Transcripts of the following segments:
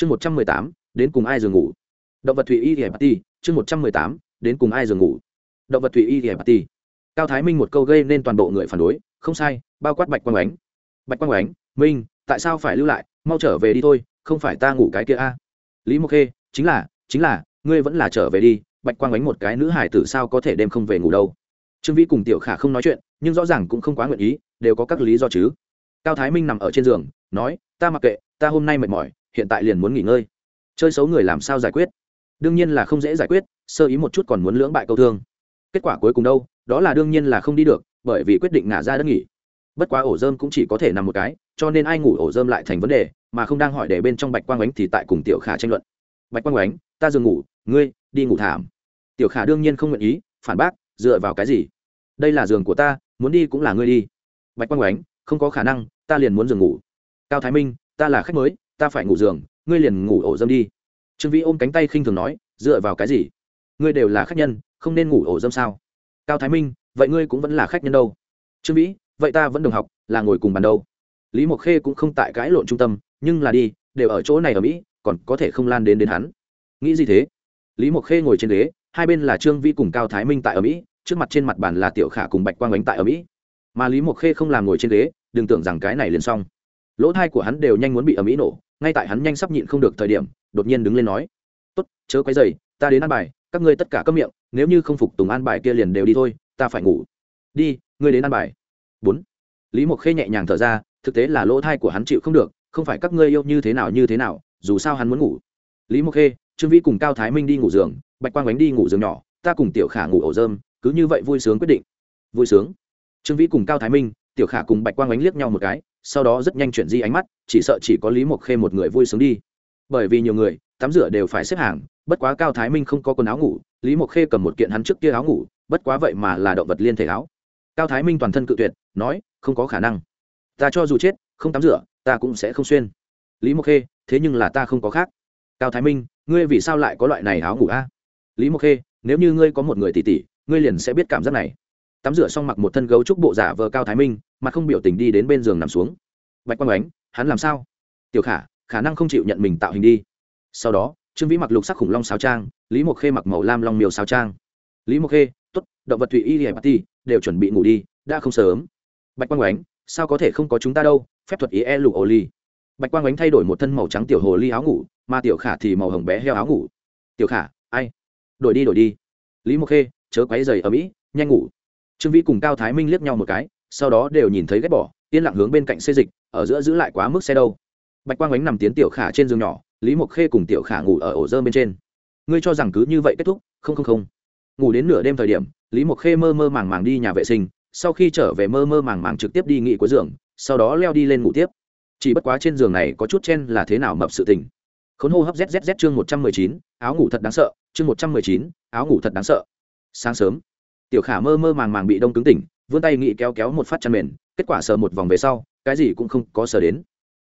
chương một trăm mười tám, đến cùng ai giường ngủ? Động vật thủy y thì ti chương một trăm mười tám, đến cùng ai giường ngủ? Động vật thủy y thì ti cao thái minh một câu gây nên toàn bộ người phản đối, không sai, bao quát bạch quang ánh. Bạch quang ánh, minh, tại sao phải lưu lại? Mau trở về đi thôi, không phải ta ngủ cái kia a. Lý mộc khê, chính là chính là, ngươi vẫn là trở về đi. Bạch quang ánh một cái nữ hải tử sao có thể đêm không về ngủ đâu? Trương vĩ cùng tiểu khả không nói chuyện, nhưng rõ ràng cũng không quá nguyện ý, đều có các lý do chứ. Cao thái minh nằm ở trên giường, nói, ta mặc kệ, ta hôm nay mệt mỏi hiện tại liền muốn nghỉ ngơi. Chơi xấu người làm sao giải quyết? Đương nhiên là không dễ giải quyết, sơ ý một chút còn muốn lưỡng bại câu thương. Kết quả cuối cùng đâu? Đó là đương nhiên là không đi được, bởi vì quyết định ngả ra đất nghỉ. Bất quá ổ dơm cũng chỉ có thể nằm một cái, cho nên ai ngủ ổ dơm lại thành vấn đề, mà không đang hỏi để bên trong bạch quang ánh thì tại cùng tiểu khả tranh luận. Bạch quang ánh, ta dừng ngủ, ngươi đi ngủ thảm. Tiểu khả đương nhiên không nguyện ý, phản bác, dựa vào cái gì? Đây là giường của ta, muốn đi cũng là ngươi đi. Bạch quang ánh, không có khả năng, ta liền muốn giường ngủ. Cao thái minh, ta là khách mới ta phải ngủ giường, ngươi liền ngủ ổ dâm đi. Trương vĩ ôm cánh tay khinh thường nói, dựa vào cái gì? Ngươi đều là khách nhân, không nên ngủ ổ dâm sao? Cao thái minh, vậy ngươi cũng vẫn là khách nhân đâu? Trương vĩ, vậy ta vẫn đồng học, là ngồi cùng bàn đâu? Lý mộc khê cũng không tại cãi lộn trung tâm, nhưng là đi, đều ở chỗ này ở mỹ, còn có thể không lan đến đến hắn. Nghĩ gì thế? Lý mộc khê ngồi trên ghế, hai bên là trương vĩ cùng cao thái minh tại ở mỹ, trước mặt trên mặt bàn là tiểu khả cùng bạch quang bánh tại ở mỹ. Mà lý mộc khê không làm ngồi trên ghế, đừng tưởng rằng cái này liền xong. Lỗ thai của hắn đều nhanh muốn bị ở mỹ nổ ngay tại hắn nhanh sắp nhịn không được thời điểm, đột nhiên đứng lên nói, tốt, chớ quấy dày ta đến ăn bài, các ngươi tất cả các miệng, nếu như không phục tùng An bài kia liền đều đi thôi, ta phải ngủ. Đi, ngươi đến ăn bài. Bốn. Lý mộc khê nhẹ nhàng thở ra, thực tế là lỗ thai của hắn chịu không được, không phải các ngươi yêu như thế nào như thế nào, dù sao hắn muốn ngủ. Lý mộc khê, trương vĩ cùng cao thái minh đi ngủ giường, bạch quang bánh đi ngủ giường nhỏ, ta cùng tiểu khả ngủ ổ dơm cứ như vậy vui sướng quyết định. Vui sướng. Trương vĩ cùng cao thái minh, tiểu khả cùng bạch quang bánh liếc nhau một cái sau đó rất nhanh chuyển di ánh mắt, chỉ sợ chỉ có lý mộc khê một người vui sướng đi. Bởi vì nhiều người, tắm rửa đều phải xếp hàng, bất quá cao thái minh không có quần áo ngủ, lý mộc khê cầm một kiện hắn trước kia áo ngủ, bất quá vậy mà là động vật liên thể áo. Cao thái minh toàn thân cự tuyệt, nói, không có khả năng. Ta cho dù chết, không tắm rửa, ta cũng sẽ không xuyên. Lý mộc khê, thế nhưng là ta không có khác. Cao thái minh, ngươi vì sao lại có loại này áo ngủ a? Lý mộc khê, nếu như ngươi có một người tỷ tỷ ngươi liền sẽ biết cảm giác này. Tắm rửa xong mặc một thân gấu trúc bộ giả vờ cao thái minh mà không biểu tình đi đến bên giường nằm xuống bạch quang ánh, hắn làm sao? Tiểu khả khả năng không chịu nhận mình tạo hình đi. Sau đó, trương vĩ mặc lục sắc khủng long sáo trang, lý mộc khê mặc màu lam long miều sáo trang. Lý mộc khê t ố t động vật thụy y hiệp ti đều chuẩn bị ngủ đi, đã không sớm. Bạch quang ánh, sao có thể không có chúng ta đâu, phép thuật ý e lụ ô ly bạch quang ánh thay đổi một thân màu trắng tiểu hồ ly áo ngủ, mà tiểu khả thì màu hồng bé heo áo ngủ. Tiểu khả, ai? Đổi đi đổi đi. Lý mộc khê, chớ quáy dày ở mỹ, nhanh ngủ. Trương vĩ cùng cao thái minh liếc nhau một cái, sau đó đều nhìn thấy ghét bỏ, yên lặng hướng bên cạnh xê dịch ở giữa giữ lại quá mức xe đâu. Bạch quang ánh nằm tiến tiểu khả trên giường nhỏ, lý mộc khê cùng tiểu khả ngủ ở ổ dơm bên trên. Ngươi cho rằng cứ như vậy kết thúc? Không không không. Ngủ đến nửa đêm thời điểm, lý mộc khê mơ mơ màng màng đi nhà vệ sinh, sau khi trở về mơ mơ màng màng trực tiếp đi nghỉ của giường, sau đó leo đi lên ngủ tiếp. Chỉ bất quá trên giường này có chút chen là thế nào mập sự tình. Khốn hô hấp zzz chương một trăm mười chín, áo ngủ thật đáng sợ, chương một trăm mười chín, áo ngủ thật đáng sợ. Sáng sớm, tiểu khả mơ mơ màng màng bị đông cứng tỉnh vươn tay nghĩ kéo kéo một phát chăn mền, kết quả sờ một vòng về sau, cái gì cũng không có sờ đến.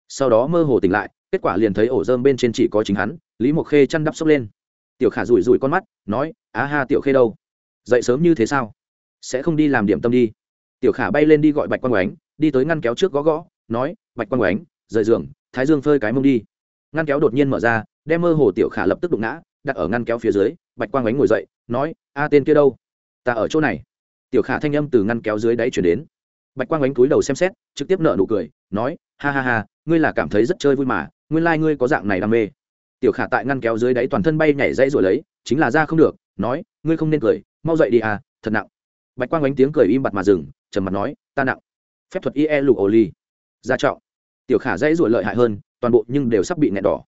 Sau đó mơ hồ tỉnh lại, kết quả liền thấy ổ dơm bên trên chỉ có chính hắn, lý mộc khê chăn đắp sốc lên. Tiểu khả rủi rủi con mắt, nói, á ha, tiểu khê đâu? Dậy sớm như thế sao? Sẽ không đi làm điểm tâm đi. Tiểu khả bay lên đi gọi bạch quang oánh đi tới ngăn kéo trước gõ gõ, nói, bạch quang oánh rời giường, thái dương phơi cái mông đi. Ngăn kéo đột nhiên mở ra, đem mơ hồ tiểu khả lập tức đụng ngã, đặt ở ngăn kéo phía dưới, bạch quang oánh ngồi dậy, nói, a, tên kia đâu? Ta ở chỗ này tiểu khả thanh âm từ ngăn kéo dưới đáy chuyển đến. Bạch quang ánh túi đầu xem xét, trực tiếp nợ nụ cười, nói, ha ha ha, ngươi là cảm thấy rất chơi vui mà, nguyên lai、like、ngươi có dạng này đam mê. Tiểu khả tại ngăn kéo dưới đáy toàn thân bay nhảy dãy rồi lấy, chính là ra không được, nói, ngươi không nên cười, mau dậy đi à thật nặng. Bạch quang ánh tiếng cười im bặt mà dừng, trầm mặt nói, ta nặng. Phép thuật ie lục ổ ly ra trọng. Tiểu khả dãy ruổi lợi hại hơn, toàn bộ nhưng đều sắp bị nghẹn đỏ.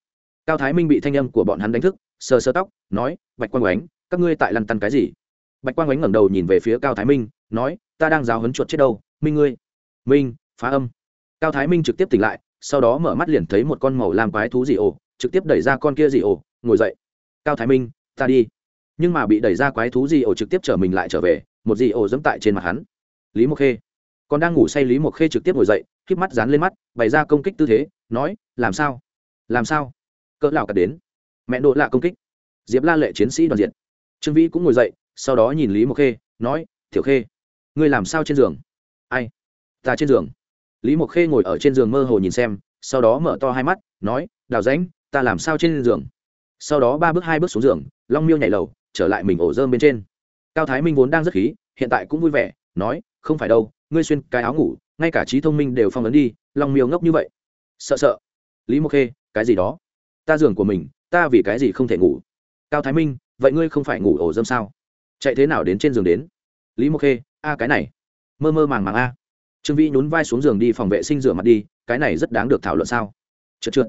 Cao thái minh bị thanh âm của bọn hắn đánh thức, sờ sơ tóc, nói, bạch quang ánh, các ngươi tại lăn tăn cái gì? Bạch quang ánh ngẩng đầu nhìn về phía cao thái minh, nói, ta đang giáo hấn chuột chết đâu, minh ngươi. Minh, phá âm. Cao thái minh trực tiếp tỉnh lại, sau đó mở mắt liền thấy một con màu làm quái thú dị ổ, trực tiếp đẩy ra con kia dị ổ, ngồi dậy. Cao thái minh, ta đi. Nhưng mà bị đẩy ra quái thú dị ổ trực tiếp chở mình lại trở về, một dị ổ dẫm tại trên mặt hắn. Lý mộc khê. Còn đang ngủ say lý mộc khê trực tiếp ngồi dậy k mắt dán lên mắt, bày ra công kích tư thế, nói, làm sao? Làm sao? Cỡ lào cả đến. Mẹ độ lạ công kích. Diệp la lệ chiến sĩ đoàn diện. Trương vĩ cũng ngồi dậy sau đó nhìn lý mộc khê, nói, tiểu khê, ngươi làm sao trên giường? Ai? Ta trên giường. Lý mộc khê ngồi ở trên giường mơ hồ nhìn xem, sau đó mở to hai mắt, nói, đào rãnh, ta làm sao trên giường? Sau đó ba bước hai bước xuống giường, long miêu nhảy lầu, trở lại mình ổ dơm bên trên. Cao thái minh vốn đang rất khí, hiện tại cũng vui vẻ, nói, không phải đâu, ngươi xuyên cái áo ngủ, ngay cả trí thông minh đều phong ấn đi, long miêu ngốc như vậy. Sợ sợ. Lý mộc khê, cái gì đó? Ta giường của mình, ta vì cái gì không thể ngủ? Cao thái minh, vậy ngươi không phải ngủ ổ dâm sao? Chạy thế nào đến trên giường đến? Lý mộc khê, a, cái này. Mơ mơ màng màng a. Trương vĩ nhún vai xuống giường đi phòng vệ sinh rửa mặt đi, cái này rất đáng được thảo luận sao? Trượt trượt.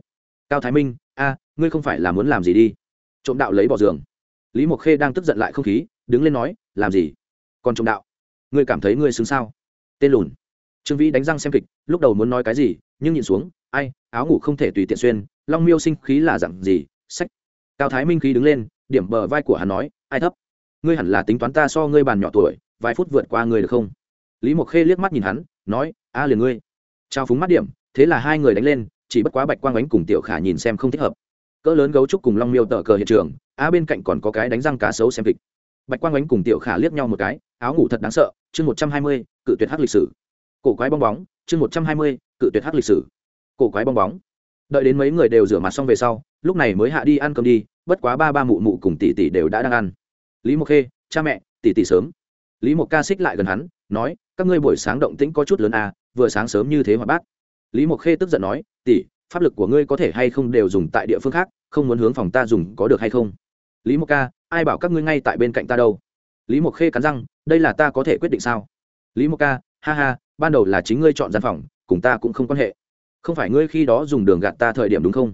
Cao thái minh, a, ngươi không phải là muốn làm gì đi? Trộm đạo lấy bỏ giường. Lý mộc khê đang tức giận lại không khí, đứng lên nói, làm gì? Còn trộm đạo? Ngươi cảm thấy ngươi xứng sao? Tên lùn. Trương vĩ đánh răng xem kịch, lúc đầu muốn nói cái gì, nhưng nhìn xuống, ai, áo ngủ không thể tùy tiện xuyên, long miêu sinh khí là dặn gì, sách. Cao thái minh khí đứng lên, điểm bờ vai của hắn nói, ai thấp? Ngươi hẳn là tính toán ta so ngươi bàn nhỏ tuổi, vài phút vượt qua ngươi được không? Lý mộc khê liếc mắt nhìn hắn, nói, a liền ngươi. Trao phúng mắt điểm, thế là hai người đánh lên, chỉ bất quá bạch quang ánh cùng tiểu khả nhìn xem không thích hợp. Cỡ lớn gấu trúc cùng long miêu tờ cờ hiện trường a bên cạnh còn có cái đánh răng cá sấu xem kịch. Bạch quang ánh cùng tiểu khả liếc nhau một cái, áo ngủ thật đáng sợ, chương một trăm hai mươi, cự tuyệt hắc lịch sử. Cổ quái bong bóng, chương một trăm hai mươi, cự tuyệt hắc lịch sử. Cổ quái bong bóng. Đợi đến mấy người đều rửa mặt xong về sau, lúc này mới hạ đi ăn cơm đi, bất quá ba ba mụ mụ cùng tỷ tỷ đều đã đang ăn lý mộc khê, cha mẹ, tỷ tỷ sớm. Lý mộc ca xích lại gần hắn, nói, các ngươi buổi sáng động tĩnh có chút lớn à vừa sáng sớm như thế hoạt bát lý mộc khê tức giận nói, tỷ, pháp lực của ngươi có thể hay không đều dùng tại địa phương khác, không muốn hướng phòng ta dùng có được hay không? Lý mộc ca, ai bảo các ngươi ngay tại bên cạnh ta đâu? Lý mộc khê cắn răng, đây là ta có thể quyết định sao? Lý mộc ca, ha ha, ban đầu là chính ngươi chọn gian phòng, cùng ta cũng không quan hệ. Không phải ngươi khi đó dùng đường gạt ta thời điểm đúng không?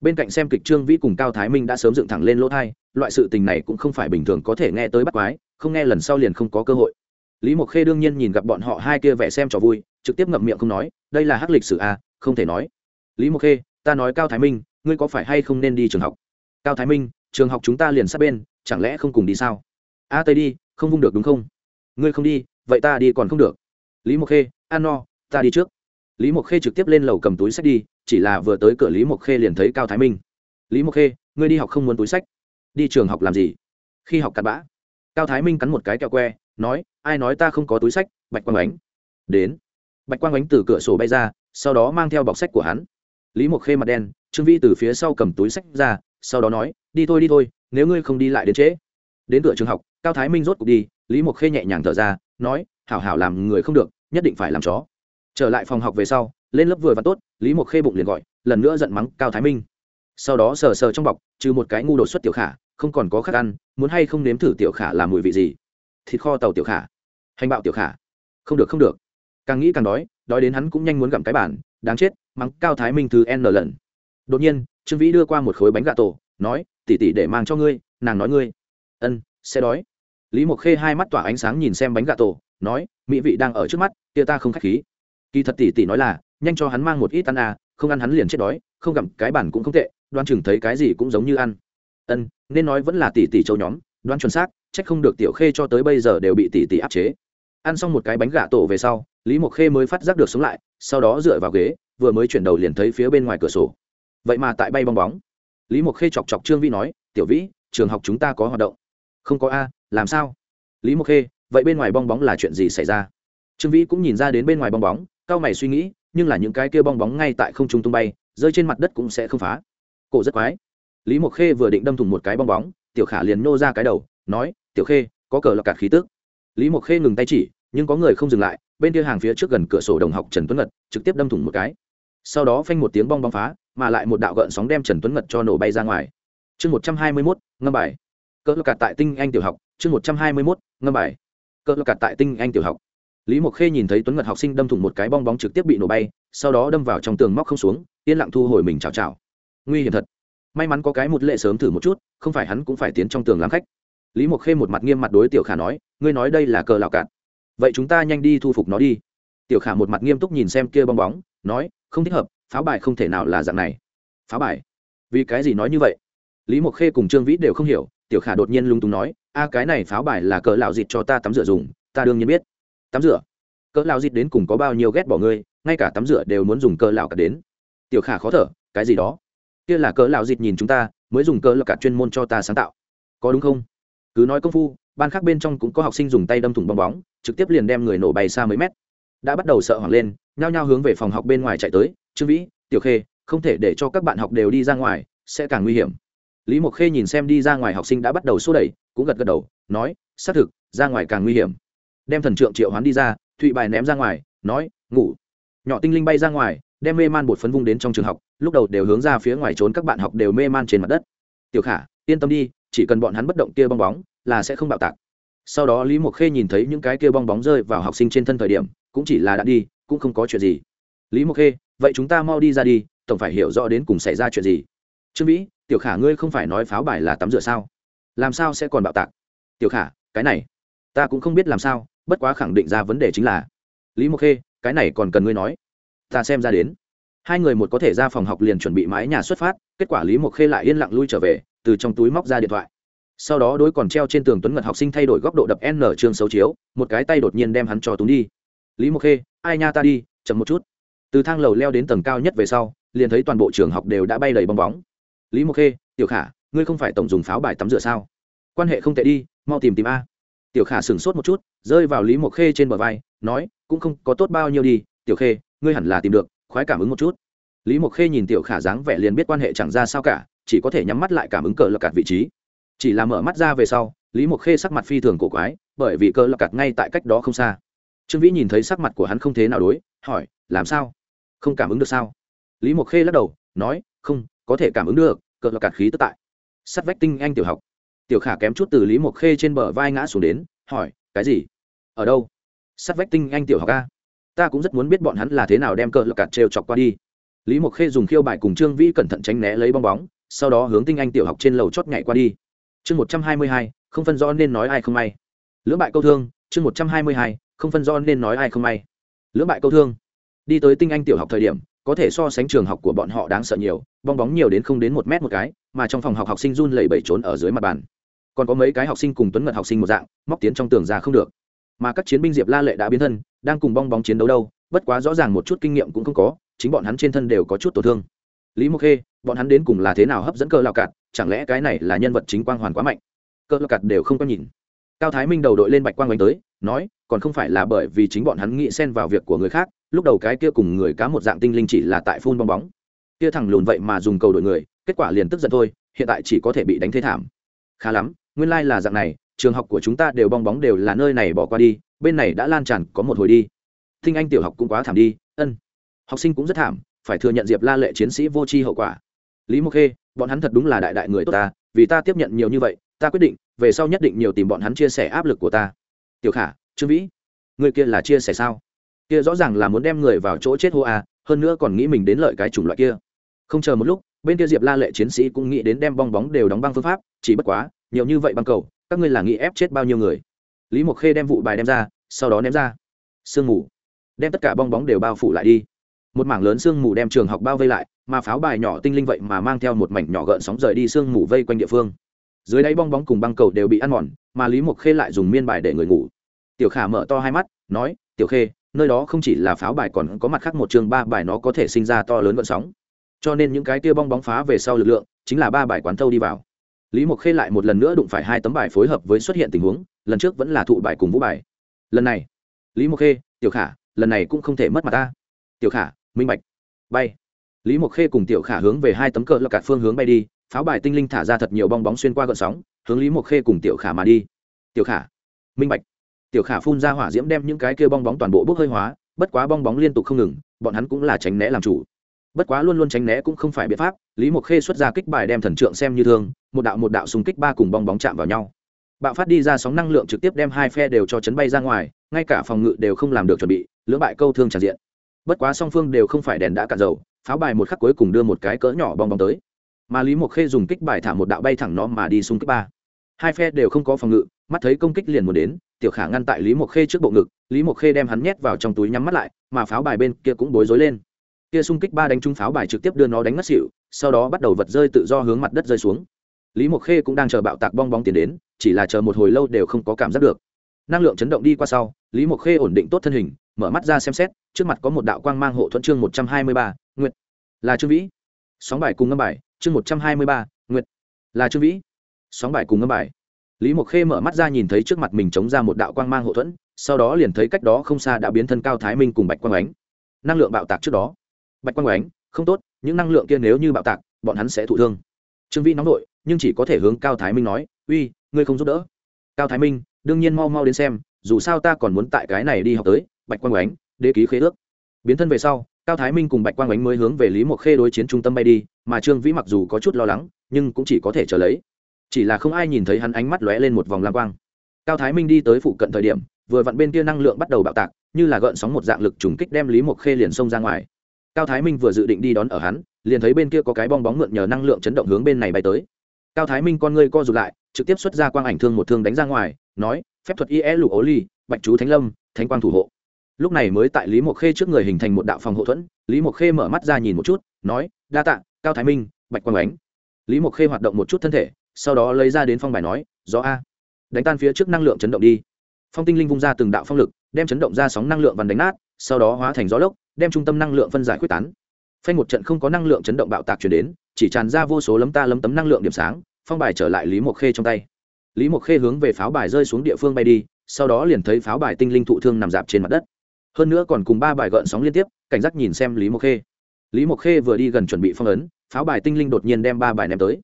Bên cạnh xem kịch trương vĩ cùng cao thái minh đã sớm dựng thẳng lên lỗ thai, loại sự tình này cũng không phải bình thường có thể nghe tới bắt quái, không nghe lần sau liền không có cơ hội. Lý mộc khê đương nhiên nhìn gặp bọn họ hai kia vẻ xem trò vui, trực tiếp ngậm miệng không nói, đây là hắc lịch sử a không thể nói. Lý mộc khê, ta nói cao thái minh, ngươi có phải hay không nên đi trường học? Cao thái minh, trường học chúng ta liền sát bên, chẳng lẽ không cùng đi sao? A tây đi, không vung được đúng không? Ngươi không đi, vậy ta đi còn không được. Lý mộc khê, an no, ta đi trước. Lý mộc khê trực tiếp lên lầu cầm túi sách đi chỉ là vừa tới cửa lý mộc khê liền thấy cao thái minh. Lý mộc khê, ngươi đi học không muốn túi sách? Đi trường học làm gì? Khi học cặn bã. Cao thái minh cắn một cái kẹo que, nói, ai nói ta không có túi sách, bạch quang ánh. Đến. Bạch quang ánh từ cửa sổ bay ra, sau đó mang theo bọc sách của hắn. Lý mộc khê mặt đen, trương vi từ phía sau cầm túi sách ra, sau đó nói, đi thôi đi thôi, nếu ngươi không đi lại đến trễ. Đến cửa trường học, cao thái minh rốt cuộc đi, lý mộc khê nhẹ nhàng thở ra, nói, hảo hảo làm người không được, nhất định phải làm chó. Trở lại phòng học về sau lên lớp vừa và tốt, lý mộc khê bụng liền gọi, lần nữa giận mắng cao thái minh. Sau đó sờ sờ trong bọc, trừ một cái ngu đột xuất tiểu khả, không còn có khắc ăn, muốn hay không nếm thử tiểu khả làm mùi vị gì? Thịt kho tàu tiểu khả. Hành bạo tiểu khả. Không được không được. Càng nghĩ càng đói đói đến hắn cũng nhanh muốn gặm cái bản đáng chết, mắng cao thái minh thứ n lần. Đột nhiên, trương vĩ đưa qua một khối bánh gà tổ, nói tỉ tỉ để mang cho ngươi, nàng nói ngươi. Ân, sẽ đói. Lý mộc khê hai mắt tỏa ánh sáng nhìn xem bánh gà tổ, nói, mỹ vị đang ở trước mắt, kia ta không k h á c h khí. Kỳ thật tỉ tỉ nói là nhanh cho hắn mang một ít ăn à không ăn hắn liền chết đói, không gặm cái bản cũng không tệ, đoan chừng thấy cái gì cũng giống như ăn. Ân, nên nói vẫn là tỷ tỷ châu nhóm, đoan chuẩn xác trách không được tiểu khê cho tới bây giờ đều bị tỷ tỷ áp chế. Ăn xong một cái bánh gà tổ về sau, lý mộc khê mới phát giác được sống lại, sau đó dựa vào ghế, vừa mới chuyển đầu liền thấy phía bên ngoài cửa sổ. Vậy mà tại bay bong bóng. Lý mộc khê chọc chọc trương vĩ nói, tiểu vĩ, trường học chúng ta có hoạt động. Không có a, làm sao? Lý mộc khê, vậy bên ngoài bong bóng là chuyện gì xảy ra? Trương vĩ cũng nhìn ra đến bên ngoài bong bóng, cao mày suy nghĩ nhưng là những cái kia bong bóng ngay tại không trung tung bay, rơi trên mặt đất cũng sẽ không phá. Cổ rất quái. Lý mộc khê vừa định đâm thủng một cái bong bóng, tiểu khả liền nô ra cái đầu, nói, tiểu khê, có cờ lọc cạt khí tức. Lý mộc khê ngừng tay chỉ, nhưng có người không dừng lại, bên kia hàng phía trước gần cửa sổ đồng học trần tuấn ngật trực tiếp đâm thủng một cái. Sau đó phanh một tiếng bong bóng phá, mà lại một đạo gợn sóng đem trần tuấn ngật cho nổ bay ra ngoài. Chương một trăm hai mươi mốt, ngâm bài. Cỡ lọc cạt tại tinh anh tiểu học, chương một trăm hai mươi mốt, ngâm bài. Cỡ lọc cạt tại tinh anh tiểu học lý mộc khê nhìn thấy tuấn ngật học sinh đâm thủng một cái bong bóng trực tiếp bị nổ bay, sau đó đâm vào trong tường móc không xuống, yên lặng thu hồi mình chào chào. Nguy hiểm thật. May mắn có cái một lệ sớm thử một chút, không phải hắn cũng phải tiến trong tường làm khách. Lý mộc khê một mặt nghiêm mặt đối tiểu khả nói, ngươi nói đây là cờ lào cạn. Vậy chúng ta nhanh đi thu phục nó đi. Tiểu khả một mặt nghiêm túc nhìn xem kia bong bóng, nói, không thích hợp pháo bài không thể nào là dạng này. Pháo bài? Vì cái gì nói như vậy? Lý mộc khê cùng trương vĩ đều không hiểu, tiểu khả đột nhiên lung túng nói, a, cái này pháo bài là cờ lạo dịt cho ta tắm rửa dùng, ta đương nhiên biết tắm rửa. Cỡ lao dịt đến cùng có bao nhiêu ghét bỏ ngươi, ngay cả tắm rửa đều muốn dùng cỡ lao cả đến. Tiểu khả khó thở, cái gì đó? Kia là cỡ lao dịt nhìn chúng ta, mới dùng cỡ lao cả chuyên môn cho ta sáng tạo. Có đúng không? Cứ nói công phu, ban khác bên trong cũng có học sinh dùng tay đâm thủng bong bóng, trực tiếp liền đem người nổ bay xa mấy mét. Đã bắt đầu sợ hoảng lên, nhao nhao hướng về phòng học bên ngoài chạy tới. Trương vĩ, tiểu khê, không thể để cho các bạn học đều đi ra ngoài, sẽ càng nguy hiểm. Lý mộc khê nhìn xem đi ra ngoài học sinh đã bắt đầu xô đẩy, cũng gật gật đầu, nói, xác thực, ra ngoài càng nguy hiểm đem thần trượng triệu hoán đi ra, thụy bài ném ra ngoài, nói, ngủ. Nhỏ tinh linh bay ra ngoài, đem mê man bột phấn vung đến trong trường học, lúc đầu đều hướng ra phía ngoài trốn các bạn học đều mê man trên mặt đất. Tiểu khả, yên tâm đi, chỉ cần bọn hắn bất động kia bong bóng là sẽ không bạo tạc. Sau đó lý mộc khê nhìn thấy những cái kia bong bóng rơi vào học sinh trên thân thời điểm, cũng chỉ là đã đi, cũng không có chuyện gì. Lý mộc khê, vậy chúng ta mau đi ra đi, tổng phải hiểu rõ đến cùng xảy ra chuyện gì. Trương vĩ, tiểu khả ngươi không phải nói pháo bài là tắm rửa sao? Làm sao sẽ còn bạo tạc? Tiểu khả, cái này, ta cũng không biết làm sao bất quá khẳng định ra vấn đề chính là, lý mộc khê, cái này còn cần ngươi nói. Ta xem ra đến, hai người một có thể ra phòng học liền chuẩn bị mái nhà xuất phát, kết quả lý mộc khê lại yên lặng lui trở về, từ trong túi móc ra điện thoại. Sau đó đối còn treo trên tường tuấn ngật học sinh thay đổi góc độ đập n trường xấu chiếu, một cái tay đột nhiên đem hắn cho túng đi. Lý mộc khê, ai nha ta đi, chậm một chút. Từ thang lầu leo đến tầng cao nhất về sau, liền thấy toàn bộ trường học đều đã bay đầy bong bóng. Lý mộc khê, tiểu khả, ngươi không phải tổng dùng pháo bài tắm rửa sao? Quan hệ không tệ đi, mau tìm tìm a tiểu khả sửng sốt một chút, rơi vào lý mộc khê trên bờ vai, nói, cũng không có tốt bao nhiêu đi, tiểu khê, ngươi hẳn là tìm được, khoái cảm ứng một chút. Lý mộc khê nhìn tiểu khả dáng vẻ liền biết quan hệ chẳng ra sao cả, chỉ có thể nhắm mắt lại cảm ứng cờ lập cạt vị trí. Chỉ là mở mắt ra về sau, lý mộc khê sắc mặt phi thường cổ quái, bởi vì cờ lập cạt ngay tại cách đó không xa. Trương vĩ nhìn thấy sắc mặt của hắn không thế nào đối, hỏi, làm sao? Không cảm ứng được sao? Lý mộc khê lắc đầu, nói, không, có thể cảm ứng được, cờ lập cạt khí tức tại. Sắt vách tinh anh tiểu học tiểu khả kém chút từ lý mộc khê trên bờ vai ngã xuống đến, hỏi, cái gì? Ở đâu? Sắt vách tinh anh tiểu học a? Ta cũng rất muốn biết bọn hắn là thế nào đem cờ lập cạt trêu chọc qua đi. Lý mộc khê dùng khiêu bài cùng trương vĩ cẩn thận tránh né lấy bong bóng, sau đó hướng tinh anh tiểu học trên lầu chót nhảy qua đi. Chương một trăm hai mươi hai, không phân do nên nói ai không may. Lưỡng bại câu thương, chương một trăm hai mươi hai, không phân do nên nói ai không may. Lưỡng bại câu thương. Đi tới tinh anh tiểu học thời điểm, có thể so sánh trường học của bọn họ đáng sợ nhiều, bong bóng nhiều đến không đến một mét một cái, mà trong phòng học học sinh run lẩy bẩy trốn ở dưới mặt bàn còn có mấy cái học sinh cùng tuấn ngật học sinh một dạng, móc tiến trong tường ra không được. Mà các chiến binh diệp la lệ đã biến thân, đang cùng bong bóng chiến đấu đâu, bất quá rõ ràng một chút kinh nghiệm cũng không có, chính bọn hắn trên thân đều có chút tổn thương. Lý mộc khê, bọn hắn đến cùng là thế nào hấp dẫn cơ lao cạt, chẳng lẽ cái này là nhân vật chính quang hoàn quá mạnh? Cơ lao cạt đều không có nhìn. Cao thái minh đầu đội lên bạch quang đánh tới, nói, còn không phải là bởi vì chính bọn hắn nghĩ xen vào việc của người khác, lúc đầu cái kia cùng người cá một dạng tinh linh chỉ là tại phun bong bóng. Kia thẳng lùn vậy mà dùng cầu đội người, kết quả liền tức giận thôi, hiện tại chỉ có thể bị đánh thế thảm. Khá lắm nguyên lai là dạng này, trường học của chúng ta đều bong bóng đều là nơi này bỏ qua đi, bên này đã lan tràn có một hồi đi. Thinh anh tiểu học cũng quá thảm đi, ân. Học sinh cũng rất thảm, phải thừa nhận diệp la lệ chiến sĩ vô tri hậu quả. Lý mộc khê, bọn hắn thật đúng là đại đại người tốt ta, vì ta tiếp nhận nhiều như vậy, ta quyết định, về sau nhất định nhiều tìm bọn hắn chia sẻ áp lực của ta. Tiểu khả, trương vĩ, người kia là chia sẻ sao? Kia rõ ràng là muốn đem người vào chỗ chết hô à hơn nữa còn nghĩ mình đến lợi cái chủng loại kia. Không chờ một lúc, bên kia diệp la lệ chiến sĩ cũng nghĩ đến đem bong bóng đều đóng băng phương pháp, chỉ bất quá nhiều như vậy băng cầu, các ngươi là nghĩ ép chết bao nhiêu người? Lý mộc khê đem vụ bài đem ra, sau đó ném ra. Sương mù. Đem tất cả bong bóng đều bao phủ lại đi. Một mảng lớn sương mù đem trường học bao vây lại, mà pháo bài nhỏ tinh linh vậy mà mang theo một mảnh nhỏ gợn sóng rời đi sương mù vây quanh địa phương. Dưới đáy bong bóng cùng băng cầu đều bị ăn mòn, mà lý mộc khê lại dùng miên bài để người ngủ. Tiểu khả mở to hai mắt, nói, tiểu khê, nơi đó không chỉ là pháo bài còn có mặt khác một chương ba bài nó có thể sinh ra to lớn gợn sóng. Cho nên những cái tia bong bóng phá về sau lực lượng, chính là ba bài quán thâu đi vào lý mộc khê lại một lần nữa đụng phải hai tấm bài phối hợp với xuất hiện tình huống, lần trước vẫn là thụ bài cùng vũ bài. Lần này, lý mộc khê, tiểu khả, lần này cũng không thể mất mặt ta. Tiểu khả, minh bạch. Bay. Lý mộc khê cùng tiểu khả hướng về hai tấm cờ là cả phương hướng bay đi, pháo bài tinh linh thả ra thật nhiều bong bóng xuyên qua gợn sóng, hướng lý mộc khê cùng tiểu khả mà đi. Tiểu khả, minh bạch. Tiểu khả phun ra hỏa diễm đem những cái kia bong bóng toàn bộ bốc hơi hóa, bất quá bong bóng liên tục không ngừng, bọn hắn cũng là tránh né làm chủ bất quá luôn luôn tránh né cũng không phải biện pháp, lý mộc khê xuất ra kích bài đem thần trượng xem như thương, một đạo một đạo xung kích ba cùng bong bóng chạm vào nhau. Bạo phát đi ra sóng năng lượng trực tiếp đem hai phe đều cho chấn bay ra ngoài, ngay cả phòng ngự đều không làm được chuẩn bị, lưỡng bại câu thương tràn diện. Bất quá song phương đều không phải đèn đã cạn dầu, pháo bài một khắc cuối cùng đưa một cái cỡ nhỏ bong bóng tới. Mà lý mộc khê dùng kích bài thả một đạo bay thẳng nó mà đi xung kích ba. Hai phe đều không có phòng ngự, mắt thấy công kích liền muốn đến, tiểu khả ngăn tại lý mộc khê trước bộ ngực, lý mộc khê đem hắn nhét vào trong túi nhắm mắt lại, mà pháo bài bên kia cũng bối rối lên kia xung kích ba đánh trúng pháo bài trực tiếp đưa nó đánh ngất xỉu, sau đó bắt đầu vật rơi tự do hướng mặt đất rơi xuống. Lý mộc khê cũng đang chờ bạo tạc bong bóng tiền đến, chỉ là chờ một hồi lâu đều không có cảm giác được. Năng lượng chấn động đi qua sau, lý mộc khê ổn định tốt thân hình, mở mắt ra xem xét, trước mặt có một đạo quang mang hộ thuẫn chương một trăm hai mươi ba, nguyệt. Là trương vĩ. Sóng bài cùng ngâm bài, chương một trăm hai mươi ba, nguyệt. Là trương vĩ. Sóng bài cùng ngâm bài. Lý mộc khê mở mắt ra nhìn thấy trước mặt mình chống ra một đạo quang mang hộ thuẫn, sau đó liền thấy cách đó không xa đã biến thân cao thái minh cùng bạch quang ánh. Năng lượng bạo tạc trước đó bạch quang ánh, không tốt, những năng lượng kia nếu như bạo tạc, bọn hắn sẽ thụ thương. Trương vĩ nóng nổi nhưng chỉ có thể hướng cao thái minh nói, uy, ngươi không giúp đỡ. Cao thái minh, đương nhiên mau mau đến xem, dù sao ta còn muốn tại cái này đi học tới, bạch quang ánh, đế ký khế ước. Biến thân về sau, cao thái minh cùng bạch quang ánh mới hướng về lý mộc khê đối chiến trung tâm bay đi, mà trương vĩ mặc dù có chút lo lắng, nhưng cũng chỉ có thể trở lấy. Chỉ là không ai nhìn thấy hắn ánh mắt lóe lên một vòng lam quang. Cao thái minh đi tới phụ cận thời điểm, vừa vặn bên kia năng lượng bắt đầu bạo tạc, như là gợn sóng một dạng lực trùng kích đem lý mộc khê liền xông ra ngoài cao thái minh vừa dự định đi đón ở hắn, liền thấy bên kia có cái bong bóng mượn nhờ năng lượng chấn động hướng bên này bay tới. Cao thái minh con ngươi co rụt lại, trực tiếp xuất ra quang ảnh thương một thương đánh ra ngoài, nói, phép thuật ie lục ố ly, bạch chú thánh lâm, thánh quang thủ hộ. Lúc này mới tại lý mộc khê trước người hình thành một đạo phòng hộ thuẫn, lý mộc khê mở mắt ra nhìn một chút, nói, đa tạ, cao thái minh, bạch quang ánh. Lý mộc khê hoạt động một chút thân thể, sau đó lấy ra đến phong bài nói, gió a. Đánh tan phía trước năng lượng chấn động đi. Phong tinh linh vung ra từng đạo phong lực, đem chấn động ra sóng năng lượng vằn đánh nát, sau đó hóa thành gió lốc đem trung tâm năng lượng phân giải quyết tán. Phanh một trận không có năng lượng chấn động bạo tạc chuyển đến, chỉ tràn ra vô số lấm ta lấm tấm năng lượng điểm sáng, phong bài trở lại lý mộc khê trong tay. Lý mộc khê hướng về pháo bài rơi xuống địa phương bay đi, sau đó liền thấy pháo bài tinh linh thụ thương nằm dạp trên mặt đất. Hơn nữa còn cùng ba bài gợn sóng liên tiếp, cảnh giác nhìn xem lý mộc khê. Lý mộc khê vừa đi gần chuẩn bị phong ấn, pháo bài tinh linh đột nhiên đem ba bài ném tới.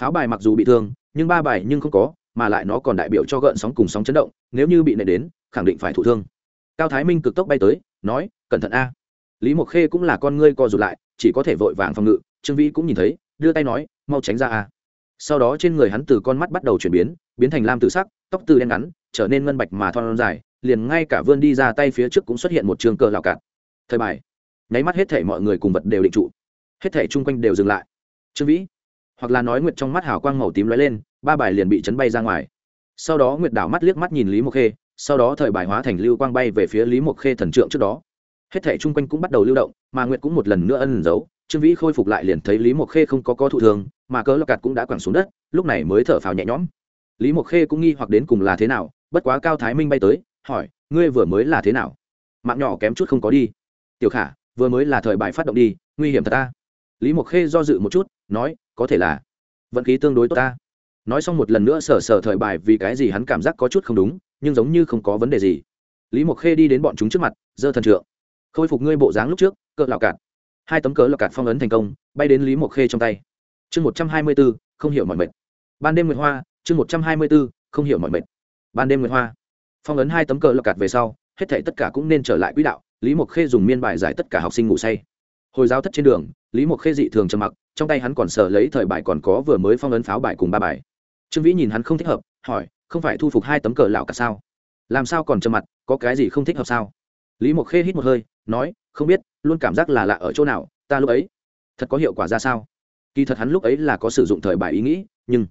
Pháo bài mặc dù bị thương, nhưng ba bài nhưng không có, mà lại nó còn đại biểu cho gợn sóng cùng sóng chấn động, nếu như bị nệ đến, khẳng định phải thụ thương. Cao thái minh cực tốc bay tới, nói, cẩn thận a lý mộc khê cũng là con ngươi co rụt lại, chỉ có thể vội vàng phòng ngự. Trương vĩ cũng nhìn thấy, đưa tay nói, mau tránh ra a. Sau đó trên người hắn từ con mắt bắt đầu chuyển biến biến thành lam tự sắc, tóc từ đen ngắn, trở nên ngân bạch mà thon dài, liền ngay cả vươn đi ra tay phía trước cũng xuất hiện một trường cờ lào cạn. Thời bài. Nháy mắt hết thể mọi người cùng vật đều định trụ. Hết thể chung quanh đều dừng lại. Trương vĩ. Hoặc là nói nguyệt trong mắt hào quang màu tím lóe lên, ba bài liền bị chấn bay ra ngoài. Sau đó nguyệt đảo mắt liếc mắt nhìn lý mộc khê, sau đó thời bài hóa thành lưu quang bay về phía lý mộc khê thần trượng trước đó hết thể chung quanh cũng bắt đầu lưu động, mà nguyệt cũng một lần nữa ân giấu. Trương vĩ khôi phục lại liền thấy lý mộc khê không có có thụ thường mà cớ lọc cạt cũng đã quẳng xuống đất, lúc này mới thở phào nhẹ nhõm. Lý mộc khê cũng nghi hoặc đến cùng là thế nào, bất quá cao thái minh bay tới, hỏi, ngươi vừa mới là thế nào? Mạng nhỏ kém chút không có đi. Tiểu khả, vừa mới là thời bài phát động đi, nguy hiểm thật ta. Lý mộc khê do dự một chút, nói, có thể là. Vận khí tương đối tốt ta. Nói xong một lần nữa sờ sờ thời bài vì cái gì hắn cảm giác có chút không đúng, nhưng giống như không có vấn đề gì. Lý mộc khê đi đến bọn chúng trước mặt giơ thần trượng khôi phục ngươi bộ dáng lúc trước, cỡ lạo cạn. Hai tấm cỡ lạo cạn phong ấn thành công, bay đến lý mộc khê trong tay. Chương một trăm hai mươi bốn, không hiểu mọi mệt. Ban đêm nguyệt hoa, chương một trăm hai mươi bốn, không hiểu mọi mệt. Ban đêm nguyệt hoa. Phong ấn hai tấm cỡ lạo cạn về sau, hết thể tất cả cũng nên trở lại quỹ đạo, lý mộc khê dùng miên bài giải tất cả học sinh ngủ say. Hồi giáo thất trên đường, lý mộc khê dị thường trầm mặc, trong tay hắn còn sợ lấy thời bài còn có vừa mới phong ấn pháo bài cùng ba bài. Trương vĩ nhìn hắn không thích hợp, hỏi, không phải thu phục hai tấm cờ lão cả sao? Làm sao còn trầm mặt, có cái gì không thích hợp sao? Lý mộc khê hít một hơi, nói, không biết, luôn cảm giác là lạ ở chỗ nào, ta lúc ấy thật có hiệu quả ra sao? Kỳ thật hắn lúc ấy là có sử dụng thời bài ý nghĩ, nhưng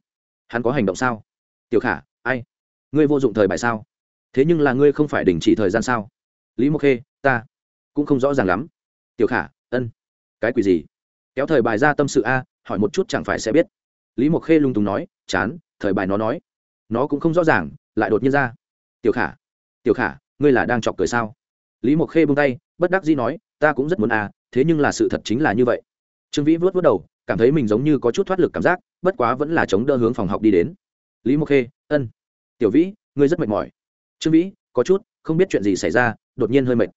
hắn có hành động sao? Tiểu khả, ai? Ngươi vô dụng thời bài sao? Thế nhưng là ngươi không phải đình chỉ thời gian sao? Lý mộc khê, ta cũng không rõ ràng lắm. Tiểu khả, ân. Cái quỷ gì? Kéo thời bài ra tâm sự a, hỏi một chút chẳng phải sẽ biết. Lý mộc khê lung tùng nói, chán, thời bài nó nói. Nó cũng không rõ ràng, lại đột nhiên ra. Tiểu khả tiểu khả, ngươi là đang chọc cười sao? Lý mộc khê bung tay, bất đắc dĩ nói, ta cũng rất muốn à thế nhưng là sự thật chính là như vậy. Trương vĩ vớt vớt đầu, cảm thấy mình giống như có chút thoát lực cảm giác, bất quá vẫn là chống đỡ hướng phòng học đi đến. Lý mộc khê, ân. Tiểu vĩ, ngươi rất mệt mỏi. Trương vĩ, có chút, không biết chuyện gì xảy ra, đột nhiên hơi mệt.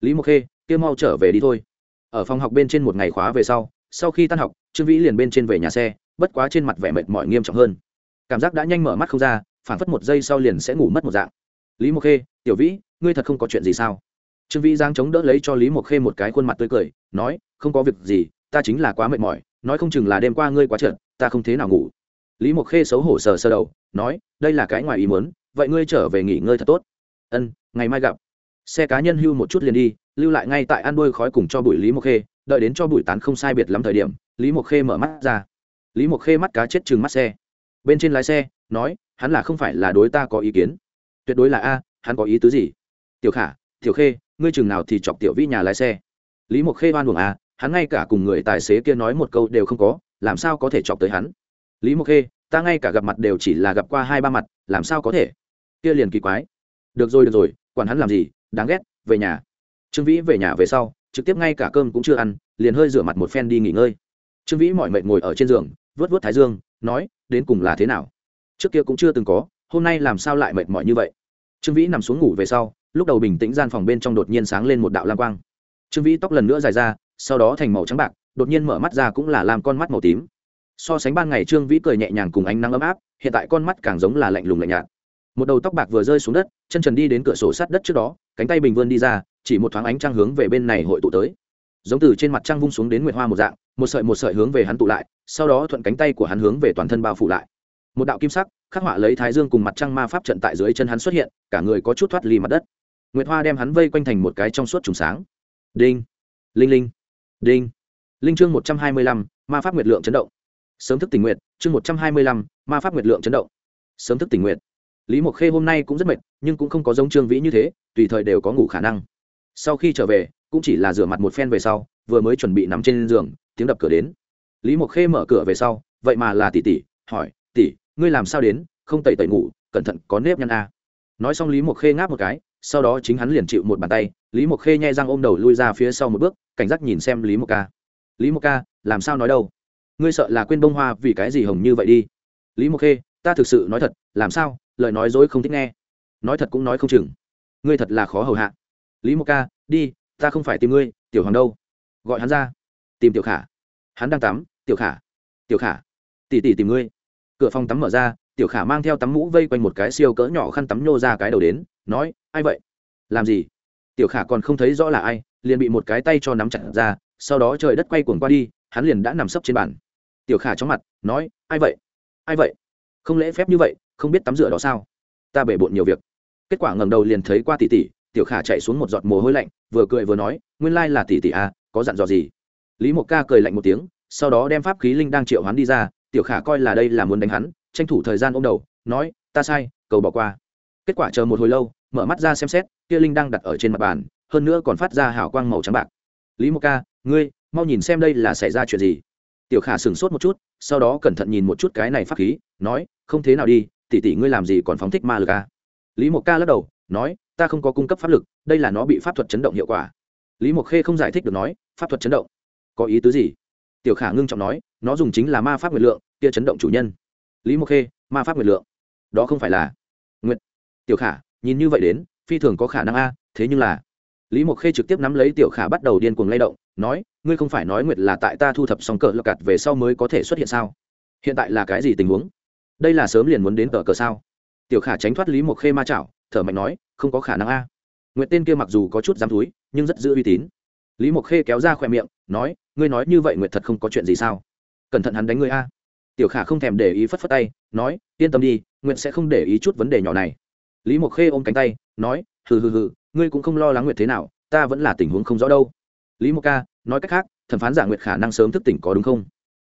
Lý mộc khê, kia mau trở về đi thôi. Ở phòng học bên trên một ngày khóa về sau sau khi tan học, trương vĩ liền bên trên về nhà xe, bất quá trên mặt vẻ mệt mỏi nghiêm trọng hơn. Cảm giác đã nhanh mở mắt không ra, phản phất một giây sau liền sẽ ngủ mất một dạng. Lý mộc khê, tiểu vĩ, ngươi thật không có chuyện gì sao? Trương vĩ giang chống đỡ lấy cho lý mộc khê một cái khuôn mặt tươi cười, nói, không có việc gì, ta chính là quá mệt mỏi, nói không chừng là đêm qua ngươi quá trượt, ta không thế nào ngủ. Lý mộc khê xấu hổ sờ sơ đầu, nói, đây là cái ngoài ý muốn, vậy ngươi trở về nghỉ ngơi thật tốt. Ân, ngày mai gặp. Xe cá nhân hưu một chút liền đi, lưu lại ngay tại ăn đuôi khói cùng cho bụi lý mộc khê, đợi đến cho bụi tán không sai biệt lắm thời điểm, lý mộc khê mở mắt ra. Lý mộc khê mắt cá chết chừng mắt xe. Bên trên lái xe, nói, hắn là không phải là đối ta có ý kiến. Tuyệt đối là a, hắn có ý tứ gì? Tiểu khả, tiểu khê ngươi chừng nào thì chọc tiểu vĩ nhà lái xe. Lý mộc khê oan buồng à hắn ngay cả cùng người tài xế kia nói một câu đều không có, làm sao có thể chọc tới hắn? Lý mộc khê, ta ngay cả gặp mặt đều chỉ là gặp qua hai ba mặt, làm sao có thể? Kia liền kỳ quái. Được rồi được rồi, quản hắn làm gì, đáng ghét, về nhà. Trương vĩ về nhà về sau, trực tiếp ngay cả cơm cũng chưa ăn, liền hơi rửa mặt một phen đi nghỉ ngơi. Trương vĩ mỏi mệt ngồi ở trên giường vớt vớt thái dương, nói, đến cùng là thế nào? Trước kia cũng chưa từng có, hôm nay làm sao lại mệt mỏi như vậy? Trương vĩ nằm xuống ngủ về sau lúc đầu bình tĩnh gian phòng bên trong đột nhiên sáng lên một đạo lam quang. Trương vĩ tóc lần nữa dài ra, sau đó thành màu trắng bạc, đột nhiên mở mắt ra cũng là làm con mắt màu tím. So sánh ban ngày trương vĩ cười nhẹ nhàng cùng ánh nắng ấm áp, hiện tại con mắt càng giống là lạnh lùng lạnh nhạt. Một đầu tóc bạc vừa rơi xuống đất, chân trần đi đến cửa sổ sát đất trước đó, cánh tay bình vươn đi ra, chỉ một thoáng ánh trăng hướng về bên này hội tụ tới. Giống từ trên mặt trăng vung xuống đến nguyệt hoa một dạng, một sợi một sợi hướng về hắn tụ lại, sau đó thuận cánh tay của hắn hướng về toàn thân bao phủ lại. Một đạo kim sắc, khắc họa lấy thái dương cùng mặt trăng ma pháp trận tại dưới chân hắn xuất hiện, cả người có chút thoát ly mặt đất nguyệt hoa đem hắn vây quanh thành một cái trong suốt trùng sáng. Đinh, linh linh, đinh. Linh chương một trăm hai mươi lăm, ma pháp nguyệt lượng chấn động. Sớm thức tình nguyện chương một trăm hai mươi lăm, ma pháp nguyệt lượng chấn động. Sớm thức tình nguyện lý mộc khê hôm nay cũng rất mệt, nhưng cũng không có giống trương vĩ như thế, tùy thời đều có ngủ khả năng. Sau khi trở về, cũng chỉ là rửa mặt một phen về sau, vừa mới chuẩn bị nằm trên giường, tiếng đập cửa đến. Lý mộc khê mở cửa về sau, vậy mà là tỷ tỷ, hỏi, tỷ, ngươi làm sao đến? Không tẩy tẩy ngủ, cẩn thận có nếp nhăn a à. nói xong lý mộc khê ngáp một cái sau đó chính hắn liền chịu một bàn tay, lý mộc khê nhai răng ôm đầu lui ra phía sau một bước, cảnh giác nhìn xem lý mộc ca. Lý mộc ca, làm sao nói đâu? Ngươi sợ là quên bông hoa vì cái gì hồng như vậy đi? Lý mộc khê, ta thực sự nói thật, làm sao? Lời nói dối không thích nghe. Nói thật cũng nói không chừng. Ngươi thật là khó hầu hạ. Lý mộc ca, đi, ta không phải tìm ngươi, tiểu hoàng đâu. Gọi hắn ra. Tìm tiểu khả. Hắn đang tắm, tiểu khả. Tiểu khả tỉ tỉ tìm ngươi. Cửa phòng tắm mở ra tiểu khả mang theo tắm mũ vây quanh một cái siêu cỡ nhỏ khăn tắm nhô ra cái đầu đến, nói, ai vậy? Làm gì? Tiểu khả còn không thấy rõ là ai, liền bị một cái tay cho nắm chặt ra, sau đó trời đất quay cuồng qua đi, hắn liền đã nằm sấp trên bàn. Tiểu khả chóng mặt, nói, ai vậy? Ai vậy? Không lễ phép như vậy, không biết tắm rửa đó sao? Ta bể bộn nhiều việc. Kết quả ngầm đầu liền thấy qua tỷ tỷ, tiểu khả chạy xuống một giọt mồ hôi lạnh, vừa cười vừa nói, nguyên lai là tỷ tỷ à có dặn dò gì? Lý mộc ca cười lạnh một tiếng, sau đó đem pháp khí linh đang triệu hắn đi ra, tiểu khả coi là đây là muốn đánh hắn tranh thủ thời gian ôm đầu, nói, ta sai, cầu bỏ qua. Kết quả chờ một hồi lâu, mở mắt ra xem xét, kia linh đang đặt ở trên mặt bàn, hơn nữa còn phát ra hào quang màu trắng bạc. Lý mộc ca, ngươi, mau nhìn xem đây là xảy ra chuyện gì. Tiểu khả sửng sốt một chút, sau đó cẩn thận nhìn một chút cái này pháp khí, nói, không thế nào đi, tỷ tỷ ngươi làm gì còn phóng thích ma lực a lý mộc ca lắc đầu, nói, ta không có cung cấp pháp lực, đây là nó bị pháp thuật chấn động hiệu quả. Lý mộc khê không giải thích được nói, pháp thuật chấn động? Có ý tứ gì? Tiểu khả ngưng trọng nói, nó dùng chính là ma pháp nguyệt lượng, kia chấn động chủ nhân lý mộc khê, ma pháp nguyệt lượng. Đó không phải là nguyệt. Tiểu khả, nhìn như vậy đến, phi thường có khả năng a, thế nhưng là lý mộc khê trực tiếp nắm lấy tiểu khả bắt đầu điên cuồng lay động, nói, ngươi không phải nói nguyệt là tại ta thu thập xong cờ lọc cặt về sau mới có thể xuất hiện sao? Hiện tại là cái gì tình huống? Đây là sớm liền muốn đến tờ cờ sao? Tiểu khả tránh thoát lý mộc khê ma chảo, thở mạnh nói, không có khả năng a. Nguyệt tên kia mặc dù có chút dám túi, nhưng rất giữ uy tín. Lý mộc khê kéo ra khỏe miệng, nói, ngươi nói như vậy nguyệt thật không có chuyện gì sao? Cẩn thận hắn đánh ngươi a tiểu khả không thèm để ý phất phất tay, nói, yên tâm đi, nguyệt sẽ không để ý chút vấn đề nhỏ này. Lý mộc khê ôm cánh tay, nói, hừ hừ hừ, ngươi cũng không lo lắng nguyệt thế nào, ta vẫn là tình huống không rõ đâu. Lý mộc ca, nói cách khác, thẩm phán giả nguyệt khả năng sớm thức tỉnh có đúng không?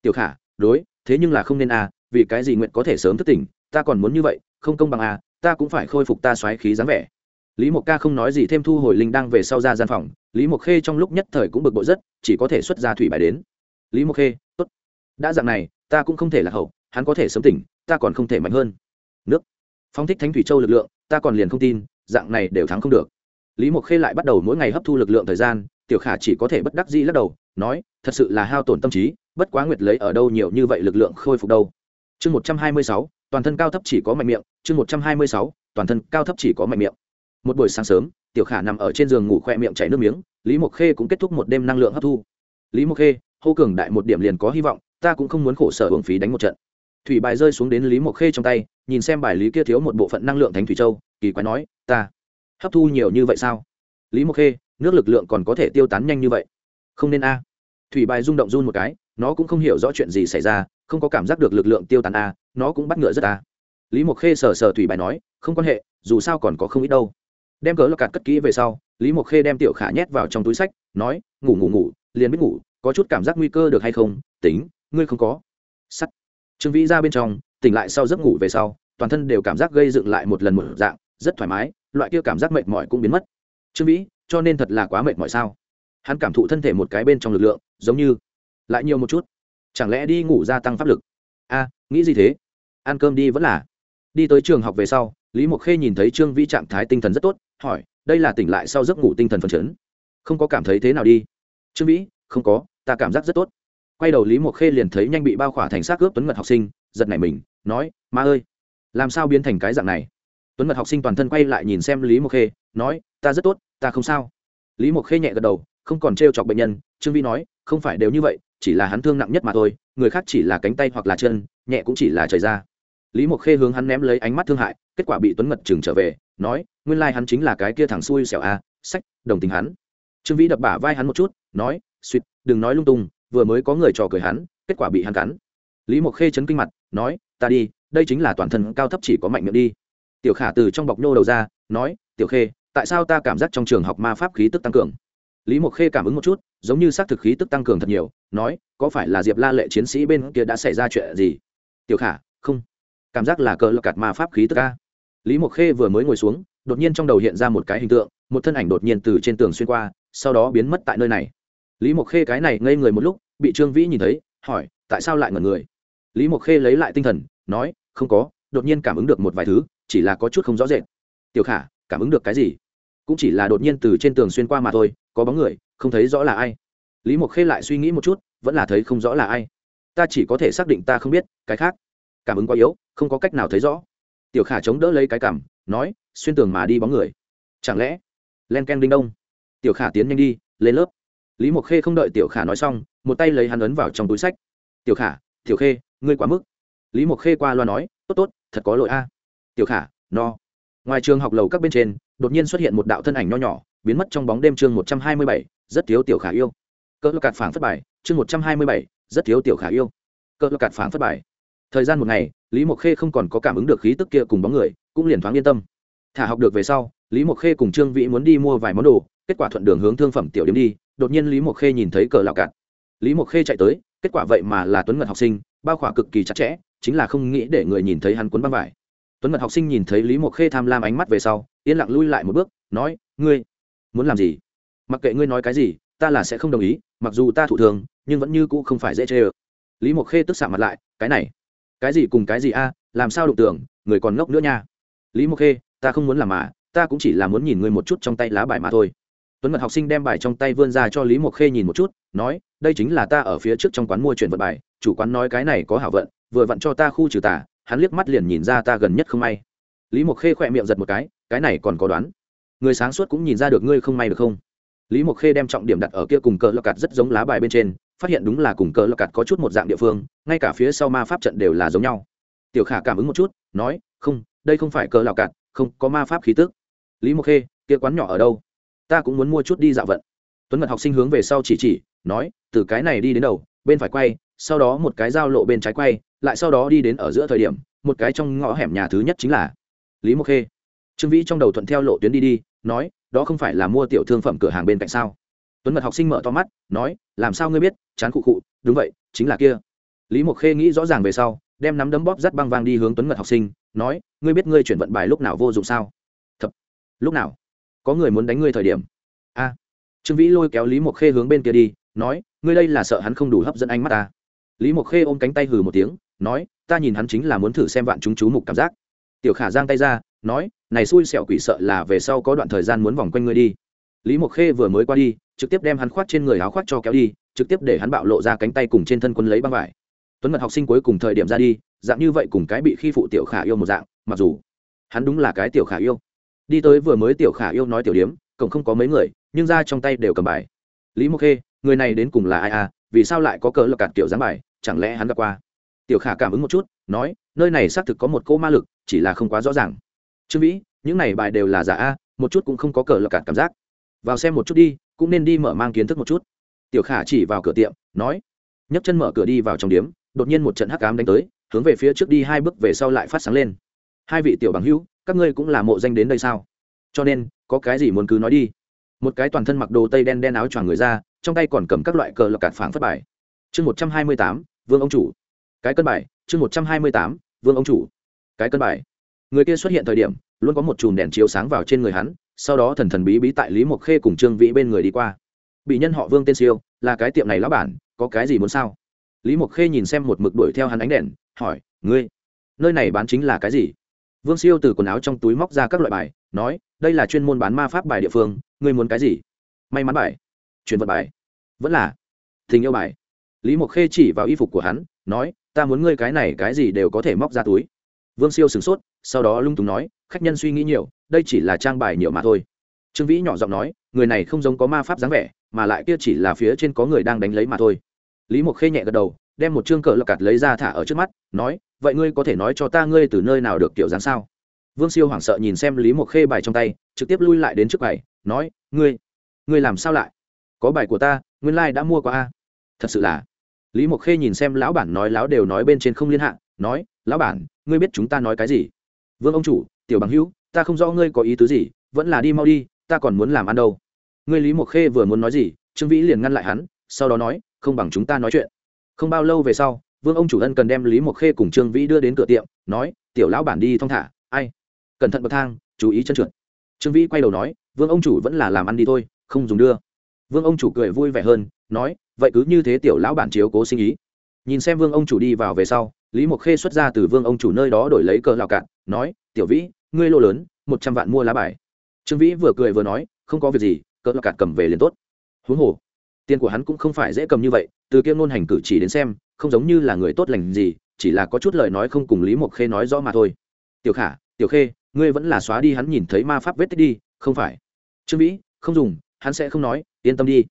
Tiểu khả, đối, thế nhưng là không nên a vì cái gì nguyệt có thể sớm thức tỉnh, ta còn muốn như vậy, không công bằng a ta cũng phải khôi phục ta xoáy khí dáng vẻ. Lý mộc ca không nói gì thêm thu hồi linh đang về sau ra gian phòng, lý mộc khê trong lúc nhất thời cũng bực bội rất, chỉ có thể xuất ra thủy bài đến. Lý mộc khê, tốt. Đã dạng này ta cũng không thể là hậu, hắn có thể sớm tỉnh, ta còn không thể mạnh hơn. Nước. Phong thích thánh thủy châu lực lượng, ta còn liền không tin, dạng này đều thắng không được. Lý mộc khê lại bắt đầu mỗi ngày hấp thu lực lượng thời gian, tiểu khả chỉ có thể bất đắc dĩ lắc đầu, nói, thật sự là hao tổn tâm trí, bất quá nguyệt lấy ở đâu nhiều như vậy lực lượng khôi phục đâu. Chương một trăm hai mươi sáu, toàn thân cao thấp chỉ có mạnh miệng, chương một trăm hai mươi sáu, toàn thân cao thấp chỉ có mạnh miệng. Một buổi sáng sớm, tiểu khả nằm ở trên giường ngủ khoe miệng chảy nước miếng, lý mộc khê cũng kết thúc một đêm năng lượng hấp thu. Lý mộc khê, hô cường đại một điểm liền có hy vọng ta cũng không muốn khổ sở hưởng phí đánh một trận. Thủy bài rơi xuống đến lý mộc khê trong tay, nhìn xem bài lý kia thiếu một bộ phận năng lượng thánh thủy châu, kỳ quái nói, ta hấp thu nhiều như vậy sao? Lý mộc khê, nước lực lượng còn có thể tiêu tán nhanh như vậy. Không nên a. Thủy bài rung động run một cái, nó cũng không hiểu rõ chuyện gì xảy ra, không có cảm giác được lực lượng tiêu tán a, nó cũng bắt ngựa rất a. Lý mộc khê sờ sờ thủy bài nói, không quan hệ, dù sao còn có không ít đâu. Đem cớ lọc cạt cất kỹ về sau, lý mộc khê đem tiểu khả nhét vào trong túi sách, nói, ngủ ngủ ngủ, liền biết ngủ, có chút cảm giác nguy cơ được hay không, tính ngươi không có. Sắt. Trương vĩ ra bên trong, tỉnh lại sau giấc ngủ về sau, toàn thân đều cảm giác gây dựng lại một lần một dạng, rất thoải mái, loại kia cảm giác mệt mỏi cũng biến mất. Trương vĩ, cho nên thật là quá mệt mỏi sao? Hắn cảm thụ thân thể một cái bên trong lực lượng, giống như lại nhiều một chút. Chẳng lẽ đi ngủ gia tăng pháp lực? A, nghĩ gì thế? Ăn cơm đi vẫn là. Đi tới trường học về sau, lý mộc khê nhìn thấy trương vĩ trạng thái tinh thần rất tốt, hỏi, đây là tỉnh lại sau giấc ngủ tinh thần phấn chấn? Không có cảm thấy thế nào đi? Trương vĩ, không có, ta cảm giác rất tốt quay đầu lý mộc khê liền thấy nhanh bị bao khỏa thành xác ướp tuấn mật học sinh, giật nảy mình, nói, ma ơi, làm sao biến thành cái dạng này? Tuấn mật học sinh toàn thân quay lại nhìn xem lý mộc khê, nói, ta rất tốt, ta không sao. Lý mộc khê nhẹ gật đầu, không còn t chọc bệnh nhân, trương vĩ nói, không phải đều như vậy, chỉ là hắn thương nặng nhất mà thôi, người khác chỉ là cánh tay hoặc là chân, nhẹ cũng chỉ là trời ra lý mộc khê hướng hắn ném lấy ánh mắt thương hại, kết quả bị tuấn mật trừng trở về, nói, nguyên lai、like、hắn chính là cái kia thẳng xui xẻo a, sách, đồng tình hắn. Trương vĩ đập bả vai hắn một chút, nói suýt đừng nói lung tung vừa mới có người trò cười hắn, kết quả bị hắn cắn. Lý mộc khê chấn kinh mặt, nói, ta đi, đây chính là toàn thân cao thấp chỉ có mạnh miệng đi. Tiểu khả từ trong bọc nhô đầu ra, nói, tiểu khê, tại sao ta cảm giác trong trường học ma pháp khí tức tăng cường? Lý mộc khê cảm ứng một chút, giống như xác thực khí tức tăng cường thật nhiều, nói, có phải là diệp la lệ chiến sĩ bên kia đã xảy ra chuyện gì? Tiểu khả, không. Cảm giác là cờ lọc cạt ma pháp khí tức ca lý mộc khê vừa mới ngồi xuống, đột nhiên trong đầu hiện ra một cái hình tượng, một thân ảnh đột nhiên từ trên tường xuyên qua, sau đó biến mất tại nơi này lý mộc khê cái này ngây người một lúc, bị trương vĩ nhìn thấy, hỏi, tại sao lại ngẩn người? Lý mộc khê lấy lại tinh thần, nói, không có, đột nhiên cảm ứng được một vài thứ, chỉ là có chút không rõ rệt. Tiểu khả, cảm ứng được cái gì? Cũng chỉ là đột nhiên từ trên tường xuyên qua mà thôi, có bóng người, không thấy rõ là ai. Lý mộc khê lại suy nghĩ một chút, vẫn là thấy không rõ là ai. Ta chỉ có thể xác định ta không biết, cái khác, cảm ứng quá yếu, không có cách nào thấy rõ. Tiểu khả chống đỡ lấy cái cảm, nói, xuyên tường mà đi bóng người. Chẳng lẽ, len ken đinh đông? Tiểu khả tiến nhanh đi, lên lớp lý mộc khê không đợi tiểu khả nói xong, một tay lấy hắn ấn vào trong túi sách. Tiểu khả, tiểu khê, ngươi quá mức. Lý mộc khê qua loa nói, tốt tốt, thật có lỗi a. Tiểu khả, no. Ngoài trường học lầu các bên trên, đột nhiên xuất hiện một đạo thân ảnh nho nhỏ, biến mất trong bóng đêm chương một trăm hai mươi bảy, rất thiếu tiểu khả yêu. Cỡ cạt phảng phất bài, chương một trăm hai mươi bảy, rất thiếu tiểu khả yêu. Cỡ cạt phảng phất bài. Thời gian một ngày, lý mộc khê không còn có cảm ứng được khí tức kia cùng bóng người, cũng liền thoáng yên tâm. Thả học được về sau lý mộc khê cùng trương vĩ muốn đi mua vài món đồ, kết quả thuận đường hướng thương phẩm tiểu điểm đi, đột nhiên lý mộc khê nhìn thấy cờ lạo cạn lý mộc khê chạy tới, kết quả vậy mà là tuấn ngật học sinh, bao khỏa cực kỳ chặt chẽ, chính là không nghĩ để người nhìn thấy hắn cuốn băng vải. Tuấn ngật học sinh nhìn thấy lý mộc khê tham lam ánh mắt về sau, yên lặng lui lại một bước, nói, ngươi muốn làm gì? Mặc kệ ngươi nói cái gì, ta là sẽ không đồng ý, mặc dù ta thụ thường, nhưng vẫn như cũ không phải dễ chê ơ. Lý mộc khê tức xạ mặt lại, cái này, cái gì cùng cái gì a, làm sao đụng tưởng người còn ngốc nữa nha. Lý mộc khê, ta không muốn làm mà ta cũng chỉ là muốn nhìn ngươi một chút trong tay lá bài mà thôi. Tuấn mật học sinh đem bài trong tay vươn ra cho lý mộc khê nhìn một chút, nói, đây chính là ta ở phía trước trong quán mua chuyển vật bài, chủ quán nói cái này có hảo vận, vừa vặn cho ta khu trừ tả hắn liếc mắt liền nhìn ra ta gần nhất không may. Lý mộc khê khỏe miệng giật một cái cái này còn có đoán. Người sáng suốt cũng nhìn ra được ngươi không may được không? Lý mộc khê đem trọng điểm đặt ở kia cùng cờ lọc cạt rất giống lá bài bên trên, phát hiện đúng là cùng cờ lọc cạt có chút một dạng địa phương, ngay cả phía sau ma pháp trận đều là giống nhau. Tiểu khả cảm ứng một chút, nói, không, đây không phải cờ lọc cạt, không, có ma pháp khí tức lý mộc khê, kia quán nhỏ ở đâu? Ta cũng muốn mua chút đi dạo vận. Tuấn mật học sinh hướng về sau chỉ chỉ, nói, từ cái này đi đến đầu, bên phải quay, sau đó một cái giao lộ bên trái quay, lại sau đó đi đến ở giữa thời điểm, một cái trong ngõ hẻm nhà thứ nhất chính là lý mộc khê. Trương vĩ trong đầu thuận theo lộ tuyến đi đi, nói, đó không phải là mua tiểu thương phẩm cửa hàng bên cạnh sao? Tuấn mật học sinh mở to mắt, nói, làm sao ngươi biết, chán cụ cụ đúng vậy, chính là kia. Lý mộc khê nghĩ rõ ràng về sau, đem nắm đấm bóp rắt băng vang đi hướng tuấn mật học sinh, nói, ngươi biết ngươi chuyển vận bài lúc nào vô dụng sao? Lúc nào? Có người muốn đánh ngươi thời điểm. A. Trương vĩ lôi kéo lý mộc khê hướng bên kia đi, nói, ngươi đây là sợ hắn không đủ hấp dẫn ánh mắt ta. Lý mộc khê ôm cánh tay hừ một tiếng, nói, ta nhìn hắn chính là muốn thử xem vạn chúng chú mục cảm giác. Tiểu khả giang tay ra, nói, này xui xẻo quỷ sợ là về sau có đoạn thời gian muốn vòng quanh ngươi đi. Lý mộc khê vừa mới qua đi, trực tiếp đem hắn khoác trên người áo khoác cho kéo đi, trực tiếp để hắn bạo lộ ra cánh tay cùng trên thân quân lấy băng vải. Tuấn mật học sinh cuối cùng thời điểm ra đi, dạng như vậy cùng cái bị khi phụ tiểu khả yêu một dạng, mặc dù hắn đúng là cái tiểu khả yêu đi tới vừa mới tiểu khả yêu nói tiểu điếm, cổng không có mấy người, nhưng ra trong tay đều cầm bài. Lý mộc khê, người này đến cùng là ai à? Vì sao lại có cỡ lọc cạt kiểu dáng bài? Chẳng lẽ hắn gặp qua? Tiểu khả cảm ứng một chút, nói, nơi này xác thực có một cỗ ma lực, chỉ là không quá rõ ràng. Trương vĩ, những này bài đều là giả a, một chút cũng không có cỡ lọc cạt cảm giác. Vào xem một chút đi, cũng nên đi mở mang kiến thức một chút. Tiểu khả chỉ vào cửa tiệm, nói, nhấc chân mở cửa đi vào trong điếm, đột nhiên một trận hắc ám đánh tới, hướng về phía trước đi hai bước về sau lại phát sáng lên hai vị tiểu bằng hữu, các ngươi cũng là mộ danh đến đây sao? Cho nên, có cái gì muốn cứ nói đi. Một cái toàn thân mặc đồ tây đen đen áo choàng người ra, trong tay còn cầm các loại cờ lọc cạt phảng phất bài. Chương một trăm hai mươi tám, vương ông chủ. Cái cân bài, chương một trăm hai mươi tám, vương ông chủ. Cái cân bài. Người kia xuất hiện thời điểm, luôn có một chùm đèn chiếu sáng vào trên người hắn, sau đó thần thần bí bí tại lý mộc khê cùng trương vĩ bên người đi qua. Bị nhân họ vương tên siêu, là cái tiệm này lão bản, có cái gì muốn sao? Lý mộc khê nhìn xem một mực đuổi theo hắn ánh đèn, hỏi, ngươi, nơi này bán chính là cái gì? Vương siêu từ quần áo trong túi móc ra các loại bài, nói, đây là chuyên môn bán ma pháp bài địa phương, ngươi muốn cái gì? May mắn bài. Truyền vận bài. Vẫn là tình yêu bài. Lý mộc khê chỉ vào y phục của hắn, nói, ta muốn ngươi cái này cái gì đều có thể móc ra túi. Vương siêu sửng sốt, sau đó lung túng nói, khách nhân suy nghĩ nhiều, đây chỉ là trang bài nhiều mà thôi. Trương vĩ nhỏ giọng nói, người này không giống có ma pháp dáng vẻ, mà lại kia chỉ là phía trên có người đang đánh lấy mà thôi. Lý mộc khê nhẹ gật đầu đem một chương cờ lập cạt lấy ra thả ở trước mắt, nói, vậy ngươi có thể nói cho ta ngươi từ nơi nào được kiểu dáng sao? Vương siêu hoảng sợ nhìn xem lý mộc khê bài trong tay, trực tiếp lui lại đến trước bài, nói, ngươi ngươi làm sao lại? Có bài của ta, nguyên lai、like、đã mua qua a. Thật sự là? Lý mộc khê nhìn xem lão bản nói lão đều nói bên trên không liên hạ, nói, lão bản, ngươi biết chúng ta nói cái gì? Vương ông chủ, tiểu bằng hữu, ta không rõ ngươi có ý tứ gì, vẫn là đi mau đi, ta còn muốn làm ăn đâu. Ngươi lý mộc khê vừa muốn nói gì, trương vĩ liền ngăn lại hắn, sau đó nói, không bằng chúng ta nói chuyện không bao lâu về sau, vương ông chủ ân cần đem lý mộc khê cùng trương vĩ đưa đến cửa tiệm, nói, tiểu lão bản đi thong thả, ai? Cẩn thận bậc thang, chú ý chân trượt. Trương vĩ quay đầu nói, vương ông chủ vẫn là làm ăn đi thôi, không dùng đưa. Vương ông chủ cười vui vẻ hơn, nói, vậy cứ như thế tiểu lão bản chiếu cố sinh ý. Nhìn xem vương ông chủ đi vào về sau, lý mộc khê xuất ra từ vương ông chủ nơi đó đổi lấy cờ lào cạn, nói, tiểu vĩ, ngươi lô lớn, một trăm vạn mua lá bài. Trương vĩ vừa cười vừa nói, không có việc gì, cờ lào cạn cầm về liền tốt. Huống hồ tiền của hắn cũng không phải dễ cầm như vậy, từ kia ngôn hành cử chỉ đến xem, không giống như là người tốt lành gì, chỉ là có chút lời nói không cùng lý mộc khê nói rõ mà thôi. Tiểu khả, tiểu khê, ngươi vẫn là xóa đi hắn nhìn thấy ma pháp vết tích đi, không phải? Trương vĩ, không dùng, hắn sẽ không nói, yên tâm đi.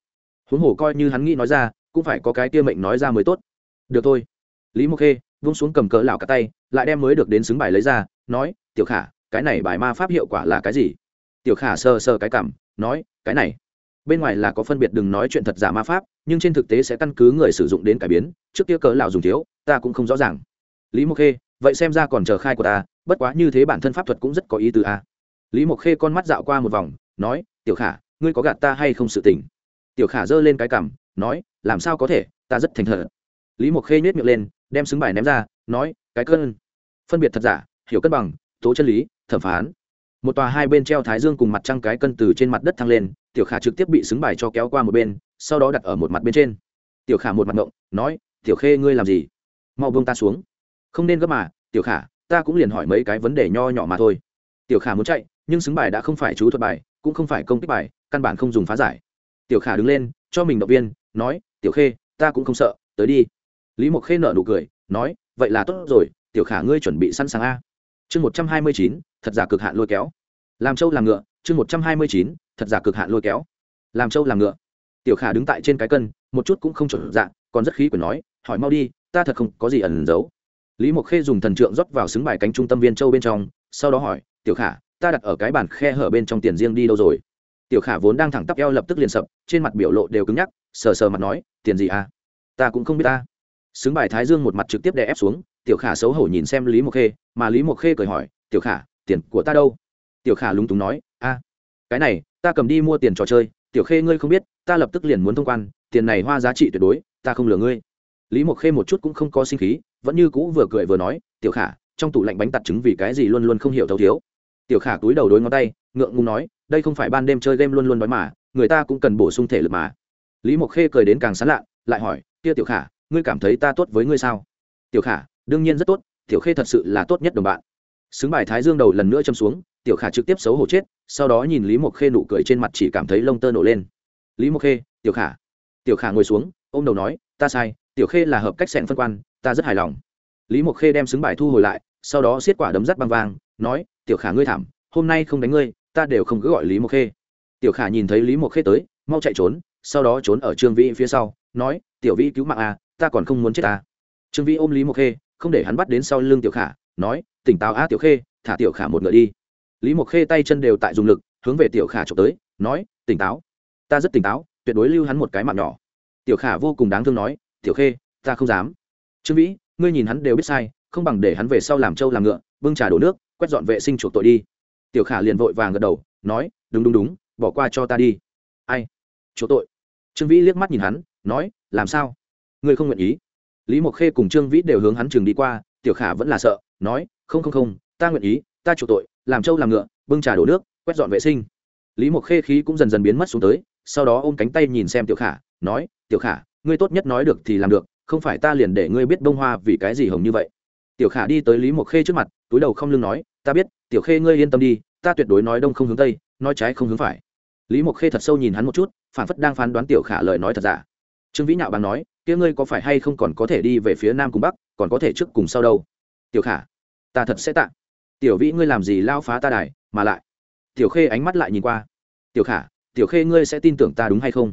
Huống hồ coi như hắn nghĩ nói ra, cũng phải có cái kia mệnh nói ra mới tốt. Được thôi. Lý mộc khê vung xuống cầm cỡ lào cả tay, lại đem mới được đến xứng bài lấy ra, nói, tiểu khả, cái này bài ma pháp hiệu quả là cái gì? Tiểu khả sờ sờ cái cảm, nói, cái này bên ngoài là có phân biệt đừng nói chuyện thật giả ma pháp, nhưng trên thực tế sẽ căn cứ người sử dụng đến cải biến, trước kia cỡ lào dùng thiếu, ta cũng không rõ ràng. Lý mộc khê, vậy xem ra còn chờ khai của ta, bất quá như thế bản thân pháp thuật cũng rất có ý tứ a. Lý mộc khê con mắt dạo qua một vòng, nói, tiểu khả, ngươi có gạt ta hay không sự tình? Tiểu khả giơ lên cái cảm nói, làm sao có thể, ta rất thành thật. Lý mộc khê nhét miệng lên, đem xứng bài ném ra, nói, cái cân phân biệt thật giả, hiểu cân bằng, tố chân lý, thẩm phán. Một tòa hai bên treo thái dương cùng mặt trăng cái cân từ trên mặt đất thăng lên tiểu khả trực tiếp bị xứng bài cho kéo qua một bên, sau đó đặt ở một mặt bên trên. Tiểu khả một mặt ngộng, nói, tiểu khê ngươi làm gì? Mau buông ta xuống. Không nên gấp mà, tiểu khả, ta cũng liền hỏi mấy cái vấn đề nho nhỏ mà thôi. Tiểu khả muốn chạy, nhưng xứng bài đã không phải chú thuật bài, cũng không phải công kích bài, căn bản không dùng phá giải. Tiểu khả đứng lên, cho mình động viên, nói, tiểu khê, ta cũng không sợ, tới đi. Lý mộc khê nở nụ cười, nói, vậy là tốt rồi, tiểu khả ngươi chuẩn bị sẵn sàng a. Chương một trăm hai mươi chín, thật giả cực hạn lôi kéo. Làm trâu làm ngựa, chương một trăm hai mươi chín thật giả cực hạn lôi kéo. Làm trâu làm ngựa. Tiểu khả đứng tại trên cái cân, một chút cũng không chuẩn dạng còn rất khí quyển nói, hỏi mau đi, ta thật không có gì ẩn giấu. Lý mộc khê dùng thần trượng rót vào xứng bài cánh trung tâm viên châu bên trong, sau đó hỏi, tiểu khả, ta đặt ở cái bàn khe hở bên trong tiền riêng đi đâu rồi? Tiểu khả vốn đang thẳng tắp eo lập tức liền sập, trên mặt biểu lộ đều cứng nhắc, sờ sờ mặt nói, tiền gì à? Ta cũng không biết ta. Xứng bài thái dương một mặt trực tiếp đè ép xuống, tiểu khả xấu hổ nhìn xem lý mộc khê, mà lý mộc khê cười hỏi, tiểu khả, tiền của ta đâu? Tiểu khả lúng túng nói, a cái này, ta cầm đi mua tiền trò chơi, tiểu khê ngươi không biết, ta lập tức liền muốn thông quan, tiền này hoa giá trị tuyệt đối, ta không lừa ngươi. Lý mộc khê một chút cũng không có sinh khí, vẫn như cũ vừa cười vừa nói, tiểu khả, trong tủ lạnh bánh tặt trứng vì cái gì luôn luôn không hiểu thấu thiếu. Tiểu khả túi đầu đối ngón tay, ngượng ngùng nói, đây không phải ban đêm chơi game luôn luôn đói mà, người ta cũng cần bổ sung thể lực mà. Lý mộc khê cười đến càng sán lạ lại hỏi, kia tiểu khả, ngươi cảm thấy ta tốt với ngươi sao? Tiểu khả, đương nhiên rất tốt, tiểu khê thật sự là tốt nhất đồng bạn. Xứng bài thái dương đầu lần nữa châm xuống tiểu khả trực tiếp xấu hổ chết, sau đó nhìn lý mộc khê nụ cười trên mặt chỉ cảm thấy lông tơ nổ lên. Lý mộc khê, tiểu khả. Tiểu khả ngồi xuống ô m đầu nói, ta sai, tiểu khê là hợp cách sẹn phân quan, ta rất hài lòng. Lý mộc khê đem xứng bài thu hồi lại, sau đó xiết quả đấm rắt băng vang nói, tiểu khả ngươi thảm, hôm nay không đánh ngươi, ta đều không cứ gọi lý mộc khê. Tiểu khả nhìn thấy lý mộc khê tới, mau chạy trốn, sau đó trốn ở trương vĩ phía sau, nói, tiểu vĩ cứu mạng à ta còn không muốn chết ta. Trương vĩ ôm lý mộc khê, không để hắn bắt đến sau lưng tiểu khả, nói, tỉnh táo a tiểu khê, thả tiểu khả một ngựa đi lý mộc khê tay chân đều tại dùng lực, hướng về tiểu khả trộm tới, nói, tỉnh táo. Ta rất tỉnh táo, tuyệt đối lưu hắn một cái mạng nhỏ. Tiểu khả vô cùng đáng thương nói, tiểu khê, ta không dám. Trương vĩ, ngươi nhìn hắn đều biết sai, không bằng để hắn về sau làm trâu làm ngựa, bưng trà đổ nước, quét dọn vệ sinh chuộc tội đi. Tiểu khả liền vội vàng gật đầu, nói, đúng đúng đúng, bỏ qua cho ta đi. Ai? Chuộc tội? Trương vĩ liếc mắt nhìn hắn, nói, làm sao? Ngươi không nguyện ý? Lý mộc khê cùng trương vĩ đều hướng hắn trường đi qua, tiểu khả vẫn là sợ, nói, không không không, ta nguyện ý ta chủ tội, làm trâu làm ngựa, bưng trà đổ nước, quét dọn vệ sinh. Lý mộc khê khí cũng dần dần biến mất xuống tới, sau đó ôm cánh tay nhìn xem tiểu khả, nói, tiểu khả, ngươi tốt nhất nói được thì làm được, không phải ta liền để ngươi biết bông hoa vì cái gì hồng như vậy. Tiểu khả đi tới lý mộc khê trước mặt, túi đầu không lưng nói, ta biết, tiểu khê ngươi yên tâm đi, ta tuyệt đối nói đông không hướng tây, nói trái không hướng phải. Lý mộc khê thật sâu nhìn hắn một chút, phản phất đang phán đoán tiểu khả lời nói thật giả. Trương vĩ nhạo bằng nói, kia ngươi có phải hay không còn có thể đi về phía nam cùng bắc, còn có thể trước cùng sau đâu? Tiểu khả, ta thật sẽ tạ tiểu vĩ ngươi làm gì lao phá ta đài, mà lại. Tiểu khê ánh mắt lại nhìn qua. Tiểu khả, tiểu khê ngươi sẽ tin tưởng ta đúng hay không?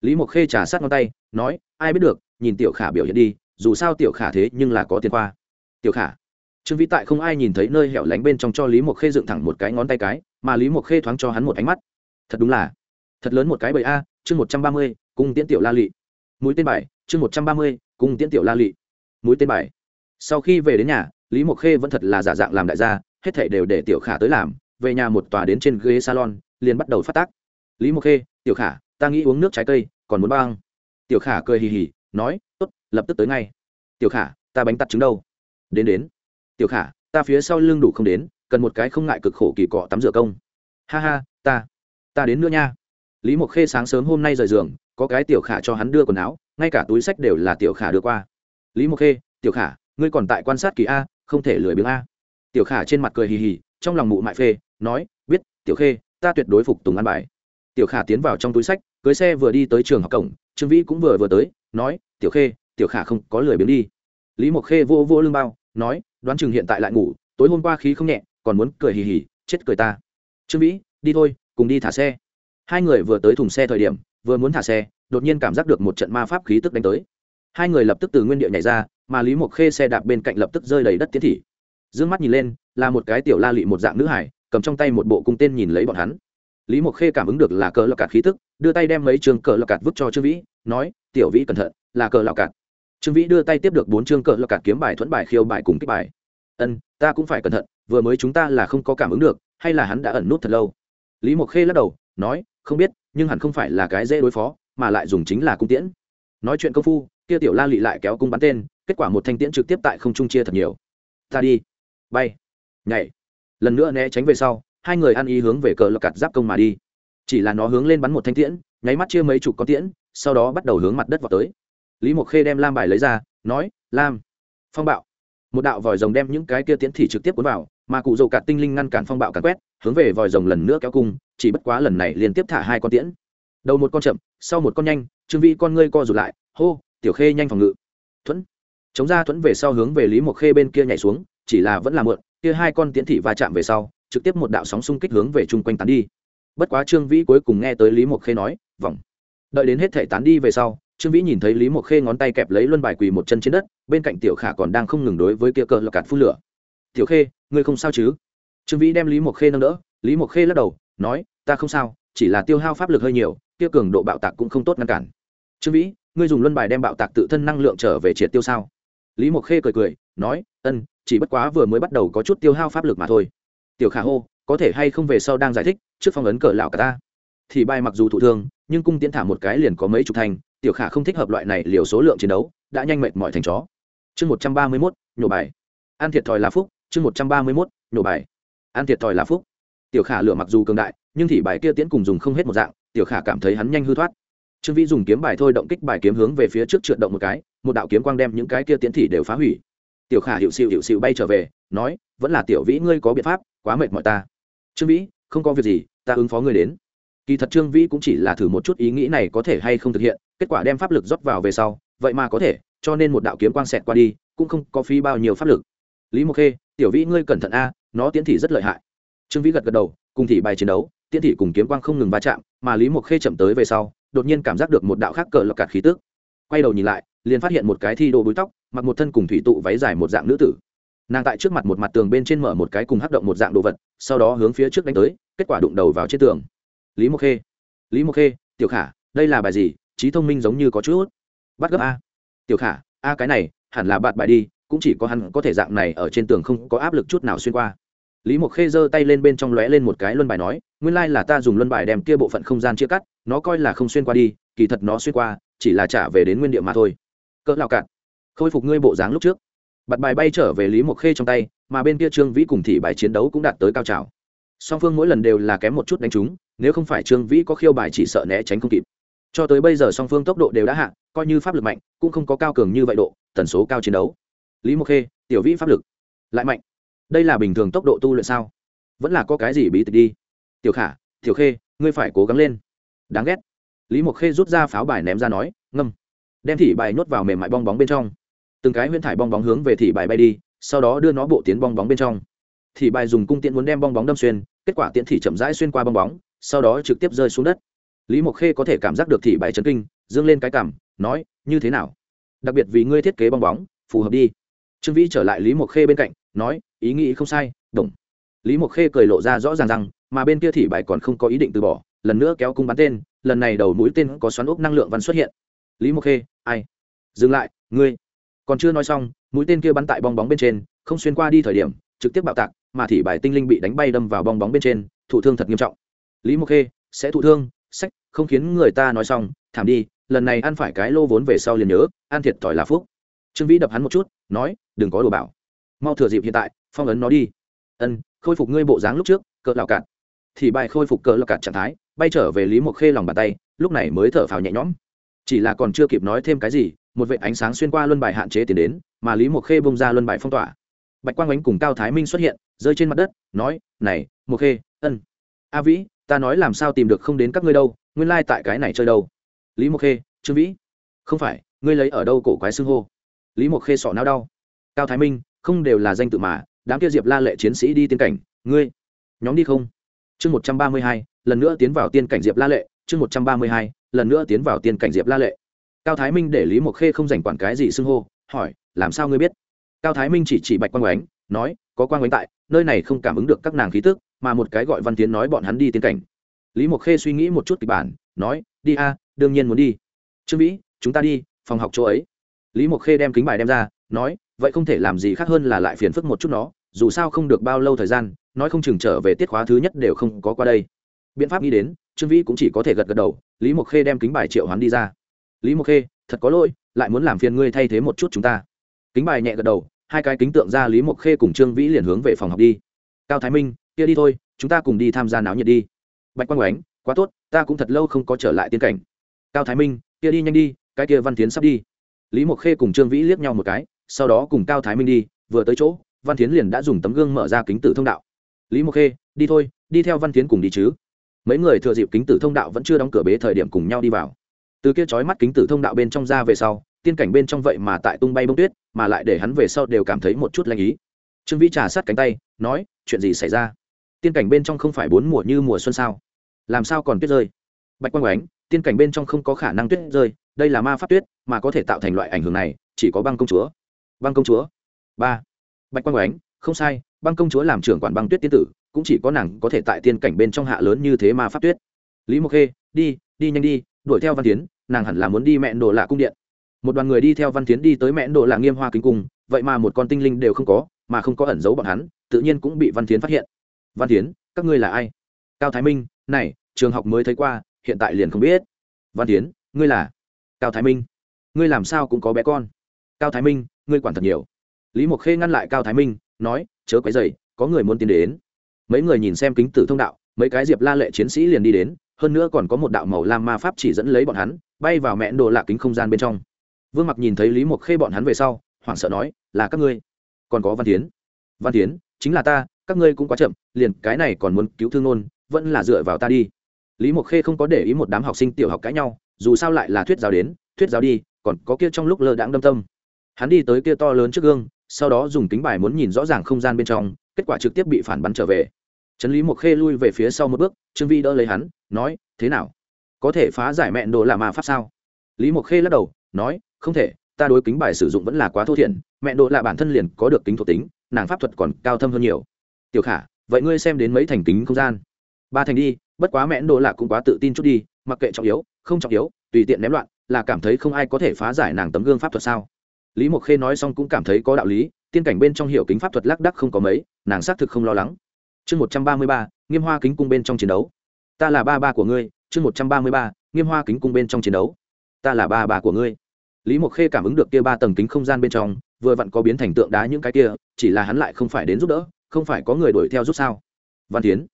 Lý mộc khê trả sát ngón tay, nói, ai biết được, nhìn tiểu khả biểu hiện đi, dù sao tiểu khả thế nhưng là có tiền khoa tiểu khả. Trương vĩ tại không ai nhìn thấy nơi hẻo lánh bên trong cho lý mộc khê dựng thẳng một cái ngón tay cái, mà lý mộc khê thoáng cho hắn một ánh mắt. Thật đúng là, thật lớn một cái bầy a, chương một trăm ba mươi, cung tiễn tiểu la lị. Mũi tên bài, chương một trăm ba mươi, cung tiễn tiểu la lị. Mũi tên bài. Sau khi về đến nhà, lý mộc khê vẫn thật là giả dạng làm đại gia hết thảy đều để tiểu khả tới làm, về nhà một tòa đến trên ghế salon, liền bắt đầu phát tác. Lý mộc khê, tiểu khả, ta nghĩ uống nước trái cây, còn muốn băng. Tiểu khả cười hì hì, nói, tốt, lập tức tới ngay. Tiểu khả, ta bánh tặt trứng đâu? Đến đến. Tiểu khả, ta phía sau lưng đủ không đến, cần một cái không ngại cực khổ kỳ cọ tắm rửa công. Ha ha, ta ta đến nữa nha. Lý mộc khê sáng sớm hôm nay rời giường, có cái tiểu khả cho hắn đưa quần áo, ngay cả túi sách đều là tiểu khả đưa qua. Lý mộc khê, tiểu khả, ngươi còn tại quan sát kỳ a, không thể lười biếng a tiểu khả trên mặt cười hì hì, trong lòng mụ mại phê, nói, biết, tiểu khê, ta tuyệt đối phục tùng ăn bài. Tiểu khả tiến vào trong túi sách, cưới xe vừa đi tới trường học cổng, trương vĩ cũng vừa vừa tới, nói, tiểu khê, tiểu khả không có lười biếng đi. Lý mộc khê vô vô lưng bao, nói, đoán chừng hiện tại lại ngủ, tối hôm qua khí không nhẹ, còn muốn cười hì hì, chết cười ta. Trương vĩ, đi thôi, cùng đi thả xe. Hai người vừa tới thùng xe thời điểm, vừa muốn thả xe, đột nhiên cảm giác được một trận ma pháp khí tức đánh tới. Hai người lập tức từ nguyên địa nhảy ra, mà lý mộc khê xe đạp bên cạnh lập tức rơi đầy đất tiến thị d ư ơ n g mắt nhìn lên, là một cái tiểu la lị một dạng nữ hải, cầm trong tay một bộ cung tên nhìn lấy bọn hắn. Lý mộc khê cảm ứng được là cờ lọc cạt khí tức, đưa tay đem mấy trường cờ lọc cạt vứt cho trương vĩ, nói, tiểu vĩ cẩn thận, là cờ lọc cạt. Trương vĩ đưa tay tiếp được bốn chương cờ lọc cạt kiếm bài thuẫn bài khiêu bài cùng kích bài. Ân, ta cũng phải cẩn thận, vừa mới chúng ta là không có cảm ứng được, hay là hắn đã ẩn nút thật lâu? Lý mộc khê lắc đầu, nói, không biết, nhưng hẳn không phải là cái dễ đối phó, mà lại dùng chính là cung tiễn. Nói chuyện công phu, kia tiểu la lị lại kéo cung bắn tên, kết quả một thanh tiễn trực tiếp tại không trung chia thật nhiều. Ta đi bay, nhảy. Lần nữa né tránh về sau, hai người ăn ý hướng về cờ lọc cặt giáp công mà đi. Chỉ là nó hướng lên bắn một thanh tiễn, nháy mắt chia mấy chục con tiễn, sau đó bắt đầu hướng mặt đất vào tới. Lý mộc khê đem lam bài lấy ra, nói, lam, phong bạo. Một đạo vòi rồng đem những cái kia tiễn thì trực tiếp cuốn vào, mà cụ dầu cạt tinh linh ngăn cản phong bạo càn quét, hướng về vòi rồng lần nữa kéo cung, chỉ bất quá lần này liên tiếp thả hai con tiễn. Đầu một con chậm, sau một con nhanh, trương vi con ngươi co rụt lại, hô, tiểu khê nhanh phòng ngự. Thuẫn. Chống ra thuẫn về sau hướng về lý mộc khê bên kia nhảy xuống chỉ là vẫn là mượn kia hai con tiễn thị va chạm về sau, trực tiếp một đạo sóng xung kích hướng về chung quanh tán đi. Bất quá trương vĩ cuối cùng nghe tới lý mộc khê nói, vòng. Đợi đến hết thể tán đi về sau, trương vĩ nhìn thấy lý mộc khê ngón tay kẹp lấy luân bài quỳ một chân trên đất, bên cạnh tiểu khả còn đang không ngừng đối với kia cờ lọc cạt phun lửa. Tiểu khê, ngươi không sao chứ? Trương vĩ đem lý mộc khê nâng đỡ, lý mộc khê lắc đầu, nói, ta không sao, chỉ là tiêu hao pháp lực hơi nhiều, kia cường độ bạo tạc cũng không tốt ngăn cản. Trương vĩ, ngươi dùng luân bài đem bạo tạc tự thân năng lượng trở về triệt tiêu sao? Lý mộc khê cười cười, nói, ân, chỉ bất quá vừa mới bắt đầu có chút tiêu hao pháp lực mà thôi. Tiểu khả hô, có thể hay không về sau đang giải thích, trước phong ấn cờ lão cả ta? Thì bài mặc dù thụ thương, nhưng cung tiến thả một cái liền có mấy chục thành, tiểu khả không thích hợp loại này liều số lượng chiến đấu, đã nhanh mệt mỏi thành chó. Chương một trăm ba mươi mốt, nhổ bài. An thiệt thòi là phúc, chương một trăm ba mươi mốt, nhổ bài. An thiệt thòi là phúc. Tiểu khả lửa mặc dù cường đại, nhưng thì bài kia tiễn cùng dùng không hết một dạng, tiểu khả cảm thấy hắn nhanh hư thoát. Trương vĩ dùng kiếm bài thôi động kích bài kiếm hướng về phía trước trượt động một cái một đạo kiếm quang đem những cái kia tiễn thị đều phá hủy. Tiểu khả hiệu xịu hiệu xịu bay trở về, nói, vẫn là tiểu vĩ ngươi có biện pháp, quá mệt mỏi ta. Trương vĩ, không có việc gì, ta ứng phó ngươi đến. Kỳ thật trương vĩ cũng chỉ là thử một chút ý nghĩ này có thể hay không thực hiện, kết quả đem pháp lực rót vào về sau, vậy mà có thể, cho nên một đạo kiếm quang xẹt qua đi, cũng không có phí bao nhiêu pháp lực. Lý mộc khê, tiểu vĩ ngươi cẩn thận a, nó tiến thị rất lợi hại. Trương vĩ gật gật đầu, cùng thị bài chiến đấu tiến thị cùng kiếm quang không ngừng va chạm, mà lý mộc khê chậm tới về sau, đột nhiên cảm giác được một đạo khác cờ lọc cạt khí tức. Quay đầu nhìn lại liền phát hiện một cái thi đồ búi tóc, mặc một thân cùng thủy tụ váy dài một dạng nữ tử. Nàng tại trước mặt một mặt tường bên trên mở một cái cùng hắc động một dạng đồ vật, sau đó hướng phía trước đánh tới, kết quả đụng đầu vào trên tường. Lý mộc khê, lý mộc khê, tiểu khả, đây là bài gì? Trí thông minh giống như có chút. Bắt gấp a. Tiểu khả, a cái này, hẳn là bạn bài đi, cũng chỉ có hắn có thể dạng này ở trên tường không có áp lực chút nào xuyên qua. Lý mộc khê giơ tay lên bên trong lóe lên một cái luân bài nói, nguyên lai là ta dùng luân bài đem kia bộ phận không gian chia cắt, nó coi là không xuyên qua đi, kỳ thật nó xuyên qua, chỉ là trả về đến nguyên địa mà thôi cỡ lao cạn. Khôi phục ngươi bộ dáng lúc trước. Bặt bài bay trở về lý mộc khê trong tay, mà bên kia trương vĩ cùng thị bài chiến đấu cũng đạt tới cao trào. Song phương mỗi lần đều là kém một chút đánh trúng nếu không phải trương vĩ có khiêu bài chỉ sợ né tránh không kịp. Cho tới bây giờ song phương tốc độ đều đã hạ, coi như pháp lực mạnh, cũng không có cao cường như vậy độ, tần số cao chiến đấu. Lý mộc khê, tiểu vĩ pháp lực lại mạnh. Đây là bình thường tốc độ tu luyện sao? Vẫn là có cái gì bí tịch đi? Tiểu khả, tiểu khê, ngươi phải cố gắng lên. Đáng ghét. Lý mộc khê rút ra pháo bài ném ra nói, ngâm đem thị bài nhốt vào mềm mại bong bóng bên trong. Từng cái huyễn thải bong bóng hướng về thị bài bay đi, sau đó đưa nó bộ tiến bong bóng bên trong. Thị bài dùng cung tiễn muốn đem bong bóng đâm xuyên, kết quả tiễn thị chậm rãi xuyên qua bong bóng, sau đó trực tiếp rơi xuống đất. Lý mộc khê có thể cảm giác được thị bài chấn kinh, dương lên cái cảm, nói, như thế nào? Đặc biệt vì ngươi thiết kế bong bóng, phù hợp đi. Trương vĩ trở lại lý mộc khê bên cạnh, nói, ý nghĩ không sai, đồng. Lý mộc khê cười lộ ra rõ ràng rằng, mà bên kia thị bài còn không có ý định từ bỏ, lần nữa kéo cung bắn tên, lần này đầu mũi tên có xoắn ốc năng lượng văn xuất hiện lý mộc khê, ai? Dừng lại, ngươi. Còn chưa nói xong, mũi tên kia bắn tại bong bóng bên trên, không xuyên qua đi thời điểm, trực tiếp bạo tạc, mà thì bài tinh linh bị đánh bay đâm vào bong bóng bên trên, thụ thương thật nghiêm trọng. Lý mộc khê, sẽ thụ thương, sách, không khiến người ta nói xong, thảm đi, lần này ăn phải cái lô vốn về sau liền nhớ, ăn thiệt thòi là phúc. Trương vĩ đập hắn một chút, nói, đừng có đồ bảo. Mau thừa dịp hiện tại, phong ấn nó đi. Ân, khôi phục ngươi bộ dáng lúc trước, cỡ lạo cạn. Thì bài khôi phục cỡ lạo cạn trạng thái, bay trở về lý mộc khê lòng bàn tay, lúc này mới thở phào nhẹ nhõm chỉ là còn chưa kịp nói thêm cái gì, một vệ ánh sáng xuyên qua luân bài hạn chế tiến đến, mà lý mộc khê bông ra luân bài phong tỏa. Bạch quang ánh cùng cao thái minh xuất hiện, rơi trên mặt đất, nói, này, mộc khê, ân. A vĩ, ta nói làm sao tìm được không đến các ngươi đâu, nguyên lai tại cái này chơi đâu. Lý mộc khê, trương vĩ, không phải, ngươi lấy ở đâu cổ quái xưng hô? Lý mộc khê sọ não đau. Cao thái minh, không đều là danh tự mà, đám kia diệp la lệ chiến sĩ đi tiên cảnh, ngươi, nhóm đi không? Chương một trăm ba mươi hai, lần nữa tiến vào tiên cảnh diệp la lệ, chương một trăm ba mươi hai lần nữa tiến vào tiên cảnh diệp la lệ. Cao thái minh để lý mộc khê không dành quản cái gì xưng hô, hỏi, làm sao ngươi biết? Cao thái minh chỉ chỉ bạch quang oánh nói, có quang oánh tại, nơi này không cảm ứng được các nàng khí tức, mà một cái gọi văn tiến nói bọn hắn đi tiên cảnh. Lý mộc khê suy nghĩ một chút kịch bản, nói, đi a, đương nhiên muốn đi. Trương vĩ, chúng ta đi, phòng học chỗ ấy. Lý mộc khê đem kính bài đem ra, nói, vậy không thể làm gì khác hơn là lại phiền phức một chút nó, dù sao không được bao lâu thời gian, nói không chừng trở về tiết khóa thứ nhất đều không có qua đây. Biện pháp nghĩ đến trương vĩ cũng chỉ có thể gật gật đầu, lý mộc khê đem kính bài triệu hoán đi ra. Lý mộc khê, thật có lỗi, lại muốn làm phiền ngươi thay thế một chút chúng ta. Kính bài nhẹ gật đầu, hai cái kính tượng ra lý mộc khê cùng trương vĩ liền hướng về phòng học đi. Cao thái minh, kia đi thôi, chúng ta cùng đi tham gia náo nhiệt đi. Bạch quang oánh quá tốt, ta cũng thật lâu không có trở lại tiên cảnh. Cao thái minh, kia đi nhanh đi, cái kia văn tiến sắp đi. Lý mộc khê cùng trương vĩ liếc nhau một cái, sau đó cùng cao thái minh đi, vừa tới chỗ, văn tiến liền đã dùng tấm gương mở ra kính tử thông đạo. Lý mộc khê, đi thôi, đi theo văn tiến cùng đi chứ mấy người thừa dịp kính tử thông đạo vẫn chưa đóng cửa bế thời điểm cùng nhau đi vào. Từ kia trói mắt kính tử thông đạo bên trong ra về sau, tiên cảnh bên trong vậy mà tại tung bay bông tuyết, mà lại để hắn về sau đều cảm thấy một chút lanh ý. Trương vĩ trà sát cánh tay, nói, chuyện gì xảy ra? Tiên cảnh bên trong không phải bốn mùa như mùa xuân sao? Làm sao còn tuyết rơi? Bạch quang ánh tiên cảnh bên trong không có khả năng tuyết rơi, đây là ma pháp tuyết, mà có thể tạo thành loại ảnh hưởng này, chỉ có băng công chúa. Băng công chúa? Ba. Bạch quang ánh không sai, băng công chúa làm trưởng quản băng tuyết tiên tử cũng chỉ có nàng có thể tại tiên cảnh bên trong hạ lớn như thế mà pháp tuyết. Lý mộc khê, đi đi nhanh đi, đuổi theo văn tiến nàng hẳn là muốn đi mẹ đồ lạ cung điện. Một đoàn người đi theo văn tiến đi tới mẹ đồ lạ nghiêm hoa kính cung, vậy mà một con tinh linh đều không có, mà không có ẩn giấu bọn hắn, tự nhiên cũng bị văn tiến phát hiện. Văn tiến các ngươi là ai? Cao thái minh, này, trường học mới thấy qua, hiện tại liền không biết. Văn tiến ngươi là? Cao thái minh. Ngươi làm sao cũng có bé con. Cao thái minh, ngươi quản thật nhiều. Lý mộc khê ngăn lại cao thái minh, nói, chớ quấy dày có người muốn tiến đến mấy người nhìn xem kính tử thông đạo, mấy cái diệp la lệ chiến sĩ liền đi đến, hơn nữa còn có một đạo màu lam ma pháp chỉ dẫn lấy bọn hắn, bay vào mẹn đồ lạ kính không gian bên trong. Vương mặc nhìn thấy lý mộc khê bọn hắn về sau, hoảng sợ nói, là các ngươi. Còn có văn tiến. Văn tiến, chính là ta, các ngươi cũng quá chậm, liền cái này còn muốn cứu thương nôn, vẫn là dựa vào ta đi. Lý mộc khê không có để ý một đám học sinh tiểu học cãi nhau, dù sao lại là thuyết giáo đến, thuyết giáo đi, còn có kia trong lúc lơ đãng đâm tâm. Hắn đi tới kia to lớn trước gương, sau đó dùng kính bài muốn nhìn rõ ràng không gian bên trong, kết quả trực tiếp bị phản bắn trở về trấn lý mộc khê lui về phía sau một bước, trương vi đỡ lấy hắn, nói, thế nào? Có thể phá giải mẹn đồ là mà pháp sao? Lý mộc khê lắc đầu, nói, không thể, ta đối kính bài sử dụng vẫn là quá thô thiển, mẹ đồ là bản thân liền có được kính thuộc tính, nàng pháp thuật còn cao thâm hơn nhiều. Tiểu khả, vậy ngươi xem đến mấy thành kính không gian? Ba thành đi, bất quá mẹn đồ là cũng quá tự tin chút đi, mặc kệ trọng yếu, không trọng yếu, tùy tiện ném loạn, là cảm thấy không ai có thể phá giải nàng tấm gương pháp thuật sao? Lý mộc khê nói xong cũng cảm thấy có đạo lý, tiên cảnh bên trong hiểu kính pháp thuật lác đắc không có mấy, nàng xác thực không lo lắng chương một trăm ba mươi ba, nghiêm hoa kính cung bên trong chiến đấu. Ta là ba ba của ngươi, chương một trăm ba mươi ba, nghiêm hoa kính cung bên trong chiến đấu. Ta là ba ba của ngươi. Lý mộc khê cảm ứng được kia ba tầng kính không gian bên trong, vừa vặn có biến thành tượng đá những cái kia, chỉ là hắn lại không phải đến giúp đỡ, không phải có người đuổi theo giúp sao? Văn tiến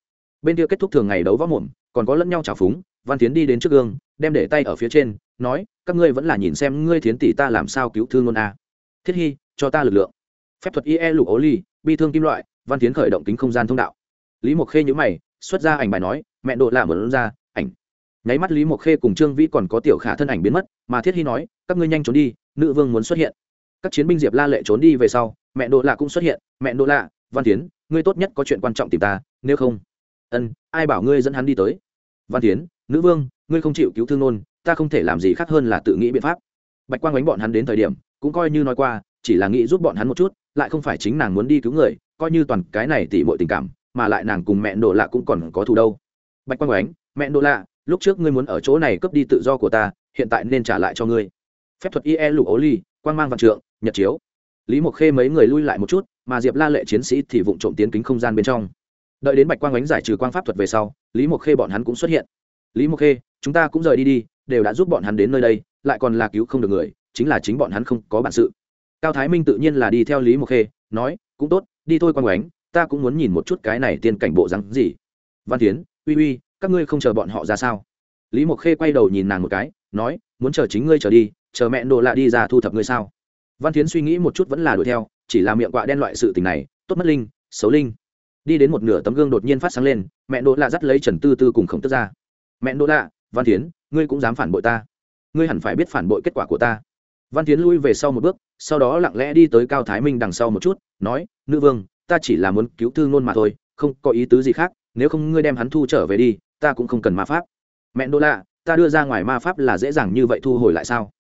bên kia kết thúc thường ngày đấu võ mồm, còn có lẫn nhau trào phúng, văn tiến đi đến trước gương, đem để tay ở phía trên, nói, các ngươi vẫn là nhìn xem ngươi thiến tỷ ta làm sao cứu thương ngôn a. Thiết hy, cho ta lực lượng. Phép thuật ie lục ố ly, bi thương kim loại, văn tiến khởi động kính không gian thông đạo lý mộc khê nhữ mày, xuất ra ảnh bài nói, mẹ độ lạ mở ra, ảnh. Nháy mắt lý mộc khê cùng trương vĩ còn có tiểu khả thân ảnh biến mất, mà thiết hy nói, các ngươi nhanh trốn đi, nữ vương muốn xuất hiện. Các chiến binh diệp la lệ trốn đi về sau, mẹ độ lạ cũng xuất hiện, mẹ độ lạ, văn tiến, ngươi tốt nhất có chuyện quan trọng tìm ta, nếu không ân, ai bảo ngươi dẫn hắn đi tới? Văn tiến, nữ vương, ngươi không chịu cứu thương nôn, ta không thể làm gì khác hơn là tự nghĩ biện pháp. Bạch quang đánh bọn hắn đến thời điểm, cũng coi như nói qua, chỉ là nghĩ giúp bọn hắn một chút, lại không phải chính nàng muốn đi cứu người, coi như toàn cái này tỉ mọi tình cảm mà lại nàng cùng mẹ đỗ lạ cũng còn có thù đâu. Bạch quang ánh, mẹ đỗ lạ, lúc trước ngươi muốn ở chỗ này cướp đi tự do của ta, hiện tại nên trả lại cho ngươi. Phép thuật ie lục ố ly, quang mang văn trượng, nhật chiếu. Lý mộc khê mấy người lui lại một chút, mà diệp la lệ chiến sĩ thì vụng trộm tiến kính không gian bên trong. Đợi đến bạch quang ánh giải trừ quang pháp thuật về sau, lý mộc khê bọn hắn cũng xuất hiện. Lý mộc khê, chúng ta cũng rời đi đi, đều đã giúp bọn hắn đến nơi đây, lại còn là cứu không được người, chính là chính bọn hắn không có bản sự. Cao thái minh tự nhiên là đi theo lý mộc khê, nói, cũng tốt, đi thôi quang oánh ta cũng muốn nhìn một chút cái này tiên cảnh bộ rắn gì. Văn tiến uy uy, các ngươi không chờ bọn họ ra sao? Lý mộc khê quay đầu nhìn nàng một cái, nói, muốn chờ chính ngươi trở đi, chờ mẹ đồ lạ đi ra thu thập ngươi sao? Văn tiến suy nghĩ một chút vẫn là đuổi theo, chỉ là miệng quạ đen loại sự tình này, tốt mất linh, xấu linh. Đi đến một nửa tấm gương đột nhiên phát sáng lên, mẹ đồ lạ dắt lấy trần tư tư cùng khổng tức ra. Mẹ đồ lạ, văn tiến ngươi cũng dám phản bội ta. Ngươi hẳn phải biết phản bội kết quả của ta. Văn tiến lui về sau một bước, sau đó lặng lẽ đi tới cao thái minh đằng sau một chút, nói, nữ vương ta chỉ là muốn cứu thương nôn mà thôi, không có ý tứ gì khác, nếu không ngươi đem hắn thu trở về đi, ta cũng không cần ma pháp. Mẹ đỗ lạ, ta đưa ra ngoài ma pháp là dễ dàng như vậy thu hồi lại sao?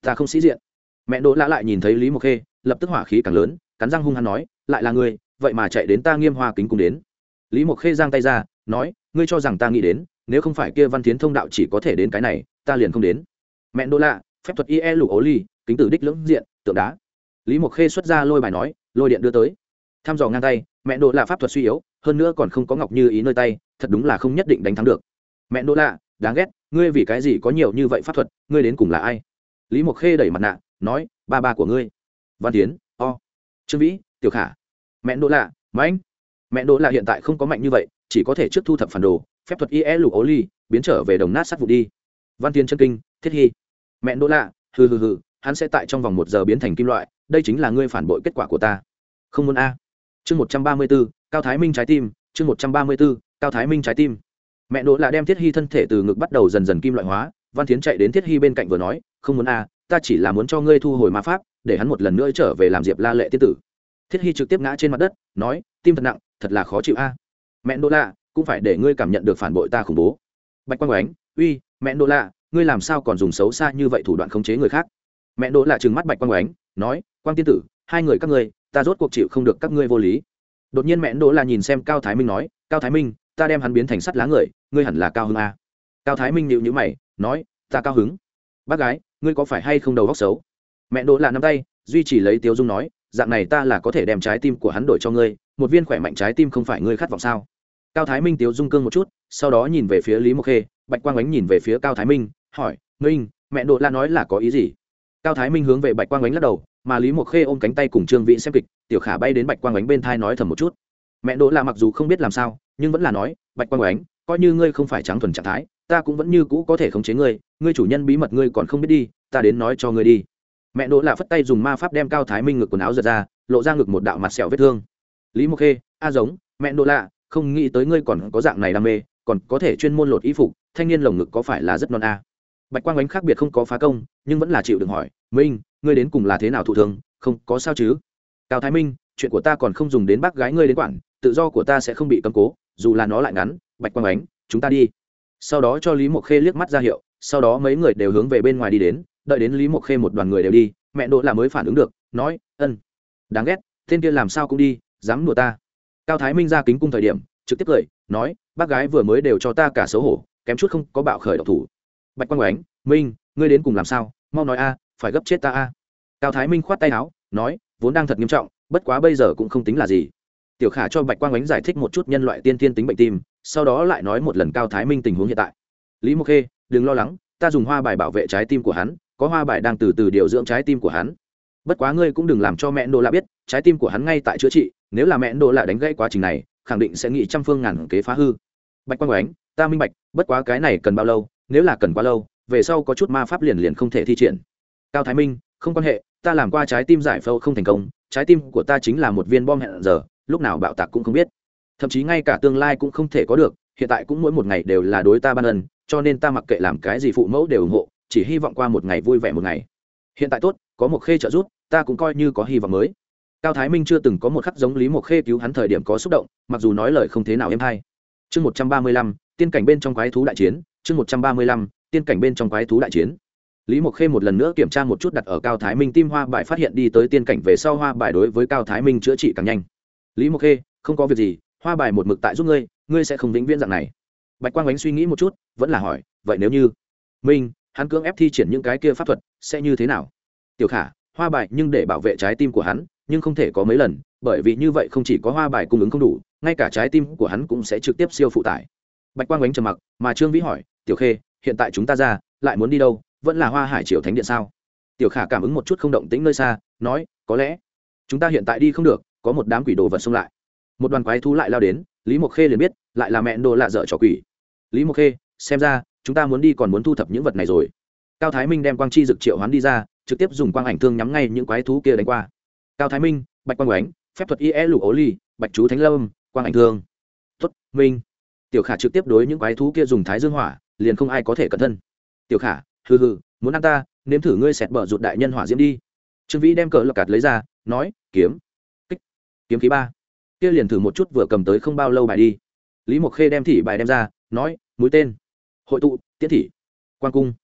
Ta không sĩ diện. Mẹ đỗ lạ lại nhìn thấy lý mộc khê, lập tức hỏa khí càng lớn, cắn răng hung hăng nói, lại là ngươi, vậy mà chạy đến ta nghiêm hoa kính cùng đến. Lý mộc khê giang tay ra, nói, ngươi cho rằng ta nghĩ đến, nếu không phải kia văn tiến thông đạo chỉ có thể đến cái này, ta liền không đến. Mẹ đỗ lạ, phép thuật ie lụ ố ly, kính tử đích lưỡng diện, tượng đá. Lý mộc khê xuất ra lôi bài nói, lôi điện đưa tới tham dò ngang tay, mẹ đỗ lạ pháp thuật suy yếu, hơn nữa còn không có ngọc như ý nơi tay, thật đúng là không nhất định đánh thắng được. Mẹ đỗ lạ, đáng ghét, ngươi vì cái gì có nhiều như vậy pháp thuật, ngươi đến cùng là ai? Lý mộc khê đẩy mặt nạ, nói, ba ba của ngươi. Văn tiến, o. Trương vĩ, tiểu khả. Mẹ đỗ lạ mãnh mẹ đỗ lạ hiện tại không có mạnh như vậy, chỉ có thể trước thu thập phản đồ, phép thuật ie lục ố ly, biến trở về đồng nát sát vụ đi. Văn tiến chân kinh, thiết hy. Mẹ đỗ lạ, hừ hừ hừ, hắn sẽ tại trong vòng một giờ biến thành kim loại, đây chính là ngươi phản bội kết quả của ta. Không muốn a chương một trăm ba mươi b ố cao thái minh trái tim, chương một trăm ba mươi b ố cao thái minh trái tim. Mẹ đỗ là đem thiết hy thân thể từ ngực bắt đầu dần dần kim loại hóa, văn tiến chạy đến thiết hy bên cạnh vừa nói, không muốn a ta chỉ là muốn cho ngươi thu hồi ma pháp, để hắn một lần nữa trở về làm diệp la lệ tiết tử. Thiết hy trực tiếp ngã trên mặt đất, nói, tim thật nặng, thật là khó chịu a. Mẹ đỗ lạ, cũng phải để ngươi cảm nhận được phản bội ta khủng bố. Bạch quang oánh uy, mẹ đỗ lạ, ngươi làm sao còn dùng xấu xa như vậy thủ đoạn khống chế người khác? Mẹ đỗ lạ trừng mắt bạch quang oánh nói, quang tiên tử, hai người các ngươi ta rốt cuộc chịu không được các ngươi vô lý. Đột nhiên mẹ đỗ là nhìn xem cao thái minh nói, cao thái minh, ta đem hắn biến thành sắt lá người, ngươi hẳn là cao hứng a cao thái minh nhịu nhữ mày, nói, ta cao hứng. Bác gái, ngươi có phải hay không đầu góc xấu? Mẹ đỗ là nắm tay, duy trì lấy tiếu dung nói, dạng này ta là có thể đem trái tim của hắn đổi cho ngươi, một viên khỏe mạnh trái tim không phải ngươi khát vọng sao? Cao thái minh tiếu dung cương một chút, sau đó nhìn về phía lý mộc khê, bạch quang ánh nhìn về phía cao thái minh, hỏi, minh mẹ đỗ la nói là có ý gì? Cao thái minh hướng về bạch quang ánh lắc đầu mà lý mộc khê ôm cánh tay cùng trương vĩ xem kịch tiểu khả bay đến bạch quang ánh bên thai nói thầm một chút. Mẹ đỗ là mặc dù không biết làm sao nhưng vẫn là nói bạch quang ánh coi như ngươi không phải trắng thuần trạng thái ta cũng vẫn như cũ có thể khống chế ngươi ngươi chủ nhân bí mật ngươi còn không biết đi ta đến nói cho ngươi đi. Mẹ đỗ là phất tay dùng ma pháp đem cao thái minh ngực quần áo giật ra lộ ra ngực một đạo mặt sẹo vết thương. Lý mộc khê a giống mẹ đỗ lạ, không nghĩ tới ngươi còn có dạng này đam mê còn có thể chuyên môn lột y phục thanh niên lồng ngực có phải là rất non a? Bạch quang ánh khác biệt không có phá công, nhưng vẫn là chịu đựng hỏi, minh, ngươi đến cùng là thế nào thụ thương? Không, có sao chứ? Cao thái minh, chuyện của ta còn không dùng đến bác gái ngươi đến quản, tự do của ta sẽ không bị cầm cố, dù là nó lại ngắn, bạch quang ánh, chúng ta đi. Sau đó cho lý mộc khê liếc mắt ra hiệu, sau đó mấy người đều hướng về bên ngoài đi đến, đợi đến lý mộc khê một đoàn người đều đi, mẹ đỗ là mới phản ứng được, nói, ân, đáng ghét, tên kia làm sao cũng đi, dám đùa ta. Cao thái minh ra kính cung thời điểm, trực tiếp cười, nói, bác gái vừa mới đều cho ta cả xấu hổ, kém chút không có bạo khởi độc thủ bạch quang oánh minh, ngươi đến cùng làm sao? Mau nói a, phải gấp chết ta a. Cao thái minh khoát tay áo, nói, vốn đang thật nghiêm trọng, bất quá bây giờ cũng không tính là gì. Tiểu khả cho bạch quang oánh giải thích một chút nhân loại tiên tiên tính bệnh tim, sau đó lại nói một lần cao thái minh tình huống hiện tại. Lý mộc khê, đừng lo lắng, ta dùng hoa bài bảo vệ trái tim của hắn, có hoa bài đang từ từ điều dưỡng trái tim của hắn. Bất quá ngươi cũng đừng làm cho mẹ đô lạ biết, trái tim của hắn ngay tại chữa trị, nếu là mẹ đô lạ đánh gãy quá trình này, khẳng định sẽ nghĩ trăm phương ngàn kế phá hư. Bạch quang oánh ta minh bạch, bất quá cái này cần bao lâu nếu là cần quá lâu, về sau có chút ma pháp liền liền không thể thi triển. Cao thái minh, không quan hệ, ta làm qua trái tim giải phẫu không thành công, trái tim của ta chính là một viên bom hẹn giờ, lúc nào bạo tạc cũng không biết. Thậm chí ngay cả tương lai cũng không thể có được, hiện tại cũng mỗi một ngày đều là đối ta ban ân, cho nên ta mặc kệ làm cái gì phụ mẫu đều ủng hộ, chỉ hy vọng qua một ngày vui vẻ một ngày. Hiện tại tốt, có một khê trợ giúp, ta cũng coi như có hy vọng mới. Cao thái minh chưa từng có một khắc giống lý một khê cứu hắn thời điểm có xúc động, mặc dù nói lời không thế nào em hay. Chương một trăm ba mươi lăm, tiên cảnh bên trong quái thú đại chiến chương một trăm ba mươi lăm, tiên cảnh bên trong quái thú đại chiến. Lý mộc khê một lần nữa kiểm tra một chút đặt ở cao thái minh tim hoa bài phát hiện đi tới tiên cảnh về sau hoa bài đối với cao thái minh chữa trị càng nhanh. Lý mộc khê, không có việc gì, hoa bài một mực tại giúp ngươi ngươi sẽ không vĩnh viễn dạng này. Bạch quang ánh suy nghĩ một chút, vẫn là hỏi, vậy nếu như minh, hắn cưỡng ép thi triển những cái kia pháp thuật, sẽ như thế nào? Tiểu khả, hoa bài nhưng để bảo vệ trái tim của hắn, nhưng không thể có mấy lần, bởi vì như vậy không chỉ có hoa bài cung ứng không đủ, ngay cả trái tim của hắn cũng sẽ trực tiếp siêu phụ tải. Bạch quang ánh trầm mặc, mà trương vĩ hỏi tiểu khê, hiện tại chúng ta ra, lại muốn đi đâu, vẫn là hoa hải triều thánh điện sao? Tiểu khả cảm ứng một chút không động tĩnh nơi xa, nói, có lẽ, chúng ta hiện tại đi không được, có một đám quỷ đồ vật xông lại. Một đoàn quái thú lại lao đến, lý mộc khê liền biết, lại là mẹ đồ lạ dở trò quỷ. Lý mộc khê, xem ra, chúng ta muốn đi còn muốn thu thập những vật này rồi. Cao thái minh đem quang chi dực triệu hoán đi ra, trực tiếp dùng quang ảnh thương nhắm ngay những quái thú kia đánh qua. Cao thái minh, bạch quang oánh phép thuật ie lụ ố ly, bạch chú thánh lâm, quang ảnh thương. Tuất minh. Tiểu khả trực tiếp đối những quái thú kia dùng thái dương hỏa liền không ai có thể cẩn thân. Tiểu khả, hừ hừ, muốn ăn ta, nếm thử ngươi xẹt bờ rụt đại nhân hỏa diễm đi. Trương vĩ đem cờ lọc cạt lấy ra, nói, kiếm. Kích. Kiếm khí ba. Kia liền thử một chút vừa cầm tới không bao lâu bài đi. Lý mộc khê đem thị bài đem ra, nói, mũi tên. Hội tụ, tiễn thị. Quan cung.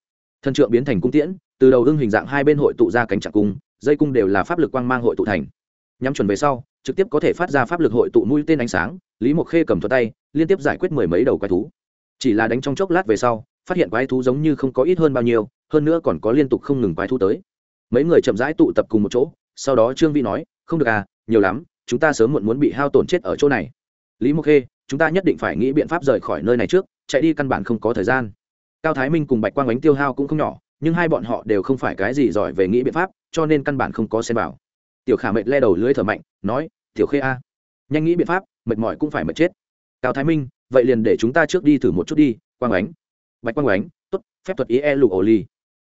Thân trượng biến thành cung tiễn, từ đầu hưng hình dạng hai bên hội tụ ra cánh trạng cung, dây cung đều là pháp lực quang mang hội tụ thành. Nhắm chuẩn về sau, trực tiếp có thể phát ra pháp lực hội tụ mũi tên ánh sáng, lý mộc khê cầm thuật tay, liên tiếp giải quyết mười mấy đầu quái thú chỉ là đánh trong chốc lát về sau, phát hiện quái thú giống như không có ít hơn bao nhiêu, hơn nữa còn có liên tục không ngừng quái thú tới. Mấy người chậm rãi tụ tập cùng một chỗ, sau đó trương vi nói, không được à nhiều lắm, chúng ta sớm muộn muốn bị hao tổn chết ở chỗ này. Lý mộc khê, chúng ta nhất định phải nghĩ biện pháp rời khỏi nơi này trước, chạy đi căn bản không có thời gian. Cao thái minh cùng bạch quang bánh tiêu hao cũng không nhỏ, nhưng hai bọn họ đều không phải cái gì giỏi về nghĩ biện pháp, cho nên căn bản không có xem vào. Tiểu khả mệnh le đầu lưới thở mạnh, nói, tiểu khê a, nhanh nghĩ biện pháp, mệt mỏi cũng phải mệt chết. Cao thái minh vậy liền để chúng ta trước đi thử một chút đi, quang ánh. Bạch quang ánh t ố t phép thuật ie lục ổ ly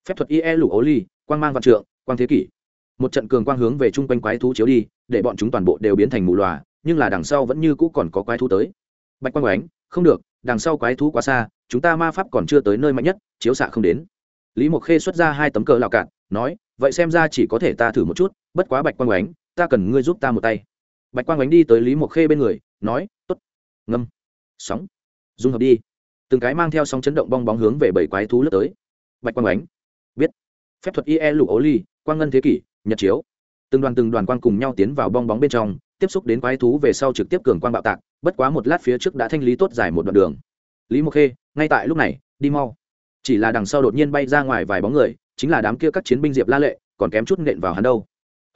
phép thuật ie lục ổ ly quang mang văn trượng, quang thế kỷ. Một trận cường quang hướng về chung quanh quái thú chiếu đi, để bọn chúng toàn bộ đều biến thành mù loà, nhưng là đằng sau vẫn như cũ còn có quái thú tới. Bạch quang ánh, không được, đằng sau quái thú quá xa, chúng ta ma pháp còn chưa tới nơi mạnh nhất, chiếu xạ không đến. Lý mộc khê xuất ra hai tấm cờ lào cạn, nói, vậy xem ra chỉ có thể ta thử một chút, bất quá bạch quang ánh, ta cần ngươi giúp ta một tay. Bạch quang ánh đi tới lý mộc khê bên người, nói t ố t ngâm sóng. Dung hợp đi. Từng cái mang theo sóng chấn động bong bóng hướng về bảy quái thú lướt tới. Bạch quang ánh. Biết. Phép thuật ie lụ ố ly, quang ngân thế kỷ, nhật chiếu. Từng đoàn từng đoàn quang cùng nhau tiến vào bong bóng bên trong, tiếp xúc đến quái thú về sau trực tiếp cường quang bạo tạc, bất quá một lát phía trước đã thanh lý tốt dài một đoạn đường. Lý mộc khê, ngay tại lúc này, đi mau. Chỉ là đằng sau đột nhiên bay ra ngoài vài bóng người, chính là đám kia các chiến binh diệp la lệ, còn kém chút nện vào hắn đâu.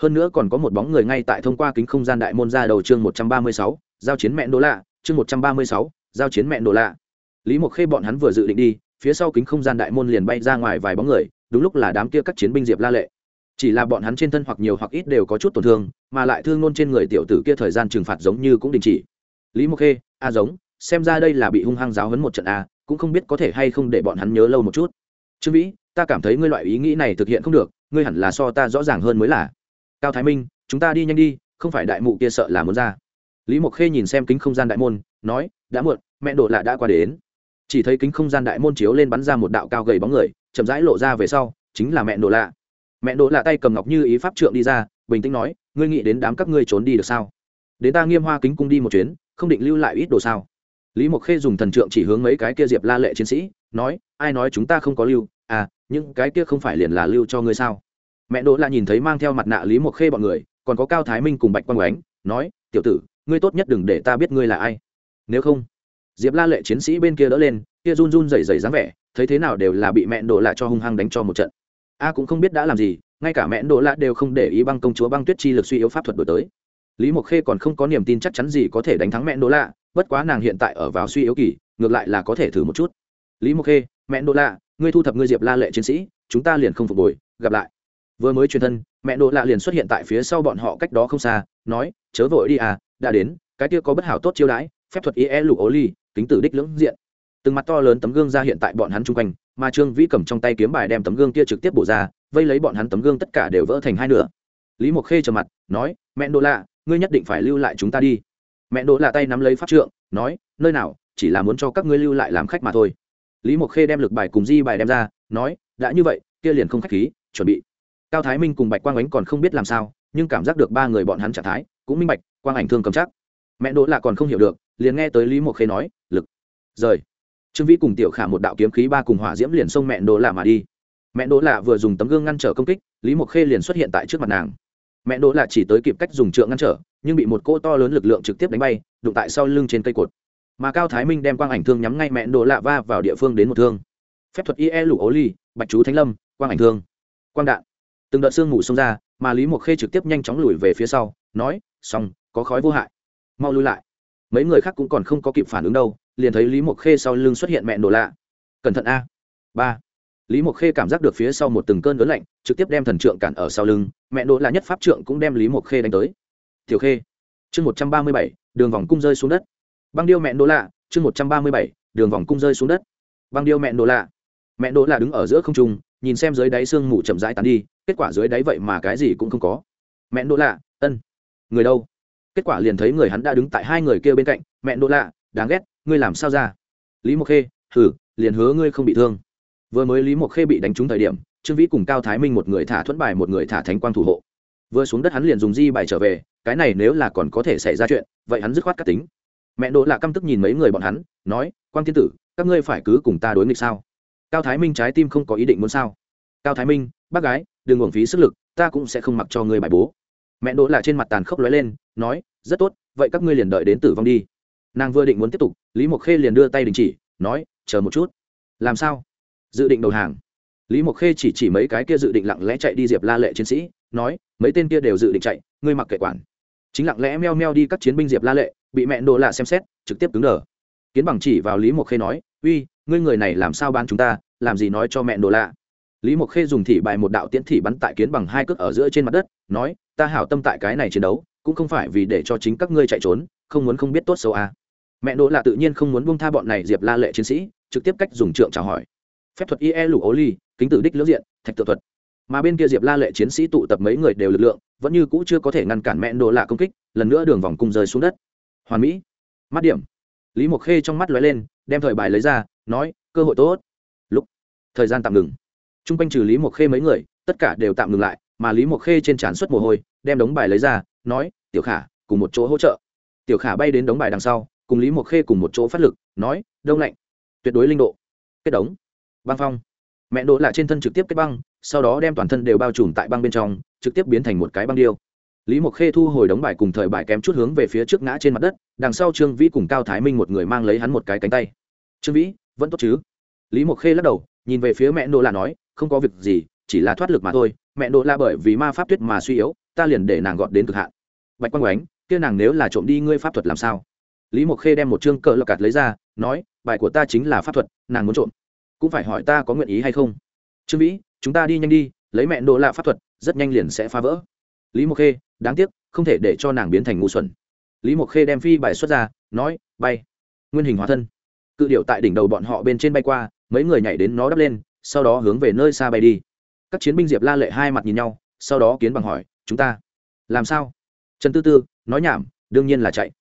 Hơn nữa còn có một bóng người ngay tại thông qua kính không gian đại môn ra đầu chương một trăm ba mươi sáu, giao chiến mẹ đô lạ chương một trăm ba mươi sáu, giao chiến mẹ nổ lạ. Lý mộc khê bọn hắn vừa dự định đi, phía sau kính không gian đại môn liền bay ra ngoài vài bóng người, đúng lúc là đám kia các chiến binh diệp la lệ. Chỉ là bọn hắn trên thân hoặc nhiều hoặc ít đều có chút tổn thương, mà lại thương nôn trên người tiểu tử kia thời gian trừng phạt giống như cũng đình chỉ. Lý mộc khê, a giống, xem ra đây là bị hung hăng giáo hấn một trận a, cũng không biết có thể hay không để bọn hắn nhớ lâu một chút. Trương vĩ, ta cảm thấy ngươi loại ý nghĩ này thực hiện không được, ngươi hẳn là so ta rõ ràng hơn mới là. Cao thái minh, chúng ta đi nhanh đi, không phải đại mụ kia sợ là muốn ra lý mộc khê nhìn xem kính không gian đại môn, nói, đã muộn, mẹ đổ lạ đã qua đến. Chỉ thấy kính không gian đại môn chiếu lên bắn ra một đạo cao gầy bóng người, chậm rãi lộ ra về sau, chính là mẹ đổ lạ. Mẹ đỗ lạ tay cầm ngọc như ý pháp trượng đi ra, bình tĩnh nói, ngươi nghĩ đến đám các ngươi trốn đi được sao? Đến ta nghiêm hoa kính cung đi một chuyến, không định lưu lại ít đồ sao? Lý mộc khê dùng thần trượng chỉ hướng mấy cái kia diệp la lệ chiến sĩ, nói, ai nói chúng ta không có lưu? À những cái kia không phải liền là lưu cho ngươi sao? Mẹ đỗ lạ nhìn thấy mang theo mặt nạ lý mộc khê bọn người, còn có cao thái minh cùng bạch quang oánh nói, tiểu tử ngươi tốt nhất đừng để ta biết ngươi là ai. Nếu không, diệp la lệ chiến sĩ bên kia đỡ lên, kia run run rẩy rẩy dáng vẻ, thấy thế nào đều là bị mẹ đỗ lạ cho hung hăng đánh cho một trận. A cũng không biết đã làm gì, ngay cả mẹ đỗ lạ đều không để ý băng công chúa băng tuyết chi lực suy yếu pháp thuật đổi tới. Lý mộc khê còn không có niềm tin chắc chắn gì có thể đánh thắng mẹ đỗ lạ, bất quá nàng hiện tại ở vào suy yếu kỳ, ngược lại là có thể thử một chút. Lý mộc khê mẹ đỗ lạ, ngươi thu thập ngươi diệp la lệ chiến sĩ, chúng ta liền không phục hồi, gặp lại. Vừa mới truyền thân mẹ đỗ lạ liền xuất hiện tại phía sau bọn họ cách đó không xa, nói, chớ vội đi à đã đến, cái kia có bất hảo tốt chiêu đãi, phép thuật ie lụ ố ly, kính tử đích lưỡng diện. Từng mặt to lớn tấm gương ra hiện tại bọn hắn chung quanh, mà trương vĩ cầm trong tay kiếm bài đem tấm gương kia trực tiếp bổ ra, vây lấy bọn hắn tấm gương tất cả đều vỡ thành hai nửa. Lý mộc khê trầm mặt, nói, mẹ đỗ lạ, ngươi nhất định phải lưu lại chúng ta đi. Mẹ đỗ lạ tay nắm lấy pháp trượng, nói, nơi nào, chỉ là muốn cho các ngươi lưu lại làm khách mà thôi. Lý mộc khê đem lực bài cùng di bài đem ra, nói, đã như vậy, kia liền không khách khí, chuẩn bị. Cao thái minh cùng bạch quang ánh còn không biết làm sao, nhưng cảm giác được ba người bọn hắn trạng thái, cũng minh bạch quang ảnh thương cầm chắc. Mẹ đỗ lạ còn không hiểu được, liền nghe tới lý mộc khê nói, lực, rời. Trương vĩ cùng tiểu khả một đạo kiếm khí ba cùng hỏa diễm liền xông mẹ đỗ lạ mà đi. Mẹ đỗ lạ vừa dùng tấm gương ngăn trở công kích, lý mộc khê liền xuất hiện tại trước mặt nàng. Mẹ đỗ lạ chỉ tới kịp cách dùng trượng ngăn trở, nhưng bị một cô to lớn lực lượng trực tiếp đánh bay, đụng tại sau lưng trên cây cột. Mà cao thái minh đem quang ảnh thương nhắm ngay mẹ đỗ lạ va vào địa phương đến một thương. Phép thuật ie lủ ố ly bạch chú thánh lâm, quang ảnh thương. Quang đạn. Từng đợt xương ngủ xông ra, mà lý mộc khê trực tiếp nhanh chóng lùi về phía sau, nói, xong có khói vô hại. Mau lui lại. Mấy người khác cũng còn không có kịp phản ứng đâu, liền thấy lý mộc khê sau lưng xuất hiện mẹ nổ lạ. Cẩn thận a. Ba. Lý mộc khê cảm giác được phía sau một từng cơn lớn lạnh, trực tiếp đem thần trượng cản ở sau lưng, mẹ nổ lạ nhất pháp trượng cũng đem lý mộc khê đánh tới. Tiểu khê. Chương một trăm ba mươi bảy, đường vòng cung rơi xuống đất. Băng điêu mẹ nổ lạ, chương một trăm ba mươi bảy, đường vòng cung rơi xuống đất. Băng điêu mẹ nổ lạ. Mẹ nổ lạ đứng ở giữa không trung, nhìn xem dưới đáy xương mù chậm rãi tàn đi, kết quả dưới đáy vậy mà cái gì cũng không có. Mẹ nổ lạ, ân. Người đâu? Kết quả liền thấy người hắn đã đứng tại hai người kia bên cạnh, mẹ đỗ lạ, đáng ghét, ngươi làm sao ra? Lý mộc khê thử liền hứa ngươi không bị thương. Vừa mới lý mộc khê bị đánh trúng thời điểm, trương vĩ cùng cao thái minh một người thả thuẫn bài, một người thả thánh quang thủ hộ. Vừa xuống đất hắn liền dùng di bài trở về, cái này nếu là còn có thể xảy ra chuyện, vậy hắn dứt khoát cắt tính. Mẹ đỗ lạ căm tức nhìn mấy người bọn hắn, nói, quang thiên tử, các ngươi phải cứ cùng ta đối nghịch sao? Cao thái minh trái tim không có ý định muốn sao. Cao thái minh, bác gái, đừng uổng phí sức lực, ta cũng sẽ không mặc cho ngươi bài bố mẹ đỗ là trên mặt tàn khốc lóe lên, nói, rất tốt, vậy các ngươi liền đợi đến tử vong đi. Nàng vừa định muốn tiếp tục, lý mộc khê liền đưa tay đình chỉ, nói, chờ một chút. Làm sao? Dự định đầu hàng. Lý mộc khê chỉ chỉ mấy cái kia dự định lặng lẽ chạy đi diệp la lệ chiến sĩ, nói, mấy tên kia đều dự định chạy, ngươi mặc kệ quản. Chính lặng lẽ meo meo đi các chiến binh diệp la lệ, bị mẹ đỗ lạ xem xét, trực tiếp cứng đờ. Kiến bằng chỉ vào lý mộc khê nói, uy, ngươi người này làm sao ban chúng ta, làm gì nói cho mẹ đỗ lạ lý mộc khê dùng thị bài một đạo tiễn thị bắn tại kiến bằng hai cước ở giữa trên mặt đất, nói, ta hảo tâm tại cái này chiến đấu, cũng không phải vì để cho chính các ngươi chạy trốn, không muốn không biết tốt xấu à. mẹ đỗ là tự nhiên không muốn buông tha bọn này diệp la lệ chiến sĩ, trực tiếp cách dùng trượng chào hỏi. Phép thuật ie lủ ố ly, kính tử đích lưỡng diện, thạch tự thuật. Mà bên kia diệp la lệ chiến sĩ tụ tập mấy người đều lực lượng, vẫn như cũ chưa có thể ngăn cản mẹ đỗ lạ công kích, lần nữa đường vòng cung rơi xuống đất. Hoàn mỹ. Mắt điểm. Lý mộc khê trong mắt lóe lên, đem thời bài lấy ra, nói, cơ hội tốt. Lúc, thời gian tạm ngừng t r u n g quanh trừ lý mộc khê mấy người, tất cả đều tạm ngừng lại, mà lý mộc khê trên trán suất mồ hôi, đem đống bài lấy ra, nói, tiểu khả, cùng một chỗ hỗ trợ. Tiểu khả bay đến đống bài đằng sau, cùng lý mộc khê cùng một chỗ phát lực, nói, đông lạnh, tuyệt đối linh độ, kết đống, băng phong. Mẹ đỗ lại trên thân trực tiếp kết băng, sau đó đem toàn thân đều bao trùm tại băng bên trong, trực tiếp biến thành một cái băng điêu. Lý mộc khê thu hồi đống bài cùng thời bài kém chút hướng về phía trước ngã trên mặt đất, đằng sau trương vĩ cùng cao thái minh một người mang lấy hắn một cái cánh tay. Trương vĩ, vẫn tốt chứ? Lý mộc khê lắc đầu nhìn về phía mẹ nô la nói, không có việc gì, chỉ là thoát lực mà thôi. Mẹ nô la bởi vì ma pháp tuyết mà suy yếu, ta liền để nàng gọt đến cực hạn. Bạch quang oánh kia nàng nếu là trộm đi ngươi pháp thuật làm sao? Lý mộc khê đem một chương cờ lọc cạt lấy ra, nói, bài của ta chính là pháp thuật, nàng muốn trộm. Cũng phải hỏi ta có nguyện ý hay không? Trương vĩ, chúng ta đi nhanh đi, lấy mẹ nô la pháp thuật, rất nhanh liền sẽ phá vỡ. Lý mộc khê, đáng tiếc, không thể để cho nàng biến thành ngu xuẩn. Lý mộc khê đem phi bài xuất ra, nói, bay, nguyên hình hóa thân. Cự điệu tại đỉnh đầu bọn họ bên trên bay qua mấy người nhảy đến nó đắp lên, sau đó hướng về nơi xa bay đi. Các chiến binh diệp la lệ hai mặt nhìn nhau, sau đó kiến bằng hỏi, chúng ta làm sao? Trần tư tư nói nhảm, đương nhiên là chạy.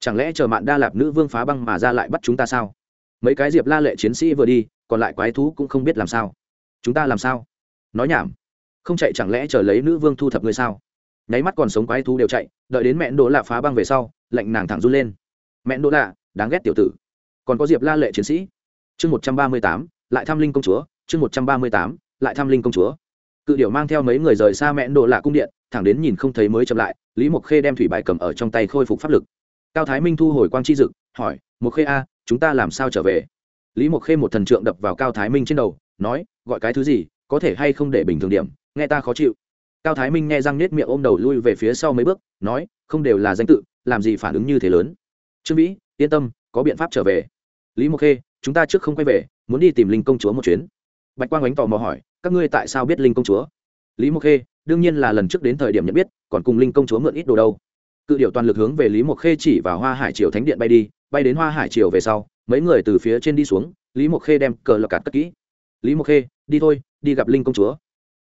Chẳng lẽ chờ mạn đa lạp nữ vương phá băng mà ra lại bắt chúng ta sao? Mấy cái diệp la lệ chiến sĩ vừa đi, còn lại quái thú cũng không biết làm sao. Chúng ta làm sao? Nói nhảm, không chạy chẳng lẽ chờ lấy nữ vương thu thập người sao? Nháy mắt còn sống quái thú đều chạy, đợi đến mẹ đỗ lạ phá băng về sau, lạnh nàng thẳng run lên. Mẹ đỗ lạ, đáng ghét tiểu tử. Còn có diệp la lệ chiến sĩ chương một trăm ba mươi tám, lại thăm linh công chúa, chương một trăm ba mươi tám, lại thăm linh công chúa. Cự điểu mang theo mấy người rời xa mẹn đồ lạ cung điện, thẳng đến nhìn không thấy mới chậm lại, lý mộc khê đem thủy bài cầm ở trong tay khôi phục pháp lực. Cao thái minh thu hồi quang chi dực, hỏi, mộc khê a, chúng ta làm sao trở về? Lý mộc khê một thần trượng đập vào cao thái minh trên đầu, nói, gọi cái thứ gì, có thể hay không để bình thường điểm, nghe ta khó chịu. Cao thái minh nghe răng nết miệng ôm đầu lui về phía sau mấy bước, nói, không đều là danh tự, làm gì phản ứng như thế lớn? Trương vĩ, yên tâm, có biện pháp trở về. Lý mộc khê chúng ta trước không quay về, muốn đi tìm linh công chúa một chuyến. Bạch quang ánh tò mò hỏi, các ngươi tại sao biết linh công chúa? Lý mộc khê, đương nhiên là lần trước đến thời điểm nhận biết, còn cùng linh công chúa mượn ít đồ đâu. Cự điệu toàn lực hướng về lý mộc khê chỉ vào hoa hải triều thánh điện bay đi, bay đến hoa hải triều về sau, mấy người từ phía trên đi xuống, lý mộc khê đem cờ lọc cạt cất kỹ. Lý mộc khê, đi thôi, đi gặp linh công chúa.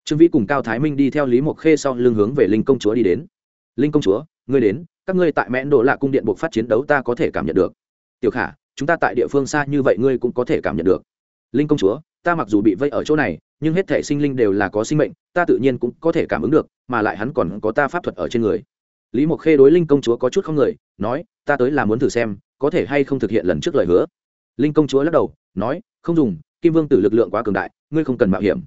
Trương vĩ cùng cao thái minh đi theo lý mộc khê sau lưng hướng về linh công chúa đi đến. Linh công chúa, ngươi đến, các ngươi tại mẹn độ lạ cung điện buộc phát chiến đấu ta có thể cảm nhận được. Tiểu khả chúng ta tại địa phương xa như vậy ngươi cũng có thể cảm nhận được. Linh công chúa, ta mặc dù bị vây ở chỗ này, nhưng hết thể sinh linh đều là có sinh mệnh, ta tự nhiên cũng có thể cảm ứng được, mà lại hắn còn có ta pháp thuật ở trên người. Lý mộc khê đối linh công chúa có chút không người, nói, ta tới là muốn thử xem, có thể hay không thực hiện lần trước lời hứa. Linh công chúa lắc đầu, nói, không dùng, kim vương tử lực lượng quá cường đại, ngươi không cần mạo hiểm.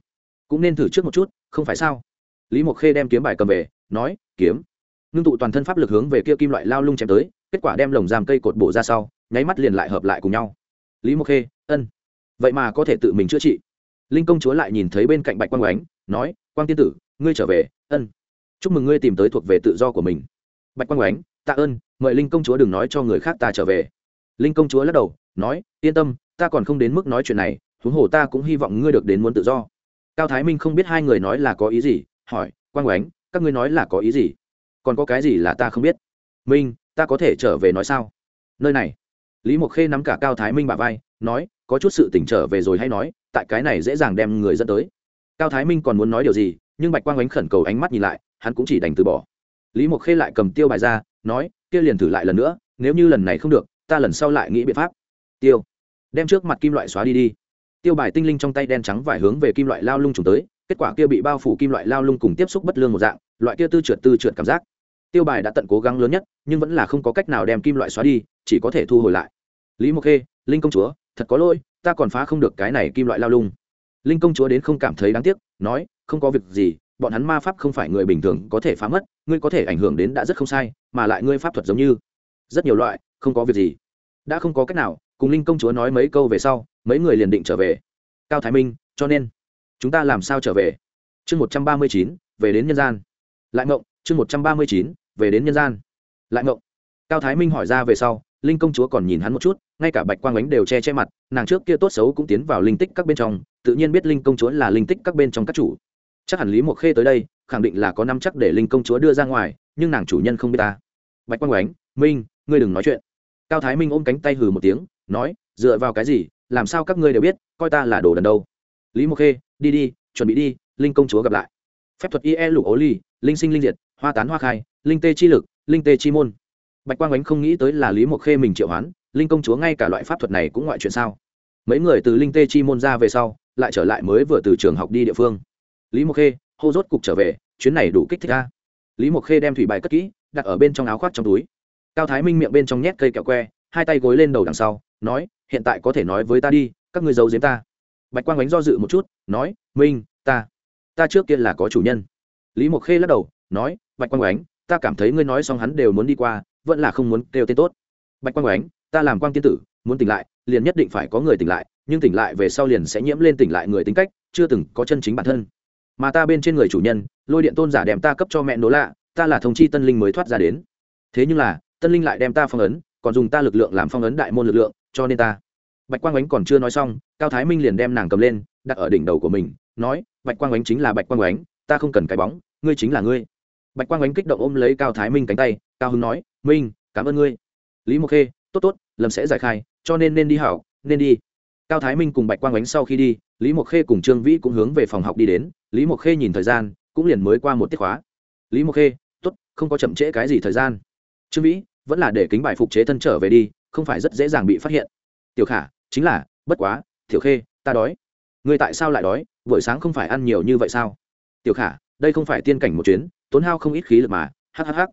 Cũng nên thử trước một chút, không phải sao? Lý mộc khê đem kiếm bài cầm về, nói, kiếm. Ngưng tụ toàn thân pháp lực hướng về kia kim loại lao lung chém tới kết quả đem lồng giam cây cột bổ ra sau, nháy mắt liền lại hợp lại cùng nhau. Lý mộc khê, ân. Vậy mà có thể tự mình chữa trị. Linh công chúa lại nhìn thấy bên cạnh bạch quang oánh nói, quang tiên tử, ngươi trở về, ân. Chúc mừng ngươi tìm tới thuộc về tự do của mình. Bạch quang oánh tạ ơn, mời linh công chúa đừng nói cho người khác ta trở về. Linh công chúa lắc đầu, nói, yên tâm, ta còn không đến mức nói chuyện này, huống hồ ta cũng hy vọng ngươi được đến muốn tự do. Cao thái minh không biết hai người nói là có ý gì, hỏi, quang oánh các ngươi nói là có ý gì? Còn có cái gì là ta không biết? Minh ta có thể trở về nói sao? Nơi này. Lý mộc khê nắm cả cao thái minh bà vai, nói, có chút sự tỉnh trở về rồi hay nói, tại cái này dễ dàng đem người dẫn tới. Cao thái minh còn muốn nói điều gì, nhưng bạch quang ánh khẩn cầu ánh mắt nhìn lại, hắn cũng chỉ đành từ bỏ. Lý mộc khê lại cầm tiêu bài ra, nói, kia liền thử lại lần nữa, nếu như lần này không được, ta lần sau lại nghĩ biện pháp. Tiêu. Đem trước mặt kim loại xóa đi đi. Tiêu bài tinh linh trong tay đen trắng vải hướng về kim loại lao lung trùng tới, kết quả kia bị bao phủ kim loại lao lung cùng tiếp xúc bất lương một dạng, loại kia tư trượt tư trượt cảm giác tiêu bài đã tận cố gắng lớn nhất, nhưng vẫn là không có cách nào đem kim loại xóa đi, chỉ có thể thu hồi lại. Lý mộc khê, linh công chúa, thật có lỗi, ta còn phá không được cái này kim loại lao lung. Linh công chúa đến không cảm thấy đáng tiếc, nói, không có việc gì, bọn hắn ma pháp không phải người bình thường có thể phá mất, ngươi có thể ảnh hưởng đến đã rất không sai, mà lại ngươi pháp thuật giống như rất nhiều loại, không có việc gì. Đã không có cách nào, cùng linh công chúa nói mấy câu về sau, mấy người liền định trở về. Cao thái minh, cho nên, chúng ta làm sao trở về? Chương một trăm ba mươi chín, về đến nhân gian. Lại mộng chương một trăm ba mươi chín, về đến nhân gian. Lại ngộng. Cao thái minh hỏi ra về sau, linh công chúa còn nhìn hắn một chút, ngay cả bạch quang ánh đều che che mặt, nàng trước kia tốt xấu cũng tiến vào linh tích các bên trong, tự nhiên biết linh công chúa là linh tích các bên trong các chủ. Chắc hẳn lý mộc khê tới đây, khẳng định là có năm chắc để linh công chúa đưa ra ngoài, nhưng nàng chủ nhân không biết ta. Bạch quang ánh, minh, ngươi đừng nói chuyện. Cao thái minh ôm cánh tay hừ một tiếng, nói, dựa vào cái gì, làm sao các ngươi đều biết, coi ta là đồ đần đâu. Lý mộc khê, đi đi, chuẩn bị đi, linh công chúa gặp lại. Phép thuật ie lục ố ly, linh sinh linh diệt hoa tán hoa khai, linh tê chi lực, linh tê chi môn. Bạch quang ánh không nghĩ tới là lý mộc khê mình triệu hoán, linh công chúa ngay cả loại pháp thuật này cũng ngoại chuyện sao? Mấy người từ linh tê chi môn ra về sau, lại trở lại mới vừa từ trường học đi địa phương. Lý mộc khê, hô rốt cục trở về, chuyến này đủ kích thích a. Lý mộc khê đem thủy bài cất kỹ, đặt ở bên trong áo khoác trong túi. Cao thái minh miệng bên trong nhét cây kẹo que, hai tay gối lên đầu đằng sau, nói, hiện tại có thể nói với ta đi, các ngươi giấu giếm ta. Bạch quang ánh do dự một chút, nói, minh, ta ta trước kia là có chủ nhân. Lý mộc khê lắc đầu, nói bạch quang oánh ta cảm thấy ngươi nói xong hắn đều muốn đi qua, vẫn là không muốn kêu tên tốt. Bạch quang oánh ta làm quang tiên tử, muốn tỉnh lại, liền nhất định phải có người tỉnh lại, nhưng tỉnh lại về sau liền sẽ nhiễm lên tỉnh lại người tính cách, chưa từng có chân chính bản thân. Mà ta bên trên người chủ nhân, lôi điện tôn giả đem ta cấp cho mẹ nỗ lạ, ta là thông chi tân linh mới thoát ra đến. Thế nhưng là, tân linh lại đem ta phong ấn, còn dùng ta lực lượng làm phong ấn đại môn lực lượng, cho nên ta. Bạch quang ánh còn chưa nói xong, cao thái minh liền đem nàng cầm lên, đặt ở đỉnh đầu của mình, nói, bạch quang ánh chính là bạch quang ánh ta không cần cái bóng, ngươi chính là ngươi bạch quang ánh kích động ôm lấy cao thái minh cánh tay, cao hưng nói, minh, cảm ơn ngươi. Lý mộc khê, tốt tốt, lâm sẽ giải khai, cho nên nên đi hảo, nên đi. Cao thái minh cùng bạch quang ánh sau khi đi, lý mộc khê cùng trương vĩ cũng hướng về phòng học đi đến, lý mộc khê nhìn thời gian, cũng liền mới qua một tiết khóa. Lý mộc khê, tốt, không có chậm trễ cái gì thời gian. Trương vĩ, vẫn là để kính bài phục chế thân trở về đi, không phải rất dễ dàng bị phát hiện. Tiểu khả, chính là, bất quá, tiểu khê, ta đói. Người tại sao lại đói, buổi sáng không phải ăn nhiều như vậy sao? Tiểu khả, đây không phải tiên cảnh một chuyến tốn hao không ít khí lực mà hhh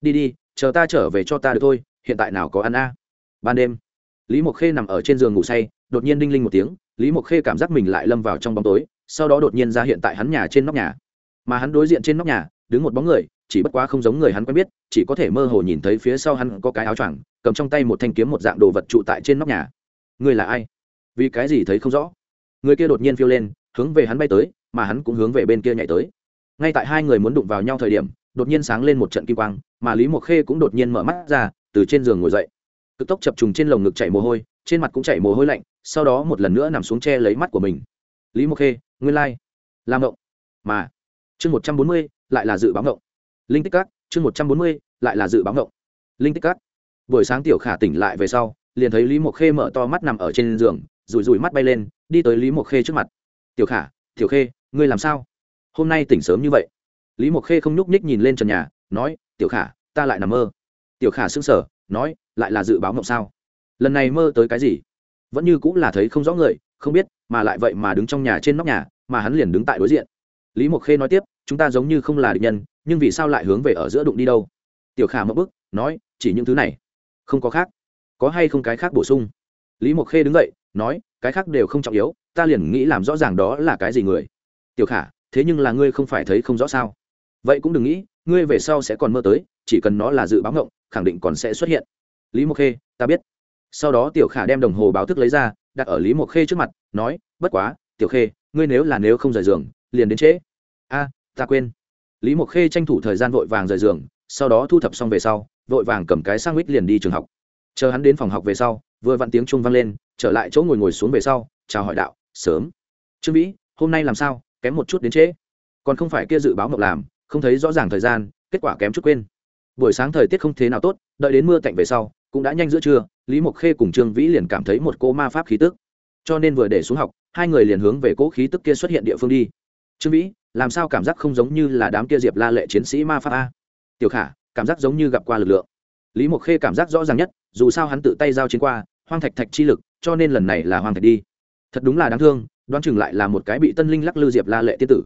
đi đi, chờ ta trở về cho ta được thôi, hiện tại nào có ăn a? Ban đêm, lý mộc khê nằm ở trên giường ngủ say, đột nhiên đinh linh một tiếng, lý mộc khê cảm giác mình lại lâm vào trong bóng tối, sau đó đột nhiên ra hiện tại hắn nhà trên nóc nhà. Mà hắn đối diện trên nóc nhà, đứng một bóng người, chỉ bất quá không giống người hắn quen biết, chỉ có thể mơ hồ nhìn thấy phía sau hắn có cái áo choàng, cầm trong tay một thanh kiếm một dạng đồ vật trụ tại trên nóc nhà. Người là ai? Vì cái gì thấy không rõ? Người kia đột nhiên phiêu lên, hướng về hắn bay tới, mà hắn cũng hướng về bên kia nhảy tới ngay tại hai người muốn đụng vào nhau thời điểm, đột nhiên sáng lên một trận kim quang, mà lý mộc khê cũng đột nhiên mở mắt ra, từ trên giường ngồi dậy. Cực tốc chập trùng trên lồng ngực chảy mồ hôi, trên mặt cũng chảy mồ hôi lạnh, sau đó một lần nữa nằm xuống che lấy mắt của mình. Lý mộc khê, nguyên lai、like. làm ngộng. Mà, chương một trăm bốn mươi, lại là dự báo ngộng. Linh tích cắt chương một trăm bốn mươi, lại là dự báo ngộng. Linh tích cắt buổi sáng tiểu khả tỉnh lại về sau, liền thấy lý mộc khê mở to mắt nằm ở trên giường, rủi rủi mắt bay lên, đi tới lý mộc khê trước mặt. Tiểu khả, tiểu khê, ngươi làm sao? Hôm nay tỉnh sớm như vậy. Lý mộc khê không nhúc nhích nhìn lên trần nhà, nói, tiểu khả, ta lại nằm mơ. Tiểu khả sững sờ, nói, lại là dự báo mộng sao? Lần này mơ tới cái gì? Vẫn như cũng là thấy không rõ người, không biết, mà lại vậy mà đứng trong nhà trên nóc nhà, mà hắn liền đứng tại đối diện. Lý mộc khê nói tiếp, chúng ta giống như không là địch nhân, nhưng vì sao lại hướng về ở giữa đụng đi đâu? Tiểu khả mất bức, nói, chỉ những thứ này, không có khác. Có hay không cái khác bổ sung? Lý mộc khê đứng dậy, nói, cái khác đều không trọng yếu, ta liền nghĩ làm rõ ràng đó là cái gì người. Tiểu khả thế nhưng là ngươi không phải thấy không rõ sao? Vậy cũng đừng nghĩ, ngươi về sau sẽ còn mơ tới, chỉ cần nó là dự báo ngộng, khẳng định còn sẽ xuất hiện. Lý mộc khê, ta biết. Sau đó tiểu khả đem đồng hồ báo thức lấy ra, đặt ở lý mộc khê trước mặt, nói, bất quá, tiểu khê, ngươi nếu là nếu không rời giường, liền đến trễ. A, ta quên. Lý mộc khê tranh thủ thời gian vội vàng rời giường, sau đó thu thập xong về sau, vội vàng cầm cái sang mít liền đi trường học. Chờ hắn đến phòng học về sau, vừa vặn tiếng chuông vang lên, trở lại chỗ ngồi ngồi xuống về sau, chào hỏi đạo, sớm. Trương vĩ, hôm nay làm sao? Kém một chút đến trễ. Còn không phải kia dự báo ngọc làm, không thấy rõ ràng thời gian, kết quả kém chút quên. Buổi sáng thời tiết không thế nào tốt, đợi đến mưa tạnh về sau, cũng đã nhanh giữa trưa, lý mộc khê cùng trương vĩ liền cảm thấy một cô ma pháp khí tức. Cho nên vừa để xuống học, hai người liền hướng về cỗ khí tức kia xuất hiện địa phương đi. Trương vĩ, làm sao cảm giác không giống như là đám kia diệp la lệ chiến sĩ ma pháp a? Tiểu khả, cảm giác giống như gặp qua lực lượng. Lý mộc khê cảm giác rõ ràng nhất, dù sao hắn tự tay giao chiến qua, hoang thạch thạch chi lực, cho nên lần này là hoang thạch đi. Thật đúng là đáng thương đoán chừng lại là một cái bị tân linh lắc lư diệp la lệ tiên tử.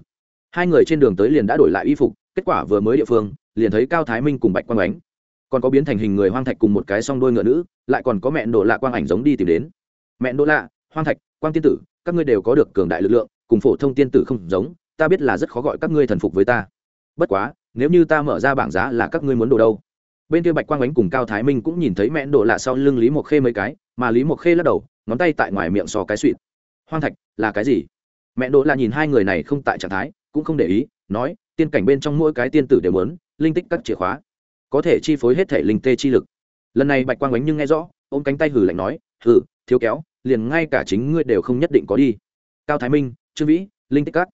Hai người trên đường tới liền đã đổi lại y phục, kết quả vừa mới địa phương, liền thấy cao thái minh cùng bạch quang ánh. Còn có biến thành hình người hoang thạch cùng một cái song đôi ngựa nữ, lại còn có mẹ đỗ lạ quang ảnh giống đi tìm đến. Mẹ đỗ lạ, hoang thạch, quang tiên tử, các ngươi đều có được cường đại lực lượng, cùng phổ thông tiên tử không giống, ta biết là rất khó gọi các ngươi thần phục với ta. Bất quá, nếu như ta mở ra bảng giá là các ngươi muốn đồ đâu. Bên kia bạch quang ánh cùng cao thái minh cũng nhìn thấy mẹ đỗ lạ sau lưng lý mộc khê mấy cái, mà lý mộc khê lắc đầu, ngón tay tại ngoài miệng sò cái suỵt hoang thạch, là cái gì? Mẹ đỗ là nhìn hai người này không tại trạng thái, cũng không để ý, nói, tiên cảnh bên trong mỗi cái tiên tử đều muốn, linh tích các chìa khóa. Có thể chi phối hết thể linh tê chi lực. Lần này bạch quang ánh nhưng nghe rõ, ôm cánh tay hử lạnh nói hử thiếu kéo, liền ngay cả chính ngươi đều không nhất định có đi. Cao thái minh, trương vĩ, linh tích các.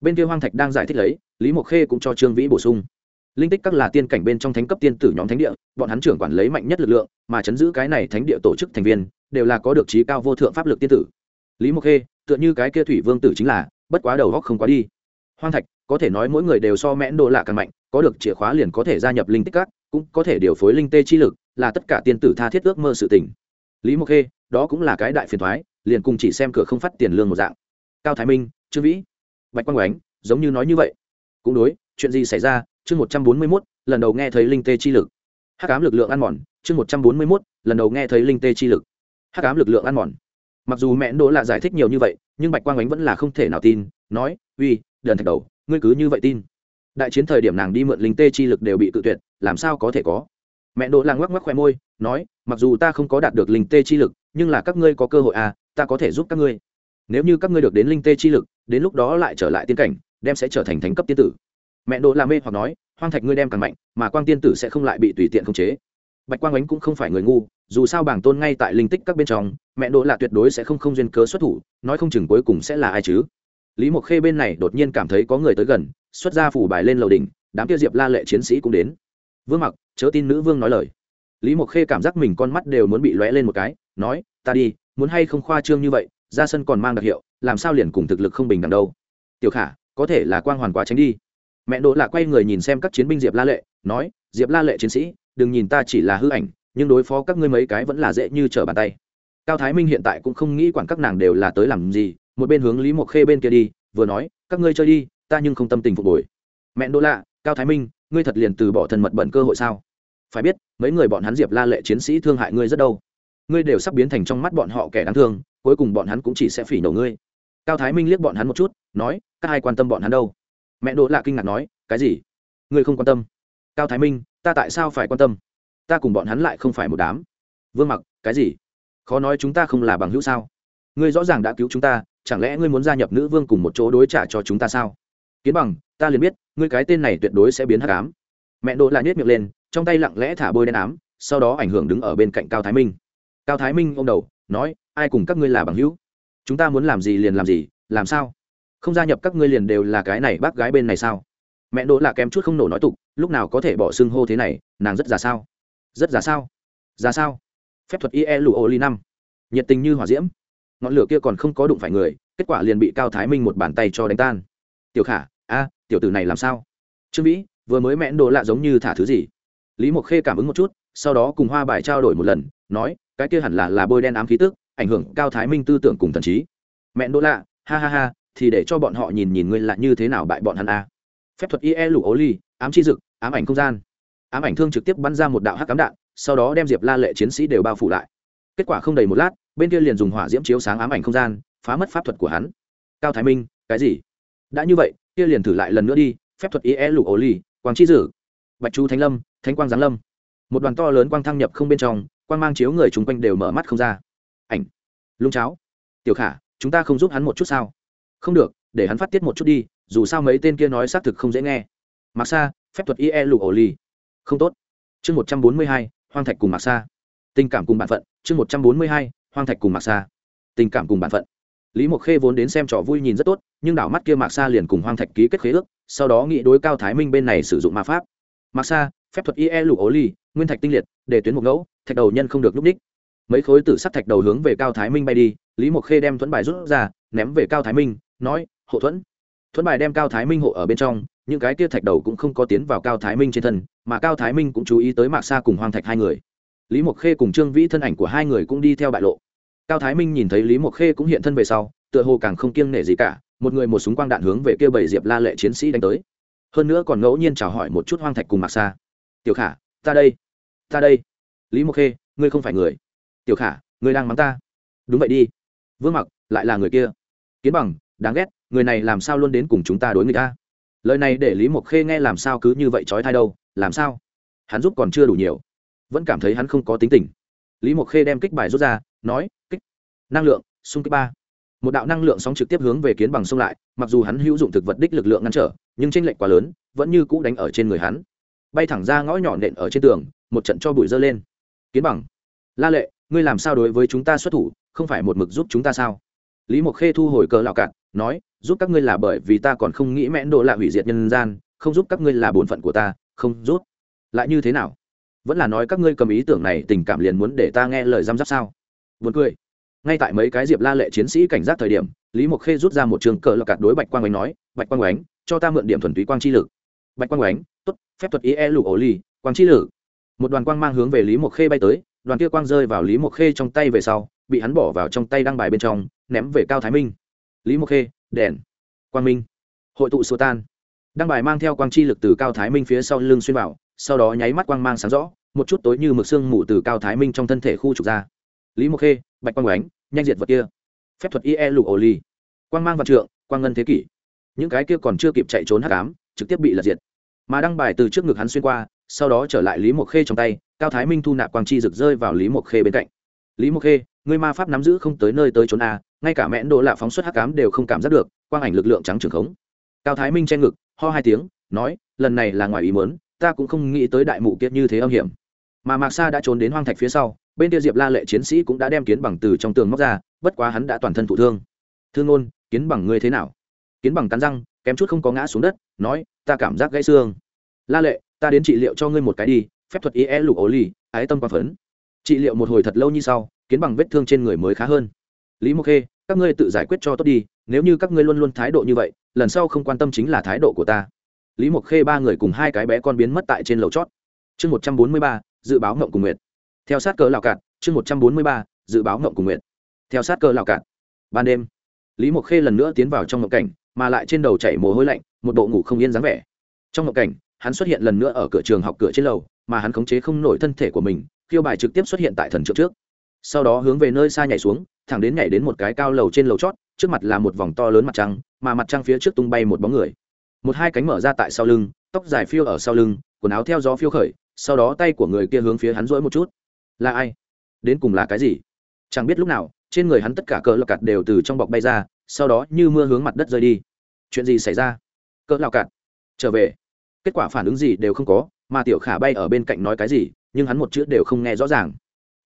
Bên kia hoang thạch đang giải thích lấy, lý mộc khê cũng cho trương vĩ bổ sung. Linh tích các là tiên cảnh bên trong thánh cấp tiên tử nhóm thánh địa, bọn hắn trưởng quản lấy mạnh nhất lực lượng, mà chấn giữ cái này thánh địa tổ chức thành viên, đều là có được trí cao vô thượng pháp lực tiên tử lý mộc khê, tựa như cái kia thủy vương tử chính là, bất quá đầu góc không quá đi. Hoang thạch, có thể nói mỗi người đều so mẽn đồ lạ càng mạnh, có được chìa khóa liền có thể gia nhập linh tích các, cũng có thể điều phối linh tê chi lực, là tất cả tiên tử tha thiết ước mơ sự tỉnh lý mộc khê, đó cũng là cái đại phiền thoái, liền cùng chỉ xem cửa không phát tiền lương một dạng. Cao thái minh, trương vĩ, bạch quang oánh giống như nói như vậy. Cũng đối, chuyện gì xảy ra? Chương một trăm bốn mươi mốt, lần đầu nghe thấy linh tê chi lực. Hắc ám lực lượng ăn mòn, chương một trăm bốn mươi mốt, lần đầu nghe thấy linh tê chi lực. Hắc ám lực lượng ăn mòn mặc dù mẹ đỗ là giải thích nhiều như vậy, nhưng bạch quang ánh vẫn là không thể nào tin, nói, uy đần thạch đầu, ngươi cứ như vậy tin. Đại chiến thời điểm nàng đi mượn linh tê chi lực đều bị tự tuyệt, làm sao có thể có? Mẹ đỗ là ngoắc ngoắc khoe môi, nói, mặc dù ta không có đạt được linh tê chi lực, nhưng là các ngươi có cơ hội à ta có thể giúp các ngươi. Nếu như các ngươi được đến linh tê chi lực, đến lúc đó lại trở lại tiên cảnh, đem sẽ trở thành thánh cấp tiên tử. Mẹ đỗ là mê hoặc nói, hoang thạch ngươi đem càng mạnh, mà quang tiên tử sẽ không lại bị tùy tiện khống chế bạch quang ánh cũng không phải người ngu, dù sao bảng tôn ngay tại linh tích các bên trong, mẹ đỗ là tuyệt đối sẽ không không duyên cớ xuất thủ, nói không chừng cuối cùng sẽ là ai chứ? Lý mộc khê bên này đột nhiên cảm thấy có người tới gần, xuất ra phủ bài lên lầu đỉnh, đám kia diệp la lệ chiến sĩ cũng đến. Vương mặc, chớ tin nữ vương nói lời. Lý mộc khê cảm giác mình con mắt đều muốn bị lóe lên một cái, nói, ta đi, muốn hay không khoa trương như vậy, ra sân còn mang đặc hiệu, làm sao liền cùng thực lực không bình đẳng đâu? Tiểu khả, có thể là quang hoàn quá tránh đi. Mẹ đỗ là quay người nhìn xem các chiến binh diệp la lệ, nói, diệp la lệ chiến sĩ đừng nhìn ta chỉ là hư ảnh, nhưng đối phó các ngươi mấy cái vẫn là dễ như trở bàn tay. Cao thái minh hiện tại cũng không nghĩ quản các nàng đều là tới làm gì, một bên hướng lý mộc khê bên kia đi, vừa nói, các ngươi chơi đi, ta nhưng không tâm tình phục hồi. Mẹ đỗ lạ, cao thái minh, ngươi thật liền từ bỏ thần mật bẩn cơ hội sao? Phải biết, mấy người bọn hắn diệp la lệ chiến sĩ thương hại ngươi rất đâu. Ngươi đều sắp biến thành trong mắt bọn họ kẻ đáng thương, cuối cùng bọn hắn cũng chỉ sẽ phỉ nổ ngươi. Cao thái minh liếc bọn hắn một chút, nói, các ai quan tâm bọn hắn đâu? Mẹ đỗ lạ kinh ngạc nói, cái gì? Ngươi không quan tâm? Cao thái minh ta tại sao phải quan tâm? Ta cùng bọn hắn lại không phải một đám. Vương mặc, cái gì? Khó nói chúng ta không là bằng hữu sao? Ngươi rõ ràng đã cứu chúng ta, chẳng lẽ ngươi muốn gia nhập nữ vương cùng một chỗ đối trả cho chúng ta sao? Kiến bằng, ta liền biết, ngươi cái tên này tuyệt đối sẽ biến hắc ám. Mẹ đỗ lại nhét miệng lên, trong tay lặng lẽ thả bôi đen ám, sau đó ảnh hưởng đứng ở bên cạnh cao thái minh. Cao thái minh ô m đầu, nói, ai cùng các ngươi là bằng hữu? Chúng ta muốn làm gì liền làm gì, làm sao? Không gia nhập các ngươi liền đều là cái này bác gái bên này sao? Mẹ đỗ là kém chút không nổ nói tục, lúc nào có thể bỏ xưng hô thế này, nàng rất già sao? Rất già sao? Già sao? Phép thuật ie lụ ô ly năm. Nhiệt tình như hỏa diễm. Ngọn lửa kia còn không có đụng phải người, kết quả liền bị cao thái minh một bàn tay cho đánh tan. Tiểu khả, a, tiểu tử này làm sao? Trương vĩ, vừa mới mẹn đồ lạ giống như thả thứ gì? Lý mộc khê cảm ứng một chút, sau đó cùng hoa bài trao đổi một lần, nói, cái kia hẳn là là bôi đen ám khí tức, ảnh hưởng cao thái minh tư tưởng cùng thần trí. Mẹn đỗ lạ, ha ha ha, thì để cho bọn họ nhìn nhìn ngươi là như thế nào bại bọn hắn a phép thuật ie lục ố ly, ám chi dực, ám ảnh không gian. Ám ảnh thương trực tiếp bắn ra một đạo hắc ám đạn, sau đó đem diệp la lệ chiến sĩ đều bao phủ lại. Kết quả không đầy một lát, bên kia liền dùng hỏa diễm chiếu sáng ám ảnh không gian, phá mất pháp thuật của hắn. Cao thái minh, cái gì? Đã như vậy, kia liền thử lại lần nữa đi, phép thuật ie lục ố ly, quang chi dử bạch chú thánh lâm, thánh quang giáng lâm. Một đoàn to lớn quang thăng nhập không bên trong, quang mang chiếu người chung quanh đều mở mắt không ra. Ảnh. Lung cháo. Tiểu khả, chúng ta không giúp hắn một chút sao? Không được, để hắn phát tiết một chút đi dù sao mấy tên kia nói xác thực không dễ nghe. Mặc xa phép thuật ie lục ổ ly không tốt. Chương một trăm bốn mươi hai, hoang thạch cùng mặc xa tình cảm cùng bản phận. Chương một trăm bốn mươi hai, hoang thạch cùng mặc xa tình cảm cùng bản phận. Lý mộc khê vốn đến xem trò vui nhìn rất tốt, nhưng đảo mắt kia mạc sa liền cùng hoang thạch ký kết khế ước, sau đó nghị đối cao thái minh bên này sử dụng ma pháp. Mạc sa, phép thuật ie lục ố ly nguyên thạch tinh liệt, để tuyến một ngẫu, thạch đầu nhân không được núp ních mấy khối tử sắc thạch đầu hướng về cao thái minh bay đi, lý mộc khê đem thuẫn bài rút ra, ném về cao thái minh, nói hộ thuẫn thuẫn bài đem cao thái minh hộ ở bên trong, những cái kia thạch đầu cũng không có tiến vào cao thái minh trên thân, mà cao thái minh cũng chú ý tới mạc xa cùng hoang thạch hai người. Lý mộc khê cùng trương vĩ thân ảnh của hai người cũng đi theo bại lộ. Cao thái minh nhìn thấy lý mộc khê cũng hiện thân về sau, tựa hồ càng không kiêng nể gì cả, một người một súng quang đạn hướng về kia bảy diệp la lệ chiến sĩ đánh tới. Hơn nữa còn ngẫu nhiên chào hỏi một chút hoang thạch cùng mạc xa. tiểu khả, ta đây ta đây. Lý mộc khê, ngươi không phải người. Tiểu khả, ngươi đang mắng ta. Đúng vậy đi. Vương mặc, lại là người kia. Kiến bằng, đáng ghét người này làm sao luôn đến cùng chúng ta đối người ta lời này để lý mộc khê nghe làm sao cứ như vậy trói thai đâu, làm sao? Hắn giúp còn chưa đủ nhiều, vẫn cảm thấy hắn không có tính tình. Lý mộc khê đem kích bài rút ra, nói, kích, năng lượng, xung kích ba. Một đạo năng lượng sóng trực tiếp hướng về kiến bằng sông lại, mặc dù hắn hữu dụng thực vật đích lực lượng ngăn trở, nhưng tranh lệch quá lớn, vẫn như cũ đánh ở trên người hắn. Bay thẳng ra ngõ nhỏ nện ở trên tường, một trận cho bụi dơ lên. Kiến bằng, la lệ, ngươi làm sao đối với chúng ta xuất thủ, không phải một mực giúp chúng ta sao? Lý mộc khê thu hồi cờ lạo cạn nói, giúp các ngươi là bởi vì ta còn không nghĩ mẽn độ lạ hủy diệt nhân gian, không giúp các ngươi là bổn phận của ta, không giúp. Lại như thế nào? Vẫn là nói các ngươi cầm ý tưởng này tình cảm liền muốn để ta nghe lời giam giáp sao? Buồn cười. Ngay tại mấy cái diệp la lệ chiến sĩ cảnh giác thời điểm, lý mộc khê rút ra một trường cờ lọc cạt đối bạch quang oánh nói, bạch quang oánh cho ta mượn điểm thuần túy quang chi lực. Bạch quang oánh t ố t phép thuật ý e lục ổ ly quang chi lử một đoàn quang mang hướng về lý mộc khê bay tới, đoàn kia quang rơi vào lý mộc khê trong tay về sau bị hắn bỏ vào trong tay đăng bài bên trong, ném về cao thái minh. Lý mộc khê, đèn, quang minh. Hội tụ số tan. Đăng bài mang theo quang chi lực từ cao thái minh phía sau lưng xuyên vào, sau đó nháy mắt quang mang sáng rõ, một chút tối như mực xương mù từ cao thái minh trong thân thể khu trục ra. Lý mộc khê, bạch quang oánh nhanh diệt vật kia. Phép thuật ie lụ ổ ly quang mang vật trượng, quang ngân thế kỷ. Những cái kia còn chưa kịp chạy trốn hắc ám, trực tiếp bị lật diệt. Mà đăng bài từ trước ngực hắn xuyên qua, sau đó trở lại lý mộc khê trong tay, cao thái minh thu nạp quang chi rực rơi vào lý mộc khê bên cạnh lý mộc khê người ma pháp nắm giữ không tới nơi tới trốn a ngay cả mẹn đỗ lạ phóng xuất hắc ám đều không cảm giác được quang ảnh lực lượng trắng trường khống. Cao thái minh che ngực ho hai tiếng nói lần này là ngoài ý mớn ta cũng không nghĩ tới đại mụ kiệt như thế âm hiểm. Mà mạc sa đã trốn đến hoang thạch phía sau bên kia diệp la lệ chiến sĩ cũng đã đem kiến bằng từ trong tường móc ra bất quá hắn đã toàn thân thụ thương. Thương ngôn kiến bằng ngươi thế nào? Kiến bằng cắn răng kém chút không có ngã xuống đất nói ta cảm giác gãy xương. La lệ ta đến trị liệu cho ngươi một cái đi phép thuật ý e lục ổ lì, ái tâm quang phấn trị liệu một hồi thật lâu như sau, kiến bằng vết thương trên người mới khá hơn. Lý mộc khê, các ngươi tự giải quyết cho tốt đi, nếu như các ngươi luôn luôn thái độ như vậy, lần sau không quan tâm chính là thái độ của ta. Lý mộc khê ba người cùng hai cái bé con biến mất tại trên lầu chót. Chương một trăm bốn mươi ba, dự báo ngộng cùng nguyệt theo sát cờ lào cạn, chương một trăm bốn mươi ba, dự báo ngộng cùng nguyệt. theo sát cờ lào cạn. Ban đêm, lý mộc khê lần nữa tiến vào trong ngộng cảnh, mà lại trên đầu chảy mồ hôi lạnh, một bộ ngủ không yên dáng vẻ. Trong ngộng cảnh, hắn xuất hiện lần nữa ở cửa trường học cửa trên lầu, mà hắn khống chế không nổi thân thể của mình khiêu bài trực tiếp xuất hiện tại thần trượng trước. Sau đó hướng về nơi xa nhảy xuống, thẳng đến nhảy đến một cái cao lầu trên lầu chót, trước mặt là một vòng to lớn mặt trăng, mà mặt trăng phía trước tung bay một bóng người. Một hai cánh mở ra tại sau lưng, tóc dài phiêu ở sau lưng, quần áo theo gió phiêu khởi, sau đó tay của người kia hướng phía hắn rỗi một chút. Là ai? Đến cùng là cái gì? Chẳng biết lúc nào, trên người hắn tất cả cỡ lọc cạt đều từ trong bọc bay ra, sau đó như mưa hướng mặt đất rơi đi. Chuyện gì xảy ra? Cỡ lọc cạt. Trở về. Kết quả phản ứng gì đều không có, mà tiểu khả bay ở bên cạnh nói cái gì? Nhưng hắn một chữ đều không nghe rõ ràng.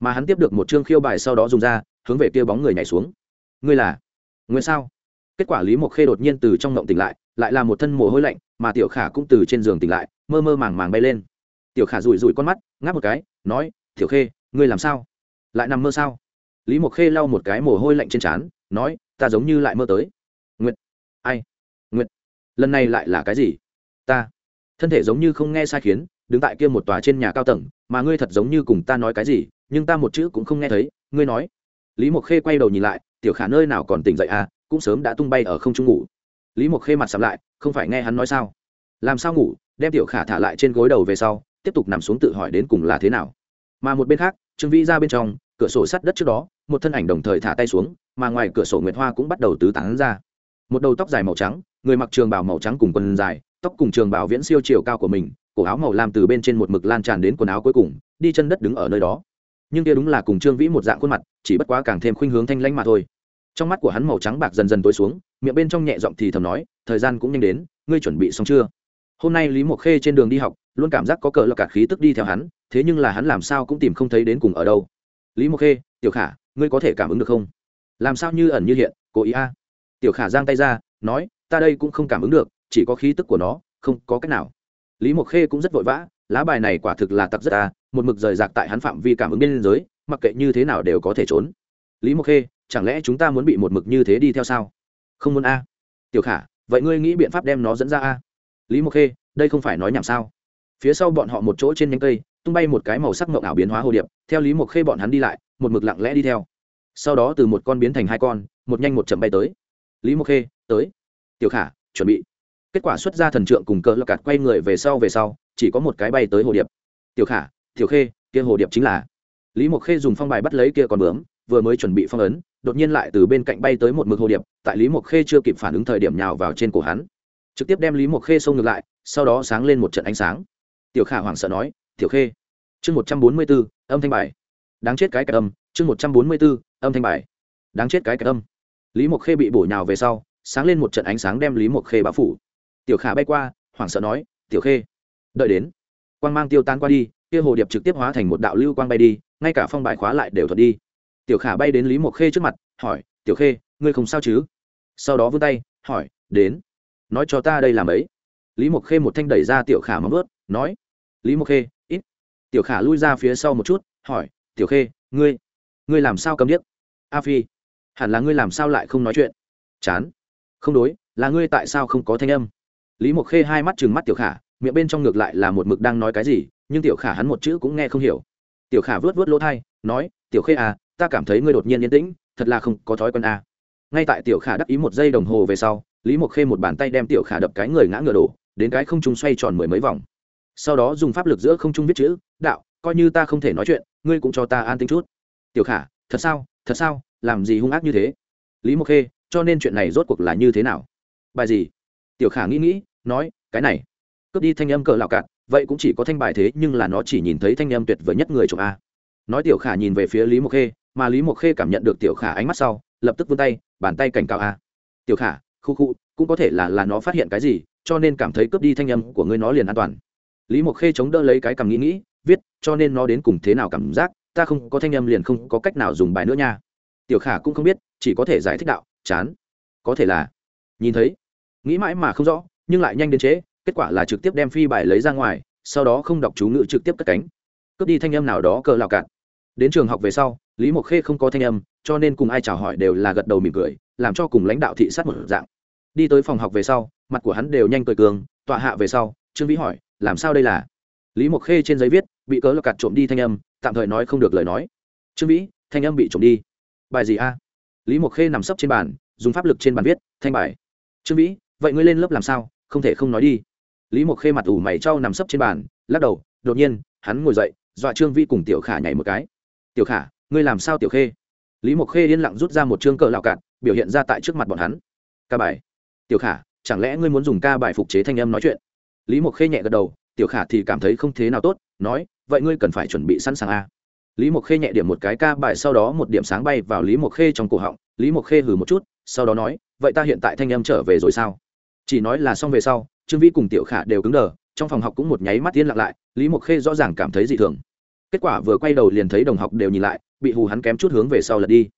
Mà hắn tiếp được một chương khiêu bài sau đó dùng ra, hướng về kia bóng người nhảy xuống. Ngươi là nguyên sao? Kết quả lý mộc khê đột nhiên từ trong ngộng tỉnh lại lại là một thân mồ hôi lạnh, mà tiểu khả cũng từ trên giường tỉnh lại, mơ mơ màng màng bay lên. Tiểu khả rủi rủi con mắt, ngáp một cái, nói, tiểu khê, ngươi làm sao? Lại nằm mơ sao? Lý mộc khê lau một cái mồ hôi lạnh trên trán, nói, ta giống như lại mơ tới. Nguyệt. Ai? Nguyệt. Lần này lại là cái gì? Ta. Thân thể giống như không nghe sai khiến đứng tại kia một tòa trên nhà cao tầng, mà ngươi thật giống như cùng ta nói cái gì, nhưng ta một chữ cũng không nghe thấy, ngươi nói. Lý mộc khê quay đầu nhìn lại, tiểu khả nơi nào còn tỉnh dậy à cũng sớm đã tung bay ở không trung ngủ. Lý mộc khê mặt sắm lại, không phải nghe hắn nói sao? Làm sao ngủ, đem tiểu khả thả lại trên gối đầu về sau, tiếp tục nằm xuống tự hỏi đến cùng là thế nào. Mà một bên khác, trương vĩ ra bên trong, cửa sổ sắt đất trước đó, một thân ảnh đồng thời thả tay xuống, mà ngoài cửa sổ nguyệt hoa cũng bắt đầu tứ tán ra. Một đầu tóc dài màu trắng, người mặc trường bào màu trắng cùng quần dài, tóc cùng trường bào viễn siêu chiều cao của mình cổ áo màu lam từ bên trên một mực lan tràn đến quần áo cuối cùng, đi chân đất đứng ở nơi đó. Nhưng kia đúng là cùng trương vĩ một dạng khuôn mặt, chỉ bất quá càng thêm khuynh hướng thanh lãnh mà thôi. Trong mắt của hắn màu trắng bạc dần dần tối xuống, miệng bên trong nhẹ giọng thì thầm nói, thời gian cũng nhanh đến, ngươi chuẩn bị xong chưa? Hôm nay lý mộc khê trên đường đi học, luôn cảm giác có cờ lọc cả khí tức đi theo hắn, thế nhưng là hắn làm sao cũng tìm không thấy đến cùng ở đâu. Lý mộc khê, tiểu khả, ngươi có thể cảm ứng được không? Làm sao như ẩn như hiện, cố ý a? Tiểu khả giang tay ra, nói, ta đây cũng không cảm ứng được, chỉ có khí tức của nó, không có cách nào lý mộc khê cũng rất vội vã, lá bài này quả thực là tặc rất ta, một mực rời rạc tại hắn phạm vi cảm ứng biên giới, mặc kệ như thế nào đều có thể trốn. Lý mộc khê, chẳng lẽ chúng ta muốn bị một mực như thế đi theo sao? Không muốn a. Tiểu khả, vậy ngươi nghĩ biện pháp đem nó dẫn ra a? Lý mộc khê, đây không phải nói nhảm sao? Phía sau bọn họ một chỗ trên nhánh cây, tung bay một cái màu sắc mộng ảo biến hóa hồ điệp, theo lý mộc khê bọn hắn đi lại, một mực lặng lẽ đi theo. Sau đó từ một con biến thành hai con, một nhanh một chậm bay tới. Lý mộc khê, tới. Tiểu khả, chuẩn bị kết quả xuất ra thần trượng cùng cỡ lọc cạt quay người về sau về sau, chỉ có một cái bay tới hồ điệp. Tiểu khả, tiểu khê, kia hồ điệp chính là. Lý mộc khê dùng phong bài bắt lấy kia con bướm, vừa mới chuẩn bị phong ấn, đột nhiên lại từ bên cạnh bay tới một mực hồ điệp, tại lý mộc khê chưa kịp phản ứng thời điểm nhào vào trên cổ hắn. Trực tiếp đem lý mộc khê xông ngược lại, sau đó sáng lên một trận ánh sáng. Tiểu khả hoảng sợ nói, tiểu khê. Chương một trăm bốn mươi b ố âm thanh bài. Đáng chết cái cái âm, chương một trăm bốn mươi b ố âm thanh bài. Đáng chết cái cái âm. Lý mộc khê bị bổ nhào về sau, sáng lên một trận ánh sáng đem lý mộc khê bao phủ tiểu khả bay qua, hoảng sợ nói, tiểu khê, đợi đến. Quang mang tiêu tan qua đi, kia hồ điệp trực tiếp hóa thành một đạo lưu quang bay đi, ngay cả phong bài khóa lại đều thuật đi. Tiểu khả bay đến lý mộc khê trước mặt, hỏi, tiểu khê, ngươi không sao chứ? Sau đó vươn tay, hỏi, đến, nói cho ta đây làm ấy. Lý mộc khê một thanh đẩy ra tiểu khả móng ướt nói, lý mộc khê, ít. Tiểu khả lui ra phía sau một chút, hỏi, tiểu khê, ngươi ngươi làm sao cầm điếc? A phi, hẳn là ngươi làm sao lại không nói chuyện? Chán, không đối, là ngươi tại sao không có thanh âm? Lý mộc khê hai mắt chừng mắt tiểu khả, miệng bên trong ngược lại là một mực đang nói cái gì, nhưng tiểu khả hắn một chữ cũng nghe không hiểu. Tiểu khả vớt vớt lỗ thai, nói, tiểu khê à ta cảm thấy ngươi đột nhiên yên tĩnh, thật là không có thói quen à. ngay tại tiểu khả đắc ý một giây đồng hồ về sau, lý mộc khê một bàn tay đem tiểu khả đập cái người ngã ngựa đổ, đến cái không trung xoay tròn mười mấy vòng. Sau đó dùng pháp lực giữa không trung viết chữ, đạo, coi như ta không thể nói chuyện, ngươi cũng cho ta an tính chút. Tiểu khả, thật sao thật sao, làm gì hung ác như thế? Lý mộc khê, cho nên chuyện này rốt cuộc là như thế nào? Bài gì? Tiểu khả nghĩ nghĩ nói, cái này, cướp đi thanh âm cờ lạo cạn, vậy cũng chỉ có thanh bài thế, nhưng là nó chỉ nhìn thấy thanh âm tuyệt vời nhất người chụp a. Nói tiểu khả nhìn về phía lý mộc khê, mà lý mộc khê cảm nhận được tiểu khả ánh mắt sau, lập tức vươn tay, bàn tay cảnh cáo a. Tiểu khả, khu khu, cũng có thể là là nó phát hiện cái gì, cho nên cảm thấy cướp đi thanh âm của ngươi nó liền an toàn. Lý mộc khê chống đỡ lấy cái cảm nghĩ nghĩ, viết, cho nên nó đến cùng thế nào cảm giác, ta không có thanh âm liền không có cách nào dùng bài nữa nha. Tiểu khả cũng không biết, chỉ có thể giải thích đạo, chán, có thể là, nhìn thấy, nghĩ mãi mà không rõ nhưng lại nhanh đến chế kết quả là trực tiếp đem phi bài lấy ra ngoài, sau đó không đọc chú ngữ trực tiếp cất cánh. Cướp đi thanh âm nào đó cờ lào cạn. Đến trường học về sau, lý mộc khê không có thanh âm, cho nên cùng ai chào hỏi đều là gật đầu mỉm cười, làm cho cùng lãnh đạo thị sát một dạng. Đi tới phòng học về sau, mặt của hắn đều nhanh cười cường, tọa hạ về sau, trương vĩ hỏi, làm sao đây là? Lý mộc khê trên giấy viết, bị cớ lọc cạn trộm đi thanh âm, tạm thời nói không được lời nói. Trương vĩ, thanh âm bị trộm đi. Bài gì a? Lý mộc khê nằm sấp trên bàn, dùng pháp lực trên bàn viết, thanh bài. Trương vĩ vậy ngươi lên lớp làm sao? Không thể không nói đi. Lý mộc khê mặt ủ mày trau nằm sấp trên bàn, lắc đầu, đột nhiên, hắn ngồi dậy, dọa trương Vi cùng tiểu khả nhảy một cái. Tiểu khả, ngươi làm sao tiểu khê? Lý mộc khê yên lặng rút ra một chương cờ lạo cạn, biểu hiện ra tại trước mặt bọn hắn. Ca bài. Tiểu khả, chẳng lẽ ngươi muốn dùng ca bài phục chế thanh âm nói chuyện? Lý mộc khê nhẹ gật đầu, tiểu khả thì cảm thấy không thế nào tốt, nói, vậy ngươi cần phải chuẩn bị sẵn sàng a. Lý mộc khê nhẹ điểm một cái ca bài sau đó một điểm sáng bay vào lý mộc khê trong cổ họng. Lý mộc khê hừ một chút, sau đó nói, vậy ta hiện tại thanh âm trở về rồi sao? Chỉ nói là xong về sau, trương vĩ cùng tiểu khả đều cứng đờ, trong phòng học cũng một nháy mắt tiên lặng lại, lý mộc khê rõ ràng cảm thấy dị thường. Kết quả vừa quay đầu liền thấy đồng học đều nhìn lại, bị hù hắn kém chút hướng về sau lật đi.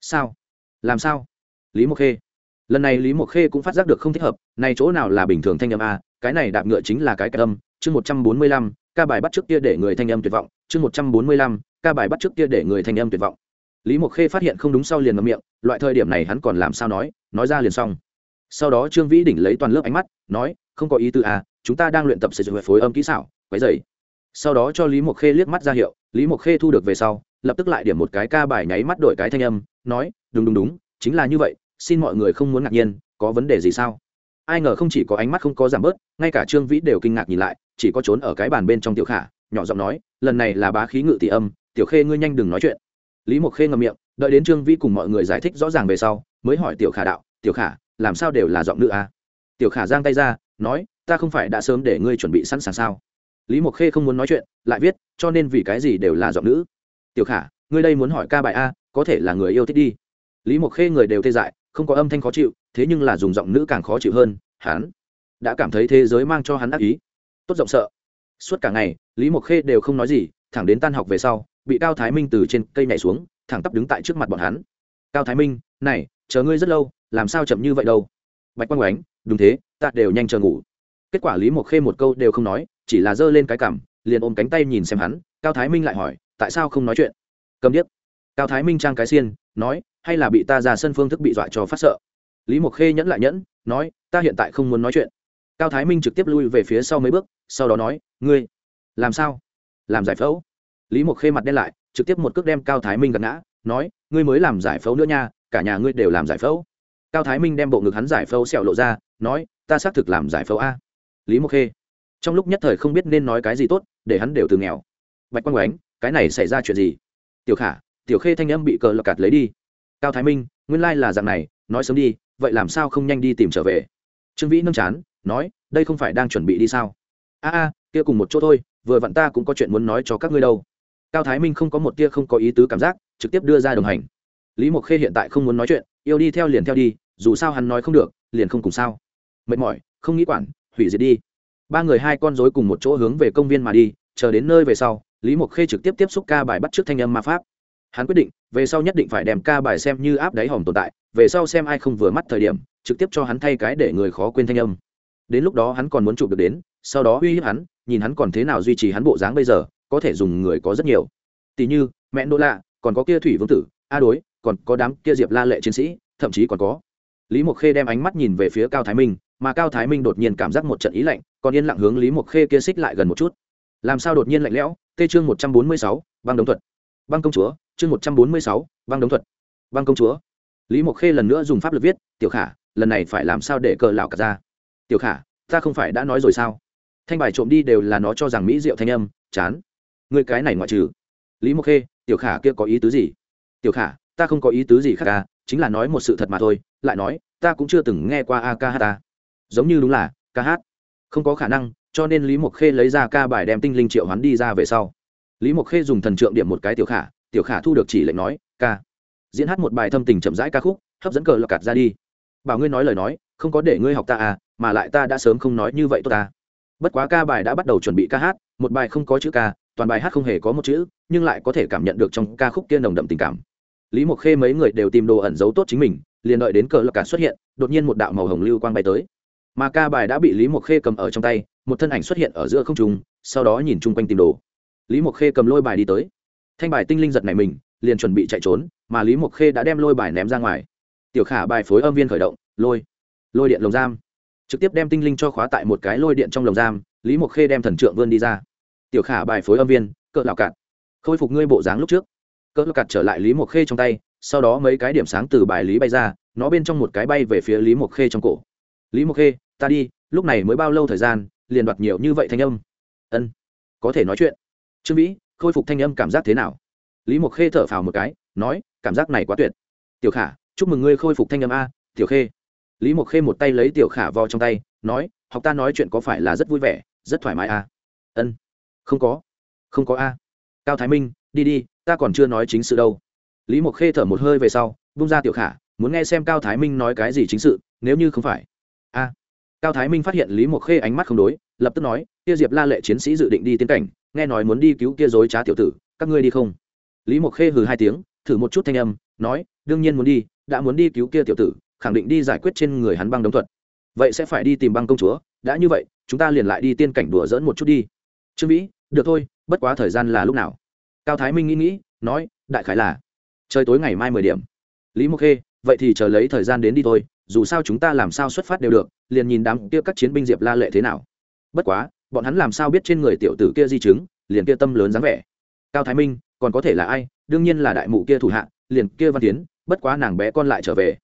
Sao? Làm sao? Lý mộc khê. Lần này lý mộc khê cũng phát giác được không thích hợp, này chỗ nào là bình thường thanh âm a, cái này đạp ngựa chính là cái cái âm, chương một trăm bốn mươi lăm, ca bài bắt trước kia để người thanh âm tuyệt vọng, chương một trăm bốn mươi lăm, ca bài bắt trước kia để người thanh âm tuyệt vọng. Lý mộc khê phát hiện không đúng sau liền ngậm miệng, loại thời điểm này hắn còn làm sao nói nói ra liền xong sau đó trương vĩ đỉnh lấy toàn lớp ánh mắt, nói, không có ý tư à chúng ta đang luyện tập sử dụng phối âm kỹ xảo, quấy dày sau đó cho lý mộc khê liếc mắt ra hiệu, lý mộc khê thu được về sau, lập tức lại điểm một cái ca bài nháy mắt đổi cái thanh âm, nói, đúng đúng đúng, chính là như vậy, xin mọi người không muốn ngạc nhiên, có vấn đề gì sao? Ai ngờ không chỉ có ánh mắt không có giảm bớt, ngay cả trương vĩ đều kinh ngạc nhìn lại, chỉ có trốn ở cái bàn bên trong tiểu khả, nhỏ giọng nói, lần này là bá khí ngự tỷ âm, tiểu khê ngươi nhanh đừng nói chuyện. Lý mộc khê ngậm miệng, đợi đến trương vĩ cùng mọi người giải thích rõ ràng về sau, mới hỏi tiểu khả đạo, tiểu khả làm sao đều là giọng nữ a tiểu khả giang tay ra, nói, ta không phải đã sớm để ngươi chuẩn bị sẵn sàng sao? Lý mộc khê không muốn nói chuyện, lại viết, cho nên vì cái gì đều là giọng nữ? Tiểu khả, ngươi đây muốn hỏi ca bài a, có thể là người yêu thích đi. Lý mộc khê người đều tê dại, không có âm thanh khó chịu, thế nhưng là dùng giọng nữ càng khó chịu hơn, hắn đã cảm thấy thế giới mang cho hắn ác ý. Tốt rộng sợ. Suốt cả ngày, lý mộc khê đều không nói gì, thẳng đến tan học về sau, bị cao thái minh từ trên cây nhảy xuống, thẳng tắp đứng tại trước mặt bọn hắn. Cao thái minh, này, chờ ngươi rất lâu làm sao chậm như vậy đâu? Bạch quang oánh đúng thế, ta đều nhanh chờ ngủ. Kết quả lý mộc khê một câu đều không nói, chỉ là giơ lên cái cằm, liền ôm cánh tay nhìn xem hắn, cao thái minh lại hỏi, tại sao không nói chuyện? Cầm điếc. Cao thái minh trang cái xiên, nói, hay là bị ta ra sân phương thức bị dọa cho phát sợ. Lý mộc khê nhẫn lại nhẫn, nói, ta hiện tại không muốn nói chuyện. Cao thái minh trực tiếp lui về phía sau mấy bước, sau đó nói, ngươi, làm sao? Làm giải phẫu. Lý mộc khê mặt đen lại, trực tiếp một cước đem cao thái minh gạt ngã, nói, ngươi mới làm giải phẫu nữa nha, cả nhà ngươi đều làm giải phẫu cao thái minh đem bộ ngực hắn giải phẫu sẹo lộ ra, nói, ta xác thực làm giải phẫu a. Lý mộc khê, trong lúc nhất thời không biết nên nói cái gì tốt, để hắn đều từ nghèo. Bạch quang oánh cái này xảy ra chuyện gì? Tiểu khả, tiểu khê thanh âm bị cờ lọc cạt lấy đi. Cao thái minh, nguyên lai là dạng này, nói sớm đi, vậy làm sao không nhanh đi tìm trở về? Trương vĩ nâng chán, nói, đây không phải đang chuẩn bị đi sao? A a, kia cùng một chỗ thôi, vừa vặn ta cũng có chuyện muốn nói cho các ngươi đâu. Cao thái minh không có một tia không có ý tứ cảm giác, trực tiếp đưa ra đồng hành. Lý mộc khê hiện tại không muốn nói chuyện, yêu đi theo liền theo đi dù sao hắn nói không được, liền không cùng sao. Mệt mỏi, không nghĩ quản, hủy diệt đi. Ba người hai con dối cùng một chỗ hướng về công viên mà đi, chờ đến nơi về sau, lý mộc khê trực tiếp tiếp xúc ca bài bắt trước thanh âm ma pháp. Hắn quyết định, về sau nhất định phải đem ca bài xem như áp đáy hỏng tồn tại, về sau xem ai không vừa mắt thời điểm, trực tiếp cho hắn thay cái để người khó quên thanh âm. Đến lúc đó hắn còn muốn chụp được đến, sau đó uy hiếp hắn, nhìn hắn còn thế nào duy trì hắn bộ dáng bây giờ, có thể dùng người có rất nhiều. Tỷ như mẹ đô lạ, còn có kia thủy vương tử, a đối, còn có đám kia diệp la lệ chiến sĩ, thậm chí còn có lý mộc khê đem ánh mắt nhìn về phía cao thái minh, mà cao thái minh đột nhiên cảm giác một trận ý lạnh, còn yên lặng hướng lý mộc khê kia xích lại gần một chút. Làm sao đột nhiên lạnh lẽo? Tê chương một trăm bốn mươi sáu, băng đống thuật. Băng công chúa, chương một trăm bốn mươi sáu, băng đống thuật. Băng công chúa. Lý mộc khê lần nữa dùng pháp lực viết, tiểu khả, lần này phải làm sao để cờ lão cả ra? Tiểu khả, ta không phải đã nói rồi sao? Thanh bài trộm đi đều là nó cho rằng mỹ diệu thanh âm, chán. Người cái này ngoại trừ. Lý mộc khê, tiểu khả, kia có ý tứ gì? Tiểu khả, ta không có ý tứ gì khác ca chính là nói một sự thật mà thôi, lại nói, ta cũng chưa từng nghe qua a ca hát ta. Giống như đúng là ca hát không có khả năng, cho nên lý mộc khê lấy ra ca bài đem tinh linh triệu hoán đi ra về sau. Lý mộc khê dùng thần trượng điểm một cái tiểu khả tiểu khả thu được chỉ lệnh nói, ca. Diễn hát một bài thâm tình chậm rãi ca khúc, hấp dẫn cờ lọc cạt ra đi. Bảo ngươi nói lời nói, không có để ngươi học ta à mà lại ta đã sớm không nói như vậy tốt ta. Bất quá ca bài đã bắt đầu chuẩn bị ca hát, một bài không có chữ ca, toàn bài hát không hề có một chữ, nhưng lại có thể cảm nhận được trong ca khúc kia nồng đậm tình cảm lý mộc khê mấy người đều tìm đồ ẩn giấu tốt chính mình, liền đợi đến cờ lạc cả xuất hiện, đột nhiên một đạo màu hồng lưu quang bay tới. Mà ca bài đã bị lý mộc khê cầm ở trong tay, một thân ảnh xuất hiện ở giữa không trung, sau đó nhìn chung quanh tìm đồ. Lý mộc khê cầm lôi bài đi tới. Thanh bài tinh linh giật này mình, liền chuẩn bị chạy trốn, mà lý mộc khê đã đem lôi bài ném ra ngoài. Tiểu khả bài phối âm viên khởi động, lôi lôi điện lồng giam. Trực tiếp đem tinh linh cho khóa tại một cái lôi điện trong lồng giam, lý mộc khê đem thần trượng vươn đi ra. Tiểu khả bài phối âm viên, cỡ lạo cạn. Khôi phục ngươi bộ dáng lúc trước cỡ lạo cạn trở lại lý mộc khê trong tay, sau đó mấy cái điểm sáng từ bài lý bay ra, nó bên trong một cái bay về phía lý mộc khê trong cổ. Lý mộc khê, ta đi, lúc này mới bao lâu thời gian, liền đoạt nhiều như vậy thanh âm? Ân, có thể nói chuyện. Trương vĩ, khôi phục thanh âm cảm giác thế nào? Lý mộc khê thở phào một cái, nói, cảm giác này quá tuyệt. Tiểu khả, chúc mừng ngươi khôi phục thanh âm a, tiểu khê. Lý mộc khê một tay lấy tiểu khả vào trong tay, nói, học ta nói chuyện có phải là rất vui vẻ, rất thoải mái a? Ân, không có không có a. Cao thái minh, đi đi ta còn chưa nói chính sự đâu. Lý mộc khê thở một hơi về sau bung ra tiểu khả, muốn nghe xem cao thái minh nói cái gì chính sự, nếu như không phải. A. Cao thái minh phát hiện lý mộc khê ánh mắt không đối, lập tức nói kia diệp la lệ chiến sĩ dự định đi tiến cảnh, nghe nói muốn đi cứu kia dối trá tiểu tử, các ngươi đi không? Lý mộc khê hừ hai tiếng, thử một chút thanh âm, nói, đương nhiên muốn đi, đã muốn đi cứu kia tiểu tử, khẳng định đi giải quyết trên người hắn băng đống thuật. Vậy sẽ phải đi tìm băng công chúa, đã như vậy, chúng ta liền lại đi tiên cảnh đùa dỡn một chút đi. Trương vĩ, được thôi, bất quá thời gian là lúc nào? Cao thái minh nghĩ nghĩ, nói, đại khái là, trời tối ngày mai mười điểm. Lý mộc khê, vậy thì chờ lấy thời gian đến đi thôi, dù sao chúng ta làm sao xuất phát đều được, liền nhìn đám kia các chiến binh diệp la lệ thế nào. Bất quá, bọn hắn làm sao biết trên người tiểu tử kia di chứng, liền kia tâm lớn dáng vẻ. Cao thái minh, còn có thể là ai? Đương nhiên là đại mụ kia thủ hạ, liền kia văn tiến, bất quá nàng bé con lại trở về.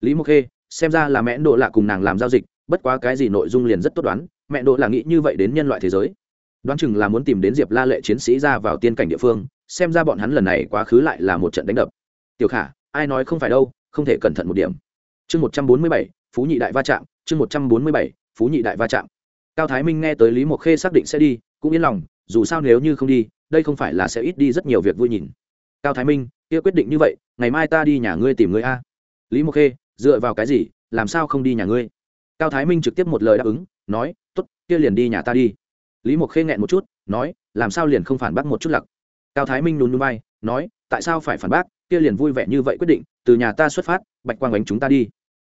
Lý mộc khê, xem ra là mẹ độ lạ cùng nàng làm giao dịch, bất quá cái gì nội dung liền rất tốt đoán, mẹ độ là nghĩ như vậy đến nhân loại thế giới đoán chừng là muốn tìm đến diệp la lệ chiến sĩ ra vào tiên cảnh địa phương, xem ra bọn hắn lần này quá khứ lại là một trận đánh đập. Tiểu khả, ai nói không phải đâu, không thể cẩn thận một điểm. Chương một trăm bốn mươi bảy, phú nhị đại va chạm, chương một trăm bốn mươi bảy, phú nhị đại va chạm. Cao thái minh nghe tới lý mộc khê xác định sẽ đi, cũng yên lòng, dù sao nếu như không đi, đây không phải là sẽ ít đi rất nhiều việc vui nhìn. Cao thái minh, kia quyết định như vậy, ngày mai ta đi nhà ngươi tìm ngươi a. Lý mộc khê, dựa vào cái gì, làm sao không đi nhà ngươi? Cao thái minh trực tiếp một lời đáp ứng, nói t ố t kia liền đi nhà ta đi lý mộc khê nghẹn một chút, nói, làm sao liền không phản bác một chút lặc? Cao thái minh nhún nhún bay nói, tại sao phải phản bác? Kia liền vui vẻ như vậy quyết định, từ nhà ta xuất phát, bạch quang bánh chúng ta đi.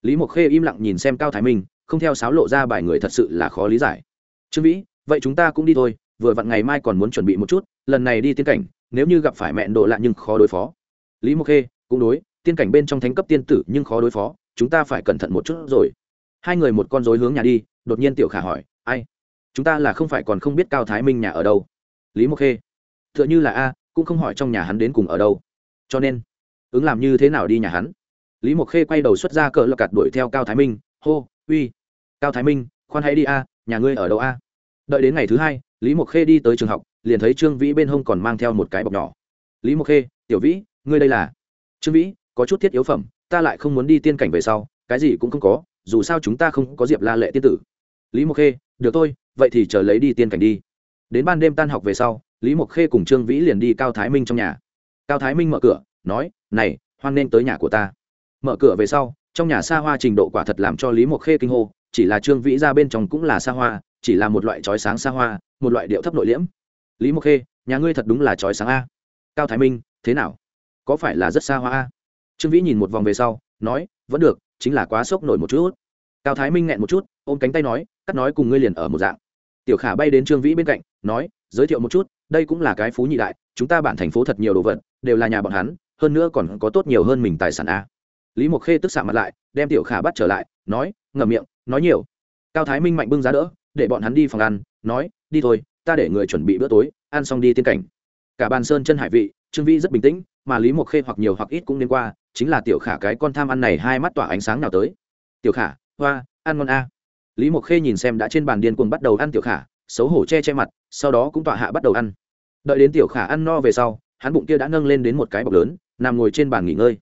Lý mộc khê im lặng nhìn xem cao thái minh, không theo sáo lộ ra bài người thật sự là khó lý giải. Trương vĩ, vậy chúng ta cũng đi thôi, vừa vặn ngày mai còn muốn chuẩn bị một chút, lần này đi tiên cảnh, nếu như gặp phải mẹ độ lạ nhưng khó đối phó. Lý mộc khê, cũng đối, tiên cảnh bên trong thánh cấp tiên tử nhưng khó đối phó, chúng ta phải cẩn thận một chút rồi. Hai người một con rối hướng nhà đi, đột nhiên tiểu khả hỏi, ai chúng ta là không phải còn không biết cao thái minh nhà ở đâu. Lý mộc khê t h ư ợ n h ư là a, cũng không hỏi trong nhà hắn đến cùng ở đâu. Cho nên, ứng làm như thế nào đi nhà hắn? Lý mộc khê quay đầu xuất ra cờ lọc cạt đuổi theo cao thái minh. Hô, uy. Cao thái minh, khoan hãy đi a, nhà ngươi ở đâu a? Đợi đến ngày thứ hai, lý mộc khê đi tới trường học, liền thấy trương vĩ bên hông còn mang theo một cái bọc nhỏ. Lý mộc khê, tiểu vĩ, ngươi đây là? Trương vĩ, có chút thiết yếu phẩm, ta lại không muốn đi tiên cảnh về sau, cái gì cũng không có, dù sao chúng ta không có diệp la lệ tiên tử lý mộc khê được tôi, vậy thì chờ lấy đi tiên cảnh đi. Đến ban đêm tan học về sau lý mộc khê cùng trương vĩ liền đi cao thái minh trong nhà. Cao thái minh mở cửa nói này hoan nên tới nhà của ta. Mở cửa về sau trong nhà xa hoa trình độ quả thật làm cho lý mộc khê kinh hô chỉ là trương vĩ ra bên trong cũng là xa hoa chỉ là một loại trói sáng xa hoa một loại điệu thấp nội liễm. Lý mộc khê nhà ngươi thật đúng là trói sáng a. Cao thái minh thế nào? Có phải là rất xa hoa a? Trương vĩ nhìn một vòng về sau nói vẫn được chính là quá sốc nổi một chút cao thái minh nghẹn một chút, ôm cánh tay nói, cắt nói cùng ngươi liền ở một dạng. Tiểu khả bay đến trương vĩ bên cạnh, nói, giới thiệu một chút, đây cũng là cái phú nhị đại, chúng ta bản thành phố thật nhiều đồ vật, đều là nhà bọn hắn, hơn nữa còn có tốt nhiều hơn mình tài sản a. Lý mộc khê tức xạ mặt lại, đem tiểu khả bắt trở lại, nói, ngậm miệng, nói nhiều. Cao thái minh mạnh bưng giá đỡ, để bọn hắn đi phòng ăn, nói, đi thôi, ta để người chuẩn bị bữa tối, ăn xong đi tiên cảnh. Cả bàn sơn chân hải vị, trương vĩ rất bình tĩnh, mà lý mộc khê hoặc nhiều hoặc ít cũng nên qua, chính là tiểu khả cái con tham ăn này hai mắt tỏa ánh sáng nào tới. Tiểu khả hoa, ăn ngon a. Lý mộc khê nhìn xem đã trên bàn điên cuồng bắt đầu ăn tiểu khả, xấu hổ che che mặt, sau đó cũng tọa hạ bắt đầu ăn. Đợi đến tiểu khả ăn no về sau, hắn bụng kia đã nâng lên đến một cái bọc lớn, nằm ngồi trên bàn nghỉ ngơi.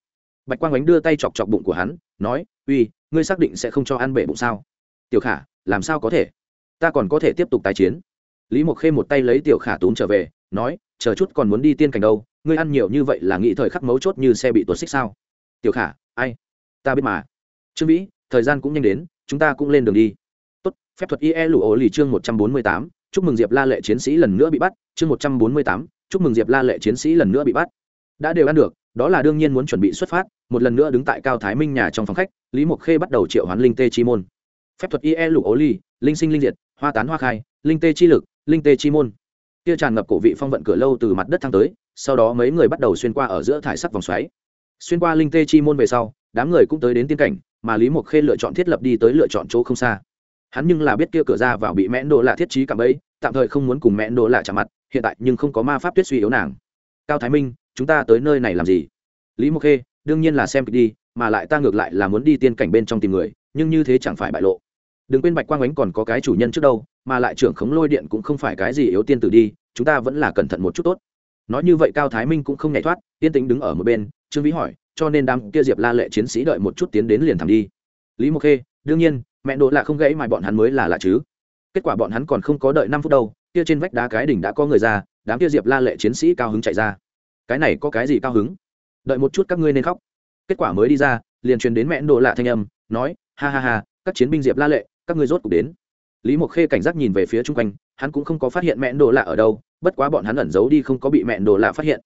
Bạch quang ánh đưa tay chọc chọc bụng của hắn, nói, uy, ngươi xác định sẽ không cho ăn bể bụng sao? Tiểu khả, làm sao có thể? Ta còn có thể tiếp tục tái chiến. Lý mộc khê một tay lấy tiểu khả túm trở về, nói, chờ chút còn muốn đi tiên cảnh đâu, ngươi ăn nhiều như vậy là nghĩ thời khắc mấu chốt như xe bị tuột xích sao? Tiểu khả, ai? Ta biết mà. Trương vĩ thời gian cũng nhanh đến, chúng ta cũng lên đường đi. Tốt, phép thuật ie lụ ổ lì chương một trăm bốn mươi tám, chúc mừng diệp la lệ chiến sĩ lần nữa bị bắt. Chương một trăm bốn mươi tám, chúc mừng diệp la lệ chiến sĩ lần nữa bị bắt. Đã đều ăn được, đó là đương nhiên muốn chuẩn bị xuất phát, một lần nữa đứng tại cao thái minh nhà trong phòng khách, lý mộc khê bắt đầu triệu hoán linh tê chi môn. Phép thuật ie lụ ổ lì, linh sinh linh diệt, hoa tán hoa khai, linh tê chi lực, linh tê chi môn. Kia tràn ngập cổ vị phong vận cửa lâu từ mặt đất thăng tới, sau đó mấy người bắt đầu xuyên qua ở giữa thải sắc vòng xoáy. Xuyên qua linh tê chi môn về sau, đám người cũng tới đến tiên cảnh mà lý mộc khê lựa chọn thiết lập đi tới lựa chọn chỗ không xa. Hắn nhưng là biết kia cửa ra vào bị mẽn đồ lạ thiết trí cảm ấy tạm thời không muốn cùng mẽn đồ lạ chạm mặt, hiện tại nhưng không có ma pháp tuyết suy yếu nàng. Cao thái minh, chúng ta tới nơi này làm gì? Lý mộc khê, đương nhiên là xem kịch đi, mà lại ta ngược lại là muốn đi tiên cảnh bên trong tìm người, nhưng như thế chẳng phải bại lộ. Đừng quên bạch quang ánh còn có cái chủ nhân trước đâu, mà lại trưởng khống lôi điện cũng không phải cái gì yếu tiên tử đi, chúng ta vẫn là cẩn thận một chút tốt. Nói như vậy cao thái minh cũng không nhảy thoát, yên tĩnh đứng ở một bên, trương vĩ hỏi cho nên đám kia diệp la lệ chiến sĩ đợi một chút tiến đến liền thẳng đi. Lý mộc khê, đương nhiên, mẹ đỗ là không gãy mà bọn hắn mới là lạ chứ. Kết quả bọn hắn còn không có đợi năm phút đâu, kia trên vách đá cái đỉnh đã có người ra, đám kia diệp la lệ chiến sĩ cao hứng chạy ra. Cái này có cái gì cao hứng? Đợi một chút các ngươi nên khóc. Kết quả mới đi ra, liền truyền đến mẹ đỗ lạ thanh âm, nói, ha ha ha, các chiến binh diệp la lệ, các ngươi rốt cuộc đến. Lý mộc khê cảnh giác nhìn về phía chung quanh, hắn cũng không có phát hiện mẹ đỗ lạ ở đâu, bất quá bọn hắn ẩn giấu đi không có bị mẹ đỗ lạ phát hiện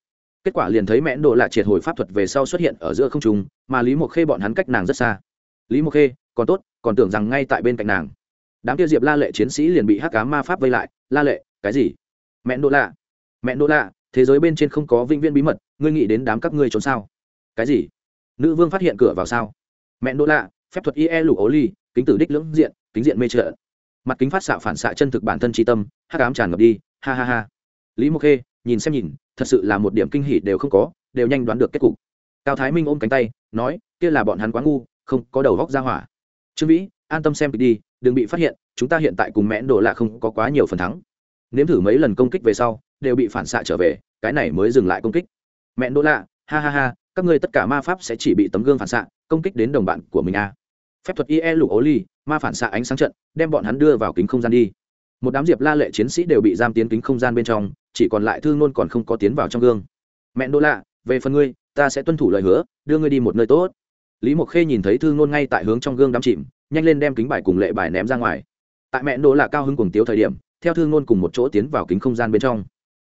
kết quả liền thấy mẹn đồ lạ triệt hồi pháp thuật về sau xuất hiện ở giữa không trung, mà lý mộc khê bọn hắn cách nàng rất xa. Lý mộc khê, còn tốt, còn tưởng rằng ngay tại bên cạnh nàng. Đám tiêu diệp la lệ chiến sĩ liền bị hắc cá ma pháp vây lại. La lệ, cái gì? Mẹn đồ lạ. Mẹn đồ lạ, thế giới bên trên không có vĩnh viên bí mật, ngươi nghĩ đến đám các ngươi trốn sao? Cái gì? Nữ vương phát hiện cửa vào sao? Mẹn đồ lạ, phép thuật ie lủ ố ly, kính tử đích lưỡng diện, kính diện mê trợ. Mặt kính phát xạ phản xạ chân thực bản thân tri tâm, hắc ám tràn ngập đi, ha ha ha. Lý mộc khê, nhìn xem nhìn thật sự là một điểm kinh hỉ đều không có, đều nhanh đoán được kết cục. Cao thái minh ôm cánh tay, nói, kia là bọn hắn quá ngu, không có đầu góc ra hỏa. Trương vĩ, an tâm xem kịch đi, đừng bị phát hiện, chúng ta hiện tại cùng mẽn đồ lạ không có quá nhiều phần thắng. Nếm thử mấy lần công kích về sau, đều bị phản xạ trở về, cái này mới dừng lại công kích. Mẹn Đỗ lạ, ha ha ha, các ngươi tất cả ma pháp sẽ chỉ bị tấm gương phản xạ, công kích đến đồng bạn của mình a à. phép thuật ie lục ố ly, ma phản xạ ánh sáng trận, đem bọn hắn đưa vào kính không gian đi. Một đám diệp la lệ chiến sĩ đều bị giam tiến kính không gian bên trong chỉ còn lại thương nôn còn không có tiến vào trong gương. Mẹ đô lạ, về phần ngươi, ta sẽ tuân thủ lời hứa, đưa ngươi đi một nơi tốt. Lý mộc khê nhìn thấy thương nôn ngay tại hướng trong gương đắm chìm, nhanh lên đem kính bài cùng lệ bài ném ra ngoài. Tại mẹ đô lạ cao hứng cuồng tiếu thời điểm, theo thương nôn cùng một chỗ tiến vào kính không gian bên trong.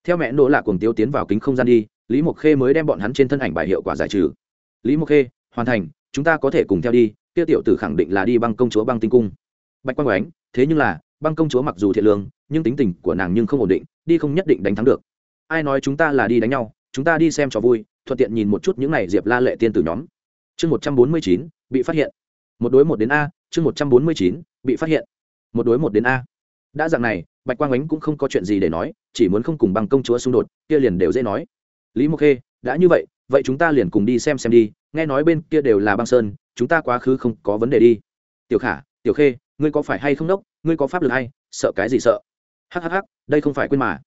Theo mẹ đô lạ cuồng tiếu tiến vào kính không gian đi, lý mộc khê mới đem bọn hắn trên thân ảnh bài hiệu quả giải trừ. Lý mộc khê, hoàn thành, chúng ta có thể cùng theo đi tiêu tiểu tử khẳng định là đi băng công chúa băng tinh cung. Bạch quang oánh thế nhưng là, băng công chúa mặc dù thiện lương, nhưng tính tình của nàng nhưng không ổn định đi không nhất định đánh thắng được. Ai nói chúng ta là đi đánh nhau, chúng ta đi xem cho vui, thuận tiện nhìn một chút những này diệp la lệ tiên tử nhóm. Chương một trăm bốn mươi chín, bị phát hiện. Một đối một đến a, chương một trăm bốn mươi chín, bị phát hiện. Một đối một đến a. Đã dạng này, bạch quang ánh cũng không có chuyện gì để nói, chỉ muốn không cùng băng công chúa xung đột, kia liền đều dễ nói. Lý mộc khê, đã như vậy vậy chúng ta liền cùng đi xem xem đi, nghe nói bên kia đều là băng sơn, chúng ta quá khứ không có vấn đề đi. Tiểu khả, tiểu khê, ngươi có phải hay không đốc, ngươi có pháp lực hay, sợ cái gì sợ? Hhh đây không phải quên mà.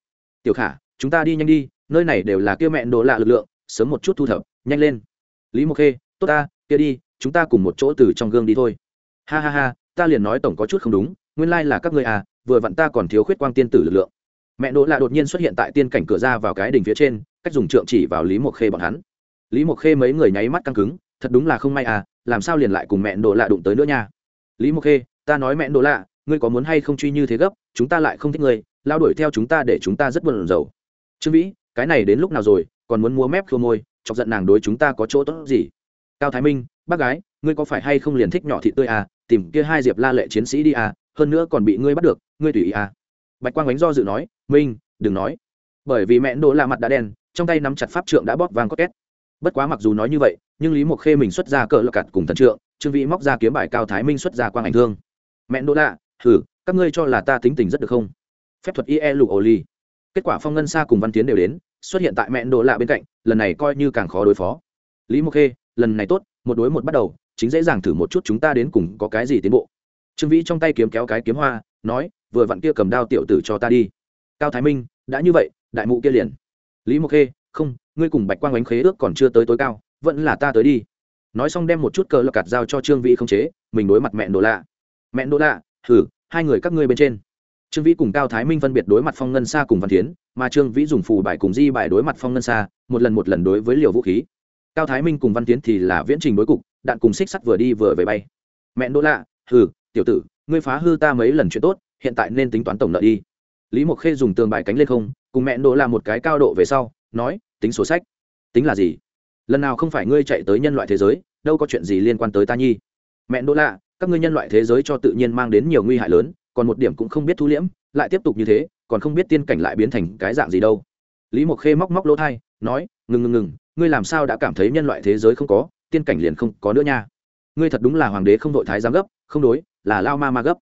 Tiểu khả, chúng ta đi nhanh đi, nơi này đều là kia mẹ đồ lạ lực lượng, sớm một chút thu thập, nhanh lên. Lý mộc khê, tốt ta, kia đi, chúng ta cùng một chỗ từ trong gương đi thôi. Ha ha ha, ta liền nói tổng có chút không đúng, nguyên lai là các ngươi à vừa vặn ta còn thiếu khuyết quang tiên tử lực lượng. Mẹ đỗ lạ đột nhiên xuất hiện tại tiên cảnh cửa ra vào cái đỉnh phía trên, cách dùng trượng chỉ vào lý mộc khê bọn hắn. Lý mộc khê mấy người nháy mắt căng cứng, thật đúng là không may à làm sao liền lại cùng mẹ đỗ lạ đụng tới nữa nha. Lý mộc khê, ta nói mẹ đỗ lạ ngươi có muốn hay không truy như thế gấp, chúng ta lại không thích ngươi, lao đuổi theo chúng ta để chúng ta rất buồn rầu. Trương vĩ, cái này đến lúc nào rồi, còn muốn múa mép khô môi, chọc giận nàng đối chúng ta có chỗ tốt gì? Cao thái minh, bác gái, ngươi có phải hay không liền thích nhỏ thị tươi à tìm kia hai diệp la lệ chiến sĩ đi à hơn nữa còn bị ngươi bắt được, ngươi tùy ý à. Bạch quang bánh do dự nói, minh, đừng nói. Bởi vì mẹ đỗ la mặt đã đen, trong tay nắm chặt pháp trượng đã bóp vàng có két. Bất quá mặc dù nói như vậy, nhưng lý mộc khê mình xuất ra cỡ lọc cặt cùng thần trượng, trương vĩ móc ra kiếm bài cao thái minh xuất ra quang ảnh thương. Mẹ đỗ lạ thử các ngươi cho là ta tính tình rất được không? Phép thuật ie lục ổ ly. Kết quả phong ngân xa cùng văn tiến đều đến, xuất hiện tại mẹ đỗ lạ bên cạnh, lần này coi như càng khó đối phó. Lý mộc khê, lần này tốt, một đối một bắt đầu, chính dễ dàng thử một chút chúng ta đến cùng có cái gì tiến bộ. Trương vĩ trong tay kiếm kéo cái kiếm hoa, nói, vừa vặn kia cầm đao tiểu tử cho ta đi. Cao thái minh, đã như vậy, đại mụ kia liền. Lý mộc khê, không, ngươi cùng bạch quang ánh khế ước còn chưa tới tối cao, vẫn là ta tới đi. Nói xong đem một chút cờ lọc cạt giao cho trương vĩ không chế, mình đối mặt mẹ đồ lạ. Mẹ đồ lạ thử hai người các ngươi bên trên. Trương vĩ cùng cao thái minh phân biệt đối mặt phong ngân xa cùng văn tiến mà trương vĩ dùng phù bài cùng di bài đối mặt phong ngân xa một lần một lần đối với liều vũ khí. Cao thái minh cùng văn tiến thì là viễn trình đối cục, đạn cùng xích sắt vừa đi vừa về bay. Mẹ đỗ lạ, hừ, tiểu tử, ngươi phá hư ta mấy lần chuyện tốt, hiện tại nên tính toán tổng nợ đi. Lý mộc khê dùng tường bài cánh lên không, cùng mẹ đỗ là một cái cao độ về sau, nói, tính số sách. Tính là gì? Lần nào không phải ngươi chạy tới nhân loại thế giới, đâu có chuyện gì liên quan tới ta nhi. Mẹ đỗ lạ các ngươi nhân loại thế giới cho tự nhiên mang đến nhiều nguy hại lớn, còn một điểm cũng không biết thu liễm, lại tiếp tục như thế, còn không biết tiên cảnh lại biến thành cái dạng gì đâu. Lý mộc khê móc móc lỗ thai nói, ngừng ngừng ngừng, ngươi làm sao đã cảm thấy nhân loại thế giới không có, tiên cảnh liền không có nữa nha? Ngươi thật đúng là hoàng đế không đội thái giám gấp, không đối, là lao ma ma gấp.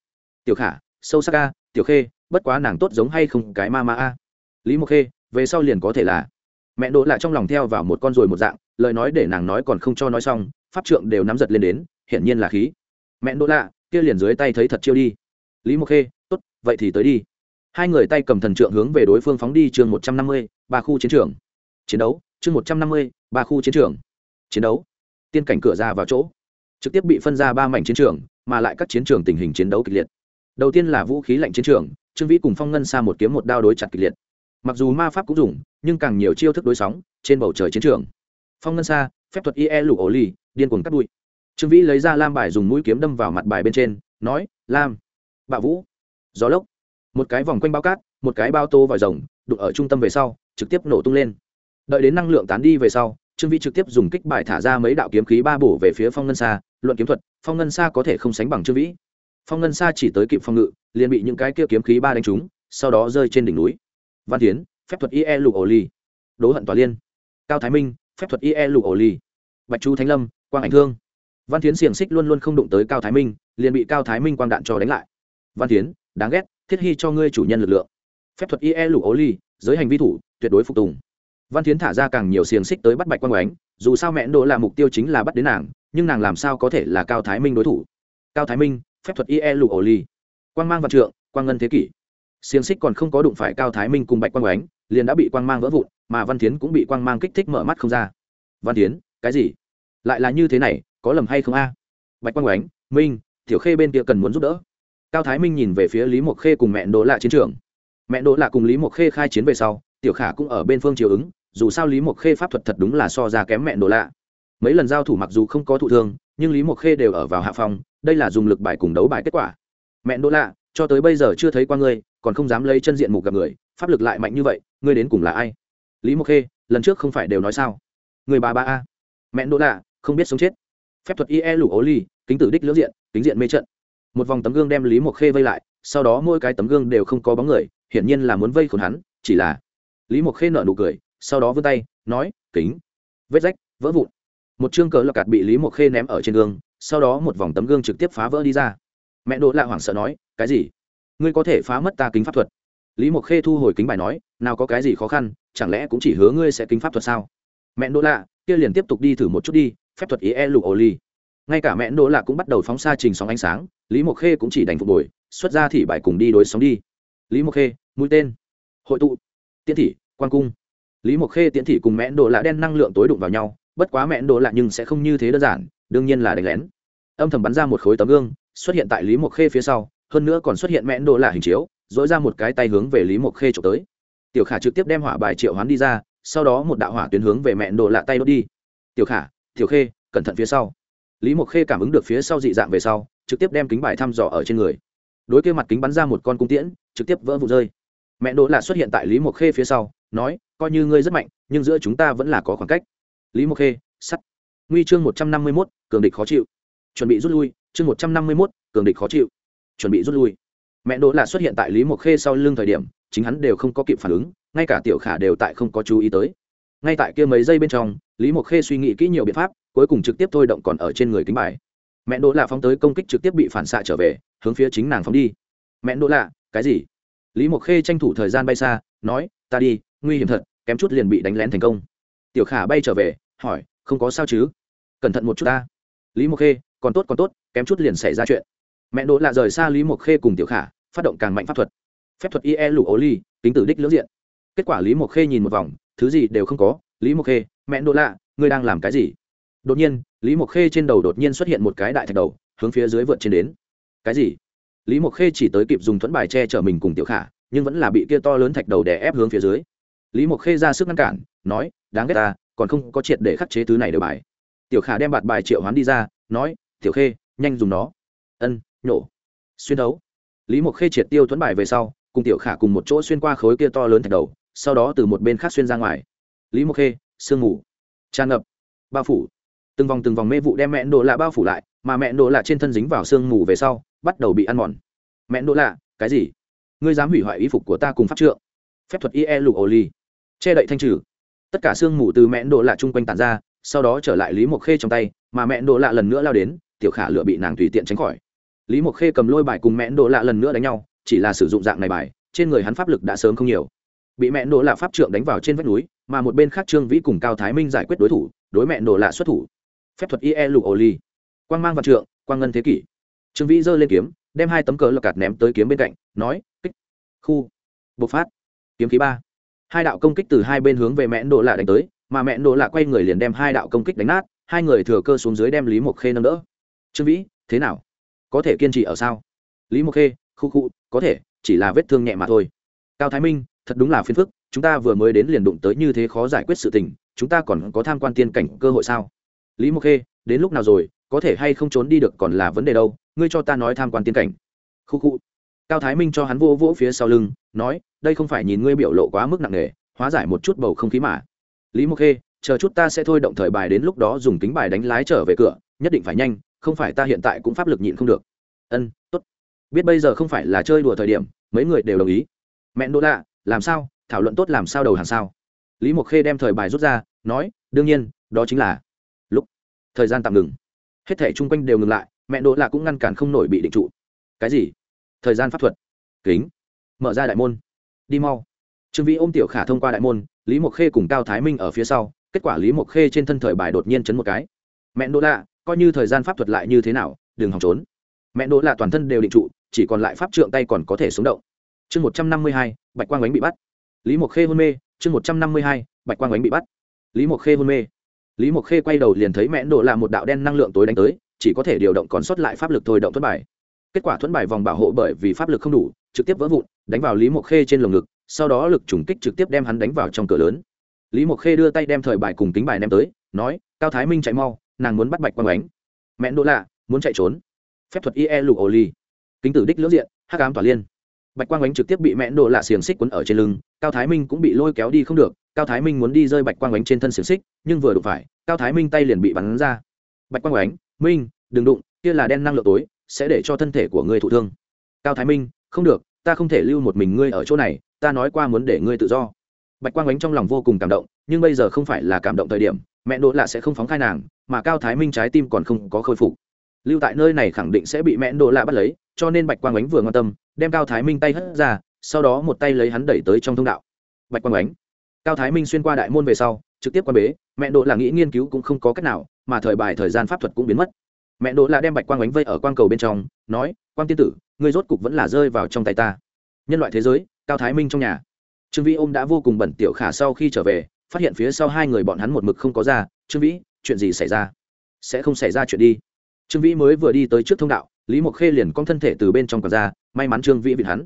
Tiểu khả, sâu sắc a, tiểu khê, bất quá nàng tốt giống hay không cái ma ma a? Lý mộc khê, về sau liền có thể là. Mẹ đỗ lại trong lòng theo vào một con ruồi một dạng, lời nói để nàng nói còn không cho nói xong, pháp trượng đều nắm giật lên đến, hiển nhiên là khí mẹ đỗ lạ, kia liền dưới tay thấy thật chiêu đi. Lý mộc khê, tốt, vậy thì tới đi. Hai người tay cầm thần trượng hướng về đối phương phóng đi chương một trăm năm mươi, ba khu chiến trường. Chiến đấu, chương một trăm năm mươi, ba khu chiến trường. Chiến đấu. Tiên cảnh cửa ra vào chỗ. Trực tiếp bị phân ra ba mảnh chiến trường, mà lại các chiến trường tình hình chiến đấu kịch liệt. Đầu tiên là vũ khí lạnh chiến trường, trương vĩ cùng phong ngân xa một kiếm một đao đối chặt kịch liệt. Mặc dù ma pháp cũng dùng, nhưng càng nhiều chiêu thức đối sóng, trên bầu trời chiến trường. Phong ngân xa phép thuật ie lụ ổ ly điên cuồng cắt bụi trương vĩ lấy ra lam bài dùng mũi kiếm đâm vào mặt bài bên trên, nói, lam, bạo vũ, gió lốc. Một cái vòng quanh bao cát, một cái bao tô vòi rồng, đụng ở trung tâm về sau, trực tiếp nổ tung lên. Đợi đến năng lượng tán đi về sau, trương vĩ trực tiếp dùng kích bài thả ra mấy đạo kiếm khí ba bổ về phía phong ngân xa luận kiếm thuật, phong ngân xa có thể không sánh bằng trương vĩ. Phong ngân xa chỉ tới kịp phong ngự, liền bị những cái kia kiếm khí ba đánh trúng, sau đó rơi trên đỉnh núi. Văn tiến phép thuật ie lục ổ ly đố hận tòa liên. Cao thái minh, phép thuật ie lục ổ ly bạch chu thánh lâm, quang ảnh thương văn tiến xiềng xích luôn luôn không đụng tới cao thái minh, liền bị cao thái minh quang đạn cho đánh lại. Văn tiến đáng ghét, thiết hy cho ngươi chủ nhân lực lượng. Phép thuật ie lủ ố ly giới hành vi thủ, tuyệt đối phục tùng. Văn tiến thả ra càng nhiều xiềng xích tới bắt bạch quang oánh, dù sao mẹ đỗ là mục tiêu chính là bắt đến nàng, nhưng nàng làm sao có thể là cao thái minh đối thủ? Cao thái minh, phép thuật ie lục ổ ly quang mang văn trượng, quang ngân thế kỷ. Xiềng xích còn không có đụng phải cao thái minh cùng bạch quang oánh, liền đã bị quang mang vỡ vụn, mà văn tiến cũng bị quang mang kích thích mở mắt không ra. Văn tiến cái gì? Lại là như thế này có lầm hay không a? Bạch quang oánh minh, tiểu khê bên kia cần muốn giúp đỡ. Cao thái minh nhìn về phía lý mộc khê cùng mẹ đỗ lạ chiến trường. Mẹ đỗ lạ cùng lý mộc khê khai chiến về sau, tiểu khả cũng ở bên phương chiều ứng, dù sao lý mộc khê pháp thuật thật đúng là so ra kém mẹ đỗ lạ. Mấy lần giao thủ mặc dù không có thụ thương, nhưng lý mộc khê đều ở vào hạ phòng đây là dùng lực bài cùng đấu bài kết quả. Mẹ đỗ lạ, cho tới bây giờ chưa thấy qua ngươi, còn không dám lấy chân diện mục gặp người, pháp lực lại mạnh như vậy, ngươi đến cùng là ai? Lý mộc khê, lần trước không phải đều nói sao? Người bà ba a. Mẹ đỗ lạ, không biết sống chết phép thuật ie lủ ố ly kính tử đích lưỡng diện, kính diện mê trận. Một vòng tấm gương đem lý mộc khê vây lại, sau đó mỗi cái tấm gương đều không có bóng người, hiển nhiên là muốn vây khốn hắn, chỉ là lý mộc khê nợ nụ cười, sau đó vươn tay, nói, kính. Vết rách, vỡ vụn. Một chương cờ lọc cạt bị lý mộc khê ném ở trên gương, sau đó một vòng tấm gương trực tiếp phá vỡ đi ra. Mẹ đỗ lạ hoảng sợ nói, cái gì? Ngươi có thể phá mất ta kính pháp thuật? Lý mộc khê thu hồi kính bài nói, nào có cái gì khó khăn, chẳng lẽ cũng chỉ hứa ngươi sẽ kính pháp thuật sao? Mẹ đỗ lạ, kia liền tiếp tục đi thử một chút đi phép thuật ý e lục ô ly ngay cả mẹ đỗ lạ cũng bắt đầu phóng xa trình sóng ánh sáng. Lý mộc khê cũng chỉ đành phục bồi xuất ra thị bài cùng đi đối sóng đi. Lý mộc khê, mũi tên. Hội tụ. Tiễn thị quan cung. Lý mộc khê, tiễn thị cùng mẹ đỗ lạ đen năng lượng tối đụng vào nhau. Bất quá mẹ đỗ lạ nhưng sẽ không như thế đơn giản, đương nhiên là đánh lén. Âm thầm bắn ra một khối tấm gương, xuất hiện tại lý mộc khê phía sau, hơn nữa còn xuất hiện mẹ đỗ lạ hình chiếu dỗi ra một cái tay hướng về lý mộc khê trộm tới. Tiểu khả trực tiếp đem hỏa bài triệu hoán đi ra, sau đó một đạo hỏa tuyến hướng về mẹ đỗ lạ tay đốt đi. Tiểu khả tiểu khê, cẩn thận phía sau. Lý mộc khê cảm ứng được phía sau dị dạng về sau, trực tiếp đem kính bài thăm dò ở trên người. Đối kia mặt kính bắn ra một con cung tiễn, trực tiếp vỡ vụ rơi. Mẹ đỗ là xuất hiện tại lý mộc khê phía sau, nói, coi như ngươi rất mạnh, nhưng giữa chúng ta vẫn là có khoảng cách. Lý mộc khê, sắt. Nguy chương một trăm năm mươi mốt, cường địch khó chịu. Chuẩn bị rút lui, chương một trăm năm mươi mốt, cường địch khó chịu. Chuẩn bị rút lui. Mẹ đỗ là xuất hiện tại lý mộc khê sau lưng thời điểm, chính hắn đều không có kịp phản ứng, ngay cả tiểu khả đều tại không có chú ý tới ngay tại kia mấy giây bên trong, lý mộc khê suy nghĩ kỹ nhiều biện pháp, cuối cùng trực tiếp thôi động còn ở trên người kính bài. Mẹ đỗ lạ phóng tới công kích trực tiếp bị phản xạ trở về, hướng phía chính nàng phóng đi. Mẹ đỗ lạ, cái gì? Lý mộc khê tranh thủ thời gian bay xa, nói, ta đi, nguy hiểm thật, kém chút liền bị đánh lén thành công. Tiểu khả bay trở về, hỏi, không có sao chứ? Cẩn thận một chút ta. Lý mộc khê, còn tốt còn tốt, kém chút liền xảy ra chuyện. Mẹ đỗ lạ rời xa lý mộc khê cùng tiểu khả, phát động càng mạnh pháp thuật. Phép thuật ie lụ ố ly tính tử đích lưỡng diện. Kết quả lý mộc khê nhìn một vòng thứ gì đều không có, lý mộc khê, mẹ đỗ lạ, ngươi đang làm cái gì? Đột nhiên, lý mộc khê trên đầu đột nhiên xuất hiện một cái đại thạch đầu, hướng phía dưới vượt trên đến. Cái gì? Lý mộc khê chỉ tới kịp dùng thuẫn bài che chở mình cùng tiểu khả, nhưng vẫn là bị kia to lớn thạch đầu đè ép hướng phía dưới. Lý mộc khê ra sức ngăn cản, nói, đáng ghét ta, còn không có triệt để khắc chế thứ này đều bài. Tiểu khả đem bạt bài triệu hoán đi ra, nói, tiểu khê, nhanh dùng nó. Ân, nhổ. Xuyên đấu. Lý mộc khê triệt tiêu thuẫn bài về sau, cùng tiểu khả cùng một chỗ xuyên qua khối kia to lớn thạch đầu sau đó từ một bên khác xuyên ra ngoài. Lý mộc khê, sương mù tràn ngập, bao phủ. Từng vòng từng vòng mê vụ đem mẹ đồ lạ bao phủ lại, mà mẹ đồ lạ trên thân dính vào sương mù về sau, bắt đầu bị ăn mòn. Mẹ đồ lạ, cái gì? Ngươi dám hủy hoại y phục của ta cùng pháp trượng? Phép thuật ie lục ổ ly che đậy thanh trừ. Tất cả sương mù từ mẹ đồ lạ chung quanh tàn ra, sau đó trở lại lý mộc khê trong tay, mà mẹ đồ lạ lần nữa lao đến, tiểu khả lựa bị nàng tùy tiện tránh khỏi. Lý mộc khê cầm lôi bài cùng mẹ đồ lạ lần nữa đánh nhau, chỉ là sử dụng dạng này bài, trên người hắn pháp lực đã sớm không nhiều bị mẹ nổ lạ pháp trượng đánh vào trên vách núi, mà một bên khác trương vĩ cùng cao thái minh giải quyết đối thủ, đối mẹ nổ lạ xuất thủ. Phép thuật ie lục ô ly quang mang vạn trượng, quang ngân thế kỷ. Trương vĩ giơ lên kiếm, đem hai tấm cờ lọc cạt ném tới kiếm bên cạnh, nói, kích. Khu. Bộc phát. Kiếm khí ba. Hai đạo công kích từ hai bên hướng về mẹ nổ lạ đánh tới, mà mẹ nổ lạ quay người liền đem hai đạo công kích đánh nát, hai người thừa cơ xuống dưới đem lý mộc khê nâng đỡ. Trương vĩ, thế nào? Có thể kiên trì ở sao? Lý mộc khê, khu khu, có thể, chỉ là vết thương nhẹ mà thôi. Cao thái minh thật đúng là phiền phức, chúng ta vừa mới đến liền đụng tới như thế khó giải quyết sự tình, chúng ta còn có tham quan tiên cảnh cơ hội sao? Lý mộc khê, đến lúc nào rồi, có thể hay không trốn đi được còn là vấn đề đâu, ngươi cho ta nói tham quan tiên cảnh. Khu khu. Cao thái minh cho hắn vô vỗ phía sau lưng, nói, đây không phải nhìn ngươi biểu lộ quá mức nặng nề, hóa giải một chút bầu không khí mà. Lý mộc khê, chờ chút ta sẽ thôi động thời bài đến lúc đó dùng kính bài đánh lái trở về cửa, nhất định phải nhanh, không phải ta hiện tại cũng pháp lực nhịn không được. Ân, tốt. Biết bây giờ không phải là chơi đùa thời điểm, mấy người đều đồng ý. Mẹ đô lạ làm sao, thảo luận tốt làm sao đầu hàng sao. Lý mộc khê đem thời bài rút ra, nói, đương nhiên, đó chính là lúc thời gian tạm ngừng. Hết thể chung quanh đều ngừng lại, mẹ đỗ lạ cũng ngăn cản không nổi bị định trụ. Cái gì? Thời gian pháp thuật? Kính, mở ra đại môn, đi mau. Trương vĩ ôm tiểu khả thông qua đại môn, lý mộc khê cùng cao thái minh ở phía sau, kết quả lý mộc khê trên thân thời bài đột nhiên chấn một cái. Mẹ đỗ lạ coi như thời gian pháp thuật lại như thế nào, đừng hòng trốn. Mẹ đỗ lạ toàn thân đều định trụ, chỉ còn lại pháp trượng tay còn có thể sống động chương một trăm năm mươi hai, bạch quang bánh bị bắt. Lý mộc khê hôn mê, chương một trăm năm mươi hai, bạch quang bánh bị bắt. Lý mộc khê hôn mê. Lý mộc khê quay đầu liền thấy mẹ độ là một đạo đen năng lượng tối đánh tới, chỉ có thể điều động còn sót lại pháp lực thôi động thuẫn bài. Kết quả thuẫn bài vòng bảo hộ bởi vì pháp lực không đủ, trực tiếp vỡ vụn, đánh vào lý mộc khê trên lồng ngực, sau đó lực trùng kích trực tiếp đem hắn đánh vào trong cửa lớn. Lý mộc khê đưa tay đem thời bài cùng kính bài ném tới, nói, cao thái minh chạy mau, nàng muốn bắt bạch quang ánh mẹ đỗ lạ muốn chạy trốn. Phép thuật ie lục ô ly kính tử đích lưỡng diện, hắc ám tỏa liên bạch quang ánh trực tiếp bị mẹ đỗ lạ xiềng xích quấn ở trên lưng, cao thái minh cũng bị lôi kéo đi không được, cao thái minh muốn đi rơi bạch quang ánh trên thân xiềng xích, nhưng vừa đụng phải, cao thái minh tay liền bị bắn ra. Bạch quang ánh, minh, đừng đụng, kia là đen năng lượng tối, sẽ để cho thân thể của ngươi thụ thương. Cao thái minh, không được, ta không thể lưu một mình ngươi ở chỗ này, ta nói qua muốn để ngươi tự do. Bạch quang ánh trong lòng vô cùng cảm động, nhưng bây giờ không phải là cảm động thời điểm, mẹ đỗ lạ sẽ không phóng khai nàng, mà cao thái minh trái tim còn không có khôi phục. Lưu tại nơi này khẳng định sẽ bị mẹ đỗ lạ bắt lấy, cho nên bạch quang ánh vừa quan tâm đem cao thái minh tay hất ra, sau đó một tay lấy hắn đẩy tới trong thông đạo. Bạch quang ánh. Cao thái minh xuyên qua đại môn về sau, trực tiếp quan bế, mẹ đỗ là nghĩ nghiên cứu cũng không có cách nào, mà thời bài thời gian pháp thuật cũng biến mất. Mẹ đỗ là đem bạch quang ánh vây ở quang cầu bên trong, nói, quang tiên tử, ngươi rốt cục vẫn là rơi vào trong tay ta. Nhân loại thế giới, cao thái minh trong nhà. Trương vĩ ôm đã vô cùng bẩn tiểu khả sau khi trở về, phát hiện phía sau hai người bọn hắn một mực không có ra. Trương vĩ, chuyện gì xảy ra? Sẽ không xảy ra chuyện đi. Trương vĩ mới vừa đi tới trước thông đạo lý mộc khê liền con thân thể từ bên trong còn ra, may mắn trương vĩ vịn hắn.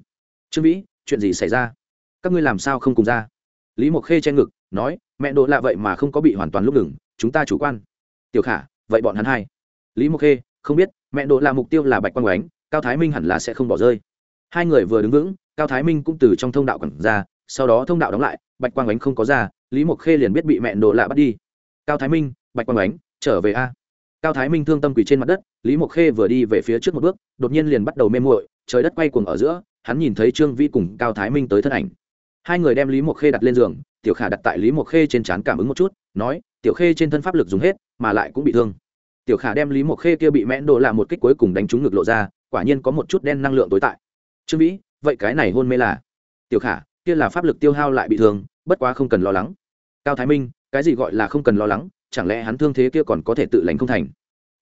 Trương vĩ, chuyện gì xảy ra? Các ngươi làm sao không cùng ra? Lý mộc khê che ngực, nói, mẹ đỗ lạ vậy mà không có bị hoàn toàn lúc ngừng, chúng ta chủ quan. Tiểu khả, vậy bọn hắn hai? Lý mộc khê, không biết, mẹ đỗ là mục tiêu là bạch quang oánh cao thái minh hẳn là sẽ không bỏ rơi. Hai người vừa đứng vững, cao thái minh cũng từ trong thông đạo quẳng ra, sau đó thông đạo đóng lại, bạch quang oánh không có ra, lý mộc khê liền biết bị mẹ đỗ lạ bắt đi. Cao thái minh, bạch quang oánh trở về a cao thái minh thương tâm quỳ trên mặt đất, lý mộc khê vừa đi về phía trước một bước, đột nhiên liền bắt đầu mê muội, trời đất quay cuồng ở giữa, hắn nhìn thấy trương Vi cùng cao thái minh tới thân ảnh. Hai người đem lý mộc khê đặt lên giường, tiểu khả đặt tại lý mộc khê trên trán cảm ứng một chút, nói, tiểu khê trên thân pháp lực dùng hết, mà lại cũng bị thương. Tiểu khả đem lý mộc khê kia bị mẽn đồ làm một kích cuối cùng đánh trúng ngực lộ ra, quả nhiên có một chút đen năng lượng tối tại. Trương vĩ, vậy cái này hôn mê là? Tiểu khả, kia là pháp lực tiêu hao lại bị thương, bất quá không cần lo lắng. Cao thái minh, cái gì gọi là không cần lo lắng? Chẳng lẽ hắn thương thế kia còn có thể tự lành không thành?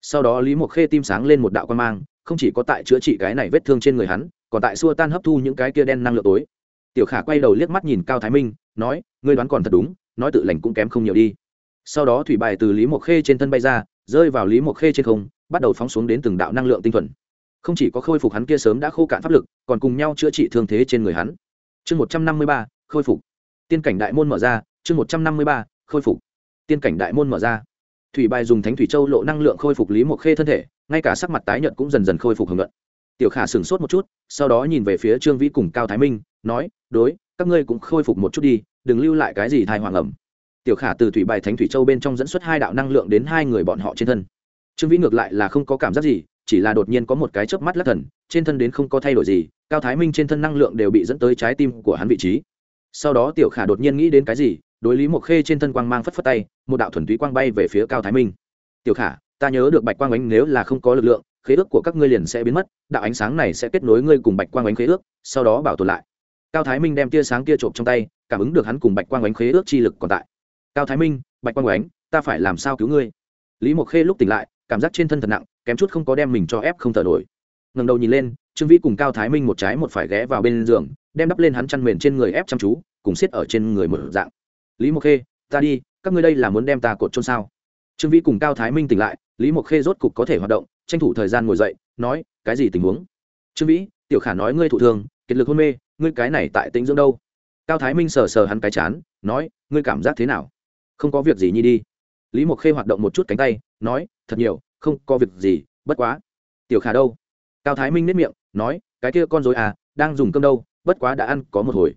Sau đó lý mộc khê tim sáng lên một đạo quan mang, không chỉ có tại chữa trị cái này vết thương trên người hắn, còn tại xua tan hấp thu những cái kia đen năng lượng tối. Tiểu khả quay đầu liếc mắt nhìn cao thái minh, nói, ngươi đoán còn thật đúng, nói tự lành cũng kém không nhiều đi. Sau đó thủy bài từ lý mộc khê trên thân bay ra, rơi vào lý mộc khê trên không, bắt đầu phóng xuống đến từng đạo năng lượng tinh thuần. Không chỉ có khôi phục hắn kia sớm đã khô cạn pháp lực, còn cùng nhau chữa trị thương thế trên người hắn. Chương một trăm năm mươi ba, khôi phục. Tiên cảnh đại môn mở ra, chương một trăm năm mươi ba, khôi phục tiên cảnh đại môn mở ra. Thủy bài dùng thánh thủy châu lộ năng lượng khôi phục lý mộc khê thân thể, ngay cả sắc mặt tái nhợt cũng dần dần khôi phục hưởng luận tiểu khả sửng sốt một chút, sau đó nhìn về phía trương vĩ cùng cao thái minh, nói, đối, các ngươi cũng khôi phục một chút đi, đừng lưu lại cái gì thai hoàng ẩm. Tiểu khả từ thủy bài thánh thủy châu bên trong dẫn xuất hai đạo năng lượng đến hai người bọn họ trên thân. Trương vĩ ngược lại là không có cảm giác gì, chỉ là đột nhiên có một cái chớp mắt lắc thần, trên thân đến không có thay đổi gì, cao thái minh trên thân năng lượng đều bị dẫn tới trái tim của hắn vị trí. Sau đó tiểu khả đột nhiên nghĩ đến cái gì đối lý mộc khê trên thân quang mang phất phất tay, một đạo thuần túy quang bay về phía cao thái minh. Tiểu khả, ta nhớ được bạch quang ánh nếu là không có lực lượng, khế ước của các ngươi liền sẽ biến mất, đạo ánh sáng này sẽ kết nối ngươi cùng bạch quang ánh khế ước, sau đó bảo tồn lại. Cao thái minh đem tia sáng kia trộm trong tay, cảm ứng được hắn cùng bạch quang ánh khế ước chi lực còn tại. Cao thái minh, bạch quang ánh, ta phải làm sao cứu ngươi? Lý mộc khê lúc tỉnh lại, cảm giác trên thân thật nặng, kém chút không có đem mình cho ép không thở nổi. Ngần đầu nhìn lên, trương vĩ cùng cao thái minh một trái một phải ghé vào bên giường, đem đắp lên hắn chăn mền trên người ép chăm chú, cùng xiết ở trên người một dạng lý mộc khê, ta đi, các ngươi đây là muốn đem ta cột trôn sao? Trương vĩ cùng cao thái minh tỉnh lại, lý mộc khê rốt cục có thể hoạt động, tranh thủ thời gian ngồi dậy, nói, cái gì tình huống? Trương vĩ, tiểu khả nói ngươi thụ thương kiệt lực hôn mê, ngươi cái này tại tĩnh dưỡng đâu? Cao thái minh sờ sờ hắn cái chán, nói, ngươi cảm giác thế nào? Không có việc gì nhi đi. Lý mộc khê hoạt động một chút cánh tay, nói, thật nhiều, không có việc gì, bất quá. Tiểu khả đâu? Cao thái minh nếp miệng, nói, cái kia con dối à đang dùng cơm đâu, bất quá đã ăn có một hồi.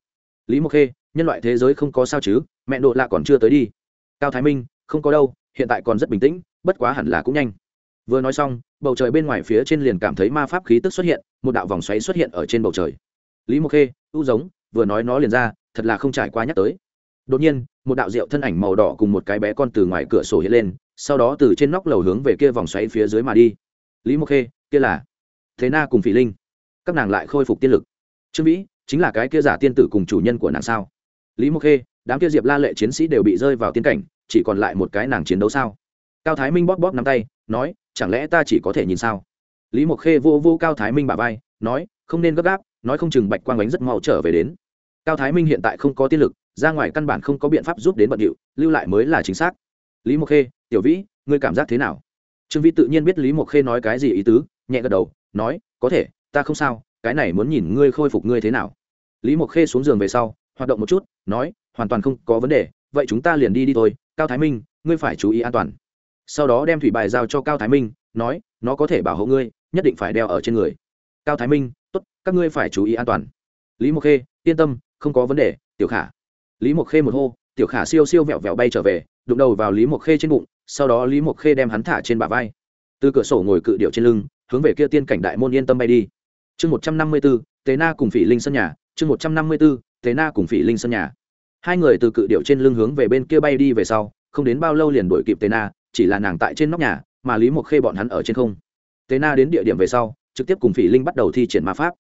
Lý mộc khê nhân loại thế giới không có sao chứ, mẹ độ lạ còn chưa tới đi. Cao thái minh, không có đâu, hiện tại còn rất bình tĩnh, bất quá hẳn là cũng nhanh. Vừa nói xong, bầu trời bên ngoài phía trên liền cảm thấy ma pháp khí tức xuất hiện, một đạo vòng xoáy xuất hiện ở trên bầu trời. Lý mộc khê, ưu giống, vừa nói nó liền ra, thật là không trải qua nhắc tới. Đột nhiên, một đạo rượu thân ảnh màu đỏ cùng một cái bé con từ ngoài cửa sổ hiện lên, sau đó từ trên nóc lầu hướng về kia vòng xoáy phía dưới mà đi. Lý mộc khê, kia là thế na cùng phỉ linh. Các nàng lại khôi phục tiên lực. Trương vĩ, chính là cái kia giả tiên tử cùng chủ nhân của nàng sao? Lý mộc khê, đám kia diệp la lệ chiến sĩ đều bị rơi vào tiên cảnh, chỉ còn lại một cái nàng chiến đấu sao? Cao thái minh bóp bóp nắm tay, nói, chẳng lẽ ta chỉ có thể nhìn sao? Lý mộc khê vô vô cao thái minh bà vai, nói, không nên gấp gáp, nói không chừng bạch quang bánh rất mau trở về đến. Cao thái minh hiện tại không có tiên lực, ra ngoài căn bản không có biện pháp giúp đến bận điệu, lưu lại mới là chính xác. Lý mộc khê, tiểu vĩ, ngươi cảm giác thế nào? Trương vĩ tự nhiên biết lý mộc khê nói cái gì ý tứ, nhẹ gật đầu, nói, có thể, ta không sao, cái này muốn nhìn ngươi khôi phục ngươi thế nào. Lý mộc khê xuống giường về sau hoạt động một chút, nói, hoàn toàn không có vấn đề, vậy chúng ta liền đi đi thôi, cao thái minh, ngươi phải chú ý an toàn. Sau đó đem thủy bài giao cho cao thái minh, nói, nó có thể bảo hộ ngươi, nhất định phải đeo ở trên người. Cao thái minh, tốt, các ngươi phải chú ý an toàn. Lý mộc khê, yên tâm, không có vấn đề, tiểu khả. Lý mộc khê một hô, tiểu khả siêu siêu vẹo vẹo bay trở về, đụng đầu vào lý mộc khê trên bụng, sau đó lý mộc khê đem hắn thả trên bả vai. Từ cửa sổ ngồi cự điệu trên lưng, hướng về kia tiên cảnh đại môn yên tâm bay đi. Chương một trăm năm mươi b ố tế na cùng phỉ linh sân nhà, chương một trăm năm mươi b ố tế na cùng phỉ linh sân nhà. Hai người từ cự điệu trên lưng hướng về bên kia bay đi về sau, không đến bao lâu liền đuổi kịp tế na, chỉ là nàng tại trên nóc nhà, mà lý mộc khê bọn hắn ở trên không. Tế na đến địa điểm về sau, trực tiếp cùng phỉ linh bắt đầu thi triển ma pháp.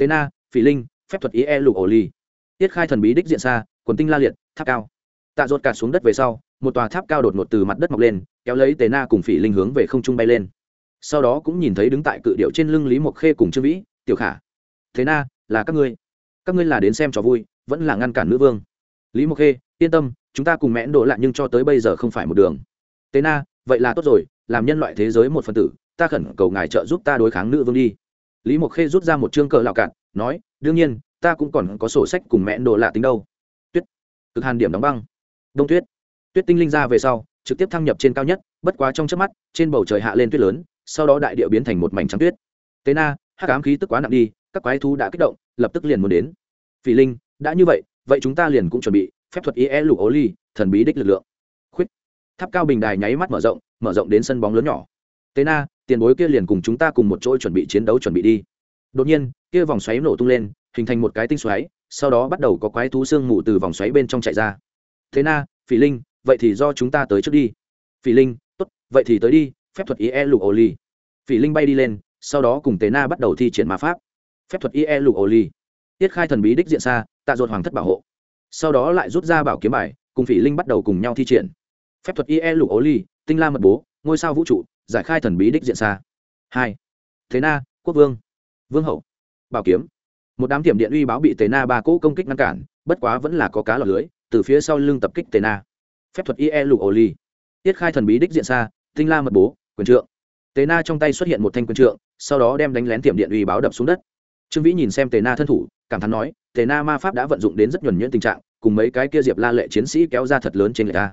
Tế na, phỉ linh, phép thuật ý e lục ổ ly tiết khai thần bí đích diện xa, quần tinh la liệt, tháp cao. Tạ rột cả xuống đất về sau, một tòa tháp cao đột ngột từ mặt đất mọc lên, kéo lấy tế na cùng phỉ linh hướng về không trung bay lên. Sau đó cũng nhìn thấy đứng tại cự điệu trên lưng lý mộc khê cùng trương vĩ, tiểu khả thế na, là các ngươi các ngươi là đến xem trò vui, vẫn là ngăn cản nữ vương. Lý mộc khê, yên tâm, chúng ta cùng mẽn đổ lại nhưng cho tới bây giờ không phải một đường. Tế na, vậy là tốt rồi, làm nhân loại thế giới một phần tử, ta khẩn cầu ngài trợ giúp ta đối kháng nữ vương đi. Lý mộc khê rút ra một chương cờ lạo cạn, nói, đương nhiên, ta cũng còn có sổ sách cùng mẹn đồ lạ tính đâu. Tuyết, cực hàn điểm đóng băng. Đông tuyết. Tuyết tinh linh ra về sau, trực tiếp thăng nhập trên cao nhất, bất quá trong trước mắt, trên bầu trời hạ lên tuyết lớn, sau đó đại địa biến thành một mảnh trắng tuyết. Tế na, hắc ám khí tức quá nặng đi, các quái thú đã kích động lập tức liền muốn đến. Phỉ linh, đã như vậy vậy chúng ta liền cũng chuẩn bị phép thuật ie lục ố ly, thần bí đích lực lượng. Khuyết. Tháp cao bình đài nháy mắt mở rộng mở rộng đến sân bóng lớn nhỏ. Tế na, tiền bối kia liền cùng chúng ta cùng một chỗ chuẩn bị chiến đấu chuẩn bị đi. Đột nhiên, kia vòng xoáy nổ tung lên, hình thành một cái tinh xoáy, sau đó bắt đầu có quái thú xương mù từ vòng xoáy bên trong chạy ra. Thế na, phỉ linh, vậy thì do chúng ta tới trước đi. Phỉ linh, tốt, vậy thì tới đi, phép thuật ie lục ô ly. Phỉ linh bay đi lên, sau đó cùng tế na bắt đầu thi triển ma pháp phép thuật ie lục ô ly. Tiết khai thần bí đích diện xa, tạ dột hoàng thất bảo hộ. Sau đó lại rút ra bảo kiếm bài, cùng phỉ linh bắt đầu cùng nhau thi triển. Phép thuật ie lục ô ly, tinh la mật bố, ngôi sao vũ trụ, giải khai thần bí đích diện xa. Hai. Thế na, quốc vương. Vương hậu. Bảo kiếm. Một đám tiệm điện uy báo bị tề na ba cỗ công kích ngăn cản, bất quá vẫn là có cá lọt lưới, từ phía sau lưng tập kích tề na. Phép thuật ie lục ô ly. Tiết khai thần bí đích diện xa, tinh la mật bố, quyền trượng. Tề na trong tay xuất hiện một thanh quyền trượng, sau đó đem đánh lén tiệm điện uy báo đập xuống đất trương vĩ nhìn xem tề na thân thủ, cảm thán nói, tề na ma pháp đã vận dụng đến rất nhuẩn nhuyễn tình trạng, cùng mấy cái kia diệp la lệ chiến sĩ kéo ra thật lớn trên người ta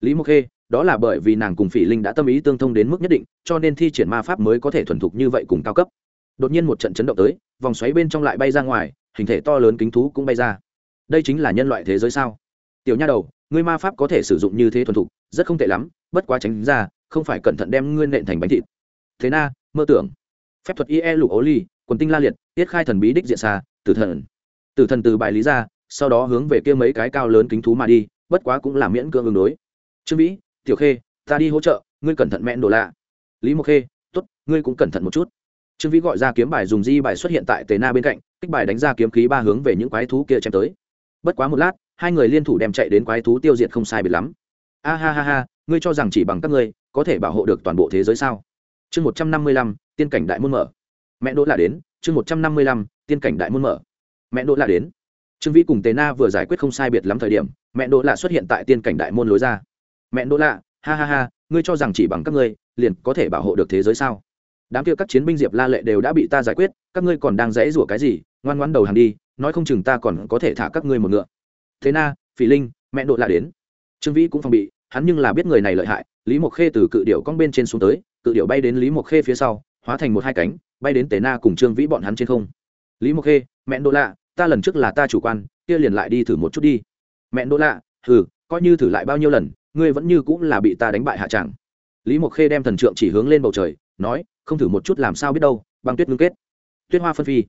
lý mộc khê, đó là bởi vì nàng cùng phỉ linh đã tâm ý tương thông đến mức nhất định, cho nên thi triển ma pháp mới có thể thuần thục như vậy cùng cao cấp. Đột nhiên một trận chấn động tới, vòng xoáy bên trong lại bay ra ngoài, hình thể to lớn kính thú cũng bay ra. Đây chính là nhân loại thế giới sao? Tiểu nha đầu, ngươi ma pháp có thể sử dụng như thế thuần thục, rất không tệ lắm, bất quá tránh ra, không phải cẩn thận đem ngươi nện thành bánh thịt. Thế na, mơ tưởng. Phép thuật ie lục ố ly quần tinh la liệt, tiết khai thần bí đích diện xa, tử thần. Tử thần từ bài lý ra, sau đó hướng về kia mấy cái cao lớn kính thú mà đi, bất quá cũng là miễn cưỡng ứng đối. Trương vĩ, tiểu khê, ta đi hỗ trợ, ngươi cẩn thận mẹn đồ lạ. Lý mộc khê t ố t ngươi cũng cẩn thận một chút. Trương vĩ gọi ra kiếm bài dùng di bài xuất hiện tại tề na bên cạnh, kích bài đánh ra kiếm khí ba hướng về những quái thú kia chém tới. Bất quá một lát, hai người liên thủ đem chạy đến quái thú tiêu diệt không sai biệt lắm. A ha ha ha, ngươi cho rằng chỉ bằng các ngươi, có thể bảo hộ được toàn bộ thế giới sao? Chương một trăm năm mươi lăm, tiên cảnh đại môn mở mẹ đỗ là đến, chương một trăm năm mươi lăm, tiên cảnh đại môn mở. Mẹ đỗ là đến. Trương vĩ cùng tề na vừa giải quyết không sai biệt lắm thời điểm, mẹ đỗ là xuất hiện tại tiên cảnh đại môn lối ra. Mẹ đỗ lạ, ha ha ha, ngươi cho rằng chỉ bằng các ngươi, liền có thể bảo hộ được thế giới sao? Đám kia các chiến binh diệp la lệ đều đã bị ta giải quyết, các ngươi còn đang dãy rủa cái gì? Ngoan ngoãn đầu hàng đi, nói không chừng ta còn có thể thả các ngươi một ngựa. Thế na, phỉ linh, mẹ đỗ lạ đến. Trương vĩ cũng phòng bị, hắn nhưng là biết người này lợi hại, lý mộc khê từ cự điệu cong bên trên xuống tới, cự điệu bay đến lý mộc khê phía sau hóa thành một hai cánh, bay đến tề na cùng trương vĩ bọn hắn trên không. Lý mộc khê mẹ đô lạ, ta lần trước là ta chủ quan, kia liền lại đi thử một chút đi. Mẹ đô lạ, hừ, coi như thử lại bao nhiêu lần, ngươi vẫn như cũng là bị ta đánh bại hạ tràng lý mộc khê đem thần trượng chỉ hướng lên bầu trời, nói, không thử một chút làm sao biết đâu, băng tuyết ngưng kết. Tuyết hoa phân phi.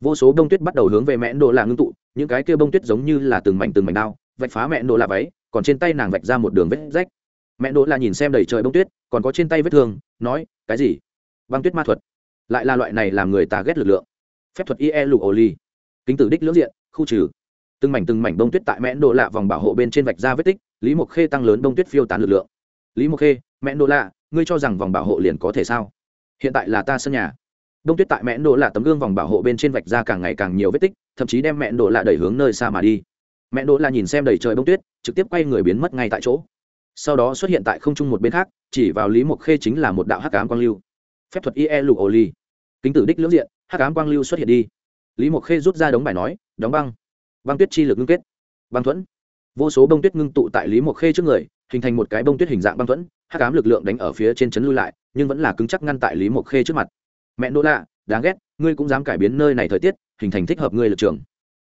Vô số đông tuyết bắt đầu hướng về mẹ đô lạ ngưng tụ, những cái kia bông tuyết giống như là từng mảnh từng mảnh đao, vạch phá mẹ đô lạ váy, còn trên tay nàng vạch ra một đường vết rách. Mẹ đỗ là nhìn xem đầy trời bông tuyết, còn có trên tay vết thương, nói, cái gì? Băng tuyết ma thuật, lại là loại này làm người ta ghét lực lượng. Phép thuật ie lục ổ ly kính tử đích lưỡng diện, khu trừ. Từng mảnh từng mảnh bông tuyết tại mẹn độ lạ vòng bảo hộ bên trên vạch ra vết tích, lý mộc khê tăng lớn bông tuyết phiêu tán lực lượng. Lý mộc khê mẹn độ lạ, ngươi cho rằng vòng bảo hộ liền có thể sao? Hiện tại là ta sân nhà. Đông tuyết tại mẹn độ lạ tấm gương vòng bảo hộ bên trên vạch ra càng ngày càng nhiều vết tích, thậm chí đem mẹn độ lạ đẩy hướng nơi xa mà đi. Mẹn độ lạ nhìn xem đầy trời bông tuyết, trực tiếp quay người biến mất ngay tại chỗ. Sau đó xuất hiện tại không trung một bên khác, chỉ vào lý mộc khê chính là một đạo hắc ám quang lưu phép thuật ie lục ổ ly kính tử đích lưỡng diện, hắc ám quang lưu xuất hiện đi. Lý mộc khê rút ra đống bài nói, đóng băng. Băng tuyết chi lực ngưng kết. Băng thuẫn. Vô số bông tuyết ngưng tụ tại lý mộc khê trước người, hình thành một cái bông tuyết hình dạng băng thuẫn, hắc ám lực lượng đánh ở phía trên chấn lui lại, nhưng vẫn là cứng chắc ngăn tại lý mộc khê trước mặt. Mẹ nỗ lạ đáng ghét, ngươi cũng dám cải biến nơi này thời tiết, hình thành thích hợp ngươi lực trường.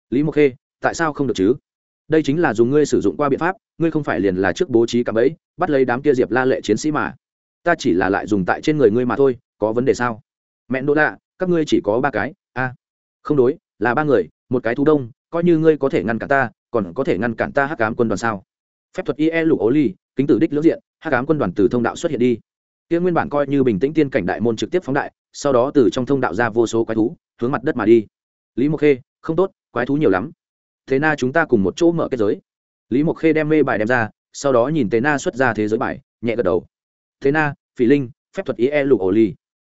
Lý mộc khê, tại sao không được chứ? Đây chính là dùng ngươi sử dụng qua biện pháp, ngươi không phải liền là trước bố trí cạm ấy bắt lấy đám kia diệp la lệ chiến sĩ mà ta chỉ là lại dùng tại trên người ngươi mà thôi, có vấn đề sao? Mẹ nỗ lạ, các ngươi chỉ có ba cái, a. Không đối, là ba người, một cái thú đông, coi như ngươi có thể ngăn cản ta, còn có thể ngăn cản ta hắc cám quân đoàn sao? Phép thuật ie lục ố ly, kính tử đích lưỡng diện, hắc cám quân đoàn từ thông đạo xuất hiện đi. Kia nguyên bản coi như bình tĩnh tiên cảnh đại môn trực tiếp phóng đại, sau đó từ trong thông đạo ra vô số quái thú, hướng mặt đất mà đi. Lý mộc khê, không tốt, quái thú nhiều lắm. Thế na chúng ta cùng một chỗ mở kết giới. Lý mộc khê đem mê bài đem ra, sau đó nhìn tế na xuất ra thế giới bài, nhẹ gật đầu thế na, phỉ linh, phép thuật ý e lục ổ ly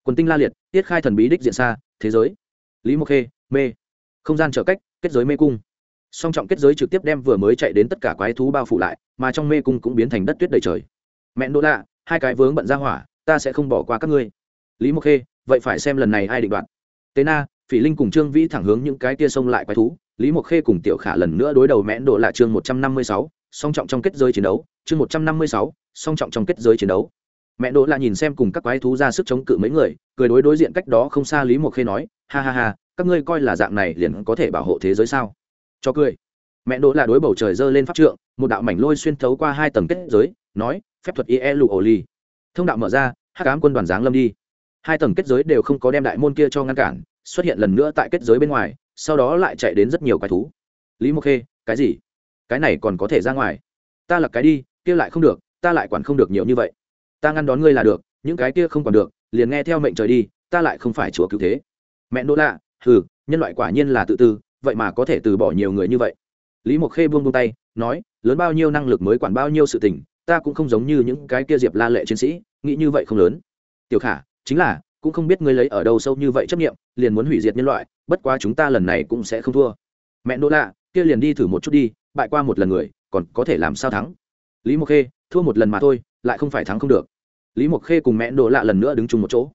quần tinh la liệt, tiết khai thần bí đích diện xa, thế giới. Lý mộc khê, mê. Không gian trở cách, kết giới mê cung. Song trọng kết giới trực tiếp đem vừa mới chạy đến tất cả quái thú bao phủ lại, mà trong mê cung cũng biến thành đất tuyết đầy trời. Mẹ đỗ lạ, hai cái vướng bận ra hỏa, ta sẽ không bỏ qua các ngươi. Lý mộc khê, vậy phải xem lần này ai định đoạn tế na, phỉ linh cùng trương vĩ thẳng hướng những cái tia sông lại quái thú. Lý mộc khê cùng tiểu khả lần nữa đối đầu mẽn độ lạ chương một trăm năm mươi sáu, song trọng trong kết giới chiến đấu. Chương một trăm năm mươi sáu, song trọng trong kết giới chiến đấu mẹ đỗ lại nhìn xem cùng các quái thú ra sức chống cự mấy người, cười đối đối diện cách đó không xa lý mộc khê nói, ha ha ha, các ngươi coi là dạng này liền có thể bảo hộ thế giới sao? Cho cười. Mẹ đỗ là đối bầu trời dơ lên pháp trượng, một đạo mảnh lôi xuyên thấu qua hai tầng kết giới, nói, phép thuật ie lụ ổ ly thông đạo mở ra, hắc ám quân đoàn giáng lâm đi. Hai tầng kết giới đều không có đem đại môn kia cho ngăn cản, xuất hiện lần nữa tại kết giới bên ngoài, sau đó lại chạy đến rất nhiều quái thú. Lý mộc khê, cái gì? Cái này còn có thể ra ngoài? Ta là cái đi, kia lại không được, ta lại quản không được nhiều như vậy ta ngăn đón ngươi là được, những cái kia không còn được, liền nghe theo mệnh trời đi, ta lại không phải chúa cứu thế. Mẹ nô lạ, hừ, nhân loại quả nhiên là tự tư, vậy mà có thể từ bỏ nhiều người như vậy. Lý mộc khê buông buông tay, nói, lớn bao nhiêu năng lực mới quản bao nhiêu sự tình, ta cũng không giống như những cái kia diệp la lệ chiến sĩ, nghĩ như vậy không lớn. Tiểu khả, chính là, cũng không biết ngươi lấy ở đâu sâu như vậy chấp nghiệm liền muốn hủy diệt nhân loại, bất quá chúng ta lần này cũng sẽ không thua. Mẹ nô lạ, kia liền đi thử một chút đi, bại qua một lần người, còn có thể làm sao thắng? Lý mộc khê, thua một lần mà thôi lại không phải thắng không được. Lý mộc khê cùng mẹ đồ lạ lần nữa đứng chung một chỗ.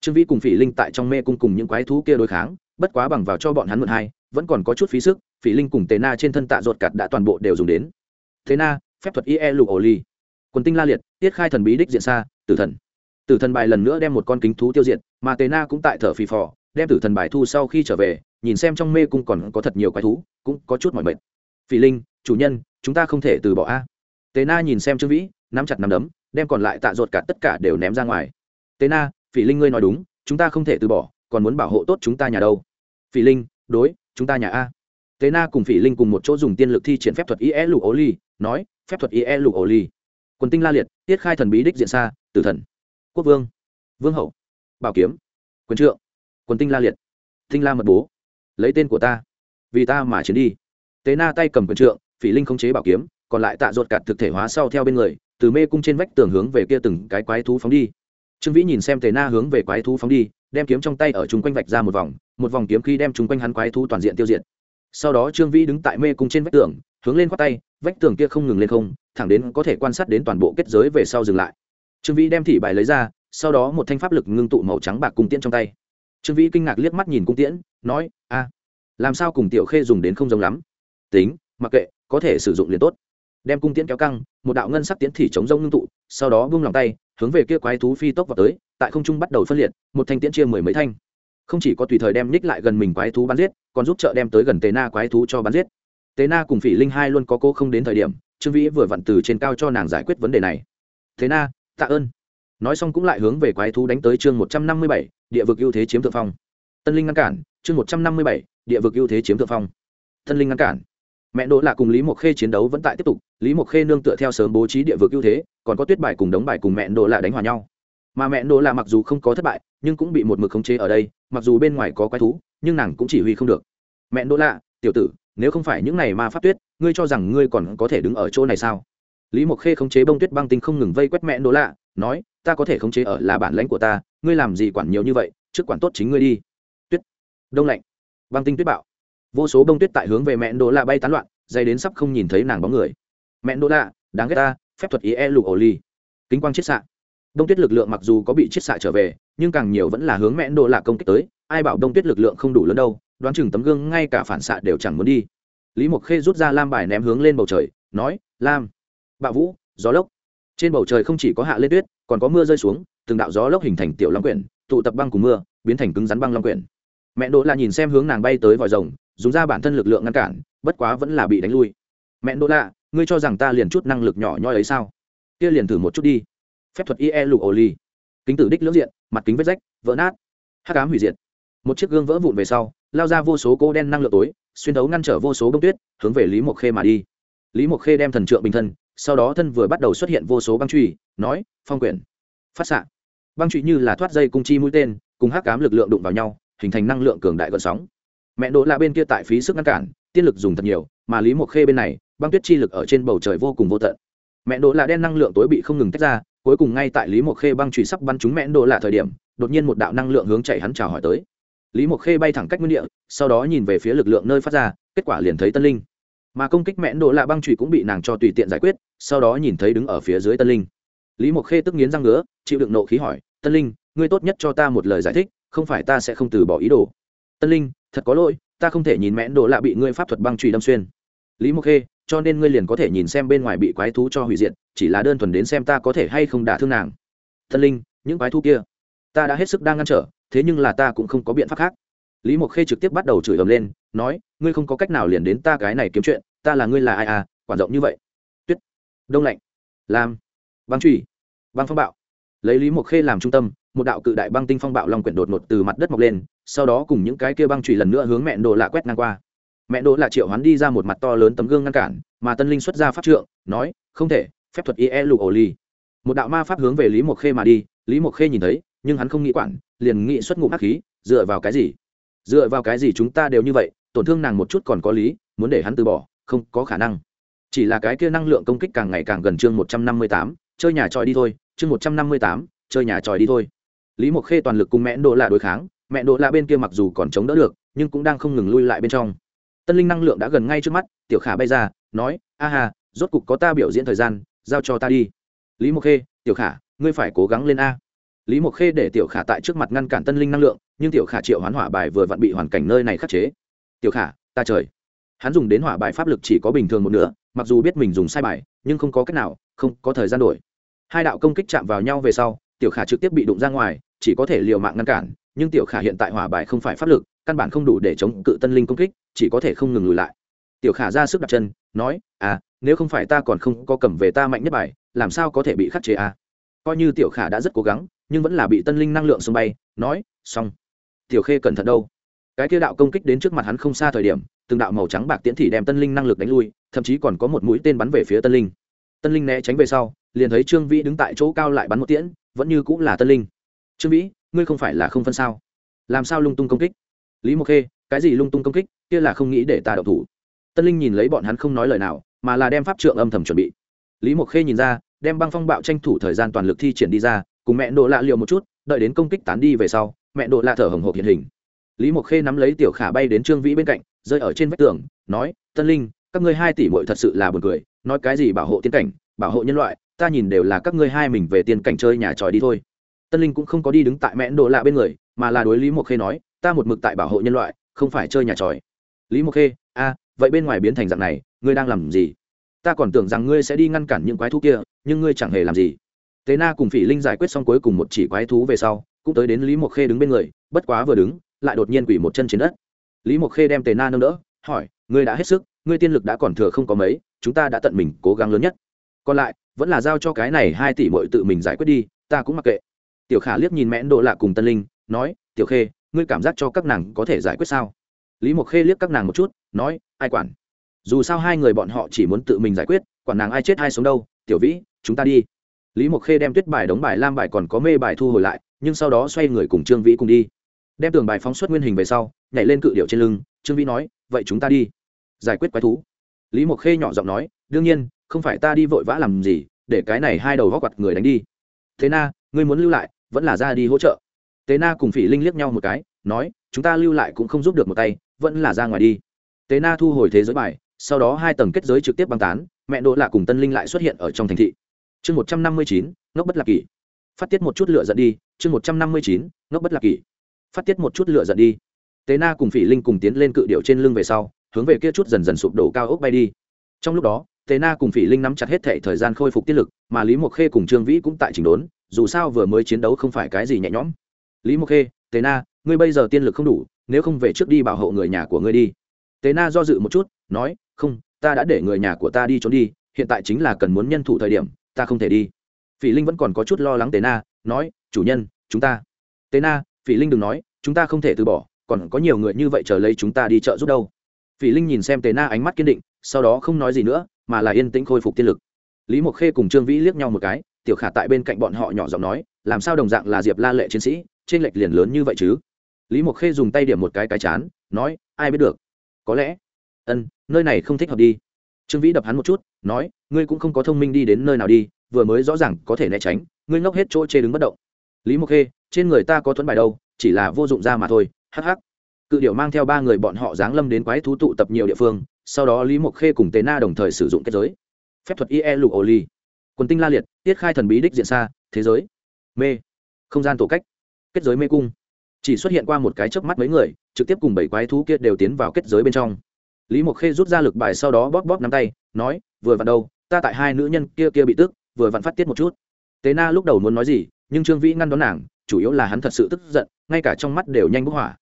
Trương vĩ cùng phỉ linh tại trong mê cung cùng những quái thú kia đối kháng, bất quá bằng vào cho bọn hắn mượn hai, vẫn còn có chút phí sức, phỉ linh cùng tề na trên thân tạ ruột cạt đã toàn bộ đều dùng đến. Thế na, phép thuật ie lục ổ ly quần tinh la liệt, tiết khai thần bí đích diện xa, tử thần. Tử thần bài lần nữa đem một con kính thú tiêu diệt, mà tề na cũng tại thở phì phò, đem tử thần bài thu sau khi trở về, nhìn xem trong mê cung còn có thật nhiều quái thú, cũng có chút mỏi mệt. Phỉ linh, chủ nhân, chúng ta không thể từ bỏ a. Tề na nhìn xem trương vĩ nắm chặt nắm đấm, đem còn lại tạ ruột cả tất cả đều ném ra ngoài. Tế na, phỉ linh ngươi nói đúng, chúng ta không thể từ bỏ, còn muốn bảo hộ tốt chúng ta nhà đâu? Phỉ linh, đối, chúng ta nhà a. Tế na cùng phỉ linh cùng một chỗ dùng tiên lực thi triển phép thuật ie lụ ố ly nói, phép thuật ie lụ ố ly quần tinh la liệt, tiết khai thần bí đích diện xa, tử thần, quốc vương vương hậu, bảo kiếm quân trượng, quần tinh la liệt, tinh la mật bố, lấy tên của ta, vì ta mà chiến đi. Tế na tay cầm quần trượng, phỉ linh không chế bảo kiếm, còn lại tạ ruột cạt thực thể hóa sau theo bên người từ mê cung trên vách tường hướng về kia từng cái quái thú phóng đi. Trương vĩ nhìn xem tề na hướng về quái thú phóng đi, đem kiếm trong tay ở chung quanh vạch ra một vòng một vòng kiếm khi đem chung quanh hắn quái thú toàn diện tiêu diệt. Sau đó trương vĩ đứng tại mê cung trên vách tường, hướng lên khoác tay, vách tường kia không ngừng lên không, thẳng đến có thể quan sát đến toàn bộ kết giới về sau dừng lại. Trương vĩ đem thị bài lấy ra, sau đó một thanh pháp lực ngưng tụ màu trắng bạc cung tiễn trong tay. Trương vĩ kinh ngạc liếc mắt nhìn cung tiễn, nói, a, làm sao cùng tiểu khê dùng đến không giống lắm? Tính, mặc kệ, có thể sử dụng liền tốt đem cung tiễn kéo căng, một đạo ngân sắc tiễn thì chống rông ngưng tụ, sau đó vung lòng tay, hướng về kia quái thú phi tốc vào tới, tại không trung bắt đầu phân liệt, một thanh tiễn chia mười mấy thanh. Không chỉ có tùy thời đem ních lại gần mình quái thú bắn giết, còn giúp trợ đem tới gần tế na quái thú cho bắn giết. Tế na cùng phỉ linh hai luôn có cô không đến thời điểm, trương vĩ vừa vặn từ trên cao cho nàng giải quyết vấn đề này. Thế na, tạ ơn. Nói xong cũng lại hướng về quái thú đánh tới chương một trăm năm mươi bảy, địa vực ưu thế chiếm thượng phong. Tân linh ngăn cản, chương một trăm năm mươi bảy, địa vực ưu thế chiếm thượng phong. Tân linh ngăn cản mẹ đỗ là cùng lý mộc khê chiến đấu vẫn tại tiếp tục, lý mộc khê nương tựa theo sớm bố trí địa vực ưu thế, còn có tuyết bài cùng đống bài cùng mẹ đỗ là đánh hòa nhau. Mà mẹ đỗ là mặc dù không có thất bại, nhưng cũng bị một mực khống chế ở đây, mặc dù bên ngoài có quái thú, nhưng nàng cũng chỉ huy không được. Mẹ đỗ lạ tiểu tử, nếu không phải những này ma pháp tuyết, ngươi cho rằng ngươi còn có thể đứng ở chỗ này sao? Lý mộc khê khống chế bông tuyết băng tinh không ngừng vây quét mẹ đỗ lạ nói, ta có thể khống chế ở là bản lãnh của ta, ngươi làm gì quản nhiều như vậy, trước quản tốt chính ngươi đi. Tuyết, đông lạnh. Băng tinh tuyết bạo vô số bông tuyết tại hướng về mẹ đỗ lạ bay tán loạn dày đến sắp không nhìn thấy nàng bóng người. Mẹ đỗ lạ đáng ghét ta, phép thuật ý e lụ ổ ly kính quang chiết xạ. Đông tuyết lực lượng mặc dù có bị chiết xạ trở về, nhưng càng nhiều vẫn là hướng mẹn đỗ lạ công kích tới, ai bảo đông tuyết lực lượng không đủ lớn đâu, đoán chừng tấm gương ngay cả phản xạ đều chẳng muốn đi. Lý mộc khê rút ra lam bài ném hướng lên bầu trời, nói, lam, bạo vũ, gió lốc. Trên bầu trời không chỉ có hạ lên tuyết, còn có mưa rơi xuống, từng đạo gió lốc hình thành tiểu long quyển, tụ tập băng cùng mưa, biến thành cứng rắn băng long quyển mẹ đỗ lạ nhìn xem hướng nàng bay tới vòi rồng, dùng ra bản thân lực lượng ngăn cản, bất quá vẫn là bị đánh lui. Mẹ đỗ lạ ngươi cho rằng ta liền chút năng lực nhỏ nhoi ấy sao? Kia liền thử một chút đi. Phép thuật ie lục ổ ly kính tử đích lưỡng diện, mặt kính vết rách, vỡ nát. Hắc ám hủy diệt. Một chiếc gương vỡ vụn về sau, lao ra vô số cô đen năng lượng tối, xuyên đấu ngăn trở vô số bông tuyết, hướng về lý mộc khê mà đi. Lý mộc khê đem thần trượng bình thân, sau đó thân vừa bắt đầu xuất hiện vô số băng truy nói, phong quyển, phát xạ. Băng truy như là thoát dây cung chi mũi tên, cùng hắc cám lực lượng đụng vào nhau hình thành năng lượng cường đại gợn sóng. Mẹ đỗ là bên kia tại phí sức ngăn cản, tiên lực dùng thật nhiều, mà lý mộc khê bên này, băng tuyết chi lực ở trên bầu trời vô cùng vô tận. Mẹ đỗ là đen năng lượng tối bị không ngừng tách ra, cuối cùng ngay tại lý mộc khê băng truy sắp bắn trúng mẹ đỗ là thời điểm, đột nhiên một đạo năng lượng hướng chạy hắn chào hỏi tới. Lý mộc khê bay thẳng cách nguyên địa, sau đó nhìn về phía lực lượng nơi phát ra, kết quả liền thấy tân linh. Mà công kích mẹ đỗ là băng trụy cũng bị nàng cho tùy tiện giải quyết, sau đó nhìn thấy đứng ở phía dưới tân linh. Lý mộc khê tức nghiến răng ngứa, chịu đựng nộ khí hỏi, tân linh, ngươi tốt nhất cho ta một lời giải thích không phải ta sẽ không từ bỏ ý đồ. Tân linh, thật có lỗi, ta không thể nhìn mẹn đồ lạ bị ngươi pháp thuật băng trùy đâm xuyên. Lý mộc khê, cho nên ngươi liền có thể nhìn xem bên ngoài bị quái thú cho hủy diệt, chỉ là đơn thuần đến xem ta có thể hay không đả thương nàng. Tân linh, những quái thú kia, ta đã hết sức đang ngăn trở, thế nhưng là ta cũng không có biện pháp khác. Lý mộc khê trực tiếp bắt đầu chửi ầm lên, nói, ngươi không có cách nào liền đến ta cái này kiếm chuyện, ta là ngươi là ai à quản rộng như vậy. Tuyết, đông lạnh, lam, băng truy băng phong bạo. Lấy lý mộc khê làm trung tâm một đạo cự đại băng tinh phong bạo long quyển đột ngột từ mặt đất mọc lên, sau đó cùng những cái kia băng chùy lần nữa hướng mẹ đồ lạ quét ngang qua. Mẹ đồ lạ triệu hoán đi ra một mặt to lớn tấm gương ngăn cản, mà tân linh xuất ra pháp trượng, nói, không thể, phép thuật ie ổ ly một đạo ma pháp hướng về lý mộc khê mà đi, lý mộc khê nhìn thấy, nhưng hắn không nghĩ quản, liền nghĩ xuất ngụ hắc khí, dựa vào cái gì? Dựa vào cái gì chúng ta đều như vậy, tổn thương nàng một chút còn có lý, muốn để hắn từ bỏ, không có khả năng. Chỉ là cái kia năng lượng công kích càng ngày càng gần chương một trăm năm mươi tám, chơi nhà tròi đi thôi, chương một trăm năm mươi tám, chơi nhà tròi đi thôi lý mộc khê toàn lực cùng mẹ đỗ lạ đối kháng, mẹ đỗ lạ bên kia mặc dù còn chống đỡ được, nhưng cũng đang không ngừng lui lại bên trong. Tân linh năng lượng đã gần ngay trước mắt, tiểu khả bay ra, nói, a hà rốt cục có ta biểu diễn thời gian, giao cho ta đi. Lý mộc khê, tiểu khả, ngươi phải cố gắng lên a. Lý mộc khê để tiểu khả tại trước mặt ngăn cản tân linh năng lượng, nhưng tiểu khả triệu hoán hỏa bài vừa vặn bị hoàn cảnh nơi này khắc chế. Tiểu khả, ta trời. Hắn dùng đến hỏa bài pháp lực chỉ có bình thường một nửa, mặc dù biết mình dùng sai bài, nhưng không có cách nào, không có thời gian đổi. Hai đạo công kích chạm vào nhau về sau tiểu khả trực tiếp bị đụng ra ngoài, chỉ có thể liều mạng ngăn cản, nhưng tiểu khả hiện tại hỏa bài không phải pháp lực, căn bản không đủ để chống cự tân linh công kích, chỉ có thể không ngừng lùi lại. Tiểu khả ra sức đặt chân, nói à nếu không phải ta còn không có cầm về ta mạnh nhất bài, làm sao có thể bị khắc chế à? Coi như tiểu khả đã rất cố gắng, nhưng vẫn là bị tân linh năng lượng xung bay, nói, xong. Tiểu khê cẩn thận đâu? Cái kia đạo công kích đến trước mặt hắn không xa thời điểm, từng đạo màu trắng bạc tiễn thị đem tân linh năng lực đánh lui, thậm chí còn có một mũi tên bắn về phía tân linh. Tân linh né tránh về sau, liền thấy trương vĩ đứng tại chỗ cao lại bắn một tiễn vẫn như cũng là tân linh. Trương vĩ, ngươi không phải là không phân sao? Làm sao lung tung công kích? Lý mộc khê, cái gì lung tung công kích? Kia là không nghĩ để ta đậu thủ. Tân linh nhìn lấy bọn hắn không nói lời nào, mà là đem pháp trượng âm thầm chuẩn bị. Lý mộc khê nhìn ra, đem băng phong bạo tranh thủ thời gian toàn lực thi triển đi ra, cùng mẹ độ lạ liệu một chút, đợi đến công kích tán đi về sau, mẹ độ lạ thở hồng hộp hiện hình. Lý mộc khê nắm lấy tiểu khả bay đến trương vĩ bên cạnh, rơi ở trên vách tường, nói, tân linh, các ngươi hai tỷ bội thật sự là buồn cười, nói cái gì bảo hộ tiến cảnh, bảo hộ nhân loại ta nhìn đều là các ngươi hai mình về tiền cảnh chơi nhà tròi đi thôi. Tân linh cũng không có đi đứng tại mẹn đồ lạ bên người, mà là đối lý mộc khê nói, ta một mực tại bảo hộ nhân loại, không phải chơi nhà tròi. Lý mộc khê, a, vậy bên ngoài biến thành dạng này, ngươi đang làm gì? Ta còn tưởng rằng ngươi sẽ đi ngăn cản những quái thú kia, nhưng ngươi chẳng hề làm gì. Tế na cùng phỉ linh giải quyết xong cuối cùng một chỉ quái thú về sau, cũng tới đến lý mộc khê đứng bên người, bất quá vừa đứng, lại đột nhiên quỷ một chân trên đất. Lý mộc khê đem tề na nâng đỡ, hỏi, ngươi đã hết sức, ngươi tiên lực đã còn thừa không có mấy, chúng ta đã tận mình cố gắng lớn nhất. Còn lại vẫn là giao cho cái này hai tỷ mội tự mình giải quyết đi, ta cũng mặc kệ. Tiểu khả liếc nhìn mẽn độ lạ cùng tân linh, nói, tiểu khê, ngươi cảm giác cho các nàng có thể giải quyết sao? Lý mộc khê liếc các nàng một chút, nói, ai quản. Dù sao hai người bọn họ chỉ muốn tự mình giải quyết, quản nàng ai chết ai sống đâu, tiểu vĩ, chúng ta đi. Lý mộc khê đem tuyết bài đóng bài, lam bài còn có mê bài thu hồi lại, nhưng sau đó xoay người cùng trương vĩ cùng đi. Đem tường bài phóng xuất nguyên hình về sau, nhảy lên cự điệu trên lưng, trương vĩ nói, vậy chúng ta đi giải quyết quái thú. Lý mộc khê nhỏ giọng nói, đương nhiên không phải ta đi vội vã làm gì, để cái này hai đầu góc quặt người đánh đi. Thế na, ngươi muốn lưu lại, vẫn là ra đi hỗ trợ. Tế na cùng phỉ linh liếc nhau một cái, nói, chúng ta lưu lại cũng không giúp được một tay, vẫn là ra ngoài đi. Tế na thu hồi thế giới bài, sau đó hai tầng kết giới trực tiếp băng tán, mẹ đỗ lạ cùng tân linh lại xuất hiện ở trong thành thị. Chương một trăm năm mươi chín, ngốc bất lạc kỷ. Phát tiết một chút lựa giận đi, chương một trăm năm mươi chín, ngốc bất lạc kỷ. Phát tiết một chút lựa giận đi. Tế na cùng phỉ linh cùng tiến lên cự điệu trên lưng về sau, hướng về kia chút dần dần sụp đổ cao ốc bay đi. Trong lúc đó tề na cùng phỉ linh nắm chặt hết thể thời gian khôi phục tiết lực, mà lý mộc khê cùng trương vĩ cũng tại chỉnh đốn, dù sao vừa mới chiến đấu không phải cái gì nhẹ nhõm. Lý mộc khê, tề na, ngươi bây giờ tiên lực không đủ, nếu không về trước đi bảo hộ người nhà của ngươi đi. Tề na do dự một chút, nói, không, ta đã để người nhà của ta đi trốn đi, hiện tại chính là cần muốn nhân thủ thời điểm, ta không thể đi. Phỉ linh vẫn còn có chút lo lắng tề na, nói, chủ nhân, chúng ta. Tề na, phỉ linh đừng nói, chúng ta không thể từ bỏ, còn có nhiều người như vậy chờ lấy chúng ta đi chợ giúp đâu. Phỉ linh nhìn xem tề na ánh mắt kiên định, sau đó không nói gì nữa mà là yên tĩnh khôi phục tiên lực. Lý mộc khê cùng trương vĩ liếc nhau một cái, tiểu khả tại bên cạnh bọn họ nhỏ giọng nói, làm sao đồng dạng là diệp la lệ chiến sĩ trên lệch liền lớn như vậy chứ? Lý mộc khê dùng tay điểm một cái cái chán, nói, ai biết được. Có lẽ, ân, nơi này không thích hợp đi. Trương vĩ đập hắn một chút, nói, ngươi cũng không có thông minh đi đến nơi nào đi, vừa mới rõ ràng có thể né tránh, ngươi ngốc hết chỗ chê đứng bất động. Lý mộc khê, trên người ta có thuẫn bài đâu, chỉ là vô dụng ra mà thôi hh cự điệu mang theo ba người bọn họ giáng lâm đến quái thú tụ tập nhiều địa phương sau đó lý mộc khê cùng tế na đồng thời sử dụng kết giới. Phép thuật ie lụ ô ly quần tinh la liệt, tiết khai thần bí đích diện xa, thế giới. Mê. Không gian tổ cách. Kết giới mê cung. Chỉ xuất hiện qua một cái chớp mắt mấy người, trực tiếp cùng bảy quái thú kia đều tiến vào kết giới bên trong. Lý mộc khê rút ra lực bài sau đó bóp bóp nắm tay, nói, vừa vặn đâu, ta tại hai nữ nhân kia kia bị tức, vừa vặn phát tiết một chút. Tế na lúc đầu muốn nói gì, nhưng trương vĩ ngăn đón nàng, chủ yếu là hắn thật sự tức giận, ngay cả trong mắt đều nhanh bức hỏa.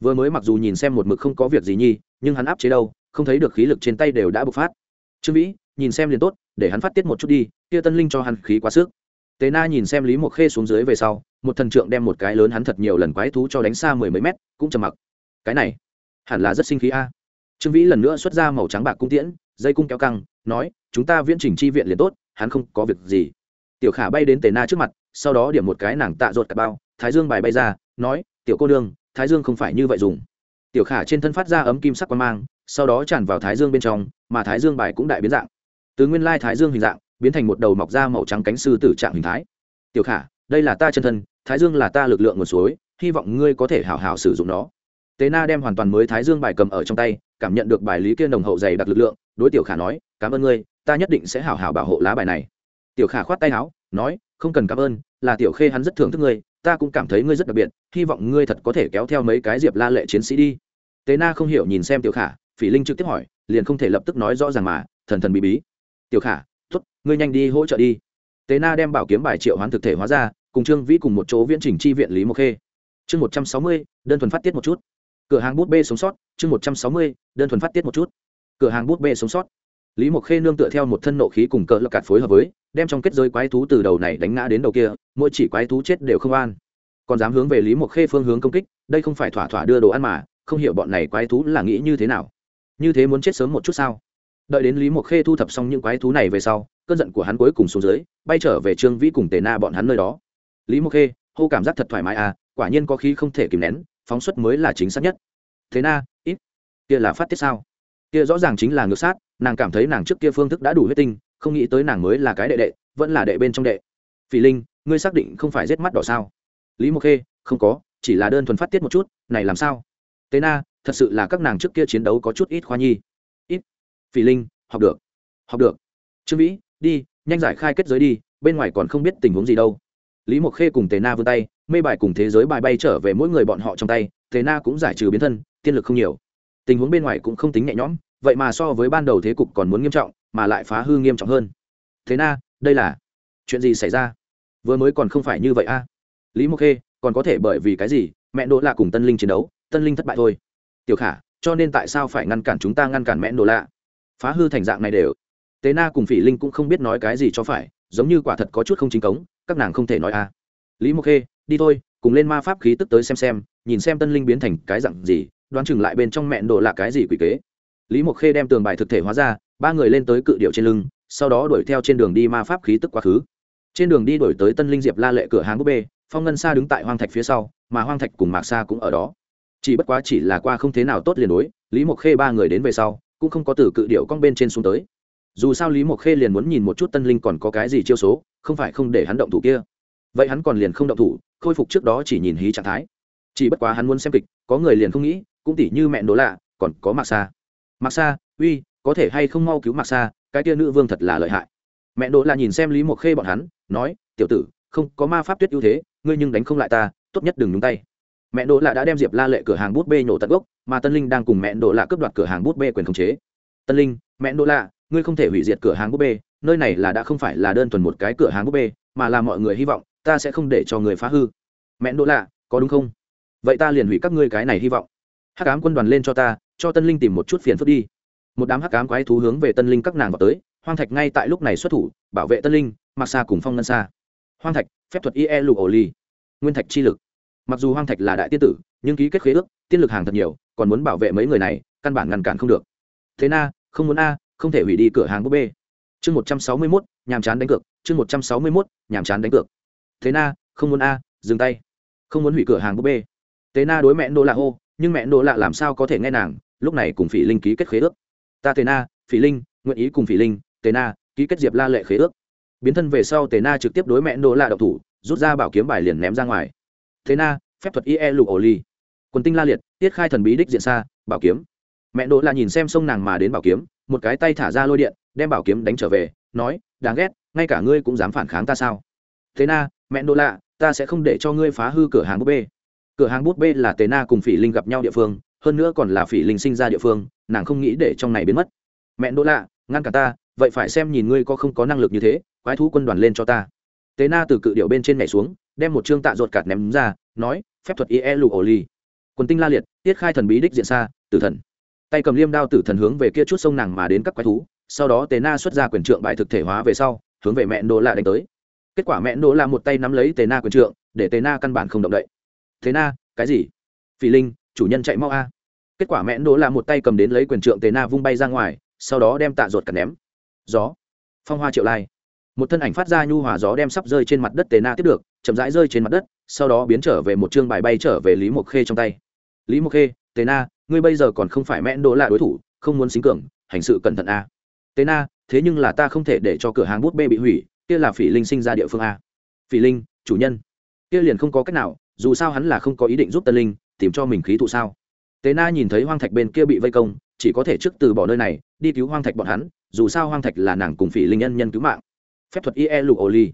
Vừa mới mặc dù nhìn xem một mực không có việc gì nhi, nhưng hắn áp chế đâu không thấy được khí lực trên tay đều đã bộc phát. Trương vĩ, nhìn xem liền tốt, để hắn phát tiết một chút đi, kia tân linh cho hắn khí quá sức. Tế na nhìn xem lý mộc khê xuống dưới về sau, một thần trượng đem một cái lớn hắn thật nhiều lần quái thú cho đánh xa mười mấy mét, cũng trầm mặc. Cái này, hẳn là rất sinh khí a. Trương vĩ lần nữa xuất ra màu trắng bạc cung tiễn, dây cung kéo căng, nói, chúng ta viễn trình chi viện liền tốt, hắn không có việc gì. Tiểu khả bay đến tề na trước mặt, sau đó điểm một cái nàng tạ ruột cả bao, thái dương bài bay ra, nói, tiểu cô đương thái dương không phải như vậy dùng. Tiểu khả trên thân phát ra ấm kim sắc quan mang sau đó tràn vào thái dương bên trong, mà thái dương bài cũng đại biến dạng. Từ nguyên lai thái dương hình dạng, biến thành một đầu mọc da màu trắng cánh sư tử trạng hình thái. Tiểu khả, đây là ta chân thân, thái dương là ta lực lượng nguồn suối, hy vọng ngươi có thể hảo hảo sử dụng nó. Tế na đem hoàn toàn mới thái dương bài cầm ở trong tay, cảm nhận được bài lý kia nồng hậu dày đặc lực lượng, đối tiểu khả nói, cảm ơn ngươi, ta nhất định sẽ hảo hảo bảo hộ lá bài này. Tiểu khả khoát tay áo, nói, không cần cảm ơn, là tiểu khê hắn rất thưởng thức ngươi, ta cũng cảm thấy ngươi rất đặc biệt, hy vọng ngươi thật có thể kéo theo mấy cái diệp la lệ chiến sĩ đi. Tế na không hiểu nhìn xem tiểu khả phỉ linh trực tiếp hỏi, liền không thể lập tức nói rõ ràng mà, thần thần bí bí. Tiểu khả t ố t ngươi nhanh đi hỗ trợ đi. Tế na đem bảo kiếm bài triệu hoán thực thể hóa ra, cùng trương vĩ cùng một chỗ viễn trình chi viện lý mộc khê. Chương một trăm sáu mươi, đơn thuần phát tiết một chút. Cửa hàng bút bê sống sót, chương một trăm sáu mươi, đơn thuần phát tiết một chút. Cửa hàng bút bê sống sót. Lý mộc khê nương tựa theo một thân nộ khí cùng cỡ lập cạt phối hợp với, đem trong kết giới quái thú từ đầu này đánh ngã đến đầu kia, mỗi chỉ quái thú chết đều không an. Còn dám hướng về lý mộc khê phương hướng công kích, đây không phải thỏa thỏa đưa đồ ăn mà, không hiểu bọn này quái thú là nghĩ như thế nào như thế muốn chết sớm một chút sao? Đợi đến lý mộc khê thu thập xong những quái thú này về sau, cơn giận của hắn cuối cùng xuống dưới, bay trở về trương vĩ cùng tề na bọn hắn nơi đó. Lý mộc khê, hô cảm giác thật thoải mái à quả nhiên có khi không thể kìm nén, phóng xuất mới là chính xác nhất. Thế na, ít, kia là phát tiết sao? Kia rõ ràng chính là ngược sát, nàng cảm thấy nàng trước kia phương thức đã đủ huyết tinh, không nghĩ tới nàng mới là cái đệ đệ, vẫn là đệ bên trong đệ. Phỉ linh, ngươi xác định không phải giết mắt đỏ sao? Lý mộc khê, không có, chỉ là đơn thuần phát tiết một chút, này làm sao? Tế na thật sự là các nàng trước kia chiến đấu có chút ít khoa nhi. Ít. Phỉ linh, học được. Học được. Trương vĩ, đi, nhanh giải khai kết giới đi, bên ngoài còn không biết tình huống gì đâu. Lý mộc khê cùng tề na vươn tay, mê bài cùng thế giới bài bay trở về mỗi người bọn họ trong tay, tề na cũng giải trừ biến thân, tiên lực không nhiều. Tình huống bên ngoài cũng không tính nhẹ nhõm, vậy mà so với ban đầu thế cục còn muốn nghiêm trọng, mà lại phá hư nghiêm trọng hơn. Thế na, đây là chuyện gì xảy ra? Vừa mới còn không phải như vậy a. Lý mộc khê, còn có thể bởi vì cái gì, mẹ đỗ lạ cùng tân linh chiến đấu, tân linh thất bại thôi tiểu khả, cho nên tại sao phải ngăn cản chúng ta ngăn cản mẹ đỗ lạ phá hư thành dạng này đều. Tế na cùng phỉ linh cũng không biết nói cái gì cho phải, giống như quả thật có chút không chính cống, các nàng không thể nói a lý mộc khê, đi thôi, cùng lên ma pháp khí tức tới xem xem, nhìn xem tân linh biến thành cái dặn gì, đoán chừng lại bên trong mẹn đồ là cái gì quỷ kế. Lý mộc khê đem tường bài thực thể hóa ra, ba người lên tới cự điệu trên lưng, sau đó đuổi theo trên đường đi ma pháp khí tức quá khứ. Trên đường đi đổi tới tân linh diệp la lệ cửa hàng búp bê, phong ngân sa đứng tại hoang thạch phía sau, mà hoang thạch cùng mạc sa cũng ở đó chỉ bất quá chỉ là qua không thế nào tốt liền đối, lý mộc khê ba người đến về sau, cũng không có từ cự điệu cong bên trên xuống tới. Dù sao lý mộc khê liền muốn nhìn một chút tân linh còn có cái gì chiêu số, không phải không để hắn động thủ kia. Vậy hắn còn liền không động thủ, khôi phục trước đó chỉ nhìn hí trạng thái. Chỉ bất quá hắn muốn xem kịch, có người liền không nghĩ, cũng tỉ như mẹ đố lạ, còn có mạc sa. Mạc sa, uy, có thể hay không mau cứu mạc sa, cái tia nữ vương thật là lợi hại. Mẹ đỗ là nhìn xem lý mộc khê bọn hắn, nói, tiểu tử, không có ma pháp tuyết ưu thế, ngươi nhưng đánh không lại ta, tốt nhất đừng nhúng tay mẹ đỗ lạ đã đem diệp la lệ cửa hàng bút bê nhổ tận gốc mà tân linh đang cùng mẹ đỗ lạ cướp đoạt cửa hàng bút bê quyền khống chế. Tân linh mẹ đỗ lạ, ngươi không thể hủy diệt cửa hàng bút bê nơi này là đã không phải là đơn thuần một cái cửa hàng bút bê mà là mọi người hy vọng ta sẽ không để cho người phá hư. Mẹ đỗ lạ, có đúng không? Vậy ta liền hủy các ngươi cái này hy vọng. Hắc ám quân đoàn lên cho ta cho tân linh tìm một chút phiền phức đi. Một đám hắc ám quái thú hướng về tân linh các nàng vào tới hoang thạch ngay tại lúc này xuất thủ bảo vệ tân linh mặc xa cùng phong ngân xa hoang thạch phép thuật ie ổ ly nguyên thạch chi lực mặc dù hoang thạch là đại tiên tử, nhưng ký kết khế ước, tiên lực hàng thật nhiều, còn muốn bảo vệ mấy người này, căn bản ngăn cản không được. Thế na, không muốn a, không thể hủy đi cửa hàng búp bê. Chương một trăm sáu mươi mốt, nhàm chán đánh cược, chương một trăm sáu mươi mốt, nhàm chán đánh cược. Thế na, không muốn a, dừng tay. Không muốn hủy cửa hàng búp bê. Thế na đối mẹ nô lạ hô, nhưng mẹ nô lạ làm sao có thể nghe nàng, lúc này cùng phỉ linh ký kết khế ước. Ta thế na, phỉ linh, nguyện ý cùng phỉ linh tề na, ký kết diệp la lệ khế ước. Biến thân về sau tề na trực tiếp đối mẹ nô lạ độc thủ, rút ra bảo kiếm bài liền ném ra ngoài thế na, phép thuật ie lục ổ ly quần tinh la liệt, tiết khai thần bí đích diện xa, bảo kiếm. Mẹ đỗ là nhìn xem sông nàng mà đến bảo kiếm, một cái tay thả ra lôi điện, đem bảo kiếm đánh trở về, nói, đáng ghét, ngay cả ngươi cũng dám phản kháng ta sao? Thế na, mẹ đỗ lạ ta sẽ không để cho ngươi phá hư cửa hàng búp bê. Cửa hàng búp bê là tế na cùng phỉ linh gặp nhau địa phương, hơn nữa còn là phỉ linh sinh ra địa phương, nàng không nghĩ để trong này biến mất. Mẹ đỗ lạ ngăn cả ta, vậy phải xem nhìn ngươi có không có năng lực như thế, quái thú quân đoàn lên cho ta. Tế na từ cự điệu bên trên nhảy xuống đem một chương tạ ruột cạt ném ra, nói, phép thuật ie lụ ổ ly quần tinh la liệt, tiết khai thần bí đích diện xa, tử thần. Tay cầm liêm đao tử thần hướng về kia chút sông nàng mà đến các quái thú, sau đó tế na xuất ra quyền trượng bại thực thể hóa về sau, hướng về mẹ đỗ la đánh tới. Kết quả mẹ đỗ la một tay nắm lấy tế na quyền trượng, để tế na căn bản không động đậy. Thế na, cái gì? Phi linh, chủ nhân chạy mau a. Kết quả mẹ đỗ la một tay cầm đến lấy quyền trượng tế na vung bay ra ngoài, sau đó đem tạ ruột cả ném. Gió. Phong hoa triệu lai. Một thân ảnh phát ra nhu hòa gió đem sắp rơi trên mặt đất tế na tiếp được chậm rãi rơi trên mặt đất, sau đó biến trở về một chương bài bay trở về lý mộc khê trong tay. Lý mộc khê tế na, ngươi bây giờ còn không phải mẹn đỗ là đối thủ, không muốn xính cường, hành sự cẩn thận a. Tế na, thế nhưng là ta không thể để cho cửa hàng bút bê bị hủy, kia là phỉ linh sinh ra địa phương a. Phỉ linh, chủ nhân. Kia liền không có cách nào, dù sao hắn là không có ý định giúp tân linh tìm cho mình khí thụ sao. Tế na nhìn thấy hoang thạch bên kia bị vây công, chỉ có thể trước từ bỏ nơi này, đi cứu hoang thạch bọn hắn, dù sao hoang thạch là nàng cùng phỉ linh nhân nhân cứu mạng. Phép thuật ie lục ly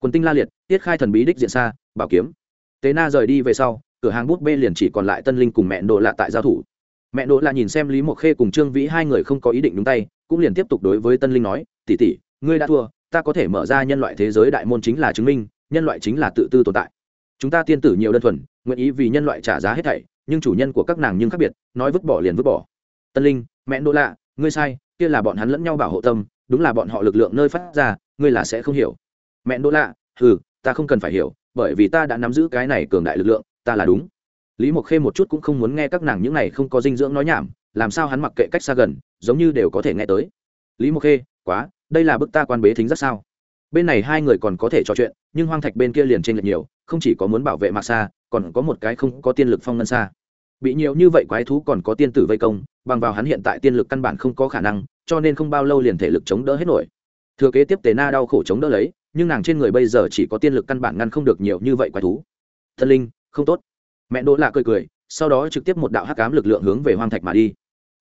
quần tinh la liệt, tiết khai thần bí đích diện xa, bảo kiếm. Tế na rời đi về sau, cửa hàng bút bê liền chỉ còn lại tân linh cùng mẹ Đỗ lạ tại giao thủ. Mẹ Đỗ lạ nhìn xem lý mộc khê cùng trương vĩ hai người không có ý định đúng tay, cũng liền tiếp tục đối với tân linh nói tỉ tỉ ngươi đã thua, ta có thể mở ra nhân loại thế giới đại môn chính là chứng minh, nhân loại chính là tự tư tồn tại. Chúng ta tiên tử nhiều đơn thuần, nguyện ý vì nhân loại trả giá hết thảy, nhưng chủ nhân của các nàng nhưng khác biệt, nói vứt bỏ liền vứt bỏ. Tân linh, mẹ đỗ lạ, ngươi sai, kia là bọn hắn lẫn nhau bảo hộ tâm, đúng là bọn họ lực lượng nơi phát ra, ngươi là sẽ không hiểu mẹ đỗ lạ ừ ta không cần phải hiểu, bởi vì ta đã nắm giữ cái này cường đại lực lượng, ta là đúng. Lý mộc khê một chút cũng không muốn nghe các nàng những này không có dinh dưỡng nói nhảm, làm sao hắn mặc kệ cách xa gần, giống như đều có thể nghe tới. Lý mộc khê, quá, đây là bức ta quan bế thính rất sao? Bên này hai người còn có thể trò chuyện, nhưng hoang thạch bên kia liền trên lệch nhiều, không chỉ có muốn bảo vệ mạc xa còn có một cái không có tiên lực phong ngân xa bị nhiều như vậy quái thú còn có tiên tử vây công, bằng vào hắn hiện tại tiên lực căn bản không có khả năng, cho nên không bao lâu liền thể lực chống đỡ hết nổi. Thừa kế tiếp tề na đau khổ chống đỡ lấy nhưng nàng trên người bây giờ chỉ có tiên lực căn bản ngăn không được nhiều như vậy quái thú. Thân linh, không tốt. Mẹ đỗ lạ cười cười, sau đó trực tiếp một đạo hắc cám lực lượng hướng về hoang thạch mà đi.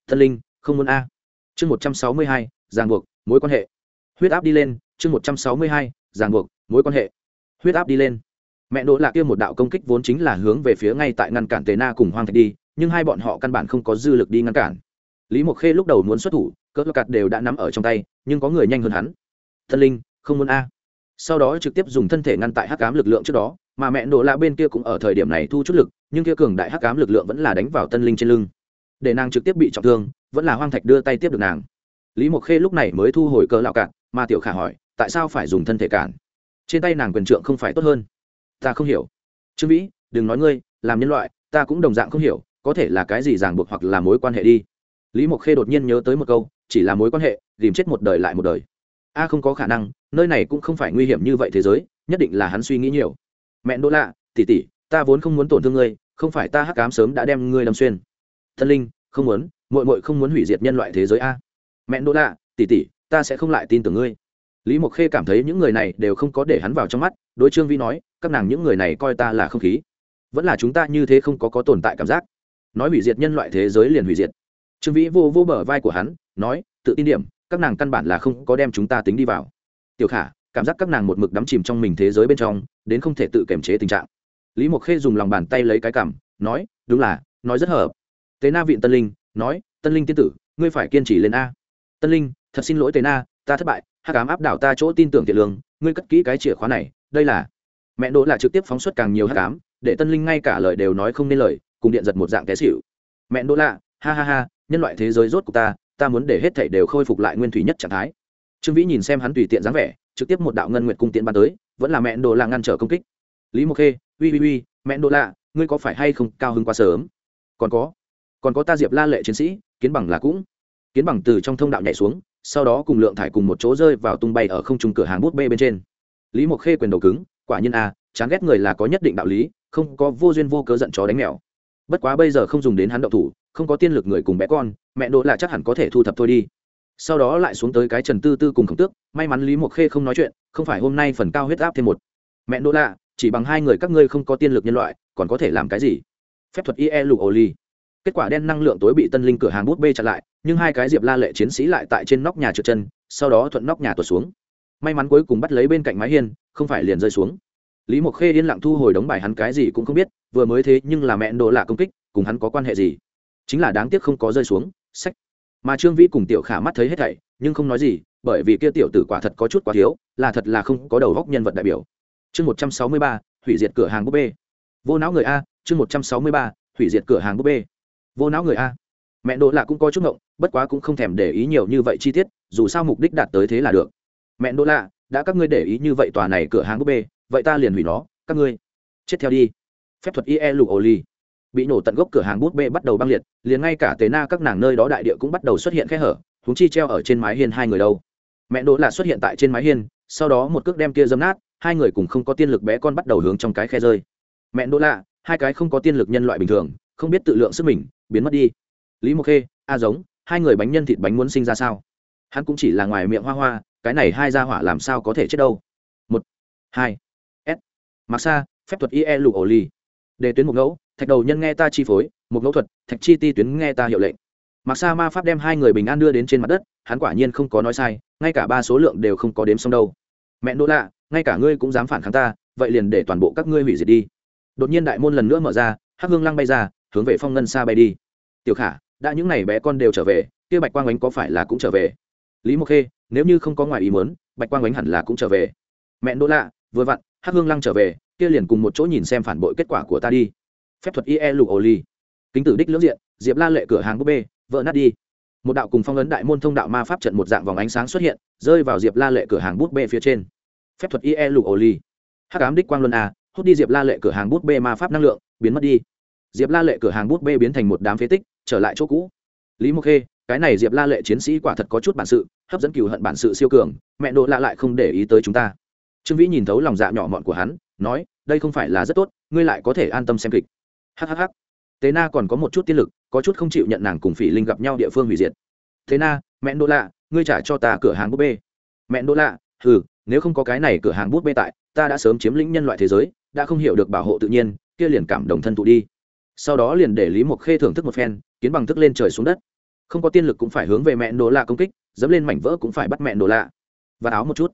Thân linh, không muốn a. Chương một trăm sáu mươi hai, ràng buộc, mối quan hệ. Huyết áp đi lên, chương một trăm sáu mươi hai, ràng buộc, mối quan hệ. Huyết áp đi lên. Mẹ đỗ lạ kia một đạo công kích vốn chính là hướng về phía ngay tại ngăn cản tề na cùng hoang thạch đi, nhưng hai bọn họ căn bản không có dư lực đi ngăn cản. Lý mộc khê lúc đầu muốn xuất thủ, cỡ cạt đều đã nắm ở trong tay, nhưng có người nhanh hơn hắn. Thân linh, không muốn a sau đó trực tiếp dùng thân thể ngăn tại hắc cám lực lượng trước đó, mà mẹ nổ lạ bên kia cũng ở thời điểm này thu chút lực, nhưng kia cường đại hắc cám lực lượng vẫn là đánh vào tân linh trên lưng. Để nàng trực tiếp bị trọng thương, vẫn là hoang thạch đưa tay tiếp được nàng. Lý mộc khê lúc này mới thu hồi cỡ lạo cạn, mà tiểu khả hỏi, tại sao phải dùng thân thể cản? Trên tay nàng quyền trượng không phải tốt hơn. Ta không hiểu. Trương vĩ, đừng nói ngươi, làm nhân loại, ta cũng đồng dạng không hiểu, có thể là cái gì ràng buộc hoặc là mối quan hệ đi. Lý mộc khê đột nhiên nhớ tới một câu, chỉ là mối quan hệ, tìm chết một đời lại một đời a không có khả năng, nơi này cũng không phải nguy hiểm như vậy thế giới, nhất định là hắn suy nghĩ nhiều. Mẹ đỗ lạ tỉ tỉ ta vốn không muốn tổn thương ngươi, không phải ta hắc cám sớm đã đem ngươi đâm xuyên. Thân linh, không muốn mội mội không muốn hủy diệt nhân loại thế giới a. Mẹ đỗ lạ tỉ tỉ ta sẽ không lại tin tưởng ngươi. Lý mộc khê cảm thấy những người này đều không có để hắn vào trong mắt, đối trương vi nói, các nàng những người này coi ta là không khí. Vẫn là chúng ta như thế không có có tồn tại cảm giác. Nói hủy diệt nhân loại thế giới liền hủy diệt. Trương vĩ vô vô bờ vai của hắn, nói, tự tin điểm các nàng căn bản là không có đem chúng ta tính đi vào. Tiểu khả, cảm giác các nàng một mực đắm chìm trong mình thế giới bên trong, đến không thể tự kiềm chế tình trạng. Lý mộc khê dùng lòng bàn tay lấy cái cảm nói, đúng là, nói rất hợp. Tế na viện tân linh, nói, tân linh tiên tử, ngươi phải kiên trì lên a. Tân linh, thật xin lỗi tế na, ta thất bại hát cám áp đảo ta chỗ tin tưởng thiện lương, ngươi cất kỹ cái chìa khóa này, đây là mẹ đỗ là trực tiếp phóng xuất càng nhiều hát cám để tân linh ngay cả lời đều nói không nên lời, cùng điện giật một dạng té xịu mẹ đỗ lạ, ha ha ha, nhân loại thế giới rốt của ta ta muốn để hết thảy đều khôi phục lại nguyên thủy nhất trạng thái. Trương vĩ nhìn xem hắn tùy tiện dáng vẻ, trực tiếp một đạo ngân nguyệt cung tiện ban tới, vẫn là mẹ đồ lạ ngăn trở công kích. Lý mộc khê, uy uy uy mẹ đồ lạ, ngươi có phải hay không cao hơn quá sớm? Còn có còn có ta diệp la lệ chiến sĩ, kiến bằng là cũng. Kiến bằng từ trong thông đạo nhảy xuống, sau đó cùng lượng thải cùng một chỗ rơi vào tung bay ở không trung cửa hàng bút bê bên trên. Lý mộc khê quyền đầu cứng, quả nhiên a chán ghét người là có nhất định đạo lý, không có vô duyên vô cớ giận chó đánh mèo. Bất quá bây giờ không dùng đến hắn động thủ không có tiên lực người cùng bé con, mẹ đỗ là chắc hẳn có thể thu thập thôi đi. Sau đó lại xuống tới cái trần tư tư cùng khổng tước, may mắn lý mộc khê không nói chuyện, không phải hôm nay phần cao huyết áp thêm một. Mẹ đỗ lạ chỉ bằng hai người các ngươi không có tiên lực nhân loại, còn có thể làm cái gì? Phép thuật ie lục ổ ly kết quả đen năng lượng tối bị tân linh cửa hàng bút bê chặn lại, nhưng hai cái diệp la lệ chiến sĩ lại tại trên nóc nhà trượt chân, sau đó thuận nóc nhà tuột xuống. May mắn cuối cùng bắt lấy bên cạnh mái hiên, không phải liền rơi xuống. Lý mộc khê yên lặng thu hồi đống bài hắn cái gì cũng không biết, vừa mới thế nhưng là mẹ đỗ lạ công kích, cùng hắn có quan hệ gì? Chính là đáng tiếc không có rơi xuống, sách. Mà trương vĩ cùng tiểu khả mắt thấy hết thảy, nhưng không nói gì, bởi vì kia tiểu tử quả thật có chút quá thiếu, là thật là không có đầu góc nhân vật đại biểu. Chương một trăm sáu mươi ba, hủy diệt cửa hàng búp bê. Vô não người a, chương một trăm sáu mươi ba, hủy diệt cửa hàng búp bê. Vô não người a. Mẹ đỗ lạ cũng có chút ngộng, bất quá cũng không thèm để ý nhiều như vậy chi tiết, dù sao mục đích đạt tới thế là được. Mẹ đỗ lạ đã các ngươi để ý như vậy tòa này cửa hàng búp bê, vậy ta liền hủy nó, các ngươi. Chết theo đi. Phép thuật ie lục ổ ly bị nổ tận gốc cửa hàng bút bê bắt đầu băng liệt, liền ngay cả tế na các nàng nơi đó đại địa cũng bắt đầu xuất hiện khe hở húng chi treo ở trên mái hiên hai người đâu. Mẹ đỗ là xuất hiện tại trên mái hiên, sau đó một cước đem kia dấm nát, hai người cùng không có tiên lực bé con bắt đầu hướng trong cái khe rơi. Mẹ đỗ lạ hai cái không có tiên lực nhân loại bình thường, không biết tự lượng sức mình, biến mất đi. Lý mộc khê, a giống, hai người bánh nhân thịt bánh muốn sinh ra sao? Hắn cũng chỉ là ngoài miệng hoa hoa, cái này hai ra hỏa làm sao có thể chết đâu? Một, hai, s. Mặc xa phép thuật ie ổ ly đề tuyến một ngẫu, thạch đầu nhân nghe ta chi phối một ngẫu thuật, thạch chi ti tuyến nghe ta hiệu lệnh. Mặc sa ma pháp đem hai người bình an đưa đến trên mặt đất, hắn quả nhiên không có nói sai, ngay cả ba số lượng đều không có đếm xong đâu. Mẹ nỗ lạ, ngay cả ngươi cũng dám phản kháng ta, vậy liền để toàn bộ các ngươi hủy diệt đi. Đột nhiên đại môn lần nữa mở ra, hắc hương lăng bay ra, hướng về phong ngân xa bay đi. Tiểu khả, đã những ngày bé con đều trở về, kia bạch quang ánh có phải là cũng trở về? Lý mộc khê, nếu như không có ngoài ý mớn bạch quang ánh hẳn là cũng trở về. Mẹ nỗ lạ, vừa vặn, hắc hương lăng trở về kia liền cùng một chỗ nhìn xem phản bội kết quả của ta đi. Phép thuật ie lục ly kính tử đích lưỡng diện, diệp la lệ cửa hàng búp bê, vỡ nát đi. Một đạo cùng phong ấn đại môn thông đạo ma pháp trận một dạng vòng ánh sáng xuất hiện, rơi vào diệp la lệ cửa hàng bút bê phía trên. Phép thuật ie lục ly hắc ám đích quang luân a, hút đi diệp la lệ cửa hàng bút bê ma pháp năng lượng, biến mất đi. Diệp la lệ cửa hàng bút bê biến thành một đám phế tích, trở lại chỗ cũ. Lý mộc khê, cái này diệp la lệ chiến sĩ quả thật có chút bản sự, hấp dẫn cừu hận bản sự siêu cường, mẹ độ lạ lại không để ý tới chúng ta. Trương vĩ nhìn thấu lòng dạ nhỏ mọn của hắn nói, đây không phải là rất tốt, ngươi lại có thể an tâm xem kịch. Hhh tế na còn có một chút tiên lực, có chút không chịu nhận nàng cùng phỉ linh gặp nhau địa phương hủy diệt. Thế na, mẹ đô lạ, ngươi trả cho ta cửa hàng bút bê. Mẹ đô lạ ừ nếu không có cái này cửa hàng bút bê tại, ta đã sớm chiếm lĩnh nhân loại thế giới, đã không hiểu được bảo hộ tự nhiên, kia liền cảm đồng thân tụ đi. Sau đó liền để lý mộc khê thưởng thức một phen, kiến bằng thức lên trời xuống đất. Không có tiên lực cũng phải hướng về mẹ đỗ lạ công kích, dẫm lên mảnh vỡ cũng phải bắt mẹ đỗ lạ. Và áo một chút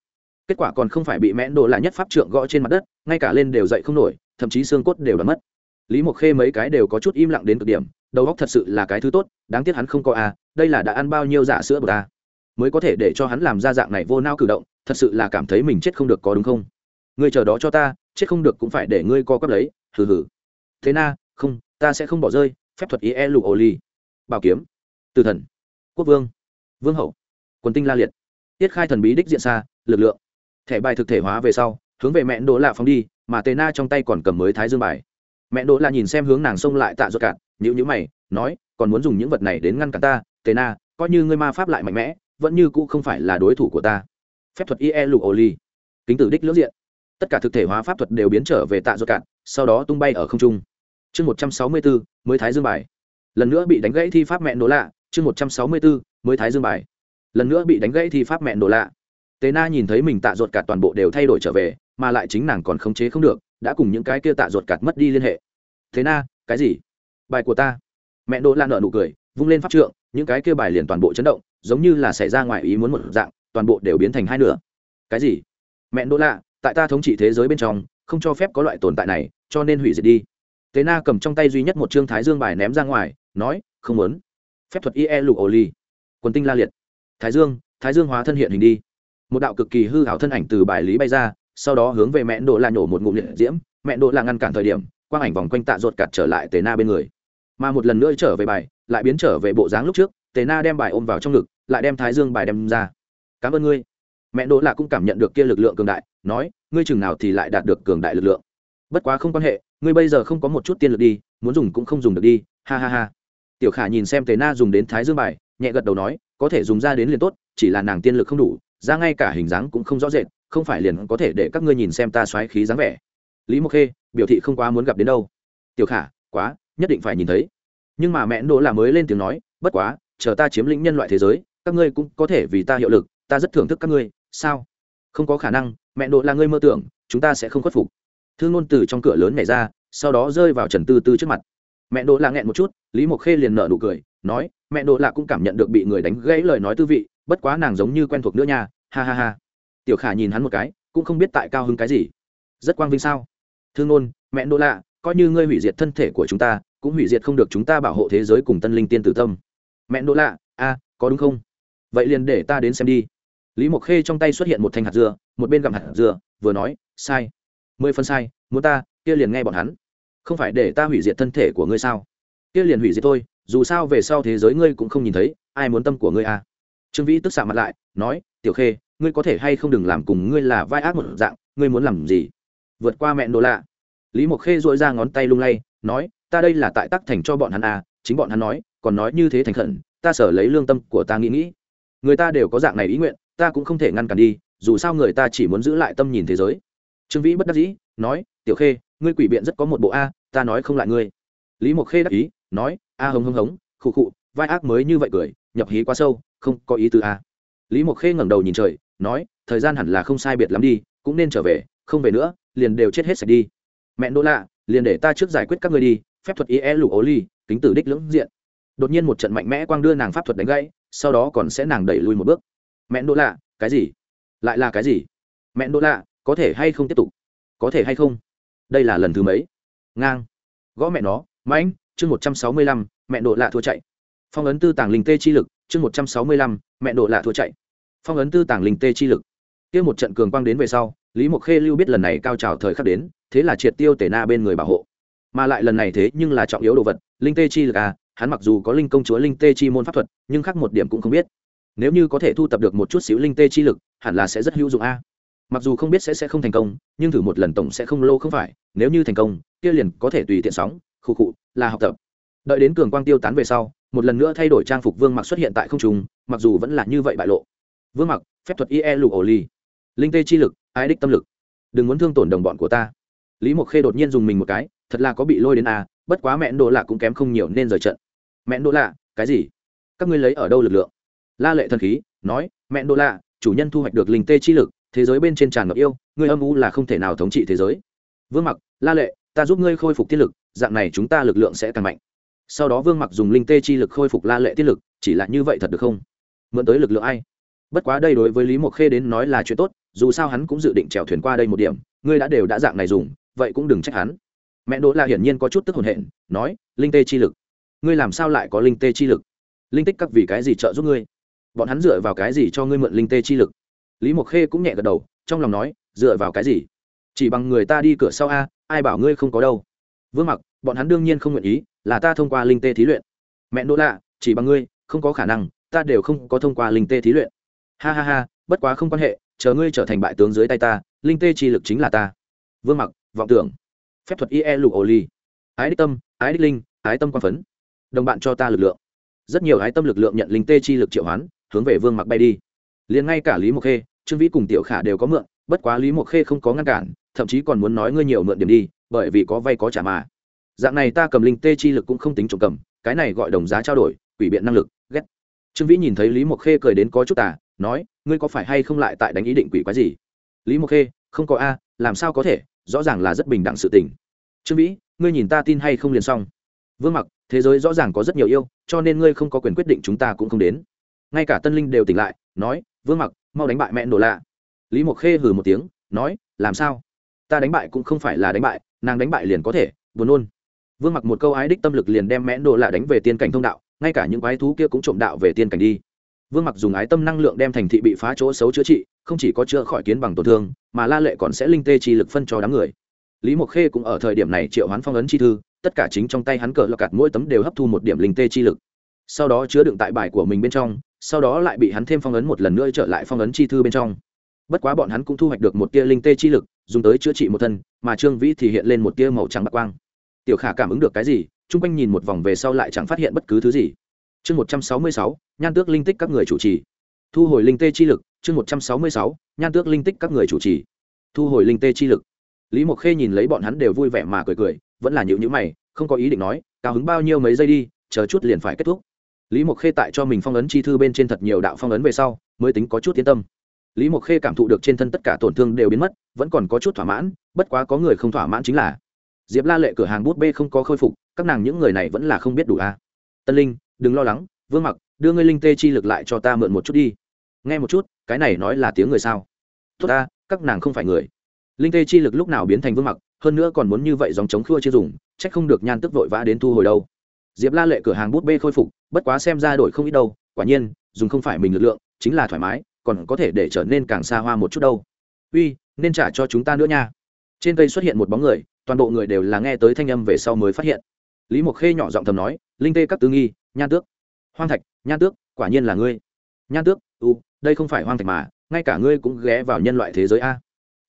kết quả còn không phải bị mẽn đồ là nhất pháp trượng gõ trên mặt đất ngay cả lên đều dậy không nổi thậm chí xương cốt đều đã mất. Lý mộc khê mấy cái đều có chút im lặng đến cực điểm đầu óc thật sự là cái thứ tốt đáng tiếc hắn không có a à, đây là đã ăn bao nhiêu giả sữa của ta mới có thể để cho hắn làm ra dạng này vô nao cử động thật sự là cảm thấy mình chết không được có đúng không? Ngươi chờ đó cho ta chết không được cũng phải để ngươi co cấp lấy hừ hừ. Thế na không ta sẽ không bỏ rơi phép thuật ý e lục ổ ly bảo kiếm. Từ thần. Quốc vương. Vương hậu. Quần tinh la liệt. Tiết khai thần bí đích diện xa lực lượng thẻ bài thực thể hóa về sau, hướng về mẹ đỗ lạ phóng đi, mà tề na trong tay còn cầm mới thái dương bài. Mẹ đỗ lạ nhìn xem hướng nàng xông lại tạ ruột cạn nhữ nhữ mày, nói, còn muốn dùng những vật này đến ngăn cản ta, tề na, coi như ngươi ma pháp lại mạnh mẽ, vẫn như cũ không phải là đối thủ của ta. Phép thuật ie lục ô ly kính tử đích lưỡng diện. Tất cả thực thể hóa pháp thuật đều biến trở về tạ ruột cạn, sau đó tung bay ở không trung. Chương một trăm sáu mươi bốn mới thái dương bài. Lần nữa bị đánh gãy thi pháp mẹ nổ lạ, chương một trăm sáu mươi bốn mới thái dương bài. Lần nữa bị đánh gãy thi pháp mẹ nổ lạ tế na nhìn thấy mình tạ ruột cả toàn bộ đều thay đổi trở về, mà lại chính nàng còn khống chế không được, đã cùng những cái kia tạ ruột cạt mất đi liên hệ. Thế na, cái gì? Bài của ta. Mẹ đỗ lan nở nụ cười, vung lên pháp trượng, những cái kia bài liền toàn bộ chấn động, giống như là xảy ra ngoài ý muốn một dạng, toàn bộ đều biến thành hai nửa. Cái gì? Mẹ đỗ lạ tại ta thống trị thế giới bên trong, không cho phép có loại tồn tại này, cho nên hủy diệt đi. Thế na cầm trong tay duy nhất một chương thái dương bài ném ra ngoài, nói, không muốn. Phép thuật ie lục ô quần tinh la liệt. Thái dương thái dương hóa thân hiện hình đi một đạo cực kỳ hư hảo thân ảnh từ bài lý bay ra, sau đó hướng về mẹ đỗ la nhổ một ngụm liệt diễm. Mẹ đỗ la ngăn cản thời điểm, quang ảnh vòng quanh tạ ruột cặt trở lại tề na bên người. Mà một lần nữa trở về bài, lại biến trở về bộ dáng lúc trước, tề na đem bài ôm vào trong ngực, lại đem thái dương bài đem ra. Cảm ơn ngươi. Mẹ đỗ là cũng cảm nhận được kia lực lượng cường đại, nói, ngươi chừng nào thì lại đạt được cường đại lực lượng. Bất quá không quan hệ, ngươi bây giờ không có một chút tiên lực đi, muốn dùng cũng không dùng được đi, ha ha ha. Tiểu khả nhìn xem tề na dùng đến thái dương bài, nhẹ gật đầu nói, có thể dùng ra đến liền tốt, chỉ là nàng tiên lực không đủ ra ngay cả hình dáng cũng không rõ rệt, không phải liền có thể để các ngươi nhìn xem ta xoáy khí dáng vẻ. Lý mộc khê, biểu thị không quá muốn gặp đến đâu. Tiểu khả, quá, nhất định phải nhìn thấy. Nhưng mà mẹ đỗ là mới lên tiếng nói, bất quá, chờ ta chiếm lĩnh nhân loại thế giới, các ngươi cũng có thể vì ta hiệu lực, ta rất thưởng thức các ngươi, sao? Không có khả năng, mẹ đỗ là ngươi mơ tưởng, chúng ta sẽ không khuất phục. Thương ngôn từ trong cửa lớn nhảy ra, sau đó rơi vào trần tư tư trước mặt. Mẹ đỗ là nghẹn một chút, lý mộc khê liền nở nụ cười, nói, mẹ đỗ là cũng cảm nhận được bị người đánh gãy lời nói tư vị bất quá nàng giống như quen thuộc nữa nha, ha ha ha. Tiểu khả nhìn hắn một cái, cũng không biết tại cao hứng cái gì. Rất quang vinh sao? Thương ngôn mẹ đỗ lạ, coi như ngươi hủy diệt thân thể của chúng ta, cũng hủy diệt không được chúng ta bảo hộ thế giới cùng tân linh tiên tử tâm. Mẹ đỗ lạ, a, có đúng không? Vậy liền để ta đến xem đi. Lý mộc khê trong tay xuất hiện một thanh hạt dưa, một bên gặm hạt dưa, vừa nói, sai. Mười phân sai, muốn ta, kia liền nghe bọn hắn. Không phải để ta hủy diệt thân thể của ngươi sao? Kia liền hủy diệt thôi, dù sao về sau thế giới ngươi cũng không nhìn thấy, ai muốn tâm của ngươi à? Trương vĩ tức xạ mặt lại, nói, tiểu khê, ngươi có thể hay không đừng làm cùng ngươi là vai ác một dạng, ngươi muốn làm gì? Vượt qua mẹ nô lạ. Lý mộc khê dội ra ngón tay lung lay, nói, ta đây là tại tắc thành cho bọn hắn à chính bọn hắn nói, còn nói như thế thành khẩn, ta sở lấy lương tâm của ta nghĩ nghĩ. Người ta đều có dạng này ý nguyện, ta cũng không thể ngăn cản đi, dù sao người ta chỉ muốn giữ lại tâm nhìn thế giới. Trương vĩ bất đắc dĩ, nói, tiểu khê, ngươi quỷ biện rất có một bộ a, ta nói không lại ngươi. Lý mộc khê đắc ý, nói, a hống hống hống, khụ khụ, vai ác mới như vậy cười, nhập hí quá sâu không có ý từ a. Lý mộc khê ngẩng đầu nhìn trời, nói, thời gian hẳn là không sai biệt lắm đi, cũng nên trở về, không về nữa, liền đều chết hết sạch đi. Mẹ đỗ lạ, liền để ta trước giải quyết các người đi, phép thuật ý e lục ố ly, kính tử đích lưỡng diện. Đột nhiên một trận mạnh mẽ quang đưa nàng pháp thuật đánh gãy, sau đó còn sẽ nàng đẩy lui một bước. Mẹ đỗ lạ, cái gì? Lại là cái gì? Mẹ đỗ lạ, có thể hay không tiếp tục? Có thể hay không? Đây là lần thứ mấy? Ngang. Gõ mẹ nó, mãnh, chương một trăm sáu mươi lăm, mẹ đỗ lạ thua chạy. Phong ấn tư tàng linh tê chi lực chương một trăm sáu mươi lăm, mẹ độ lạ thua chạy. Phong ấn tư tàng linh tê chi lực. Kia một trận cường quang đến về sau, lý mộc khê lưu biết lần này cao trào thời khắc đến, thế là triệt tiêu tể na bên người bảo hộ. Mà lại lần này thế nhưng là trọng yếu đồ vật, linh tê chi lực à hắn mặc dù có linh công chúa linh tê chi môn pháp thuật, nhưng khác một điểm cũng không biết. Nếu như có thể thu tập được một chút xíu linh tê chi lực, hẳn là sẽ rất hữu dụng a. Mặc dù không biết sẽ sẽ không thành công, nhưng thử một lần tổng sẽ không lâu không phải, nếu như thành công, kia liền có thể tùy tiện sóng, khụ khụ, là học tập. Đợi đến cường quang tiêu tán về sau một lần nữa thay đổi trang phục vương mặc xuất hiện tại không trung, mặc dù vẫn là như vậy bại lộ. Vương mặc, phép thuật ie lục ổ ly linh tê chi lực, ái đích tâm lực. Đừng muốn thương tổn đồng bọn của ta. Lý mộc khê đột nhiên dùng mình một cái, thật là có bị lôi đến à bất quá mẹ đỗ lạ cũng kém không nhiều nên rời trận. Mẹ đỗ lạ, cái gì? Các ngươi lấy ở đâu lực lượng? La lệ thần khí, nói mẹ đỗ lạ, chủ nhân thu hoạch được linh tê chi lực, thế giới bên trên tràn ngập yêu, ngươi âm u là không thể nào thống trị thế giới. Vương mặc, la lệ, ta giúp ngươi khôi phục tiết lực, dạng này chúng ta lực lượng sẽ càng mạnh sau đó vương mặc dùng linh tê chi lực khôi phục la lệ tiết lực, chỉ là như vậy thật được không? Mượn tới lực lượng ai? Bất quá đây đối với lý mộc khê đến nói là chuyện tốt, dù sao hắn cũng dự định trèo thuyền qua đây một điểm, ngươi đã đều đã dạng này dùng, vậy cũng đừng trách hắn. Mẹ đỗ là hiển nhiên có chút tức hồn hện nói, linh tê chi lực? Ngươi làm sao lại có linh tê chi lực? Linh tích các vì cái gì trợ giúp ngươi? Bọn hắn dựa vào cái gì cho ngươi mượn linh tê chi lực? Lý mộc khê cũng nhẹ gật đầu, trong lòng nói, dựa vào cái gì? Chỉ bằng người ta đi cửa sau a, ai bảo ngươi không có đâu? Vương mặc, bọn hắn đương nhiên không nguyện ý, là ta thông qua linh tê thí luyện. Mẹ nỗ lạ, chỉ bằng ngươi, không có khả năng, ta đều không có thông qua linh tê thí luyện. Ha ha ha, bất quá không quan hệ, chờ ngươi trở thành bại tướng dưới tay ta, linh tê chi lực chính là ta. Vương mặc, vọng tưởng. Phép thuật ie lục ổ ly ái đích tâm, ái đích linh, ái tâm quan phấn. Đồng bạn cho ta lực lượng. Rất nhiều ái tâm lực lượng nhận linh tê chi lực triệu hoán, hướng về vương mặc bay đi. Liền ngay cả lý mộc khê, trương vĩ cùng tiểu khả đều có mượn, bất quá lý mộc khê không có ngăn cản, thậm chí còn muốn nói ngươi nhiều mượn điểm đi bởi vì có vay có trả mà. Dạng này ta cầm linh tê chi lực cũng không tính trộm cầm, cái này gọi đồng giá trao đổi, quỷ biện năng lực, ghét. Trương vĩ nhìn thấy lý mộc khê cười đến có chút tà, nói, ngươi có phải hay không lại tại đánh ý định quỷ quái gì? Lý mộc khê, không có a, làm sao có thể, rõ ràng là rất bình đẳng sự tình. Trương vĩ, ngươi nhìn ta tin hay không liền xong. Vương mặc, thế giới rõ ràng có rất nhiều yêu, cho nên ngươi không có quyền quyết định chúng ta cũng không đến. Ngay cả tân linh đều tỉnh lại, nói, vương mặc, mau đánh bại mẹ nổ lạ. Lý mộc khê hừ một tiếng, nói, làm sao? Ta đánh bại cũng không phải là đánh bại nàng đánh bại liền có thể, buồn nôn. Vương mặc một câu ái đích tâm lực liền đem mẽn đồ lạ đánh về tiên cảnh thông đạo, ngay cả những quái thú kia cũng trộm đạo về tiên cảnh đi. Vương mặc dùng ái tâm năng lượng đem thành thị bị phá chỗ xấu chữa trị, không chỉ có chữa khỏi kiến bằng tổn thương, mà la lệ còn sẽ linh tê chi lực phân cho đám người. Lý mộc khê cũng ở thời điểm này triệu hoán phong ấn chi thư, tất cả chính trong tay hắn cờ lọc cạt mỗi tấm đều hấp thu một điểm linh tê chi lực. Sau đó chứa đựng tại bài của mình bên trong, sau đó lại bị hắn thêm phong ấn một lần nữa trở lại phong ấn chi thư bên trong. Bất quá bọn hắn cũng thu hoạch được một tia linh tê chi lực dùng tới chữa trị một thân, mà trương vĩ thì hiện lên một tia màu trắng bạc quang. Tiểu khả cảm ứng được cái gì, chung quanh nhìn một vòng về sau lại chẳng phát hiện bất cứ thứ gì. Chương một trăm sáu mươi sáu, nhan tước linh tích các người chủ trì. Thu hồi linh tê chi lực, chương một trăm sáu mươi sáu, nhan tước linh tích các người chủ trì. Thu hồi linh tê chi lực. Lý mộc khê nhìn lấy bọn hắn đều vui vẻ mà cười cười, vẫn là nhịu nhữ mày, không có ý định nói, cao hứng bao nhiêu mấy giây đi, chờ chút liền phải kết thúc. Lý mộc khê tại cho mình phong ấn chi thư bên trên thật nhiều đạo phong ấn về sau, mới tính có chút yên tâm lý mộc khê cảm thụ được trên thân tất cả tổn thương đều biến mất, vẫn còn có chút thỏa mãn, bất quá có người không thỏa mãn chính là diệp la lệ cửa hàng bút bê không có khôi phục, các nàng những người này vẫn là không biết đủ a. À. tân linh, đừng lo lắng, vương mặc, đưa ngươi linh tê chi lực lại cho ta mượn một chút đi. Nghe một chút, cái này nói là tiếng người sao? Tốt ta, các nàng không phải người. Linh tê chi lực lúc nào biến thành vương mặc, hơn nữa còn muốn như vậy dòng chống khua chưa dùng c h ắ c không được nhan tức vội vã đến thu hồi đâu. Diệp la lệ cửa hàng bút bê khôi phục, bất quá xem ra đổi không ít đâu, quả nhiên, dùng không phải mình lực lượng, chính là thoải mái còn có thể để trở nên càng xa hoa một chút đâu. Uy, nên trả cho chúng ta nữa nha. Trên cây xuất hiện một bóng người, toàn bộ người đều là nghe tới thanh âm về sau mới phát hiện. Lý mộc khê nhỏ giọng thầm nói, linh tê các tứ nghi, nhan tước. Hoang thạch, nhan tước, quả nhiên là ngươi. Nhan tước, u, đây không phải hoang thạch mà, ngay cả ngươi cũng ghé vào nhân loại thế giới a.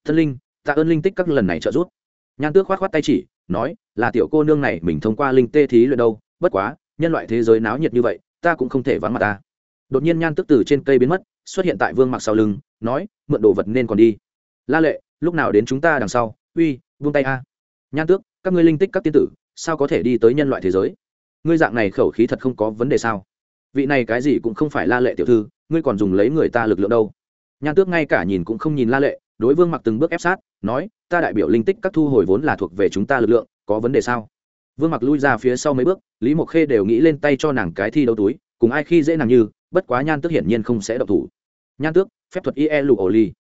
Thân linh, tạ ơn linh tích các lần này trợ giúp. Nhan tước khoát khoát tay chỉ, nói, là tiểu cô nương này, mình thông qua linh tê thí luyện đâu, bất quá, nhân loại thế giới náo nhiệt như vậy, ta cũng không thể vắng mặt ta. Đột nhiên nhan tước từ trên cây biến mất xuất hiện tại vương mặc sau lưng, nói, mượn đồ vật nên còn đi. La lệ, lúc nào đến chúng ta đằng sau? Uy vung tay a. Nhan tước, các ngươi linh tích các tiên tử, sao có thể đi tới nhân loại thế giới? Ngươi dạng này khẩu khí thật không có vấn đề sao? Vị này cái gì cũng không phải la lệ tiểu thư, ngươi còn dùng lấy người ta lực lượng đâu. Nhan tước ngay cả nhìn cũng không nhìn la lệ, đối vương mặc từng bước ép sát, nói, ta đại biểu linh tích các thu hồi vốn là thuộc về chúng ta lực lượng, có vấn đề sao? Vương mặc lui ra phía sau mấy bước, lý mộc khê đều nghĩ lên tay cho nàng cái thi đấu túi, cùng ai khi dễ nàng như bất quá nhan tước hiển nhiên không sẽ độc thủ. Nhan tước, phép thuật ie lụ ổ ly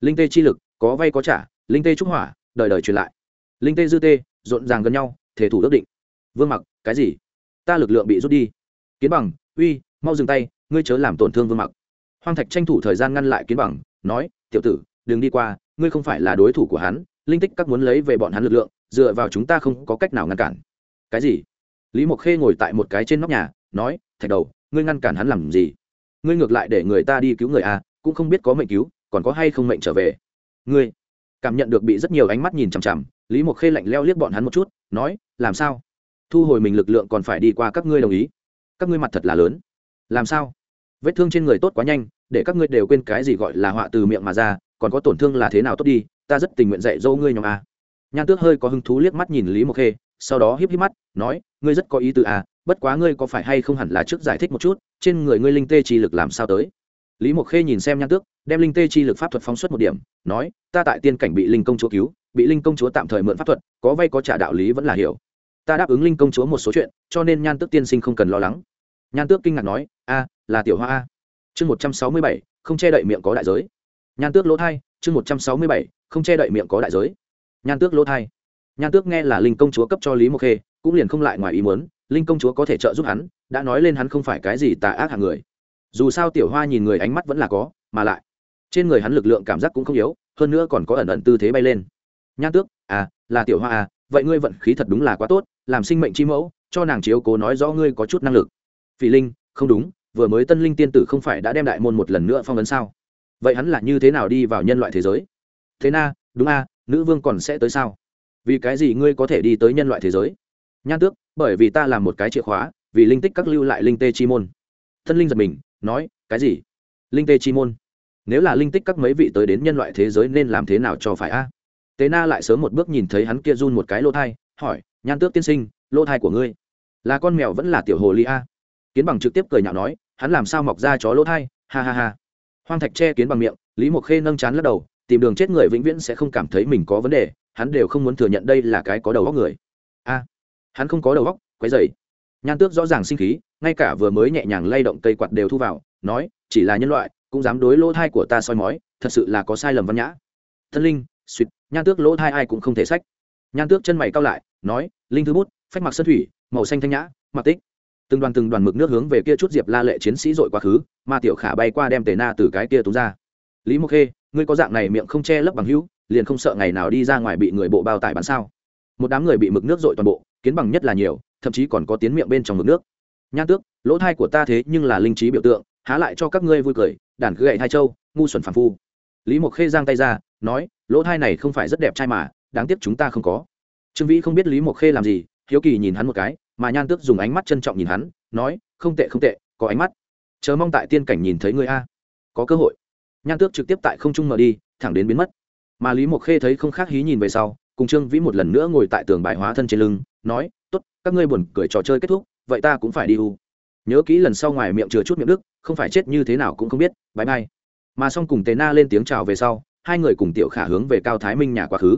linh tê chi lực, có vay có trả, linh tê trúc hỏa, đời đời truyền lại. Linh tê dư tê, rộn ràng gần nhau, thể thủ ước định. Vương mặc, cái gì? Ta lực lượng bị rút đi. Kiến bằng, uy, mau dừng tay, ngươi chớ làm tổn thương vương mặc. Hoang thạch tranh thủ thời gian ngăn lại kiến bằng, nói, tiểu tử, đừng đi qua, ngươi không phải là đối thủ của hắn, linh tích các muốn lấy về bọn hắn lực lượng, dựa vào chúng ta không có cách nào ngăn cản. Cái gì? Lý mộc khê ngồi tại một cái trên nóc nhà, nói, thạch đầu, ngươi ngăn cản hắn làm gì? Ngươi ngược lại để người ta đi cứu người a cũng không biết có mệnh cứu, còn có hay không mệnh trở về. Ngươi cảm nhận được bị rất nhiều ánh mắt nhìn chằm chằm, lý mộc khê lạnh leo liếc bọn hắn một chút, nói, làm sao? Thu hồi mình lực lượng còn phải đi qua các ngươi đồng ý. Các ngươi mặt thật là lớn. Làm sao? Vết thương trên người tốt quá nhanh, để các ngươi đều quên cái gì gọi là họa từ miệng mà ra, còn có tổn thương là thế nào tốt đi, ta rất tình nguyện dạy dỗ ngươi nhóm a nhan tước hơi có hứng thú liếc mắt nhìn lý mộc khê, sau đó híp híp mắt, nói, ngươi rất có ý tứ à bất quá ngươi có phải hay không hẳn là trước giải thích một chút trên người ngươi linh tê chi lực làm sao tới? Lý mộc khê nhìn xem nhan tước, đem linh tê chi lực pháp thuật phóng xuất một điểm, nói, ta tại tiên cảnh bị linh công chúa cứu, bị linh công chúa tạm thời mượn pháp thuật, có vay có trả đạo lý vẫn là hiểu. Ta đáp ứng linh công chúa một số chuyện, cho nên nhan tước tiên sinh không cần lo lắng. Nhan tước kinh ngạc nói, a, là tiểu hoa a. Chương một trăm sáu mươi bảy, không che đậy miệng có đại giới. Nhan tước lỗ thai, chương một trăm sáu mươi bảy, không che đậy miệng có đại giới. Nhan tước lỗ thai. Nhan tước nghe là linh công chúa cấp cho lý mộc khê, cũng liền không lại ngoài ý muốn linh công chúa có thể trợ giúp hắn, đã nói lên hắn không phải cái gì tà ác hạng người. Dù sao tiểu hoa nhìn người ánh mắt vẫn là có, mà lại, trên người hắn lực lượng cảm giác cũng không yếu, hơn nữa còn có ẩn ẩn tư thế bay lên. Nhan tước à là tiểu hoa à vậy ngươi vận khí thật đúng là quá tốt, làm sinh mệnh chi mẫu, cho nàng chiếu cố nói rõ ngươi có chút năng lực. Phỉ linh, không đúng, vừa mới tân linh tiên tử không phải đã đem đại môn một lần nữa phong ấn sao? Vậy hắn là như thế nào đi vào nhân loại thế giới? Thế na, đúng a nữ vương còn sẽ tới sao? Vì cái gì ngươi có thể đi tới nhân loại thế giới? Nhan tước bởi vì ta làm một cái chìa khóa, vì linh tích các lưu lại linh tê chi môn. Thân linh giật mình, nói, cái gì? Linh tê chi môn? Nếu là linh tích các mấy vị tới đến nhân loại thế giới nên làm thế nào cho phải a? Tế na lại sớm một bước nhìn thấy hắn kia run một cái lỗ thai, hỏi, nhan tước tiên sinh, lỗ thai của ngươi là con mèo vẫn là tiểu hồ ly a? Kiến bằng trực tiếp cười nhạo nói, hắn làm sao mọc ra chó lỗ thai? Ha ha ha. Hoang thạch che kiến bằng miệng, lý mộc khê nâng chán lắc đầu, tìm đường chết người vĩnh viễn sẽ không cảm thấy mình có vấn đề, hắn đều không muốn thừa nhận đây là cái có đầu góc người. A hắn không có đầu góc quấy dày nhan tước rõ ràng sinh khí, ngay cả vừa mới nhẹ nhàng lay động cây quạt đều thu vào, nói, chỉ là nhân loại, cũng dám đối lỗ thai của ta soi mói, thật sự là có sai lầm văn nhã. Thân linh suýt nhan tước lỗ thai ai cũng không thể sách. Nhan tước chân mày cao lại, nói, linh thứ bút, phách mặc sơn thủy, màu xanh thanh nhã mặc tích. Từng đoàn từng đoàn mực nước hướng về kia chút diệp la lệ chiến sĩ dội quá khứ, mà tiểu khả bay qua đem tề na từ cái kia tú ra. Lý mộc khê, ngươi có dạng này miệng không che lấp bằng hữu, liền không sợ ngày nào đi ra ngoài bị người bộ bao tải bắn sao? Một đám người bị mực nước dội toàn bộ kiến bằng nhất là nhiều, thậm chí còn có tiến miệng bên trong mực nước. Nhan tước, lỗ thai của ta thế nhưng là linh trí biểu tượng, há lại cho các ngươi vui cười, đàn cứ gậy hai châu, ngu xuẩn phản phu. Lý mộc khê giang tay ra, nói, lỗ thai này không phải rất đẹp trai mà, đáng tiếc chúng ta không có. Trương vĩ không biết lý mộc khê làm gì, hiếu kỳ nhìn hắn một cái, mà nhan tước dùng ánh mắt trân trọng nhìn hắn, nói, không tệ không tệ, có ánh mắt. Chờ mong tại tiên cảnh nhìn thấy người a. Có cơ hội. Nhan tước trực tiếp tại không trung mở đi, thẳng đến biến mất. Mà lý mộc khê thấy không khác hí nhìn về sau cùng trương vĩ một lần nữa ngồi tại tường bài hóa thân trên lưng, nói t ố t các ngươi buồn cười trò chơi kết thúc, vậy ta cũng phải đi u. Nhớ kỹ lần sau ngoài miệng chừa chút miệng đức, không phải chết như thế nào cũng không biết bãi bay mà xong cùng tề na lên tiếng chào về sau, hai người cùng tiểu khả hướng về cao thái minh nhà quá khứ.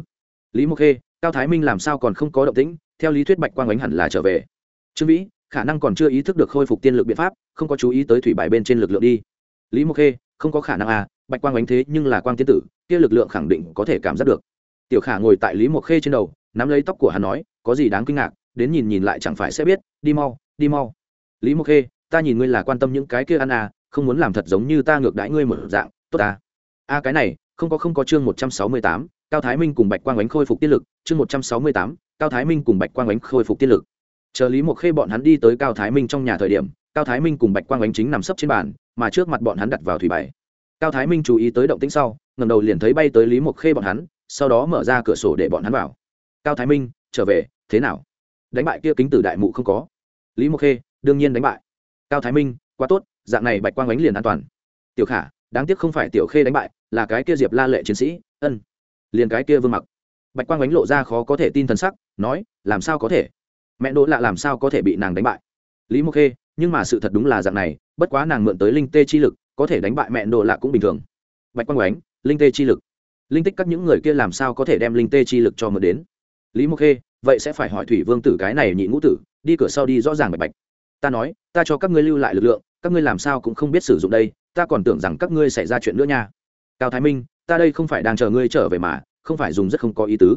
Lý mộc khê, cao thái minh làm sao còn không có động tĩnh, theo lý thuyết bạch quang ánh hẳn là trở về. Trương vĩ, khả năng còn chưa ý thức được khôi phục tiên lực biện pháp, không có chú ý tới thủy bài bên trên lực lượng đi. Lý mộc khê, không có khả năng à bạch quang ánh thế nhưng là quang tiên tử, kia lực lượng khẳng định có thể cảm giác được tiểu khả ngồi tại lý mộc khê trên đầu, nắm lấy tóc của hắn nói, có gì đáng kinh ngạc, đến nhìn nhìn lại chẳng phải sẽ biết, đi mau đi mau. Lý mộc khê, ta nhìn ngươi là quan tâm những cái kia ăn à không muốn làm thật giống như ta ngược đãi ngươi một dạng, tốt ta. A, cái này, không có không có chương một trăm sáu mươi tám, cao thái minh cùng bạch quang ánh khôi phục tiên lực, chương một trăm sáu mươi tám, cao thái minh cùng bạch quang ánh khôi phục tiên lực. Chờ lý mộc khê bọn hắn đi tới cao thái minh trong nhà thời điểm, cao thái minh cùng bạch quang ánh chính nằm sấp trên bàn, mà trước mặt bọn hắn đặt vào thủy bài. Cao thái minh chú ý tới động tĩnh sau ngầm đầu liền thấy bay tới lý mộc khê bọn hắn sau đó mở ra cửa sổ để bọn hắn vào. Cao thái minh, trở về, thế nào? Đánh bại kia kính tử đại mụ không có. Lý mộc khê, đương nhiên đánh bại. Cao thái minh, quá tốt, dạng này bạch quang ánh liền an toàn. Tiểu khả, đáng tiếc không phải tiểu khê đánh bại, là cái kia diệp la lệ chiến sĩ, ân. Liền cái kia vương mặc. Bạch quang ánh lộ ra khó có thể tin thần sắc, nói, làm sao có thể? Mẹ đỗ lạ làm sao có thể bị nàng đánh bại? Lý mộc khê, nhưng mà sự thật đúng là dạng này, bất quá nàng mượn tới linh tê chi lực, có thể đánh bại mẹ đỗ lạ cũng bình thường. Bạch quang ánh, linh tê chi lực linh tích các những người kia làm sao có thể đem linh tê chi lực cho mượn đến? Lý mộc khê, vậy sẽ phải hỏi thủy vương tử cái này nhị ngũ tử, đi cửa sau đi rõ ràng bạch bạch. Ta nói, ta cho các ngươi lưu lại lực lượng, các ngươi làm sao cũng không biết sử dụng đây, ta còn tưởng rằng các ngươi xảy ra chuyện nữa nha. Cao thái minh, ta đây không phải đang chờ ngươi trở về mà, không phải dùng rất không có ý tứ.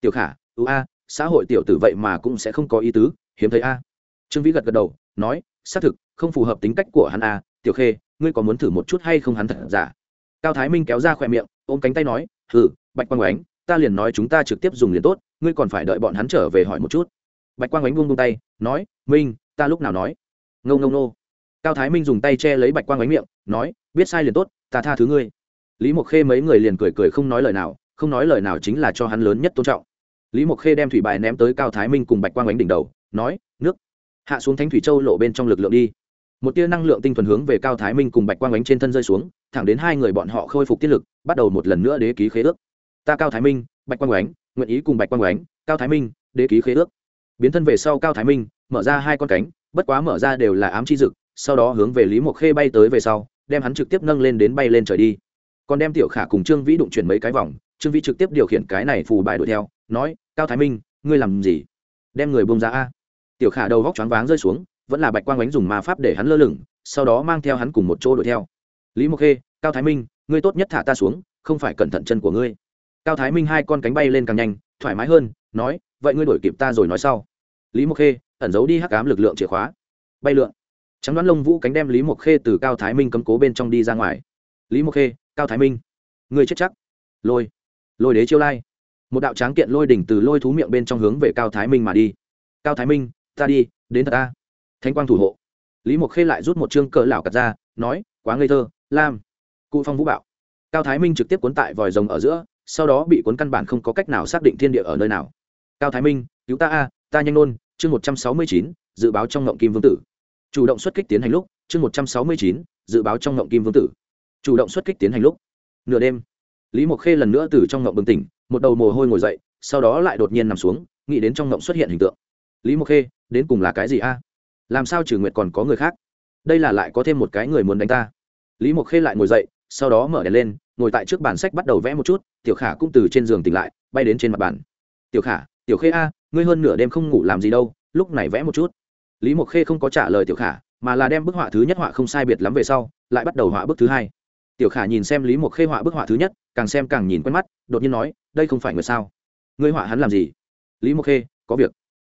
Tiểu khả ưu a, xã hội tiểu tử vậy mà cũng sẽ không có ý tứ, hiếm thấy a. Trương vĩ gật gật đầu, nói, xác thực, không phù hợp tính cách của hắn a. Tiểu khê, ngươi có muốn thử một chút hay không hắn thật giả? Cao thái minh kéo ra khỏe miệng, ôm cánh tay nói hừ, bạch quang oánh ta liền nói chúng ta trực tiếp dùng liền tốt, ngươi còn phải đợi bọn hắn trở về hỏi một chút. Bạch quang oánh buông buông tay, nói, minh, ta lúc nào nói? Ngâu ngâu nô cao thái minh dùng tay che lấy bạch quang oánh miệng, nói, biết sai liền tốt, ta tha thứ ngươi. Lý mộc khê mấy người liền cười cười không nói lời nào, không nói lời nào chính là cho hắn lớn nhất tôn trọng. Lý mộc khê đem thủy bài ném tới cao thái minh cùng bạch quang oánh đỉnh đầu, nói, nước, hạ xuống thánh thủy châu lộ bên trong lực lượng đi. Một tia năng lượng tinh thuần hướng về cao thái minh cùng bạch quang oánh trên thân rơi xuống thẳng đến hai người bọn họ khôi phục tiết lực, bắt đầu một lần nữa đế ký khế ước. Ta cao thái minh, bạch quang oánh nguyện ý cùng bạch quang oánh cao thái minh đế ký khế ước. Biến thân về sau cao thái minh, mở ra hai con cánh, bất quá mở ra đều là ám chi dực, sau đó hướng về lý mộc khê bay tới về sau, đem hắn trực tiếp nâng lên đến bay lên trời đi. Còn đem tiểu khả cùng trương vĩ đụng chuyển mấy cái vòng, trương vĩ trực tiếp điều khiển cái này phù bài đuổi theo, nói, cao thái minh, ngươi làm gì? Đem người bông ra a. Tiểu khả đầu vóc choáng váng rơi xuống, vẫn là bạch quang ánh dùng ma pháp để hắn lơ lửng, sau đó mang theo hắn cùng một chỗ đuổi theo lý mộc khê, cao thái minh, ngươi tốt nhất thả ta xuống, không phải cẩn thận chân của ngươi. Cao thái minh hai con cánh bay lên càng nhanh, thoải mái hơn, nói, vậy ngươi đuổi kịp ta rồi nói sau. Lý mộc khê, ẩn giấu đi hắc cám lực lượng chìa khóa. Bay lượn. Trắng đoán lông vũ cánh đem lý mộc khê từ cao thái minh cấm cố bên trong đi ra ngoài. Lý mộc khê, cao thái minh, ngươi chết chắc. Lôi. Lôi đế chiêu lai. Một đạo tráng kiện lôi đỉnh từ lôi thú miệng bên trong hướng về cao thái minh mà đi. Cao thái minh, ta đi, đến thật ta. Thanh quang thủ hộ. Lý mộc khê lại rút một chương cỡ lảo cặt ra, nói, quá ngây thơ lam cụ phong vũ bạo cao thái minh trực tiếp cuốn tại vòi rồng ở giữa sau đó bị cuốn căn bản không có cách nào xác định thiên địa ở nơi nào cao thái minh cứu ta a ta nhanh nôn chương một trăm sáu mươi chín dự báo trong ngộng kim vương tử chủ động xuất kích tiến hành lúc chương một trăm sáu mươi chín dự báo trong ngộng kim vương tử chủ động xuất kích tiến hành lúc nửa đêm lý mộc khê lần nữa từ trong ngộng bừng tỉnh một đầu mồ hôi ngồi dậy sau đó lại đột nhiên nằm xuống nghĩ đến trong ngộng xuất hiện hình tượng lý mộc khê đến cùng là cái gì a làm sao trừ nguyệt còn có người khác đây là lại có thêm một cái người muốn đánh ta lý mộc khê lại ngồi dậy, sau đó mở đèn lên, ngồi tại trước bàn sách bắt đầu vẽ một chút, tiểu khả cũng từ trên giường tỉnh lại, bay đến trên mặt bàn. Tiểu khả, tiểu khê a, ngươi hơn nửa đêm không ngủ làm gì đâu, lúc này vẽ một chút. Lý mộc khê không có trả lời tiểu khả, mà là đem bức họa thứ nhất họa không sai biệt lắm về sau, lại bắt đầu họa bức thứ hai. Tiểu khả nhìn xem lý mộc khê họa bức họa thứ nhất, càng xem càng nhìn quen mắt, đột nhiên nói, đây không phải người sao? Ngươi họa hắn làm gì? Lý mộc khê, có việc.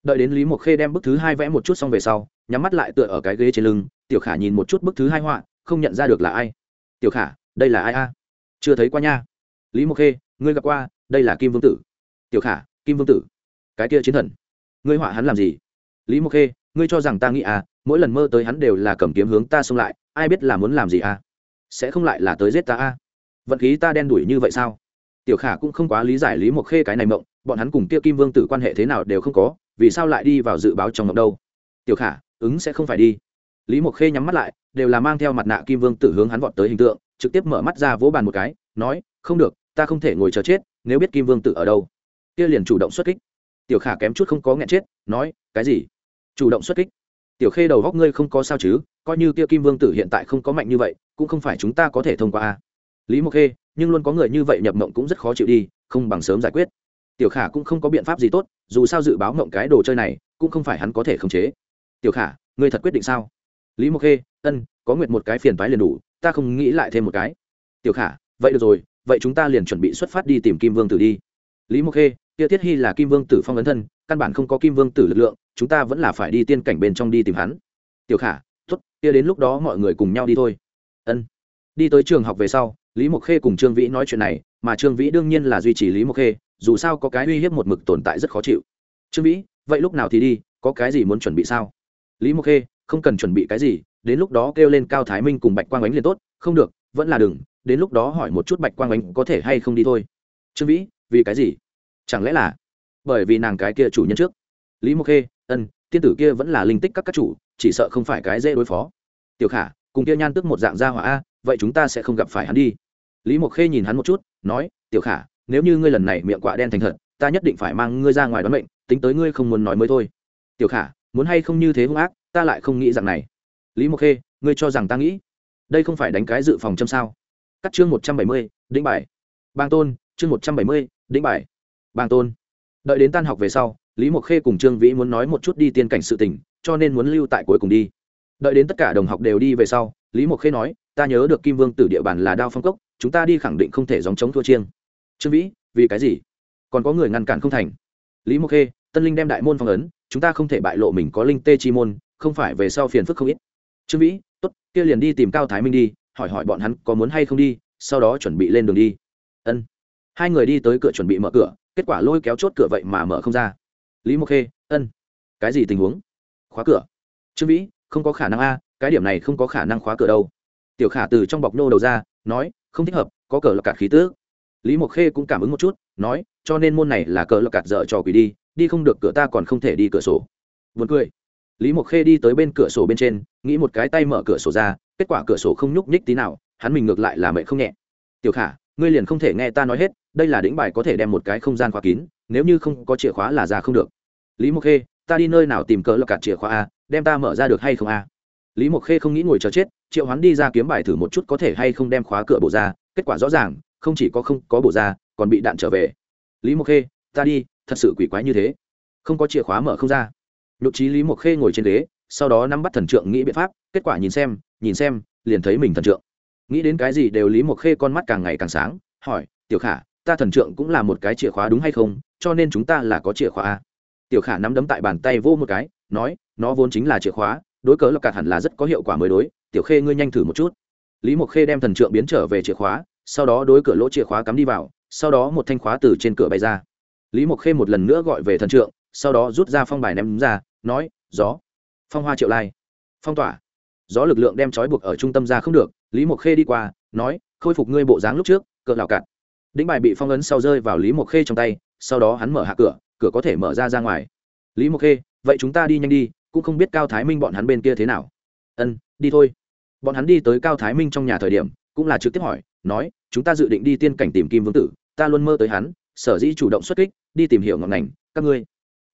Đợi đến lý mộc khê đem bức thứ hai vẽ một chút xong về sau, nhắm mắt lại tựa ở cái ghế trên lưng, tiểu khả nhìn một chút bức thứ hai họa không nhận ra được là ai. Tiểu khả, đây là ai a? Chưa thấy qua nha. Lý mộc khê, ngươi gặp qua, đây là kim vương tử. Tiểu khả, kim vương tử. Cái kia chiến thần. Ngươi họa hắn làm gì? Lý mộc khê, ngươi cho rằng ta nghĩ à mỗi lần mơ tới hắn đều là cầm kiếm hướng ta xông lại, ai biết là muốn làm gì à? Sẽ không lại là tới giết ta à vận khí ta đen đủi như vậy sao? Tiểu khả cũng không quá lý giải lý mộc khê cái này mộng, bọn hắn cùng kia kim vương tử quan hệ thế nào đều không có, vì sao lại đi vào dự báo trong mộng đâu? Tiểu khả, ứng sẽ không phải đi. Lý mộc khê nhắm mắt lại đều là mang theo mặt nạ kim vương tử hướng hắn vọt tới hình tượng, trực tiếp mở mắt ra vỗ bàn một cái, nói, không được, ta không thể ngồi chờ chết, nếu biết kim vương tử ở đâu. Kia liền chủ động xuất kích. Tiểu khả kém chút không có nghẹn chết, nói, cái gì? Chủ động xuất kích? Tiểu khê đầu góc ngươi không có sao chứ, coi như kia kim vương tử hiện tại không có mạnh như vậy, cũng không phải chúng ta có thể thông qua a. Lý mộc khê, nhưng luôn có người như vậy nhập mộng cũng rất khó chịu đi, không bằng sớm giải quyết. Tiểu khả cũng không có biện pháp gì tốt, dù sao dự báo mộng cái đồ chơi này, cũng không phải hắn có thể khống chế. Tiểu khả, ngươi thật quyết định sao? Lý mộc khê, ân, có nguyện một cái phiền phái liền đủ, ta không nghĩ lại thêm một cái. Tiểu khả, vậy được rồi, vậy chúng ta liền chuẩn bị xuất phát đi tìm kim vương tử đi. Lý mộc khê, kia thiết hy là kim vương tử phong ấn thân, căn bản không có kim vương tử lực lượng, chúng ta vẫn là phải đi tiên cảnh bên trong đi tìm hắn. Tiểu khả, tốt, kia đến lúc đó mọi người cùng nhau đi thôi. Ân. Đi tới trường học về sau, lý mộc khê cùng trương vĩ nói chuyện này, mà trương vĩ đương nhiên là duy trì lý mộc khê, dù sao có cái uy hiếp một mực tồn tại rất khó chịu. Trương vĩ, vậy lúc nào thì đi, có cái gì muốn chuẩn bị sao? Lý mộc khê không cần chuẩn bị cái gì, đến lúc đó kêu lên cao thái minh cùng bạch quang ánh liền tốt, không được, vẫn là đừng, đến lúc đó hỏi một chút bạch quang ánh có thể hay không đi thôi. Trương vĩ, vì cái gì? Chẳng lẽ là bởi vì nàng cái kia chủ nhân trước? Lý mộc khê, ân, tiên tử kia vẫn là linh tích các các chủ, chỉ sợ không phải cái dễ đối phó. Tiểu khả, cùng kia nhan tức một dạng gia hỏa a, vậy chúng ta sẽ không gặp phải hắn đi. Lý mộc khê nhìn hắn một chút, nói, tiểu khả, nếu như ngươi lần này miệng quạ đen thành thật, ta nhất định phải mang ngươi ra ngoài đoán mệnh, tính tới ngươi không muốn nói mới thôi. Tiểu khả, muốn hay không như thế hung ác ta lại không nghĩ rằng này. Lý mộc khê, ngươi cho rằng ta nghĩ? Đây không phải đánh cái dự phòng châm sao? Cắt chương một trăm bảy mươi, đĩnh bài. Bang tôn, chương một trăm bảy mươi, đĩnh bài. Bang tôn. Đợi đến tan học về sau, lý mộc khê cùng trương vĩ muốn nói một chút đi tiên cảnh sự tình, cho nên muốn lưu tại cuối cùng đi. Đợi đến tất cả đồng học đều đi về sau, lý mộc khê nói, ta nhớ được kim vương tử địa bàn là đao phong cốc, chúng ta đi khẳng định không thể dòng chống thua chiêng. Trương vĩ, vì cái gì? Còn có người ngăn cản không thành? Lý mộc khê, tân linh đem đại môn phong ấn, chúng ta không thể bại lộ mình có linh tê chi môn không phải về sau phiền phức không ít. Trương vĩ, tốt, kia liền đi tìm cao thái minh đi, hỏi hỏi bọn hắn có muốn hay không đi, sau đó chuẩn bị lên đường đi. Ân. Hai người đi tới cửa chuẩn bị mở cửa, kết quả lôi kéo chốt cửa vậy mà mở không ra. Lý mộc khê, ân. Cái gì tình huống? Khóa cửa. Trương vĩ, không có khả năng a, cái điểm này không có khả năng khóa cửa đâu. Tiểu khả từ trong bọc nô đầu ra, nói, không thích hợp, có cờ lọc cạt khí tước. Lý mộc khê cũng cảm ứng một chút, nói, cho nên môn này là cờ lọc cạt dở cho quỷ đi đi không được cửa ta còn không thể đi cửa sổ. Vượt cười lý mộc khê đi tới bên cửa sổ bên trên, nghĩ một cái tay mở cửa sổ ra, kết quả cửa sổ không nhúc nhích tí nào, hắn mình ngược lại là mẹ không nhẹ. Tiểu khả, ngươi liền không thể nghe ta nói hết, đây là đĩnh bài có thể đem một cái không gian khóa kín, nếu như không có chìa khóa là ra không được. Lý mộc khê, ta đi nơi nào tìm cỡ lọc cạt chìa khóa a đem ta mở ra được hay không a lý mộc khê không nghĩ ngồi chờ chết, triệu hắn đi ra kiếm bài thử một chút có thể hay không đem khóa cửa bổ ra, kết quả rõ ràng, không chỉ có không có bổ ra, còn bị đạn trở về. Lý mộc khê, ta đi, thật sự quỷ quái như thế. Không có chìa khóa mở không ra nhục trí lý mộc khê ngồi trên ghế, sau đó nắm bắt thần trượng nghĩ biện pháp, kết quả nhìn xem nhìn xem, liền thấy mình thần trượng. Nghĩ đến cái gì đều lý mộc khê con mắt càng ngày càng sáng, hỏi, tiểu khả, ta thần trượng cũng là một cái chìa khóa đúng hay không? Cho nên chúng ta là có chìa khóa a tiểu khả nắm đấm tại bàn tay vô một cái, nói, nó vốn chính là chìa khóa, đối cớ lọc cạt hẳn là rất có hiệu quả mới đối. Tiểu khê ngươi nhanh thử một chút. Lý mộc khê đem thần trượng biến trở về chìa khóa, sau đó đối cửa lỗ chìa khóa cắm đi vào, sau đó một thanh khóa từ trên cửa bay ra. Lý mộc khê một lần nữa gọi về thần trượng sau đó rút ra phong bài ném ra, nói, gió, phong hoa triệu lai, phong tỏa. Gió lực lượng đem trói buộc ở trung tâm ra không được, lý mộc khê đi qua, nói, khôi phục ngươi bộ dáng lúc trước, cỡ lào cạn. Đĩnh bài bị phong ấn sau rơi vào lý mộc khê trong tay, sau đó hắn mở hạ cửa cửa có thể mở ra ra ngoài. Lý mộc khê, vậy chúng ta đi nhanh đi, cũng không biết cao thái minh bọn hắn bên kia thế nào. Ân, đi thôi. Bọn hắn đi tới cao thái minh trong nhà thời điểm, cũng là trực tiếp hỏi, nói, chúng ta dự định đi tiên cảnh tìm kim vương tử, ta luôn mơ tới hắn, sở dĩ chủ động xuất kích, đi tìm hiểu ngọn ngành, các ngươi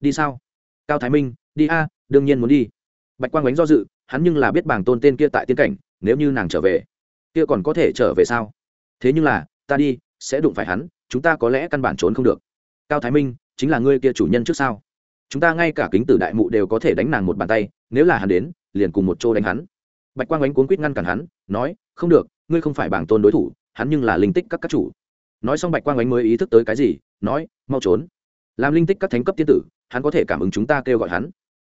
đi sao? Cao thái minh, đi a, đương nhiên muốn đi. Bạch quang ánh do dự, hắn nhưng là biết bảng tôn tên kia tại tiên cảnh, nếu như nàng trở về, kia còn có thể trở về sao? Thế nhưng là, ta đi, sẽ đụng phải hắn, chúng ta có lẽ căn bản trốn không được. Cao thái minh, chính là ngươi kia chủ nhân trước sao? Chúng ta ngay cả kính tử đại mụ đều có thể đánh nàng một bàn tay, nếu là hắn đến, liền cùng một chỗ đánh hắn. Bạch quang ánh cuốn quýt ngăn cản hắn, nói, không được, ngươi không phải bảng tôn đối thủ, hắn nhưng là linh tích các các chủ. Nói xong bạch quang ánh mới ý thức tới cái gì, nói, mau trốn làm linh tích các thánh cấp tiên tử, hắn có thể cảm ứng chúng ta kêu gọi hắn.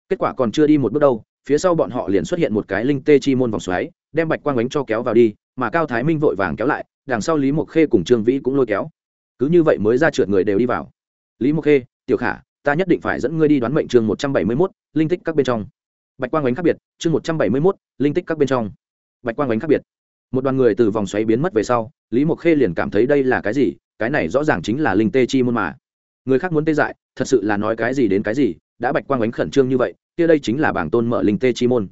Kết quả còn chưa đi một bước đâu, phía sau bọn họ liền xuất hiện một cái linh tê chi môn vòng xoáy, đem bạch quang ánh cho kéo vào đi, mà cao thái minh vội vàng kéo lại, đằng sau lý mộc khê cùng trương vĩ cũng lôi kéo. Cứ như vậy mới ra trượt người đều đi vào. Lý mộc khê, tiểu khả, ta nhất định phải dẫn ngươi đi đoán mệnh chương một trăm bảy mươi mốt, linh tích các bên trong. Bạch quang ánh khác biệt, chương một trăm bảy mươi mốt, linh tích các bên trong. Bạch quang ánh khác biệt. Một đoàn người từ vòng xoáy biến mất về sau, lý mộc khê liền cảm thấy đây là cái gì, cái này rõ ràng chính là linh tê chi môn mà người khác muốn tê dại, thật sự là nói cái gì đến cái gì, đã bạch quang ánh khẩn trương như vậy, kia đây chính là bảng tôn mở linh tê chi môn.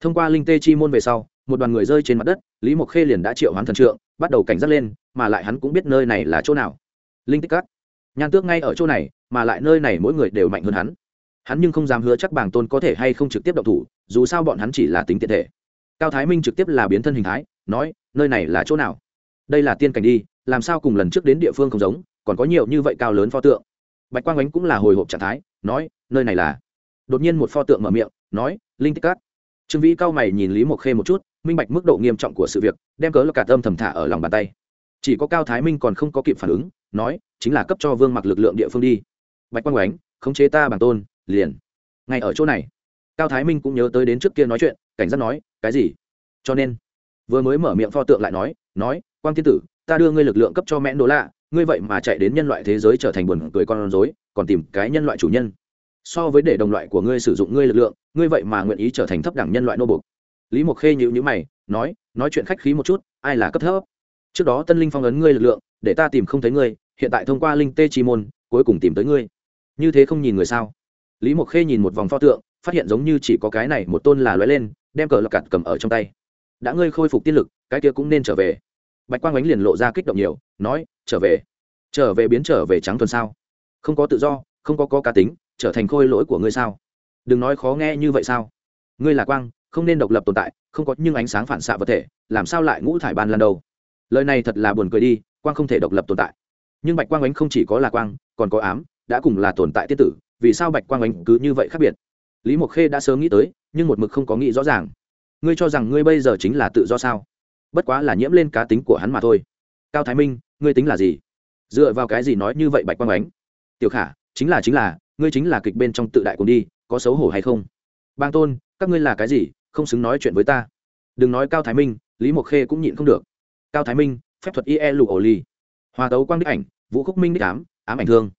Thông qua linh tê chi môn về sau, một đoàn người rơi trên mặt đất, lý mộc khê liền đã triệu hoán thần trượng, bắt đầu cảnh giác lên, mà lại hắn cũng biết nơi này là chỗ nào. Linh tích cắt nhan tước ngay ở chỗ này, mà lại nơi này mỗi người đều mạnh hơn hắn. Hắn nhưng không dám hứa chắc bảng tôn có thể hay không trực tiếp động thủ, dù sao bọn hắn chỉ là tính tiện thể. Cao thái minh trực tiếp là biến thân hình thái, nói, nơi này là chỗ nào? Đây là tiên cảnh đi, làm sao cùng lần trước đến địa phương không giống, còn có nhiều như vậy cao lớn pho tượng bạch quang ánh cũng là hồi hộp trạng thái, nói, nơi này là đột nhiên một pho tượng mở miệng, nói, linh tích cát. Trương vĩ cao mày nhìn lý mộc khê một chút, minh bạch mức độ nghiêm trọng của sự việc, đem cớ là cả tâm thầm thả ở lòng bàn tay. Chỉ có cao thái minh còn không có kịp phản ứng, nói, chính là cấp cho vương mặc lực lượng địa phương đi. Bạch quang ánh, khống chế ta bằng tôn, liền. Ngay ở chỗ này, cao thái minh cũng nhớ tới đến trước kia nói chuyện, cảnh giác nói, cái gì? Cho nên, vừa mới mở miệng pho tượng lại nói nói, quang thiên tử, ta đưa ngươi lực lượng cấp cho mẽn Đỗ lạ ngươi vậy mà chạy đến nhân loại thế giới trở thành buồn cười con rối, còn tìm cái nhân loại chủ nhân. So với để đồng loại của ngươi sử dụng ngươi lực lượng, ngươi vậy mà nguyện ý trở thành thấp đẳng nhân loại nô bục lý mộc khê nhịu nhữ mày, nói nói chuyện khách khí một chút, ai là cấp thấp? Trước đó tân linh phong ấn ngươi lực lượng, để ta tìm không thấy ngươi, hiện tại thông qua linh tê chi môn, cuối cùng tìm tới ngươi. Như thế không nhìn người sao? Lý mộc khê nhìn một vòng pho tượng, phát hiện giống như chỉ có cái này một tôn là lóe lên, đem cờ lọc cặt cầm ở trong tay. Đã ngươi khôi phục tiên lực, cái kia cũng nên trở về bạch quang ánh liền lộ ra kích động nhiều, nói, trở về. Trở về biến trở về trắng tuần sao? Không có tự do, không có có cá tính, trở thành khôi lỗi của ngươi sao? Đừng nói khó nghe như vậy sao? Ngươi là quang, không nên độc lập tồn tại, không có nhưng ánh sáng phản xạ vật thể, làm sao lại ngũ thải ban lan đâu? Lời này thật là buồn cười đi, quang không thể độc lập tồn tại. Nhưng bạch quang ánh không chỉ có là quang, còn có ám, đã cùng là tồn tại tiết tử, vì sao bạch quang ánh cứ như vậy khác biệt? Lý mộc khê đã sớm nghĩ tới, nhưng một mực không có nghĩ rõ ràng. Ngươi cho rằng ngươi bây giờ chính là tự do sao? Bất quá là nhiễm lên cá tính của hắn mà thôi. Cao thái minh, ngươi tính là gì? Dựa vào cái gì nói như vậy bạch quang ánh? Tiểu khả, chính là chính là, ngươi chính là kịch bên trong tự đại cùng đi, có xấu hổ hay không? Bang tôn, các ngươi là cái gì? Không xứng nói chuyện với ta. Đừng nói cao thái minh, lý mộc khê cũng nhịn không được. Cao thái minh, phép thuật ie lụ ổ ly hòa tấu quang đích ảnh, vũ khúc minh đích ám ám ảnh thương.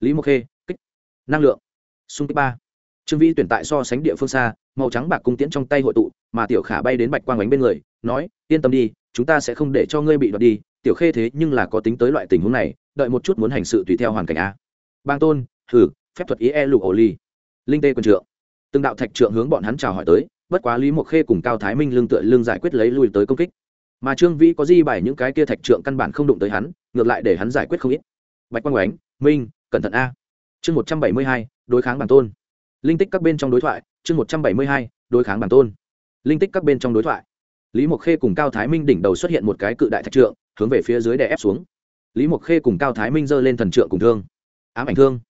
Lý mộc khê, kích. Năng lượng. Xung kích ba trương vĩ tuyển tại so sánh địa phương xa, màu trắng bạc cung tiễn trong tay hội tụ, mà tiểu khả bay đến bạch quang ánh bên người, nói, yên tâm đi, chúng ta sẽ không để cho ngươi bị đoạt đi, tiểu khê thế nhưng là có tính tới loại tình huống này, đợi một chút muốn hành sự tùy theo hoàn cảnh a. Bang tôn thử phép thuật ý e lục ổ ly linh tê quân trượng từng đạo thạch trượng hướng bọn hắn chào hỏi tới, bất quá lý mộc khê cùng cao thái minh lương tựa lương giải quyết lấy lui tới công kích. Mà trương vĩ có di bài những cái kia thạch trượng căn bản không đụng tới hắn, ngược lại để hắn giải quyết không ít. Bạch quang oánh minh, cẩn thận a. Chương một trăm bảy mươi hai, đối kháng bản tôn linh tích các bên trong đối thoại, chương một trăm bảy mươi hai, đối kháng bản tôn. Linh tích các bên trong đối thoại. Lý mộc khê cùng cao thái minh đỉnh đầu xuất hiện một cái cự đại thạch trượng, hướng về phía dưới đè ép xuống. Lý mộc khê cùng cao thái minh giơ lên thần trượng cùng thương. Ám ảnh thương.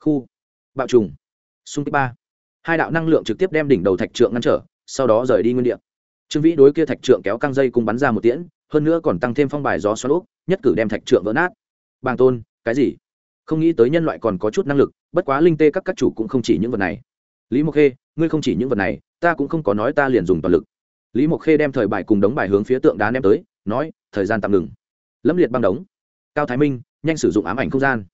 Khu. Bạo trùng. Xung kích ba. Hai đạo năng lượng trực tiếp đem đỉnh đầu thạch trượng ngăn trở, sau đó rời đi nguyên địa. Trương vĩ đối kia thạch trượng kéo căng dây cùng bắn ra một tiễn, hơn nữa còn tăng thêm phong bài gió xoắn úp nhất cử đem thạch trượng vỡ nát. Bàng tôn, cái gì? Không nghĩ tới nhân loại còn có chút năng lực, bất quá linh tê các các chủ cũng không chỉ những vật này. Lý mộc khê, ngươi không chỉ những vật này, ta cũng không có nói ta liền dùng toàn lực. Lý mộc khê đem thời bài cùng đống bài hướng phía tượng đá ném tới, nói, thời gian tạm ngừng. Lâm liệt băng đống. Cao thái minh, nhanh sử dụng ám ảnh không gian.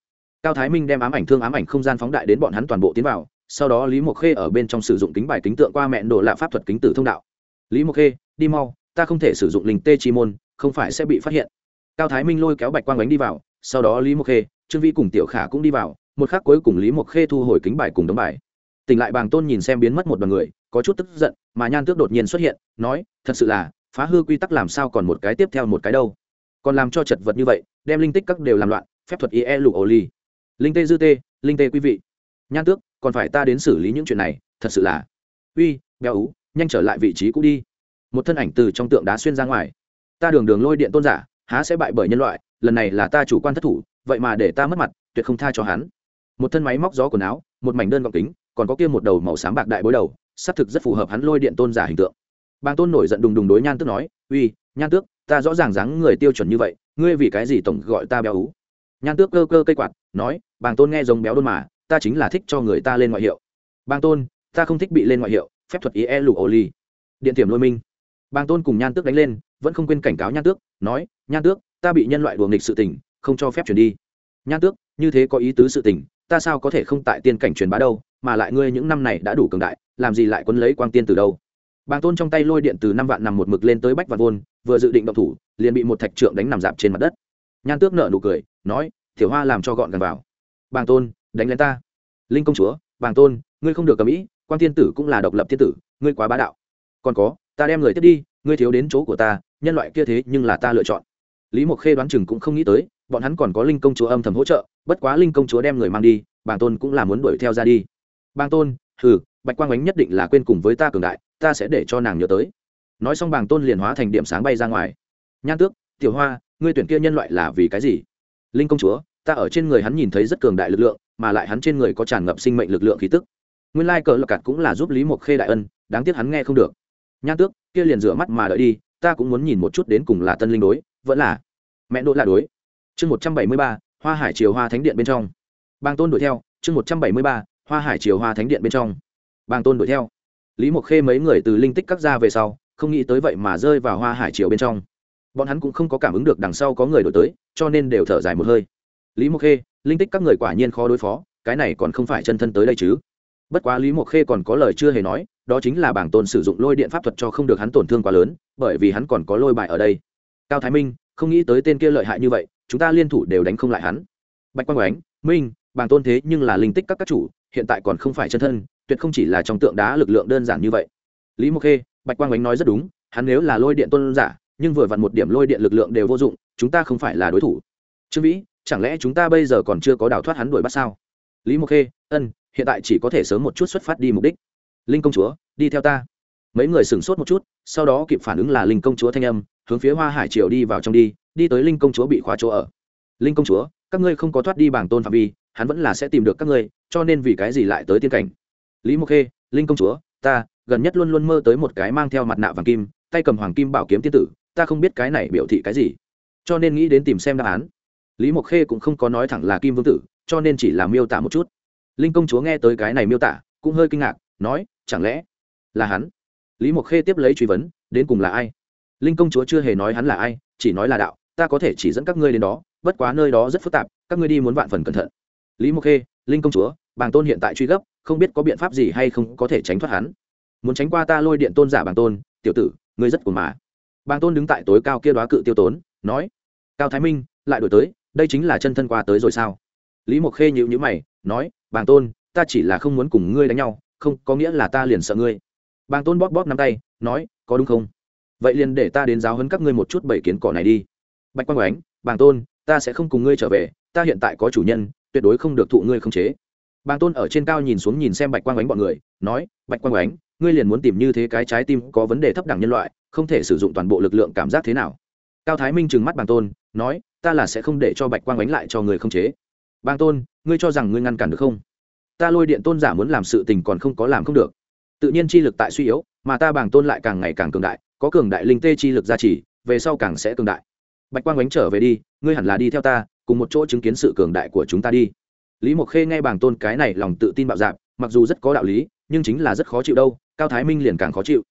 Cao thái minh đem ám ảnh thương ám ảnh không gian phóng đại đến bọn hắn toàn bộ tiến vào, sau đó lý mộc khê ở bên trong sử dụng kính bài kính tượng qua mẹn đồ lạ pháp thuật kính tử thông đạo. Lý mộc khê, đi mau, ta không thể sử dụng linh tê chi môn, không phải sẽ bị phát hiện. Cao thái minh lôi kéo bạch quang bánh đi vào, sau đó lý mộc khê trương vi cùng tiểu khả cũng đi vào, một khắc cuối cùng lý mộc khê thu hồi kính bài cùng đống bài. Tỉnh lại bàng tôn nhìn xem biến mất một đoàn người, có chút tức giận, mà nhan tước đột nhiên xuất hiện, nói, thật sự là, phá hư quy tắc làm sao còn một cái tiếp theo một cái đâu? Còn làm cho chật vật như vậy, đem linh tích các đều làm loạn, phép thuật ie lục ổ ly. Linh tê dư tê, linh tê quý vị. Nhan tước, còn phải ta đến xử lý những chuyện này, thật sự là. Uy, béo ú, nhanh trở lại vị trí cũ đi. Một thân ảnh từ trong tượng đá xuyên ra ngoài. Ta đường đường lôi điện tôn giả há sẽ bại bởi nhân loại, lần này là ta chủ quan thất thủ, vậy mà để ta mất mặt, tuyệt không tha cho hắn. Một thân máy móc gió quần áo, một mảnh đơn gọng kính, còn có kia một đầu màu xám bạc đại bối đầu, xác thực rất phù hợp hắn lôi điện tôn giả hình tượng. Bàng tôn nổi giận đùng đùng đối nhan tước nói, uy, nhan tước, ta rõ ràng dáng người tiêu chuẩn như vậy, ngươi vì cái gì tổng gọi ta béo ú? Nhan tước cơ cơ cây quạt, nói, bàng tôn nghe giống béo đôn mà, ta chính là thích cho người ta lên ngoại hiệu. Bàng tôn, ta không thích bị lên ngoại hiệu, phép thuật ý e lụ ổ ly điện tiềm lôi minh. Bàng tôn cùng nhan tước đánh lên vẫn không quên cảnh cáo nhan tước, nói, nhan tước, ta bị nhân loại đùa nghịch sự tình, không cho phép chuyển đi. Nhan tước, như thế có ý tứ sự tình, ta sao có thể không tại tiên cảnh truyền bá đâu, mà lại ngươi những năm này đã đủ cường đại, làm gì lại quấn lấy quang tiên từ đâu? Bàng tôn trong tay lôi điện từ năm vạn nằm một mực lên tới bách vạn vôn, vừa dự định động thủ, liền bị một thạch trượng đánh nằm dạp trên mặt đất. Nhan tước nợ nụ cười, nói thiểu hoa làm cho gọn gần vào. Bàng tôn, đánh lên ta. Linh công chúa, bàng tôn, ngươi không được cầm ý quan tiên tử cũng là độc lập thiên tử, ngươi quá bá đạo. Còn có, ta đem người tiếp đi, ngươi thiếu đến chỗ của ta nhân loại kia thế nhưng là ta lựa chọn. Lý mộc khê đoán chừng cũng không nghĩ tới, bọn hắn còn có linh công chúa âm thầm hỗ trợ, bất quá linh công chúa đem người mang đi, bàng tôn cũng là muốn đuổi theo ra đi. Bàng tôn, hừ, bạch quang ánh nhất định là quên cùng với ta cường đại, ta sẽ để cho nàng nhớ tới. Nói xong bàng tôn liền hóa thành điểm sáng bay ra ngoài. Nhan tước, tiểu hoa, ngươi tuyển kia nhân loại là vì cái gì? Linh công chúa, ta ở trên người hắn nhìn thấy rất cường đại lực lượng, mà lại hắn trên người có tràn ngập sinh mệnh lực lượng khí tức. Nguyên lai cờ lọc cạt cũng là giúp lý mộc khê đại ân, đáng tiếc hắn nghe không được. Nhan tước, kia liền rửa mắt mà đợi đi ta cũng muốn nhìn một chút đến cùng là tân linh đối, vẫn là mẹ đỗ là đối. Chương một trăm bảy mươi ba, hoa hải triều hoa thánh điện bên trong. Bang tôn đuổi theo, chương một trăm bảy mươi ba, hoa hải triều hoa thánh điện bên trong. Bang tôn đuổi theo. Lý mộc khê mấy người từ linh tích cắt ra về sau, không nghĩ tới vậy mà rơi vào hoa hải triều bên trong. Bọn hắn cũng không có cảm ứng được đằng sau có người đổi tới, cho nên đều thở dài một hơi. Lý mộc khê, linh tích các người quả nhiên khó đối phó, cái này còn không phải chân thân tới đây chứ bất quá lý mộc khê còn có lời chưa hề nói, đó chính là bảng tôn sử dụng lôi điện pháp thuật cho không được hắn tổn thương quá lớn, bởi vì hắn còn có lôi bại ở đây. Cao thái minh, không nghĩ tới tên kia lợi hại như vậy, chúng ta liên thủ đều đánh không lại hắn. Bạch quang oánh minh, bảng tôn thế nhưng là linh tích các các chủ, hiện tại còn không phải chân thân, tuyệt không chỉ là trong tượng đá lực lượng đơn giản như vậy. Lý mộc khê, bạch quang oánh nói rất đúng, hắn nếu là lôi điện tôn giả, nhưng vừa vặn một điểm lôi điện lực lượng đều vô dụng, chúng ta không phải là đối thủ. Trương vĩ, chẳng lẽ chúng ta bây giờ còn chưa có đào thoát hắn đuổi bắt sao? Lý mộc khê, ân hiện tại chỉ có thể sớm một chút xuất phát đi mục đích. Linh công chúa, đi theo ta. Mấy người sửng sốt một chút, sau đó kịp phản ứng là linh công chúa thanh âm, hướng phía hoa hải triều đi vào trong đi đi tới linh công chúa bị khóa chỗ ở. Linh công chúa, các ngươi không có thoát đi bảng tôn phạm vi, hắn vẫn là sẽ tìm được các ngươi, cho nên vì cái gì lại tới tiên cảnh? Lý mộc khê, linh công chúa, ta, gần nhất luôn luôn mơ tới một cái mang theo mặt nạ vàng kim, tay cầm hoàng kim bảo kiếm tiên tử, ta không biết cái này biểu thị cái gì. Cho nên nghĩ đến tìm xem đáp án. Lý mộc khê cũng không có nói thẳng là kim vương tử, cho nên chỉ là miêu tả một chút linh công chúa nghe tới cái này miêu tả, cũng hơi kinh ngạc, nói, chẳng lẽ là hắn? Lý mộc khê tiếp lấy truy vấn, đến cùng là ai? Linh công chúa chưa hề nói hắn là ai, chỉ nói là đạo, ta có thể chỉ dẫn các ngươi đến đó, bất quá nơi đó rất phức tạp, các ngươi đi muốn vạn phần cẩn thận. Lý mộc khê, linh công chúa, bàng tôn hiện tại truy gấp, không biết có biện pháp gì hay không có thể tránh thoát hắn. Muốn tránh qua ta lôi điện tôn giả bàng tôn, tiểu tử, ngươi rất cuồng mà. Bàng tôn đứng tại tối cao kia đoá cự tiêu tốn, nói, cao thái minh, lại đổi tới, đây chính là chân thân qua tới rồi sao? Lý mộc khê nhịu nhữ mày, nói, bàng tôn, ta chỉ là không muốn cùng ngươi đánh nhau, không, có nghĩa là ta liền sợ ngươi. Bàng tôn bóp bóp nắm tay, nói, có đúng không? Vậy liền để ta đến giáo hấn các ngươi một chút bảy kiến cỏ này đi. Bạch quang oánh bàng tôn, ta sẽ không cùng ngươi trở về, ta hiện tại có chủ nhân, tuyệt đối không được thụ ngươi khống chế. Bàng tôn ở trên cao nhìn xuống nhìn xem bạch quang oánh bọn người, nói, bạch quang oánh ngươi liền muốn tìm như thế cái trái tim có vấn đề thấp đẳng nhân loại, không thể sử dụng toàn bộ lực lượng cảm giác thế nào? Cao thái minh trừng mắt bàng tôn, nói, ta là sẽ không để cho bạch quang oánh lại cho người không chế bàng tôn, ngươi cho rằng ngươi ngăn cản được không? Ta lôi điện tôn giả muốn làm sự tình còn không có làm không được. Tự nhiên chi lực tại suy yếu, mà ta bàng tôn lại càng ngày càng cường đại, có cường đại linh tê chi lực gia trì, về sau càng sẽ cường đại. Bạch quang ánh trở về đi, ngươi hẳn là đi theo ta, cùng một chỗ chứng kiến sự cường đại của chúng ta đi. Lý mộc khê nghe bàng tôn cái này lòng tự tin bạo dạp mặc dù rất có đạo lý, nhưng chính là rất khó chịu đâu, cao thái minh liền càng khó chịu.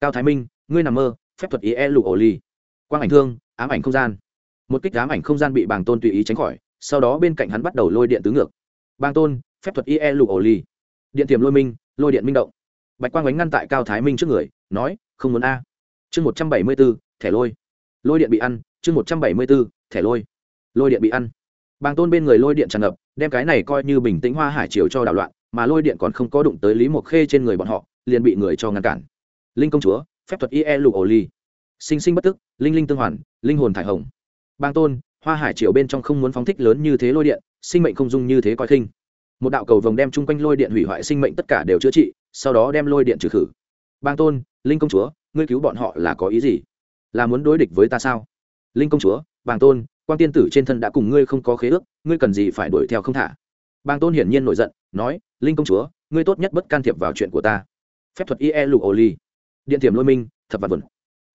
Cao thái minh, ngươi nằm mơ, phép thuật ý e lụ ổ ly quang ảnh thương, ám ảnh không gian. Một kích ám ảnh không gian bị bàng tôn tùy ý tránh khỏi sau đó bên cạnh hắn bắt đầu lôi điện tứ ngược. Bang tôn, phép thuật ie lụ ổ ly điện tiềm lôi minh, lôi điện minh động. Bạch quang ánh ngăn tại cao thái minh trước người, nói, không muốn a. Chương một trăm bảy mươi b ố thẻ lôi. Lôi điện bị ăn, chương một trăm bảy mươi b ố thẻ lôi. Lôi điện bị ăn. Bàng tôn bên người lôi điện tràn ngập, đem cái này coi như bình tĩnh hoa hải chiều cho đảo loạn, mà lôi điện còn không có đụng tới lý mộc khê trên người bọn họ, liền bị người cho ngăn cản. Linh công chúa, phép thuật ie lụ ổ ly sinh sinh bất tức, linh linh tương hoàn, linh hồn thải hồng. Bang tôn hoa hải triều bên trong không muốn phóng thích lớn như thế lôi điện, sinh mệnh không dung như thế coi khinh. Một đạo cầu vồng đem chung quanh lôi điện hủy hoại sinh mệnh tất cả đều chữa trị, sau đó đem lôi điện trừ khử. Bang tôn, linh công chúa, ngươi cứu bọn họ là có ý gì? Là muốn đối địch với ta sao? Linh công chúa bàng tôn quan tiên tử trên thân đã cùng ngươi không có khế ước, ngươi cần gì phải đuổi theo không thả? Bàng tôn hiển nhiên nổi giận, nói, linh công chúa, ngươi tốt nhất bất can thiệp vào chuyện của ta. Phép thuật ie lục ô ly. Điện thiểm lôi minh, thập vạn vườn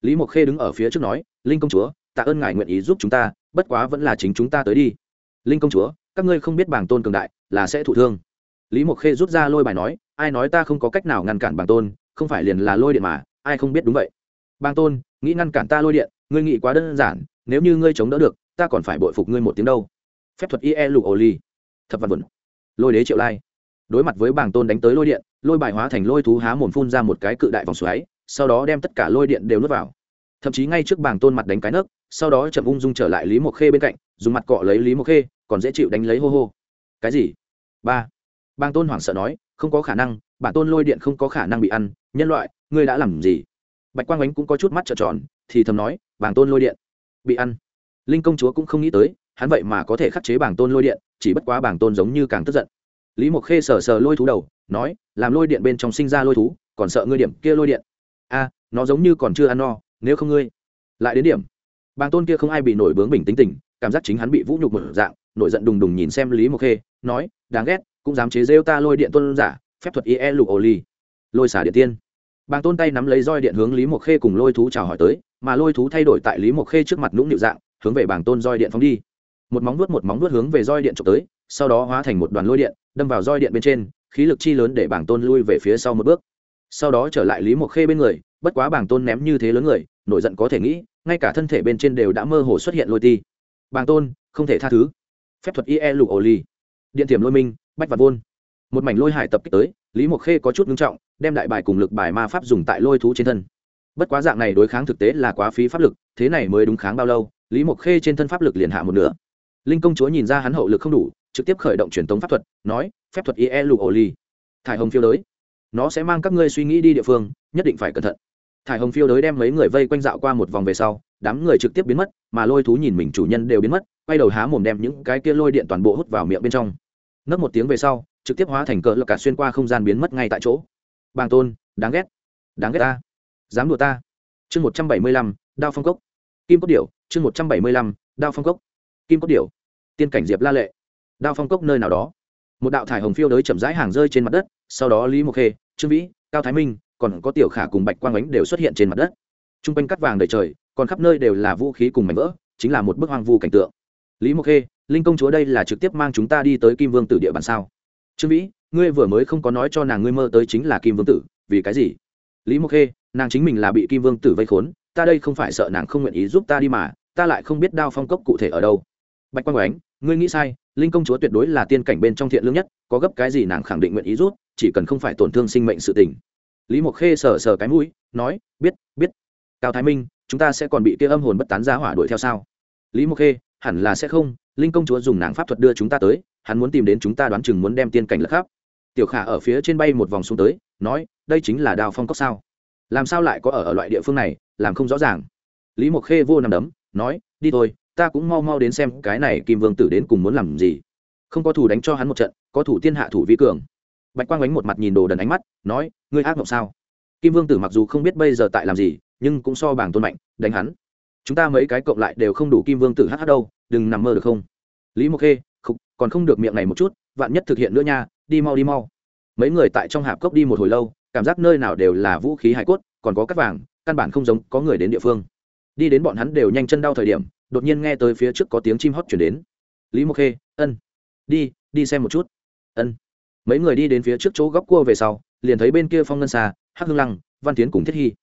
lý mộc khê đứng ở phía trước nói, linh công chúa, tạ ơn ngài nguyện ý giúp chúng ta bất quá vẫn là chính chúng ta tới đi. Linh công chúa, các ngươi không biết bảng tôn cường đại là sẽ thụ thương. Lý mộc khê rút ra lôi bài nói, ai nói ta không có cách nào ngăn cản bảng tôn, không phải liền là lôi điện mà, ai không biết đúng vậy. Bảng tôn, nghĩ ngăn cản ta lôi điện, ngươi nghĩ quá đơn giản, nếu như ngươi chống đỡ được, ta còn phải bội phục ngươi một tiếng đâu. Phép thuật ie ô ly thập văn vẩn lôi đế triệu lai. Đối mặt với bảng tôn đánh tới lôi điện, lôi bài hóa thành lôi thú há mồm phun ra một cái cự đại vòng xoáy, sau đó đem tất cả lôi điện đều nuốt vào. Thậm chí ngay trước bảng tôn mặt đánh cái nấc sau đó chậm ung dung trở lại lý mộc khê bên cạnh, dùng mặt cọ lấy lý mộc khê, còn dễ chịu đánh lấy hô hô. Cái gì? Ba. Bàng tôn hoảng sợ nói, không có khả năng, bản tôn lôi điện không có khả năng bị ăn, nhân loại, ngươi đã làm gì? Bạch quang ánh cũng có chút mắt trợn tròn, thì thầm nói, bàng tôn lôi điện. Bị ăn. Linh công chúa cũng không nghĩ tới, hắn vậy mà có thể khắc chế bàng tôn lôi điện, chỉ bất quá bàng tôn giống như càng tức giận. Lý mộc khê sờ sờ lôi thú đầu, nói, làm lôi điện bên trong sinh ra lôi thú, còn sợ ngươi điểm kia lôi điện. A, nó giống như còn chưa ăn no, nếu không ngươi, lại đến điểm bàng tôn kia không ai bị nổi bướng bình tính tình, cảm giác chính hắn bị vũ nhục một dạng, nổi giận đùng đùng nhìn xem lý mộc khê, nói, đáng ghét, cũng dám chế rêu ta lôi điện tôn giả, phép thuật ie lục ô ly lôi xả điện tiên. Bàng tôn tay nắm lấy roi điện hướng lý mộc khê cùng lôi thú chào hỏi tới, mà lôi thú thay đổi tại lý mộc khê trước mặt nũng nịu dạng, hướng về bàng tôn roi điện phóng đi. Một móng vuốt một móng vuốt hướng về roi điện trộm tới, sau đó hóa thành một đoàn lôi điện, đâm vào roi điện bên trên, khí lực chi lớn để bàng tôn lui về phía sau một bước. Sau đó trở lại lý mộc khê bên người, bất quá bàng tôn ném như thế lớn người, nổi giận có thể nghĩ ngay cả thân thể bên trên đều đã mơ hồ xuất hiện lôi ti. Bàng tôn, không thể tha thứ. Phép thuật ie lục ổ ly điện tiềm lôi minh, bách vật vôn. Một mảnh lôi hải tập kích tới, lý mộc khê có chút ngưng trọng, đem đại bài cùng lực bài ma pháp dùng tại lôi thú trên thân. Bất quá dạng này đối kháng thực tế là quá phí pháp lực, thế này mới đúng kháng bao lâu, lý mộc khê trên thân pháp lực liền hạ một nửa. Linh công chúa nhìn ra hắn hậu lực không đủ, trực tiếp khởi động truyền tống pháp thuật, nói, phép thuật ie lục ổ ly thải hồng phiêu đới. Nó sẽ mang các ngươi suy nghĩ đi địa phương, nhất định phải cẩn thận thải hồng phiêu đới đem mấy người vây quanh dạo qua một vòng về sau, đám người trực tiếp biến mất, mà lôi thú nhìn mình chủ nhân đều biến mất, quay đầu há mồm đem những cái kia lôi điện toàn bộ hút vào miệng bên trong. Ngất một tiếng về sau, trực tiếp hóa thành cỡ lực cả xuyên qua không gian biến mất ngay tại chỗ. Bàng tôn, đáng ghét. Đáng ghét ta. Dám đùa ta. Chương một trăm bảy mươi lăm, đao phong cốc. Kim cốt điểu, chương một trăm bảy mươi lăm, đao phong cốc. Kim cốt điểu. Tiên cảnh diệp la lệ. Đao phong cốc nơi nào đó. Một đạo thải hồng phiêu đới chậm rãi hàng rơi trên mặt đất, sau đó lý mộc khê, trương vĩ, cao thái minh còn có tiểu khả cùng bạch quang ánh đều xuất hiện trên mặt đất. T r u n g quanh cắt vàng đầy trời còn khắp nơi đều là vũ khí cùng mảnh vỡ chính là một bức hoang vu cảnh tượng. Lý mộc khê linh công chúa đây là trực tiếp mang chúng ta đi tới kim vương tử địa bàn sao? Trương vĩ ngươi vừa mới không có nói cho nàng ngươi mơ tới chính là kim vương tử vì cái gì? Lý mộc khê nàng chính mình là bị kim vương tử vây khốn ta đây không phải sợ nàng không nguyện ý giúp ta đi mà ta lại không biết đao phong cốc cụ thể ở đâu. Bạch quang Ánh, ngươi nghĩ sai linh công chúa tuyệt đối là tiên cảnh bên trong thiện lương nhất có gấp cái gì nàng khẳng định nguyện ý rút chỉ cần không phải tổn thương sinh mệnh sự tình lý mộc khê sờ sờ cái mũi nói biết biết. Cao thái minh chúng ta sẽ còn bị kia âm hồn bất tán ra hỏa đuổi theo sao? Lý mộc khê hẳn là sẽ không linh công chúa dùng nàng pháp thuật đưa chúng ta tới hắn muốn tìm đến chúng ta đoán chừng muốn đem tiên cảnh lật khắp. Tiểu khả ở phía trên bay một vòng xuống tới nói đây chính là đào phong cốc sao? Làm sao lại có ở, ở loại địa phương này làm không rõ ràng? Lý mộc khê vô nằm đấm nói đi thôi ta cũng mau mau đến xem cái này kim vương tử đến cùng muốn làm gì. Không có thủ đánh cho hắn một trận có thủ tiên hạ thủ vi cường bạch quang ánh một mặt nhìn đồ đần ánh mắt nói ngươi ác mộng sao? Kim vương tử mặc dù không biết bây giờ tại làm gì nhưng cũng so bảng tôn mạnh đánh hắn. Chúng ta mấy cái cộng lại đều không đủ kim vương tử hh đâu đừng nằm mơ được không? Lý mộc khê không, còn không được miệng này một chút vạn nhất thực hiện nữa nha đi mau đi mau. Mấy người tại trong hạp cốc đi một hồi lâu cảm giác nơi nào đều là vũ khí hải cốt còn có cắt vàng căn bản không giống có người đến địa phương. Đi đến bọn hắn đều nhanh chân đau thời điểm đột nhiên nghe tới phía trước có tiếng chim hót chuyển đến. Lý mộc khê ân đi đi xem một chút. Ân mấy người đi đến phía trước chỗ góc cua về sau, liền thấy bên kia phong ngân xa hắc hương lăng, văn tiến cùng thiết hy.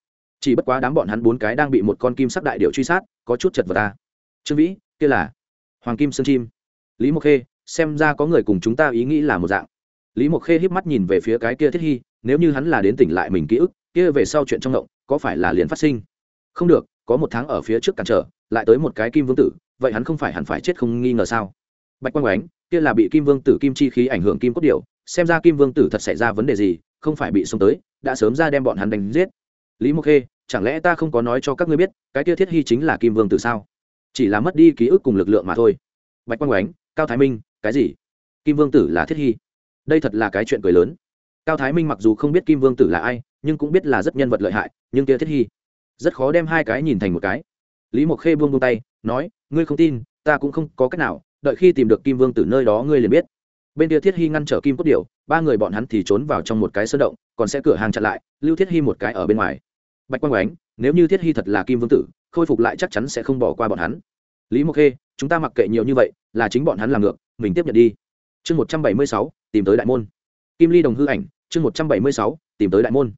Chỉ bất quá đám bọn hắn bốn cái đang bị một con kim sắc đại điệu truy sát, có chút chật vật ta. Trương vĩ, kia là hoàng kim sơn chim. Lý mộc khê, xem ra có người cùng chúng ta ý nghĩ là một dạng. Lý mộc khê híp mắt nhìn về phía cái kia thiết hy, nếu như hắn là đến tỉnh lại mình ký ức, kia về sau chuyện trong động, có phải là liền phát sinh? Không được, có một tháng ở phía trước cản trở, lại tới một cái kim vương tử, vậy hắn không phải hẳn phải chết không nghi ngờ sao? Bạch quang oánh kia là bị kim vương tử kim chi khí ảnh hưởng kim cốt điệu xem ra kim vương tử thật xảy ra vấn đề gì, không phải bị xông tới, đã sớm ra đem bọn hắn đánh giết. Lý mộc khê, chẳng lẽ ta không có nói cho các ngươi biết, cái kia thiết hy chính là kim vương tử sao? Chỉ là mất đi ký ức cùng lực lượng mà thôi. Bạch quang oánh cao thái minh, cái gì? Kim vương tử là thiết hy? Đây thật là cái chuyện cười lớn. Cao thái minh mặc dù không biết kim vương tử là ai, nhưng cũng biết là rất nhân vật lợi hại, nhưng kia thiết hy, rất khó đem hai cái nhìn thành một cái. Lý mộc khê buông buông tay, nói, ngươi không tin, ta cũng không có cách nào, đợi khi tìm được kim vương Tử nơi đó ngươi liền biết bên kia thiết hy ngăn trở kim cốt điệu ba người bọn hắn thì trốn vào trong một cái sơn động, còn sẽ cửa hàng chặn lại, lưu thiết hy một cái ở bên ngoài. Bạch quang oánh nếu như thiết hy thật là kim vương tử, khôi phục lại chắc chắn sẽ không bỏ qua bọn hắn. Lý mộc khê, chúng ta mặc kệ nhiều như vậy, là chính bọn hắn làm ngược, mình tiếp nhận đi. Chương một trăm bảy mươi sáu, tìm tới đại môn. Kim ly đồng hư ảnh, chương một trăm bảy mươi sáu, tìm tới đại môn.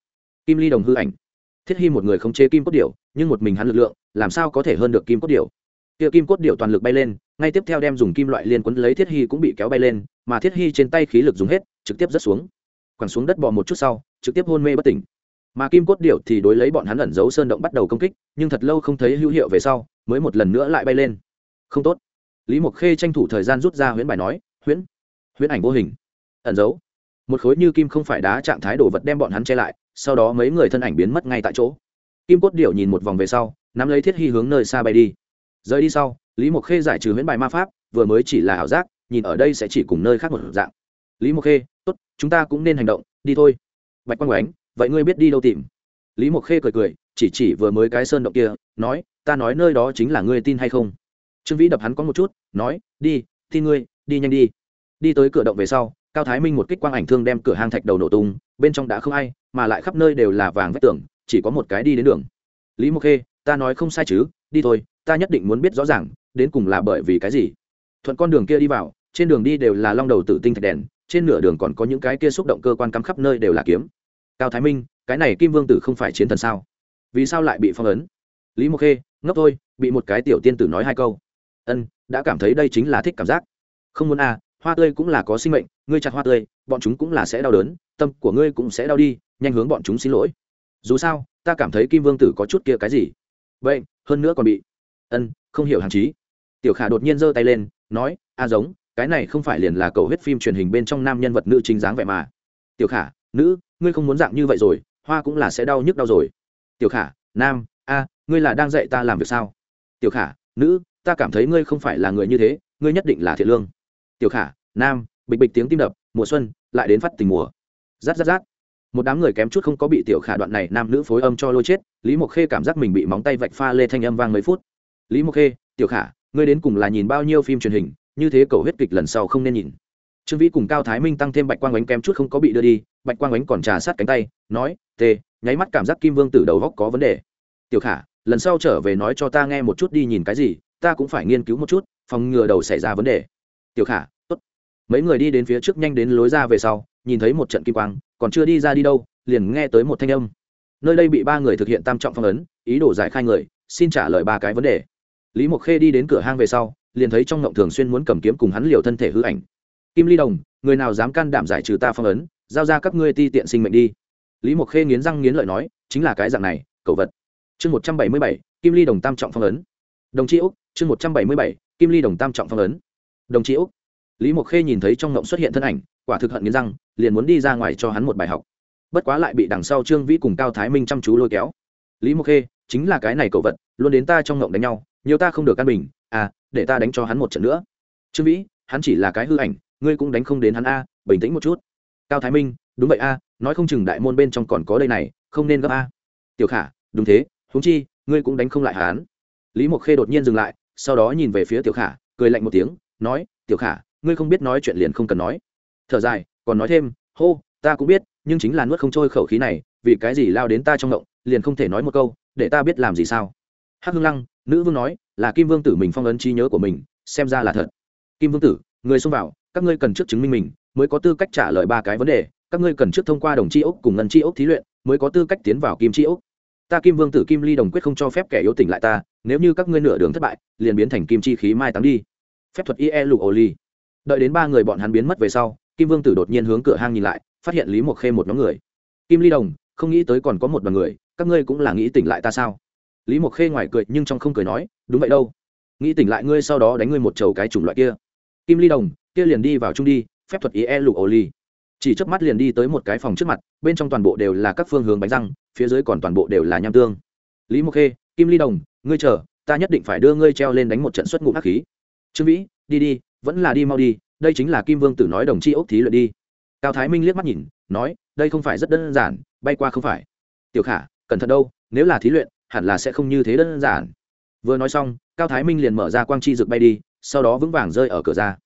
Kim ly đồng hư ảnh. Thiết hy một người không chế kim cốt điệu nhưng một mình hắn lực lượng, làm sao có thể hơn được kim cốt điệu kia kim cốt điệu toàn lực bay lên, ngay tiếp theo đem dùng kim loại liên quấn lấy thiết hy cũng bị kéo bay lên mà thiết hy trên tay khí lực dùng hết, trực tiếp rớt xuống. Quẳng xuống đất bò một chút sau, trực tiếp hôn mê bất tỉnh. Mà kim cốt điệu thì đối lấy bọn hắn ẩn giấu sơn động bắt đầu công kích, nhưng thật lâu không thấy hữu hiệu về sau, mới một lần nữa lại bay lên. Không tốt. Lý mộc khê tranh thủ thời gian rút ra huyễn bài nói, huyễn huyễn ảnh vô hình. Ẩn giấu. Một khối như kim không phải đá trạng thái đồ vật đem bọn hắn che lại, sau đó mấy người thân ảnh biến mất ngay tại chỗ. Kim cốt điệu nhìn một vòng về sau, nắm lấy thiết hy hướng nơi xa bay đi. Rời đi sau, lý mộc khê giải trừ huyễn bài ma pháp, vừa mới chỉ là ảo giác nhìn ở đây sẽ chỉ cùng nơi khác một dạng. Lý mộc khê, tốt, chúng ta cũng nên hành động, đi thôi. Bạch quang ánh, vậy ngươi biết đi đâu tìm? Lý mộc khê cười cười, chỉ chỉ vừa mới cái sơn động kia, nói, ta nói nơi đó chính là ngươi tin hay không? Trương vĩ đập hắn có một chút, nói, đi, tin ngươi, đi nhanh đi. Đi tới cửa động về sau, cao thái minh một kích quang ảnh thương đem cửa hang thạch đầu nổ tung, bên trong đã không ai, mà lại khắp nơi đều là vàng vách tường, chỉ có một cái đi đến đường. Lý mộc khê, ta nói không sai chứ, đi thôi, ta nhất định muốn biết rõ ràng, đến cùng là bởi vì cái gì? Thuận con đường kia đi vào, trên đường đi đều là long đầu tử tinh thạch đèn, trên nửa đường còn có những cái kia xúc động cơ quan cắm khắp nơi đều là kiếm. Cao thái minh, cái này kim vương tử không phải chiến thần sao? Vì sao lại bị phong ấn? Lý mộc khê, ngốc thôi, bị một cái tiểu tiên tử nói hai câu. Ân, đã cảm thấy đây chính là thích cảm giác. Không muốn à hoa tươi cũng là có sinh mệnh, ngươi chặt hoa tươi, bọn chúng cũng là sẽ đau đớn, tâm của ngươi cũng sẽ đau đi, nhanh hướng bọn chúng xin lỗi. Dù sao, ta cảm thấy kim vương tử có chút kia cái gì? Vậy, hơn nữa còn bị ân, không hiểu hàng chí tiểu khả đột nhiên giơ tay lên, nói, a giống, cái này không phải liền là cầu huyết phim truyền hình bên trong nam nhân vật nữ chính dáng vậy mà. Tiểu khả, nữ, ngươi không muốn dạng như vậy rồi, hoa cũng là sẽ đau nhức đau rồi. Tiểu khả, nam, a, ngươi là đang dạy ta làm việc sao? Tiểu khả, nữ, ta cảm thấy ngươi không phải là người như thế, ngươi nhất định là thiện lương. Tiểu khả, nam, bịch bịch tiếng tim đập, mùa xuân, lại đến phát tình mùa. Rát rát rát. Một đám người kém chút không có bị tiểu khả đoạn này nam nữ phối âm cho lôi chết, lý mộc khê cảm giác mình bị móng tay vạch pha lê thanh âm vang mấy phút. Lý mộc khê, tiểu khả ngươi đến cùng là nhìn bao nhiêu phim truyền hình, như thế cầu huyết kịch lần sau không nên nhìn. Trương vĩ cùng cao thái minh tăng thêm bạch quang ánh kém chút không có bị đưa đi, bạch quang ánh còn trà sát cánh tay, nói tê nháy mắt cảm giác kim vương tử đầu góc có vấn đề. Tiểu khả, lần sau trở về nói cho ta nghe một chút đi nhìn cái gì, ta cũng phải nghiên cứu một chút, phòng ngừa đầu xảy ra vấn đề. Tiểu khả, tốt. Mấy người đi đến phía trước nhanh đến lối ra về sau, nhìn thấy một trận kim quang, còn chưa đi ra đi đâu, liền nghe tới một thanh âm. Nơi đây bị ba người thực hiện tam trọng phong ấn, ý đồ giải khai người, xin trả lời ba cái vấn đề lý mộc khê đi đến cửa hang về sau, liền thấy trong ngộng thường xuyên muốn cầm kiếm cùng hắn liều thân thể hư ảnh. Kim ly đồng, người nào dám can đảm giải trừ ta phong ấn, giao ra các ngươi ti tiện sinh mệnh đi. Lý mộc khê nghiến răng nghiến lợi nói, chính là cái dạng này cậu vật. Chương một trăm bảy mươi bảy, kim ly đồng tam trọng phong ấn. Đồng chí úc, chương một trăm bảy mươi bảy, kim ly đồng tam trọng phong ấn. Đồng chí úc. Lý mộc khê nhìn thấy trong ngộng xuất hiện thân ảnh, quả thực hận nghiến răng, liền muốn đi ra ngoài cho hắn một bài học. Bất quá lại bị đằng sau trương vĩ cùng cao thái minh chăm chú lôi kéo. Lý mộc khê, chính là cái này cậu vật, luôn đến ta trong ngộng đánh nhau nhiều ta không được căn bình à để ta đánh cho hắn một trận nữa. Trương vĩ, hắn chỉ là cái hư ảnh, ngươi cũng đánh không đến hắn a, bình tĩnh một chút. Cao thái minh, đúng vậy a, nói không chừng đại môn bên trong còn có đây này, không nên gấp a. Tiểu khả, đúng thế, huống chi, ngươi cũng đánh không lại hắn. Lý mộc khê đột nhiên dừng lại, sau đó nhìn về phía tiểu khả, cười lạnh một tiếng, nói, tiểu khả, ngươi không biết nói chuyện liền không cần nói. Thở dài, còn nói thêm, hô, ta cũng biết, nhưng chính là nuốt không trôi khẩu khí này, vì cái gì lao đến ta trong động liền không thể nói một câu, để ta biết làm gì sao? Hắc hương lăng nữ vương nói, là kim vương tử mình phong ấn trí nhớ của mình, xem ra là thật. Kim vương tử, người xông vào, các ngươi cần trước chứng minh mình, mới có tư cách trả lời ba cái vấn đề. Các ngươi cần trước thông qua đồng tri ốc cùng ngân tri ốc thí luyện, mới có tư cách tiến vào kim tri ốc. Ta kim vương tử kim ly đồng quyết không cho phép kẻ yếu tỉnh lại ta, nếu như các ngươi nửa đường thất bại, liền biến thành kim chi khí mai táng đi. Phép thuật ie lục ô ly đợi đến ba người bọn hắn biến mất về sau, kim vương tử đột nhiên hướng cửa hang nhìn lại, phát hiện lý mộc khê một nhóm người. Kim ly đồng, không nghĩ tới còn có một đoàn người, các ngươi cũng là nghĩ tỉnh lại ta sao? Lý mộc khê ngoài cười nhưng trong không cười nói, đúng vậy đâu. Nghĩ tỉnh lại ngươi sau đó đánh ngươi một chầu cái chủng loại kia. Kim ly đồng, kia liền đi vào trung đi, phép thuật ý e lục ổ ly chỉ chớp mắt liền đi tới một cái phòng trước mặt, bên trong toàn bộ đều là các phương hướng bánh răng, phía dưới còn toàn bộ đều là nham tương. Lý mộc khê, kim ly đồng, ngươi chờ, ta nhất định phải đưa ngươi treo lên đánh một trận xuất ngụm hắc khí. Trương vĩ, đi đi, vẫn là đi mau đi, đây chính là kim vương tử nói đồng chi ốc thí luyện đi. Cao thái minh liếc mắt nhìn, nói, đây không phải rất đơn giản, bay qua không phải. Tiểu khả, cẩn thận đâu, nếu là thí luyện hẳn là sẽ không như thế đơn giản. Vừa nói xong cao thái minh liền mở ra quang chi rực bay đi sau đó vững vàng rơi ở cửa ra.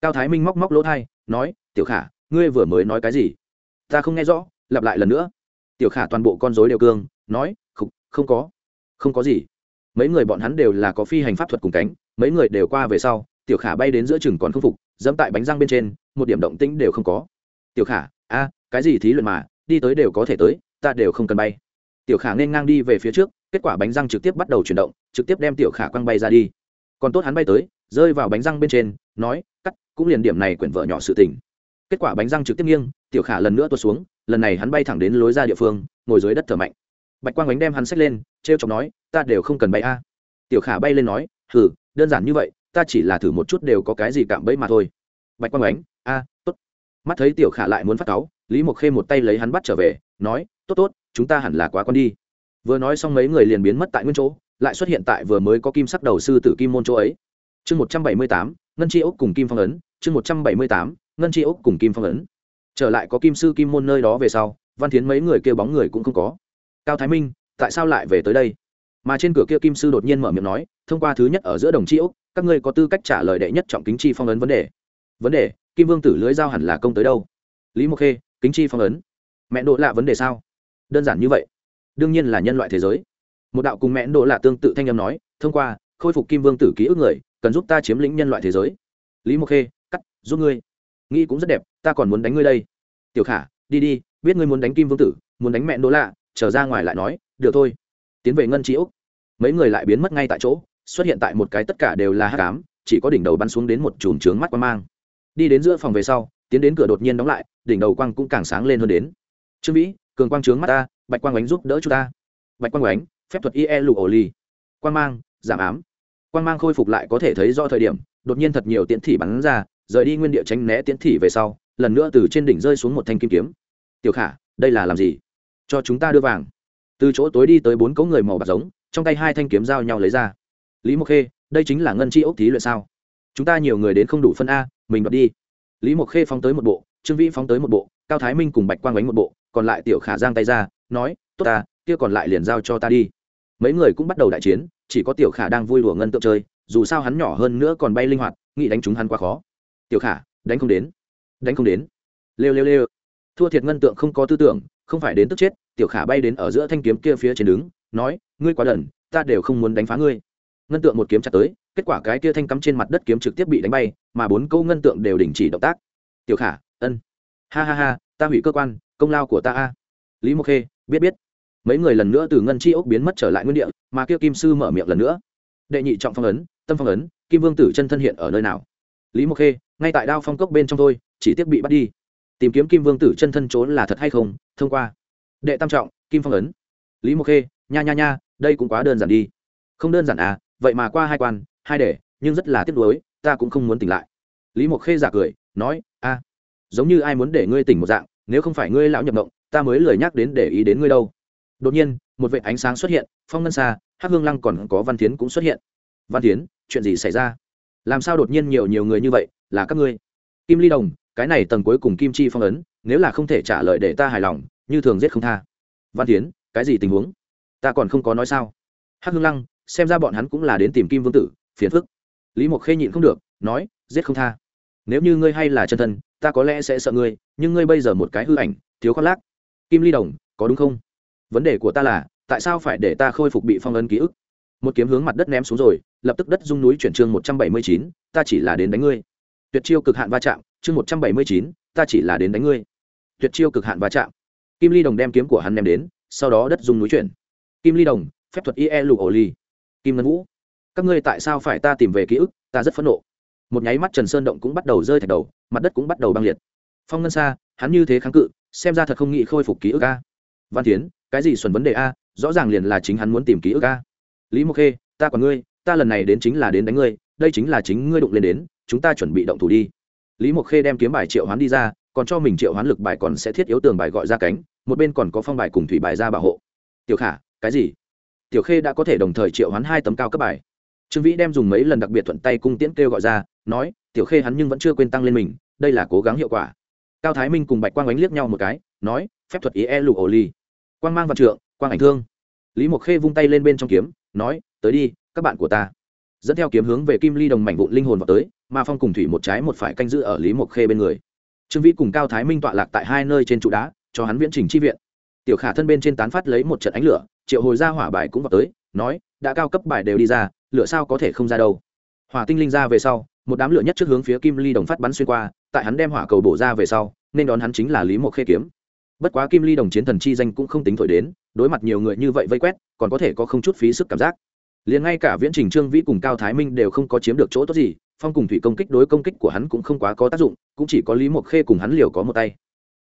Cao thái minh móc móc lỗ thai nói tiểu khả ngươi vừa mới nói cái gì? Ta không nghe rõ lặp lại lần nữa. Tiểu khả toàn bộ con dối đều cương nói Không, không có không có gì. Mấy người bọn hắn đều là có phi hành pháp thuật cùng cánh mấy người đều qua về sau tiểu khả bay đến giữa chừng còn không phục dẫm tại bánh răng bên trên một điểm động tĩnh đều không có. Tiểu khả a cái gì thí luyện mà đi tới đều có thể tới ta đều không cần bay tiểu khả nên ngang đi về phía trước, kết quả bánh răng trực tiếp bắt đầu chuyển động, trực tiếp đem tiểu khả quăng bay ra đi. Còn tốt hắn bay tới, rơi vào bánh răng bên trên, nói, cắt, cũng liền điểm này quyển vợ nhỏ sự tình. Kết quả bánh răng trực tiếp nghiêng, tiểu khả lần nữa tuột xuống, lần này hắn bay thẳng đến lối ra địa phương, ngồi dưới đất thở mạnh. Bạch quang bánh đem hắn xách lên t r e o chọc nói, ta đều không cần bay a. Tiểu khả bay lên nói thử đơn giản như vậy, ta chỉ là thử một chút đều có cái gì cạm bẫy mà thôi. Bạch quang bánh a, tốt. Mắt thấy tiểu khả lại muốn phát cáu, lý mộc khê một tay lấy hắn bắt trở về, nói, tốt tốt chúng ta hẳn là quá con đi. Vừa nói xong mấy người liền biến mất tại nguyên chỗ, lại xuất hiện tại vừa mới có kim sắc đầu sư tử kim môn chỗ ấy. Chương một trăm bảy mươi tám, ngân tri ốc cùng kim phong ấn. Chương một trăm bảy mươi tám, ngân tri ốc cùng kim phong ấn. Trở lại có kim sư kim môn nơi đó về sau, văn thiến mấy người kêu bóng người cũng không có. Cao thái minh, tại sao lại về tới đây? Mà trên cửa kia kim sư đột nhiên mở miệng nói, thông qua thứ nhất ở giữa đồng tri ốc, các ngươi có tư cách trả lời đệ nhất trọng kính chi phong ấn vấn đề. Vấn đề, kim vương tử lưới giao hẳn là công tới đâu? Lý mộc khê, kính chi phong ấn. Mẹ độ lạ vấn đề sao? Đơn giản như vậy. Đương nhiên là nhân loại thế giới. Một đạo cùng mẹn độ lạ tương tự thanh â m nói, thông qua, khôi phục kim vương tử ký ức người, cần giúp ta chiếm lĩnh nhân loại thế giới. Lý mộc khê, cắt, giúp ngươi. Nghĩ cũng rất đẹp, ta còn muốn đánh ngươi đây. Tiểu khả, đi đi, biết ngươi muốn đánh kim vương tử, muốn đánh mẹn đỗ lạ, trở ra ngoài lại nói, được thôi. Tiến về ngân trí úc. Mấy người lại biến mất ngay tại chỗ, xuất hiện tại một cái tất cả đều là hát cám chỉ có đỉnh đầu bắn xuống đến một chùm trướng mắt quang mang. Đi đến giữa phòng về sau, tiến đến cửa đột nhiên đóng lại, đỉnh đầu quang cũng càng sáng lên hơn đến. Trương vĩ cường quang trướng mắt ta, bạch quang ánh giúp đỡ chúng ta. Bạch quang ánh, phép thuật ie lụ ổ ly quang mang, giảm ám. Quang mang khôi phục lại có thể thấy do thời điểm, đột nhiên thật nhiều tiễn thị bắn ra, rời đi nguyên địa tránh né tiễn thị về sau, lần nữa từ trên đỉnh rơi xuống một thanh kim kiếm. Tiểu khả, đây là làm gì? Cho chúng ta đưa vàng. Từ chỗ tối đi tới bốn cấu người màu bạc giống, trong tay hai thanh kiếm giao nhau lấy ra. Lý mộc khê, đây chính là ngân chi ốc thí luyện sao? Chúng ta nhiều người đến không đủ phân a, mình đoạt đi. Lý mộc khê phóng tới một bộ, trương vĩ phóng tới một bộ, cao thái minh cùng bạch quang bánh một bộ còn lại tiểu khả giang tay ra, nói, tốt ta, kia còn lại liền giao cho ta đi. Mấy người cũng bắt đầu đại chiến, chỉ có tiểu khả đang vui đùa ngân tượng chơi, dù sao hắn nhỏ hơn nữa còn bay linh hoạt, nghĩ đánh chúng hắn quá khó. Tiểu khả, đánh không đến, đánh không đến. Lêu lêu lêu. Thua thiệt ngân tượng không có tư tưởng, không phải đến tức chết, tiểu khả bay đến ở giữa thanh kiếm kia phía trên đứng, nói, ngươi quá đần, ta đều không muốn đánh phá ngươi. Ngân tượng một kiếm chặt tới, kết quả cái kia thanh cắm trên mặt đất kiếm trực tiếp bị đánh bay, mà bốn câu ngân tượng đều đình chỉ động tác. Tiểu khả, ân. Ha ha ha ta hủy cơ quan, công lao của ta a. Lý mộc khê, biết biết. Mấy người lần nữa từ ngân chi ốc biến mất trở lại nguyên địa, mà kia kim sư mở miệng lần nữa. Đệ nhị trọng phong ấn, tâm phong ấn, kim vương tử chân thân hiện ở nơi nào? Lý mộc khê, ngay tại đao phong cốc bên trong thôi, chỉ tiếp bị bắt đi. Tìm kiếm kim vương tử chân thân trốn là thật hay không, thông qua. Đệ tam trọng, kim phong ấn. Lý mộc khê, nha nha nha, đây cũng quá đơn giản đi. Không đơn giản à vậy mà qua hai quan, hai để nhưng rất là tiếc nuối, ta cũng không muốn tỉnh lại. Lý mộc khê giả cười, nói, a giống như ai muốn để ngươi tỉnh một dạng, nếu không phải ngươi lão nhập động ta mới lười nhắc đến để ý đến ngươi đâu. Đột nhiên, một vệ ánh sáng xuất hiện, phong ngân xa, hắc hương lăng còn có văn tiến cũng xuất hiện. Văn tiến chuyện gì xảy ra? Làm sao đột nhiên nhiều nhiều người như vậy, là các ngươi? Kim ly đồng, cái này tầng cuối cùng kim chi phong ấn, nếu là không thể trả lời để ta hài lòng, như thường giết không tha. Văn tiến cái gì tình huống? Ta còn không có nói sao? Hắc hương lăng, xem ra bọn hắn cũng là đến tìm kim vương tử, phiền phức. Lý mộc khê nhịn không được, nói, giết không tha nếu như ngươi hay là chân thân, ta có lẽ sẽ sợ ngươi, nhưng ngươi bây giờ một cái hư ảnh, thiếu khoác lác. Kim ly đồng, có đúng không? Vấn đề của ta là, tại sao phải để ta khôi phục bị phong ấn ký ức? Một kiếm hướng mặt đất ném xuống rồi, lập tức đất rung núi chuyển chương một trăm bảy mươi chín, ta chỉ là đến đánh ngươi. Tuyệt chiêu cực hạn va chạm, chương một trăm bảy mươi chín, ta chỉ là đến đánh ngươi. Tuyệt chiêu cực hạn va chạm. Kim ly đồng đem kiếm của hắn đem đến, sau đó đất rung núi chuyển. Kim ly đồng, phép thuật ie lục ổ ly kim ngân vũ, các ngươi tại sao phải ta tìm về ký ức? Ta rất phẫn nộ một nháy mắt trần sơn động cũng bắt đầu rơi thạch đầu, mặt đất cũng bắt đầu băng liệt. Phong ngân xa hắn như thế kháng cự, xem ra thật không nghĩ khôi phục ký ức a. Văn tiến cái gì xuẩn vấn đề a? Rõ ràng liền là chính hắn muốn tìm ký ức a. Lý mộc khê, ta còn ngươi, ta lần này đến chính là đến đánh ngươi, đây chính là chính ngươi đụng lên đến, chúng ta chuẩn bị động thủ đi. Lý mộc khê đem kiếm bài triệu hoán đi ra, còn cho mình triệu hoán lực bài còn sẽ thiết yếu tường bài gọi ra cánh, một bên còn có phong bài cùng thủy bài ra bảo hộ. Tiểu khả, cái gì? Tiểu khê đã có thể đồng thời triệu hoán hai tấm cao cấp bài trương vĩ đem dùng mấy lần đặc biệt thuận tay cung tiễn kêu gọi ra, nói, tiểu khê hắn nhưng vẫn chưa quên tăng lên mình, đây là cố gắng hiệu quả. Cao thái minh cùng bạch quang ánh liếc nhau một cái, nói, phép thuật ý e lụ ổ ly quang mang vạn trượng, quang ảnh thương. Lý mộc khê vung tay lên bên trong kiếm, nói, tới đi, các bạn của ta. Dẫn theo kiếm hướng về kim ly đồng mảnh vụn linh hồn vào tới, mà phong cùng thủy một trái một phải canh giữ ở lý mộc khê bên người. Trương vĩ cùng cao thái minh tọa lạc tại hai nơi trên trụ đá, cho hắn viễn trình chi viện. Tiểu khả thân bên trên tán phát lấy một trận ánh lửa, triệu hồi ra hỏa bài cũng vào tới, nói, đã cao cấp bài đều đi ra lửa sao có thể không ra đâu. Hỏa tinh linh ra về sau, một đám lửa nhất trước hướng phía kim ly đồng phát bắn xuyên qua, tại hắn đem hỏa cầu bổ ra về sau, nên đón hắn chính là lý mộc khê kiếm. Bất quá kim ly đồng chiến thần chi danh cũng không tính thổi đến, đối mặt nhiều người như vậy vây quét, còn có thể có không chút phí sức cảm giác. Liền ngay cả viễn trình trương vĩ cùng cao thái minh đều không có chiếm được chỗ tốt gì, phong cùng thủy công kích đối công kích của hắn cũng không quá có tác dụng, cũng chỉ có lý mộc khê cùng hắn liều có một tay.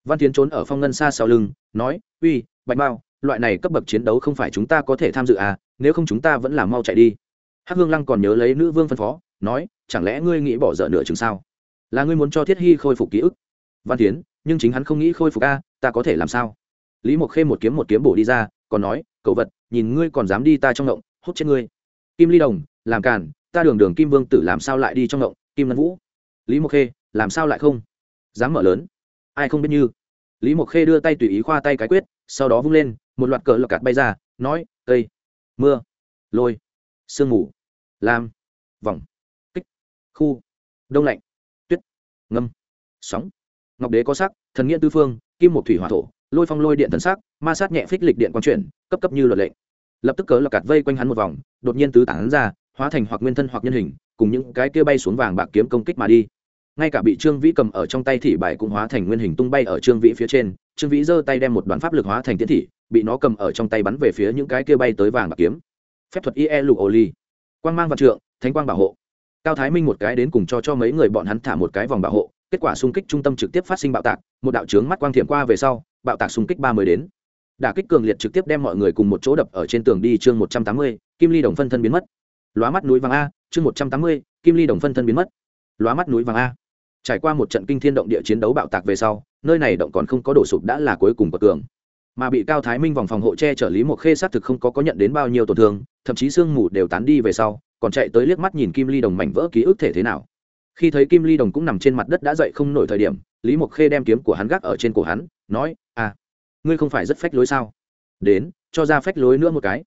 Văn tiến trốn ở phong ngân xa sau lưng, nói, uy, bạch mao, loại này cấp bậc chiến đấu không phải chúng ta có thể tham dự à nếu không chúng ta vẫn là mau chạy đi hắc hương lăng còn nhớ lấy nữ vương phân phó, nói, chẳng lẽ ngươi nghĩ bỏ dở nửa chừng sao? Là ngươi muốn cho thiết hy khôi phục ký ức? Văn tiến nhưng chính hắn không nghĩ khôi phục a, ta có thể làm sao? Lý mộc khê một kiếm một kiếm bổ đi ra, còn nói cậu vật, nhìn ngươi còn dám đi ta trong ngộng hút chết ngươi. Kim ly đồng, làm càn, ta đường đường kim vương tử làm sao lại đi trong ngộng kim ngân vũ? Lý mộc khê, làm sao lại không? Dám mở lớn, ai không biết như? Lý mộc khê đưa tay tùy ý khoa tay cái quyết, sau đó vung lên, một loạt cờ lọc cạt bay ra, nói, cây, mưa, lôi, sương mù lam. Vòng. Kích. Khu. Đông lạnh. Tuyết. Ngâm. Sóng. Ngọc đế có sắc, thần nghĩa tư phương, kim một thủy hỏa thổ, lôi phong lôi điện thần sắc, ma sát nhẹ phích lịch điện quang chuyển, cấp cấp như luật lệ lập tức cớ lọc cạt vây quanh hắn một vòng, đột nhiên tứ tản ra, hóa thành hoặc nguyên thân hoặc nhân hình, cùng những cái kia bay xuống vàng bạc kiếm công kích mà đi. Ngay cả bị trương vĩ cầm ở trong tay thị bài cũng hóa thành nguyên hình tung bay ở trương vĩ phía trên, trương vĩ giơ tay đem một đoàn pháp lực hóa thành tiến thị, bị nó cầm ở trong tay bắn về phía những cái kia bay tới vàng bạc kiếm. Phép thuật ie lục ô ly quang mang vạn trượng, thánh quang bảo hộ. Cao thái minh một cái đến cùng cho cho mấy người bọn hắn thả một cái vòng bảo hộ, kết quả xung kích trung tâm trực tiếp phát sinh bạo tạc, một đạo trướng mắt quang thiểm qua về sau, bạo tạc xung kích ba mươi đến. Đả kích cường liệt trực tiếp đem mọi người cùng một chỗ đập ở trên tường đi chương một trăm tám mươi, kim ly đồng phân thân biến mất. Lóa mắt núi vàng a, chương một trăm tám mươi, kim ly đồng phân thân biến mất. Lóa mắt núi vàng a. Trải qua một trận kinh thiên động địa chiến đấu bạo tạc về sau, nơi này động còn không có đổ sụp đã là cuối cùng của cường mà bị cao thái minh vòng phòng hộ che trợ lý một khê xác thực không có có nhận đến bao nhiêu tổn thương, thậm chí sương mù đều tán đi về sau, còn chạy tới liếc mắt nhìn kim ly đồng mảnh vỡ ký ức thể thế nào. Khi thấy kim ly đồng cũng nằm trên mặt đất đã dậy không nổi thời điểm, lý mộc khê đem kiếm của hắn gác ở trên cổ hắn, nói à ngươi không phải rất phách lối sao? Đến, cho ra phách lối nữa một cái.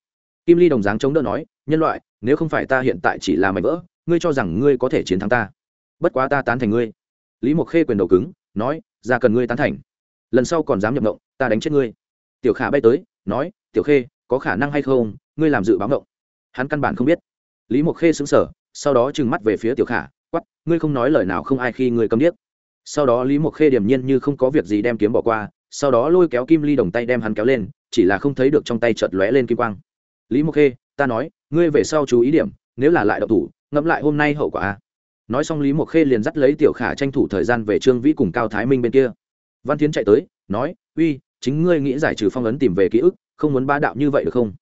Kim ly đồng dáng chống đỡ nói, nhân loại, nếu không phải ta hiện tại chỉ là mảnh vỡ, ngươi cho rằng ngươi có thể chiến thắng ta. Bất quá ta tán thành ngươi. Lý mộc khê quyền đầu cứng, nói, ra cần ngươi tán thành. Lần sau còn dám nhập động ta đánh chết ngươi tiểu khả bay tới, nói, tiểu khê, có khả năng hay không? Ngươi làm dự báo ngộng. Hắn căn bản không biết. Lý mộc khê xứng sở sau đó trừng mắt về phía tiểu khả quắp ngươi không nói lời nào không ai khi ngươi câm điếc. Sau đó lý mộc khê điềm nhiên như không có việc gì đem kiếm bỏ qua, sau đó lôi kéo kim ly đồng tay đem hắn kéo lên, chỉ là không thấy được trong tay chợt lóe lên kim quang. Lý mộc khê, ta nói, ngươi về sau chú ý điểm, nếu là lại đậu thủ, ngẫm lại hôm nay hậu quả. A nói xong lý mộc khê liền dắt lấy tiểu khả tranh thủ thời gian về trương vĩ cùng cao thái minh bên kia. Văn tiến chạy tới, nói, uy chính ngươi nghĩ giải trừ phong ấn tìm về ký ức, không muốn ba đạo như vậy được không?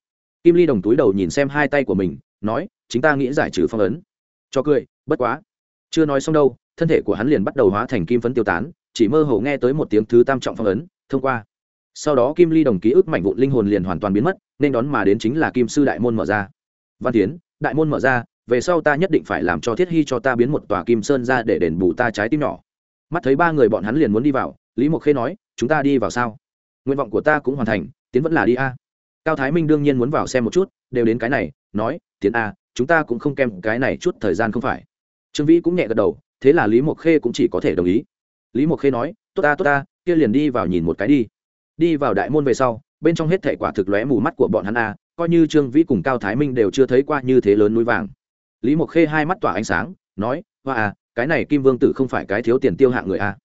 Kim ly đồng túi đầu nhìn xem hai tay của mình, nói, chính ta nghĩ giải trừ phong ấn. Cho cười, bất quá, chưa nói xong đâu, thân thể của hắn liền bắt đầu hóa thành kim phấn tiêu tán, chỉ mơ hồ nghe tới một tiếng thứ tam trọng phong ấn, thông qua. Sau đó kim ly đồng ký ức mảnh vụn linh hồn liền hoàn toàn biến mất, nên đón mà đến chính là kim sư đại môn mở ra. Văn tiến, đại môn mở ra, về sau ta nhất định phải làm cho thiết hy cho ta biến một tòa kim sơn ra để đền bù ta trái tim nhỏ. Mắt thấy ba người bọn hắn liền muốn đi vào, lý mộc khê nói, chúng ta đi vào sao? Nguyện vọng của ta cũng hoàn thành, tiến vẫn là đi a. Cao thái minh đương nhiên muốn vào xem một chút, đều đến cái này, nói, tiến a, chúng ta cũng không kèm cái này chút thời gian không phải. Trương vĩ cũng nhẹ gật đầu, thế là lý mộc khê cũng chỉ có thể đồng ý. Lý mộc khê nói, tốt ta tốt ta kia liền đi vào nhìn một cái đi. Đi vào đại môn về sau, bên trong hết thể quả thực lóe mù mắt của bọn hắn a, coi như trương vĩ cùng cao thái minh đều chưa thấy qua như thế lớn núi vàng. Lý mộc khê hai mắt tỏa ánh sáng, nói, hoa à cái này kim vương tử không phải cái thiếu tiền tiêu hạng người a.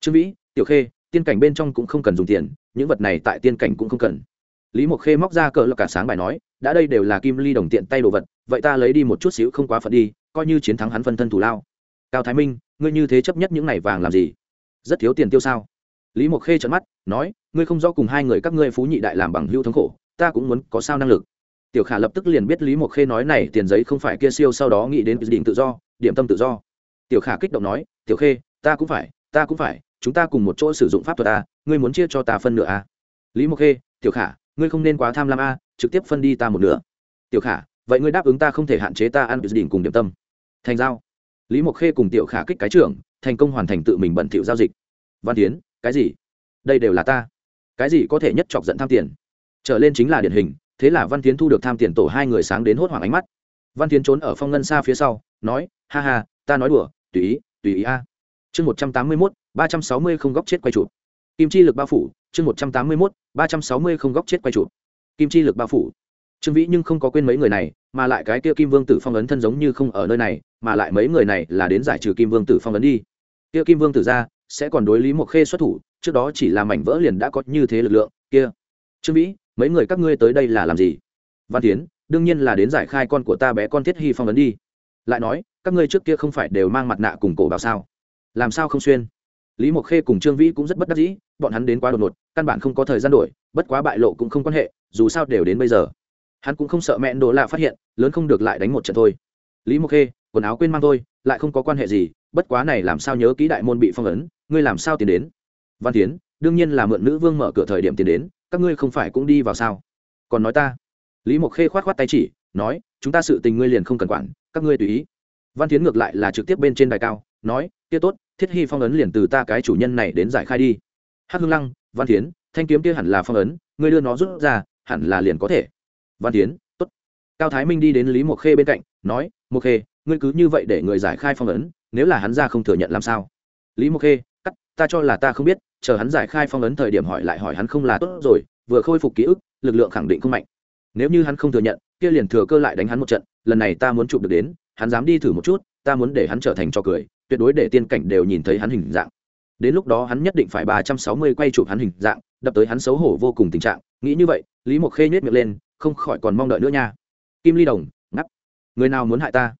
Trương vĩ, tiểu khê tiên cảnh bên trong cũng không cần dùng tiền, những vật này tại tiên cảnh cũng không cần. Lý mộc khê móc ra cờ lộc cả sáng bài nói, đã đây đều là kim ly đồng tiện tay đồ vật, vậy ta lấy đi một chút xíu không quá phận đi, coi như chiến thắng hắn phân thân thủ lao. Cao thái minh, ngươi như thế chấp nhất những này vàng làm gì? Rất thiếu tiền tiêu sao? Lý mộc khê trợn mắt, nói, ngươi không rõ cùng hai người các ngươi phú nhị đại làm bằng hữu thống khổ, ta cũng muốn có sao năng lực. Tiểu khả lập tức liền biết lý mộc khê nói này tiền giấy không phải kia siêu sau đó nghĩ đến định tự do, điểm tâm tự do. Tiểu khả kích động nói, tiểu khê, ta cũng phải, ta cũng phải chúng ta cùng một chỗ sử dụng pháp thuật a, ngươi muốn chia cho ta phân nửa a. Lý mộc khê, tiểu khả, ngươi không nên quá tham lam a, trực tiếp phân đi ta một nửa. Tiểu khả, vậy ngươi đáp ứng ta không thể hạn chế ta ăn đỉnh cùng điểm tâm. Thành giao. Lý mộc khê cùng tiểu khả kích cái trưởng, thành công hoàn thành tự mình bận thiệu giao dịch. Văn tiến, cái gì? Đây đều là ta. Cái gì có thể nhất chọc giận tham tiền? Trở lên chính là điển hình, thế là văn tiến thu được tham tiền tổ hai người sáng đến hốt hoảng ánh mắt. Văn tiến trốn ở phong ngân xa phía sau, nói, ha ha, ta nói đùa, tùy ý tùy ý a chương một trăm tám mươi mốt, ba trăm sáu mươi không góc chết quay chụp. Kim chi lực bao phủ, chương một trăm tám mươi mốt, ba trăm sáu mươi không góc chết quay chụp. Kim chi lực bao phủ. Trương vĩ nhưng không có quên mấy người này, mà lại cái kia kim vương tử phong ấn thân giống như không ở nơi này, mà lại mấy người này là đến giải trừ kim vương tử phong ấn đi. Kia kim vương tử ra, sẽ còn đối lý một khê xuất thủ, trước đó chỉ là mảnh vỡ liền đã có như thế lực lượng, kia. Trương vĩ, mấy người các ngươi tới đây là làm gì? Văn tiến, đương nhiên là đến giải khai con của ta bé con thiết hy phong ấn đi. Lại nói, các ngươi trước kia không phải đều mang mặt nạ cùng cổ bảo sao? Làm sao không xuyên? Lý mộc khê cùng trương vĩ cũng rất bất đắc dĩ, bọn hắn đến quá đột ngột, căn bản không có thời gian đổi, bất quá bại lộ cũng không quan hệ, dù sao đều đến bây giờ. Hắn cũng không sợ mẹ đồ lạ phát hiện, lớn không được lại đánh một trận thôi. Lý mộc khê, quần áo quên mang thôi, lại không có quan hệ gì, bất quá này làm sao nhớ kỹ đại môn bị phong ấn, ngươi làm sao tiến đến? Văn tiến đương nhiên là mượn nữ vương mở cửa thời điểm tiến đến, các ngươi không phải cũng đi vào sao? Còn nói ta? Lý mộc khê khoát khoát tay chỉ, nói, chúng ta sự tình ngươi liền không cần quản, các ngươi tùy ý văn tiến ngược lại là trực tiếp bên trên đài cao, nói, kia tốt, thiết hy phong ấn liền từ ta cái chủ nhân này đến giải khai đi. Hát hương lăng, văn tiến thanh kiếm kia hẳn là phong ấn, ngươi đưa nó rút ra, hẳn là liền có thể. Văn tiến tốt. Cao thái minh đi đến lý mộc khê bên cạnh, nói, mộc khê, ngươi cứ như vậy để người giải khai phong ấn, nếu là hắn ra không thừa nhận làm sao? Lý mộc khê, cắt, ta cho là ta không biết, chờ hắn giải khai phong ấn thời điểm hỏi lại hỏi hắn không là tốt rồi, vừa khôi phục ký ức, lực lượng khẳng định không mạnh. Nếu như hắn không thừa nhận, kia liền thừa cơ lại đánh hắn một trận, lần này ta muốn chụp được đến hắn dám đi thử một chút, ta muốn để hắn trở thành cho cười, tuyệt đối để tiên cảnh đều nhìn thấy hắn hình dạng. Đến lúc đó hắn nhất định phải ba trăm sáu mươi quay chụp hắn hình dạng, đập tới hắn xấu hổ vô cùng tình trạng. Nghĩ như vậy, lý mộc khê nhét miệng lên, không khỏi còn mong đợi nữa nha. Kim ly đồng ngắp người nào muốn hại ta?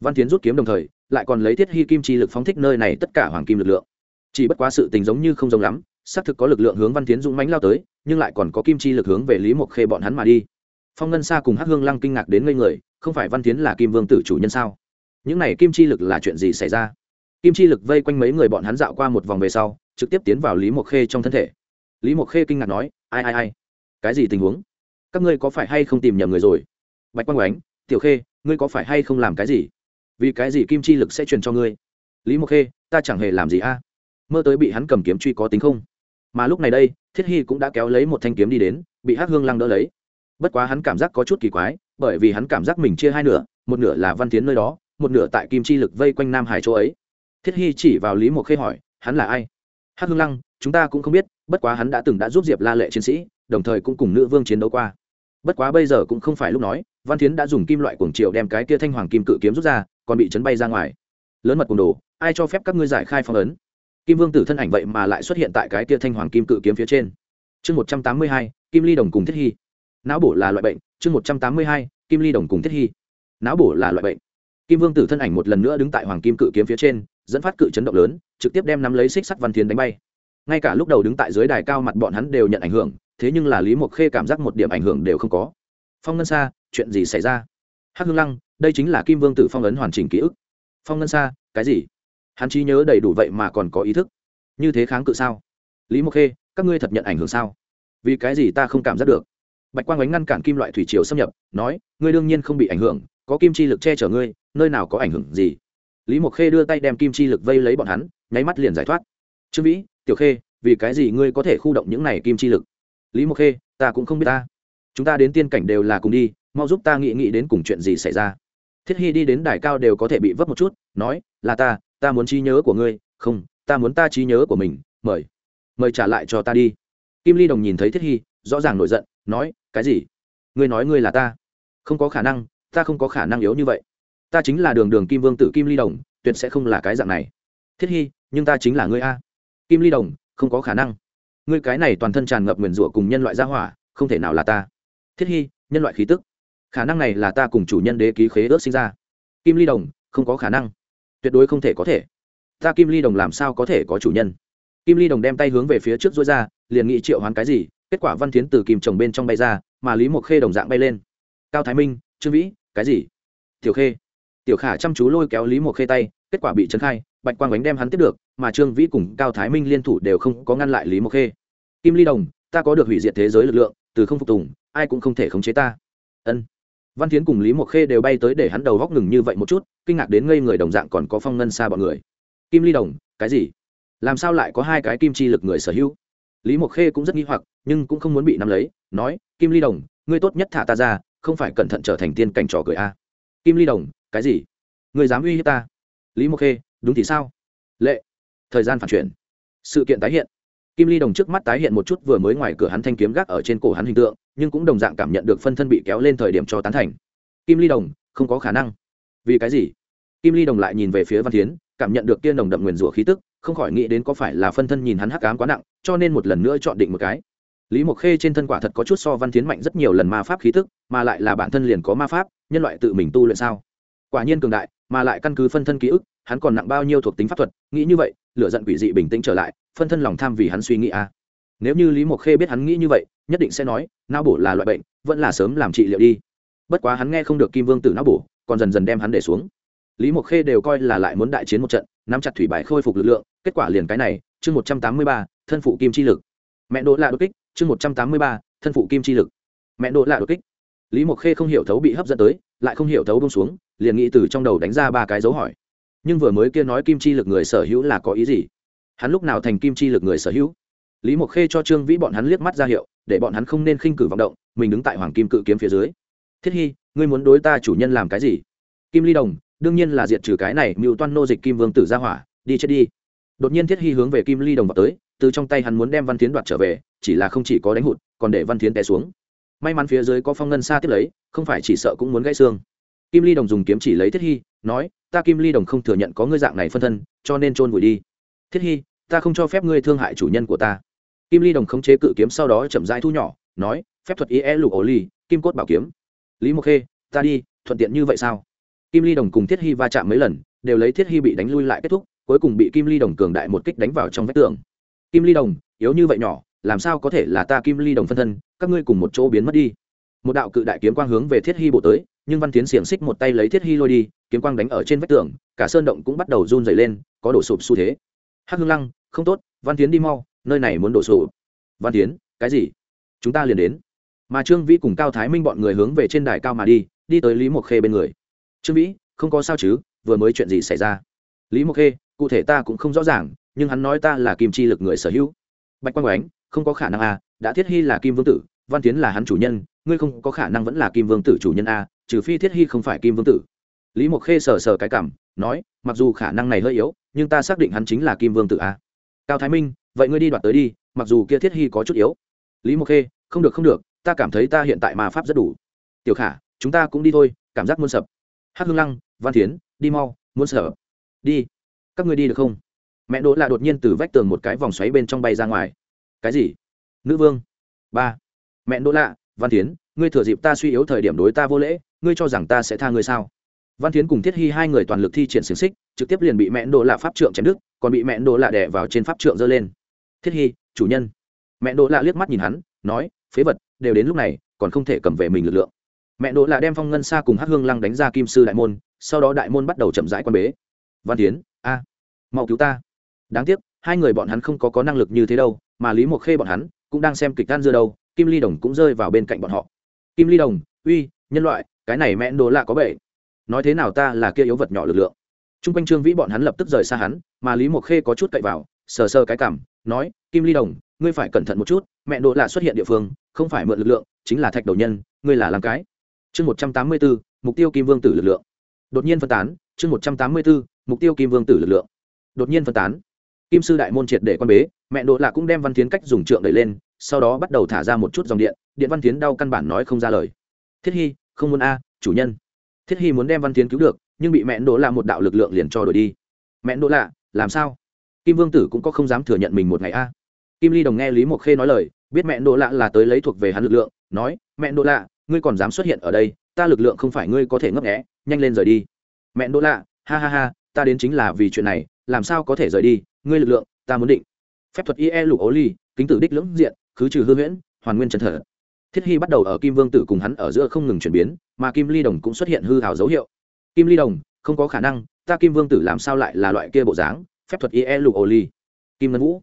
Văn tiến rút kiếm đồng thời, lại còn lấy thiết hy kim chi lực phóng thích nơi này tất cả hoàng kim lực lượng. Chỉ bất quá sự tình giống như không giống lắm, xác thực có lực lượng hướng văn tiến dũng mánh lao tới, nhưng lại còn có kim chi lực hướng về lý mộc khê bọn hắn mà đi. Phong ngân sa cùng hắc hương lăng kinh ngạc đến ngây người không phải văn tiến là kim vương tử chủ nhân sao? Những này kim chi lực là chuyện gì xảy ra? Kim chi lực vây quanh mấy người bọn hắn dạo qua một vòng về sau, trực tiếp tiến vào lý mộc khê trong thân thể. Lý mộc khê kinh ngạc nói, ai ai ai? Cái gì tình huống? Các ngươi có phải hay không tìm nhầm người rồi? Bạch quang oánh tiểu khê, ngươi có phải hay không làm cái gì? Vì cái gì kim chi lực sẽ truyền cho ngươi? Lý mộc khê, ta chẳng hề làm gì a. Mơ tới bị hắn cầm kiếm truy có tính không? Mà lúc này đây, thiết hy cũng đã kéo lấy một thanh kiếm đi đến, bị hát hương lăng đỡ lấy. Bất quá hắn cảm giác có chút kỳ quái bởi vì hắn cảm giác mình chia hai nửa, một nửa là văn tiến nơi đó, một nửa tại kim chi lực vây quanh nam hải chỗ ấy. Thiết hy chỉ vào lý mộc khê hỏi, hắn là ai? Hát hương lăng, chúng ta cũng không biết, bất quá hắn đã từng đã giúp diệp la lệ chiến sĩ, đồng thời cũng cùng nữ vương chiến đấu qua. Bất quá bây giờ cũng không phải lúc nói, văn tiến đã dùng kim loại cuồng triệu đem cái kia thanh hoàng kim cự kiếm rút ra, còn bị chấn bay ra ngoài. Lớn mật cùng đồ, ai cho phép các ngươi giải khai phong ấn? Kim vương tử thân ảnh vậy mà lại xuất hiện tại cái kia thanh hoàng kim cự kiếm phía trên. Chương một trăm tám mươi hai, kim ly đồng cùng thiết hy. Não bổ là loại bệnh chương một trăm tám mươi hai, kim ly đồng cùng thiết hy. Não bổ là loại bệnh. Kim vương tử thân ảnh một lần nữa đứng tại hoàng kim cự kiếm phía trên, dẫn phát cự chấn động lớn, trực tiếp đem nắm lấy xích sắt văn thiến đánh bay. Ngay cả lúc đầu đứng tại dưới đài cao mặt bọn hắn đều nhận ảnh hưởng, thế nhưng là lý mộc khê cảm giác một điểm ảnh hưởng đều không có. Phong ngân sa, chuyện gì xảy ra? Hắc hương lăng, đây chính là kim vương tử phong ấn hoàn chỉnh ký ức. Phong ngân sa, cái gì? Hắn trí nhớ đầy đủ vậy mà còn có ý thức. Như thế kháng cự sao? Lý mộc khê, các ngươi thật nhận ảnh hưởng sao? Vì cái gì ta không cảm giác được? Bạch quang ánh ngăn cản kim loại thủy triều xâm nhập, nói, ngươi đương nhiên không bị ảnh hưởng, có kim chi lực che chở ngươi, nơi nào có ảnh hưởng gì? Lý mộc khê đưa tay đem kim chi lực vây lấy bọn hắn, nháy mắt liền giải thoát. Trương vĩ, tiểu khê, vì cái gì ngươi có thể khu động những này kim chi lực? Lý mộc khê, ta cũng không biết ta. Chúng ta đến tiên cảnh đều là cùng đi, mau giúp ta nghĩ nghĩ đến cùng chuyện gì xảy ra. Thiết hy đi đến đài cao đều có thể bị vấp một chút, nói, là ta ta muốn trí nhớ của ngươi, không, ta muốn ta trí nhớ của mình, mời mời trả lại cho ta đi. Kim ly đồng nhìn thấy thiết hy rõ ràng nổi giận nói, cái gì? Ngươi nói ngươi là ta? Không có khả năng, ta không có khả năng yếu như vậy. Ta chính là đường đường kim vương tử kim ly đồng, tuyệt sẽ không là cái dạng này. Thiết hy, nhưng ta chính là ngươi a. Kim ly đồng, không có khả năng. Ngươi cái này toàn thân tràn ngập nguyền rủa cùng nhân loại gia hỏa, không thể nào là ta. Thiết hy, nhân loại khí tức. Khả năng này là ta cùng chủ nhân đế ký khế ước sinh ra. Kim ly đồng, không có khả năng. Tuyệt đối không thể có thể. Ta kim ly đồng làm sao có thể có chủ nhân? Kim ly đồng đem tay hướng về phía trước dối ra, liền nghĩ triệu hoán cái gì kết quả văn tiến từ kìm chồng bên trong bay ra, mà lý mộc khê đồng dạng bay lên. Cao thái minh, trương vĩ, cái gì? Tiểu khê. Tiểu khả chăm chú lôi kéo lý mộc khê tay, kết quả bị trấn khai, bạch quang bánh đem hắn tiếp được, mà trương vĩ cùng cao thái minh liên thủ đều không có ngăn lại lý mộc khê. Kim ly đồng, ta có được hủy diệt thế giới lực lượng, từ không phục tùng, ai cũng không thể khống chế ta. Ân. Văn tiến cùng lý mộc khê đều bay tới để hắn đầu góc ngừng như vậy một chút, kinh ngạc đến ngây người đồng dạng còn có phong ngân xa bọn người. Kim ly đồng, cái gì? Làm sao lại có hai cái kim chi lực người sở hữu? Lý mộc khê cũng rất nghi hoặc, nhưng cũng không muốn bị nắm lấy, nói, kim ly đồng, ngươi tốt nhất thả ta ra, không phải cẩn thận trở thành tiên cảnh trò cười a. Kim ly đồng, cái gì? Ngươi dám uy hiếp ta? Lý mộc khê, đúng thì sao? Lệ. Thời gian phản chuyển. Sự kiện tái hiện. Kim ly đồng trước mắt tái hiện một chút vừa mới ngoài cửa hắn thanh kiếm gác ở trên cổ hắn hình tượng, nhưng cũng đồng dạng cảm nhận được phân thân bị kéo lên thời điểm cho tán thành. Kim ly đồng, không có khả năng. Vì cái gì? Kim ly đồng lại nhìn về phía văn tiến cảm nhận được kia đồng đậm nguyền rủa khí tức không khỏi nghĩ đến có phải là phân thân nhìn hắn hắc ám quá nặng, cho nên một lần nữa chọn định một cái. Lý mộc khê trên thân quả thật có chút so văn tiến mạnh rất nhiều lần ma pháp khí tức, mà lại là bản thân liền có ma pháp, nhân loại tự mình tu luyện sao? Quả nhiên cường đại, mà lại căn cứ phân thân ký ức, hắn còn nặng bao nhiêu thuộc tính pháp thuật, nghĩ như vậy lựa giận quỷ dị bình tĩnh trở lại, phân thân lòng tham vì hắn suy nghĩ a à. nếu như lý mộc khê biết hắn nghĩ như vậy, nhất định sẽ nói, não bổ là loại bệnh, vẫn là sớm làm trị liệu đi. Bất quá hắn nghe không được kim vương tử não bổ, còn dần dần đem hắn để xuống lý mộc khê đều coi là lại muốn đại chiến một trận, nắm chặt thủy bài khôi phục lực lượng, kết quả liền cái này, chương một trăm tám mươi ba, thân phụ kim chi lực. Mẹ đỗ lạ đột kích, chương một trăm tám mươi ba, thân phụ kim chi lực. Mẹ đỗ lạ đột kích. Lý mộc khê không hiểu thấu bị hấp dẫn tới, lại không hiểu thấu bông xuống, liền nghĩ từ trong đầu đánh ra ba cái dấu hỏi. Nhưng vừa mới kia nói kim chi lực người sở hữu là có ý gì? Hắn lúc nào thành kim chi lực người sở hữu? Lý mộc khê cho trương vĩ bọn hắn liếc mắt ra hiệu, để bọn hắn không nên khinh cử vọng động, mình đứng tại hoàng kim cự kiếm phía dưới. Thiết hy, ngươi muốn đối ta chủ nhân làm cái gì? Kim ly đồng đương nhiên là diệt trừ cái này mưu toan nô dịch kim vương tử ra hỏa, đi chết đi. Đột nhiên thiết hy hướng về kim ly đồng vào tới, từ trong tay hắn muốn đem văn tiến đoạt trở về, chỉ là không chỉ có đánh hụt, còn để văn tiến té xuống. May mắn phía dưới có phong ngân xa tiếp lấy, không phải chỉ sợ cũng muốn gãy xương. Kim ly đồng dùng kiếm chỉ lấy thiết hy, nói, ta kim ly đồng không thừa nhận có ngươi dạng này phân thân, cho nên trôn vùi đi. Thiết hy, ta không cho phép ngươi thương hại chủ nhân của ta. Kim ly đồng khống chế cự kiếm sau đó chậm rãi thu nhỏ, nói, phép thuật ý e lục ổ ly kim cốt bảo kiếm. Lý mộc khê, ta đi, thuận tiện như vậy sao? Kim ly đồng cùng thiết hy va chạm mấy lần, đều lấy thiết hy bị đánh lui lại kết thúc, cuối cùng bị kim ly đồng cường đại một kích đánh vào trong vách tường. Kim ly đồng, yếu như vậy nhỏ, làm sao có thể là ta kim ly đồng phân thân, các ngươi cùng một chỗ biến mất đi. Một đạo cự đại kiếm quang hướng về thiết hy bộ tới, nhưng văn tiến xiềng xích một tay lấy thiết hy lôi đi, kiếm quang đánh ở trên vách tường, cả sơn động cũng bắt đầu run dày lên, có đổ sụp xu thế. Hắc hương lăng, không tốt, văn tiến đi mau, nơi này muốn đổ sụp. Văn tiến, cái gì? Chúng ta liền đến. Mà trương vĩ cùng cao thái minh bọn người hướng về trên đài cao mà đi đi tới lý mộc khê bên người trương vĩ, không có sao chứ, vừa mới chuyện gì xảy ra? Lý mộc khê, cụ thể ta cũng không rõ ràng, nhưng hắn nói ta là kim chi lực người sở hữu. Bạch quang oánh không có khả năng a đã thiết hy là kim vương tử, văn tiến là hắn chủ nhân, ngươi không có khả năng vẫn là kim vương tử chủ nhân a trừ phi thiết hy không phải kim vương tử. Lý mộc khê sờ sờ cái cảm, nói, mặc dù khả năng này hơi yếu, nhưng ta xác định hắn chính là kim vương tử a cao thái minh, vậy ngươi đi đoạt tới đi, mặc dù kia thiết hy có chút yếu. Lý mộc khê, không được không được, ta cảm thấy ta hiện tại ma pháp rất đủ. Tiểu khả, chúng ta cũng đi thôi, cảm giác muốn sập hát hương lăng, văn thiến, đi mau, muốn sợ. Đi. Các ngươi đi được không? Mẹ đỗ là đột nhiên từ vách tường một cái vòng xoáy bên trong bay ra ngoài. Cái gì? Nữ vương. Ba. Mẹ đỗ lạ, văn tiến ngươi thừa dịp ta suy yếu thời điểm đối ta vô lễ, ngươi cho rằng ta sẽ tha ngươi sao? Văn tiến cùng thiết hy hai người toàn lực thi triển xiềng xích, trực tiếp liền bị mẹ đỗ lạ pháp trượng chém đức còn bị mẹ đỗ lạ đẻ vào trên pháp trượng giơ lên. Thiết hy, chủ nhân. Mẹ đỗ lạ liếc mắt nhìn hắn, nói, phế vật, đều đến lúc này, còn không thể cầm về mình lực lượng mẹ đỗ là đem phong ngân xa cùng hắc hương lăng đánh ra kim sư đại môn, sau đó đại môn bắt đầu chậm rãi quan bế. Văn tiến, a, mau cứu ta. Đáng tiếc, hai người bọn hắn không có có năng lực như thế đâu, mà lý mộc khê bọn hắn cũng đang xem kịch tan dưa đâu, kim ly đồng cũng rơi vào bên cạnh bọn họ. Kim ly đồng, uy, nhân loại, cái này mẹ đồ là có bệ nói thế nào ta là kia yếu vật nhỏ lực lượng. T r u n g quanh trương vĩ bọn hắn lập tức rời xa hắn, mà lý mộc khê có chút cậy vào, sờ sờ cái cảm, nói, kim ly đồng, ngươi phải cẩn thận một chút, mẹ đồ là xuất hiện địa phương, không phải mượn lực lượng, chính là thạch đầu nhân, ngươi là làm cái chương một trăm tám mươi bốn, mục tiêu kim vương tử lực lượng. Đột nhiên phân tán, chương một trăm tám mươi bốn, mục tiêu kim vương tử lực lượng. Đột nhiên phân tán, kim sư đại môn triệt để quan bế, mẹ đỗ lạ cũng đem văn tiến cách dùng trượng đẩy lên, sau đó bắt đầu thả ra một chút dòng điện điện văn tiến đau căn bản nói không ra lời. Thiết hy, không muốn a, chủ nhân. Thiết hy muốn đem văn tiến cứu được, nhưng bị mẹ đỗ lạ một đạo lực lượng liền cho đổi đi. Mẹ đỗ lạ làm sao? Kim vương tử cũng có không dám thừa nhận mình một ngày a. Kim ly đồng nghe lý mộc khê nói lời, biết mẹ đỗ lạ là tới lấy thuộc về hắn lực lượng, nói, mẹ đỗ lạ ngươi còn dám xuất hiện ở đây, ta lực lượng không phải ngươi có thể ngấp nghẽ nhanh lên rời đi. Mẹ đỗ lạ, ha ha ha, ta đến chính là vì chuyện này, làm sao có thể rời đi, ngươi lực lượng, ta muốn định. Phép thuật ie lục ố ly, kính tử đích lưỡng diện, khứ trừ hư huyễn, hoàn nguyên chân thở. Thiết hy bắt đầu ở kim vương tử cùng hắn ở giữa không ngừng chuyển biến, mà kim ly đồng cũng xuất hiện hư hào dấu hiệu. Kim ly đồng, không có khả năng, ta kim vương tử làm sao lại là loại kia bộ dáng? Phép thuật ie lục ố ly. Kim ngân vũ.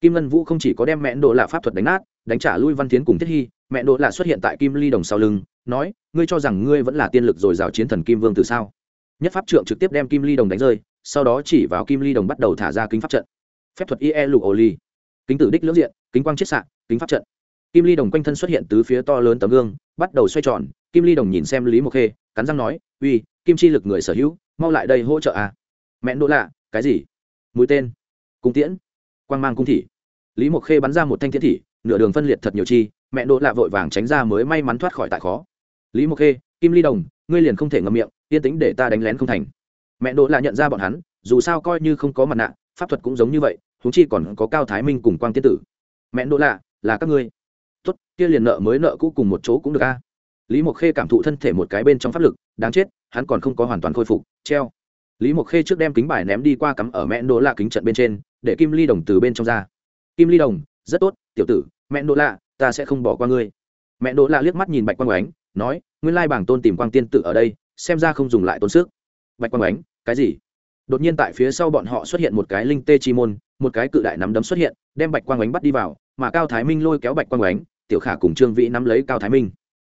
Kim ngân vũ không chỉ có đem mẹ độ lạ pháp thuật đánh nát, đánh trả lui văn tiến cùng thiết hy mẹ đỗ lạ xuất hiện tại kim ly đồng sau lưng, nói, ngươi cho rằng ngươi vẫn là tiên lực rồi rào chiến thần kim vương từ sao? Nhất pháp trượng trực tiếp đem kim ly đồng đánh rơi, sau đó chỉ vào kim ly đồng bắt đầu thả ra kính pháp trận. Phép thuật ie lục ổ ly kính tử đích lưỡng diện, kính quang chiết xạ, kính pháp trận. Kim ly đồng quanh thân xuất hiện từ phía to lớn tấm gương, bắt đầu xoay tròn, kim ly đồng nhìn xem lý mộc khê, cắn răng nói, uy, kim chi lực người sở hữu, mau lại đây hỗ trợ à mẹ đỗ lạ cái gì? Mũi tên. Cung tiễn. Quang mang cung thị. Lý mộc khê bắn ra một thanh thiên thị, nửa đường phân liệt thật nhiều chi mẹ đỗ lạ vội vàng tránh ra mới may mắn thoát khỏi tại khó. Lý mộc khê, kim ly đồng, ngươi liền không thể ngậm miệng, yên tĩnh để ta đánh lén không thành. Mẹ đỗ lạ nhận ra bọn hắn, dù sao coi như không có mặt nạ, pháp thuật cũng giống như vậy, huống chi còn có cao thái minh cùng quang tiên tử. Mẹ đỗ lạ, là các ngươi. Tốt, kia liền nợ mới nợ cũ cùng một chỗ cũng được a. Lý mộc khê cảm thụ thân thể một cái bên trong pháp lực, đáng chết, hắn còn không có hoàn toàn khôi phục, treo. Lý mộc khê trước đem kính bài ném đi qua cắm ở mẹ đỗ lạ kính trận bên trên, để kim ly đồng từ bên trong ra. Kim ly đồng, rất tốt, tiểu tử, mẹ đỗ lạ ta sẽ không bỏ qua ngươi. Mẹ đỗ lạ liếc mắt nhìn bạch quang ánh, nói, nguyên lai bảng tôn tìm quang tiên tử ở đây, xem ra không dùng lại tốn sức. Bạch quang ánh, cái gì? Đột nhiên tại phía sau bọn họ xuất hiện một cái linh tê chi môn, một cái cự đại nắm đấm xuất hiện, đem bạch quang ánh bắt đi vào, mà cao thái minh lôi kéo bạch quang ánh, tiểu khả cùng trương vĩ nắm lấy cao thái minh.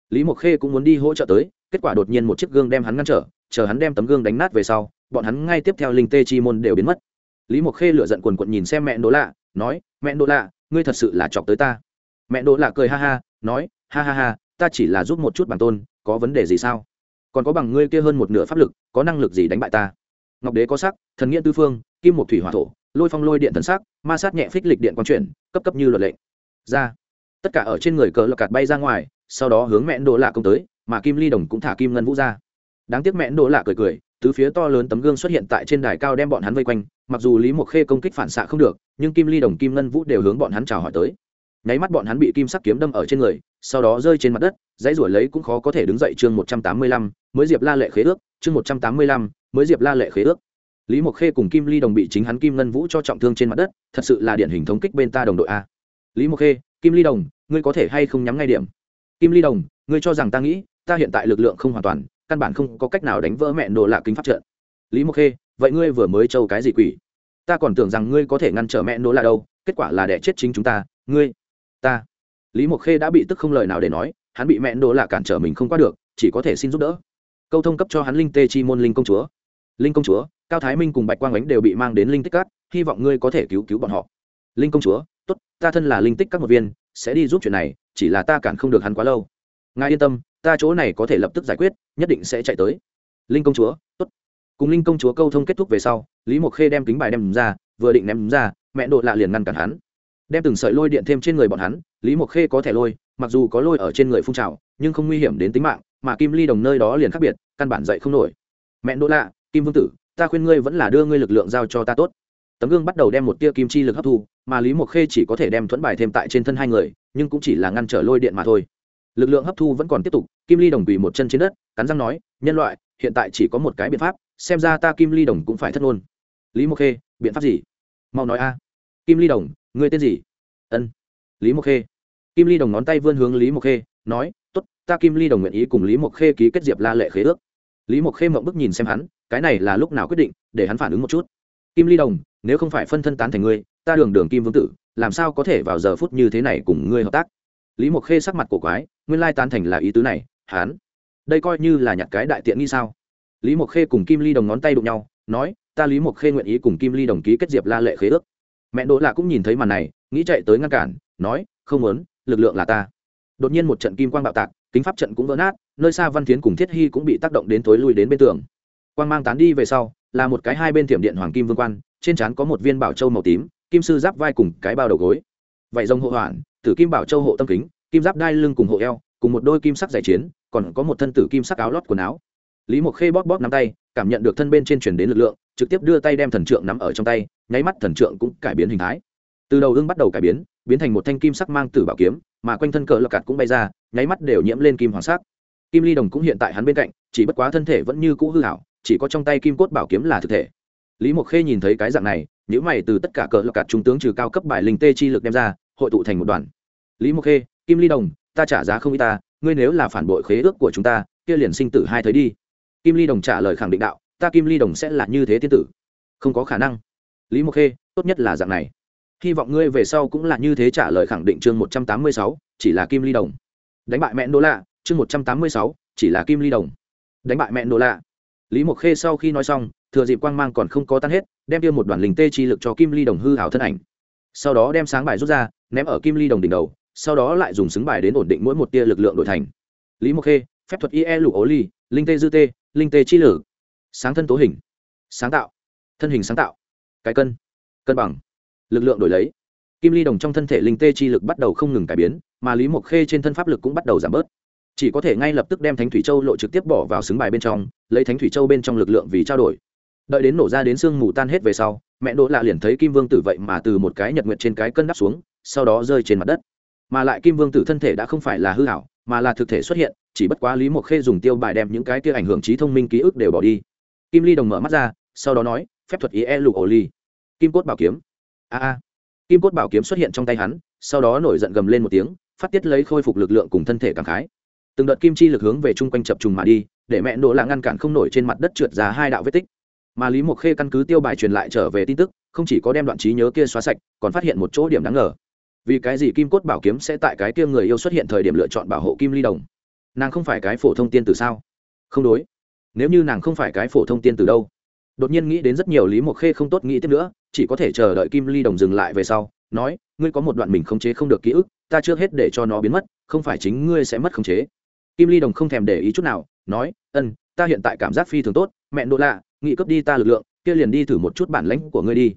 Lý mộc khê cũng muốn đi hỗ trợ tới, kết quả đột nhiên một chiếc gương đem hắn ngăn trở, chờ hắn đem tấm gương đánh nát về sau, bọn hắn ngay tiếp theo linh tê chi môn đều biến mất. Lý mộc khê lựa giận quần quận nhìn xem mẹ đỗ lạ, nói, mẹ đỗ lạ, ngươi thật sự là chọc tới ta mẹ đỗ lạ cười ha ha, nói, ha ha ha, ta chỉ là giúp một chút bằng tôn, có vấn đề gì sao? Còn có bằng ngươi kia hơn một nửa pháp lực, có năng lực gì đánh bại ta? Ngọc đế có sắc, thần nghĩa tư phương, kim một thủy hỏa thổ, lôi phong lôi điện thần sắc, ma sát nhẹ phích lịch điện quang chuyển, cấp cấp như luật lệnh ra. Tất cả ở trên người cờ lọc cạt bay ra ngoài, sau đó hướng mẹ đỗ lạ công tới, mà kim ly đồng cũng thả kim ngân vũ ra. Đáng tiếc mẹ đỗ lạ cười cười, tứ phía to lớn tấm gương xuất hiện tại trên đài cao đem bọn hắn vây quanh, mặc dù lý mộc khê công kích phản xạ không được, nhưng kim ly đồng, kim ngân vũ đều hướng bọn hắn chào hỏi tới nháy mắt bọn hắn bị kim sắc kiếm đâm ở trên người, sau đó rơi trên mặt đất, dãy ruổi lấy cũng khó có thể đứng dậy chương một trăm tám mươi lăm, mới diệp la lệ khế ước, chương một trăm tám mươi lăm, mới diệp la lệ khế ước. Lý mộc khê cùng kim ly đồng bị chính hắn kim ngân vũ cho trọng thương trên mặt đất, thật sự là điển hình thống kích bên ta đồng đội a. Lý mộc khê, kim ly đồng, ngươi có thể hay không nhắm ngay điểm? Kim ly đồng, ngươi cho rằng ta nghĩ, ta hiện tại lực lượng không hoàn toàn, căn bản không có cách nào đánh vỡ mẹ nổ lạ kính pháp trận. Lý mộc khê, vậy ngươi vừa mới trâu cái gì quỷ? Ta còn tưởng rằng ngươi có thể ngăn trở mẹ nổ lạ đâu, kết quả là đẻ chết chính chúng ta, ngươi ta. Lý mộc khê đã bị tức không lời nào để nói, hắn bị mẹ đỗ là cản trở mình không qua được, chỉ có thể xin giúp đỡ. Câu thông cấp cho hắn linh tê chi môn linh công chúa. Linh công chúa, cao thái minh cùng bạch quang ánh đều bị mang đến linh tích cát, hy vọng ngươi có thể cứu cứu bọn họ. Linh công chúa, tốt, ta thân là linh tích các một viên, sẽ đi giúp chuyện này, chỉ là ta cản không được hắn quá lâu. Ngài yên tâm, ta chỗ này có thể lập tức giải quyết, nhất định sẽ chạy tới. Linh công chúa, tốt. Cùng linh công chúa câu thông kết thúc về sau, lý mộc khê đem kính bài đem ra, vừa định ném ra, mẹ đội lạ liền ngăn cản hắn đem từng sợi lôi điện thêm trên người bọn hắn, lý mộc khê có thể lôi, mặc dù có lôi ở trên người phun trào, nhưng không nguy hiểm đến tính mạng, mà kim ly đồng nơi đó liền khác biệt, căn bản dậy không nổi. Mẹ đỗ lạ, kim vương tử, ta khuyên ngươi vẫn là đưa ngươi lực lượng giao cho ta tốt. Tấm gương bắt đầu đem một tia kim chi lực hấp thu, mà lý mộc khê chỉ có thể đem thuẫn bài thêm tại trên thân hai người, nhưng cũng chỉ là ngăn trở lôi điện mà thôi. Lực lượng hấp thu vẫn còn tiếp tục, kim ly đồng quỳ một chân trên đất, cắn răng nói, nhân loại, hiện tại chỉ có một cái biện pháp, xem ra ta kim ly đồng cũng phải thất ngôn. Lý mộc khê, biện pháp gì? Mau nói a. Kim ly đồng ngươi tên gì? Ân, lý mộc khê. Kim ly đồng ngón tay vươn hướng lý mộc khê, nói t ố t ta kim ly đồng nguyện ý cùng lý mộc khê ký kết diệp la lệ khế ước. Lý mộc khê mộng bức nhìn xem hắn, cái này là lúc nào quyết định, để hắn phản ứng một chút. Kim ly đồng, nếu không phải phân thân tán thành ngươi, ta đường đường kim vương tử, làm sao có thể vào giờ phút như thế này cùng ngươi hợp tác? Lý mộc khê sắc mặt cổ quái, nguyên lai tán thành là ý tứ này hán đây coi như là nhặt cái đại tiện nghi sao? Lý mộc khê cùng kim ly đồng ngón tay đụng nhau, nói, ta lý mộc khê nguyện ý cùng kim ly đồng ký kết diệp la lệ khế ước mẹ đỗ lạ cũng nhìn thấy màn này, nghĩ chạy tới ngăn cản, nói, không muốn, lực lượng là ta. Đột nhiên một trận kim quang bạo tạc, kính pháp trận cũng vỡ nát, nơi xa văn tiến cùng thiết hy cũng bị tác động đến tối lui đến bên tường. Quang mang tán đi về sau, là một cái hai bên thiểm điện hoàng kim vương quan, trên trán có một viên bảo châu màu tím, kim sư giáp vai cùng cái bao đầu gối. Vậy rồng hộ hoạn, tử kim bảo châu hộ tâm kính, kim giáp đai lưng cùng hộ eo, cùng một đôi kim sắc giải chiến, còn có một thân tử kim sắc áo lót quần áo lý mộc khê bóp bóp nắm tay, cảm nhận được thân bên trên chuyển đến lực lượng, trực tiếp đưa tay đem thần trượng nắm ở trong tay, nháy mắt thần trượng cũng cải biến hình thái. Từ đầu hưng bắt đầu cải biến biến thành một thanh kim sắc mang tử bảo kiếm, mà quanh thân cờ lọc cạt cũng bay ra, nháy mắt đều nhiễm lên kim hoàng sắc. Kim ly đồng cũng hiện tại hắn bên cạnh, chỉ bất quá thân thể vẫn như cũ hư hảo chỉ có trong tay kim cốt bảo kiếm là thực thể. Lý mộc khê nhìn thấy cái dạng này nếu mày từ tất cả cờ lọc cạt trung tướng trừ cao cấp bài linh tê chi lực đem ra, hội tụ thành một đoàn. Lý mộc khê, kim ly đồng, ta trả giá không y ta, ngươi nếu là phản bội khế ước của chúng ta, kia liền sinh tử hai thấy đi kim ly đồng trả lời khẳng định đạo, ta kim ly đồng sẽ là như thế tiên tử. Không có khả năng. Lý mộc khê, tốt nhất là dạng này. Hy vọng ngươi về sau cũng là như thế trả lời khẳng định chương một trăm tám mươi sáu, chỉ là kim ly đồng. Đánh bại mẹ đô lạ. Chương một trăm tám mươi sáu, chỉ là kim ly đồng. Đánh bại mẹ đô lạ. Lý mộc khê sau khi nói xong, thừa dịp quang mang còn không có tan hết, đem tiêu một đoàn linh tê chi lực cho kim ly đồng hư hảo thân ảnh. Sau đó đem sáng bài rút ra, ném ở kim ly đồng đỉnh đầu, sau đó lại dùng xứng bài đến ổn định mỗi một tia lực lượng đổi thành. Lý mộc khê, phép thuật ie lụ ố ly linh tê dư tê linh tê chi lử, sáng thân tố hình, sáng tạo, thân hình sáng tạo, cái cân cân bằng, lực lượng đổi lấy. Kim ly đồng trong thân thể linh tê chi lực bắt đầu không ngừng cải biến, mà lý mộc khê trên thân pháp lực cũng bắt đầu giảm bớt. Chỉ có thể ngay lập tức đem thánh thủy châu lộ trực tiếp bỏ vào xứng bài bên trong, lấy thánh thủy châu bên trong lực lượng vì trao đổi. Đợi đến nổ ra đến sương mù tan hết về sau, mẹ đỗ lạ liền thấy kim vương tử vậy mà từ một cái nhật nguyện trên cái cân đắp xuống, sau đó rơi trên mặt đất mà lại kim vương tử thân thể đã không phải là hư hảo mà là thực thể xuất hiện, chỉ bất quá lý mộc khê dùng tiêu bài đem những cái kia ảnh hưởng trí thông minh ký ức đều bỏ đi. Kim ly đồng mở mắt ra, sau đó nói, phép thuật ý e lục ổ ly. Kim cốt bảo kiếm. A a. Kim cốt bảo kiếm xuất hiện trong tay hắn, sau đó nổi giận gầm lên một tiếng, phát tiết lấy khôi phục lực lượng cùng thân thể cảm khái. Từng đợt kim chi lực hướng về chung quanh chập trùng mà đi, để mẹ nỗ là ngăn cản không nổi trên mặt đất trượt ra hai đạo vết tích. Mà lý mộc khê căn cứ tiêu bài truyền lại trở về tin tức, không chỉ có đem đoạn trí nhớ kia xóa sạch, còn phát hiện một chỗ điểm đáng ngờ vì cái gì kim cốt bảo kiếm sẽ tại cái kia người yêu xuất hiện thời điểm lựa chọn bảo hộ kim ly đồng? Nàng không phải cái phổ thông tiên từ sao? Không đối. Nếu như nàng không phải cái phổ thông tiên từ đâu? Đột nhiên nghĩ đến rất nhiều lý mộc khê không tốt nghĩ tiếp nữa, chỉ có thể chờ đợi kim ly đồng dừng lại về sau, nói, ngươi có một đoạn mình khống chế không được ký ức, ta trước hết để cho nó biến mất, không phải chính ngươi sẽ mất khống chế. Kim ly đồng không thèm để ý chút nào, nói, ân, ta hiện tại cảm giác phi thường tốt, mẹ đỗ lạ, nghị cấp đi ta lực lượng, kia liền đi thử một chút bản lãnh của ngươi đi.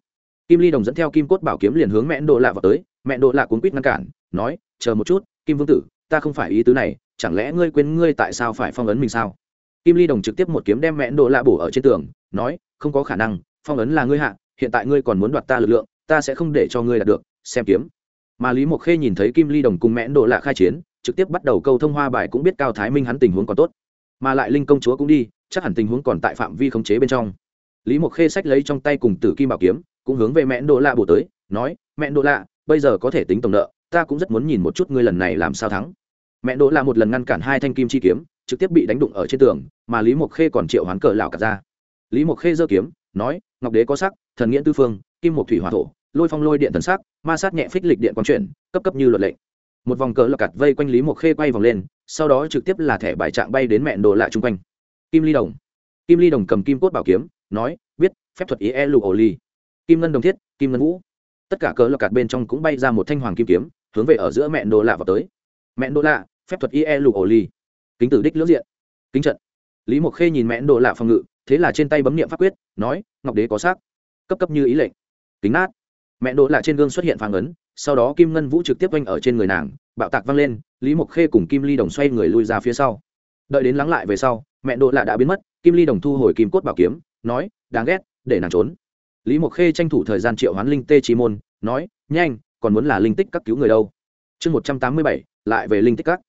Kim ly đồng dẫn theo kim cốt bảo kiếm liền hướng mẹ đỗ lạ vào tới mẹ đỗ lạ cuốn quýt ngăn cản, nói, chờ một chút, kim vương tử, ta không phải ý tứ này, chẳng lẽ ngươi quên ngươi tại sao phải phong ấn mình sao? Kim ly đồng trực tiếp một kiếm đem mẹ đỗ lạ bổ ở trên tường, nói, không có khả năng, phong ấn là ngươi hạ, hiện tại ngươi còn muốn đoạt ta lực lượng, ta sẽ không để cho ngươi đạt được, xem kiếm. Mà lý mộc khê nhìn thấy kim ly đồng cùng mẹ đỗ lạ khai chiến, trực tiếp bắt đầu câu thông hoa bài cũng biết cao thái minh hắn tình huống còn tốt. Mà lại linh công chúa cũng đi, chắc hẳn tình huống còn tại phạm vi khống chế bên trong. Lý mộc khê sách lấy trong tay cùng tử kim bảo kiếm, cũng hướng về mẹ đỗ lạ bổ tới, nói, mẹ đỗ lạ bây giờ có thể tính tổng nợ, ta cũng rất muốn nhìn một chút ngươi lần này làm sao thắng. Mẹ đỗ là một lần ngăn cản hai thanh kim chi kiếm, trực tiếp bị đánh đụng ở trên tường, mà lý mộc khê còn triệu hoán cờ lào cả ra. Lý mộc khê giơ kiếm, nói, ngọc đế có sắc, thần nghĩa tư phương, kim mộc thủy hòa thổ, lôi phong lôi điện thần sắc, ma sát nhẹ phích lịch điện quang chuyển, cấp cấp như luật lệnh. Một vòng cờ lọc cặt vây quanh lý mộc khê quay vòng lên, sau đó trực tiếp là thẻ bài trạng bay đến mẹ đồ lại chung quanh. Kim ly đồng. Kim ly đồng cầm kim cốt bảo kiếm, nói biết phép thuật ý e lụ ổ ly kim ngân đồng thiết, kim ngân vũ tất cả cỡ lọc cạt bên trong cũng bay ra một thanh hoàng kim kiếm, hướng về ở giữa mẹ đô lạ vào tới. Mẹ đô lạ, phép thuật ie lục ổ ly kính tử đích lưỡng diện. Kính trận. Lý mộc khê nhìn mẹ đô lạ phòng ngự, thế là trên tay bấm niệm pháp quyết, nói, ngọc đế có xác. Cấp cấp như ý lệnh. Kính nát. Mẹ đỗ lạ trên gương xuất hiện phản ấn, sau đó kim ngân vũ trực tiếp oanh ở trên người nàng, bạo tạc văng lên, lý mộc khê cùng kim ly đồng xoay người lui ra phía sau. Đợi đến lắng lại về sau, mẹ đỗ lạ đã biến mất, kim ly đồng thu hồi kim cốt bảo kiếm, nói, đáng ghét, để nàng trốn lý mộc khê tranh thủ thời gian triệu hoán linh tê trí môn, nói, nhanh, còn muốn là linh tích các cứu người đâu? Chương một trăm tám mươi bảy, lại về linh tích các.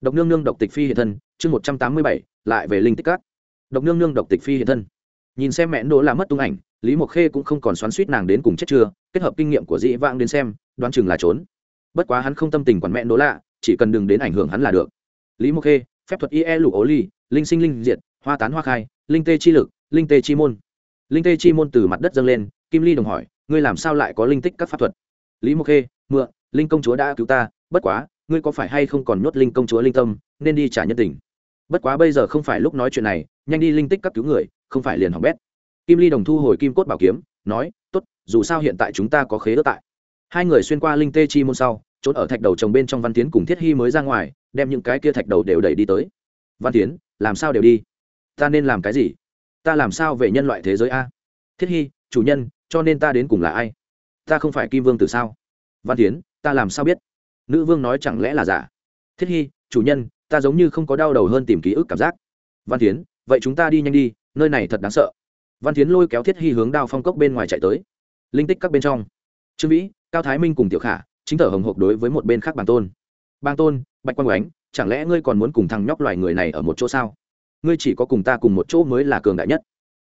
Độc nương nương độc tịch phi hiện thân, chương một trăm tám mươi bảy, lại về linh tích các. Độc nương nương độc tịch phi hiện thân. Nhìn xem mẹ đỗ là mất tung ảnh, lý mộc khê cũng không còn xoắn suýt nàng đến cùng chết chưa, kết hợp kinh nghiệm của dĩ vãng đến xem, đoán chừng là trốn. Bất quá hắn không tâm tình quản mẹ đỗ lạ, chỉ cần đừng đến ảnh hưởng hắn là được. Lý mộc khê, phép thuật ie lục ố ly linh sinh linh diệt, hoa tán hoa khai, linh tê chi lực, linh tê chi môn linh tê chi môn từ mặt đất dâng lên, kim ly đồng hỏi, ngươi làm sao lại có linh tích các pháp thuật? Lý mộc khê, mượn, linh công chúa đã cứu ta, bất quá, ngươi có phải hay không còn nhốt linh công chúa linh tâm, nên đi trả nhân tình? Bất quá bây giờ không phải lúc nói chuyện này, nhanh đi linh tích các cứu người, không phải liền hỏng bét. Kim ly đồng thu hồi kim cốt bảo kiếm, nói, tốt, dù sao hiện tại chúng ta có khế ước tại. Hai người xuyên qua linh tê chi môn sau, trốn ở thạch đầu trồng bên trong văn tiến cùng thiết hy mới ra ngoài, đem những cái kia thạch đầu đều đẩy đi tới. Văn tiến, làm sao đều đi? Ta nên làm cái gì? Ta làm sao về nhân loại thế giới a? Thiết hy, chủ nhân, cho nên ta đến cùng là ai? Ta không phải kim vương từ sao? Văn tiến, ta làm sao biết? Nữ vương nói chẳng lẽ là giả? Thiết hy, chủ nhân, ta giống như không có đau đầu hơn tìm ký ức cảm giác. Văn tiến, vậy chúng ta đi nhanh đi, nơi này thật đáng sợ. Văn tiến lôi kéo thiết hy hướng đao phong cốc bên ngoài chạy tới. Linh tích các bên trong. Trương vĩ, cao thái minh cùng tiểu khả, chính thở hồng hộc đối với một bên khác Bàn tôn. Bàn tôn, bạch quang oánh chẳng lẽ ngươi còn muốn cùng thằng nhóc loài người này ở một chỗ sao? Ngươi chỉ có cùng ta cùng một chỗ mới là cường đại nhất.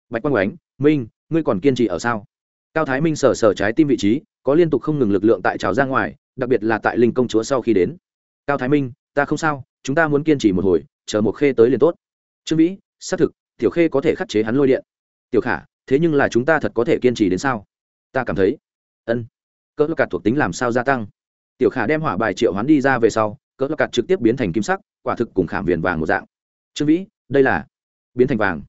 Bạch quang oánh minh, ngươi còn kiên trì ở sao? Cao thái minh sờ sờ trái tim vị trí, có liên tục không ngừng lực lượng tại trào ra ngoài, đặc biệt là tại linh công chúa sau khi đến. Cao thái minh, ta không sao, chúng ta muốn kiên trì một hồi, chờ một khê tới liền tốt. Trương vĩ, xác thực, tiểu khê có thể khắc chế hắn lôi điện. Tiểu khả, thế nhưng là chúng ta thật có thể kiên trì đến sao? Ta cảm thấy, ân, cỡ cạt thuộc tính làm sao gia tăng? Tiểu khả đem hỏa bài triệu hoán đi ra về sau, cỡ cạt trực tiếp biến thành kim sắc, quả thực cùng khảm viền vàng một dạng. Trương vĩ đây là biến thành vàng,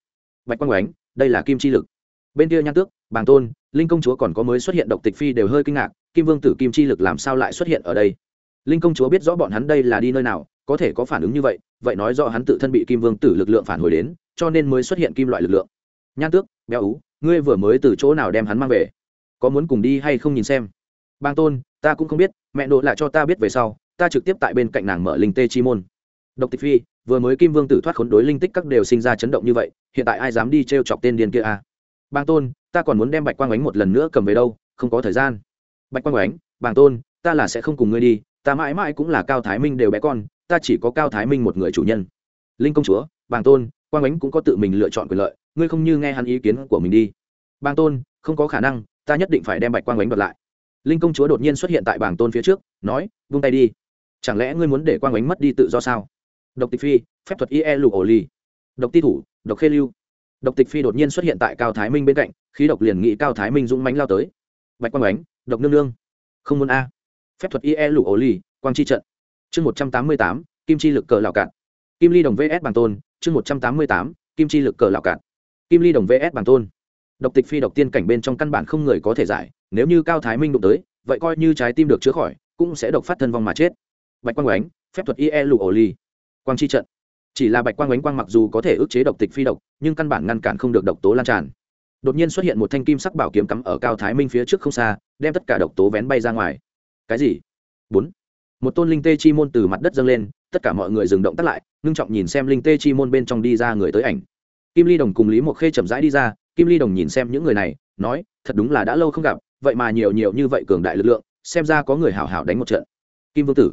bạch quang oánh đây là kim chi lực. Bên kia nhan tước, bàng tôn, linh công chúa còn có mới xuất hiện độc tịch phi đều hơi kinh ngạc, kim vương tử kim chi lực làm sao lại xuất hiện ở đây? Linh công chúa biết rõ bọn hắn đây là đi nơi nào, có thể có phản ứng như vậy vậy nói rõ hắn tự thân bị kim vương tử lực lượng phản hồi đến, cho nên mới xuất hiện kim loại lực lượng. Nhan tước, béo ú, ngươi vừa mới từ chỗ nào đem hắn mang về? Có muốn cùng đi hay không nhìn xem? Bang tôn, ta cũng không biết, mẹ nộ lại cho ta biết về sau, ta trực tiếp tại bên cạnh nàng mở linh tê chi môn. Độc tịch phi vừa mới kim vương tử thoát khốn đối linh tích các đều sinh ra chấn động như vậy, hiện tại ai dám đi t r e o chọc tên điên kia à? bang tôn, ta còn muốn đem bạch quang ánh một lần nữa cầm về đâu, không có thời gian. Bạch quang ánh, bàng tôn, ta là sẽ không cùng ngươi đi, ta mãi mãi cũng là cao thái minh đều bé con, ta chỉ có cao thái minh một người chủ nhân. Linh công chúa, bàng tôn, quang ánh cũng có tự mình lựa chọn quyền lợi, ngươi không như nghe hắn ý kiến của mình đi. Bàng tôn, không có khả năng, ta nhất định phải đem bạch quang ánh đoạt lại. Linh công chúa đột nhiên xuất hiện tại bàng tôn phía trước, nói, vung tay đi. Chẳng lẽ ngươi muốn để quang ánh mất đi tự do sao? Độc tịch phi, phép thuật ie lục ổ ly độc ti thủ, độc khê lưu. Độc tịch phi đột nhiên xuất hiện tại cao thái minh bên cạnh, khí độc liền nghĩ cao thái minh dũng mánh lao tới. Bạch quang ánh, độc nương nương. Không muốn a. Phép thuật ie lục ổ ly quang chi trận. Chương một trăm tám mươi tám, kim chi lực cờ lào cạn. Kim ly đồng vs bản tôn, chương một trăm tám mươi tám, kim chi lực cờ lào cạn. Kim ly đồng vs bản tôn. Độc tịch phi độc tiên cảnh bên trong căn bản không người có thể giải, nếu như cao thái minh đụng tới, vậy coi như trái tim được chữa khỏi, cũng sẽ độc phát thân vong mà chết. Bạch quang ánh, phép thuật ie lục ổ ly quang chi trận. Chỉ là bạch quang ánh quang mặc dù có thể ức chế độc tịch phi độc, nhưng căn bản ngăn cản không được độc tố lan tràn. Đột nhiên xuất hiện một thanh kim sắc bảo kiếm cắm ở cao thái minh phía trước không xa, đem tất cả độc tố vén bay ra ngoài. Cái gì? Bốn. Một tôn linh tê chi môn từ mặt đất dâng lên, tất cả mọi người dừng động tắt lại, ngưng trọng nhìn xem linh tê chi môn bên trong đi ra người tới ảnh. Kim ly đồng cùng lý một khê chậm rãi đi ra, kim ly đồng nhìn xem những người này, nói, thật đúng là đã lâu không gặp, vậy mà nhiều nhiều như vậy cường đại lực lượng, xem ra có người hảo hảo đánh một trận. Kim vương tử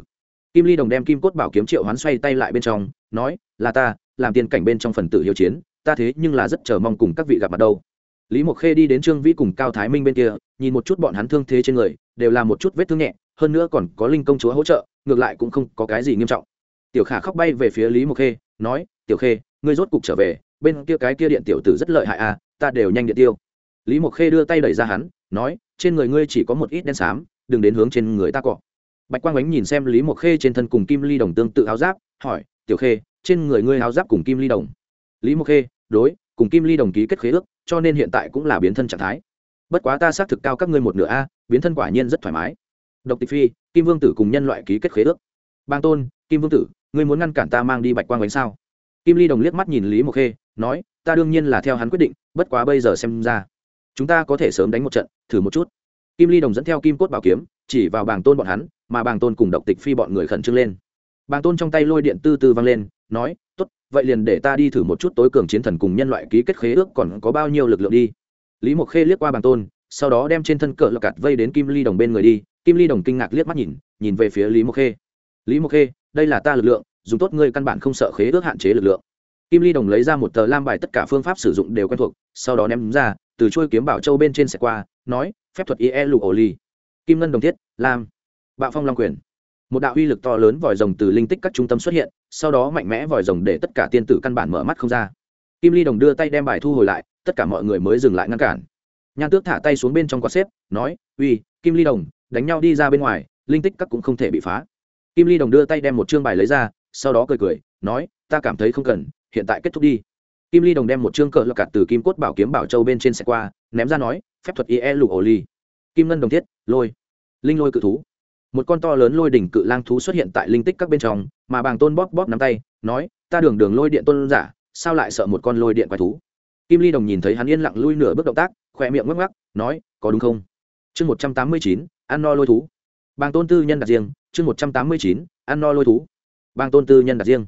kim ly đồng đem kim cốt bảo kiếm triệu hoán xoay tay lại bên trong, nói, là ta, làm tiền cảnh bên trong phần tử hiếu chiến, ta thế nhưng là rất chờ mong cùng các vị gặp mặt đâu. Lý mộc khê đi đến trương vĩ cùng cao thái minh bên kia, nhìn một chút bọn hắn thương thế trên người, đều là một chút vết thương nhẹ, hơn nữa còn có linh công chúa hỗ trợ, ngược lại cũng không có cái gì nghiêm trọng. Tiểu khả khóc bay về phía lý mộc khê, nói, tiểu khê, ngươi rốt cục trở về, bên kia cái kia điện tiểu tử rất lợi hại à ta đều nhanh điện tiêu. Lý mộc khê đưa tay đẩy ra hắn, nói, trên người ngươi chỉ có một ít đen xám, đừng đến hướng trên người ta cọ bạch quang ánh nhìn xem lý mộc khê trên thân cùng kim ly đồng tương tự áo giáp, hỏi, tiểu khê, trên người ngươi áo giáp cùng kim ly đồng? Lý mộc khê, đối, cùng kim ly đồng ký kết khế ước, cho nên hiện tại cũng là biến thân trạng thái. Bất quá ta xác thực cao các ngươi một nửa a, biến thân quả nhiên rất thoải mái. Độc tịch phi, kim vương tử cùng nhân loại ký kết khế ước. Bang tôn, kim vương tử, ngươi muốn ngăn cản ta mang đi bạch quang bánh sao? Kim ly đồng liếc mắt nhìn lý mộc khê, nói, ta đương nhiên là theo hắn quyết định, bất quá bây giờ xem ra, chúng ta có thể sớm đánh một trận, thử một chút. Kim ly đồng dẫn theo kim cốt bảo kiếm, chỉ vào bàng tôn bọn hắn mà bàng tôn cùng độc tịch phi bọn người khẩn trương lên. Bàng tôn trong tay lôi điện tư tư vang lên, nói t ố t vậy liền để ta đi thử một chút tối cường chiến thần cùng nhân loại ký kết khế ước còn có bao nhiêu lực lượng đi. Lý mộc khê liếc qua bàng tôn, sau đó đem trên thân cỡ lọc cạt vây đến kim ly đồng bên người đi. Kim ly đồng kinh ngạc liếc mắt nhìn nhìn về phía lý mộc khê. Lý mộc khê, đây là ta lực lượng, dùng tốt ngươi căn bản không sợ khế ước hạn chế lực lượng. Kim ly đồng lấy ra một tờ lam bài tất cả phương pháp sử dụng đều quen thuộc, sau đó ném ra, từ chuôi kiếm bảo châu bên trên xe qua, nói, phép thuật ie lục ổ ly kim ngân đồng thiết, lam bạo phong long quyền. Một đạo uy lực to lớn vòi rồng từ linh tích các trung tâm xuất hiện, sau đó mạnh mẽ vòi rồng để tất cả tiên tử căn bản mở mắt không ra. Kim ly đồng đưa tay đem bài thu hồi lại, tất cả mọi người mới dừng lại ngăn cản. Nhan tước thả tay xuống bên trong quạt xếp, nói, uy, kim ly đồng, đánh nhau đi ra bên ngoài, linh tích các cũng không thể bị phá. Kim ly đồng đưa tay đem một chương bài lấy ra, sau đó cười cười, nói, ta cảm thấy không cần, hiện tại kết thúc đi. Kim ly đồng đem một chương cờ lọc cạt từ kim cốt bảo kiếm bảo châu bên trên xe qua, ném ra nói, phép thuật ie lục ổ ly kim ngân đồng thiết, lôi. Linh lôi cự thú một con to lớn lôi đỉnh cự lang thú xuất hiện tại linh tích các bên trong, mà bàng tôn bóp bóp nắm tay, nói, ta đường đường lôi điện tôn giả, sao lại sợ một con lôi điện quái thú? Kim ly đồng nhìn thấy hắn yên lặng lui nửa bước động tác, khỏe miệng ngắc ngắc nói, có đúng không? Chương một trăm tám mươi chín, ăn no lôi thú. Bàng tôn tư nhân đặt riêng, chương một trăm tám mươi chín, ăn no lôi thú. Bàng tôn tư nhân đặt riêng.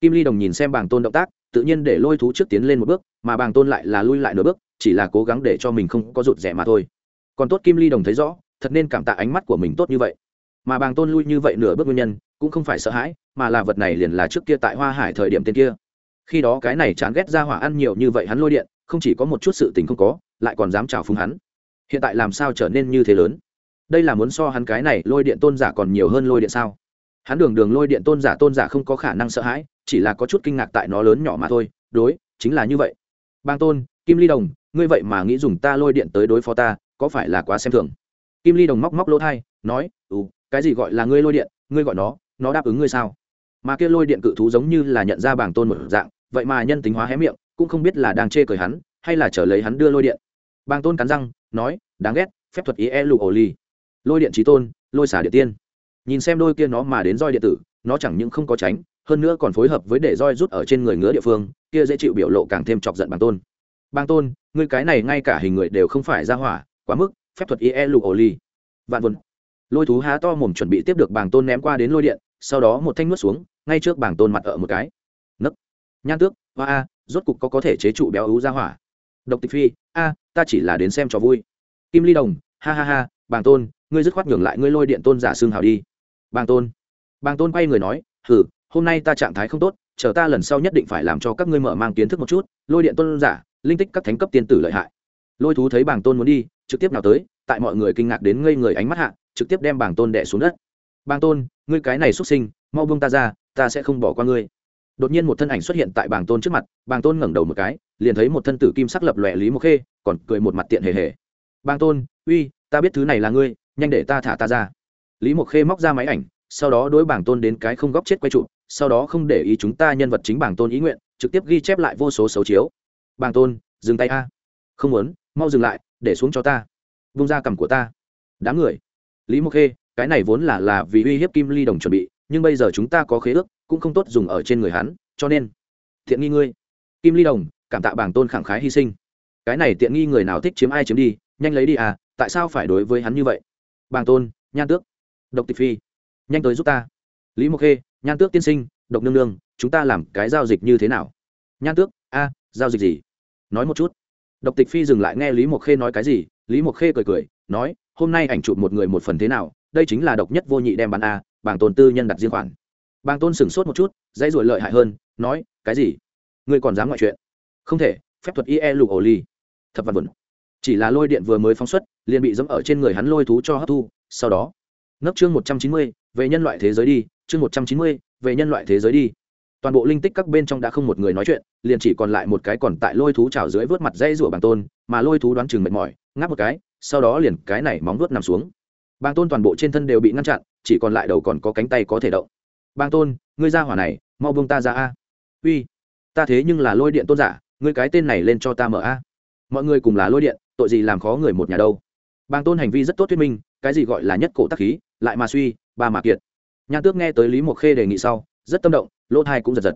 Kim ly đồng nhìn xem bàng tôn động tác, tự nhiên để lôi thú trước tiến lên một bước, mà bàng tôn lại là lui lại nửa bước, chỉ là cố gắng để cho mình không có rụt rẻ mà thôi. Còn tốt kim ly đồng thấy rõ, thật nên cảm tạ ánh mắt của mình tốt như vậy mà bàng tôn lui như vậy nửa bước nguyên nhân, cũng không phải sợ hãi, mà là vật này liền là trước kia tại hoa hải thời điểm tên kia. Khi đó cái này chán ghét ra hỏa ăn nhiều như vậy hắn lôi điện, không chỉ có một chút sự tình không có, lại còn dám trào phúng hắn. Hiện tại làm sao trở nên như thế lớn? Đây là muốn so hắn cái này lôi điện tôn giả còn nhiều hơn lôi điện sao? Hắn đường đường lôi điện tôn giả tôn giả không có khả năng sợ hãi, chỉ là có chút kinh ngạc tại nó lớn nhỏ mà thôi, đối, chính là như vậy. Bang tôn, kim ly đồng, ngươi vậy mà nghĩ dùng ta lôi điện tới đối phó ta, có phải là quá xem thường? Kim ly đồng móc móc lỗ thai, nói cái gì gọi là ngươi lôi điện, ngươi gọi nó nó đáp ứng ngươi sao? Mà kia lôi điện cự thú giống như là nhận ra bảng tôn một dạng, vậy mà nhân tính hóa hé miệng, cũng không biết là đang chê cười hắn, hay là trở lấy hắn đưa lôi điện. Bàng tôn cắn răng, nói, đáng ghét, phép thuật ý e lụ ổ ly lôi điện trí tôn, lôi xả điện tiên. Nhìn xem đôi kia nó mà đến roi điện tử, nó chẳng những không có tránh, hơn nữa còn phối hợp với để roi rút ở trên người ngứa địa phương, kia dễ chịu biểu lộ càng thêm chọc giận bàng tôn. Bàng tôn, ngươi cái này ngay cả hình người đều không phải ra hỏa, quá mức, phép thuật ie lụ ổ ly vạn vân lôi thú há to mồm chuẩn bị tiếp được bảng tôn ném qua đến lôi điện, sau đó một thanh nuốt xuống, ngay trước bảng tôn mặt ở một cái. Nấc. Nhan tước, hoa a, rốt cục có có thể chế trụ béo ú ra hỏa. Độc tịch phi, a, ta chỉ là đến xem cho vui. Kim ly đồng, ha ha ha bàng tôn, ngươi dứt khoát nhường lại ngươi lôi điện tôn giả xương hào đi. Bàng tôn. Bàng tôn quay người nói hử hôm nay ta trạng thái không tốt, chờ ta lần sau nhất định phải làm cho các ngươi mở mang kiến thức một chút, lôi điện tôn giả, linh tích các thánh cấp tiên tử lợi hại. Lôi thú thấy bàng tôn muốn đi, trực tiếp nào tới, tại mọi người kinh ngạc đến ngây người ánh mắt hạ trực tiếp đem bàng tôn đẻ xuống đất. Bàng tôn, ngươi cái này xuất sinh, mau buông ta ra, ta sẽ không bỏ qua ngươi. Đột nhiên một thân ảnh xuất hiện tại bàng tôn trước mặt, bàng tôn ngẩng đầu một cái, liền thấy một thân tử kim sắc lập lòe lý Mộc khê, còn cười một mặt tiện hề hề. Bàng tôn, uy, ta biết thứ này là ngươi, nhanh để ta thả ta ra. Lý Mộc khê móc ra máy ảnh, sau đó đối bảng tôn đến cái không góc chết quay trụ, sau đó không để ý chúng ta nhân vật chính bảng tôn ý nguyện, trực tiếp ghi chép lại vô số xấu chiếu. Bảng tôn, dừng tay a. Không muốn, mau dừng lại, để xuống cho ta. Vung ra cầm của ta. Đám người lý mộc khê, cái này vốn là là vì uy hiếp kim ly đồng chuẩn bị, nhưng bây giờ chúng ta có khế ước, cũng không tốt dùng ở trên người hắn, cho nên thiện nghi ngươi. Kim ly đồng, cảm tạ bảng tôn khẳng khái hy sinh. Cái này tiện nghi người nào thích chiếm ai chiếm đi, nhanh lấy đi à tại sao phải đối với hắn như vậy? Bàng tôn, nhan tước. Độc tịch phi, nhanh tới giúp ta. Lý mộc khê, nhan tước tiên sinh, độc nương nương, chúng ta làm cái giao dịch như thế nào? Nhan tước, a, giao dịch gì? Nói một chút. Độc tịch phi dừng lại nghe lý mộc khê nói cái gì, lý mộc khê cười cười, nói hôm nay ảnh chụp một người một phần thế nào, đây chính là độc nhất vô nhị đem bán a, bảng tôn tư nhân đặt riêng khoản. Bàng tôn sửng sốt một chút, dãy ruổi lợi hại hơn, nói, cái gì? Ngươi còn dám ngoại chuyện? Không thể, phép thuật ie lục ổ ly. Thập văn vẩn chỉ là lôi điện vừa mới phóng xuất, liền bị dẫm ở trên người hắn lôi thú cho hấp thu, sau đó, nấc chương một trăm chín mươi, về nhân loại thế giới đi, chương một trăm chín mươi, về nhân loại thế giới đi toàn bộ linh tích các bên trong đã không một người nói chuyện, liền chỉ còn lại một cái còn tại lôi thú trào dưới vớt mặt dây rủa bằng tôn, mà lôi thú đoán chừng mệt mỏi, ngáp một cái, sau đó liền cái này móng vuốt nằm xuống. Bang tôn toàn bộ trên thân đều bị ngăn chặn, chỉ còn lại đầu còn có cánh tay có thể động. Bang tôn, ngươi ra hỏa này, mau bông ta ra a. Uy, ta thế nhưng là lôi điện tôn giả, ngươi cái tên này lên cho ta mở a. Mọi người cùng là lôi điện, tội gì làm khó người một nhà đâu. Bang tôn hành vi rất tốt thuyết minh, cái gì gọi là nhất cổ tắc khí, lại mà suy, ba mà kiệt. Nhan tước nghe tới lý mộc khê đề nghị sau rất tâm động, lỗ thai cũng giật giật.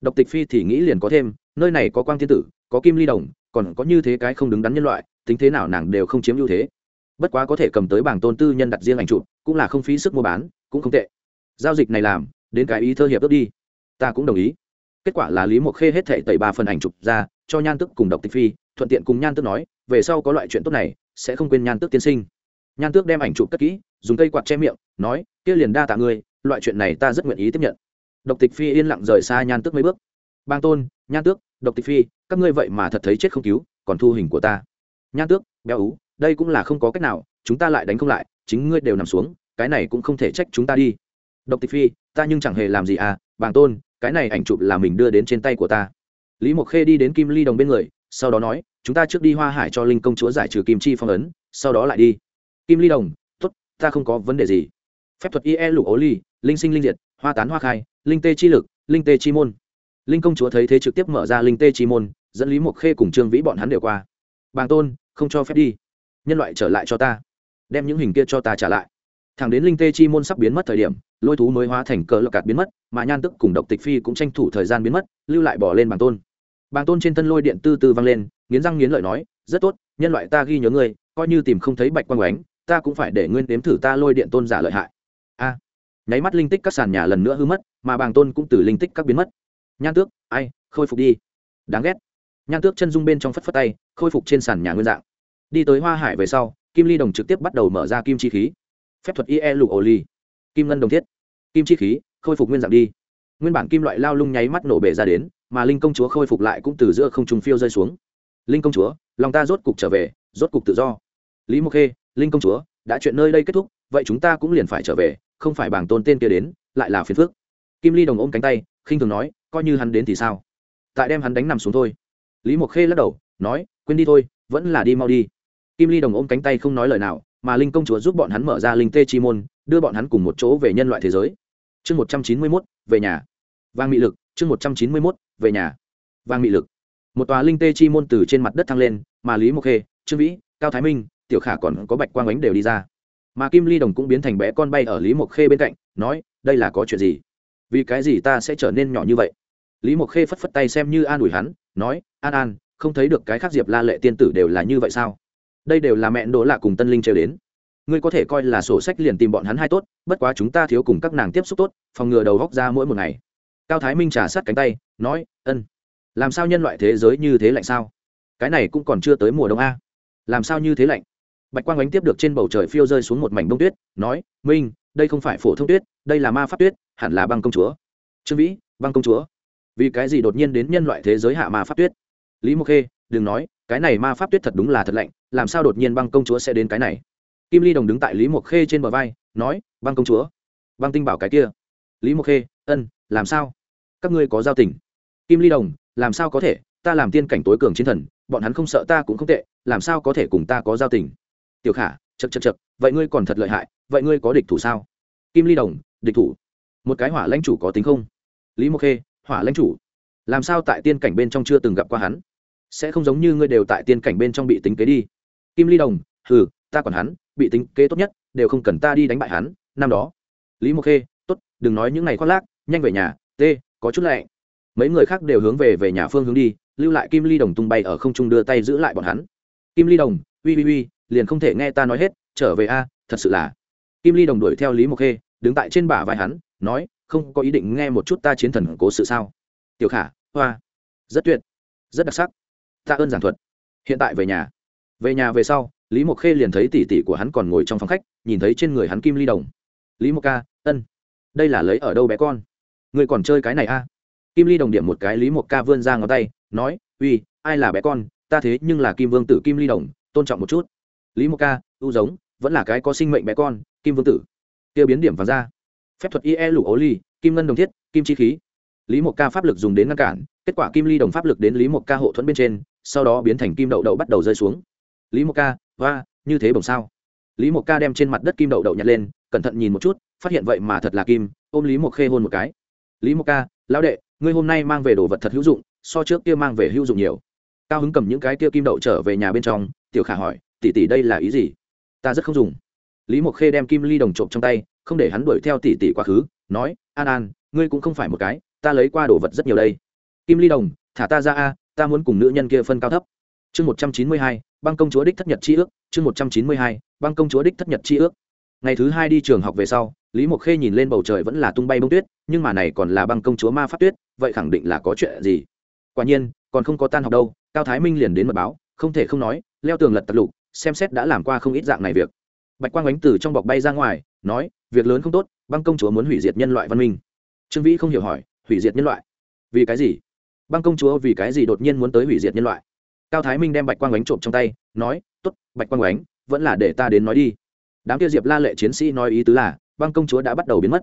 Độc tịch phi thì nghĩ liền có thêm, nơi này có quang thiên tử, có kim ly đồng, còn có như thế cái không đứng đắn nhân loại, tính thế nào nàng đều không chiếm ưu thế. Bất quá có thể cầm tới bảng tôn tư nhân đặt riêng ảnh chụp, cũng là không phí sức mua bán, cũng không tệ. Giao dịch này làm, đến cái ý thơ hiệp ước đi. Ta cũng đồng ý. Kết quả là lý mộc khê hết thể tẩy ba phần ảnh chụp ra, cho nhan tức cùng độc tịch phi, thuận tiện cùng nhan tức nói, về sau có loại chuyện tốt này, sẽ không quên nhan tước tiên sinh. Nhan tước đem ảnh chụp cất kỹ, dùng cây quạt che miệng, nói, kia liền đa tạ ngươi, loại chuyện này ta rất nguyện ý tiếp nhận độc tịch phi yên lặng rời xa nhan tước mấy bước. Bang tôn, nhan tước, độc tịch phi, các ngươi vậy mà thật thấy chết không cứu, còn thu hình của ta. Nhan tước, béo ú, đây cũng là không có cách nào, chúng ta lại đánh không lại, chính ngươi đều nằm xuống, cái này cũng không thể trách chúng ta đi. Độc tịch phi, ta nhưng chẳng hề làm gì à bàng tôn, cái này ảnh chụp là mình đưa đến trên tay của ta. Lý mộc khê đi đến kim ly đồng bên người, sau đó nói, chúng ta trước đi hoa hải cho linh công chúa giải trừ kim chi phong ấn, sau đó lại đi. Kim ly đồng t ố t ta không có vấn đề gì. Phép thuật ie lục ố ly, linh sinh linh diệt hoa tán hoa khai, linh tê chi lực, linh tê chi môn. Linh công chúa thấy thế trực tiếp mở ra linh tê chi môn, dẫn lý mộc khê cùng trương vĩ bọn hắn đều qua. Bàng tôn, không cho phép đi. Nhân loại trở lại cho ta. Đem những hình kia cho ta trả lại. Thẳng đến linh tê chi môn sắp biến mất thời điểm, lôi thú mới hóa thành cờ lộc cạt biến mất, mà nhan tức cùng độc tịch phi cũng tranh thủ thời gian biến mất, lưu lại bỏ lên bàng tôn. Bàng tôn trên thân lôi điện tư tư vang lên, nghiến răng nghiến lợi nói, rất tốt, nhân loại ta ghi nhớ ngươi, coi như tìm không thấy bạch quang oánh ta cũng phải để nguyên đếm thử ta lôi điện tôn giả lợi hại nháy mắt linh tích các sàn nhà lần nữa hư mất, mà bàng tôn cũng từ linh tích các biến mất. Nhan tước, ai, khôi phục đi. Đáng ghét. Nhan tước chân dung bên trong phất phất tay, khôi phục trên sàn nhà nguyên dạng. Đi tới hoa hải về sau, kim ly đồng trực tiếp bắt đầu mở ra kim chi khí. Phép thuật ie lục ổ ly. Kim ngân đồng thiết. Kim chi khí, khôi phục nguyên dạng đi. Nguyên bản kim loại lao lung nháy mắt nổ bể ra đến, mà linh công chúa khôi phục lại cũng từ giữa không trùng phiêu rơi xuống. Linh công chúa, lòng ta rốt cục trở về, rốt cục tự do. Lý mộc khê, linh công chúa, đã chuyện nơi đây kết thúc, vậy chúng ta cũng liền phải trở về không phải bảng tôn tên kia đến, lại là phiền phước kim ly đồng ôm cánh tay, khinh thường nói, coi như hắn đến thì sao? Tại đem hắn đánh nằm xuống thôi. Lý mộc khê lắc đầu, nói, quên đi thôi, vẫn là đi mau đi. Kim ly đồng ôm cánh tay không nói lời nào, mà linh công chúa giúp bọn hắn mở ra linh tê chi môn, đưa bọn hắn cùng một chỗ về nhân loại thế giới. Chương một trăm chín mươi mốt, về nhà. Vang mị lực, chương một trăm chín mươi mốt, về nhà. Vang mị lực. Một tòa linh tê chi môn từ trên mặt đất thăng lên, mà lý mộc khê, trương vĩ, cao thái minh, tiểu khả còn có bạch quang ánh đều đi ra mà kim ly đồng cũng biến thành bé con bay ở lý mộc khê bên cạnh, nói, đây là có chuyện gì? Vì cái gì ta sẽ trở nên nhỏ như vậy? Lý mộc khê phất phất tay xem như an ủi hắn, nói, an an, không thấy được cái khác diệp la lệ tiên tử đều là như vậy sao? Đây đều là mẹ đỗ lạ cùng tân linh trêu đến. Ngươi có thể coi là sổ sách liền tìm bọn hắn hai tốt, bất quá chúng ta thiếu cùng các nàng tiếp xúc tốt, phòng ngừa đầu góc ra mỗi một ngày. Cao thái minh trả sát cánh tay, nói, ân. Làm sao nhân loại thế giới như thế lạnh sao? Cái này cũng còn chưa tới mùa đông a. Làm sao như thế lạnh? Bạch quang ánh tiếp được trên bầu trời phiêu rơi xuống một mảnh bông tuyết, nói, minh, đây không phải phổ thông tuyết, đây là ma pháp tuyết, hẳn là băng công chúa. Trương vĩ, băng công chúa? Vì cái gì đột nhiên đến nhân loại thế giới hạ ma pháp tuyết? Lý mộc khê, đừng nói, cái này ma pháp tuyết thật đúng là thật lạnh, làm sao đột nhiên băng công chúa sẽ đến cái này? Kim ly đồng đứng tại lý mộc khê trên bờ vai, nói, băng công chúa? Băng tinh bảo cái kia? Lý mộc khê, ân, làm sao? Các ngươi có giao tình? Kim ly đồng, làm sao có thể? Ta làm tiên cảnh tối cường chiến thần, bọn hắn không sợ ta cũng không tệ, làm sao có thể cùng ta có giao tình? Tiểu khả chật chật chật vậy ngươi còn thật lợi hại, vậy ngươi có địch thủ sao? Kim ly đồng, địch thủ. Một cái hỏa lãnh chủ có tính không? Lý mộc khê, hỏa lãnh chủ. Làm sao tại tiên cảnh bên trong chưa từng gặp qua hắn? Sẽ không giống như ngươi đều tại tiên cảnh bên trong bị tính kế đi. Kim ly đồng, hừ, ta còn hắn, bị tính kế tốt nhất, đều không cần ta đi đánh bại hắn, năm đó. Lý mộc khê, tốt, đừng nói những ngày khoác lác, nhanh về nhà t có chút lệ mấy người khác đều hướng về về nhà phương hướng đi, lưu lại kim ly đồng tung bay ở không trung đưa tay giữ lại bọn hắn. Kim ly đồng, uy uy uy liền không thể nghe ta nói hết, trở về a, thật sự là. Kim ly đồng đuổi theo lý mộc khê, đứng tại trên bả vai hắn, nói, không có ý định nghe một chút ta chiến thần cố sự sao. Tiểu khả, hoa. Rất tuyệt. Rất đặc sắc. Tạ ơn giảng thuật. Hiện tại về nhà. Về nhà về sau, lý mộc khê liền thấy tỷ tỷ của hắn còn ngồi trong phòng khách, nhìn thấy trên người hắn kim ly đồng. Lý mộc ca, ân. Đây là lấy ở đâu bé con? Người còn chơi cái này a? Kim ly đồng điểm một cái lý mộc ca vươn ra ngón tay, nói, uy, ai là bé con? Ta thế nhưng là kim vương tử kim ly đồng, tôn trọng một chút lý mộc ca, ưu giống, vẫn là cái có sinh mệnh bé con, kim vương tử. Tiêu biến điểm vàng ra phép thuật ie lụ ố ly, kim ngân đồng thiết, kim chi khí. Lý mộc ca pháp lực dùng đến ngăn cản, kết quả kim ly đồng pháp lực đến lý mộc ca hộ thuẫn bên trên, sau đó biến thành kim đậu đậu bắt đầu rơi xuống. Lý mộc ca hoa như thế bồng sao? Lý mộc ca đem trên mặt đất kim đậu đậu nhặt lên, cẩn thận nhìn một chút, phát hiện vậy mà thật là kim, ôm lý mộc khê hôn một cái. Lý mộc ca, lão đệ, ngươi hôm nay mang về đồ vật thật hữu dụng, so trước kia mang về hữu dụng nhiều. Cao hứng cầm những cái kia kim đậu trở về nhà bên trong, tiểu khả hỏi tỷ tỷ đây là ý gì? Ta rất không dùng. Lý mộc khê đem kim ly đồng trộm trong tay, không để hắn đuổi theo tỷ tỷ quá khứ, nói, an an, ngươi cũng không phải một cái, ta lấy qua đồ vật rất nhiều đây. Kim ly đồng, thả ta ra a, ta muốn cùng nữ nhân kia phân cao thấp. Chương một trăm chín mươi hai, băng công chúa đích thất nhật chi ước, chương một trăm chín mươi hai, băng công chúa đích thất nhật chi ước. Ngày thứ hai đi trường học về sau, lý mộc khê nhìn lên bầu trời vẫn là tung bay bông tuyết, nhưng mà này còn là băng công chúa ma pháp tuyết, vậy khẳng định là có chuyện gì? Quả nhiên, còn không có tan học đâu, cao thái minh liền đến mật báo, không thể không nói, leo tường lật tật lục xem xét đã làm qua không ít dạng này việc. Bạch quang ánh từ trong bọc bay ra ngoài, nói, việc lớn không tốt, băng công chúa muốn hủy diệt nhân loại văn minh. Trương vĩ không hiểu hỏi, hủy diệt nhân loại? Vì cái gì? Băng công chúa vì cái gì đột nhiên muốn tới hủy diệt nhân loại? Cao thái minh đem bạch quang ánh trộm trong tay, nói t ố t bạch quang ánh, vẫn là để ta đến nói đi. Đám kia diệp la lệ chiến sĩ nói ý tứ là, băng công chúa đã bắt đầu biến mất,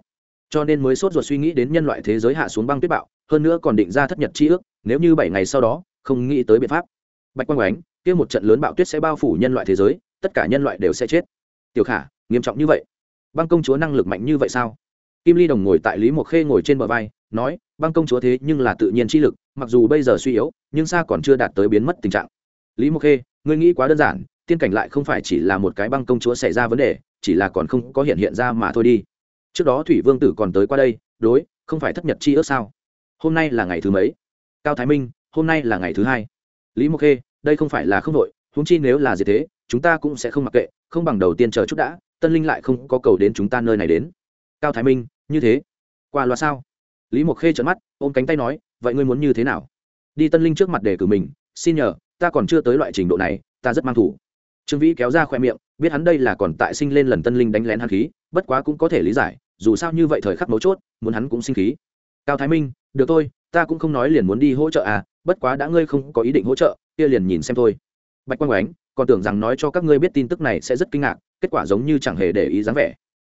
cho nên mới sốt ruột suy nghĩ đến nhân loại thế giới hạ xuống băng tuyết bạo, hơn nữa còn định ra thất nhật chi ước, nếu như bảy ngày sau đó, không nghĩ tới biện pháp. Bạch quang ánh kia một trận lớn bạo tuyết sẽ bao phủ nhân loại thế giới, tất cả nhân loại đều sẽ chết. Tiểu khả, nghiêm trọng như vậy? Băng công chúa năng lực mạnh như vậy sao? Kim ly đồng ngồi tại lý mộc khê ngồi trên bờ vai, nói, băng công chúa thế nhưng là tự nhiên chi lực, mặc dù bây giờ suy yếu, nhưng xa còn chưa đạt tới biến mất tình trạng. Lý mộc khê, ngươi nghĩ quá đơn giản, tiên cảnh lại không phải chỉ là một cái băng công chúa xảy ra vấn đề, chỉ là còn không có hiện hiện ra mà thôi đi. Trước đó thủy vương tử còn tới qua đây, đối, không phải thất nhật chi ước sao? Hôm nay là ngày thứ mấy? Cao thái minh, hôm nay là ngày thứ hai. Lý mộc khê đây không phải là không đội húng chi nếu là gì thế, chúng ta cũng sẽ không mặc kệ, không bằng đầu tiên chờ chút đã, tân linh lại không có cầu đến chúng ta nơi này đến. Cao thái minh, như thế? Qua loa sao? Lý mộc khê trợn mắt, ôm cánh tay nói, vậy ngươi muốn như thế nào? Đi tân linh trước mặt để cử mình, xin nhờ, ta còn chưa tới loại trình độ này, ta rất mang thủ. Trương vĩ kéo ra khoe miệng, biết hắn đây là còn tại sinh lên lần tân linh đánh lén hắn khí, bất quá cũng có thể lý giải, dù sao như vậy thời khắc mấu chốt, muốn hắn cũng sinh khí. Cao thái minh, được thôi, ta cũng không nói liền muốn đi hỗ trợ à bất quá đã ngươi không có ý định hỗ trợ kia liền nhìn xem thôi. Bạch quang oánh còn tưởng rằng nói cho các ngươi biết tin tức này sẽ rất kinh ngạc, kết quả giống như chẳng hề để ý dáng vẻ.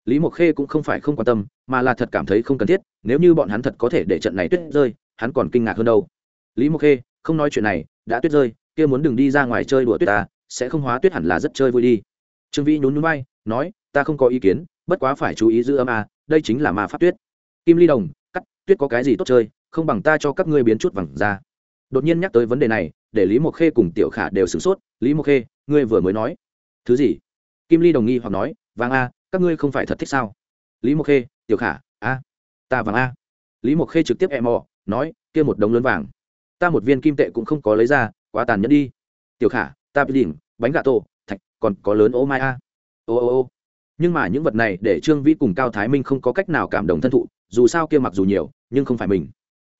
Lý mộc khê cũng không phải không quan tâm, mà là thật cảm thấy không cần thiết, nếu như bọn hắn thật có thể để trận này tuyết rơi, hắn còn kinh ngạc hơn đâu. Lý mộc khê, không nói chuyện này, đã tuyết rơi, kia muốn đừng đi ra ngoài chơi đùa tuyết ta, sẽ không hóa tuyết hẳn là rất chơi vui đi. Trương vĩ nhún nhún bay nói, ta không có ý kiến, bất quá phải chú ý giữ âm a, đây chính là ma pháp tuyết. Kim ly đồng, cắt, tuyết có cái gì tốt chơi, không bằng ta cho các ngươi biến chút vẳng ra đột nhiên nhắc tới vấn đề này, để lý mộc khê cùng tiểu khả đều sửng sốt. Lý mộc khê, ngươi vừa mới nói, thứ gì? Kim ly đồng nghi hoặc nói, vàng a, các ngươi không phải thật thích sao? Lý mộc khê, tiểu khả, a, ta vàng a. Lý mộc khê trực tiếp em mò, nói, kia một đống lớn vàng, ta một viên kim tệ cũng không có lấy ra, quá tàn nhẫn đi. Tiểu khả, ta bị đỉnh, bánh gà tổ thạch, còn có lớn ô mai a. Ô ô ô. Nhưng mà những vật này để trương vĩ cùng cao thái minh không có cách nào cảm động thân thụ, dù sao kia mặc dù nhiều, nhưng không phải mình.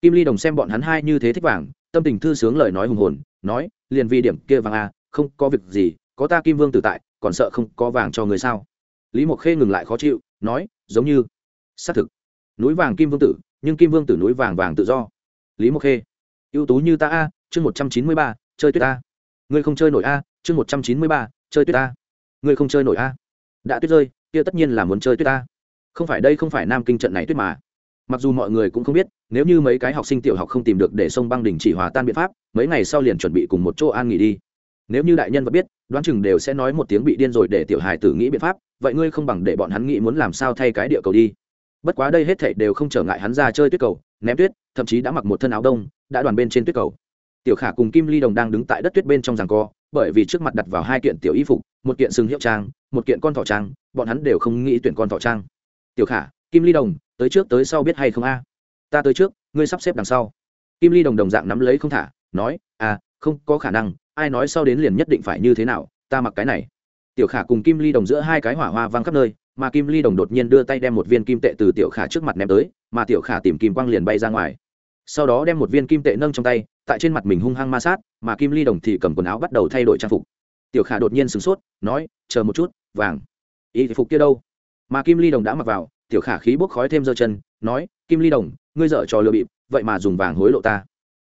Kim ly đồng xem bọn hắn hai như thế thích vàng tâm tình thư sướng lời nói hùng hồn nói liền vì điểm kia vàng a à, không có việc gì có ta kim vương tự tại còn sợ không có vàng cho người sao? Lý mộc khê ngừng lại khó chịu nói giống như xác thực núi vàng kim vương tử nhưng kim vương tử núi vàng vàng tự do. Lý mộc khê ưu tú như ta a chương một trăm chín mươi ba chơi tuyết a ngươi không chơi nổi a chương một trăm chín mươi ba chơi tuyết a ngươi không chơi nổi a. Đã tuyết rơi kia tất nhiên là muốn chơi tuyết a không phải đây không phải nam kinh trận này tuyết mà mặc dù mọi người cũng không biết, nếu như mấy cái học sinh tiểu học không tìm được để sông băng đỉnh chỉ hòa tan biện pháp, mấy ngày sau liền chuẩn bị cùng một chỗ an nghỉ đi. Nếu như đại nhân vẫn biết, đoán chừng đều sẽ nói một tiếng bị điên rồi để tiểu hài tử nghĩ biện pháp, vậy ngươi không bằng để bọn hắn nghĩ muốn làm sao thay cái địa cầu đi. Bất quá đây hết thảy đều không trở ngại hắn ra chơi tuyết cầu, ném tuyết, thậm chí đã mặc một thân áo đông, đã đoàn bên trên tuyết cầu. Tiểu khả cùng kim ly đồng đang đứng tại đất tuyết bên trong giằng co, bởi vì trước mặt đặt vào hai kiện tiểu y phục, một kiện sừng hiệu trang, một kiện con thỏ trang, bọn hắn đều không nghĩ tuyển con thỏ trang. Tiểu khả, kim ly đồng tới trước tới sau biết hay không a? Ta tới trước, ngươi sắp xếp đằng sau. Kim ly đồng đồng dạng nắm lấy không thả, nói à không có khả năng, ai nói sau đến liền nhất định phải như thế nào, ta mặc cái này. Tiểu khả cùng kim ly đồng giữa hai cái hỏa hoa văng khắp nơi, mà kim ly đồng đột nhiên đưa tay đem một viên kim tệ từ tiểu khả trước mặt ném tới, mà tiểu khả tìm kim quang liền bay ra ngoài. Sau đó đem một viên kim tệ nâng trong tay, tại trên mặt mình hung hăng ma sát, mà kim ly đồng thì cầm quần áo bắt đầu thay đổi trang phục. Tiểu khả đột nhiên sửng sốt, nói, chờ một chút, vàng. Y phục kia đâu? Mà kim ly đồng đã mặc vào tiểu khả khí bốc khói thêm giơ chân, nói, kim ly đồng, ngươi dở trò lừa bịp, vậy mà dùng vàng hối lộ ta.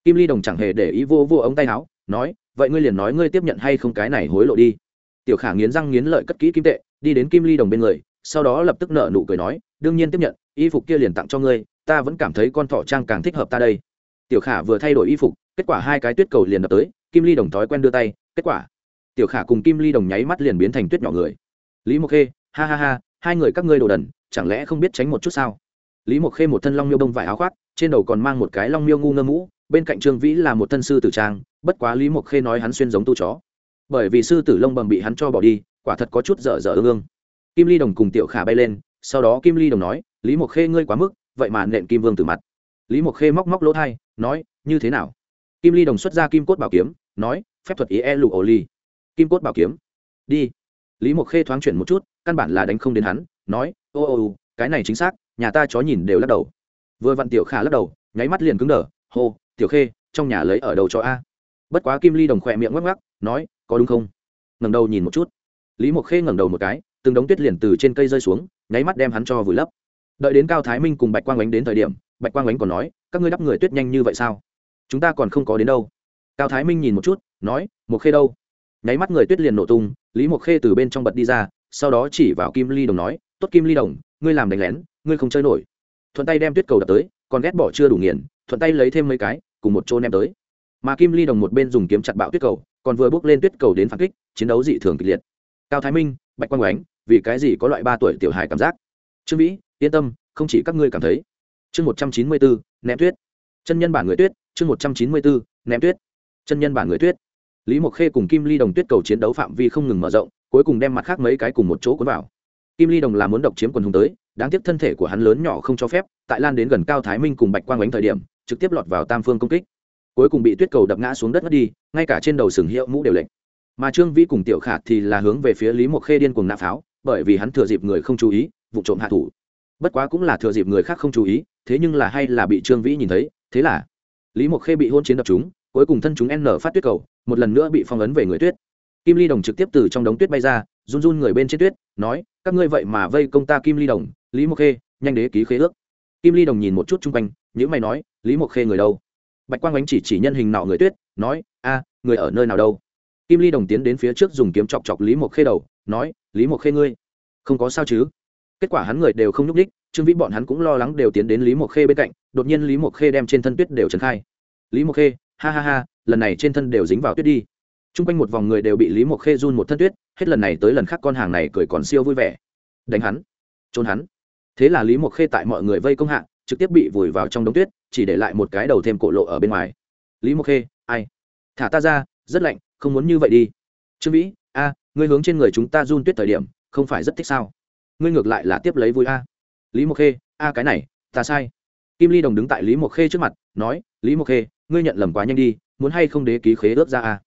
Kim ly đồng chẳng hề để ý vô vô ống tay áo, nói, vậy ngươi liền nói ngươi tiếp nhận hay không cái này hối lộ đi. Tiểu khả nghiến răng nghiến lợi cất kỹ kim tệ, đi đến kim ly đồng bên người, sau đó lập tức nợ nụ cười nói, đương nhiên tiếp nhận, y phục kia liền tặng cho ngươi, ta vẫn cảm thấy con thỏ trang càng thích hợp ta đây. Tiểu khả vừa thay đổi y phục, kết quả hai cái tuyết cầu liền đập tới, kim ly đồng thói quen đưa tay, kết quả. Tiểu khả cùng kim ly đồng nháy mắt liền biến thành tuyết nhỏ người. Lý mộc khê, ha ha ha, hai người các ngươi đồ đần chẳng lẽ không biết tránh một chút sao? Lý mộc khê một thân long miêu bông vải áo khoác, trên đầu còn mang một cái long miêu ngu ngơ mũ, bên cạnh trương vĩ là một thân sư tử trang, bất quá lý mộc khê nói hắn xuyên giống tu chó. Bởi vì sư tử lông bầm bị hắn cho bỏ đi, quả thật có chút dở dở ương ương. Kim ly đồng cùng tiểu khả bay lên, sau đó kim ly đồng nói, lý mộc khê ngươi quá mức, vậy mà nện kim vương từ mặt. Lý mộc khê móc móc lỗ thai, nói, như thế nào? Kim ly đồng xuất ra kim cốt bảo kiếm, nói, phép thuật ý e lụ ổ ly kim cốt bảo kiếm? Đi. Lý mộc khê thoáng chuyển một chút, căn bản là đánh không đến hắn, nói ô ô cái này chính xác, nhà ta chó nhìn đều lắc đầu. Vừa vặn tiểu khả lắc đầu, nháy mắt liền cứng đờ, hô, tiểu khê, trong nhà lấy ở đầu cho a. Bất quá kim ly đồng khỏe miệng ngắc ngắc nói, có đúng không? Ngẩng đầu nhìn một chút. Lý mộc khê ngẩng đầu một cái, từng đống tuyết liền từ trên cây rơi xuống, nháy mắt đem hắn cho vùi lấp. Đợi đến cao thái minh cùng bạch quang ánh đến thời điểm, bạch quang ánh còn nói, các ngươi đắp người tuyết nhanh như vậy sao? Chúng ta còn không có đến đâu. Cao thái minh nhìn một chút, nói một khê đâu? Nháy mắt người tuyết liền nổ tung, lý mộc khê từ bên trong bật đi ra, sau đó chỉ vào kim ly đồng nói tốt kim ly đồng, ngươi làm đánh lén, ngươi không chơi nổi. Thuận tay đem tuyết cầu đập tới, còn ghét bỏ chưa đủ nghiền, thuận tay lấy thêm mấy cái, cùng một chỗ ném tới. Mà kim ly đồng một bên dùng kiếm chặt bạo tuyết cầu, còn vừa bước lên tuyết cầu đến phản kích, chiến đấu dị thường kịch liệt. Cao thái minh, bạch quang oánh vì cái gì có loại ba tuổi tiểu hài cảm giác? Trương vĩ, yên tâm, không chỉ các ngươi cảm thấy. Chương một trăm chín mươi bốn ném tuyết. Chân nhân bản người tuyết, chương một trăm chín mươi bốn ném tuyết. Chân nhân bản người tuyết. Lý mộc khê cùng kim ly đồng tuyết cầu chiến đấu phạm vi không ngừng mở rộng, cuối cùng đem mặt khác mấy cái cùng một chỗ cuốn vào kim ly đồng là muốn độc chiếm quần hùng tới, đáng tiếc thân thể của hắn lớn nhỏ không cho phép, tại lan đến gần cao thái minh cùng bạch quang bánh thời điểm, trực tiếp lọt vào tam phương công kích. Cuối cùng bị tuyết cầu đập ngã xuống đất mất đi, ngay cả trên đầu sừng hiệu mũ đều lệnh mà trương vĩ cùng tiểu khả thì là hướng về phía lý mộc khê điên cuồng nã pháo, bởi vì hắn thừa dịp người không chú ý, vụ trộm hạ thủ. Bất quá cũng là thừa dịp người khác không chú ý, thế nhưng là hay là bị trương vĩ nhìn thấy, thế là lý mộc khê bị hôn chiến đập chúng cuối cùng thân chúng n phát tuyết cầu, một lần nữa bị phong ấn về người tuyết. Kim ly đồng trực tiếp từ trong đống tuyết bay ra run run người bên trên tuyết, nói, các ngươi vậy mà vây công ta kim ly đồng, lý mộc khê, nhanh đế ký khế ước. Kim ly đồng nhìn một chút chung quanh những mày nói, lý mộc khê người đâu? Bạch quang ánh chỉ chỉ nhân hình nọ người tuyết, nói, a, người ở nơi nào đâu? Kim ly đồng tiến đến phía trước dùng kiếm chọc chọc lý mộc khê đầu, nói, lý mộc khê ngươi, không có sao chứ? Kết quả hắn người đều không nhúc ních trương vĩ bọn hắn cũng lo lắng đều tiến đến lý mộc khê bên cạnh, đột nhiên lý mộc khê đem trên thân tuyết đều trấn khai. Lý mộc khê, ha ha ha, lần này trên thân đều dính vào tuyết đi t r u n g quanh một vòng người đều bị lý mộc khê run một thân tuyết, hết lần này tới lần khác con hàng này cười còn siêu vui vẻ. Đánh hắn, trốn hắn. Thế là lý mộc khê tại mọi người vây công hạ, trực tiếp bị vùi vào trong đống tuyết, chỉ để lại một cái đầu thêm cổ lộ ở bên ngoài. Lý mộc khê, ai? Thả ta ra, rất lạnh, không muốn như vậy đi. Trương vĩ, a, ngươi hướng trên người chúng ta run tuyết thời điểm, không phải rất thích sao? Ngươi ngược lại là tiếp lấy vui a. Lý mộc khê, a, cái này, ta sai. Kim ly đồng đứng tại lý mộc khê trước mặt, nói, lý mộc khê, ngươi nhận lầm quá nhanh đi, muốn hay không đế ký khế ướp ra a?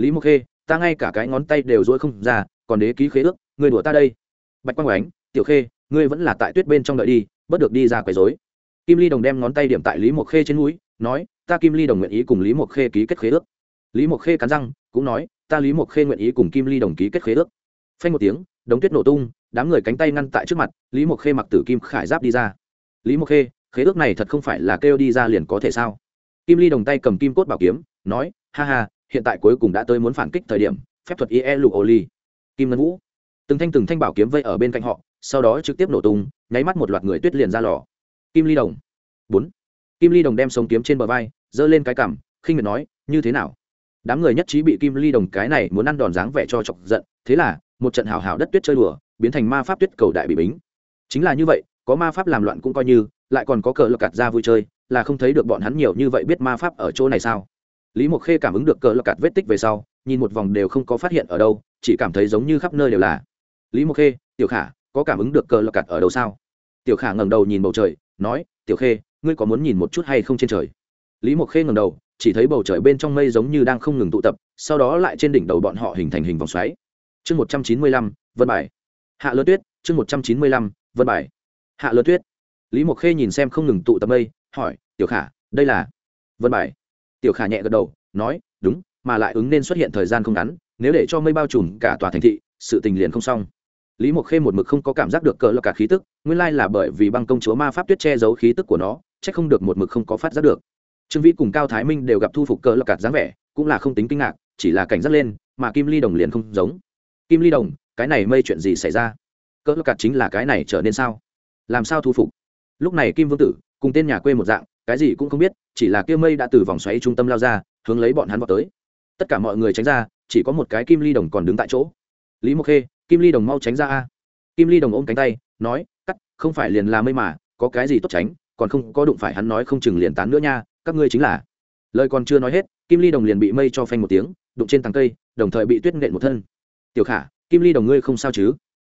Lý mộc khê, ta ngay cả cái ngón tay đều dỗi không ra, còn đế ký khế ước người đùa ta đây. Bạch quang oánh tiểu khê, ngươi vẫn là tại tuyết bên trong đợi đi bất được đi ra quấy rối. Kim ly đồng đem ngón tay điểm tại lý mộc khê trên núi nói, ta kim ly đồng nguyện ý cùng lý mộc khê ký kết khế ước. Lý mộc khê cắn răng, cũng nói, ta lý mộc khê nguyện ý cùng kim ly đồng ký kết khế ước. Phanh một tiếng, đống tuyết nổ tung, đám người cánh tay ngăn tại trước mặt, lý mộc khê mặc tử kim khải giáp đi ra. Lý mộc khê, khế ước này thật không phải là kêu đi ra liền có thể sao? Kim ly đồng tay cầm kim cốt bảo kiếm, nói, ha ha hiện tại cuối cùng đã tới muốn phản kích thời điểm, phép thuật ie lục ô ly. Kim ngân vũ. Từng thanh từng thanh bảo kiếm vây ở bên cạnh họ, sau đó trực tiếp nổ tung, nháy mắt một loạt người tuyết liền ra lò. Kim ly đồng. Bốn. Kim ly đồng đem sống kiếm trên bờ vai, giơ lên cái cằm, khinh miệt nói, như thế nào? Đám người nhất trí bị kim ly đồng cái này muốn ăn đòn dáng vẻ cho chọc giận, thế là, một trận hào hào đất tuyết chơi đùa, biến thành ma pháp tuyết cầu đại bị bính. Chính là như vậy, có ma pháp làm loạn cũng coi như, lại còn có cờ lọc cạt ra vui chơi, là không thấy được bọn hắn nhiều như vậy biết ma pháp ở chỗ này sao? Lý mộc khê cảm ứng được cờ lọc cạt vết tích về sau, nhìn một vòng đều không có phát hiện ở đâu, chỉ cảm thấy giống như khắp nơi đều là. Lý mộc khê, tiểu khả, có cảm ứng được cờ lọc cạt ở đâu sao? Tiểu khả ngẩng đầu nhìn bầu trời, nói, tiểu khê, ngươi có muốn nhìn một chút hay không trên trời? Lý mộc khê ngẩng đầu, chỉ thấy bầu trời bên trong mây giống như đang không ngừng tụ tập, sau đó lại trên đỉnh đầu bọn họ hình thành hình vòng xoáy. Chương một trăm chín mươi lăm, vân bài. Hạ lớn tuyết, chương một trăm chín mươi lăm, vân bài. Hạ lớn tuyết. Lý mộc khê nhìn xem không ngừng tụ tập mây, hỏi, tiểu khả, đây là vân bài? Tiểu khả nhẹ gật đầu, nói, đúng, mà lại ứng nên xuất hiện thời gian không ngắn, nếu để cho mây bao trùm cả tòa thành thị, sự tình liền không xong. Lý mộc khê một mực không có cảm giác được cờ lọc cả khí tức, nguyên lai là bởi vì băng công chúa ma pháp tuyết che giấu khí tức của nó c h ắ c không được một mực không có phát giác được. Trương vĩ cùng cao thái minh đều gặp thu phục cờ lọc cạt dáng vẻ, cũng là không tính kinh ngạc, chỉ là cảnh giác lên, mà kim ly đồng liền không giống. Kim ly đồng, cái này mây chuyện gì xảy ra? Cờ lọc cạt chính là cái này trở nên sao? Làm sao thu phục? Lúc này kim vương tử cùng tên nhà quê một dạng cái gì cũng không biết, chỉ là kia mây đã từ vòng xoáy trung tâm lao ra, hướng lấy bọn hắn vào tới. Tất cả mọi người tránh ra, chỉ có một cái kim ly đồng còn đứng tại chỗ. Lý mộc khê, kim ly đồng mau tránh ra a. Kim ly đồng ôm cánh tay, nói, cắt, không phải liền là mây mà, có cái gì tốt tránh, còn không có đụng phải hắn nói không chừng liền tán nữa nha, các ngươi chính là. Lời còn chưa nói hết, kim ly đồng liền bị mây cho phanh một tiếng, đụng trên tàng cây, đồng thời bị tuyết nện một thân. Tiểu khả, kim ly đồng ngươi không sao chứ?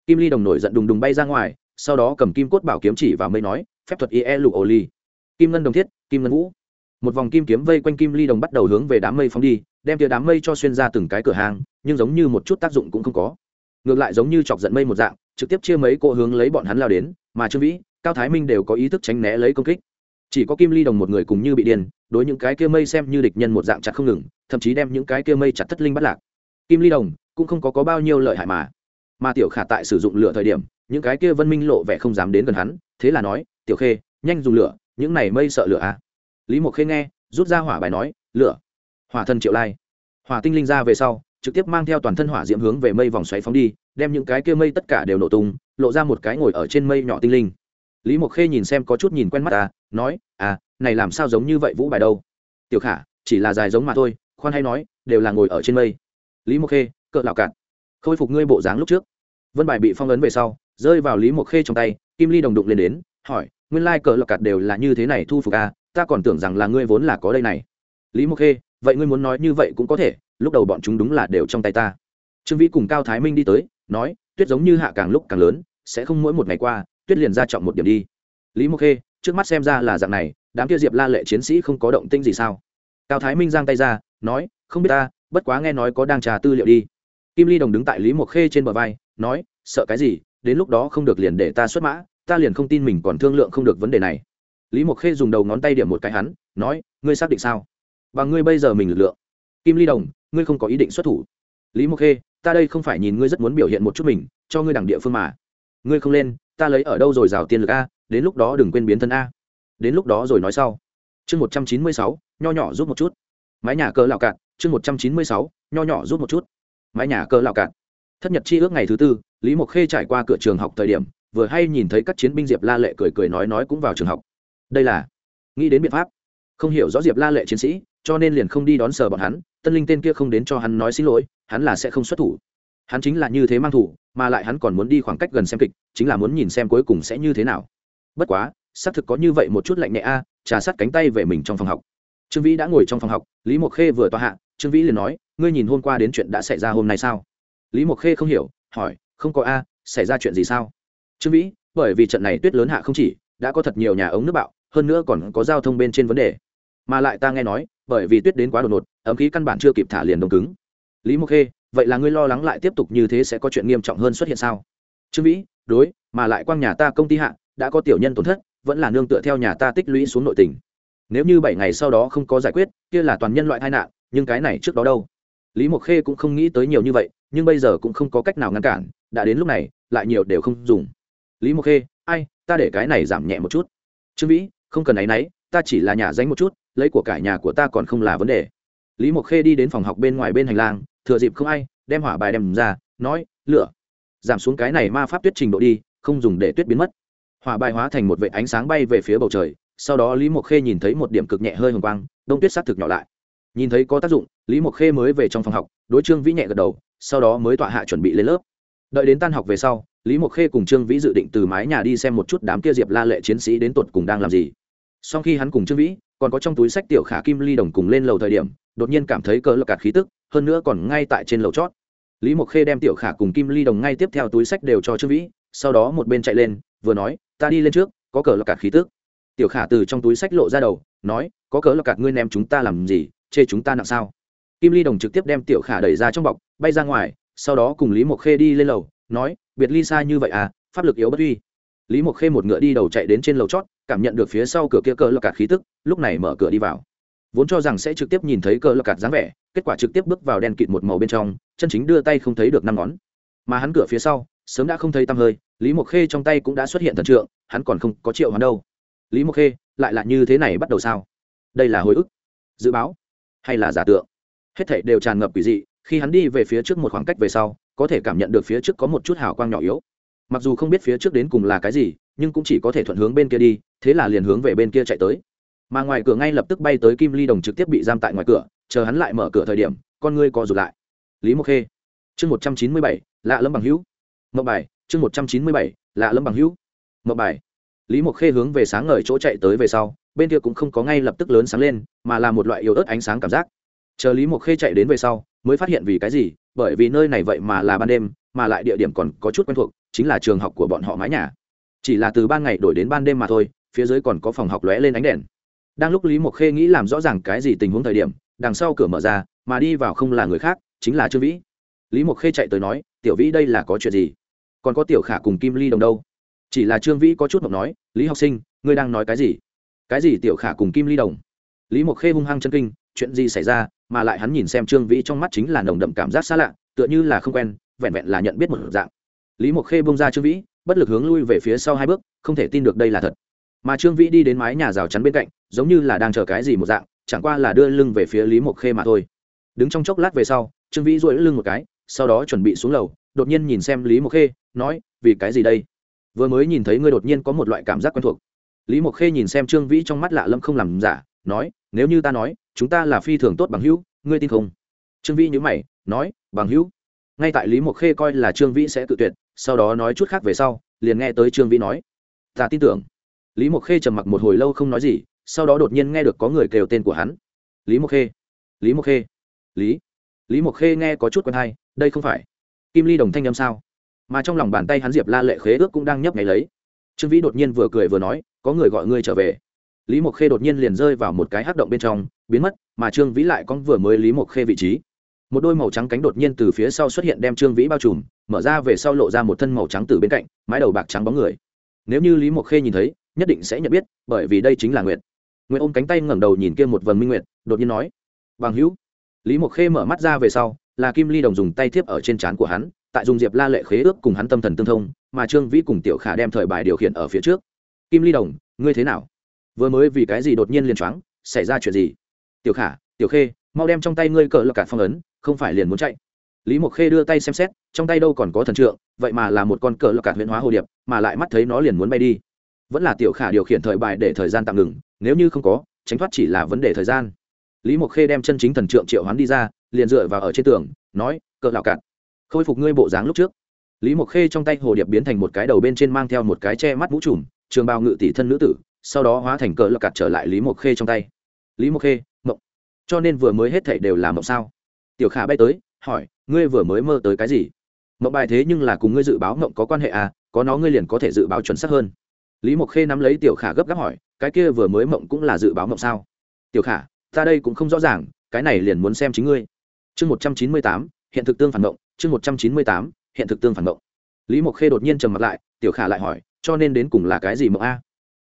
Kim ly đồng nổi giận đùng đùng bay ra ngoài, sau đó cầm kim cốt bảo kiếm chỉ vào mây nói, phép thuật ie lục ô ly kim ngân đồng thiết kim ngân vũ. Một vòng kim kiếm vây quanh kim ly đồng bắt đầu hướng về đám mây phóng đi đem tia đám mây cho xuyên ra từng cái cửa hàng nhưng giống như một chút tác dụng cũng không có. Ngược lại giống như chọc giận mây một dạng trực tiếp chia mấy cỗ hướng lấy bọn hắn lao đến mà trương vĩ cao thái minh đều có ý thức tránh né lấy công kích. Chỉ có kim ly đồng một người cùng như bị điên đối những cái kia mây xem như địch nhân một dạng chặt không ngừng thậm chí đem những cái kia mây chặt thất linh bắt lạc. Kim ly đồng cũng không có, có bao nhiêu lợi hại mà. Mà tiểu khả tại sử dụng lửa thời điểm những cái kia vân minh lộ vẻ không dám đến gần hắn thế là nói tiểu khê nhanh dùng lửa những này mây sợ lửa à? Lý mộc khê nghe, rút ra hỏa bài nói, lửa. Hỏa thân triệu lai. Hỏa tinh linh ra về sau, trực tiếp mang theo toàn thân hỏa diễm hướng về mây vòng xoáy phóng đi, đem những cái kia mây tất cả đều nổ tung, lộ ra một cái ngồi ở trên mây nhỏ tinh linh. Lý mộc khê nhìn xem có chút nhìn quen mắt ta nói à này làm sao giống như vậy vũ bài đâu? Tiểu khả, chỉ là dài giống mà thôi, khoan hay nói, đều là ngồi ở trên mây. Lý mộc khê, cỡ lạo cạn. Khôi phục ngươi bộ dáng lúc trước. Vân bài bị phong ấn về sau, rơi vào lý mộc khê trong tay, kim ly đồng đụng lên đến, hỏi nguyên lai cờ lạo cạt đều là như thế này thu phục à ta còn tưởng rằng là ngươi vốn là có đây này. Lý mộc khê, vậy ngươi muốn nói như vậy cũng có thể, lúc đầu bọn chúng đúng là đều trong tay ta. Trương vĩ cùng cao thái minh đi tới, nói, tuyết giống như hạ càng lúc càng lớn, sẽ không mỗi một ngày qua, tuyết liền ra trọng một điểm đi. Lý mộc khê, trước mắt xem ra là dạng này, đám kia diệp la lệ chiến sĩ không có động tinh gì sao? Cao thái minh giang tay ra, nói, không biết ta, bất quá nghe nói có đang trà tư liệu đi. Kim ly đồng đứng tại lý mộc khê trên bờ vai, nói, sợ cái gì, đến lúc đó không được liền để ta xuất mã ta liền không tin mình còn thương lượng không được vấn đề này. Lý mộc khê dùng đầu ngón tay điểm một cái hắn, nói, ngươi xác định sao? Và ngươi bây giờ mình lực lượng. Kim ly đồng, ngươi không có ý định xuất thủ. Lý mộc khê, ta đây không phải nhìn ngươi rất muốn biểu hiện một chút mình, cho ngươi đẳng địa phương mà. Ngươi không lên, ta lấy ở đâu rồi rào tiền lực a, đến lúc đó đừng quên biến thân a. Đến lúc đó rồi nói sau. Chương một trăm chín mươi sáu, nho nhỏ giúp một chút. Mái nhà cờ lạo cạn, chương một trăm chín mươi sáu, nho nhỏ giúp một chút. Mái nhà cờ lạo cạn. Thất nhật chi ước ngày thứ tư, lý mộc khê trải qua cửa trường học thời điểm vừa hay nhìn thấy các chiến binh diệp la lệ cười cười nói nói cũng vào trường học. Đây là, nghĩ đến biện pháp. Không hiểu rõ diệp la lệ chiến sĩ, cho nên liền không đi đón sờ bọn hắn, tân linh tên kia không đến cho hắn nói xin lỗi, hắn là sẽ không xuất thủ. Hắn chính là như thế mang thủ, mà lại hắn còn muốn đi khoảng cách gần xem kịch, chính là muốn nhìn xem cuối cùng sẽ như thế nào. Bất quá, xác thực có như vậy một chút lạnh nhẹ a, trà sát cánh tay về mình trong phòng học. Trương vĩ đã ngồi trong phòng học, lý mộc khê vừa tòa hạ, trương vĩ liền nói, ngươi nhìn hôm qua đến chuyện đã xảy ra hôm nay sao? Lý mộc khê không hiểu, hỏi, không có a, xảy ra chuyện gì sao? Trương vĩ, bởi vì trận này tuyết lớn hạ không chỉ, đã có thật nhiều nhà ống nước bạo, hơn nữa còn có giao thông bên trên vấn đề. Mà lại ta nghe nói, bởi vì tuyết đến quá đột ngột, ấm khí căn bản chưa kịp thả liền đông cứng. Lý mộc khê, vậy là ngươi lo lắng lại tiếp tục như thế sẽ có chuyện nghiêm trọng hơn xuất hiện sao? Trương vĩ, đối, mà lại quang nhà ta công ty hạ, đã có tiểu nhân tổn thất, vẫn là nương tựa theo nhà ta tích lũy xuống nội tình. Nếu như bảy ngày sau đó không có giải quyết, kia là toàn nhân loại tai nạn, nhưng cái này trước đó đâu? Lý mộc khê cũng không nghĩ tới nhiều như vậy, nhưng bây giờ cũng không có cách nào ngăn cản, đã đến lúc này, lại nhiều đều không dùng lý mộc khê, ai, ta để cái này giảm nhẹ một chút. Trương vĩ, không cần áy náy, ta chỉ là nhà danh một chút, lấy của cải nhà của ta còn không là vấn đề. Lý mộc khê đi đến phòng học bên ngoài bên hành lang, thừa dịp không ai, đem hỏa bài đem ra, nói, lửa, giảm xuống cái này ma pháp tuyết trình độ đi, không dùng để tuyết biến mất. Hỏa bài hóa thành một vệ ánh sáng bay về phía bầu trời, sau đó lý mộc khê nhìn thấy một điểm cực nhẹ hơi hồng quang, đông tuyết s á t thực nhỏ lại. Nhìn thấy có tác dụng, lý mộc khê mới về trong phòng học, đối trương vĩ nhẹ gật đầu, sau đó mới tọa hạ chuẩn bị lên lớp đợi đến tan học về sau, lý mộc khê cùng trương vĩ dự định từ mái nhà đi xem một chút đám kia diệp la lệ chiến sĩ đến tột cùng đang làm gì. Sau khi hắn cùng trương vĩ, còn có trong túi sách tiểu khả kim ly đồng cùng lên lầu thời điểm, đột nhiên cảm thấy cỡ lọc cạt khí tức, hơn nữa còn ngay tại trên lầu chót. Lý mộc khê đem tiểu khả cùng kim ly đồng ngay tiếp theo túi sách đều cho trương vĩ, sau đó một bên chạy lên, vừa nói, ta đi lên trước, có cỡ lọc cạt khí tức. Tiểu khả từ trong túi sách lộ ra đầu, nói, có cỡ lọc cạt ngươi ném chúng ta làm gì, chê chúng ta nặng sao? Kim ly đồng trực tiếp đem tiểu khả đẩy ra trong bọc, bay ra ngoài sau đó cùng lý mộc khê đi lên lầu, nói, biệt ly xa như vậy à pháp lực yếu bất uy. Lý mộc khê một ngựa đi đầu chạy đến trên lầu chót, cảm nhận được phía sau cửa kia cờ lọc cạt khí tức, lúc này mở cửa đi vào. Vốn cho rằng sẽ trực tiếp nhìn thấy cờ lọc cạt dáng vẻ, kết quả trực tiếp bước vào đen kịt một màu bên trong, chân chính đưa tay không thấy được năm ngón. Mà hắn cửa phía sau, sớm đã không thấy tăm hơi, lý mộc khê trong tay cũng đã xuất hiện thần trượng, hắn còn không có triệu hắn đâu. Lý mộc khê, lại là như thế này bắt đầu sao? Đây là hồi ức, dự báo, hay là giả tượng? Hết thảy đều tràn ngập quỷ dị khi hắn đi về phía trước một khoảng cách về sau, có thể cảm nhận được phía trước có một chút hào quang nhỏ yếu. Mặc dù không biết phía trước đến cùng là cái gì, nhưng cũng chỉ có thể thuận hướng bên kia đi, thế là liền hướng về bên kia chạy tới. Mà ngoài cửa ngay lập tức bay tới kim ly đồng trực tiếp bị giam tại ngoài cửa, chờ hắn lại mở cửa thời điểm, con ngươi co rụt lại. Lý mộc khê, chương một trăm chín mươi bảy, lạ lâm bằng hữu. Mậu bài, chương một trăm chín mươi bảy, lạ lâm bằng hữu. Mậu bài. Lý mộc khê hướng về sáng ngời chỗ chạy tới về sau, bên kia cũng không có ngay lập tức lớn sáng lên, mà là một loại yếu ớt ánh sáng cảm giác. Chờ lý mộc khê chạy đến về sau mới phát hiện vì cái gì, bởi vì nơi này vậy mà là ban đêm, mà lại địa điểm còn có chút quen thuộc, chính là trường học của bọn họ mái nhà. Chỉ là từ ban ngày đổi đến ban đêm mà thôi, phía dưới còn có phòng học lóe lên ánh đèn. Đang lúc lý mộc khê nghĩ làm rõ ràng cái gì tình huống thời điểm, đằng sau cửa mở ra, mà đi vào không là người khác, chính là trương vĩ. Lý mộc khê chạy tới nói, tiểu vĩ đây là có chuyện gì? Còn có tiểu khả cùng kim ly đồng đâu? Chỉ là trương vĩ có chút mộng nói, lý học sinh, ngươi đang nói cái gì? Cái gì tiểu khả cùng kim ly đồng? Lý mộc khê hung hăng chân kinh chuyện gì xảy ra, mà lại hắn nhìn xem trương vĩ trong mắt chính là nồng đậm cảm giác xa lạ, tựa như là không quen, vẹn vẹn là nhận biết một dạng. Lý mộc khê bông ra trương vĩ, bất lực hướng lui về phía sau hai bước, không thể tin được đây là thật. Mà trương vĩ đi đến mái nhà rào chắn bên cạnh, giống như là đang chờ cái gì một dạng, chẳng qua là đưa lưng về phía lý mộc khê mà thôi. Đứng trong chốc lát về sau, trương vĩ duỗi lưng một cái, sau đó chuẩn bị xuống lầu, đột nhiên nhìn xem lý mộc khê, nói, vì cái gì đây? Vừa mới nhìn thấy ngươi đột nhiên có một loại cảm giác quen thuộc. Lý mộc khê nhìn xem trương vĩ trong mắt lạ lâm không làm giả, nói, nếu như ta nói chúng ta là phi thường tốt bằng hữu, ngươi tin không? Trương vĩ nhữ mày, nói, bằng hữu. Ngay tại lý mộc khê coi là trương vĩ sẽ tự tuyệt, sau đó nói chút khác về sau, liền nghe tới trương vĩ nói. Ta tin tưởng. Lý mộc khê trầm mặc một hồi lâu không nói gì, sau đó đột nhiên nghe được có người kêu tên của hắn. Lý mộc khê. Lý mộc khê. Lý. Lý mộc khê nghe có chút quen hay, đây không phải. Kim ly đồng thanh âm sao? Mà trong lòng bàn tay hắn diệp la lệ khế ước cũng đang nhấp ngày lấy. Trương vĩ đột nhiên vừa cười vừa nói, có người gọi ngươi trở về lý mộc khê đột nhiên liền rơi vào một cái hắc động bên trong, biến mất, mà trương vĩ lại con vừa mới lý mộc khê vị trí. Một đôi màu trắng cánh đột nhiên từ phía sau xuất hiện đem trương vĩ bao trùm, mở ra về sau lộ ra một thân màu trắng từ bên cạnh, mái đầu bạc trắng bóng người. Nếu như lý mộc khê nhìn thấy, nhất định sẽ nhận biết, bởi vì đây chính là nguyệt. Nguyệt ôm cánh tay ngẩng đầu nhìn kia một vần minh nguyệt, đột nhiên nói, bằng hữu. Lý mộc khê mở mắt ra về sau, là kim ly đồng dùng tay thiếp ở trên trán của hắn, tại dùng diệp la lệ khế ước cùng hắn tâm thần tương thông, mà trương vĩ cùng tiểu khả đem thời bài điều khiển ở phía trước. Kim ly đồng, ngươi thế nào? Vừa mới vì cái gì đột nhiên liền choáng, xảy ra chuyện gì? Tiểu khả, tiểu khê, mau đem trong tay ngươi cỡ lập cả phong ấn, không phải liền muốn chạy. Lý mộc khê đưa tay xem xét, trong tay đâu còn có thần trượng, vậy mà là một con cỡ lập cả huyện hóa hồ điệp, mà lại mắt thấy nó liền muốn bay đi. Vẫn là tiểu khả điều khiển thời bài để thời gian tạm ngừng, nếu như không có, tránh thoát chỉ là vấn đề thời gian. Lý mộc khê đem chân chính thần trượng triệu hoán đi ra, liền dựa vào ở trên tường, nói cỡ lạo cạn khôi phục ngươi bộ dáng lúc trước. Lý mộc khê trong tay hồ điệp biến thành một cái đầu bên trên mang theo một cái che mắt mũ trùm, trường bao ngự tỷ thân nữ tử sau đó hóa thành cờ lạc cạt trở lại lý mộc khê trong tay. Lý mộc khê mộng cho nên vừa mới hết thảy đều là mộng sao? Tiểu khả bay tới, hỏi, ngươi vừa mới mơ tới cái gì? Mộng bài thế nhưng là cùng ngươi dự báo mộng có quan hệ à có nó ngươi liền có thể dự báo chuẩn xác hơn. Lý mộc khê nắm lấy tiểu khả gấp gáp hỏi, cái kia vừa mới mộng cũng là dự báo mộng sao? Tiểu khả, ta đây cũng không rõ ràng, cái này liền muốn xem chính ngươi. Chương một trăm chín mươi tám, hiện thực tương phản mộng, chương một trăm chín mươi tám, hiện thực tương phản mộng. Lý mộc khê đột nhiên trầm mặt lại, tiểu khả lại hỏi, cho nên đến cùng là cái gì mộng a?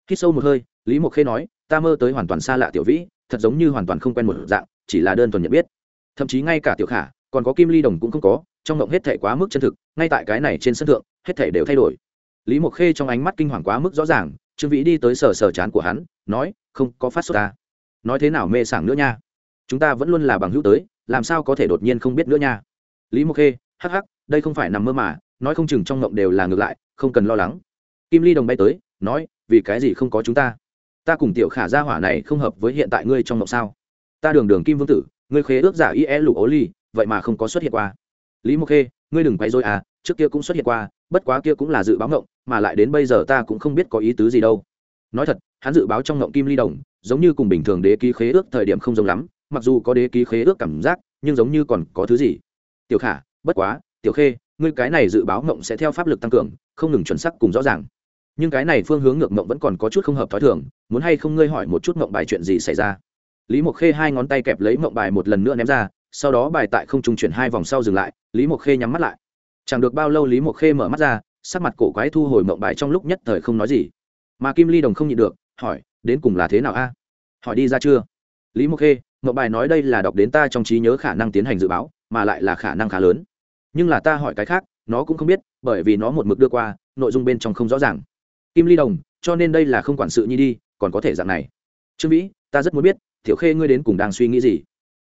Khi sâu một hơi, lý mộc khê nói, ta mơ tới hoàn toàn xa lạ tiểu vĩ, thật giống như hoàn toàn không quen một dạng, chỉ là đơn thuần nhận biết. Thậm chí ngay cả tiểu khả, còn có kim ly đồng cũng không có, trong mộng hết thể quá mức chân thực, ngay tại cái này trên sân thượng, hết thể đều thay đổi. Lý mộc khê trong ánh mắt kinh hoàng quá mức rõ ràng, trương vĩ đi tới sờ sờ chán của hắn, nói, không, có phát sốt ta. Nói thế nào mê sảng nữa nha? Chúng ta vẫn luôn là bằng hữu tới, làm sao có thể đột nhiên không biết nữa nha? Lý mộc khê, hắc hắc, đây không phải nằm mơ mà, nói không chừng trong mộng đều là ngược lại, không cần lo lắng. Kim ly đồng bay tới, nói vì cái gì không có chúng ta? Ta cùng tiểu khả gia hỏa này không hợp với hiện tại ngươi trong mộng sao? Ta đường đường kim vương tử, ngươi khế ước giả ie lụ ố ly, vậy mà không có xuất hiện qua. Lý mộc khê, ngươi đừng quay dối à trước kia cũng xuất hiện qua, bất quá kia cũng là dự báo ngộng mà lại đến bây giờ ta cũng không biết có ý tứ gì đâu. Nói thật, hắn dự báo trong ngộng kim ly đồng, giống như cùng bình thường đế ký khế ước thời điểm không giống lắm, mặc dù có đế ký khế ước cảm giác, nhưng giống như còn có thứ gì. Tiểu khả, bất quá, tiểu khê, ngươi cái này dự báo ngộng sẽ theo pháp lực tăng cường, không ngừng chuẩn sắc cùng rõ ràng nhưng cái này phương hướng ngược mộng vẫn còn có chút không hợp t h ó i thường, muốn hay không ngươi hỏi một chút mộng bài chuyện gì xảy ra? Lý mộc khê hai ngón tay kẹp lấy mộng bài một lần nữa ném ra, sau đó bài tại không trung chuyển hai vòng sau dừng lại, lý mộc khê nhắm mắt lại. Chẳng được bao lâu lý mộc khê mở mắt ra, sắc mặt cổ quái thu hồi mộng bài trong lúc nhất thời không nói gì. Mà kim ly đồng không nhịn được, hỏi, đến cùng là thế nào a? Hỏi đi ra chưa? Lý mộc khê, mộng bài nói đây là đọc đến ta trong trí nhớ khả năng tiến hành dự báo, mà lại là khả năng khá lớn. Nhưng là ta hỏi cái khác, nó cũng không biết, bởi vì nó một mực đưa qua, nội dung bên trong không rõ ràng kim ly đồng, cho nên đây là không quản sự nhi đi, còn có thể dạng này. Trương vĩ, ta rất muốn biết, tiểu khê ngươi đến cùng đang suy nghĩ gì?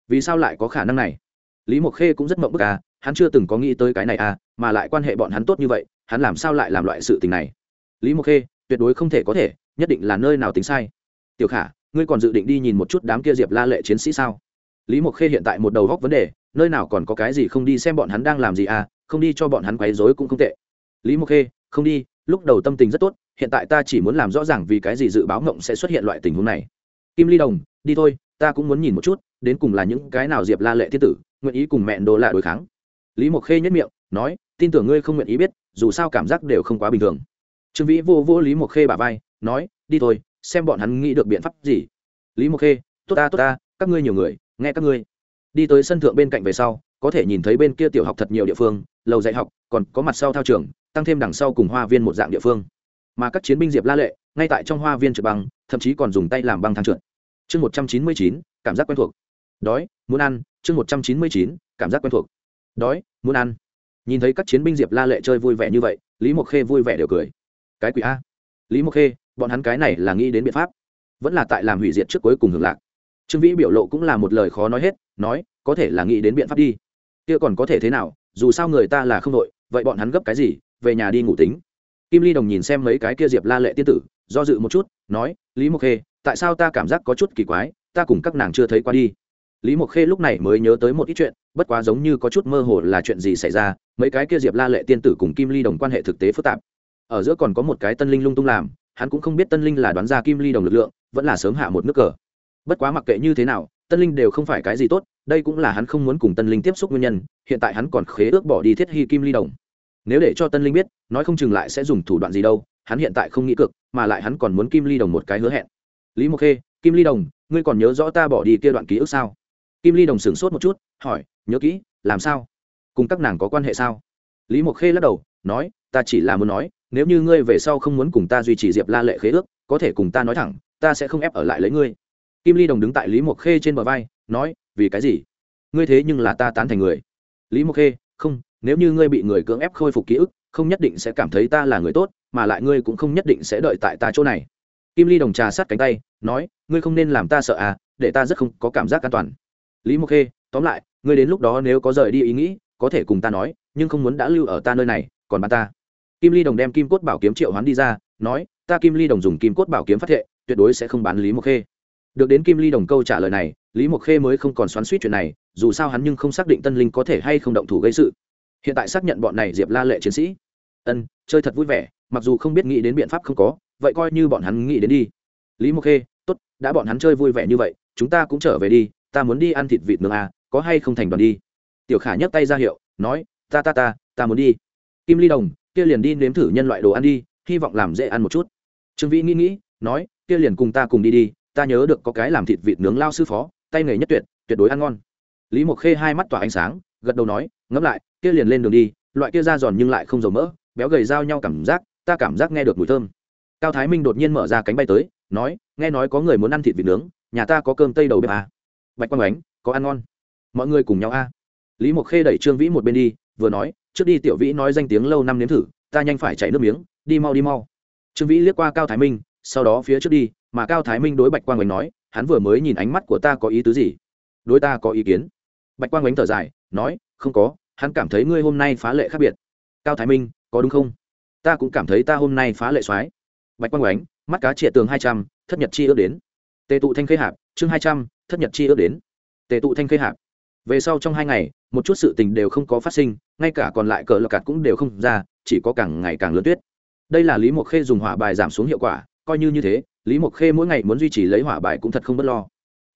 Vì sao lại có khả năng này? Lý mộc khê cũng rất mộng bức à hắn chưa từng có nghĩ tới cái này à mà lại quan hệ bọn hắn tốt như vậy, hắn làm sao lại làm loại sự tình này? Lý mộc khê, tuyệt đối không thể có thể, nhất định là nơi nào tính sai. Tiểu khả, ngươi còn dự định đi nhìn một chút đám kia diệp la lệ chiến sĩ sao? Lý mộc khê hiện tại một đầu góc vấn đề, nơi nào còn có cái gì không đi xem bọn hắn đang làm gì à không đi cho bọn hắn quấy rối cũng không tệ. Lý mộc khê, không đi, lúc đầu tâm tình rất tốt hiện tại ta chỉ muốn làm rõ ràng vì cái gì dự báo ngộng sẽ xuất hiện loại tình huống này. Kim ly đồng, đi thôi, ta cũng muốn nhìn một chút, đến cùng là những cái nào diệp la lệ thiên tử, nguyện ý cùng mẹ đồ lạ đối kháng. Lý mộc khê nhất miệng, nói, tin tưởng ngươi không nguyện ý biết, dù sao cảm giác đều không quá bình thường. Trương vĩ vô vô lý mộc khê bà vai, nói, đi thôi, xem bọn hắn nghĩ được biện pháp gì. Lý mộc khê, tốt ta tốt ta, các ngươi nhiều người, nghe các ngươi. Đi tới sân thượng bên cạnh về sau, có thể nhìn thấy bên kia tiểu học thật nhiều địa phương, lầu dạy học, còn có mặt sau thao trường, tăng thêm đằng sau cùng hoa viên một dạng địa phương mà các chiến binh diệp la lệ, ngay tại trong hoa viên trượt băng, thậm chí còn dùng tay làm băng thang trượt. Chương một trăm chín mươi chín, cảm giác quen thuộc. Đói, muốn ăn. Chương một trăm chín mươi chín, cảm giác quen thuộc. Đói, muốn ăn. Nhìn thấy các chiến binh diệp la lệ chơi vui vẻ như vậy, lý mộc khê vui vẻ đều cười. Cái quỷ a. Lý mộc khê, bọn hắn cái này là nghĩ đến biện pháp. Vẫn là tại làm hủy diệt trước cuối cùng hưởng lạc. Trương vĩ biểu lộ cũng là một lời khó nói hết, nói, có thể là nghĩ đến biện pháp đi. Kia còn có thể thế nào? Dù sao người ta là không đội, vậy bọn hắn gấp cái gì? Về nhà đi ngủ tính kim ly đồng nhìn xem mấy cái kia diệp la lệ tiên tử, do dự một chút, nói, lý mộc khê, tại sao ta cảm giác có chút kỳ quái, ta cùng các nàng chưa thấy qua đi. Lý mộc khê lúc này mới nhớ tới một ít chuyện, bất quá giống như có chút mơ hồ là chuyện gì xảy ra, mấy cái kia diệp la lệ tiên tử cùng kim ly đồng quan hệ thực tế phức tạp. Ở giữa còn có một cái tân linh lung tung làm, hắn cũng không biết tân linh là đoán ra kim ly đồng lực lượng, vẫn là sớm hạ một nước cờ. Bất quá mặc kệ như thế nào, tân linh đều không phải cái gì tốt, đây cũng là hắn không muốn cùng tân linh tiếp xúc nguyên nhân, hiện tại hắn còn khế ước bỏ đi thiết hy kim ly đồng nếu để cho tân linh biết, nói không chừng lại sẽ dùng thủ đoạn gì đâu, hắn hiện tại không nghĩ cực, mà lại hắn còn muốn kim ly đồng một cái hứa hẹn. Lý mộc khê, kim ly đồng, ngươi còn nhớ rõ ta bỏ đi kia đoạn ký ức sao? Kim ly đồng sửng sốt một chút, hỏi, nhớ kỹ, làm sao? Cùng các nàng có quan hệ sao? Lý mộc khê lắc đầu, nói, ta chỉ là muốn nói, nếu như ngươi về sau không muốn cùng ta duy trì diệp la lệ khế ước, có thể cùng ta nói thẳng, ta sẽ không ép ở lại lấy ngươi. Kim ly đồng đứng tại lý mộc khê trên bờ vai, nói, vì cái gì? Ngươi thế nhưng là ta tán thành người. Lý mộc khê, không nếu như ngươi bị người cưỡng ép khôi phục ký ức, không nhất định sẽ cảm thấy ta là người tốt, mà lại ngươi cũng không nhất định sẽ đợi tại ta chỗ này. Kim ly đồng trà sát cánh tay, nói, ngươi không nên làm ta sợ à để ta rất không có cảm giác an toàn. Lý mộc khê, tóm lại, ngươi đến lúc đó nếu có rời đi ý nghĩ, có thể cùng ta nói, nhưng không muốn đã lưu ở ta nơi này, còn bà ta. Kim ly đồng đem kim cốt bảo kiếm triệu hoán đi ra, nói, ta kim ly đồng dùng kim cốt bảo kiếm phát thệ, tuyệt đối sẽ không bán lý mộc khê. Được đến kim ly đồng câu trả lời này, lý mộc khê mới không còn xoắn suýt chuyện này, dù sao hắn nhưng không xác định tân linh có thể hay không động thủ gây sự hiện tại xác nhận bọn này diệp la lệ chiến sĩ. Ân chơi thật vui vẻ mặc dù không biết nghĩ đến biện pháp không có vậy coi như bọn hắn nghĩ đến đi. Lý mộc khê tốt đã bọn hắn chơi vui vẻ như vậy chúng ta cũng trở về đi ta muốn đi ăn thịt vịt nướng à, có hay không thành đoàn đi? Tiểu khả nhấc tay ra hiệu nói ta ta ta ta muốn đi. Kim ly đồng kia liền đi nếm thử nhân loại đồ ăn đi hy vọng làm dễ ăn một chút. Trương vĩ nghĩ nghĩ nói kia liền cùng ta cùng đi đi ta nhớ được có cái làm thịt vịt nướng lao sư phó tay nghề nhất tuyệt tuyệt đối ăn ngon. Lý mộc khê hai mắt tỏa ánh sáng gật đầu nói ngẫm lại kia liền lên đường đi, loại kia da giòn nhưng lại không dầu mỡ, béo gầy giao nhau cảm giác, ta cảm giác nghe được mùi thơm. Cao thái minh đột nhiên mở ra cánh bay tới, nói, nghe nói có người muốn ăn thịt vịt nướng, nhà ta có cơm tây đầu bếp à. bạch quang ánh, có ăn ngon. Mọi người cùng nhau a à. lý mộc khê đẩy trương vĩ một bên đi, vừa nói, trước đi tiểu vĩ nói danh tiếng lâu năm nếm thử, ta nhanh phải chảy nước miếng, đi mau đi mau. Trương vĩ liếc qua cao thái minh, sau đó phía trước đi, mà cao thái minh đối bạch quang ánh nói, hắn vừa mới nhìn ánh mắt của ta có ý tứ gì? Đối ta có ý kiến. Bạch quang ánh thở dài, nói, không có hắn cảm thấy ngươi hôm nay phá lệ khác biệt. Cao thái minh, có đúng không? Ta cũng cảm thấy ta hôm nay phá lệ soái. Bạch quang oánh mắt cá trịa tường hai trăm, thất nhật chi ước đến. Tề tụ thanh khê hạp, chương hai trăm, thất nhật chi ước đến. Tề tụ thanh khê hạp. Về sau trong hai ngày, một chút sự tình đều không có phát sinh, ngay cả còn lại cờ lọc cạt cũng đều không ra, chỉ có càng ngày càng lớn tuyết. Đây là lý mộc khê dùng hỏa bài giảm xuống hiệu quả, coi như như thế, lý mộc khê mỗi ngày muốn duy trì lấy hỏa bài cũng thật không b ấ t lo.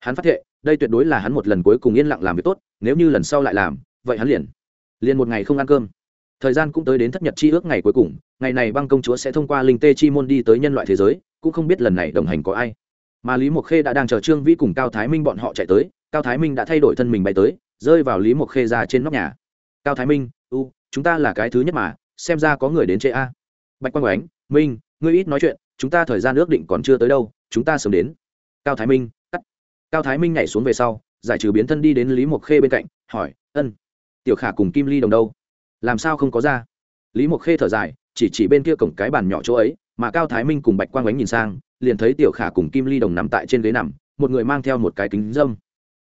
Hắn phát hiện đây tuyệt đối là hắn một lần cuối cùng yên lặng làm việc tốt, nếu như lần sau lại làm, vậy hắn liền liền một ngày không ăn cơm. Thời gian cũng tới đến thất nhật chi ước ngày cuối cùng, ngày này băng công chúa sẽ thông qua linh tê chi môn đi tới nhân loại thế giới, cũng không biết lần này đồng hành có ai. Mà lý mộc khê đã đang chờ trương vĩ cùng cao thái minh bọn họ chạy tới, cao thái minh đã thay đổi thân mình bay tới, rơi vào lý mộc khê ra trên nóc nhà. Cao thái minh, u, chúng ta là cái thứ nhất mà, xem ra có người đến chê a. Bạch quang ánh minh, ngươi ít nói chuyện, chúng ta thời gian ước định còn chưa tới đâu, chúng ta sớm đến. Cao thái minh cắt. Cao thái minh nhảy xuống về sau, giải trừ biến thân đi đến lý mộc khê bên cạnh, hỏi, ân tiểu khả cùng kim ly đồng đâu? Làm sao không có ra? Lý mộc khê thở dài, chỉ chỉ bên kia cổng cái bàn nhỏ chỗ ấy, mà cao thái minh cùng bạch quang ánh nhìn sang, liền thấy tiểu khả cùng kim ly đồng nằm tại trên ghế nằm, một người mang theo một cái kính dâm.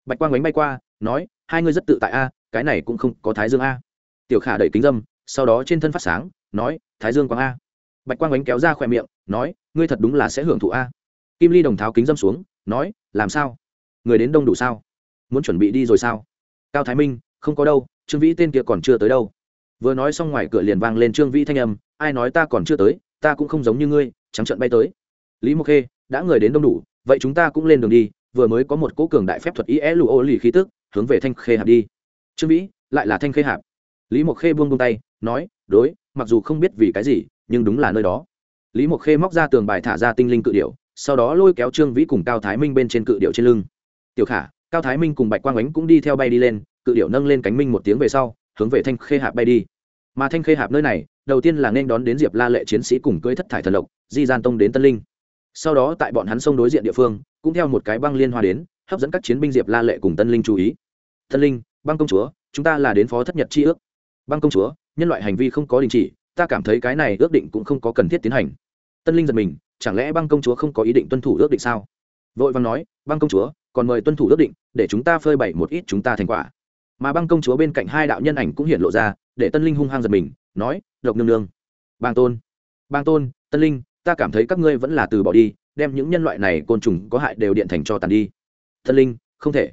Bạch quang ánh bay qua, nói, hai người rất tự tại a, cái này cũng không có thái dương a. Tiểu khả đẩy kính dâm, sau đó trên thân phát sáng, nói, thái dương quang a. Bạch quang ánh kéo ra khỏe miệng, nói, ngươi thật đúng là sẽ hưởng thụ a. Kim ly đồng tháo kính dâm xuống, nói, làm sao? Người đến đông đủ sao? Muốn chuẩn bị đi rồi sao? Cao thái minh, không có đâu trương vĩ tên kia còn chưa tới đâu. Vừa nói xong ngoài cửa liền vang lên trương vĩ thanh âm, ai nói ta còn chưa tới, ta cũng không giống như ngươi, trắng trận bay tới. Lý mộc khê, đã người đến đông đủ, vậy chúng ta cũng lên đường đi, vừa mới có một cỗ cường đại phép thuật ý é lụ ô lì khí tức, hướng về thanh khê hạp đi. Trương vĩ, lại là thanh khê hạp. Lý mộc khê buông buông tay, nói, đối, mặc dù không biết vì cái gì, nhưng đúng là nơi đó. Lý mộc khê móc ra tường bài thả ra tinh linh cự điệu sau đó lôi kéo trương vĩ cùng cao thái minh bên trên cự điệu trên lưng. Tiểu khả, cao thái minh cùng bạch quang ánh cũng đi theo bay đi lên cự điểu nâng lên cánh minh một tiếng về sau, hướng về thanh khê hạp bay đi. Mà thanh khê hạp nơi này, đầu tiên là nên đón đến diệp la lệ chiến sĩ cùng cưỡi thất thải thần lộc, di gian tông đến tân linh. Sau đó tại bọn hắn sông đối diện địa phương, cũng theo một cái băng liên hoa đến, hấp dẫn các chiến binh diệp la lệ cùng tân linh chú ý. Tân linh, băng công chúa, chúng ta là đến phó thất nhật chi ước. Băng công chúa, nhân loại hành vi không có đình chỉ, ta cảm thấy cái này ước định cũng không có cần thiết tiến hành. Tân linh giật mình, chẳng lẽ băng công chúa không có ý định tuân thủ ước định sao? Vội văn nói, băng công chúa, còn mời tuân thủ ước định, để chúng ta phơi bày một ít chúng ta thành quả mà băng công chúa bên cạnh hai đạo nhân ảnh cũng hiện lộ ra, để tân linh hung hăng giật mình, nói, độc nương nương bang tôn bang tôn, tân linh, ta cảm thấy các ngươi vẫn là từ bỏ đi, đem những nhân loại này côn trùng có hại đều điện thành cho tàn đi. Tân linh, không thể.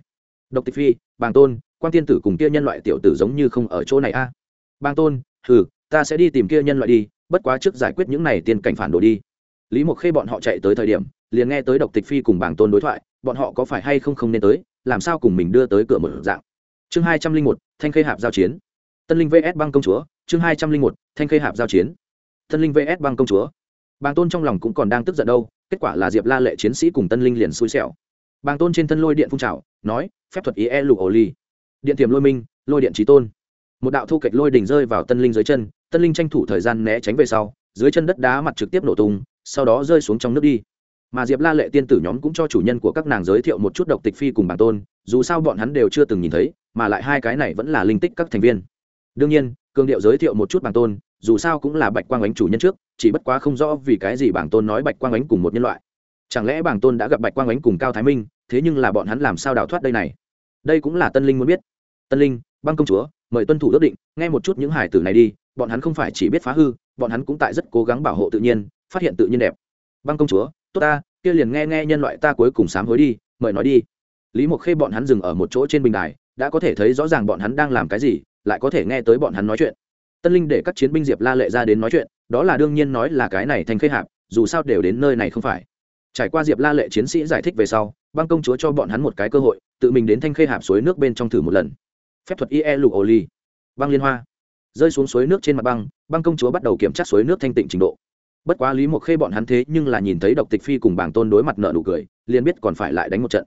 Độc tịch phi bang tôn, quan tiên tử cùng kia nhân loại tiểu tử giống như không ở chỗ này a. À. bang tôn, hừ, ta sẽ đi tìm kia nhân loại đi, bất quá trước giải quyết những này tiên cảnh phản đồ đi. Lý mộc khê bọn họ chạy tới thời điểm, liền nghe tới độc tịch phi cùng bang tôn đối thoại, bọn họ có phải hay không không nên tới, làm sao cùng mình đưa tới cửa một dạng? Chương hai trăm linh một, thanh khê hạp giao chiến. Tân linh vs băng công chúa, chương hai trăm linh một, thanh khê hạp giao chiến. Tân linh vs băng công chúa. Bàng tôn trong lòng cũng còn đang tức giận đâu, kết quả là diệp la lệ chiến sĩ cùng tân linh liền xui xẻo. Bàng tôn trên thân lôi điện phun trào, nói, phép thuật ý e lục ổ ly điện tiềm lôi minh, lôi điện trí tôn. Một đạo thu kịch lôi đỉnh rơi vào tân linh dưới chân, tân linh tranh thủ thời gian né tránh về sau, dưới chân đất đá mặt trực tiếp nổ tung, sau đó rơi xuống trong nước đi. Mà diệp la lệ tiên tử nhóm cũng cho chủ nhân của các nàng giới thiệu một chút độc tịch phi cùng bản tôn, dù sao bọn hắn đều chưa từng nhìn thấy mà lại hai cái này vẫn là linh tích các thành viên. Đương nhiên, cường điệu giới thiệu một chút bảng tôn, dù sao cũng là bạch quang ánh chủ nhân trước, chỉ bất quá không rõ vì cái gì bảng tôn nói bạch quang ánh cùng một nhân loại. Chẳng lẽ bảng tôn đã gặp bạch quang ánh cùng cao thái minh, thế nhưng là bọn hắn làm sao đào thoát đây này? Đây cũng là tân linh muốn biết. Tân linh, băng công chúa, mời tuân thủ ước định, nghe một chút những hải tử này đi, bọn hắn không phải chỉ biết phá hư, bọn hắn cũng tại rất cố gắng bảo hộ tự nhiên, phát hiện tự nhiên đẹp. Băng công chúa, tốt ta, kia liền nghe nghe nhân loại ta cuối cùng sám hối đi, mời nói đi. Lý mộc khê bọn hắn dừng ở một chỗ trên bình đài đã có thể thấy rõ ràng bọn hắn đang làm cái gì, lại có thể nghe tới bọn hắn nói chuyện. Tân linh để các chiến binh diệp la lệ ra đến nói chuyện, đó là đương nhiên nói là cái này thành khê hạp, dù sao đều đến nơi này không phải. Trải qua diệp la lệ chiến sĩ giải thích về sau, băng công chúa cho bọn hắn một cái cơ hội, tự mình đến thanh khê hạp suối nước bên trong thử một lần. Phép thuật ie lục ổ ly băng liên hoa. Rơi xuống suối nước trên mặt băng băng công chúa bắt đầu kiểm tra suối nước thanh tịnh trình độ. Bất quá lý một khê bọn hắn thế nhưng là nhìn thấy độc tịch phi cùng bảng tôn đối mặt nợ nụ cười, liền biết còn phải lại đánh một trận.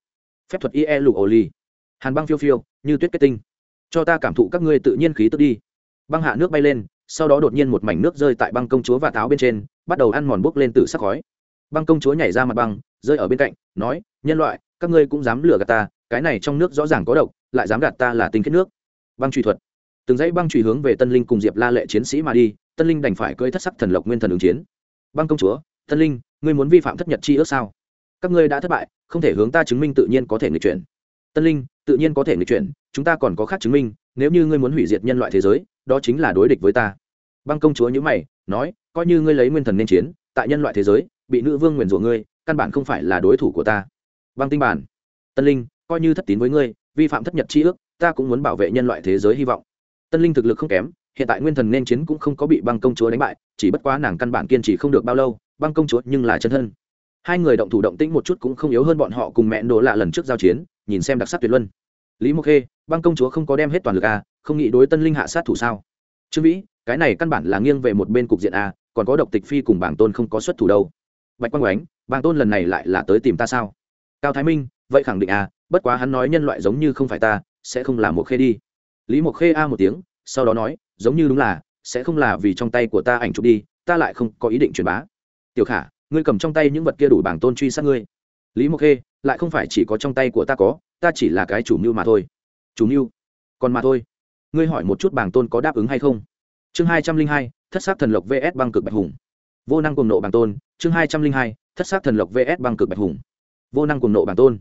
Phép thuật ie lục ổ ly hàn băng phiêu phiêu, như tuyết kết tinh. Cho ta cảm thụ các ngươi tự nhiên khí tức đi. Băng hạ nước bay lên, sau đó đột nhiên một mảnh nước rơi tại băng công chúa và tháo bên trên, bắt đầu ăn mòn bốc lên từ sắc khói. Băng công chúa nhảy ra mặt băng, rơi ở bên cạnh, nói, nhân loại, các ngươi cũng dám lừa gạt ta, cái này trong nước rõ ràng có độc, lại dám gạt ta là tinh kết nước. Băng truy thuật. Từng dãy băng truy hướng về tân linh cùng diệp la lệ chiến sĩ mà đi, tân linh đành phải cưỡi thất sắc thần lộc nguyên thần ứng chiến. Băng công chúa, tân linh, ngươi muốn vi phạm thất nhật chi ước sao? Các ngươi đã thất bại, không thể hướng ta chứng minh tự nhiên có thể nghịch chuyển tân linh, tự nhiên có thể nghịch chuyển, chúng ta còn có khác chứng minh, nếu như ngươi muốn hủy diệt nhân loại thế giới, đó chính là đối địch với ta. Băng công chúa nhữ mày, nói, coi như ngươi lấy nguyên thần nên chiến, tại nhân loại thế giới, bị nữ vương nguyền rủa ngươi, căn bản không phải là đối thủ của ta. Băng tinh bản. Tân linh, coi như thất tín với ngươi, vi phạm thất nhật chi ước, ta cũng muốn bảo vệ nhân loại thế giới hy vọng. Tân linh thực lực không kém, hiện tại nguyên thần nên chiến cũng không có bị băng công chúa đánh bại, chỉ bất quá nàng căn bản kiên trì không được bao lâu, băng công chúa nhưng là chân thân. Hai người động thủ động tĩnh một chút cũng không yếu hơn bọn họ cùng mẹ đồ lạ lần trước giao chiến nhìn xem đặc sắc tuyệt luân. Lý mộc khê, băng công chúa không có đem hết toàn lực a không nghĩ đối tân linh hạ sát thủ sao? Trương vĩ, cái này căn bản là nghiêng về một bên cục diện a còn có độc tịch phi cùng bảng tôn không có xuất thủ đâu. Bạch quang oánh bảng tôn lần này lại là tới tìm ta sao? Cao thái minh, vậy khẳng định a bất quá hắn nói nhân loại giống như không phải ta, sẽ không là một khê đi. Lý mộc khê a một tiếng, sau đó nói, giống như đúng là, sẽ không là vì trong tay của ta ảnh chụp đi, ta lại không có ý định truyền bá. Tiểu khả, ngươi cầm trong tay những vật kia đủ bảng tôn truy sát ngươi. Lý mộc khê lại không phải chỉ có trong tay của ta có, ta chỉ là cái chủ mưu mà thôi. Chủ mưu? Còn mà thôi. Ngươi hỏi một chút bảng tôn có đáp ứng hay không? Chương hai trăm linh hai, thất sát thần lộc vs băng cực bạch hùng. Vô năng cùng nộ bảng tôn, chương hai trăm linh hai, thất sát thần lộc vs băng cực bạch hùng. Vô năng cùng nộ bảng tôn.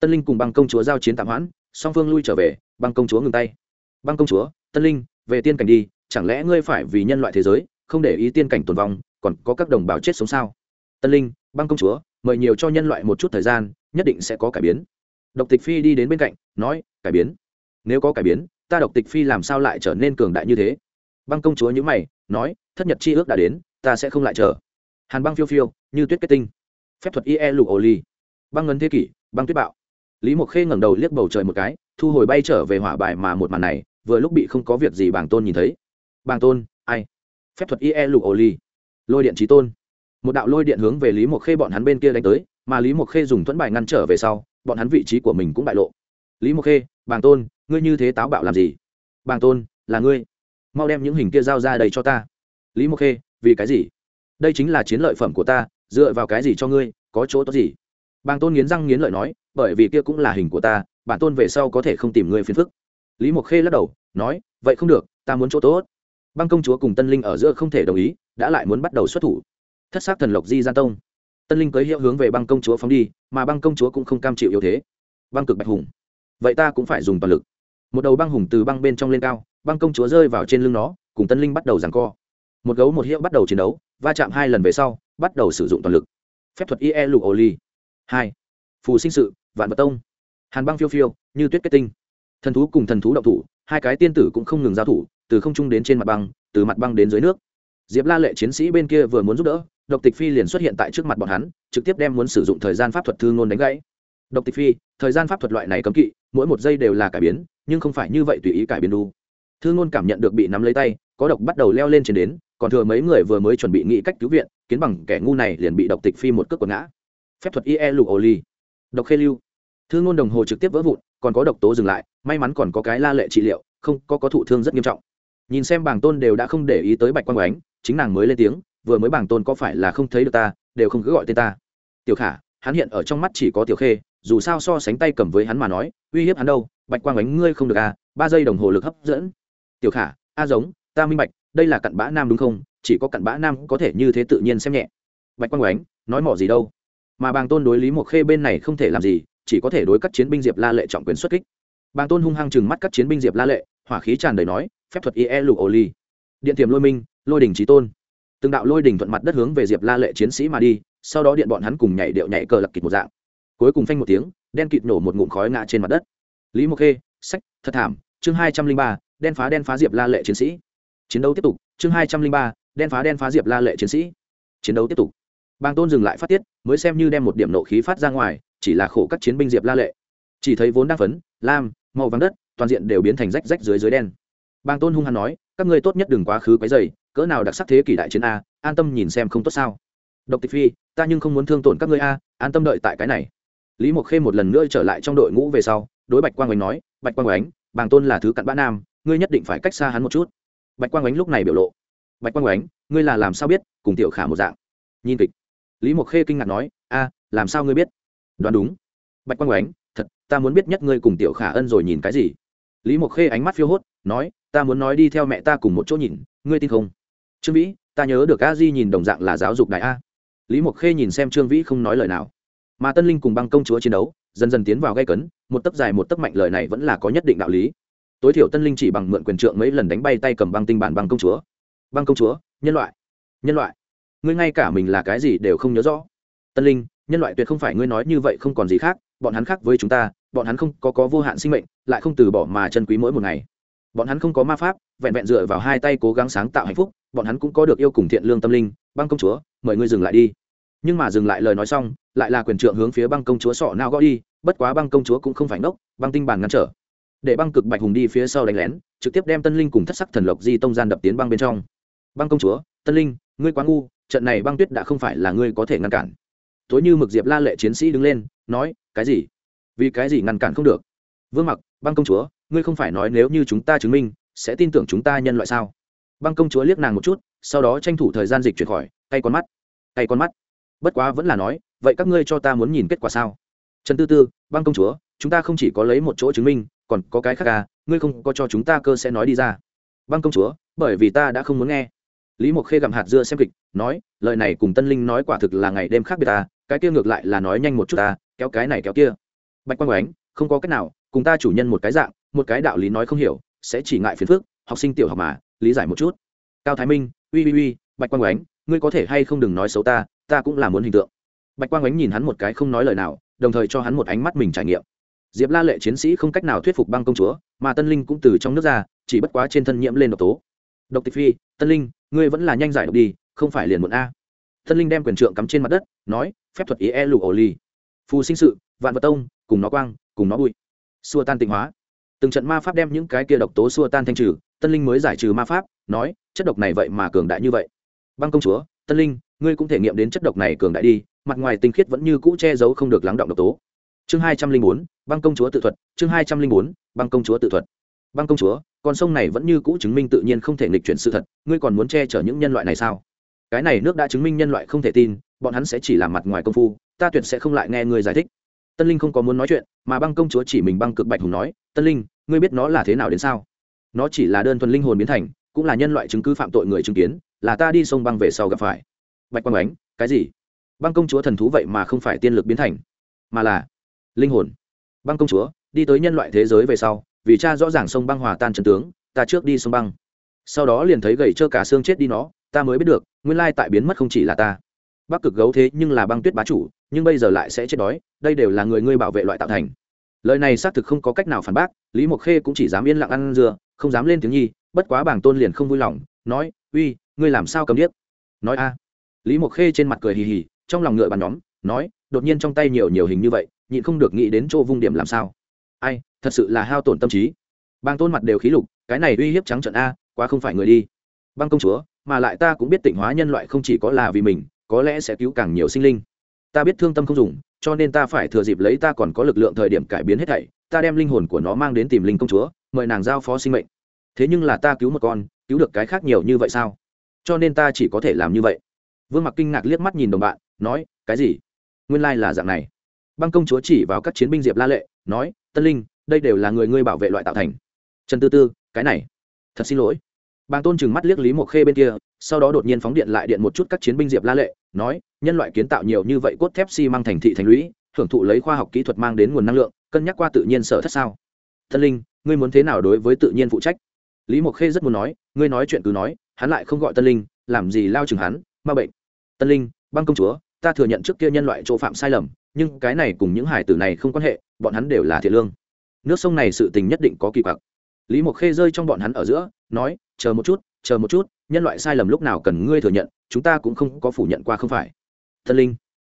Tân linh cùng băng công chúa giao chiến tạm hoãn, song phương lui trở về, băng công chúa ngừng tay. Băng công chúa, tân linh, về tiên cảnh đi, chẳng lẽ ngươi phải vì nhân loại thế giới, không để ý tiên cảnh tồn vong, còn có các đồng bào chết sống sao? Tân linh, băng công chúa mời nhiều cho nhân loại một chút thời gian, nhất định sẽ có cải biến. Độc tịch phi đi đến bên cạnh, nói, cải biến? Nếu có cải biến, ta độc tịch phi làm sao lại trở nên cường đại như thế? Băng công chúa nhữ mày, nói, thất nhật chi ước đã đến, ta sẽ không lại chờ. Hàn băng phiêu phiêu, như tuyết kết tinh. Phép thuật ie lục ổ ly băng ngân thế kỷ, băng tuyết bạo. Lý mộc khê ngẩng đầu liếc bầu trời một cái, thu hồi bay trở về hỏa bài mà một màn này, vừa lúc bị không có việc gì Bàng tôn nhìn thấy. Bàng tôn, ai? Phép thuật ie lục ổ ly lôi điện trí tôn một đạo lôi điện hướng về lý mộc khê bọn hắn bên kia đánh tới, mà lý mộc khê dùng thuẫn bài ngăn trở về sau, bọn hắn vị trí của mình cũng bại lộ. Lý mộc khê, bàng tôn, ngươi như thế táo bạo làm gì? Bàng tôn, là ngươi. Mau đem những hình kia giao ra đầy cho ta. Lý mộc khê, vì cái gì? Đây chính là chiến lợi phẩm của ta, dựa vào cái gì cho ngươi, có chỗ tốt gì? Bàng tôn nghiến răng nghiến lợi nói, bởi vì kia cũng là hình của ta bản tôn về sau có thể không tìm ngươi phiền phức. Lý mộc khê lắc đầu, nói, vậy không được, ta muốn chỗ tốt. Băng công chúa cùng tân linh ở giữa không thể đồng ý, đã lại muốn bắt đầu xuất thủ thất xác thần lộc di gian tông. Tân linh cưới hiệu hướng về băng công chúa phóng đi, mà băng công chúa cũng không cam chịu yếu thế. Băng cực bạch hùng. Vậy ta cũng phải dùng toàn lực. Một đầu băng hùng từ băng bên trong lên cao, băng công chúa rơi vào trên lưng nó, cùng tân linh bắt đầu giằng co. Một gấu một hiệu bắt đầu chiến đấu, va chạm hai lần về sau, bắt đầu sử dụng toàn lực. Phép thuật ie lục ô ly. Hai. Phù sinh sự, vạn vật tông. Hàn băng phiêu phiêu, như tuyết kết tinh. Thần thú cùng thần thú động thủ, hai cái tiên tử cũng không ngừng giao thủ, từ không trung đến trên mặt băng, từ mặt băng đến dưới nước. Diệp la lệ chiến sĩ bên kia vừa muốn giúp đỡ độc tịch phi liền xuất hiện tại trước mặt bọn hắn, trực tiếp đem muốn sử dụng thời gian pháp thuật thư ngôn đánh gãy. Độc tịch phi, thời gian pháp thuật loại này cấm kỵ, mỗi một giây đều là cải biến, nhưng không phải như vậy tùy ý cải biến đu. Thư ngôn cảm nhận được bị nắm lấy tay, có độc bắt đầu leo lên trên đến, còn thừa mấy người vừa mới chuẩn bị nghĩ cách cứu viện, kiến bằng kẻ ngu này liền bị độc tịch phi một cước quật ngã. Phép thuật ie lục ô ly độc khê lưu. Thư ngôn đồng hồ trực tiếp vỡ vụn, còn có độc tố dừng lại, may mắn còn có cái la lệ trị liệu, không có có thụ thương rất nghiêm trọng. Nhìn xem bảng tôn đều đã không để ý tới bạch quang ánh, chính nàng mới lên tiếng vừa mới bảng tôn có phải là không thấy được ta, đều không cứ gọi tên ta. Tiểu khả, hắn hiện ở trong mắt chỉ có tiểu khê, dù sao so sánh tay cầm với hắn mà nói, uy hiếp hắn đâu, bạch quang ánh ngươi không được à ba giây đồng hồ lực hấp dẫn. Tiểu khả, a giống, ta minh bạch, đây là cặn bã nam đúng không? Chỉ có cặn bã nam có thể như thế tự nhiên xem nhẹ. Bạch quang ánh, nói mỏ gì đâu? Mà bàng tôn đối lý một khê bên này không thể làm gì, chỉ có thể đối các chiến binh diệp la lệ trọng quyền xuất kích. Bàng tôn hung hăng chừng mắt các chiến binh diệp la lệ, hỏa khí tràn đầy nói, phép thuật ie lục ô ly điện tiềm lôi minh, lôi đình trí tôn từng đạo lôi đỉnh thuận mặt đất hướng về diệp la lệ chiến sĩ mà đi, sau đó điện bọn hắn cùng nhảy điệu nhảy cờ lập kịch một dạng. Cuối cùng phanh một tiếng, đen kịt nổ một ngụm khói ngã trên mặt đất. Lý mộc khê, sách, thật thảm, chương hai trăm linh ba, đen phá đen phá diệp la lệ chiến sĩ. Chiến đấu tiếp tục, chương hai trăm linh ba, đen phá đen phá diệp la lệ chiến sĩ. Chiến đấu tiếp tục. Bang tôn dừng lại phát tiết, mới xem như đem một điểm nộ khí phát ra ngoài, chỉ là khổ các chiến binh diệp la lệ. Chỉ thấy vốn đang phấn, lam, màu vàng đất, toàn diện đều biến thành rách rách dưới dưới đen. Bang tôn hung hăng nói các ngươi tốt nhất đừng quá khứ quấy dày cỡ nào đặc sắc thế kỷ đại chiến a, an tâm nhìn xem không tốt sao. Độc tịch phi, ta nhưng không muốn thương tổn các ngươi a, an tâm đợi tại cái này. Lý mộc khê một lần nữa trở lại trong đội ngũ về sau, đối bạch quang oánh nói, bạch quang oánh, bàng tôn là thứ cặn bã nam, ngươi nhất định phải cách xa hắn một chút. Bạch quang ánh lúc này biểu lộ, bạch quang ánh ngươi là làm sao biết, cùng tiểu khả một dạng? Nhìn kịch, lý mộc khê kinh ngạc nói, a, làm sao ngươi biết? Đoán đúng. Bạch quang ánh thật, ta muốn biết nhất ngươi cùng tiểu khả ân rồi nhìn cái gì? Lý mộc khê ánh mắt phiêu hốt, nói ta muốn nói đi theo mẹ ta cùng một chỗ nhìn, ngươi tin không? Trương vĩ, ta nhớ được a di nhìn đồng dạng là giáo dục đại a. Lý mộc khê nhìn xem trương vĩ không nói lời nào. Mà tân linh cùng băng công chúa chiến đấu, dần dần tiến vào gây cấn, một tấc dài một tấc mạnh lời này vẫn là có nhất định đạo lý. Tối thiểu tân linh chỉ bằng mượn quyền trượng mấy lần đánh bay tay cầm băng tinh bản băng công chúa. Băng công chúa, nhân loại nhân loại. Ngươi ngay cả mình là cái gì đều không nhớ rõ. Tân linh, nhân loại tuyệt không phải ngươi nói như vậy không còn gì khác, bọn hắn khác với chúng ta, bọn hắn không có có vô hạn sinh mệnh, lại không từ bỏ mà chân quý mỗi một ngày bọn hắn không có ma pháp, vẹn vẹn dựa vào hai tay cố gắng sáng tạo hạnh phúc, bọn hắn cũng có được yêu cùng thiện lương tâm linh. Băng công chúa, mời ngươi dừng lại đi. Nhưng mà dừng lại lời nói xong, lại là quyền trượng hướng phía băng công chúa sọ nao gõ đi, bất quá băng công chúa cũng không phải ngốc, băng tinh bàn ngăn trở. Để băng cực bạch hùng đi phía sau đánh lén, trực tiếp đem tân linh cùng thất sắc thần lộc di tông gian đập tiến băng bên trong. Băng công chúa, tân linh, ngươi quá ngu, trận này băng tuyết đã không phải là ngươi có thể ngăn cản. Tối như mực diệp la lệ chiến sĩ đứng lên, nói, cái gì? Vì cái gì ngăn cản không được? Vương mặc, băng công chúa ngươi không phải nói nếu như chúng ta chứng minh, sẽ tin tưởng chúng ta nhân loại sao? Băng công chúa liếc nàng một chút, sau đó tranh thủ thời gian dịch chuyển khỏi tay con mắt tay con mắt. Bất quá vẫn là nói, vậy các ngươi cho ta muốn nhìn kết quả sao? Trần tư tư, băng công chúa, chúng ta không chỉ có lấy một chỗ chứng minh, còn có cái khác à ngươi không có cho chúng ta cơ sẽ nói đi ra. Băng công chúa, bởi vì ta đã không muốn nghe. Lý mộc khê gặm hạt dưa xem kịch, nói, lời này cùng tân linh nói quả thực là ngày đêm khác biệt ta, cái kia ngược lại là nói nhanh một chút ta, kéo cái này kéo kia. Bạch quang oánh không có cách nào, cùng ta chủ nhân một cái dạng một cái đạo lý nói không hiểu, sẽ chỉ ngại phiền phức, học sinh tiểu học mà, lý giải một chút. Cao thái minh, uy uy uy, bạch quang ánh, ngươi có thể hay không đừng nói xấu ta ta cũng là muốn hình tượng. Bạch quang ánh nhìn hắn một cái không nói lời nào, đồng thời cho hắn một ánh mắt mình trải nghiệm. Diệp la lệ chiến sĩ không cách nào thuyết phục băng công chúa, mà tân linh cũng từ trong nước ra, chỉ bất quá trên thân nhiễm lên độc tố. Độc tịch phi, tân linh, ngươi vẫn là nhanh giải độc đi, không phải liền một a. Tân linh đem quyền trượng cắm trên mặt đất, nói, phép thuật ý e lụ ổ ly phù sinh sự, vạn vật tông, cùng nó quang, cùng nó bụi. Xua tan tịnh hóa từng trận ma pháp đem những cái kia độc tố xua tan thanh trừ, tân linh mới giải trừ ma pháp, nói, chất độc này vậy mà cường đại như vậy. Băng công chúa, tân linh, ngươi cũng thể nghiệm đến chất độc này cường đại đi, mặt ngoài tinh khiết vẫn như cũ che giấu không được lắng động độc tố. Chương hai trăm linh bốn, băng công chúa tự thuật, chương hai trăm linh bốn, băng công chúa tự thuật. Băng công chúa, con sông này vẫn như cũ chứng minh tự nhiên không thể nghịch chuyển sự thật, ngươi còn muốn che chở những nhân loại này sao? Cái này nước đã chứng minh nhân loại không thể tin, bọn hắn sẽ chỉ làm mặt ngoài công phu, ta tuyệt sẽ không lại nghe ngươi giải thích. Tân linh không có muốn nói chuyện, mà băng công chúa chỉ mình băng cực bạch hùng nói, tân linh ngươi biết nó là thế nào đến sao? Nó chỉ là đơn thuần linh hồn biến thành, cũng là nhân loại chứng cứ phạm tội người chứng kiến, là ta đi sông băng về sau gặp phải. Bạch quang ánh, cái gì? Băng công chúa thần thú vậy mà không phải tiên lực biến thành, mà là linh hồn. Băng công chúa, đi tới nhân loại thế giới về sau, vì cha rõ ràng sông băng hòa tan trần tướng, ta trước đi sông băng. Sau đó liền thấy gầy trơ cả xương chết đi nó, ta mới biết được, nguyên lai tại biến mất không chỉ là ta. Bắc cực gấu thế nhưng là băng tuyết bá chủ, nhưng bây giờ lại sẽ chết đói, đây đều là người ngươi bảo vệ loại tạo thành lời này xác thực không có cách nào phản bác, lý mộc khê cũng chỉ dám yên lặng ăn dừa không dám lên tiếng nhi, bất quá bảng tôn liền không vui lòng, nói, uy, ngươi làm sao cầm điếc? Nói, a. Lý mộc khê trên mặt cười hì hì, trong lòng ngựa bàn nhóm, nói, đột nhiên trong tay nhiều nhiều hình như vậy, nhịn không được nghĩ đến chỗ vung điểm làm sao. Ai, thật sự là hao tổn tâm trí. Bang tôn mặt đều khí lục, cái này uy hiếp trắng trận a, quá không phải người đi. Băng công chúa, mà lại ta cũng biết tịnh hóa nhân loại không chỉ có là vì mình, có lẽ sẽ cứu càng nhiều sinh linh. Ta biết thương tâm không dùng cho nên ta phải thừa dịp lấy ta còn có lực lượng thời điểm cải biến hết thảy, ta đem linh hồn của nó mang đến tìm linh công chúa, mời nàng giao phó sinh mệnh. Thế nhưng là ta cứu một con, cứu được cái khác nhiều như vậy sao? Cho nên ta chỉ có thể làm như vậy. Vương mặc kinh ngạc liếc mắt nhìn đồng bạn, nói, cái gì? Nguyên lai là dạng này. Băng công chúa chỉ vào các chiến binh diệp la lệ, nói, tân linh, đây đều là người ngươi bảo vệ loại tạo thành. Trần tư tư, cái này, thật xin lỗi. Bàng tôn chừng mắt liếc lý mộc khê bên kia, sau đó đột nhiên phóng điện lại điện một chút các chiến binh diệp la lệ nói, nhân loại kiến tạo nhiều như vậy cốt thép xi、si、măng thành thị thành lũy hưởng thụ lấy khoa học kỹ thuật mang đến nguồn năng lượng, cân nhắc qua tự nhiên sở thất sao? Tân linh, ngươi muốn thế nào đối với tự nhiên phụ trách? Lý mộc khê rất muốn nói, ngươi nói chuyện cứ nói, hắn lại không gọi tân linh, làm gì lao chừng hắn, ma bệnh. Tân linh, băng công chúa, ta thừa nhận trước kia nhân loại chỗ phạm sai lầm, nhưng cái này cùng những hải tử này không quan hệ, bọn hắn đều là thiện lương. Nước sông này sự tình nhất định có kỳ quặc. Lý mộc khê rơi trong bọn hắn ở giữa, nói, chờ một chút, chờ một chút, nhân loại sai lầm lúc nào cần ngươi thừa nhận chúng ta cũng không có phủ nhận qua không phải. Thân linh,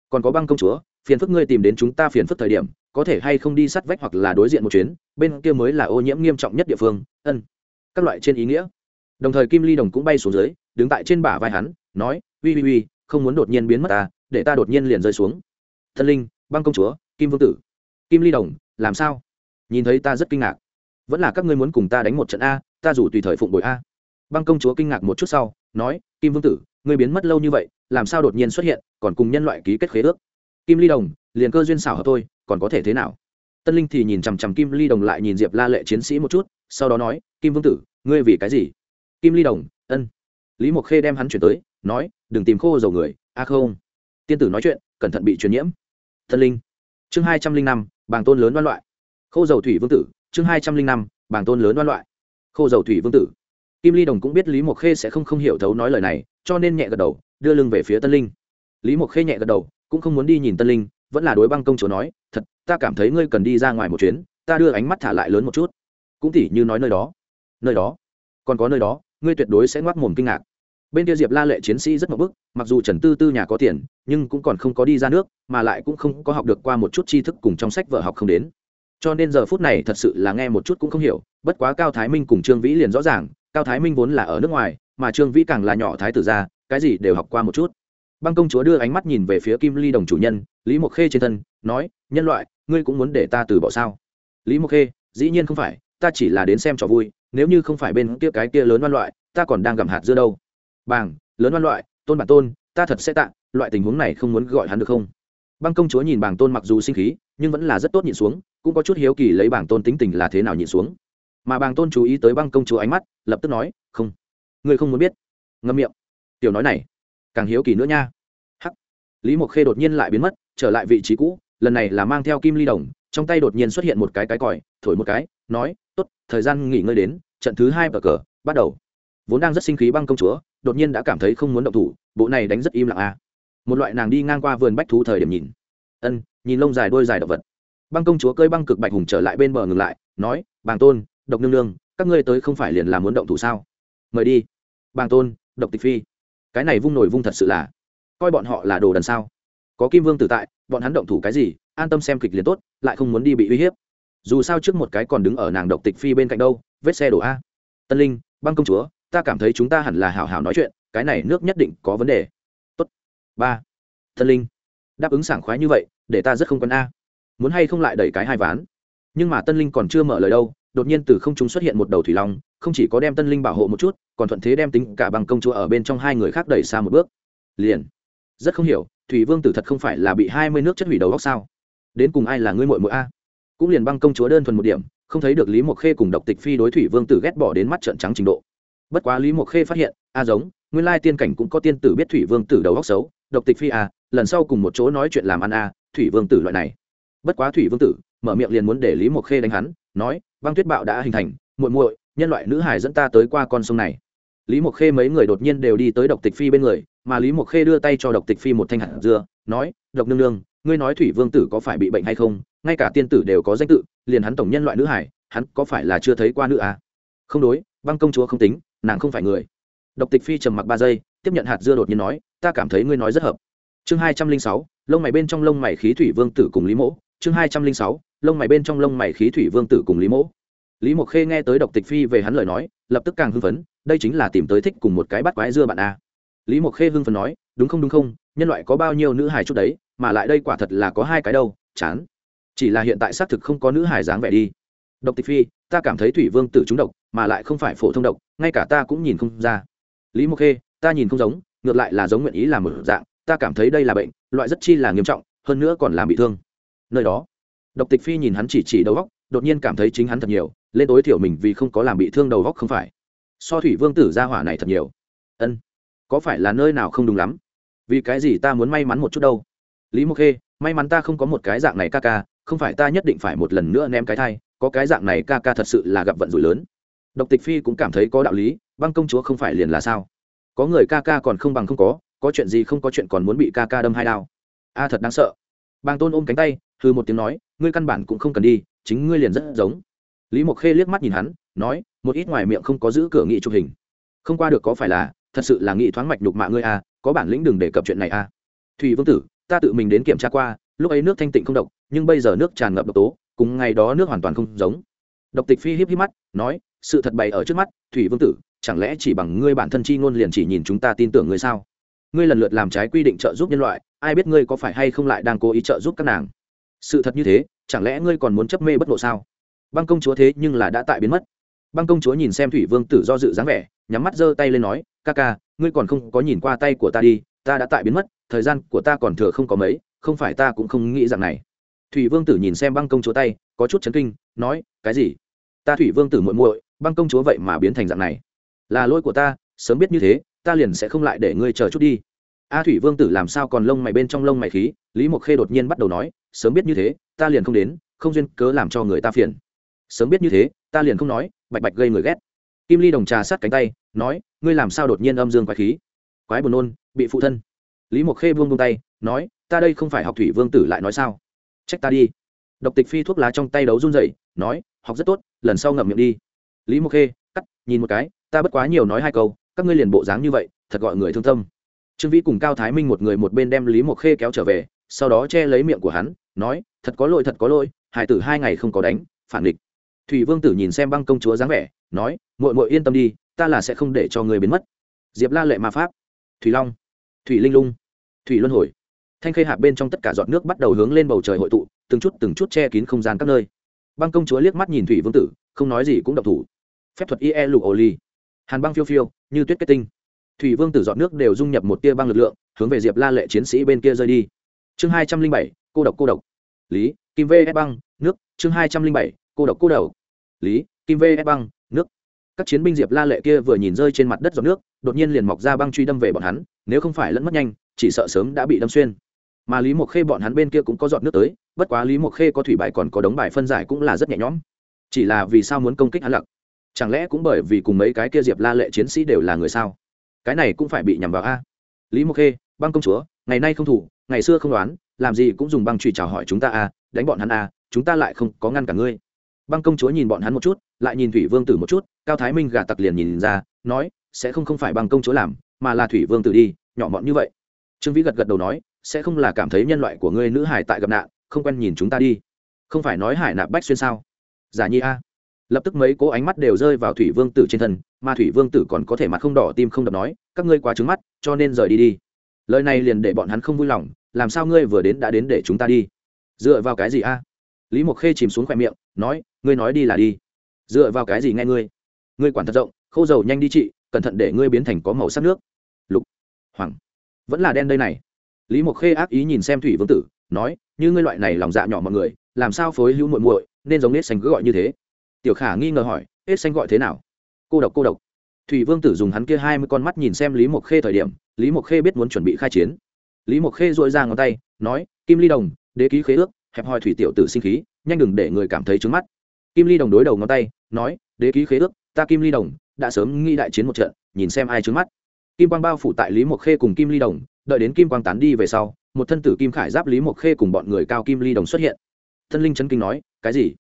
còn có băng công chúa, phiền phức ngươi tìm đến chúng ta phiền phức thời điểm, có thể hay không đi sắt vách hoặc là đối diện một chuyến, bên kia mới là ô nhiễm nghiêm trọng nhất địa phương, ân, các loại trên ý nghĩa. Đồng thời kim ly đồng cũng bay xuống dưới, đứng tại trên bả vai hắn, nói ui ui ui không muốn đột nhiên biến mất ta, để ta đột nhiên liền rơi xuống. Thân linh, băng công chúa, kim vương tử. Kim ly đồng, làm sao? Nhìn thấy ta rất kinh ngạc. Vẫn là các ngươi muốn cùng ta đánh một trận a, ta dù tùy thời phụng bồi a. Băng công chúa kinh ngạc một chút sau, nói, kim vương tử ngươi biến mất lâu như vậy, làm sao đột nhiên xuất hiện, còn cùng nhân loại ký kết khế ước? Kim ly đồng, liền cơ duyên xảo hợp tôi còn có thể thế nào? Tân linh thì nhìn chằm chằm kim ly đồng lại nhìn diệp la lệ chiến sĩ một chút, sau đó nói, kim vương tử, ngươi vì cái gì? Kim ly đồng, ân. Lý mộc khê đem hắn chuyển tới, nói, đừng tìm khô dầu người, a không. Tiên tử nói chuyện, cẩn thận bị truyền nhiễm. Tân linh, chương hai trăm linh năm, bàng tôn lớn đoan loại. Khô dầu thủy vương tử, chương hai trăm linh năm, bàng tôn lớn đoan loại. Khô dầu thủy vương tử kim ly đồng cũng biết lý mộc khê sẽ không không hiểu thấu nói lời này, cho nên nhẹ gật đầu, đưa lưng về phía tân linh. Lý mộc khê nhẹ gật đầu, cũng không muốn đi nhìn tân linh, vẫn là đối băng công chúa nói, thật, ta cảm thấy ngươi cần đi ra ngoài một chuyến, ta đưa ánh mắt thả lại lớn một chút. Cũng tỉ như nói nơi đó. Nơi đó? Còn có nơi đó, ngươi tuyệt đối sẽ ngoác mồm kinh ngạc. Bên kia diệp la lệ chiến sĩ rất mậu bức, mặc dù trần tư tư nhà có tiền, nhưng cũng còn không có đi ra nước, mà lại cũng không có học được qua một chút tri thức cùng trong sách vợ học không đến. Cho nên giờ phút này thật sự là nghe một chút cũng không hiểu, bất quá cao thái minh cùng trương vĩ liền rõ ràng cao thái minh vốn là ở nước ngoài mà trương vĩ càng là nhỏ thái tử gia cái gì đều học qua một chút. Băng công chúa đưa ánh mắt nhìn về phía kim ly đồng chủ nhân lý mộc khê trên thân nói nhân loại ngươi cũng muốn để ta từ bỏ sao? Lý mộc khê dĩ nhiên không phải ta chỉ là đến xem trò vui nếu như không phải bên kia cái kia lớn văn loại ta còn đang gặm hạt dưa đâu. Bảng, lớn văn loại tôn bản tôn ta thật sẽ tạ loại tình huống này không muốn gọi hắn được không? Băng công chúa nhìn bảng tôn mặc dù sinh khí nhưng vẫn là rất tốt nhịn xuống cũng có chút hiếu kỳ lấy bảng tôn tính tình là thế nào nhịn xuống mà bàng tôn chú ý tới băng công chúa ánh mắt, lập tức nói, không, ngươi không muốn biết. Ngâm miệng, tiểu nói này, càng hiếu kỳ nữa nha. Hắc. Lý mộc khê đột nhiên lại biến mất, trở lại vị trí cũ, lần này là mang theo kim ly đồng, trong tay đột nhiên xuất hiện một cái cái còi, thổi một cái, nói, tốt, thời gian nghỉ ngơi đến, trận thứ hai bờ cờ, bắt đầu. Vốn đang rất sinh khí băng công chúa, đột nhiên đã cảm thấy không muốn động thủ, bộ này đánh rất im lặng à. một loại nàng đi ngang qua vườn bách thú thời điểm nhìn. Ân, nhìn lông dài đôi dài động vật. Băng công chúa cơi băng cực bạch hùng trở lại bên bờ ngừng lại, nói, bàng tôn độc nương nương, các ngươi tới không phải liền là muốn động thủ sao? Mời đi. Bàng tôn, độc tịch phi. Cái này vung nổi vung thật sự là, coi bọn họ là đồ đần sao? Có kim vương tử tại, bọn hắn động thủ cái gì? An tâm xem kịch liền tốt, lại không muốn đi bị uy hiếp. Dù sao trước một cái còn đứng ở nàng độc tịch phi bên cạnh đâu, vết xe đổ a. Tân linh, băng công chúa, ta cảm thấy chúng ta hẳn là hào hào nói chuyện, cái này nước nhất định có vấn đề. Tốt. Ba. Tân linh, đáp ứng sảng khoái như vậy, để ta rất không quân a. Muốn hay không lại đẩy cái hai ván. Nhưng mà tân linh còn chưa mở lời đâu đột nhiên từ không trung xuất hiện một đầu thủy long, không chỉ có đem tân linh bảo hộ một chút, còn thuận thế đem tính cả bằng công chúa ở bên trong hai người khác đẩy xa một bước. Liền. Rất không hiểu, thủy vương tử thật không phải là bị hai mươi nước chất hủy đầu góc sao? Đến cùng ai là ngươi mội mội a? Cũng liền băng công chúa đơn thuần một điểm, không thấy được lý mộc khê cùng độc tịch phi đối thủy vương tử ghét bỏ đến mắt trợn trắng trình độ. Bất quá lý mộc khê phát hiện, a giống, nguyên lai tiên cảnh cũng có tiên tử biết thủy vương tử đầu góc xấu, độc tịch phi a, lần sau cùng một chỗ nói chuyện làm ăn a, thủy vương tử loại này. Bất quá thủy vương tử, mở miệng liền muốn để lý mộc khê đánh hắn nói băng tuyết bạo đã hình thành, muội muội, nhân loại nữ hải dẫn ta tới qua con sông này. Lý mộc khê mấy người đột nhiên đều đi tới độc tịch phi bên người, mà lý mộc khê đưa tay cho độc tịch phi một thanh hạt dưa, nói, độc nương nương, ngươi nói thủy vương tử có phải bị bệnh hay không? Ngay cả tiên tử đều có danh tự, liền hắn tổng nhân loại nữ hải hắn có phải là chưa thấy qua nữ à? không đối băng công chúa không tính, nàng không phải người. Độc tịch phi trầm mặc ba giây, tiếp nhận hạt dưa đột nhiên nói, ta cảm thấy ngươi nói rất hợp. Chương hai trăm linh sáu, lông mày bên trong lông mày khí thủy vương tử cùng lý mỗ. Chương hai trăm linh sáu lông mày bên trong lông mày khí thủy vương tử cùng lý mỗ. Lý mộc khê nghe tới độc tịch phi về hắn lời nói, lập tức càng hưng phấn, đây chính là tìm tới thích cùng một cái bắt quái dưa bạn a. Lý mộc khê hưng phấn nói, đúng không đúng không, nhân loại có bao nhiêu nữ hài chút đấy, mà lại đây quả thật là có hai cái đâu, chán. Chỉ là hiện tại xác thực không có nữ hài dáng vẻ đi. Độc tịch phi, ta cảm thấy thủy vương tử trúng độc, mà lại không phải phổ thông độc, ngay cả ta cũng nhìn không ra. Lý mộc khê, ta nhìn không giống, ngược lại là giống nguyện ý làm một dạng, ta cảm thấy đây là bệnh, loại rất chi là nghiêm trọng, hơn nữa còn làm bị thương. Nơi đó độc tịch phi nhìn hắn chỉ chỉ đầu góc, đột nhiên cảm thấy chính hắn thật nhiều, lên tối thiểu mình vì không có làm bị thương đầu góc không phải. So thủy vương tử ra hỏa này thật nhiều. Ân, có phải là nơi nào không đúng lắm? Vì cái gì ta muốn may mắn một chút đâu? Lý mộc khê, may mắn ta không có một cái dạng này ca ca, không phải ta nhất định phải một lần nữa ném cái thai, có cái dạng này ca ca thật sự là gặp vận rủi lớn. Độc tịch phi cũng cảm thấy có đạo lý, băng công chúa không phải liền là sao? Có người ca ca còn không bằng không có có chuyện gì không có chuyện còn muốn bị ca ca đâm hai đao. A, thật đáng sợ. Bàng tôn ôm cánh tay hư một tiếng nói, ngươi căn bản cũng không cần đi, chính ngươi liền rất giống. Lý mộc khê liếc mắt nhìn hắn, nói, một ít ngoài miệng không có giữ cửa nghị chụp hình. Không qua được có phải là, thật sự là nghị thoáng mạch nhục mạ ngươi à có bản lĩnh đừng đề cập chuyện này à. Thùy vương tử, ta tự mình đến kiểm tra qua, lúc ấy nước thanh tịnh không độc, nhưng bây giờ nước tràn ngập độc tố, cùng ngày đó nước hoàn toàn không giống. Độc tịch phi híp híp mắt, nói, sự thật bày ở trước mắt, thủy vương tử, chẳng lẽ chỉ bằng ngươi bản thân chi ngôn liền chỉ nhìn chúng ta tin tưởng ngươi sao? Ngươi lần lượt làm trái quy định trợ giúp nhân loại, ai biết ngươi có phải hay không lại đang cố ý trợ giúp các nàng? Sự thật như thế, chẳng lẽ ngươi còn muốn chấp mê bất ngộ sao? Băng công chúa thế nhưng là đã tại biến mất. Băng công chúa nhìn xem thủy vương tử do dự dáng vẻ, nhắm mắt giơ tay lên nói, ca ca, ngươi còn không có nhìn qua tay của ta đi, ta đã tại biến mất, thời gian của ta còn thừa không có mấy, không phải ta cũng không nghĩ rằng này. Thủy vương tử nhìn xem băng công chúa tay, có chút chấn kinh, nói, cái gì? Ta thủy vương tử muội muội, băng công chúa vậy mà biến thành dạng này. Là lỗi của ta, sớm biết như thế, ta liền sẽ không lại để ngươi chờ chút đi a thủy vương tử làm sao còn lông mày bên trong lông mày khí? Lý mộc khê đột nhiên bắt đầu nói, sớm biết như thế, ta liền không đến, không duyên cớ làm cho người ta phiền. Sớm biết như thế, ta liền không nói, bạch bạch gây người ghét. Kim ly đồng trà sát cánh tay, nói, ngươi làm sao đột nhiên âm dương quái khí? Quái buồn nôn, bị phụ thân. Lý mộc khê buông buông tay, nói, ta đây không phải học thủy vương tử lại nói sao? Trách ta đi. Độc tịch phi thuốc lá trong tay đấu run dậy nói, học rất tốt, lần sau ngậm miệng đi. Lý mộc khê cắt, nhìn một cái, ta bất quá nhiều nói hai câu, các ngươi liền bộ dáng như vậy, thật gọi người thương tâm trương vĩ cùng cao thái minh một người một bên đem lý mộc khê kéo trở về, sau đó che lấy miệng của hắn, nói, thật có lỗi, thật có lỗi hải tử hai ngày không có đánh, phản địch thủy vương tử nhìn xem băng công chúa dáng vẻ, nói, muội muội yên tâm đi, ta là sẽ không để cho người biến mất. Diệp la lệ ma pháp, thủy long, thủy linh lung, thủy luân hồi. Thanh khê hạp bên trong tất cả giọt nước bắt đầu hướng lên bầu trời hội tụ, từng chút từng chút che kín không gian các nơi. Băng công chúa liếc mắt nhìn thủy vương tử, không nói gì cũng độc thủ. Phép thuật ie lục ô ly. Hàn băng phiêu phiêu, như tuyết kết tinh thủy vương tử dọn nước đều dung nhập một tia băng lực lượng, hướng về diệp la lệ chiến sĩ bên kia rơi đi. Chương hai trăm linh bảy, cô độc cô độc. Lý, kim vs băng, nước. Chương hai trăm linh bảy, cô độc cô độc. Lý, kim vs băng, nước. Các chiến binh diệp la lệ kia vừa nhìn rơi trên mặt đất giọt nước, đột nhiên liền mọc ra băng truy đâm về bọn hắn, nếu không phải lẫn mất nhanh, chỉ sợ sớm đã bị đâm xuyên. Mà lý mộc khê bọn hắn bên kia cũng có giọt nước tới, bất quá lý mộc khê có thủy bài còn có đống bài phân giải cũng là rất nhẹ nhõm. Chỉ là vì sao muốn công kích hắn lặc? Chẳng lẽ cũng bởi vì cùng mấy cái kia diệp la lệ chiến sĩ đều là người sao? Cái này cũng phải bị nhằm vào a. Lý mộc khê, băng công chúa, ngày nay không thủ, ngày xưa không đoán, làm gì cũng dùng băng trụy chào hỏi chúng ta a, đánh bọn hắn a, chúng ta lại không có ngăn cả ngươi. Băng công chúa nhìn bọn hắn một chút, lại nhìn thủy vương tử một chút, cao thái minh gà tặc liền nhìn ra, nói, sẽ không không phải băng công chúa làm, mà là thủy vương tử đi, nhỏ mọn như vậy. Trương vĩ gật gật đầu nói, sẽ không là cảm thấy nhân loại của ngươi nữ hải tại gặp nạn, không quen nhìn chúng ta đi. Không phải nói hải nạp bách xuyên sao? Giả nhi a lập tức mấy cố ánh mắt đều rơi vào thủy vương tử trên thân, mà thủy vương tử còn có thể mặt không đỏ tim không đập nói, các ngươi quá trứng mắt, cho nên rời đi đi. Lời này liền để bọn hắn không vui lòng, làm sao ngươi vừa đến đã đến để chúng ta đi? Dựa vào cái gì a? Lý mộc khê chìm xuống khoe miệng, nói, ngươi nói đi là đi. Dựa vào cái gì nghe ngươi? Ngươi quản thật rộng khâu dầu nhanh đi chị, cẩn thận để ngươi biến thành có màu sắc nước. Lục hoàng. Vẫn là đen đây này. Lý mộc khê ác ý nhìn xem thủy vương tử, nói, như ngươi loại này lòng dạ nhỏ mọi người, làm sao phối hữu muội muội, nên giống nết xanh cứ gọi như thế? Tiểu khả nghi ngờ hỏi nết xanh gọi thế nào? Cô độc cô độc. Thủy vương tử dùng hắn kia hai mươi con mắt nhìn xem lý mộc khê thời điểm, lý mộc khê biết muốn chuẩn bị khai chiến. Lý mộc khê dội ra ngón tay, nói, kim ly đồng, đế ký khế ước, hẹp hòi thủy tiểu tử sinh khí, nhanh đừng để người cảm thấy trứng mắt. Kim ly đồng đối đầu ngón tay, nói, đế ký khế ước, ta kim ly đồng, đã sớm nghi đại chiến một trận, nhìn xem ai trứng mắt. Kim quang bao phủ tại lý mộc khê cùng kim ly đồng, đợi đến kim quang tán đi về sau, một thân tử kim khải giáp lý mộc khê cùng bọn người cao kim ly đồng xuất hiện. Thân linh chấn kinh nói, cái gì?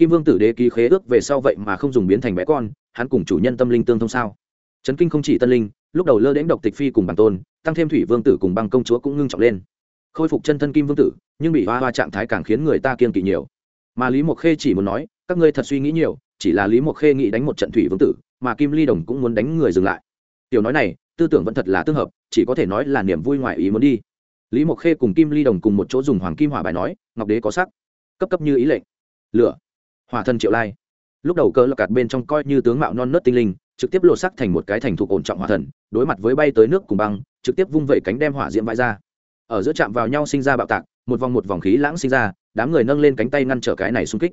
Kim vương tử đế ký khế ước về sau vậy mà không dùng biến thành bé con, hắn cùng chủ nhân tâm linh tương thông sao? Trấn kinh không chỉ tân linh, lúc đầu lơ đễnh độc tịch phi cùng bản tôn, tăng thêm thủy vương tử cùng băng công chúa cũng ngưng trọng lên. Khôi phục chân thân kim vương tử, nhưng bị hoa hoa trạng thái càng khiến người ta kiên kỵ nhiều. Mà lý mộc khê chỉ muốn nói, các ngươi thật suy nghĩ nhiều, chỉ là lý mộc khê nghĩ đánh một trận thủy vương tử, mà kim ly đồng cũng muốn đánh người dừng lại. Tiểu nói này, tư tưởng vẫn thật là tương hợp, chỉ có thể nói là niềm vui ngoài ý muốn đi. Lý mộc khê cùng kim ly đồng cùng một chỗ dùng hoàng kim hỏa bài nói, ngọc đế có sắc. Cấp cấp như ý lệnh. Lửa hòa thân triệu lai. Lúc đầu cơ lọc cạt bên trong coi như tướng mạo non nớt tinh linh, trực tiếp lột sắc thành một cái thành thục ổn trọng hỏa thần, đối mặt với bay tới nước cùng băng, trực tiếp vung vẩy cánh đem hỏa diễm vãi ra. Ở giữa chạm vào nhau sinh ra bạo tạc, một vòng một vòng khí lãng sinh ra, đám người nâng lên cánh tay ngăn trở cái này xung kích.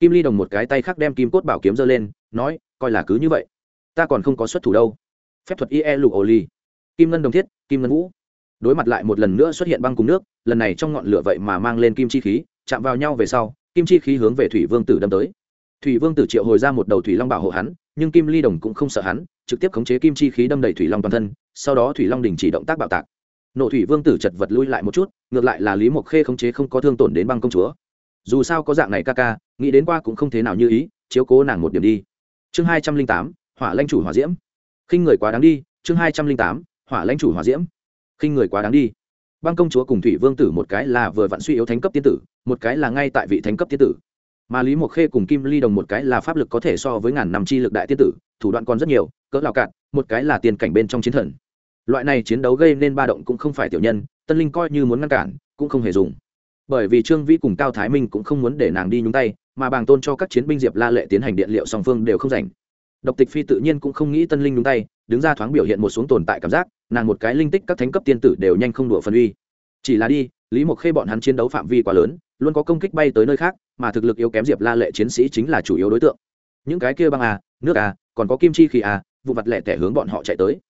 Kim ly đồng một cái tay khác đem kim cốt bảo kiếm giơ lên, nói, coi là cứ như vậy, ta còn không có xuất thủ đâu. Phép thuật ie lục ổ ly kim ngân đồng thiết, kim ngân vũ. Đối mặt lại một lần nữa xuất hiện băng cùng nước, lần này trong ngọn lửa vậy mà mang lên kim chi khí, chạm vào nhau về sau kim chi khí hướng về thủy vương tử đâm tới. Thủy vương tử triệu hồi ra một đầu thủy long bảo hộ hắn, nhưng kim ly đồng cũng không sợ hắn, trực tiếp khống chế kim chi khí đâm đầy thủy long toàn thân, sau đó thủy long đình chỉ động tác bạo tạc. Nộ thủy vương tử chật vật lui lại một chút, ngược lại là lý mộc khê khống chế không có thương tổn đến băng công chúa. Dù sao có dạng này ca ca, nghĩ đến qua cũng không thế nào như ý, chiếu cố nàng một điểm đi. Chương hai trăm linh tám, hỏa lanh chủ hỏa diễm. Khinh người quá đáng đi, chương hai trăm linh tám, hỏa lanh chủ hỏa diễm. Khinh người quá đáng đi băng công chúa cùng thủy vương tử một cái là vừa vặn suy yếu thánh cấp tiên tử, một cái là ngay tại vị thánh cấp tiên tử. Mà lý mộc khê cùng kim ly đồng một cái là pháp lực có thể so với ngàn năm chi lực đại tiên tử, thủ đoạn còn rất nhiều, cỡ lào cạn, một cái là tiền cảnh bên trong chiến thần. Loại này chiến đấu gây nên ba động cũng không phải tiểu nhân, tân linh coi như muốn ngăn cản, cũng không hề dùng. Bởi vì trương vĩ cùng cao thái minh cũng không muốn để nàng đi nhúng tay, mà bàng tôn cho các chiến binh diệp la lệ tiến hành điện liệu song phương đều không rảnh. Độc tịch phi tự nhiên cũng không nghĩ tân linh nhúng tay, đứng ra thoáng biểu hiện một xuống tồn tại cảm giác nàng một cái linh tích các thánh cấp tiên tử đều nhanh không đùa phân uy. Chỉ là đi, lý mộc khê bọn hắn chiến đấu phạm vi quá lớn, luôn có công kích bay tới nơi khác, mà thực lực yếu kém diệp la lệ chiến sĩ chính là chủ yếu đối tượng. Những cái kia băng à nước à còn có kim chi khí à vụ vặt lẻ tẻ hướng bọn họ chạy tới.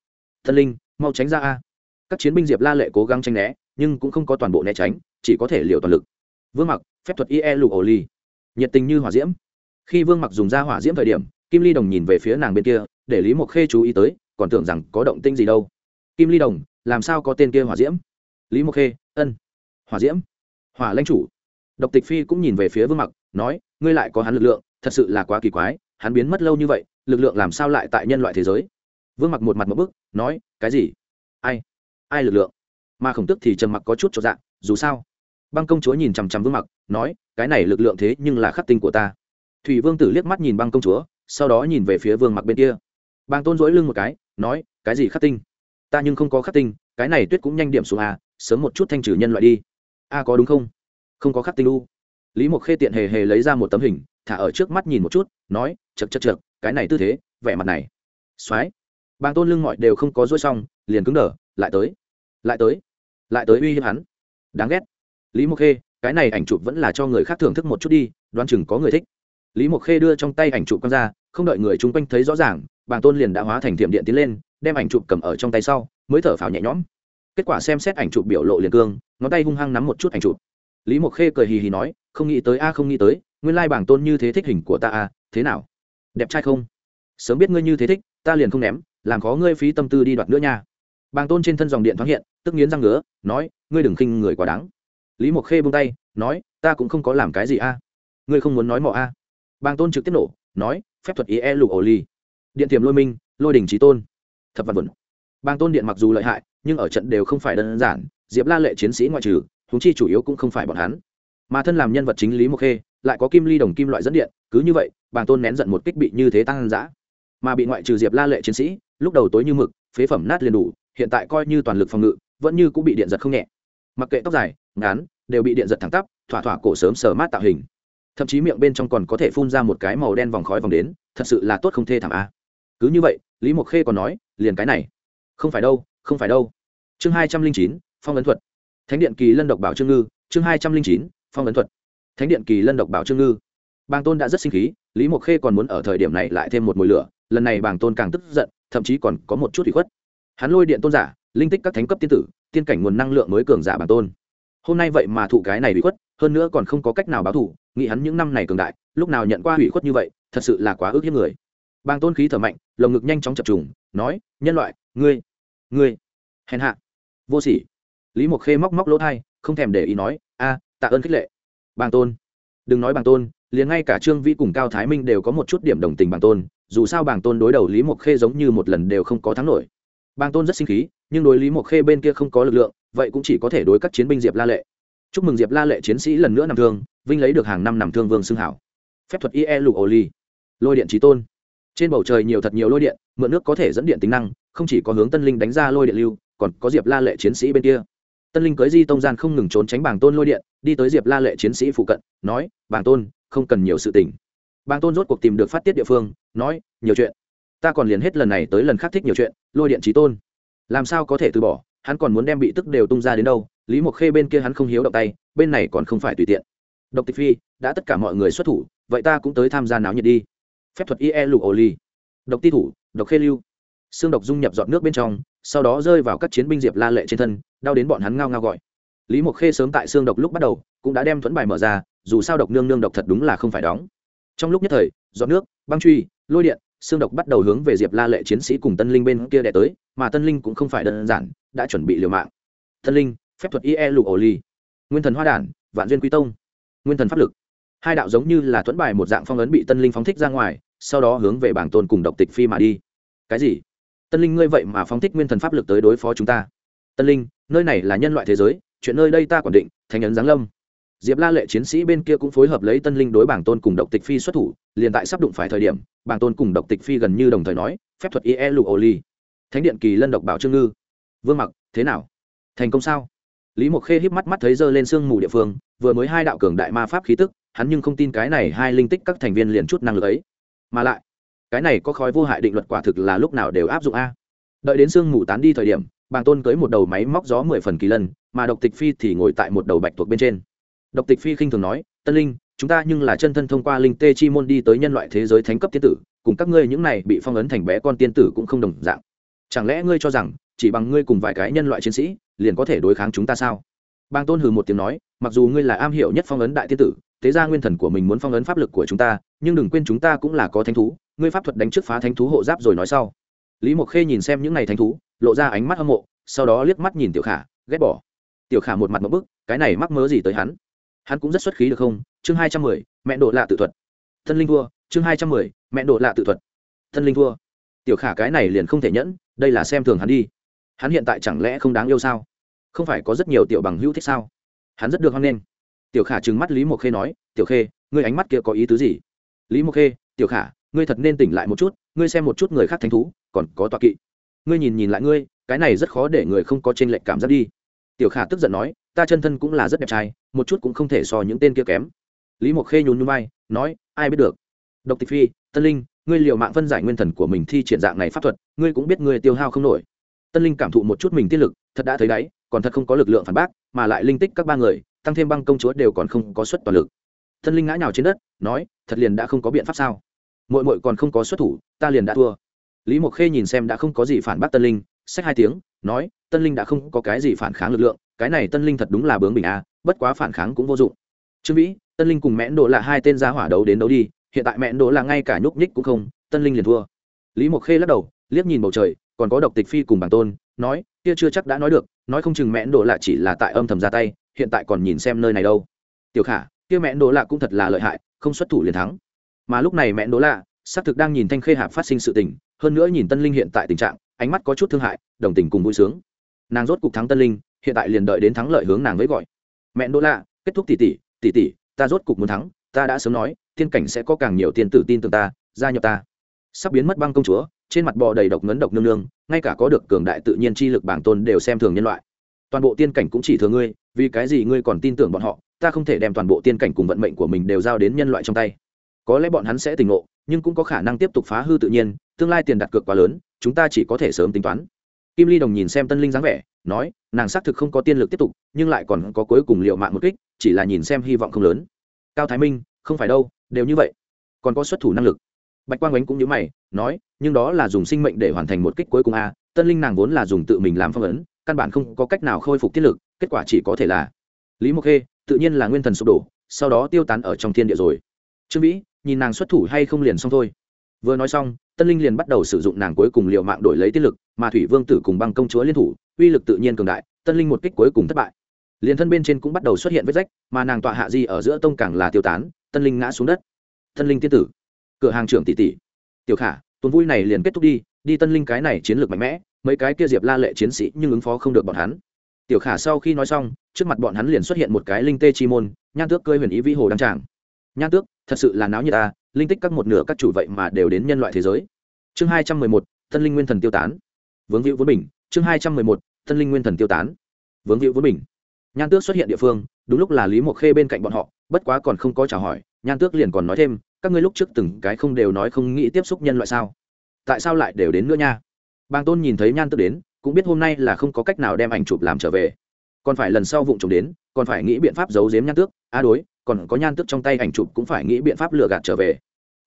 Thân linh, mau tránh ra a. Các chiến binh diệp la lệ cố gắng tranh né, nhưng cũng không có toàn bộ né tránh, chỉ có thể liều toàn lực. Vương mặc, phép thuật ie lục ổ ly nhiệt tình như hỏa diễm. Khi vương mặc dùng ra hỏa diễm thời điểm, kim ly đồng nhìn về phía nàng bên kia, để lý mộc khê chú ý tới, còn tưởng rằng có động tinh gì đâu kim ly đồng, làm sao có tên kia hỏa diễm? Lý mộc khê, ân. Hỏa diễm? Hỏa lãnh chủ. Độc tịch phi cũng nhìn về phía vương mặc, nói, ngươi lại có hắn lực lượng, thật sự là quá kỳ quái, hắn biến mất lâu như vậy, lực lượng làm sao lại tại nhân loại thế giới? Vương mặc một mặt một bức, nói, cái gì? Ai? Ai lực lượng? Mà khổng tức thì trầm mặc có chút cho dạng dù sao. Băng công chúa nhìn chằm chằm vương mặc, nói, cái này lực lượng thế nhưng là khắc tinh của ta. Thủy vương tử liếc mắt nhìn băng công chúa, sau đó nhìn về phía vương mặc bên kia. Bang tôn dỗi lưng một cái, nói, cái gì khắc tinh? Ta nhưng không có khắc tinh cái này tuyết cũng nhanh điểm xuống à, sớm một chút thanh trừ nhân loại đi. A có đúng không? Không có khắc tinh u. Lý mộc khê tiện hề hề lấy ra một tấm hình thả ở trước mắt nhìn một chút nói chật chật chật cái này tư thế vẻ mặt này. Soái bang tôn lưng mọi đều không có dỗi xong liền cứng đờ lại tới lại tới lại tới uy hiếp hắn. Đáng ghét. Lý mộc khê cái này ảnh chụp vẫn là cho người khác thưởng thức một chút đi đoán chừng có người thích. Lý mộc khê đưa trong tay ảnh chụp con ra không đợi người chung quanh thấy rõ ràng bàng tôn liền đã hóa thành thiểm điện tiến lên đem ảnh chụp cầm ở trong tay sau, mới thở phào nhẹ nhõm. Kết quả xem xét ảnh chụp biểu lộ liền cương, ngón tay hung hăng nắm một chút ảnh chụp. Lý mộc khê cười hì hì nói, không nghĩ tới a, không nghĩ tới, nguyên lai bảng tôn như thế thích hình của ta a, thế nào? Đẹp trai không? Sớm biết ngươi như thế thích, ta liền không ném, làm khó ngươi phí tâm tư đi đoạt nữa nha. Bàng tôn trên thân dòng điện thoáng hiện, tức nghiến răng ngứa, nói, ngươi đừng khinh người quá đáng. Lý mộc khê buông tay, nói, ta cũng không có làm cái gì a. Ngươi không muốn nói mọ a. Bàng tôn trực tiếp nổ, nói, phép thuật ý e lục ổ ly điện tiềm lôi minh, lôi đình trí tôn thập văn vẩn Bang tôn điện mặc dù lợi hại, nhưng ở trận đều không phải đơn giản, diệp la lệ chiến sĩ ngoại trừ húng chi chủ yếu cũng không phải bọn hắn. Mà thân làm nhân vật chính lý mộc khê, lại có kim ly đồng kim loại dẫn điện, cứ như vậy bàng tôn nén giận một kích bị như thế tăng giã mà bị ngoại trừ diệp la lệ chiến sĩ, lúc đầu tối như mực, phế phẩm nát liền đủ, hiện tại coi như toàn lực phòng ngự, vẫn như cũng bị điện giật không nhẹ. Mặc kệ tóc dài, ngắn, đều bị điện giật thẳng tắp, thỏa thỏa cổ sớm sờ mát tạo hình. Thậm chí miệng bên trong còn có thể phun ra một cái màu đen vòng khói vòng đến, thật sự là tốt không thê thảm a cứ như vậy, lý mộc khê còn nói, liền cái này. Không phải đâu, không phải đâu. Chương hai trăm linh chín, phong ấn thuật. Thánh điện kỳ lân độc bảo trương ngư. Chương hai trăm linh chín, phong ấn thuật. Thánh điện kỳ lân độc bảo trương ngư. Bàng tôn đã rất sinh khí, lý mộc khê còn muốn ở thời điểm này lại thêm một mùi lửa, lần này bàng tôn càng tức giận, thậm chí còn có một chút bị khuất. Hắn lôi điện tôn giả, linh tích các thánh cấp tiên tử, tiên cảnh nguồn năng lượng mới cường giả bàng tôn. Hôm nay vậy mà thụ cái này bị khuất, hơn nữa còn không có cách nào báo thù, nghĩ hắn những năm này cường đại, lúc nào nhận qua hủy khuất như vậy, thật sự là quá ước hiếp người bàng tôn khí thở mạnh, lồng ngực nhanh chóng chập trùng, nói, nhân loại, ngươi ngươi, hèn hạ. Vô sỉ. Lý mộc khê móc móc lỗ thai, không thèm để ý nói, a, tạ ơn khích lệ. Bàng tôn, đừng nói bàng tôn, liền ngay cả trương vĩ cùng cao thái minh đều có một chút điểm đồng tình bàng tôn, dù sao bàng tôn đối đầu lý mộc khê giống như một lần đều không có thắng nổi. Bàng tôn rất sinh khí, nhưng đối lý mộc khê bên kia không có lực lượng, vậy cũng chỉ có thể đối các chiến binh diệp la lệ. Chúc mừng diệp la lệ chiến sĩ lần nữa nằm thương, vinh lấy được hàng năm nằm thương vương xưng hảo. Phép thuật ie lục ly. Lôi điện trí tôn trên bầu trời nhiều thật nhiều lôi điện, mượn nước có thể dẫn điện tính năng, không chỉ có hướng tân linh đánh ra lôi điện lưu, còn có diệp la lệ chiến sĩ bên kia. Tân linh cưới di tông gian không ngừng trốn tránh bảng tôn lôi điện, đi tới diệp la lệ chiến sĩ phụ cận, nói, bảng tôn, không cần nhiều sự tình. Bảng tôn rốt cuộc tìm được phát tiết địa phương, nói, nhiều chuyện. Ta còn liền hết lần này tới lần khác thích nhiều chuyện, lôi điện trí tôn. Làm sao có thể từ bỏ? Hắn còn muốn đem bị tức đều tung ra đến đâu? Lý mộc khê bên kia hắn không hiếu động tay, bên này còn không phải tùy tiện. Độc tịch phi, đã tất cả mọi người xuất thủ, vậy ta cũng tới tham gia náo nhiệt đi phép thuật ie lục ổ ly độc ti thủ, độc khê lưu. Xương độc dung nhập dọn nước bên trong, sau đó rơi vào các chiến binh diệp la lệ trên thân, đau đến bọn hắn ngao ngao gọi. Lý mộc khê sớm tại xương độc lúc bắt đầu, cũng đã đem thuẫn bài mở ra, dù sao độc nương nương độc thật đúng là không phải đóng. Trong lúc nhất thời dọn nước, băng truy, lôi điện, xương độc bắt đầu hướng về diệp la lệ chiến sĩ cùng tân linh bên kia đẻ tới, mà tân linh cũng không phải đơn giản, đã chuẩn bị liều mạng. Tân linh, phép thuật ie lục ổ ly nguyên thần hoa đản, vạn duyên quý tông. Nguyên thần pháp lực. Hai đạo giống như là thuẫn bài một dạng phong ấn bị tân linh phóng thích ra ngoài sau đó hướng về bảng tôn cùng độc tịch phi mà đi. Cái gì? Tân linh, ngươi vậy mà phóng thích nguyên thần pháp lực tới đối phó chúng ta. Tân linh, nơi này là nhân loại thế giới, chuyện nơi đây ta quản định thành ấn giáng lâm. Diệp la lệ chiến sĩ bên kia cũng phối hợp lấy tân linh đối bảng tôn cùng độc tịch phi xuất thủ, liền tại sắp đụng phải thời điểm, bảng tôn cùng độc tịch phi gần như đồng thời nói, phép thuật ie lụ ô ly thánh điện kỳ lân độc bảo trương ngư. Vương mặc, thế nào? Thành công sao? Lý mộc khê híp mắt mắt thấy dơ lên sương mù địa phương, vừa mới hai đạo cường đại ma pháp khí tức, hắn nhưng không tin cái này hai linh tích các thành viên liền chút năng lực ấy mà lại, cái này có khói vô hại định luật quả thực là lúc nào đều áp dụng a. Đợi đến sương mù tán đi thời điểm, bàng tôn cưới một đầu máy móc gió mười phần kỳ lân, mà độc tịch phi thì ngồi tại một đầu bạch thuộc bên trên. Độc tịch phi khinh thường nói, tân linh, chúng ta nhưng là chân thân thông qua linh tê chi môn đi tới nhân loại thế giới thánh cấp tiên tử, cùng các ngươi những này bị phong ấn thành bé con tiên tử cũng không đồng dạng. Chẳng lẽ ngươi cho rằng, chỉ bằng ngươi cùng vài cái nhân loại chiến sĩ, liền có thể đối kháng chúng ta sao? Bang tôn hừ một tiếng nói, mặc dù ngươi là am hiểu nhất phong ấn đại tiên tử thế ra nguyên thần của mình muốn phong ấn pháp lực của chúng ta, nhưng đừng quên chúng ta cũng là có thánh thú, ngươi pháp thuật đánh trước phá thánh thú hộ giáp rồi nói sau. Lý mộc khê nhìn xem những n à y thánh thú, lộ ra ánh mắt hâm mộ, sau đó liếc mắt nhìn tiểu khả, ghét bỏ. Tiểu khả một mặt một bức, cái này mắc mớ gì tới hắn? Hắn cũng rất xuất khí được không? Chương hai trăm mười, mẹ độ lạ tự thuật. Thân linh thua chương hai trăm mười, mẹ độ lạ tự thuật. Thân linh thua tiểu khả cái này liền không thể nhẫn, đây là xem thường hắn đi. Hắn hiện tại chẳng lẽ không đáng yêu sao? Không phải có rất nhiều tiểu bằng hữu thích sao? Hắn rất được hoan nghênh tiểu khả trừng mắt lý mộc khê nói, tiểu khê, ngươi ánh mắt kia có ý tứ gì? Lý mộc khê, tiểu khả, ngươi thật nên tỉnh lại một chút, ngươi xem một chút người khác thánh thú, còn có tọa kỵ. Ngươi nhìn nhìn lại ngươi, cái này rất khó để người không có t r ê n lệch cảm giác đi. Tiểu khả tức giận nói, ta chân thân cũng là rất đẹp trai, một chút cũng không thể so những tên kia kém. Lý mộc khê nhún nhún vai, nói, ai biết được. Độc tịch phi, tân linh, ngươi liệu mạng phân giải nguyên thần của mình thi triển dạng này pháp thuật, ngươi cũng biết ngươi tiêu hao không nổi. Tân linh cảm thụ một chút mình tiết lực, thật đã thấy đáy, còn thật không có lực lượng phản bác, mà lại linh tích các ba người tăng thêm băng công chúa đều còn không có suất toàn lực. Thân linh ngã nhào trên đất, nói, thật liền đã không có biện pháp sao? Mội mội còn không có xuất thủ, ta liền đã thua. Lý mộc khê nhìn xem đã không có gì phản bác tân linh sách hai tiếng, nói, tân linh đã không có cái gì phản kháng lực lượng, cái này tân linh thật đúng là bướng bình a, bất quá phản kháng cũng vô dụng. Trương vĩ, tân linh cùng mẽn đỗ là hai tên gia hỏa đấu đến đấu đi, hiện tại mẽn đỗ là ngay cả nhúc nhích cũng không, tân linh liền thua. Lý mộc khê lắc đầu, liếc nhìn bầu trời, còn có độc tịch phi cùng bản tôn, nói, kia chưa chắc đã nói được, nói không chừng mẽn đỗ lạ chỉ là tại âm thầm ra tay hiện tại còn nhìn xem nơi này đâu. Tiểu khả, kia mẹ đỗ lạ cũng thật là lợi hại, không xuất thủ liền thắng. Mà lúc này mẹ đỗ lạ, xác thực đang nhìn thanh khê hạp phát sinh sự tình, hơn nữa nhìn tân linh hiện tại tình trạng, ánh mắt có chút thương hại, đồng tình cùng vui sướng. Nàng rốt cục thắng tân linh, hiện tại liền đợi đến thắng lợi hướng nàng với gọi. Mẹ đỗ lạ, kết thúc tỷ tỷ tỷ tỷ, ta rốt cục muốn thắng, ta đã sớm nói, thiên cảnh sẽ có càng nhiều tiền tử tin tưởng ta, gia nhập ta. Sắp biến mất băng công chúa, trên mặt bò đầy độc ngấn độc nương nương, ngay cả có được cường đại tự nhiên chi lực bảng tôn đều xem thường nhân loại. Toàn bộ tiên cảnh cũng chỉ thừa ngươi vì cái gì ngươi còn tin tưởng bọn họ? Ta không thể đem toàn bộ tiên cảnh cùng vận mệnh của mình đều giao đến nhân loại trong tay. Có lẽ bọn hắn sẽ tỉnh ngộ, nhưng cũng có khả năng tiếp tục phá hư tự nhiên, tương lai tiền đặt cược quá lớn, chúng ta chỉ có thể sớm tính toán. Kim ly đồng nhìn xem tân linh dáng vẻ, nói, nàng xác thực không có tiên lực tiếp tục, nhưng lại còn có cuối cùng liệu mạng một kích, chỉ là nhìn xem hy vọng không lớn. Cao thái minh, không phải đâu, đều như vậy. Còn có xuất thủ năng lực. Bạch quang ánh cũng như mày, nói, nhưng đó là dùng sinh mệnh để hoàn thành một kích cuối cùng a. Tân linh nàng vốn là dùng tự mình làm phong ấn, căn bản không có cách nào khôi phục tiết lực kết quả chỉ có thể là lý mộc khê tự nhiên là nguyên thần sụp đổ, sau đó tiêu tán ở trong thiên địa rồi. Trương vĩ, nhìn nàng xuất thủ hay không liền xong thôi. Vừa nói xong, tân linh liền bắt đầu sử dụng nàng cuối cùng liệu mạng đổi lấy tiết lực, mà thủy vương tử cùng băng công chúa liên thủ, uy lực tự nhiên cường đại, tân linh một kích cuối cùng thất bại. Liền thân bên trên cũng bắt đầu xuất hiện vết rách, mà nàng tọa hạ di ở giữa tông càng là tiêu tán, tân linh ngã xuống đất. Tân linh tiên tử, cửa hàng trưởng tỷ tỷ. Tiểu khả, tuần vui này liền kết thúc đi đi tân linh cái này chiến lược mạnh mẽ, mấy cái kia diệp la lệ chiến sĩ nhưng ứng phó không được bọn hắn tiểu khả sau khi nói xong, trước mặt bọn hắn liền xuất hiện một cái linh tê chi môn, nhan tước cơi huyền ý vĩ hồ đăng tràng. Nhan tước, thật sự là náo như ta, linh tích các một nửa các chủ vậy mà đều đến nhân loại thế giới. Chương hai trăm mười một thân linh nguyên thần tiêu tán. Vướng hữu vốn bình, chương hai trăm mười một thân linh nguyên thần tiêu tán. Vướng hữu vốn bình. Nhan tước xuất hiện địa phương, đúng lúc là lý mộc khê bên cạnh bọn họ, bất quá còn không có chào hỏi, nhan tước liền còn nói thêm, các ngươi lúc trước từng cái không đều nói không nghĩ tiếp xúc nhân loại sao? Tại sao lại đều đến nữa nha? Bàng tôn nhìn thấy nhan tước đến cũng biết hôm nay là không có cách nào đem ảnh chụp làm trở về. Còn phải lần sau vụng trộm đến, còn phải nghĩ biện pháp giấu giếm nhan tước. A đối, còn có nhan tước trong tay ảnh chụp cũng phải nghĩ biện pháp lừa gạt trở về.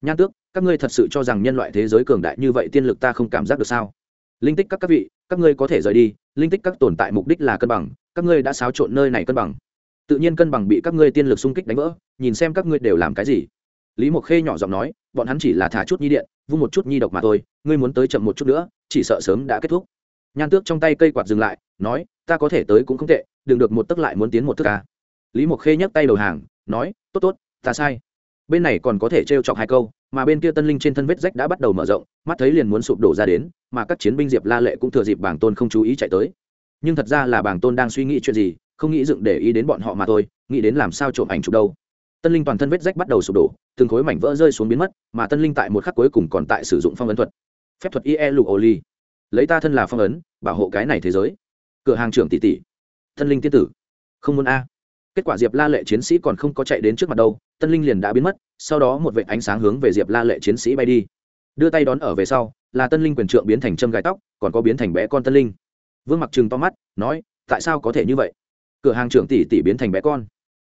Nhan tước, các ngươi thật sự cho rằng nhân loại thế giới cường đại như vậy tiên lực ta không cảm giác được sao? Linh tích các các vị, các ngươi có thể rời đi, linh tích các tồn tại mục đích là cân bằng, các ngươi đã xáo trộn nơi này cân bằng. Tự nhiên cân bằng bị các ngươi tiên lực xung kích đánh vỡ, nhìn xem các ngươi đều làm cái gì. Lý mộc khê nhỏ giọng nói, bọn hắn chỉ là thả chút nhi điện, vung một chút nhi độc mà thôi, ngươi muốn tới chậm một chút nữa, chỉ sợ sớm đã kết thúc nhan tước trong tay cây quạt dừng lại, nói, ta có thể tới cũng không tệ, đừng được một tấc lại muốn tiến một tức ca à. lý mộc khê nhấc tay đầu hàng, nói, tốt tốt, ta sai. Bên này còn có thể trêu chọc hai câu, mà bên kia tân linh trên thân vết rách đã bắt đầu mở rộng, mắt thấy liền muốn sụp đổ ra đến, mà các chiến binh diệp la lệ cũng thừa dịp bảng tôn không chú ý chạy tới. Nhưng thật ra là bảng tôn đang suy nghĩ chuyện gì, không nghĩ dựng để ý đến bọn họ mà thôi, nghĩ đến làm sao trộm ảnh chụp đâu. Tân linh toàn thân vết rách bắt đầu sụp đổ, từng khối mảnh vỡ rơi xuống biến mất, mà tân linh tại một khắc cuối cùng còn tại sử dụng phong ấn thuật. Phép thuật ie lục ô ly lấy ta thân là phong ấn, bảo hộ cái này thế giới. Cửa hàng trưởng tỷ tỷ. Tân linh tiên tử. Không muốn a. Kết quả diệp la lệ chiến sĩ còn không có chạy đến trước mặt đâu tân linh liền đã biến mất, sau đó một vệ ánh sáng hướng về diệp la lệ chiến sĩ bay đi. Đưa tay đón ở về sau, là tân linh quyền trượng biến thành châm gai tóc, còn có biến thành bé con tân linh. Vương mặc trừng to mắt, nói, tại sao có thể như vậy? Cửa hàng trưởng tỷ tỷ biến thành bé con.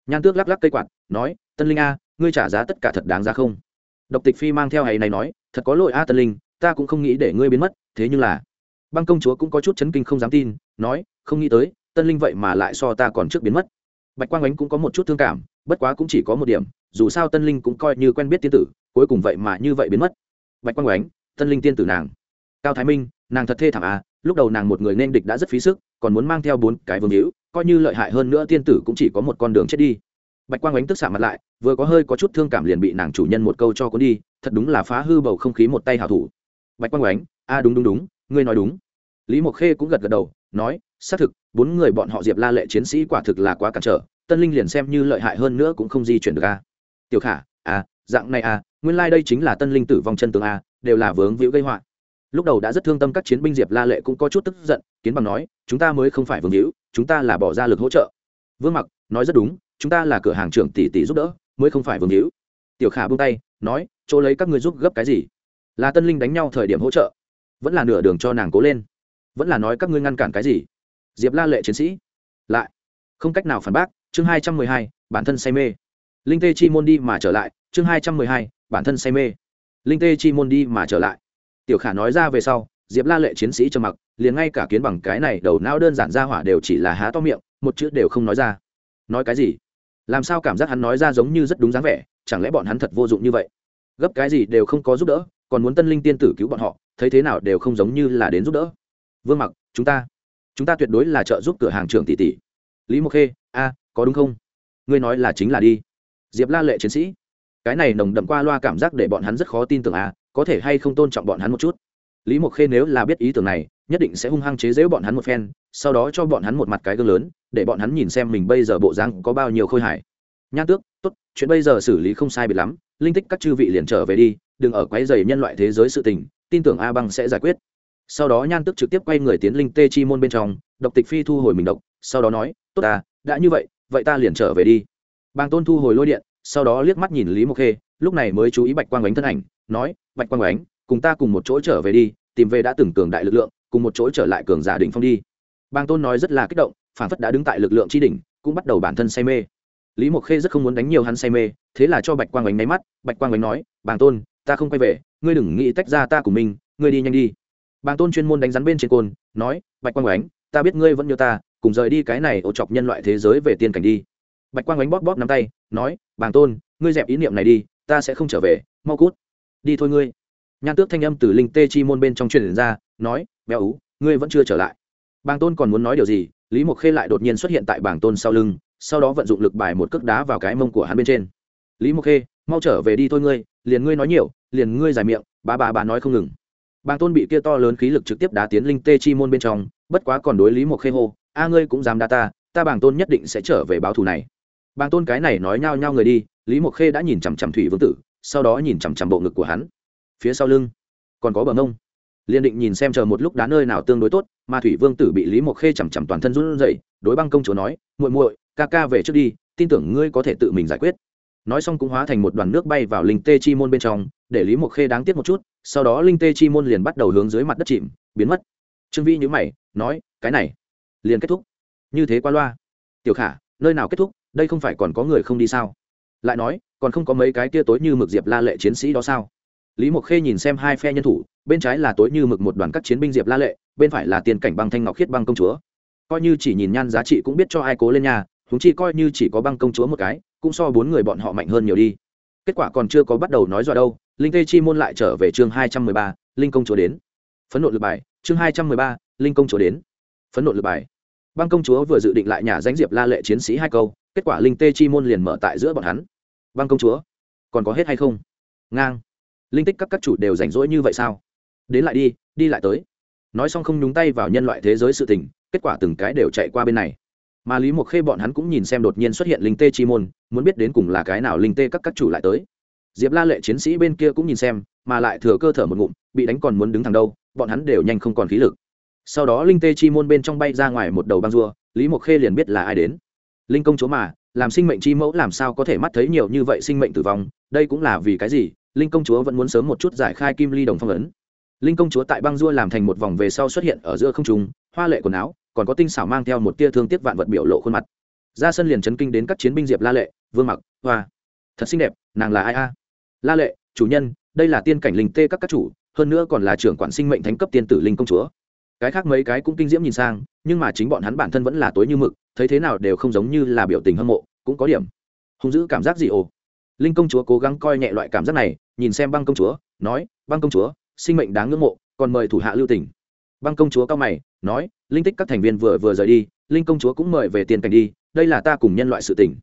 Nhan tước lắc lắc cây quạt, nói tân linh a, ngươi trả giá tất cả thật đáng ra không? Độc tịch phi mang theo hay này nói, thật có lỗi a tân linh, ta cũng không nghĩ để ngươi biến mất, thế nhưng là băng công chúa cũng có chút chấn kinh không dám tin, nói, không nghĩ tới, tân linh vậy mà lại so ta còn trước biến mất. Bạch quang ánh cũng có một chút thương cảm, bất quá cũng chỉ có một điểm, dù sao tân linh cũng coi như quen biết tiên tử, cuối cùng vậy mà như vậy biến mất. Bạch quang ánh, tân linh tiên tử nàng. Cao thái minh, nàng thật thê thảm à lúc đầu nàng một người nên địch đã rất phí sức, còn muốn mang theo bốn cái vương hữu, coi như lợi hại hơn nữa tiên tử cũng chỉ có một con đường chết đi. Bạch quang ánh tức xạ mặt lại, vừa có hơi có chút thương cảm liền bị nàng chủ nhân một câu cho cuốn đi, thật đúng là phá hư bầu không khí một tay hảo thủ. Bạch quang ánh, a, đúng đúng đúng ngươi nói đúng. Lý mộc khê cũng gật gật đầu nói xác thực bốn người bọn họ diệp la lệ chiến sĩ quả thực là quá cản trở tân linh liền xem như lợi hại hơn nữa cũng không di chuyển được a tiểu khả à, dạng này à, nguyên lai、like、đây chính là tân linh tử vong chân tường a à, đều là vướng víu gây họa. Lúc đầu đã rất thương tâm các chiến binh diệp la lệ cũng có chút tức giận kiến bằng nói chúng ta mới không phải vương hữu chúng ta là bỏ ra lực hỗ trợ. Vương mặc nói rất đúng chúng ta là cửa hàng trưởng tỷ tỷ giúp đỡ mới không phải vương hữu tiểu khả buông tay nói chỗ lấy các người giúp gấp cái gì? Là tân linh đánh nhau thời điểm hỗ trợ vẫn là nửa đường cho nàng cố lên. Vẫn là nói các ngươi ngăn cản cái gì? Diệp la lệ chiến sĩ. Lại. Không cách nào phản bác, chương hai trăm mười hai, bản thân say mê. Linh tê chi môn đi mà trở lại, chương hai trăm mười hai, bản thân say mê. Linh tê chi môn đi mà trở lại. Tiểu khả nói ra về sau, diệp la lệ chiến sĩ trầm mặc, liền ngay cả kiến bằng cái này đầu não đơn giản ra hỏa đều chỉ là há to miệng, một chữ đều không nói ra. Nói cái gì? Làm sao cảm giác hắn nói ra giống như rất đúng dáng vẻ, chẳng lẽ bọn hắn thật vô dụng như vậy? Gấp cái gì đều không có giúp đỡ, còn muốn tân linh tiên tử cứu bọn họ thấy thế nào đều không giống như là đến giúp đỡ. Vương mặc, chúng ta chúng ta tuyệt đối là trợ giúp cửa hàng trưởng tỷ tỷ. Lý mộc khê, a, có đúng không? Ngươi nói là chính là đi. Diệp la lệ chiến sĩ, cái này nồng đậm qua loa cảm giác để bọn hắn rất khó tin tưởng a có thể hay không tôn trọng bọn hắn một chút. Lý mộc khê nếu là biết ý tưởng này, nhất định sẽ hung hăng chế giễu bọn hắn một phen, sau đó cho bọn hắn một mặt cái gương lớn, để bọn hắn nhìn xem mình bây giờ bộ dáng có bao nhiêu khôi hài. Nhan tước, tốt, chuyện bây giờ xử lý không sai biệt lắm, linh tích các chư vị liền trở về đi, đừng ở quấy dày nhân loại thế giới sự tình tin tưởng a băng sẽ giải quyết. Sau đó nhan tức trực tiếp quay người tiến linh tê chi môn bên trong, độc tịch phi thu hồi mình độc, sau đó nói, tốt à đã như vậy vậy ta liền trở về đi. Bàng tôn thu hồi lôi điện, sau đó liếc mắt nhìn lý mộc khê, lúc này mới chú ý bạch quang ánh thân ảnh, nói, bạch quang ánh, cùng ta cùng một chỗ trở về đi, tìm về đã từng cường đại lực lượng, cùng một chỗ trở lại cường giả đỉnh phong đi. Bàng tôn nói rất là kích động, phản phất đã đứng tại lực lượng tri đỉnh, cũng bắt đầu bản thân say mê. Lý mộc khê rất không muốn đánh nhiều hắn say mê, thế là cho bạch quang ánh máy mắt, bạch quang ánh nói, bàng tôn ta không quay về, ngươi đừng nghĩ tách ra ta của mình, ngươi đi nhanh đi. Bàng tôn chuyên môn đánh rắn bên trên côn, nói, bạch quang oánh ta biết ngươi vẫn nhớ ta, cùng rời đi cái này ô chọc nhân loại thế giới về tiên cảnh đi. Bạch quang oánh bóp bóp nắm tay, nói, bàng tôn, ngươi dẹp ý niệm này đi, ta sẽ không trở về, mau cút. Đi thôi ngươi. Nhan tước thanh âm từ linh tê chi môn bên trong truyền ra, nói, béo ú, ngươi vẫn chưa trở lại. Bàng tôn còn muốn nói điều gì, lý mộc khê lại đột nhiên xuất hiện tại bàng tôn sau lưng, sau đó vận dụng lực bài một cước đá vào cái mông của hắn bên trên. Lý mộc khê, mau trở về đi thôi ngươi, liền ngươi nói nhiều liền ngươi dài miệng bà bà bà nói không ngừng. Bàng tôn bị kia to lớn khí lực trực tiếp đá tiến linh tê chi môn bên trong, bất quá còn đối lý một khê hô, a ngươi cũng dám đá ta ta bàng tôn nhất định sẽ trở về báo thù này. Bàng tôn cái này nói nhao nhao người đi, lý mộc khê đã nhìn chằm chằm thủy vương tử, sau đó nhìn chằm chằm bộ ngực của hắn. Phía sau lưng, còn có bờ ngông. liên định nhìn xem chờ một lúc đá nơi nào tương đối tốt, mà thủy vương tử bị lý mộc khê chằm chằm toàn thân run rẩy, đối băng công chúa nói, muội muội, ca ca về trước đi, tin tưởng ngươi có thể tự mình giải quyết nói xong cũng hóa thành một đoàn nước bay vào linh tê chi môn bên trong, để lý mộc khê đáng tiếc một chút, sau đó linh tê chi môn liền bắt đầu hướng dưới mặt đất chìm, biến mất. Trương vĩ nhữ mày, nói, cái này, liền kết thúc. Như thế qua loa. Tiểu khả, nơi nào kết thúc? Đây không phải còn có người không đi sao? Lại nói, còn không có mấy cái tia tối như mực diệp la lệ chiến sĩ đó sao? Lý mộc khê nhìn xem hai phe nhân thủ, bên trái là tối như mực một đoàn các chiến binh diệp la lệ, bên phải là tiền cảnh băng thanh ngọc khiết băng công chúa. Coi như chỉ nhìn nhan giá trị cũng biết cho ai cố lên nhà húng chi coi như chỉ có băng công chúa một cái cũng so bốn người bọn họ mạnh hơn nhiều đi. Kết quả còn chưa có bắt đầu nói dọa đâu, linh tê chi môn lại trở về chương hai trăm mười ba, linh công chúa đến. Phấn nộ lượt bài, chương hai trăm mười ba, linh công chúa đến. Phấn nộ lượt bài. Băng công chúa vừa dự định lại nhà danh diệp la lệ chiến sĩ hai câu, kết quả linh tê chi môn liền mở tại giữa bọn hắn. Băng công chúa, còn có hết hay không? Ngang. Linh tích các các chủ đều rảnh rỗi như vậy sao? Đến lại đi đi lại tới. Nói xong không nhúng tay vào nhân loại thế giới sự tình, kết quả từng cái đều chạy qua bên này mà lý mộc khê bọn hắn cũng nhìn xem đột nhiên xuất hiện linh tê chi môn, muốn biết đến cùng là cái nào linh tê các các chủ lại tới. Diệp la lệ chiến sĩ bên kia cũng nhìn xem, mà lại thừa cơ thở một ngụm, bị đánh còn muốn đứng thẳng đâu, bọn hắn đều nhanh không còn khí lực. Sau đó linh tê chi môn bên trong bay ra ngoài một đầu băng rua lý mộc khê liền biết là ai đến. Linh công chúa mà, làm sinh mệnh chi mẫu làm sao có thể mắt thấy nhiều như vậy sinh mệnh tử vong, đây cũng là vì cái gì? Linh công chúa vẫn muốn sớm một chút giải khai kim ly đồng phong ấn. Linh công chúa tại băng rua làm thành một vòng về sau xuất hiện ở giữa không trung, hoa lệ quần áo còn có tinh xảo mang theo một tia thương tiếc vạn vật biểu lộ khuôn mặt. Ra sân liền chấn kinh đến các chiến binh diệp la lệ, vương mặc, hoa. Thật xinh đẹp, nàng là ai a? La lệ, chủ nhân, đây là tiên cảnh linh tê các các chủ, hơn nữa còn là trưởng quản sinh mệnh thánh cấp tiên tử linh công chúa. Cái khác mấy cái cũng kinh diễm nhìn sang, nhưng mà chính bọn hắn bản thân vẫn là tối như mực, thấy thế nào đều không giống như là biểu tình hâm mộ, cũng có điểm hung dữ cảm giác gì ồ. Linh công chúa cố gắng coi nhẹ loại cảm giác này, nhìn xem băng công chúa, nói, băng công chúa, sinh mệnh đáng ngưỡng mộ, còn mời thủ hạ lưu tình. băng công chúa cao mày, nói linh tích các thành viên vừa vừa rời đi, linh công chúa cũng mời về tiền cảnh đi, đây là ta cùng nhân loại sự tỉnh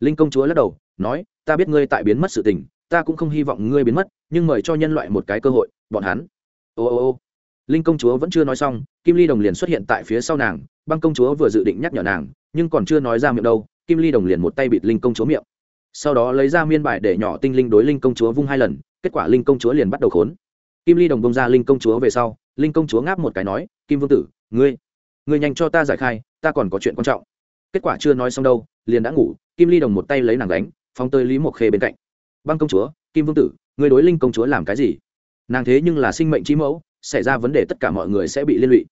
linh công chúa lắc đầu, nói, ta biết ngươi tại biến mất sự tỉnh ta cũng không hy vọng ngươi biến mất, nhưng mời cho nhân loại một cái cơ hội, bọn hắn. Ô ô ô. Linh công chúa vẫn chưa nói xong, kim ly đồng liền xuất hiện tại phía sau nàng, băng công chúa vừa dự định nhắc nhở nàng, nhưng còn chưa nói ra miệng đâu, kim ly đồng liền một tay bịt linh công chúa miệng. Sau đó lấy ra miên bài để nhỏ tinh linh đối linh công chúa vung hai lần, kết quả linh công chúa liền bắt đầu khốn. Kim ly đồng bông ra linh công chúa về sau, linh công chúa ngáp một cái nói, kim vương tử, ngươi ngươi nhanh cho ta giải khai, ta còn có chuyện quan trọng. Kết quả chưa nói xong đâu, liền đã ngủ, kim ly đồng một tay lấy nàng đánh phóng tới lý mộc khê bên cạnh. Băng công chúa, kim vương tử người đối linh công chúa làm cái gì? Nàng thế nhưng là sinh mệnh trí mẫu, xảy ra vấn đề tất cả mọi người sẽ bị liên lụy.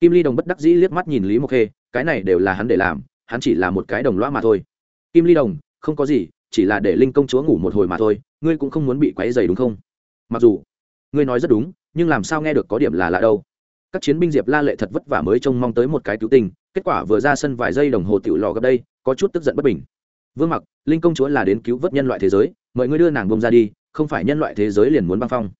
Kim ly đồng bất đắc dĩ liếc mắt nhìn lý mộc khê, cái này đều là hắn để làm, hắn chỉ là một cái đồng loa mà thôi. Kim ly đồng, không có gì, chỉ là để linh công chúa ngủ một hồi mà thôi, ngươi cũng không muốn bị quáy dày đúng không? Mặc dù, ngươi nói rất đúng, nhưng làm sao nghe được có điểm là lạ đâu các chiến binh diệp la lệ thật vất vả mới trông mong tới một cái cứu tình kết quả vừa ra sân vài giây đồng hồ tiểu lò gấp đây, có chút tức giận bất bình. Vương mặc, linh công chúa là đến cứu vớt nhân loại thế giới, mời ngươi đưa nàng bông ra đi, không phải nhân loại thế giới liền muốn băng phong.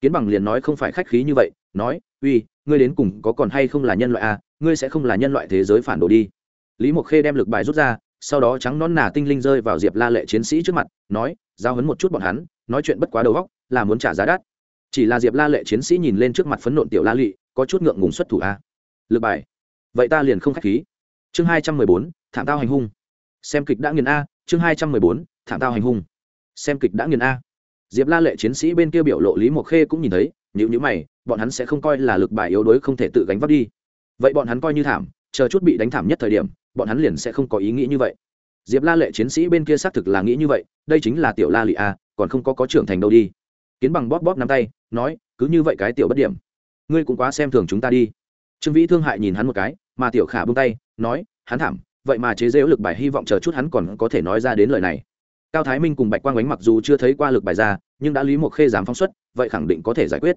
Kiến bằng liền nói không phải khách khí như vậy, nói, uy, ngươi đến cùng có còn hay không là nhân loại à ngươi sẽ không là nhân loại thế giới phản đồ đi. Lý mộc khê đem lực bài rút ra, sau đó trắng nón nà tinh linh rơi vào diệp la lệ chiến sĩ trước mặt, nói, giao hấn một chút bọn hắn, nói chuyện bất quá đầu góc là muốn trả giá đắt. Chỉ là diệp la lệ chiến sĩ nhìn lên trước mặt phấn nộn tiểu la lị có chút ngượng ngùng xuất thủ a. Lực bài. Vậy ta liền không k h á c h khí. Chương hai trăm mười bốn, thảm tao hành hung. Xem kịch đã nghiền a, chương hai trăm mười bốn, thảm tao hành hung. Xem kịch đã nghiền a. Diệp la lệ chiến sĩ bên kia biểu lộ lý mộc khê cũng nhìn thấy nhữ như mày, bọn hắn sẽ không coi là lực bài yếu đuối không thể tự gánh vác đi. Vậy bọn hắn coi như thảm, chờ chút bị đánh thảm nhất thời điểm, bọn hắn liền sẽ không có ý nghĩ như vậy. Diệp la lệ chiến sĩ bên kia xác thực là nghĩ như vậy, đây chính là tiểu la lị a, còn không có có trưởng thành đâu đi. Kiến bằng bóp bóp nắm tay, nói, cứ như vậy cái tiểu bất điểm ngươi cũng quá xem thường chúng ta đi. Trương vĩ thương hại nhìn hắn một cái, mà tiểu khả bung tay, nói, hắn thảm, vậy mà chế dễu lực bài hy vọng chờ chút hắn còn có thể nói ra đến lời này. Cao thái minh cùng bạch quang ánh mặc dù chưa thấy qua lực bài ra, nhưng đã lý một khê dám phóng xuất, vậy khẳng định có thể giải quyết.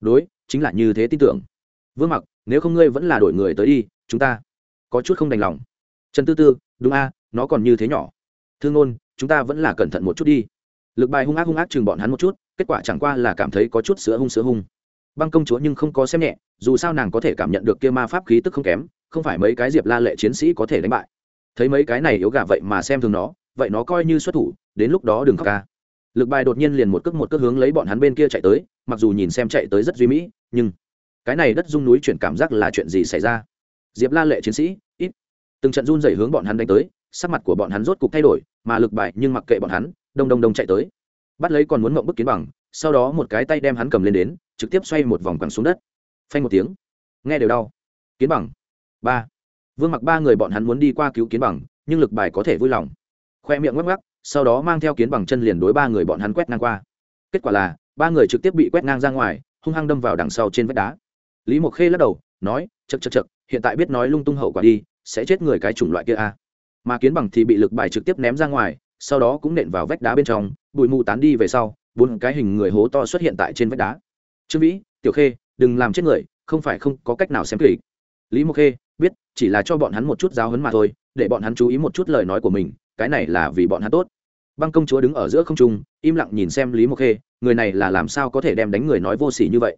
Đối, chính là như thế tin tưởng. Vương mặc, nếu không ngươi vẫn là đổi người tới đi, chúng ta có chút không đành lòng. Trần tư tư, đúng a, nó còn như thế nhỏ. Thương ngôn chúng ta vẫn là cẩn thận một chút đi. Lực bài hung ác hung ác chừng bọn hắn một chút, kết quả chẳng qua là cảm thấy có chút sữa hung sữa hung băng công chúa nhưng không có xem nhẹ, dù sao nàng có thể cảm nhận được kia ma pháp khí tức không kém, không phải mấy cái diệp la lệ chiến sĩ có thể đánh bại. Thấy mấy cái này yếu gà vậy mà xem thường nó, vậy nó coi như xuất thủ, đến lúc đó đừng khóc ca. Lực bài đột nhiên liền một cước một cước hướng lấy bọn hắn bên kia chạy tới, mặc dù nhìn xem chạy tới rất duy mỹ, nhưng cái này đất dung núi chuyển cảm giác là chuyện gì xảy ra? Diệp la lệ chiến sĩ, ít. Từng trận run dày hướng bọn hắn đánh tới, sắc mặt của bọn hắn rốt cục thay đổi, mà lực bài nhưng mặc kệ bọn hắn, đông đông đông chạy tới. Bắt lấy còn muốn mộng bức kiến bằng, sau đó một cái tay đem hắn cầm lên đến trực tiếp xoay một vòng quẳng xuống đất. Phanh một tiếng. Nghe đều đau. Kiến bằng. Ba. Vương mặc ba người bọn hắn muốn đi qua cứu kiến bằng, nhưng lực bài có thể vui lòng. Khoe miệng ngắc ngắc sau đó mang theo kiến bằng chân liền đối ba người bọn hắn quét ngang qua. Kết quả là, ba người trực tiếp bị quét ngang ra ngoài, hung hăng đâm vào đằng sau trên vách đá. Lý mộc khê lắc đầu, nói chật chật chật hiện tại biết nói lung tung hậu quả đi, sẽ chết người cái chủng loại kia a à. mà kiến bằng thì bị lực bài trực tiếp ném ra ngoài, sau đó cũng nện vào vách đá bên trong, bụi mù tán đi về sau, bốn cái hình người hố to xuất hiện tại trên vách đá trương vĩ, tiểu khê, đừng làm chết người, không phải không có cách nào xem kịch. Lý mộc khê, biết, chỉ là cho bọn hắn một chút giáo hấn mà thôi, để bọn hắn chú ý một chút lời nói của mình, cái này là vì bọn hắn tốt. Băng công chúa đứng ở giữa không trung, im lặng nhìn xem lý mộc khê, người này là làm sao có thể đem đánh người nói vô s ỉ như vậy?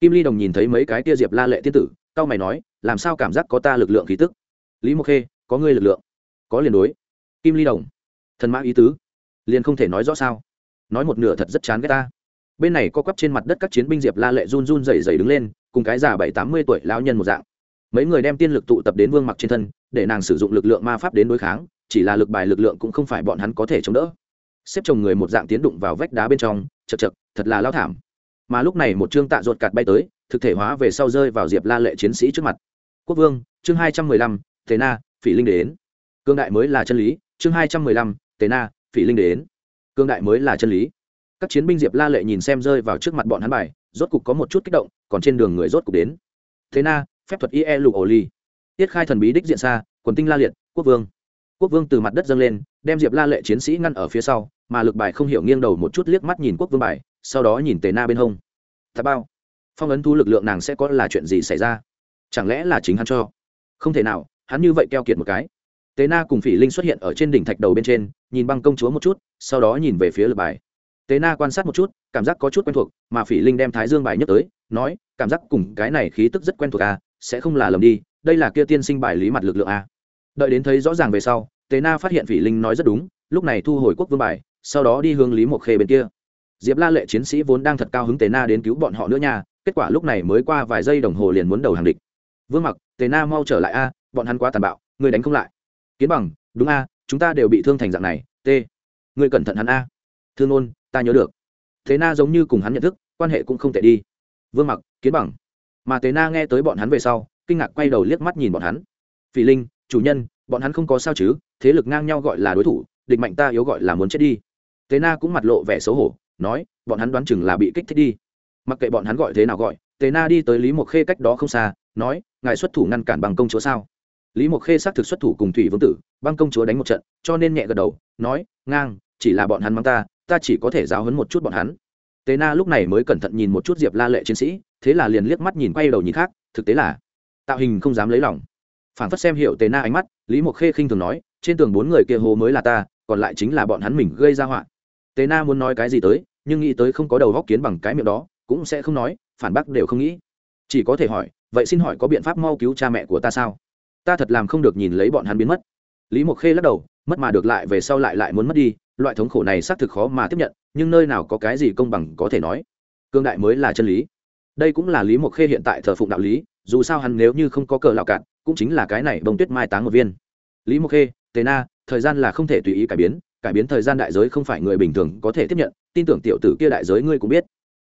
Kim ly đồng nhìn thấy mấy cái tia diệp la lệ tiên tử c a o mày nói, làm sao cảm giác có ta lực lượng khí tức? Lý mộc khê, có ngươi lực lượng, có liền đối. Kim ly đồng, thần mã ý tứ, liền không thể nói rõ sao? Nói một nửa thật rất chán ghét ta bên này co quắp trên mặt đất các chiến binh diệp la lệ run run rẩy rẩy đứng lên, cùng cái già bảy tám mươi tuổi lão nhân một dạng. Mấy người đem tiên lực tụ tập đến vương mặc trên thân, để nàng sử dụng lực lượng ma pháp đến đối kháng, chỉ là lực bài lực lượng cũng không phải bọn hắn có thể chống đỡ. Xếp chồng người một dạng tiến đụng vào vách đá bên trong, chật chật, thật là lao thảm. Mà lúc này một chương tạ ruột cạt bay tới, thực thể hóa về sau rơi vào diệp la lệ chiến sĩ trước mặt. Quốc vương, chương hai trăm mười lăm thế na, phỉ linh đến. Cương đại mới là chân lý, chương hai trăm mười lăm tế na, phỉ linh đến. Cương đại mới là chân lý các chiến binh diệp la lệ nhìn xem rơi vào trước mặt bọn hắn bài, rốt cục có một chút kích động, còn trên đường người rốt cục đến. Thế na, phép thuật ie lục ổ ly tiết khai thần bí đích diện xa, quần tinh la liệt, quốc vương. Quốc vương từ mặt đất dâng lên, đem diệp la lệ chiến sĩ ngăn ở phía sau, mà lực bài không hiểu nghiêng đầu một chút liếc mắt nhìn quốc vương bài, sau đó nhìn tề na bên hông. Thật bao. Phong ấn thu lực lượng nàng sẽ có là chuyện gì xảy ra? Chẳng lẽ là chính hắn cho? Không thể nào, hắn như vậy keo kiệt một cái. Tế na cùng phỉ linh xuất hiện ở trên đỉnh thạch đầu bên trên, nhìn băng công chúa một chút, sau đó nhìn về phía lực bài tế na quan sát một chút, cảm giác có chút quen thuộc, mà phỉ linh đem thái dương bài nhất tới, nói, cảm giác cùng cái này khí tức rất quen thuộc à sẽ không là lầm đi, đây là kia tiên sinh bài lý mặt lực lượng à. Đợi đến thấy rõ ràng về sau, tế na phát hiện phỉ linh nói rất đúng, lúc này thu hồi quốc vương bài, sau đó đi hướng lý mộc khê bên kia. Diệp la lệ chiến sĩ vốn đang thật cao hứng tế na đến cứu bọn họ nữa nha, kết quả lúc này mới qua vài giây đồng hồ liền muốn đầu hàng địch. Vương mặc, tế na mau trở lại a bọn hắn quá tàn bạo, người đánh không lại. Kiến bằng, đúng a chúng ta đều bị thương thành dạng này, t. Người cẩn thận hắn a thương ôn ta nhớ được. Thế na giống như cùng hắn nhận thức, quan hệ cũng không tệ đi. Vương mặc, kiến bằng. Mà thế na nghe tới bọn hắn về sau, kinh ngạc quay đầu liếc mắt nhìn bọn hắn. Phỉ linh, chủ nhân, bọn hắn không có sao chứ, thế lực ngang nhau gọi là đối thủ, địch mạnh ta yếu gọi là muốn chết đi. Thế na cũng mặt lộ vẻ xấu hổ, nói, bọn hắn đoán chừng là bị kích thích đi. Mặc kệ bọn hắn gọi thế nào gọi tề na đi tới lý mộc khê cách đó không xa, nói, ngài xuất thủ ngăn cản bằng công chúa sao? Lý mộc khê xác thực xuất thủ cùng thủy vương tử, băng công chúa đánh một trận, cho nên nhẹ gật đầu, nói, ngang, chỉ là bọn hắn mang ta ta chỉ có thể giáo hấn một chút bọn hắn. Tế na lúc này mới cẩn thận nhìn một chút diệp la lệ chiến sĩ, thế là liền liếc mắt nhìn quay đầu nhìn khác, thực tế là, tạo hình không dám lấy lòng. Phản phất xem hiệu tế na ánh mắt, lý mộc khê khinh thường nói, trên tường bốn người kia hồ mới là ta, còn lại chính là bọn hắn mình gây ra họa. Tế na muốn nói cái gì tới, nhưng nghĩ tới không có đầu góc kiến bằng cái miệng đó, cũng sẽ không nói, phản bác đều không nghĩ. Chỉ có thể hỏi, vậy xin hỏi có biện pháp mau cứu cha mẹ của ta sao? Ta thật làm không được nhìn lấy bọn hắn biến mất. Lý mộc khê lắc đầu, mất mà được lại về sau lại lại muốn mất đi loại thống khổ này xác thực khó mà tiếp nhận, nhưng nơi nào có cái gì công bằng có thể nói. Cương đại mới là chân lý. Đây cũng là lý mộc khê hiện tại thờ phụng đạo lý, dù sao hắn nếu như không có cờ lạo cạn, cũng chính là cái này bông tuyết mai táng một viên. Lý mộc khê, tề na, thời gian là không thể tùy ý cải biến cải biến thời gian đại giới không phải người bình thường có thể tiếp nhận, tin tưởng tiểu tử kia đại giới ngươi cũng biết.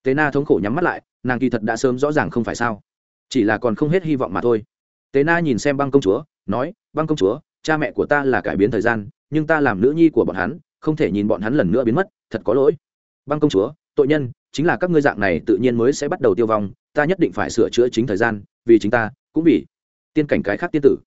Tề na thống khổ nhắm mắt lại, nàng kỳ thật đã sớm rõ ràng không phải sao. Chỉ là còn không hết hy vọng mà thôi. Tề na nhìn xem băng công chúa, nói, băng công chúa, cha mẹ của ta là cải biến thời gian, nhưng ta làm nữ nhi của bọn hắn không thể nhìn bọn hắn lần nữa biến mất, thật có lỗi. Băng công chúa, tội nhân, chính là các ngươi dạng này tự nhiên mới sẽ bắt đầu tiêu vong, ta nhất định phải sửa chữa chính thời gian, vì chính ta, cũng vì tiên cảnh cái khác tiên tử.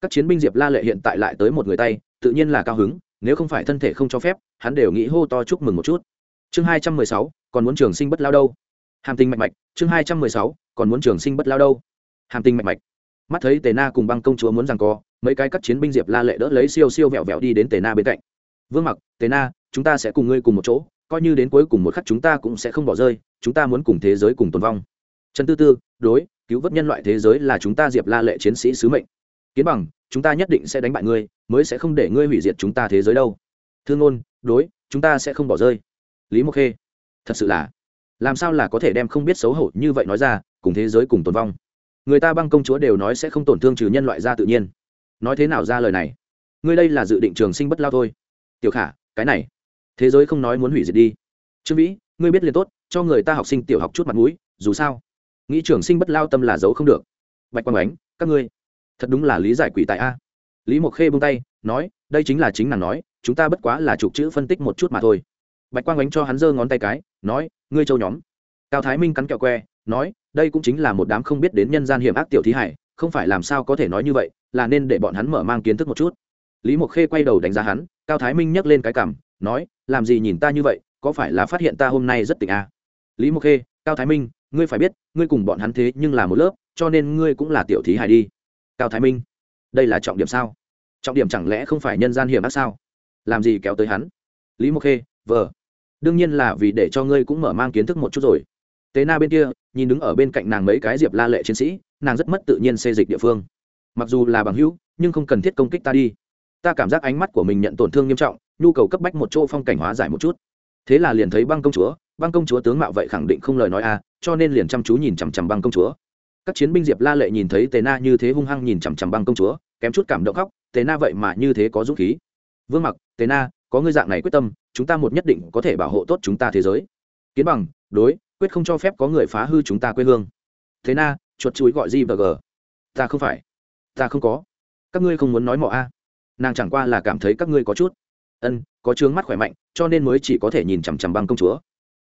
Các chiến binh diệp la lệ hiện tại lại tới một người tay, tự nhiên là cao hứng, nếu không phải thân thể không cho phép, hắn đều nghĩ hô to chúc mừng một chút. Chương hai trăm mười sáu, còn muốn trường sinh bất lao đâu? Hàm tình mạch mạch, chương hai trăm mười sáu, còn muốn trường sinh bất lao đâu? Hàm tình mạch mạch. Mắt thấy tề na cùng băng công chúa muốn rằng co, mấy cái các chiến binh diệp la lệ đỡ lấy siêu siêu vẹo vẹo đi đến tề na bên cạnh vương mặc tế na, chúng ta sẽ cùng ngươi cùng một chỗ, coi như đến cuối cùng một khắc chúng ta cũng sẽ không bỏ rơi, chúng ta muốn cùng thế giới cùng tồn vong. Trần tư tư, đối, cứu vớt nhân loại thế giới là chúng ta diệp la lệ chiến sĩ sứ mệnh. Kiến bằng, chúng ta nhất định sẽ đánh bại ngươi, mới sẽ không để ngươi hủy diệt chúng ta thế giới đâu. Thương ngôn, đối, chúng ta sẽ không bỏ rơi. Lý mộc khê, thật sự là, làm sao là có thể đem không biết xấu hổ như vậy nói ra, cùng thế giới cùng tồn vong? Người ta băng công chúa đều nói sẽ không tổn thương trừ nhân loại ra tự nhiên. Nói thế nào ra lời này? Ngươi đây là dự định trường sinh bất lao thôi tiểu khả, cái này, thế giới không nói muốn hủy diệt đi. Trương vĩ, ngươi biết liền tốt, cho người ta học sinh tiểu học chút mặt mũi, dù sao, nghĩ trường sinh bất lao tâm là giấu không được. Bạch quang ánh, các ngươi, thật đúng là lý giải quỷ tại a. Lý mộc khê bông tay, nói, đây chính là chính nàng nói, chúng ta bất quá là chụp chữ phân tích một chút mà thôi. Bạch quang ánh cho hắn giơ ngón tay cái, nói, ngươi châu nhóm. Cao thái minh cắn kẹo que, nói, đây cũng chính là một đám không biết đến nhân gian hiểm ác tiểu thí hải, không phải làm sao có thể nói như vậy, là nên để bọn hắn mở mang kiến thức một chút lý mộc khê quay đầu đánh giá hắn, cao thái minh nhấc lên cái cảm nói, làm gì nhìn ta như vậy, có phải là phát hiện ta hôm nay rất tỉnh à? lý mộc khê, cao thái minh, ngươi phải biết, ngươi cùng bọn hắn thế nhưng là một lớp, cho nên ngươi cũng là tiểu thí hài đi. Cao thái minh, đây là trọng điểm sao? Trọng điểm chẳng lẽ không phải nhân gian hiểm ác sao? Làm gì kéo tới hắn? Lý mộc khê, vờ. Đương nhiên là vì để cho ngươi cũng mở mang kiến thức một chút rồi. Tế na bên kia, nhìn đứng ở bên cạnh nàng mấy cái diệp la lệ chiến sĩ, nàng rất mất tự nhiên xê dịch địa phương. Mặc dù là bằng hữu, nhưng không cần thiết công kích ta đi ta cảm giác ánh mắt của mình nhận tổn thương nghiêm trọng, nhu cầu cấp bách một chỗ phong cảnh hóa giải một chút. Thế là liền thấy băng công chúa, băng công chúa tướng mạo vậy khẳng định không lời nói a cho nên liền chăm chú nhìn chằm chằm băng công chúa. Các chiến binh diệp la lệ nhìn thấy tề na như thế hung hăng nhìn chằm chằm băng công chúa, kém chút cảm động khóc, tề na vậy mà như thế có dũng khí. Vương mặc, tề na, có ngươi dạng này quyết tâm, chúng ta một nhất định có thể bảo hộ tốt chúng ta thế giới. Kiến bằng, đối, quyết không cho phép có người phá hư chúng ta quê hương. Thế na, chuột chuối gọi gì và g. Ta không phải. Ta không có. Các ngươi không muốn nói mọ a à nàng chẳng qua là cảm thấy các ngươi có chút. Ân, có trướng mắt khỏe mạnh, cho nên mới chỉ có thể nhìn chằm chằm băng công chúa.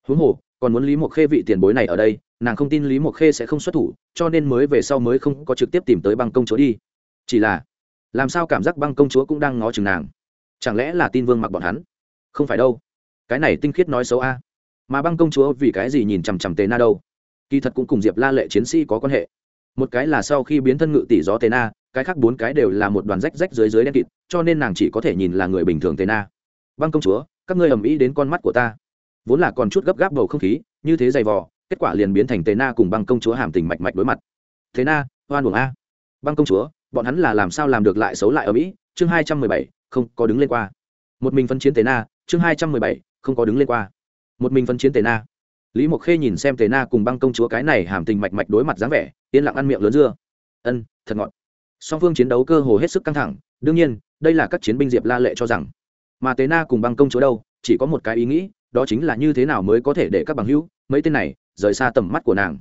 Huống hồ, còn muốn lý mộc khê vị tiền bối này ở đây, nàng không tin lý mộc khê sẽ không xuất thủ, cho nên mới về sau mới không có trực tiếp tìm tới băng công chúa đi. Chỉ là, làm sao cảm giác băng công chúa cũng đang ngó chừng nàng? Chẳng lẽ là tin vương mặc bọn hắn? Không phải đâu. Cái này tinh khiết nói xấu a. Mà băng công chúa vì cái gì nhìn chằm chằm tề na đâu? Kỳ thật cũng cùng diệp la lệ chiến sĩ có quan hệ. Một cái là sau khi biến thân ngự tỷ gió tề na cái khác bốn cái đều là một đoàn rách rách dưới dưới đen kịt, cho nên nàng chỉ có thể nhìn là người bình thường tề na. Băng công chúa, các ngươi ầm ĩ đến con mắt của ta. Vốn là còn chút gấp gáp bầu không khí, như thế dày vò, kết quả liền biến thành tề na cùng băng công chúa hàm tình mạch mạch đối mặt. Thế na hoan uổng a. Băng công chúa, bọn hắn là làm sao làm được lại xấu lại ở mỹ chương hai trăm mười bảy, không có đứng lên qua. Một mình phân chiến tề na, chương hai trăm mười bảy, không có đứng lên qua. Một mình phân chiến tề na. Lý mộc khê nhìn xem tề na cùng băng công chúa cái này hàm tình mạch mạch đối mặt dáng vẻ, yên lặng ăn miệng lớn dưa. Ân, thật ngọt song phương chiến đấu cơ hồ hết sức căng thẳng. Đương nhiên, đây là các chiến binh diệp la lệ cho rằng, mà Tế na cùng băng công chúa đâu, chỉ có một cái ý nghĩ, đó chính là như thế nào mới có thể để các bằng hữu, mấy tên này, rời xa tầm mắt của nàng.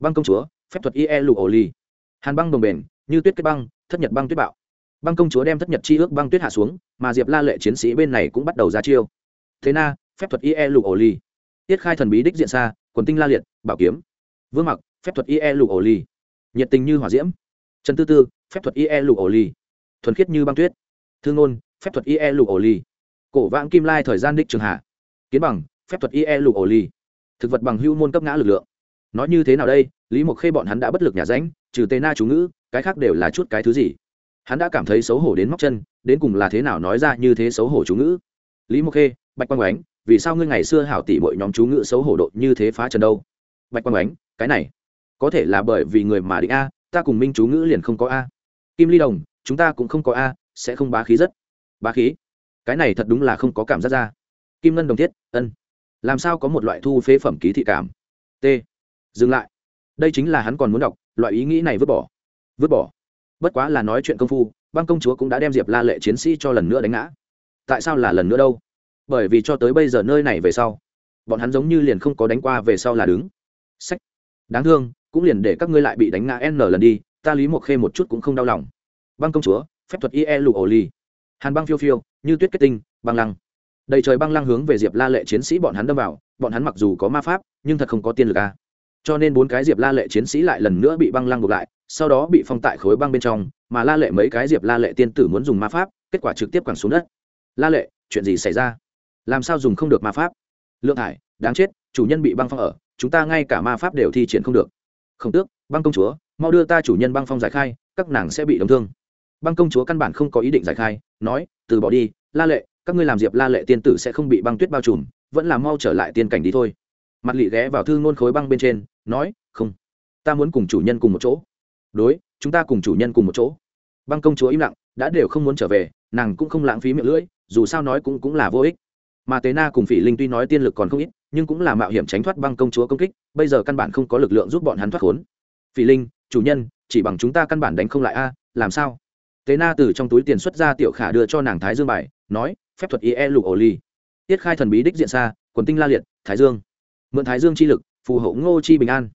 Băng công chúa, phép thuật ie lụ ổ ly hàn băng đồng bền, như tuyết kết băng, thất nhật băng tuyết bạo. Băng công chúa đem thất nhật chi ước băng tuyết hạ xuống, mà diệp la lệ chiến sĩ bên này cũng bắt đầu ra chiêu. Thế na, phép thuật ie lụ ổ ly tiết khai thần bí đích diện xa, quần tinh la liệt, bảo kiếm. Vương mặc, phép thuật ie lụ ổ ly nhiệt tình như hỏa diễm. Trần tư tư phép thuật ie lụ ổ ly thuần khiết như băng tuyết. Thương ngôn phép thuật ie lụ ổ ly cổ vãng kim lai thời gian đích trường hạ. Kiến bằng, phép thuật ie lụ ổ ly thực vật bằng hưu môn cấp ngã lực lượng. Nói như thế nào đây? Lý mộc khê bọn hắn đã bất lực nhà ránh, trừ tê na chú ngữ, cái khác đều là chút cái thứ gì? Hắn đã cảm thấy xấu hổ đến móc chân, đến cùng là thế nào nói ra như thế xấu hổ chú ngữ? Lý mộc khê, bạch quang oánh vì sao ngươi ngày xưa hảo tỷ mọi nhóm chú ngữ xấu hổ độ như thế phá trần đâu? Bạch quang oánh cái này, có thể là bởi vì người mà định a, ta cùng minh chú ngữ liền không có a kim ly đồng, chúng ta cũng không có a, sẽ không bá khí rất. Bá khí? Cái này thật đúng là không có cảm giác ra. Kim ngân đồng thiết, ân. Làm sao có một loại thu phế phẩm ký thị cảm? T. Dừng lại. Đây chính là hắn còn muốn đọc, loại ý nghĩ này vứt bỏ. Vứt bỏ. Bất quá là nói chuyện công phu, băng công chúa cũng đã đem diệp la lệ chiến sĩ cho lần nữa đánh ngã. Tại sao là lần nữa đâu? Bởi vì cho tới bây giờ nơi này về sau, bọn hắn giống như liền không có đánh qua về sau là đứng. Sách. Đáng thương, cũng liền để các ngươi lại bị đánh ngã n lần đi ta lý một khê một chút cũng không đau lòng. Băng công chúa, phép thuật ie lụ ổ ly hàn băng phiêu phiêu, như tuyết kết tinh, băng lăng. Đầy trời băng lăng hướng về diệp la lệ chiến sĩ bọn hắn đâm vào, bọn hắn mặc dù có ma pháp, nhưng thật không có tiên lực a à. cho nên bốn cái diệp la lệ chiến sĩ lại lần nữa bị băng lăng ngược lại, sau đó bị phong tại khối băng bên trong, mà la lệ mấy cái diệp la lệ tiên tử muốn dùng ma pháp, kết quả trực tiếp quẳng xuống đất. La lệ, chuyện gì xảy ra? Làm sao dùng không được ma pháp? Lượng thải, đáng chết, chủ nhân bị băng phong ở, chúng ta ngay cả ma pháp đều thi triển không được. Không tước, băng công chúa mau đưa ta chủ nhân băng phong giải khai, các nàng sẽ bị đóng thương. Băng công chúa căn bản không có ý định giải khai, nói, từ bỏ đi, la lệ, các ngươi làm diệp la lệ tiên tử sẽ không bị băng tuyết bao trùm, vẫn là mau trở lại tiên cảnh đi thôi. Mặt lị ghé vào thư ngôn khối băng bên trên, nói, không, ta muốn cùng chủ nhân cùng một chỗ. Đối, chúng ta cùng chủ nhân cùng một chỗ. Băng công chúa im lặng, đã đều không muốn trở về, nàng cũng không lãng phí miệng lưỡi, dù sao nói cũng cũng là vô ích. Mà tế na cùng phỉ linh tuy nói tiên lực còn không ít, nhưng cũng là mạo hiểm tránh thoát băng công chúa công kích, bây giờ căn bản không có lực lượng giúp bọn hắn thoát khốn. Phỉ linh chủ nhân, chỉ bằng chúng ta căn bản đánh không lại a, làm sao? Tế na từ trong túi tiền xuất ra tiểu khả đưa cho nàng thái dương bài, nói, phép thuật ie lục ổ ly tiết khai thần bí đích diện xa, quần tinh la liệt, thái dương. Mượn thái dương chi lực, phù hộ ngô chi bình an.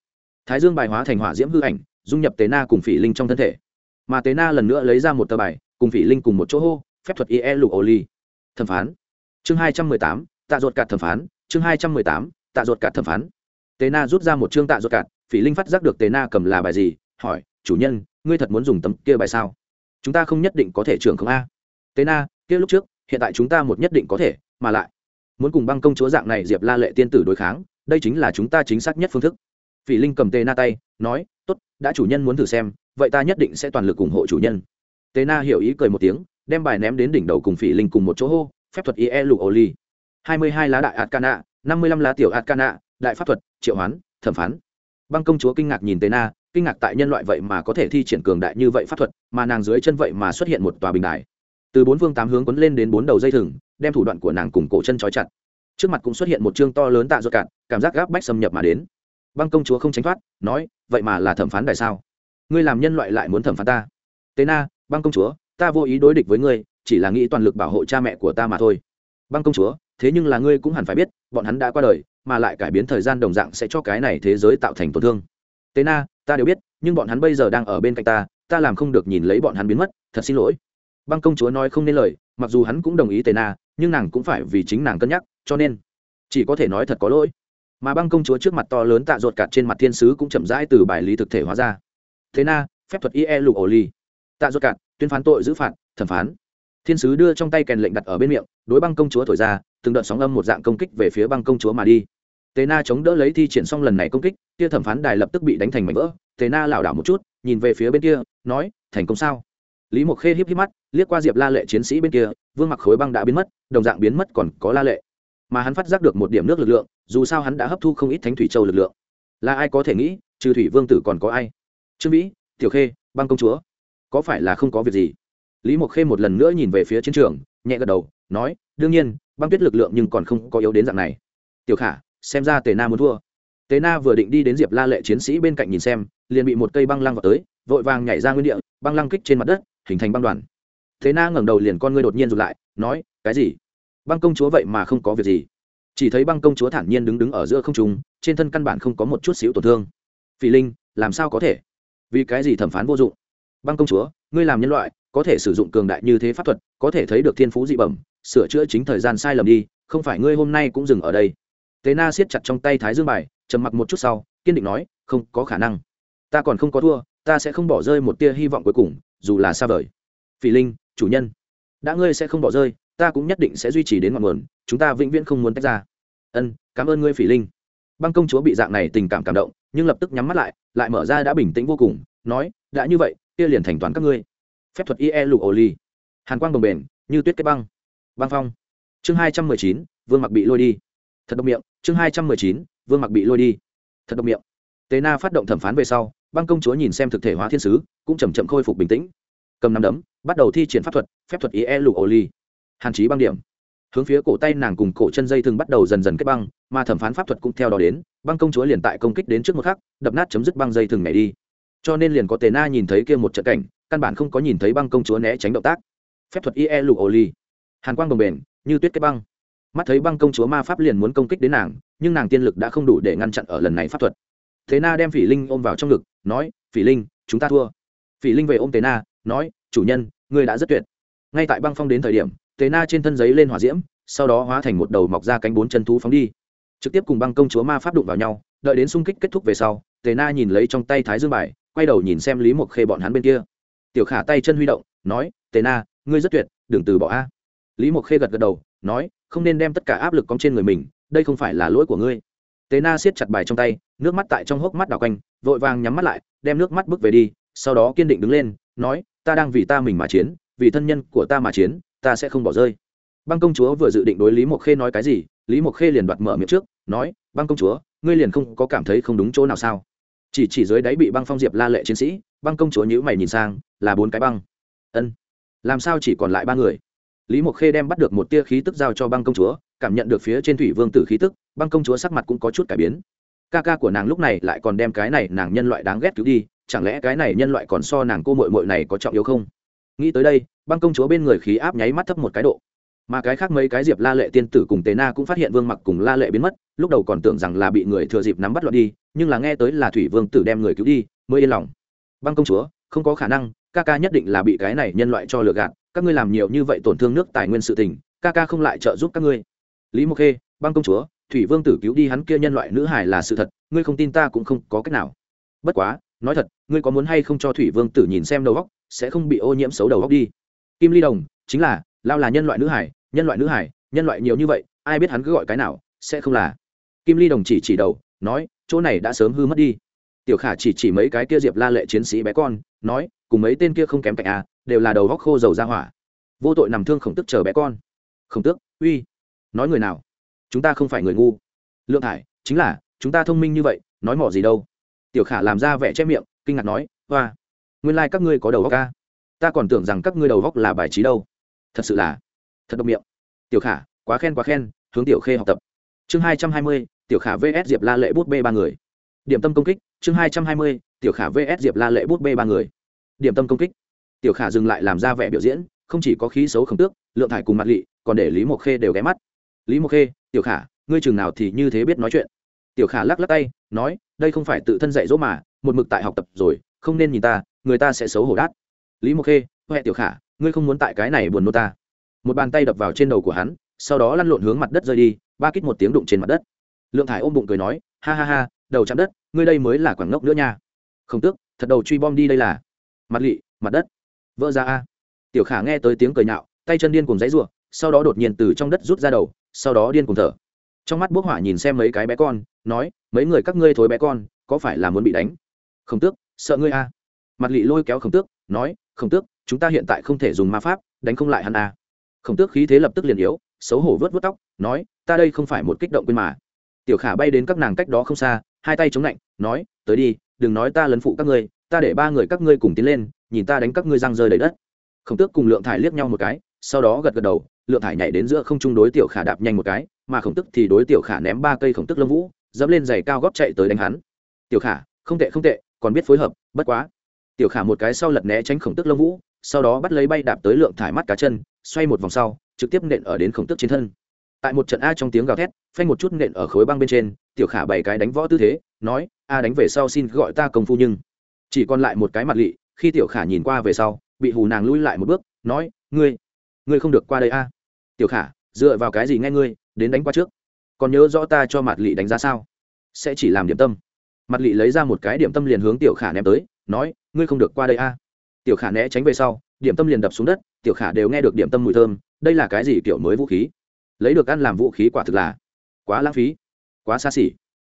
Thái dương bài hóa thành hỏa diễm hư ảnh, dung nhập tế na cùng phỉ linh trong thân thể. Mà tế na lần nữa lấy ra một tờ bài, cùng phỉ linh cùng một chỗ hô, phép thuật ie lục ổ ly thẩm phán. Chương hai trăm mười tám, tạ ruột cạt thẩm phán. Chương hai trăm mười tám, tạ ruột cạt thẩm phán. Tế na rút ra một chương tạ ruột cạt phỉ linh phát giác được tế na cầm là bài gì hỏi, chủ nhân, ngươi thật muốn dùng tấm kia bài sao? Chúng ta không nhất định có thể trưởng không a. Tế na, kia lúc trước, hiện tại chúng ta một nhất định có thể, mà lại muốn cùng băng công chúa dạng này diệp la lệ tiên tử đối kháng, đây chính là chúng ta chính xác nhất phương thức. Phỉ linh cầm tê na tay, nói, tốt, đã chủ nhân muốn thử xem, vậy ta nhất định sẽ toàn lực ủng hộ chủ nhân. Tê na hiểu ý cười một tiếng, đem bài ném đến đỉnh đầu cùng phỉ linh cùng một chỗ hô, phép thuật ie lục ô ly hai mươi hai lá đại atkana năm mươi lăm lá tiểu atkana đại pháp thuật, triệu hoán, thẩm phán. Băng công chúa kinh ngạc nhìn tê na kinh ngạc tại nhân loại vậy mà có thể thi triển cường đại như vậy pháp thuật, mà nàng dưới chân vậy mà xuất hiện một tòa bình đài. Từ bốn phương tám hướng quấn lên đến bốn đầu dây thừng, đem thủ đoạn của nàng cùng cổ chân trói chặt. Trước mặt cũng xuất hiện một chương to lớn tạ ruột cạn, cảm giác gáp bách xâm nhập mà đến. Băng công chúa không tránh thoát, nói, vậy mà là thẩm phán đại sao? Ngươi làm nhân loại lại muốn thẩm phán ta? Tế na, băng công chúa, ta vô ý đối địch với ngươi, chỉ là nghĩ toàn lực bảo hộ cha mẹ của ta mà thôi. Băng công chúa, thế nhưng là ngươi cũng hẳn phải biết, bọn hắn đã qua đời, mà lại cải biến thời gian đồng dạng sẽ cho cái này thế giới tạo thành tổn thương. Tế na ta đều biết, nhưng bọn hắn bây giờ đang ở bên cạnh ta ta làm không được nhìn lấy bọn hắn biến mất, thật xin lỗi. Băng công chúa nói không nên lời, mặc dù hắn cũng đồng ý tề na, nhưng nàng cũng phải vì chính nàng cân nhắc, cho nên chỉ có thể nói thật có lỗi. Mà băng công chúa trước mặt to lớn tạ ruột cạt trên mặt thiên sứ cũng chậm rãi từ bài lý thực thể hóa ra. Thế na, phép thuật ie lục ổ ly tạ ruột cạt tuyên phán tội giữ phạt, thẩm phán. Thiên sứ đưa trong tay kèn lệnh đặt ở bên miệng, đối băng công chúa thổi ra, từng đợt sóng âm một dạng công kích về phía băng công chúa mà đi tề na chống đỡ lấy thi triển xong lần này công kích, kia thẩm phán đài lập tức bị đánh thành mảnh vỡ. Tề na lảo đảo một chút, nhìn về phía bên kia, nói, thành công sao? Lý mộc khê híp híp mắt, liếc qua diệp la lệ chiến sĩ bên kia, vương mặc khối băng đã biến mất, đồng dạng biến mất còn có la lệ. Mà hắn phát giác được một điểm nước lực lượng, dù sao hắn đã hấp thu không ít thánh thủy châu lực lượng. Là ai có thể nghĩ, trừ thủy vương tử còn có ai? Trương vĩ, tiểu khê, băng công chúa, có phải là không có việc gì? Lý mộc khê một lần nữa nhìn về phía chiến trường, nhẹ gật đầu, nói, đương nhiên, băng tuyết lực lượng nhưng còn không có yếu đến dạng này. Tiểu khả xem ra tề na muốn thua. Tề na vừa định đi đến diệp la lệ chiến sĩ bên cạnh nhìn xem, liền bị một cây băng lăng vào tới, vội vàng nhảy ra nguyên địa, băng lăng kích trên mặt đất, hình thành băng đoàn. Thế na ngẩng đầu liền con ngươi đột nhiên rụt lại, nói, cái gì? Băng công chúa vậy mà không có việc gì? Chỉ thấy băng công chúa thản nhiên đứng đứng ở giữa không trung, trên thân căn bản không có một chút xíu tổn thương. Phỉ linh, làm sao có thể? Vì cái gì thẩm phán vô dụng? Băng công chúa, ngươi làm nhân loại, có thể sử dụng cường đại như thế pháp thuật, có thể thấy được thiên phú dị bẩm, sửa chữa chính thời gian sai lầm đi, không phải ngươi hôm nay cũng dừng ở đây tế na siết chặt trong tay thái dương bài, trầm mặc một chút sau, kiên định nói, không có khả năng. Ta còn không có thua, ta sẽ không bỏ rơi một tia hy vọng cuối cùng, dù là xa vời. Phỉ linh, chủ nhân, đã ngươi sẽ không bỏ rơi, ta cũng nhất định sẽ duy trì đến ngọn nguồn, chúng ta vĩnh viễn không muốn tách ra. Ân, cảm ơn ngươi, phỉ linh. Băng công chúa bị dạng này tình cảm cảm động, nhưng lập tức nhắm mắt lại lại mở ra đã bình tĩnh vô cùng, nói, đã như vậy, kia liền thành toán các ngươi. Phép thuật ie lụ ổ ly hàn quang đồng bền như tuyết kết băng. Băng phong. Chương hai trăm mười chín, vương mặc bị lôi đi. Thật đông miệng chương hai trăm mười chín, vương mặc bị lôi đi. Thật độc miệng. Tế na phát động thẩm phán về sau, băng công chúa nhìn xem thực thể hóa thiên sứ, cũng chầm chậm khôi phục bình tĩnh. Cầm nắm đấm, bắt đầu thi triển pháp thuật, phép thuật ie lục ổ ly hàn trí băng điểm. Hướng phía cổ tay nàng cùng cổ chân dây thường bắt đầu dần dần kết băng, mà thẩm phán pháp thuật cũng theo đó đến, băng công chúa liền tại công kích đến trước một khắc, đập nát chấm dứt băng dây thường này đi. Cho nên liền có tề na nhìn thấy kia một trận cảnh, căn bản không có nhìn thấy băng công chúa né tránh động tác. Phép thuật ie lục ổ ly hàn quang đồng bền, như tuyết kết băng mắt thấy băng công chúa ma pháp liền muốn công kích đến nàng, nhưng nàng tiên lực đã không đủ để ngăn chặn ở lần này pháp thuật. Thế na đem phỉ linh ôm vào trong ngực, nói, phỉ linh, chúng ta thua. Phỉ linh về ôm tế na, nói, chủ nhân, ngươi đã rất tuyệt. Ngay tại băng phong đến thời điểm tế na trên thân giấy lên hỏa diễm, sau đó hóa thành một đầu mọc ra cánh bốn chân thú phóng đi. Trực tiếp cùng băng công chúa ma pháp đụng vào nhau, đợi đến xung kích kết thúc về sau tề na nhìn lấy trong tay thái dương bài, quay đầu nhìn xem lý mộc khê bọn hắn bên kia. Tiểu khả tay chân huy động, nói tề na, ngươi rất tuyệt, đừng từ bỏ a. Lý mộc khê gật gật đầu, nói không nên đem tất cả áp lực cong trên người mình, đây không phải là lỗi của ngươi. Tế na siết chặt bài trong tay, nước mắt tại trong hốc mắt đào quanh, vội vàng nhắm mắt lại, đem nước mắt bước về đi, sau đó kiên định đứng lên, nói, ta đang vì ta mình mà chiến, vì thân nhân của ta mà chiến, ta sẽ không bỏ rơi. Băng công chúa vừa dự định đối lý mộc khê nói cái gì, lý mộc khê liền đoạt mở miệng trước, nói, băng công chúa, ngươi liền không có cảm thấy không đúng chỗ nào sao? Chỉ chỉ dưới đáy bị băng phong diệp la lệ chiến sĩ, băng công chúa nhữ mày nhìn sang, là bốn cái băng. Ân, làm sao chỉ còn lại ba người? Lý mộc khê đem bắt được một tia khí tức giao cho băng công chúa, cảm nhận được phía trên thủy vương tử khí tức, băng công chúa sắc mặt cũng có chút cải biến. Ca ca của nàng lúc này lại còn đem cái này nàng nhân loại đáng ghét cứu đi, chẳng lẽ cái này nhân loại còn so nàng cô mội mội này có trọng yếu không? Nghĩ tới đây, băng công chúa bên người khí áp nháy mắt thấp một cái độ. Mà cái khác mấy cái diệp la lệ tiên tử cùng tế na cũng phát hiện vương mặc cùng la lệ biến mất, lúc đầu còn tưởng rằng là bị người thừa dịp nắm bắt loạn đi, nhưng là nghe tới là thủy vương tử đem người cứu đi, mới yên lòng. Băng công chúa, không có khả năng, ca ca nhất định là bị cái này nhân loại cho lừa gạt các ngươi làm nhiều như vậy tổn thương nước tài nguyên sự tình, ca ca không lại trợ giúp các ngươi. Lý mộc khê, băng công chúa, thủy vương tử cứu đi hắn kia nhân loại nữ hải là sự thật, ngươi không tin ta cũng không có cách nào. Bất quá, nói thật, ngươi có muốn hay không cho thủy vương tử nhìn xem đầu góc sẽ không bị ô nhiễm xấu đầu góc đi. Kim ly đồng, chính là, lao là nhân loại nữ hải nhân loại nữ hải nhân loại nhiều như vậy, ai biết hắn cứ gọi cái nào, sẽ không là. Kim ly đồng chỉ chỉ đầu, nói, chỗ này đã sớm hư mất đi tiểu khả chỉ chỉ mấy cái kia diệp la lệ chiến sĩ bé con, nói, cùng mấy tên kia không kém cạnh à đều là đầu góc khô dầu ra hỏa. Vô tội nằm thương khổng tức chờ bé con. Khổng tước uy, nói người nào? Chúng ta không phải người ngu. Lượng thải, chính là, chúng ta thông minh như vậy, nói mỏ gì đâu. Tiểu khả làm ra vẻ che miệng, kinh ngạc nói, hoa, nguyên lai、like、các ngươi có đầu góc ca ta còn tưởng rằng các ngươi đầu góc là bài trí đâu. Thật sự là, thật độc miệng. Tiểu khả, quá khen quá khen, hướng tiểu khê học tập. Chương hai trăm hai mươi, tiểu khả vs diệp la lệ bút bê ba người điểm tâm công kích, chương hai trăm hai mươi, tiểu khả vs diệp la lệ bút bê ba người. Điểm tâm công kích. Tiểu khả dừng lại làm ra vẻ biểu diễn, không chỉ có khí xấu khổng tước, lượng thải cùng mặt lị, còn để lý mộc khê đều ghé mắt. Lý mộc khê, tiểu khả, ngươi chừng nào thì như thế biết nói chuyện? Tiểu khả lắc lắc tay, nói, đây không phải tự thân dạy dỗ mà, một mực tại học tập rồi, không nên nhìn ta, người ta sẽ xấu hổ đát. Lý mộc khê, huệ tiểu khả, ngươi không muốn tại cái này buồn nô ta? Một bàn tay đập vào trên đầu của hắn, sau đó lăn lộn hướng mặt đất rơi đi, ba kít một tiếng đụng trên mặt đất. Lượng thải ôm bụng cười nói, ha ha ha đầu chạm đất, ngươi đây mới là quảng ngốc nữa nha. Không tước, thật đầu truy bom đi đây là. Mặt lị, mặt đất. Vỡ ra a. Tiểu khả nghe tới tiếng cười nhạo, tay chân điên cùng dãy ruộng sau đó đột nhiên từ trong đất rút ra đầu, sau đó điên cùng thở. Trong mắt bốc hỏa nhìn xem mấy cái bé con, nói, mấy người các ngươi thối bé con, có phải là muốn bị đánh? Không tước, sợ ngươi a. Mặt lị lôi kéo khổng tước, nói, khổng tước, chúng ta hiện tại không thể dùng ma pháp, đánh không lại hắn a. Khổng tước khí thế lập tức liền yếu, xấu hổ vớt vớt tóc, nói, ta đây không phải một kích động quên mà. Tiểu khả bay đến các nàng cách đó không xa hai tay chống lạnh, nói, tới đi, đừng nói ta lấn phụ các ngươi, ta để ba người các ngươi cùng tiến lên, nhìn ta đánh các ngươi răng rơi đầy đất. Khổng tước cùng lượng thải liếc nhau một cái, sau đó gật gật đầu, lượng thải nhảy đến giữa không trung đối tiểu khả đạp nhanh một cái, mà khổng tức thì đối tiểu khả ném ba cây khổng tức lâm vũ, dẫm lên giày cao góp chạy tới đánh hắn. Tiểu khả, không tệ không tệ, còn biết phối hợp, bất quá. Tiểu khả một cái sau lật né tránh khổng tức lâm vũ, sau đó bắt lấy bay đạp tới lượng thải mắt cá chân, xoay một vòng sau, trực tiếp nện ở đến khổng tức trên thân. Tại một trận a trong tiếng gào thét phanh một chút nện ở khối băng bên trên, tiểu khả bảy cái đánh võ tư thế, nói, a, đánh về sau xin gọi ta công phu nhưng chỉ còn lại một cái mặt lị, khi tiểu khả nhìn qua về sau, bị hù nàng lui lại một bước, nói, ngươi ngươi không được qua đây a. Tiểu khả, dựa vào cái gì nghe ngươi, đến đánh qua trước? Còn nhớ rõ ta cho mặt lị đánh giá sao? Sẽ chỉ làm điểm tâm. Mặt lị lấy ra một cái điểm tâm liền hướng tiểu khả ném tới, nói, ngươi không được qua đây a. Tiểu khả né tránh về sau, điểm tâm liền đập xuống đất, tiểu khả đều nghe được điểm tâm mùi thơm, đây là cái gì kiểu mới vũ khí? Lấy được ăn làm vũ khí quả thực là quá lãng phí, quá xa xỉ.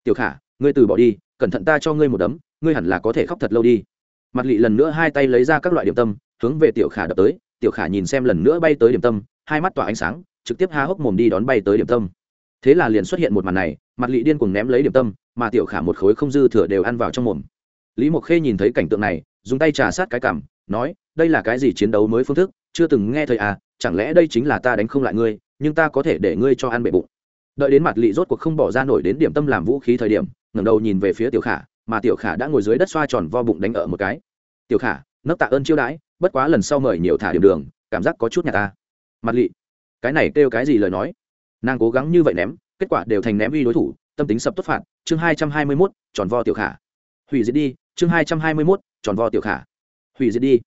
Tiểu khả, ngươi từ bỏ đi, cẩn thận ta cho ngươi một đấm, ngươi hẳn là có thể khóc thật lâu đi. Mặt lị lần nữa hai tay lấy ra các loại điểm tâm, hướng về tiểu khả đập tới. Tiểu khả nhìn xem lần nữa bay tới điểm tâm, hai mắt tỏa ánh sáng, trực tiếp há hốc mồm đi đón bay tới điểm tâm. Thế là liền xuất hiện một màn này, mặt lị điên cùng ném lấy điểm tâm, mà tiểu khả một khối không dư thừa đều ăn vào trong mồm. Lý mộc khê nhìn thấy cảnh tượng này, dùng tay trà sát cái cảm, nói, đây là cái gì chiến đấu mới phương thức? Chưa từng nghe thầy à chẳng lẽ đây chính là ta đánh không lại ngươi, nhưng ta có thể để ngươi cho ăn bệ bụng đợi đến mặt lị rốt cuộc không bỏ ra nổi đến điểm tâm làm vũ khí thời điểm, ngẩng đầu nhìn về phía tiểu khả, mà tiểu khả đã ngồi dưới đất xoa tròn vo bụng đánh ở một cái. Tiểu khả, nấc tạ ơn chiêu đãi, bất quá lần sau mời nhiều thả điểm đường, cảm giác có chút nhà ta. Mặt lị, cái này kêu cái gì lời nói? Nàng cố gắng như vậy ném, kết quả đều thành ném uy đối thủ, tâm tính sập tốt phạt, chương hai trăm hai mươi mốt, tròn vo tiểu khả. Hủy diệt đi, chương hai trăm hai mươi mốt, tròn vo tiểu khả. Hủy diệt đi.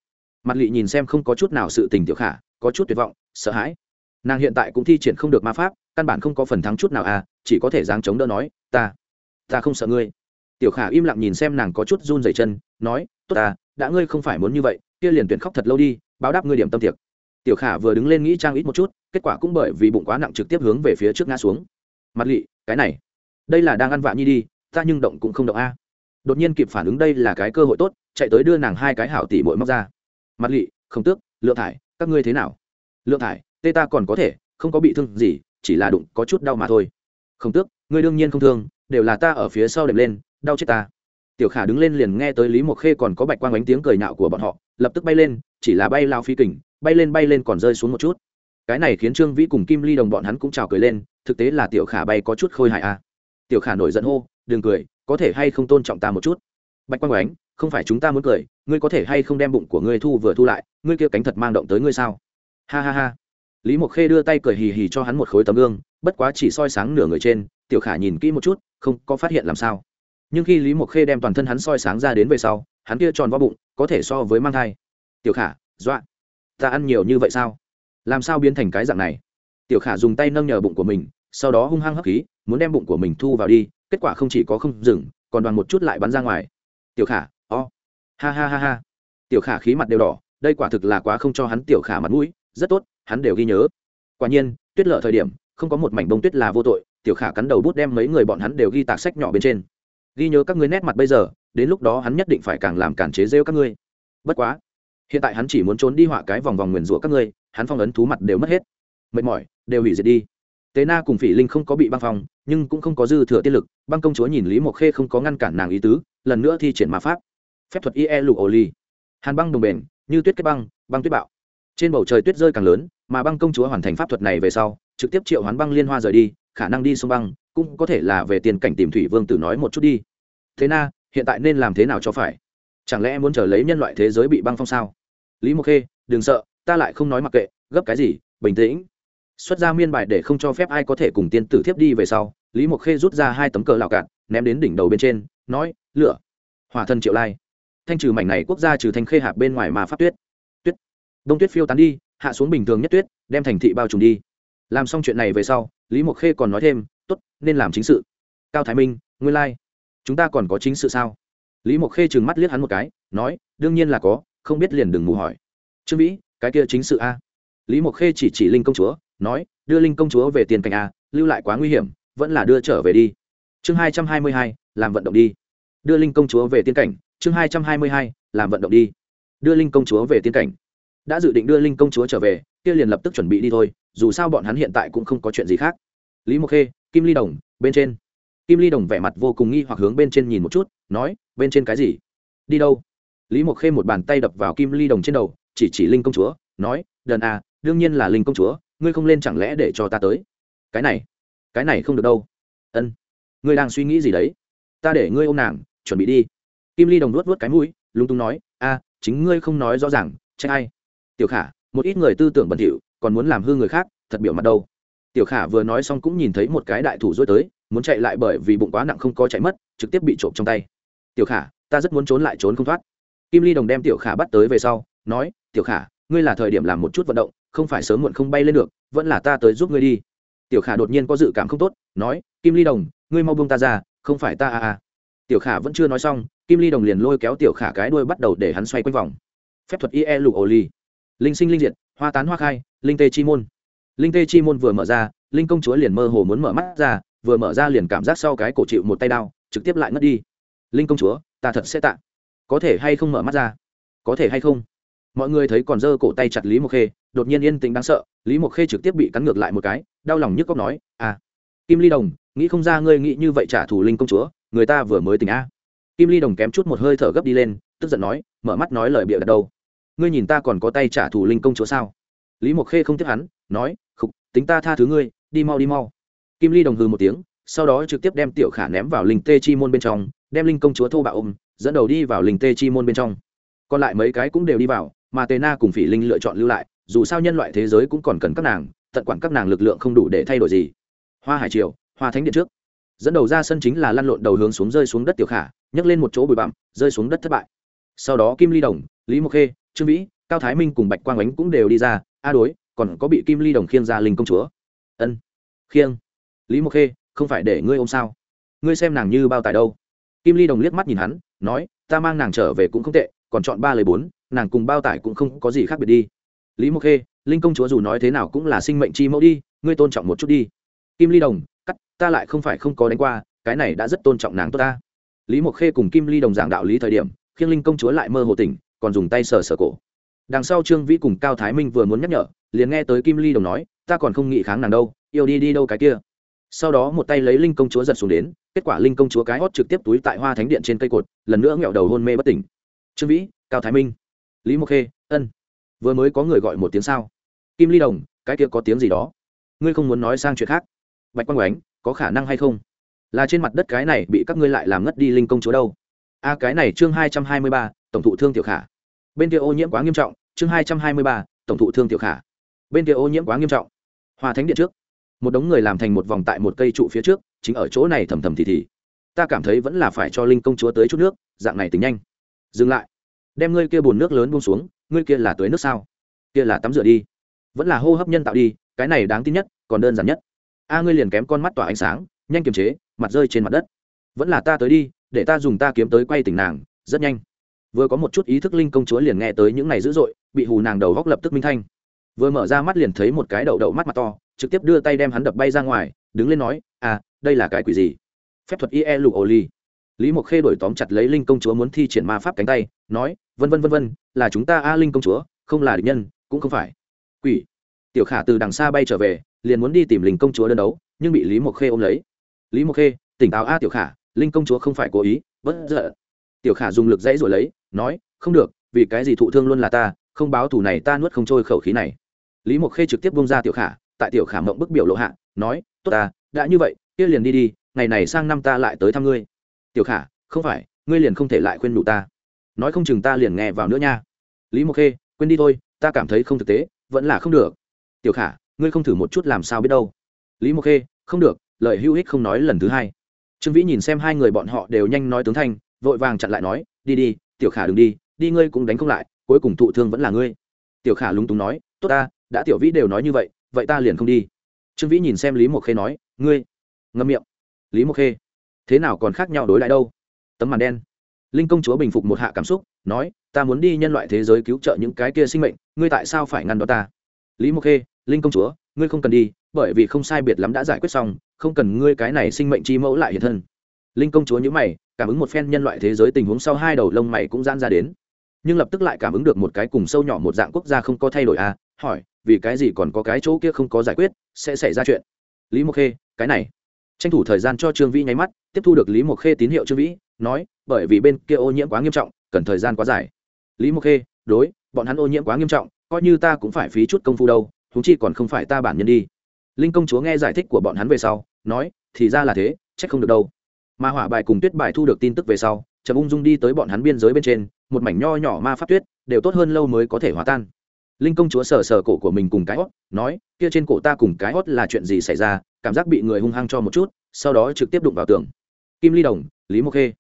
Mặt lị nhìn xem không có chút nào sự tình tiểu khả, có chút tuyệt vọng, sợ hãi. Nàng hiện tại cũng thi triển không được ma pháp căn bản không có phần thắng chút nào à chỉ có thể dáng chống đỡ nói, ta ta không sợ ngươi. Tiểu khả im lặng nhìn xem nàng có chút run dày chân, nói, tốt ta, đã ngươi không phải muốn như vậy, kia liền tuyển khóc thật lâu đi, báo đáp ngươi điểm tâm tiệc. Tiểu khả vừa đứng lên nghĩ trang ít một chút, kết quả cũng bởi vì bụng quá nặng trực tiếp hướng về phía trước ngã xuống. Mặt lị, cái này, đây là đang ăn vạ nhi đi, ta nhưng động cũng không động a. Đột nhiên kịp phản ứng đây là cái cơ hội tốt, chạy tới đưa nàng hai cái hảo tỉ mội móc ra. Mặt lị, không tước, lượng thải, các ngươi thế nào? Lượng thải, tê ta còn có thể, không có bị thương gì chỉ là đụng có chút đau mà thôi. Không tước, ngươi đương nhiên không thương, đều là ta ở phía sau đệm lên, đau chết ta. Tiểu khả đứng lên liền nghe tới lý mộc khê còn có bạch quang ánh tiếng cười nạo của bọn họ, lập tức bay lên, chỉ là bay lao phi kình, bay lên bay lên còn rơi xuống một chút. Cái này khiến trương vĩ cùng kim ly đồng bọn hắn cũng chào cười lên, thực tế là tiểu khả bay có chút khôi hại a à. tiểu khả nổi giận hô, đừng cười, có thể hay không tôn trọng ta một chút? Bạch quang ánh, không phải chúng ta muốn cười, ngươi có thể hay không đem bụng của ngươi thu vừa thu lại, ngươi kia cánh thật mang động tới ngươi sao? Ha ha ha lý mộc khê đưa tay cười hì hì cho hắn một khối tấm gương, bất quá chỉ soi sáng nửa người trên, tiểu khả nhìn kỹ một chút, không có phát hiện làm sao. Nhưng khi lý mộc khê đem toàn thân hắn soi sáng ra đến về sau, hắn kia tròn vo bụng, có thể so với mang thai. Tiểu khả, dọa, ta ăn nhiều như vậy sao? Làm sao biến thành cái dạng này? Tiểu khả dùng tay nâng nhờ bụng của mình, sau đó hung hăng hấp khí, muốn đem bụng của mình thu vào đi, kết quả không chỉ có không dừng, còn đoàn một chút lại bắn ra ngoài. Tiểu khả, o、oh. ha ha ha ha. Tiểu khả khí mặt đều đỏ, đây quả thực là quá không cho hắn tiểu khả mặt mũi rất tốt, hắn đều ghi nhớ. Quả nhiên, tuyết lợ thời điểm, không có một mảnh bông tuyết là vô tội, tiểu khả cắn đầu bút đem mấy người bọn hắn đều ghi tạc sách nhỏ bên trên. Ghi nhớ các ngươi nét mặt bây giờ, đến lúc đó hắn nhất định phải càng làm cản chế rêu các ngươi. Bất quá, hiện tại hắn chỉ muốn trốn đi họa cái vòng vòng nguyền rủa các ngươi, hắn phong ấn thú mặt đều mất hết. Mệt mỏi, đều hủy diệt đi. Tế na cùng phỉ linh không có bị băng phong, nhưng cũng không có dư thừa tiết lực, băng công chúa nhìn lý mộc khê không có ngăn cản nàng ý tứ, lần nữa thi triển ma pháp. Phép thuật ie lụ ổ ly. Hàn băng đồng bền, như tuyết kết băng băng tuyết bạo trên bầu trời tuyết rơi càng lớn, mà băng công chúa hoàn thành pháp thuật này về sau, trực tiếp triệu hoán băng liên hoa rời đi, khả năng đi sông băng, cũng có thể là về tiền cảnh tìm thủy vương tử nói một chút đi. Thế na, hiện tại nên làm thế nào cho phải? Chẳng lẽ muốn chờ lấy nhân loại thế giới bị băng phong sao? Lý mộc khê, đừng sợ, ta lại không nói mặc kệ, gấp cái gì, bình tĩnh. Xuất ra miên bài để không cho phép ai có thể cùng tiên tử thiếp đi về sau, lý mộc khê rút ra hai tấm cờ lạo cạn, ném đến đỉnh đầu bên trên, nói, lửa hòa thân triệu lai. Thanh trừ mảnh này quốc gia trừ thanh khê hạp bên ngoài mà pháp tuyết đông tuyết phiêu tán đi, hạ xuống bình thường nhất tuyết, đem thành thị bao trùm đi. Làm xong chuyện này về sau, lý mộc khê còn nói thêm t ố t nên làm chính sự. Cao thái minh, nguyên lai、like. chúng ta còn có chính sự sao? Lý mộc khê trừng mắt liếc hắn một cái, nói, đương nhiên là có, không biết liền đừng mù hỏi. Trương vĩ, cái kia chính sự a? Lý mộc khê chỉ chỉ linh công chúa, nói, đưa linh công chúa về tiền cảnh a, lưu lại quá nguy hiểm, vẫn là đưa trở về đi. Chương hai trăm hai mươi hai, làm vận động đi. Đưa linh công chúa về tiên cảnh. Chương hai trăm hai mươi hai, làm vận động đi. Đưa linh công chúa về tiên cảnh đã dự định đưa linh công chúa trở về, kia liền lập tức chuẩn bị đi thôi, dù sao bọn hắn hiện tại cũng không có chuyện gì khác. Lý mộc khê, kim ly đồng, bên trên. Kim ly đồng vẻ mặt vô cùng nghi hoặc hướng bên trên nhìn một chút, nói, bên trên cái gì? Đi đâu? Lý mộc khê một bàn tay đập vào kim ly đồng trên đầu, chỉ chỉ linh công chúa, nói, đần à đương nhiên là linh công chúa, ngươi không lên chẳng lẽ để cho ta tới? Cái này cái này không được đâu. Ân, ngươi đang suy nghĩ gì đấy? Ta để ngươi ô m nàng, chuẩn bị đi. Kim ly đồng luốt vớt cái mũi, lúng túng nói, a, chính ngươi không nói rõ ràng, trách ai? Tiểu khả, một ít người tư tưởng bẩn thỉu, còn muốn làm hư người khác, thật biểu mặt đâu. Tiểu khả vừa nói xong cũng nhìn thấy một cái đại thủ dối tới, muốn chạy lại bởi vì bụng quá nặng không có chạy mất, trực tiếp bị trộm trong tay. Tiểu khả, ta rất muốn trốn lại trốn không thoát. Kim ly đồng đem tiểu khả bắt tới về sau, nói, tiểu khả, ngươi là thời điểm làm một chút vận động, không phải sớm muộn không bay lên được, vẫn là ta tới giúp ngươi đi. Tiểu khả đột nhiên có dự cảm không tốt, nói, kim ly đồng, ngươi mau buông ta ra, không phải ta à à. Tiểu khả vẫn chưa nói xong, kim ly đồng liền lôi kéo tiểu khả cái đuôi bắt đầu để hắn xoay quanh vòng. Phép thuật ie lụ ly linh sinh linh diệt, hoa tán hoa khai, linh tê chi môn. Linh tê chi môn vừa mở ra, linh công chúa liền mơ hồ muốn mở mắt ra, vừa mở ra liền cảm giác sau cái cổ chịu một tay đao, trực tiếp lại ngất đi. Linh công chúa, ta thật sẽ tạ. Có thể hay không mở mắt ra? Có thể hay không? Mọi người thấy còn giơ cổ tay chặt lý mộc khê, đột nhiên yên tĩnh đáng sợ, lý mộc khê trực tiếp bị cắn ngược lại một cái, đau lòng nhức cóc nói à kim ly đồng, nghĩ không ra ngươi nghĩ như vậy trả thù linh công chúa, người ta vừa mới tỉnh a. Kim ly đồng kém chút một hơi thở gấp đi lên, tức giận nói, mở mắt nói lời bịa đặt đâu ngươi nhìn ta còn có tay trả thù linh công chúa sao? Lý mộc khê không tiếp hắn, nói, khục, tính ta tha thứ ngươi, đi mau đi mau. Kim ly đồng hư một tiếng, sau đó trực tiếp đem tiểu khả ném vào linh tê chi môn bên trong, đem linh công chúa thô bạo ôm, dẫn đầu đi vào linh tê chi môn bên trong. Còn lại mấy cái cũng đều đi vào, mà tề na cùng phỉ linh lựa chọn lưu lại, dù sao nhân loại thế giới cũng còn cần các nàng, tận quản các nàng lực lượng không đủ để thay đổi gì. Hoa hải triều, hoa thánh điện trước. Dẫn đầu ra sân chính là lăn lộn đầu hướng xuống rơi xuống đất tiểu khả, nhấc lên một chỗ bụi bặm, rơi xuống đất thất bại. Sau đó kim ly đồng, lý mộc khê trương vĩ, cao thái minh cùng bạch quang ánh cũng đều đi ra. A đối, còn có bị kim ly đồng khiêng ra linh công chúa. Ân. Khiêng. Lý mộc khê, không phải để ngươi ôm sao? Ngươi xem nàng như bao tài đâu? Kim ly đồng liếc mắt nhìn hắn, nói, ta mang nàng trở về cũng không tệ, còn chọn ba lời bốn, nàng cùng bao tải cũng không có gì khác biệt đi. Lý mộc khê, linh công chúa dù nói thế nào cũng là sinh mệnh chi mẫu đi, ngươi tôn trọng một chút đi. Kim ly đồng, cắt, ta lại không phải không có đánh qua, cái này đã rất tôn trọng nàng tốt ta. Lý mộc khê cùng kim ly đồng giảng đạo lý thời điểm, khiêng linh công chúa lại mơ hồ tỉnh còn dùng tay sờ sờ cổ. Đằng sau trương vĩ cùng cao thái minh vừa muốn nhắc nhở, liền nghe tới kim ly đồng nói, ta còn không nghĩ kháng nàng đâu, yêu đi đi đâu cái kia. Sau đó một tay lấy linh công chúa giật xuống đến, kết quả linh công chúa cái hót trực tiếp túi tại hoa thánh điện trên cây cột, lần nữa nghẹo đầu hôn mê bất tỉnh. Trương vĩ, cao thái minh, lý mộc khê, ân, vừa mới có người gọi một tiếng sao? Kim ly đồng, cái kia có tiếng gì đó? Ngươi không muốn nói sang chuyện khác? Bạch quang oánh có khả năng hay không? Là trên mặt đất cái này bị các ngươi lại làm ngất đi linh công chúa đâu. A, cái này chương hai trăm hai mươi ba, tổng thụ thương tiểu khả bên kia ô nhiễm quá nghiêm trọng, chương hai trăm hai mươi ba, tổng thụ thương tiểu khả. Bên kia ô nhiễm quá nghiêm trọng. Hòa thánh điện trước. Một đống người làm thành một vòng tại một cây trụ phía trước, chính ở chỗ này thầm thầm thì thì. Ta cảm thấy vẫn là phải cho linh công chúa tới chút nước, dạng này tính nhanh. Dừng lại. Đem ngươi kia bồn nước lớn buông xuống, ngươi kia là tới nước sao? Kia là tắm rửa đi. Vẫn là hô hấp nhân tạo đi, cái này đáng tin nhất, còn đơn giản nhất. A, ngươi liền kém con mắt tỏa ánh sáng, nhanh kiềm chế, mặt rơi trên mặt đất. Vẫn là ta tới đi, để ta dùng ta kiếm tới quay tỉnh nàng, rất nhanh vừa có một chút ý thức linh công chúa liền nghe tới những này dữ dội, bị hù nàng đầu góc lập tức minh thanh. Vừa mở ra mắt liền thấy một cái đậu đậu mắt mặt to, trực tiếp đưa tay đem hắn đập bay ra ngoài, đứng lên nói à đây là cái quỷ gì? Phép thuật ie lục ô ly lý mộc khê đổi tóm chặt lấy linh công chúa muốn thi triển ma pháp cánh tay, nói, vân vân vân vân, là chúng ta a linh công chúa, không là địch nhân, cũng không phải. Quỷ. Tiểu khả từ đằng xa bay trở về, liền muốn đi tìm linh công chúa đơn đấu, nhưng bị lý mộc khê ôm lấy. Lý mộc khê, tỉnh táo a tiểu khả, linh công chúa không phải cố ý, bất giận. Tiểu khả dùng lực dãy rồi lấy nói, không được, vì cái gì thụ thương luôn là ta, không báo thù này ta nuốt không trôi khẩu khí này. Lý mộc khê trực tiếp bông ra tiểu khả, tại tiểu khả mộng bức biểu lộ hạ, nói, tốt ta, đã như vậy, kia liền đi đi, ngày này sang năm ta lại tới thăm ngươi. Tiểu khả, không phải, ngươi liền không thể lại khuyên đủ ta. Nói không chừng ta liền nghe vào nữa nha. Lý mộc khê, quên đi thôi, ta cảm thấy không thực tế, vẫn là không được. Tiểu khả, ngươi không thử một chút làm sao biết đâu. Lý mộc khê, không được, lời hữu ích không nói lần thứ hai. Trương vĩ nhìn xem hai người bọn họ đều nhanh nói tướng thanh, vội vàng chặn lại nói, đi đi tiểu khả đừng đi đi ngươi cũng đánh không lại, cuối cùng thụ thương vẫn là ngươi. Tiểu khả lúng túng nói, tốt ta, đã tiểu vĩ đều nói như vậy vậy ta liền không đi. Trương vĩ nhìn xem lý mộc khê nói, ngươi? Ngâm miệng, lý mộc khê, thế nào còn khác nhau đối lại đâu? Tấm màn đen. Linh công chúa bình phục một hạ cảm xúc, nói, ta muốn đi nhân loại thế giới cứu trợ những cái kia sinh mệnh, ngươi tại sao phải ngăn đó ta? Lý mộc khê, linh công chúa, ngươi không cần đi, bởi vì không sai biệt lắm đã giải quyết xong, không cần ngươi cái này sinh mệnh chi mẫu lại hiện thân. Linh công chúa nhữ mày cảm ứng một phen nhân loại thế giới tình huống sau hai đầu lông mày cũng giãn ra đến. Nhưng lập tức lại cảm ứng được một cái cùng sâu nhỏ một dạng quốc gia không có thay đổi à? Hỏi, vì cái gì còn có cái chỗ kia không có giải quyết, sẽ xảy ra chuyện? Lý mộc khê, cái này. Tranh thủ thời gian cho trương vĩ nháy mắt, tiếp thu được lý mộc khê tín hiệu trương vĩ, nói, bởi vì bên kia ô nhiễm quá nghiêm trọng, cần thời gian quá dài. Lý mộc khê, đối, bọn hắn ô nhiễm quá nghiêm trọng, coi như ta cũng phải phí chút công phu đâu thú chi còn không phải ta bản nhân đi. Linh công chúa nghe giải thích của bọn hắn về sau, nói, thì ra là thế trách không được đâu mà hỏa bài cùng tuyết bài thu được tin tức về sau, trầm ung dung đi tới bọn hắn biên giới bên trên, một mảnh nho nhỏ ma pháp tuyết, đều tốt hơn lâu mới có thể hòa tan. Linh công chúa sờ sờ cổ của mình cùng cái hót nói, kia trên cổ ta cùng cái hót là chuyện gì xảy ra? Cảm giác bị người hung hăng cho một chút, sau đó trực tiếp đụng vào tường. Kim ly đồng, lý mộc khê.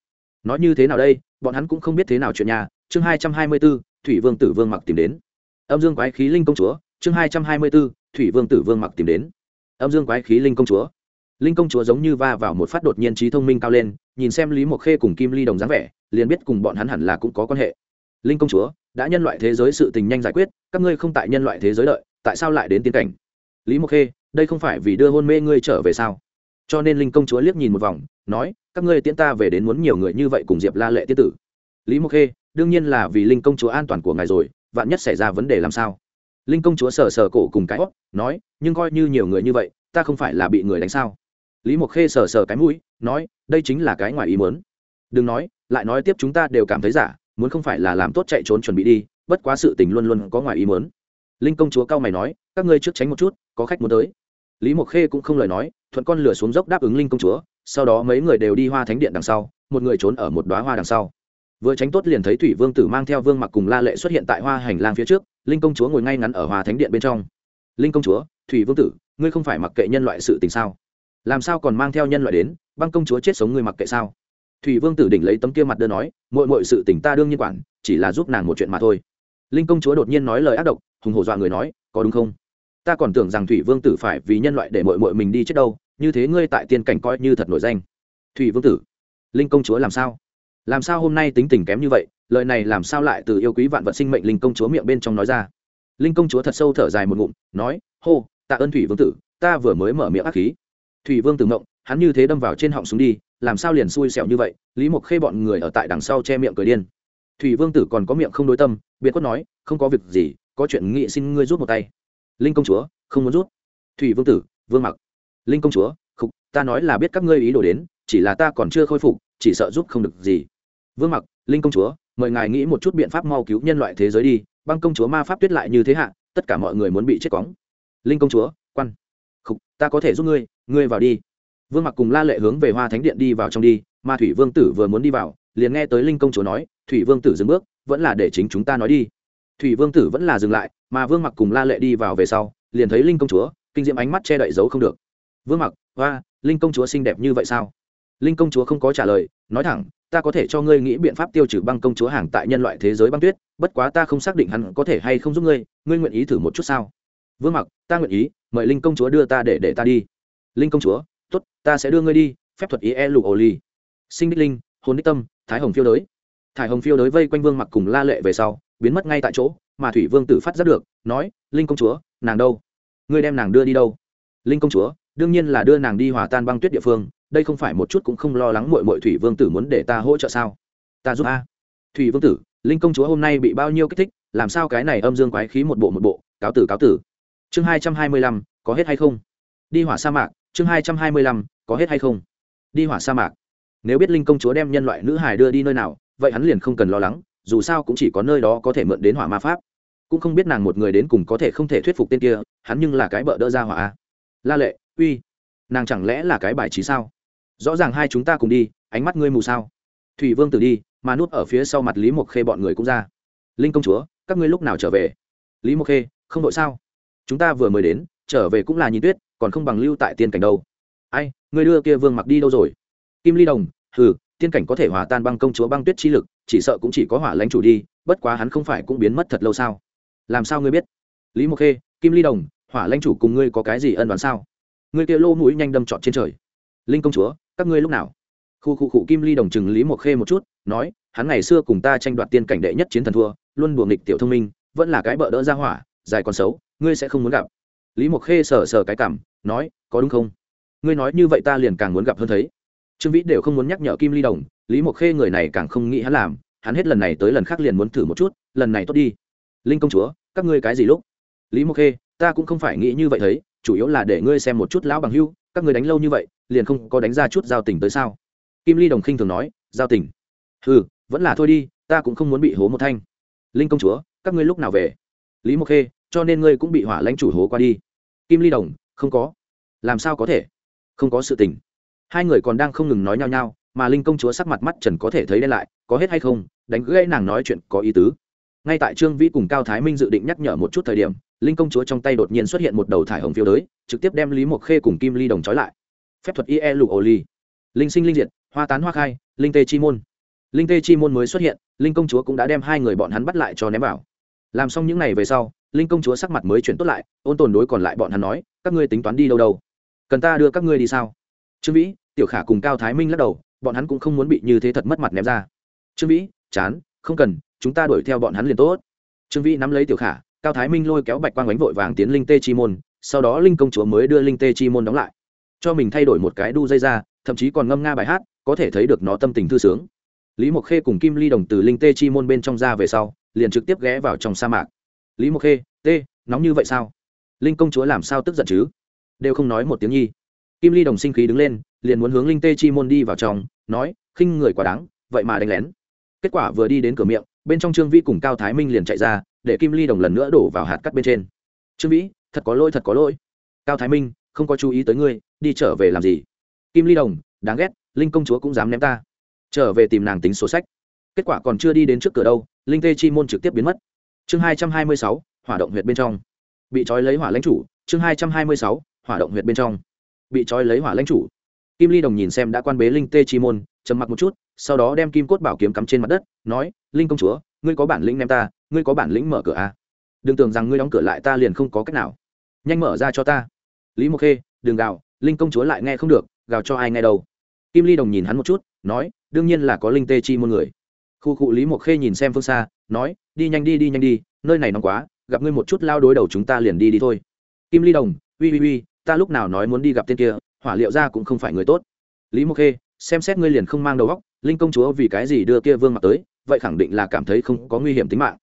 Nói như thế nào đây? Bọn hắn cũng không biết thế nào chuyện nhà. Chương hai trăm hai mươi b ố thủy vương tử vương mặc tìm đến. Âm dương quái khí linh công chúa, chương hai trăm hai mươi b ố thủy vương tử vương mặc tìm đến. Âm dương quái khí linh công chúa linh công chúa giống như va vào một phát đột nhiên trí thông minh cao lên, nhìn xem lý mộc khê cùng kim ly đồng dáng vẻ, liền biết cùng bọn hắn hẳn là cũng có quan hệ. Linh công chúa, đã nhân loại thế giới sự tình nhanh giải quyết, các ngươi không tại nhân loại thế giới đợi, tại sao lại đến tiên cảnh? Lý mộc khê, đây không phải vì đưa hôn mê ngươi trở về sao? Cho nên linh công chúa liếc nhìn một vòng, nói, các ngươi tiễn ta về đến muốn nhiều người như vậy cùng diệp la lệ tiết tử. Lý mộc khê, đương nhiên là vì linh công chúa an toàn của ngài rồi, vạn nhất xảy ra vấn đề làm sao? Linh công chúa sờ sờ cổ cùng cái hót nói, nhưng coi như nhiều người như vậy, ta không phải là bị người đánh sao? Lý mộc khê sờ sờ cái mũi, nói, đây chính là cái ngoài ý muốn. Đừng nói, lại nói tiếp chúng ta đều cảm thấy giả, muốn không phải là làm tốt chạy trốn chuẩn bị đi, bất quá sự tình luôn luôn có ngoài ý muốn. Linh công chúa cao mày nói, các ngươi trước tránh một chút, có khách muốn tới. Lý mộc khê cũng không lời nói, thuận con lửa xuống dốc đáp ứng linh công chúa, sau đó mấy người đều đi hoa thánh điện đằng sau, một người trốn ở một đoá hoa đằng sau. Vừa tránh tốt liền thấy thủy vương tử mang theo vương mặc cùng la lệ xuất hiện tại hoa hành lang phía trước, linh công chúa ngồi ngay ngắn ở hoa thánh điện bên trong. Linh công chúa, thủy vương tử, ngươi không phải mặc kệ nhân loại sự tình sao? Làm sao còn mang theo nhân loại đến, băng công chúa chết sống ngươi mặc kệ sao? Thủy vương tử đỉnh lấy tấm kia mặt đơn nói mọi mọi sự tình ta đương nhiên quản, chỉ là giúp nàng một chuyện mà thôi. Linh công chúa đột nhiên nói lời ác độc, hùng hổ dọa người nói, có đúng không? Ta còn tưởng rằng thủy vương tử phải vì nhân loại để mội mội mình đi chết đâu, như thế ngươi tại tiên cảnh coi như thật nổi danh. Thủy vương tử, linh công chúa làm sao? Làm sao hôm nay tính tình kém như vậy, lời này làm sao lại từ yêu quý vạn vật sinh mệnh linh công chúa miệng bên trong nói ra? Linh công chúa thật sâu thở dài một ngụm, nói, hô, tạ ơn thủy vương tử, ta vừa mới mở miệng ác khí thủy vương tử mộng, hắn như thế đâm vào trên họng súng đi, làm sao liền xui xẻo như vậy? Lý mộc khê bọn người ở tại đằng sau che miệng cười điên. Thủy vương tử còn có miệng không đối tâm, biệt quất nói, không có việc gì, có chuyện nghị xin ngươi rút một tay. Linh công chúa, không muốn rút. Thủy vương tử, vương mặc. Linh công chúa, khục, ta nói là biết các ngươi ý đồ đến, chỉ là ta còn chưa khôi phục, chỉ sợ giúp không được gì. Vương mặc, linh công chúa, mời ngài nghĩ một chút biện pháp mau cứu nhân loại thế giới đi, băng công chúa ma pháp tuyết lại như thế hạ, tất cả mọi người muốn bị chết cóng. Linh công chúa ta có thể giúp ngươi ngươi vào đi. Vương mặc cùng la lệ hướng về hoa thánh điện đi vào trong đi, mà thủy vương tử vừa muốn đi vào, liền nghe tới linh công chúa nói, thủy vương tử dừng bước, vẫn là để chính chúng ta nói đi. Thủy vương tử vẫn là dừng lại, mà vương mặc cùng la lệ đi vào về sau, liền thấy linh công chúa, kinh diễm ánh mắt che đậy giấu không được. Vương mặc hoa linh công chúa xinh đẹp như vậy sao? Linh công chúa không có trả lời, nói thẳng, ta có thể cho ngươi nghĩ biện pháp tiêu trừ băng công chúa hàng tại nhân loại thế giới băng tuyết, bất quá ta không xác định hắn có thể hay không giúp ngươi ngươi nguyện ý thử một chút sao? Vương mặc, ta nguyện ý mời linh công chúa đưa ta để để ta đi. Linh công chúa, tốt, ta sẽ đưa ngươi đi, phép thuật ý e lụ ổ ly sinh đích linh, hồn đích tâm, thái hồng phiêu đới. Thải hồng phiêu đới vây quanh vương mặc cùng la lệ về sau, biến mất ngay tại chỗ, mà thủy vương tử phát giác được, nói, linh công chúa, nàng đâu? Ngươi đem nàng đưa đi đâu? Linh công chúa, đương nhiên là đưa nàng đi hòa tan băng tuyết địa phương, đây không phải một chút cũng không lo lắng mội mội thủy vương tử muốn để ta hỗ trợ sao? Ta giúp a. Thủy vương tử, linh công chúa hôm nay bị bao nhiêu kích thích, làm sao cái này âm dương quái khí một bộ một bộ, cáo tử cáo tử chương hai trăm hai mươi lăm, có hết hay không? Đi hỏa sa mạc, chương hai trăm hai mươi lăm, có hết hay không? Đi hỏa sa mạc. Nếu biết linh công chúa đem nhân loại nữ hài đưa đi nơi nào, vậy hắn liền không cần lo lắng, dù sao cũng chỉ có nơi đó có thể mượn đến hỏa ma pháp. Cũng không biết nàng một người đến cùng có thể không thể thuyết phục tên kia, hắn nhưng là cái bợ đỡ ra hỏa la lệ, uy, nàng chẳng lẽ là cái bài trí sao? Rõ ràng hai chúng ta cùng đi, ánh mắt ngươi mù sao? Thủy vương tử đi, mà nút ở phía sau mặt lý mộc khê bọn người cũng ra. Linh công chúa, các ngươi lúc nào trở về? Lý mộc khê, không đội sao? Chúng ta vừa mới đến, trở về cũng là nhìn tuyết, còn không bằng lưu tại tiên cảnh đâu. Ai, người đưa kia vương mặc đi đâu rồi? Kim ly đồng, hừ, tiên cảnh có thể hòa tan băng công chúa băng tuyết chi lực, chỉ sợ cũng chỉ có hỏa lãnh chủ đi, bất quá hắn không phải cũng biến mất thật lâu sao? Làm sao ngươi biết? Lý mộc khê, kim ly đồng, hỏa lãnh chủ cùng ngươi có cái gì ân đoán sao? Ngươi kia lô mũi nhanh đâm trọn trên trời. Linh công chúa, các ngươi lúc nào? Khu khu cụ kim ly đồng chừng lý mộc khê một chút, nói, hắn ngày xưa cùng ta tranh đoạt tiên cảnh đệ nhất chiến thần thua, luôn đùa nghịch tiểu thông minh, vẫn là cái bợ đỡ ra hỏa, dài còn xấu ngươi sẽ không muốn gặp. Lý mộc khê sờ sờ cái cảm, nói, có đúng không? Ngươi nói như vậy ta liền càng muốn gặp hơn thấy. Trương vĩ đều không muốn nhắc nhở kim ly đồng, lý mộc khê người này càng không nghĩ hắn làm, hắn hết lần này tới lần khác liền muốn thử một chút, lần này tốt đi. Linh công chúa, các ngươi cái gì lúc? Lý mộc khê, ta cũng không phải nghĩ như vậy thấy, chủ yếu là để ngươi xem một chút lão bằng hưu, các ngươi đánh lâu như vậy, liền không có đánh ra chút giao tình tới sao? Kim ly đồng khinh thường nói, giao tình? Ừ vẫn là thôi đi, ta cũng không muốn bị hố một thanh. Linh công chúa, các ngươi lúc nào về? Lý mộc khê cho nên ngươi cũng bị hỏa lãnh chủ hố qua đi. Kim ly đồng, không có. Làm sao có thể? Không có sự tình. Hai người còn đang không ngừng nói nhau nhau mà linh công chúa sắc mặt mắt trần có thể thấy đen lại, có hết hay không, đánh gãy nàng nói chuyện có ý tứ. Ngay tại trương vĩ cùng cao thái minh dự định nhắc nhở một chút thời điểm, linh công chúa trong tay đột nhiên xuất hiện một đầu thải hồng phiêu đới, trực tiếp đem lý mộc khê cùng kim ly đồng trói lại. Phép thuật ie lục ô ly linh sinh linh diệt, hoa tán hoa khai, linh tê chi môn. Linh tê chi môn mới xuất hiện, linh công chúa cũng đã đem hai người bọn hắn bắt lại cho ném vào. Làm xong những n à y về sau linh công chúa sắc mặt mới chuyển tốt lại, ôn tồn đối còn lại bọn hắn nói, các ngươi tính toán đi đâu đâu? Cần ta đưa các ngươi đi sao? Trương vĩ, tiểu khả cùng cao thái minh lắc đầu, bọn hắn cũng không muốn bị như thế thật mất mặt ném ra. Trương vĩ, chán, không cần, chúng ta đuổi theo bọn hắn liền tốt. Trương vĩ nắm lấy tiểu khả, cao thái minh lôi kéo bạch quang Ánh vội vàng tiến linh tê chi môn, sau đó linh công chúa mới đưa linh tê chi môn đóng lại. Cho mình thay đổi một cái đu dây ra, thậm chí còn ngâm nga bài hát, có thể thấy được nó tâm tình thư sướng. Lý mộc khê cùng kim ly đồng từ linh tê chi môn bên trong ra về sau, liền trực tiếp ghé vào trong sa mạc lý mộc khê, tê, nóng như vậy sao? Linh công chúa làm sao tức giận chứ? Đều không nói một tiếng nhi. Kim ly đồng sinh khí đứng lên, liền muốn hướng linh tê chi môn đi vào trong, nói, khinh người quá đáng, vậy mà đánh lén. Kết quả vừa đi đến cửa miệng, bên trong trương vĩ cùng cao thái minh liền chạy ra, để kim ly đồng lần nữa đổ vào hạt cắt bên trên. Trương vĩ, thật có lỗi, thật có lỗi. Cao thái minh, không có chú ý tới ngươi, đi trở về làm gì? Kim ly đồng, đáng ghét, linh công chúa cũng dám ném ta. Trở về tìm nàng tính số sách. Kết quả còn chưa đi đến trước cửa đâu, linh tê chi môn trực tiếp biến mất chương hai trăm hai mươi sáu, hỏa động huyệt bên trong. Bị trói lấy hỏa lãnh chủ, chương hai trăm hai mươi sáu, hỏa động huyệt bên trong. Bị trói lấy hỏa lãnh chủ. Kim ly đồng nhìn xem đã quan bế linh tê chi môn, trầm mặc một chút, sau đó đem kim cốt bảo kiếm cắm trên mặt đất, nói, linh công chúa, ngươi có bản lĩnh ném ta, ngươi có bản lĩnh mở cửa à? đừng tưởng rằng ngươi đóng cửa lại ta liền không có cách nào. Nhanh mở ra cho ta. Lý mộc khê, đừng gào, linh công chúa lại nghe không được, gào cho ai nghe đâu. Kim ly đồng nhìn hắn một chút, nói, đương nhiên là có linh tê chi môn người. Khu cụ lý mộc khê nhìn xem phương xa nói, đi nhanh đi đi nhanh đi, nơi này nóng quá, gặp ngươi một chút lao đối đầu chúng ta liền đi đi thôi. Kim ly đồng, uy uy uy, ta lúc nào nói muốn đi gặp tên kia, hỏa liệu ra cũng không phải người tốt. Lý mộc khê, xem xét ngươi liền không mang đầu óc, linh công chúa vì cái gì đưa kia vương mặt tới, vậy khẳng định là cảm thấy không có nguy hiểm tính mạng.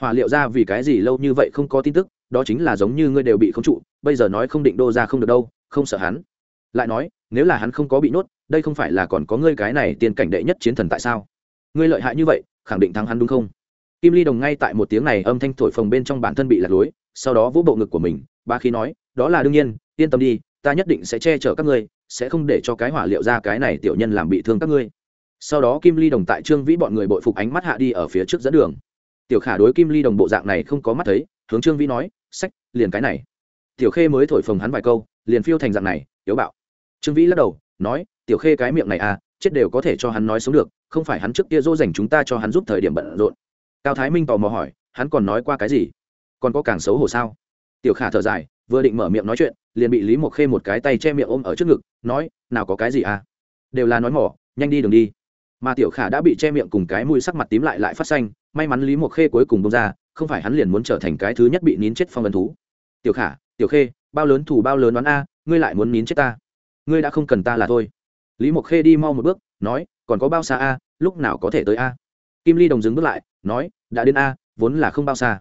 Hỏa liệu ra vì cái gì lâu như vậy không có tin tức, đó chính là giống như ngươi đều bị khống trụ, bây giờ nói không định đô ra không được đâu, không sợ hắn. Lại nói, nếu là hắn không có bị nốt đây không phải là còn có ngươi cái này tiền cảnh đệ nhất chiến thần tại sao? Ngươi lợi hại như vậy, khẳng định thắng hắn đúng không? Kim ly đồng ngay tại một tiếng này âm thanh thổi phồng bên trong bản thân bị lạc lối, sau đó vỗ bộ ngực của mình, ba khí nói, đó là đương nhiên, yên tâm đi, ta nhất định sẽ che chở các ngươi, sẽ không để cho cái hỏa liệu ra cái này tiểu nhân làm bị thương các ngươi. Sau đó kim ly đồng tại trương vĩ bọn người bội phục ánh mắt hạ đi ở phía trước dẫn đường. Tiểu khả đối kim ly đồng bộ dạng này không có mắt thấy, hướng trương vĩ nói, sách, liền cái này. Tiểu khê mới thổi phồng hắn vài câu, liền phiêu thành dạng này, yếu bạo. Trương vĩ lắc đầu, nói, tiểu khê cái miệng này à chết đều có thể cho hắn nói sống được, không phải hắn trước kia dỗ dành chúng ta cho hắn giúp thời điểm bận rộn cao thái minh tò mò hỏi, hắn còn nói qua cái gì? Còn có càng xấu hổ sao? Tiểu khả thở dài, vừa định mở miệng nói chuyện, liền bị lý mộc khê một cái tay che miệng ôm ở trước ngực, nói, nào có cái gì à? Đều là nói mỏ, nhanh đi đường đi. Mà tiểu khả đã bị che miệng cùng cái mùi sắc mặt tím lại lại phát xanh, may mắn lý mộc khê cuối cùng bông ra, không phải hắn liền muốn trở thành cái thứ nhất bị nín chết phong vân thú. Tiểu khả, tiểu khê, bao lớn thủ bao lớn đoán a, ngươi lại muốn nín chết ta? Ngươi đã không cần ta là thôi. Lý mộc khê đi mau một bước, nói, còn có bao xa a, lúc nào có thể tới a? Kim ly đồng dừng bước lại, nói đã đến a, vốn là không bao xa.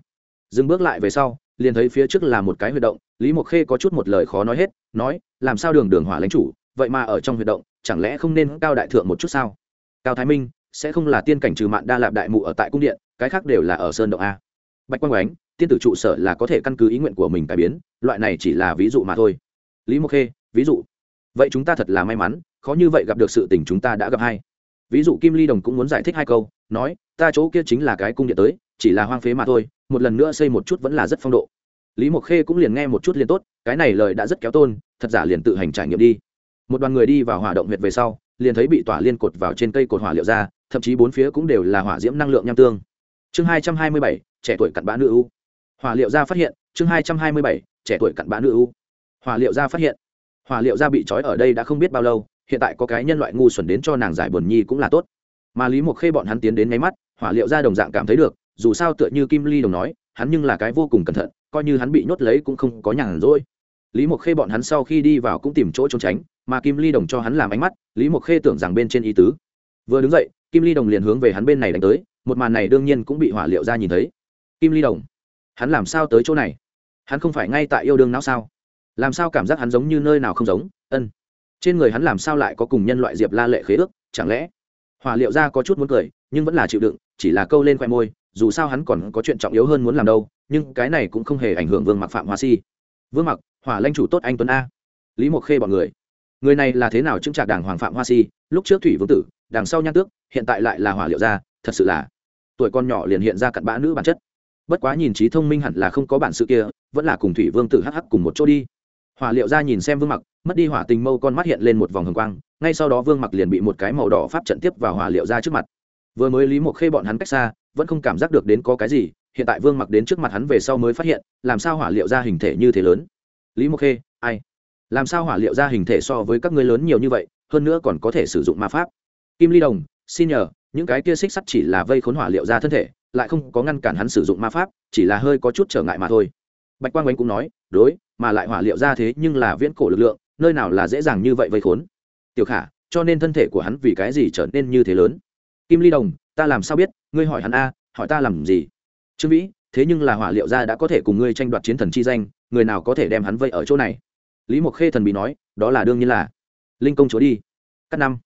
Dừng bước lại về sau, liền thấy phía trước là một cái huy động, lý mộc khê có chút một lời khó nói hết, nói, làm sao đường đường hỏa lãnh chủ, vậy mà ở trong huy động, chẳng lẽ không nên cao đại thượng một chút sao? Cao thái minh, sẽ không là tiên cảnh trừ mạn đa lạp đại mụ ở tại cung điện, cái khác đều là ở sơn động a. Bạch quang ánh, tiên tử trụ sở là có thể căn cứ ý nguyện của mình cải biến, loại này chỉ là ví dụ mà thôi. Lý mộc khê, ví dụ? Vậy chúng ta thật là may mắn, khó như vậy gặp được sự tình chúng ta đã gặp hai ví dụ kim ly đồng cũng muốn giải thích hai câu nói, ta chỗ kia chính là cái cung điện tới, chỉ là hoang phế mà thôi, một lần nữa xây một chút vẫn là rất phong độ. Lý mộc khê cũng liền nghe một chút liền tốt, cái này lời đã rất kéo tôn, thật giả liền tự hành trải nghiệm đi. Một đoàn người đi vào hỏa động huyệt về sau, liền thấy bị tỏa liên cột vào trên cây cột hỏa liệu ra, thậm chí bốn phía cũng đều là hỏa diễm năng lượng nham tương. Chương hai trăm hai mươi bảy, trẻ tuổi cặn bã nữ u. Hỏa liệu ra phát hiện, chương hai trăm hai mươi bảy, trẻ tuổi cặn bã nữ u. Hỏa liệu ra phát hiện. Hỏa liệu ra bị trói ở đây đã không biết bao lâu, hiện tại có cái nhân loại ngu xuẩn đến cho nàng giải buồn nhi cũng là tốt mà lý mộc khê bọn hắn tiến đến nháy mắt, hỏa liệu gia đồng dạng cảm thấy được, dù sao tựa như kim ly đồng nói, hắn nhưng là cái vô cùng cẩn thận, coi như hắn bị nhốt lấy cũng không có nhàn rỗi. Lý mộc khê bọn hắn sau khi đi vào cũng tìm chỗ trốn tránh, mà kim ly đồng cho hắn làm ánh mắt, lý mộc khê tưởng rằng bên trên ý tứ. Vừa đứng dậy, kim ly đồng liền hướng về hắn bên này đánh tới, một màn này đương nhiên cũng bị hỏa liệu ra nhìn thấy. Kim ly đồng, hắn làm sao tới chỗ này? Hắn không phải ngay tại yêu đương não sao? Làm sao cảm giác hắn giống như nơi nào không giống? Ân. Trên người hắn làm sao lại có cùng nhân loại diệp la lệ khế ước, chẳng lẽ hòa liệu ra có chút muốn cười, nhưng vẫn là chịu đựng, chỉ là câu lên khoe môi, dù sao hắn còn có chuyện trọng yếu hơn muốn làm đâu, nhưng cái này cũng không hề ảnh hưởng vương mặc phạm hoa si. Vương mặc, hỏa lanh chủ tốt anh tuấn a. Lý mộc khê bọn người. Người này là thế nào chứng trạc đảng hoàng phạm hoa si? Lúc trước thủy vương tử, đằng sau nhan tước, hiện tại lại là hỏa liệu gia, thật sự là tuổi con nhỏ liền hiện ra cặn bã nữ bản chất. Bất quá nhìn trí thông minh hẳn là không có bản sự kia, vẫn là cùng thủy vương tử hh cùng một chỗ đi hỏa liệu gia nhìn xem vương mặc, mất đi hỏa tình mâu con mắt hiện lên một vòng hồng quang, ngay sau đó vương mặc liền bị một cái màu đỏ pháp trận tiếp vào hỏa liệu gia trước mặt. Vừa mới lý mộc khê bọn hắn cách xa, vẫn không cảm giác được đến có cái gì, hiện tại vương mặc đến trước mặt hắn về sau mới phát hiện, làm sao hỏa liệu ra hình thể như thế lớn? Lý mộc khê, ai? Làm sao hỏa liệu ra hình thể so với các ngươi lớn nhiều như vậy, hơn nữa còn có thể sử dụng ma pháp? Kim ly đồng, xin nhờ, những cái kia xích sắt chỉ là vây khốn hỏa liệu ra thân thể, lại không có ngăn cản hắn sử dụng ma pháp, chỉ là hơi có chút trở ngại mà thôi. Bạch quang oánh cũng nói, đối mà lại hỏa liệu ra thế nhưng là viễn cổ lực lượng, nơi nào là dễ dàng như vậy vây khốn. Tiểu khả, cho nên thân thể của hắn vì cái gì trở nên như thế lớn? Kim ly đồng, ta làm sao biết? Ngươi hỏi hắn a, hỏi ta làm gì? Trương vĩ, thế nhưng là hỏa liệu ra đã có thể cùng ngươi tranh đoạt chiến thần chi danh, người nào có thể đem hắn vây ở chỗ này? Lý mộc khê thần bị nói, đó là đương nhiên là. Linh công chúa đi. Cắt năm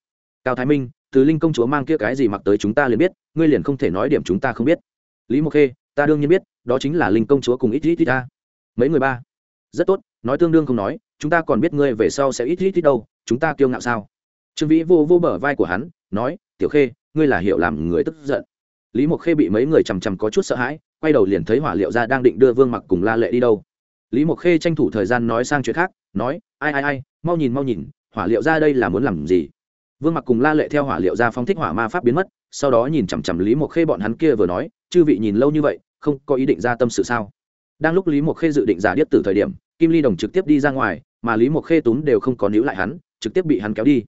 cao thái minh, từ linh công chúa mang kia cái gì mặc tới chúng ta liền biết, ngươi liền không thể nói điểm chúng ta không biết. Lý mộc khê, ta đương nhiên biết, đó chính là linh công chúa cùng ít ít ít ta. Mấy người ba rất tốt, nói tương đương không nói, chúng ta còn biết ngươi về sau sẽ ít ít ít đâu, chúng ta kiêu ngạo sao? Trương vĩ vô vô bờ vai của hắn, nói, tiểu khê, ngươi là hiểu làm người tức giận. Lý mộc khê bị mấy người chằm chằm có chút sợ hãi, quay đầu liền thấy hỏa liệu ra đang định đưa vương mặc cùng la lệ đi đâu. Lý mộc khê tranh thủ thời gian nói sang chuyện khác, nói, ai ai ai, mau nhìn mau nhìn, hỏa liệu ra đây là muốn làm gì? Vương mặc cùng la lệ theo hỏa liệu ra phong thích hỏa ma pháp biến mất, sau đó nhìn chằm chằm lý mộc khê bọn hắn kia vừa nói, chư vị nhìn lâu như vậy, không có ý định ra tâm sự sao? Đang lúc lý mộc khê dự định giả điếc từ thời điểm, kim ly đồng trực tiếp đi ra ngoài, mà lý mộc khê túm đều không có níu lại hắn, trực tiếp bị hắn kéo đi.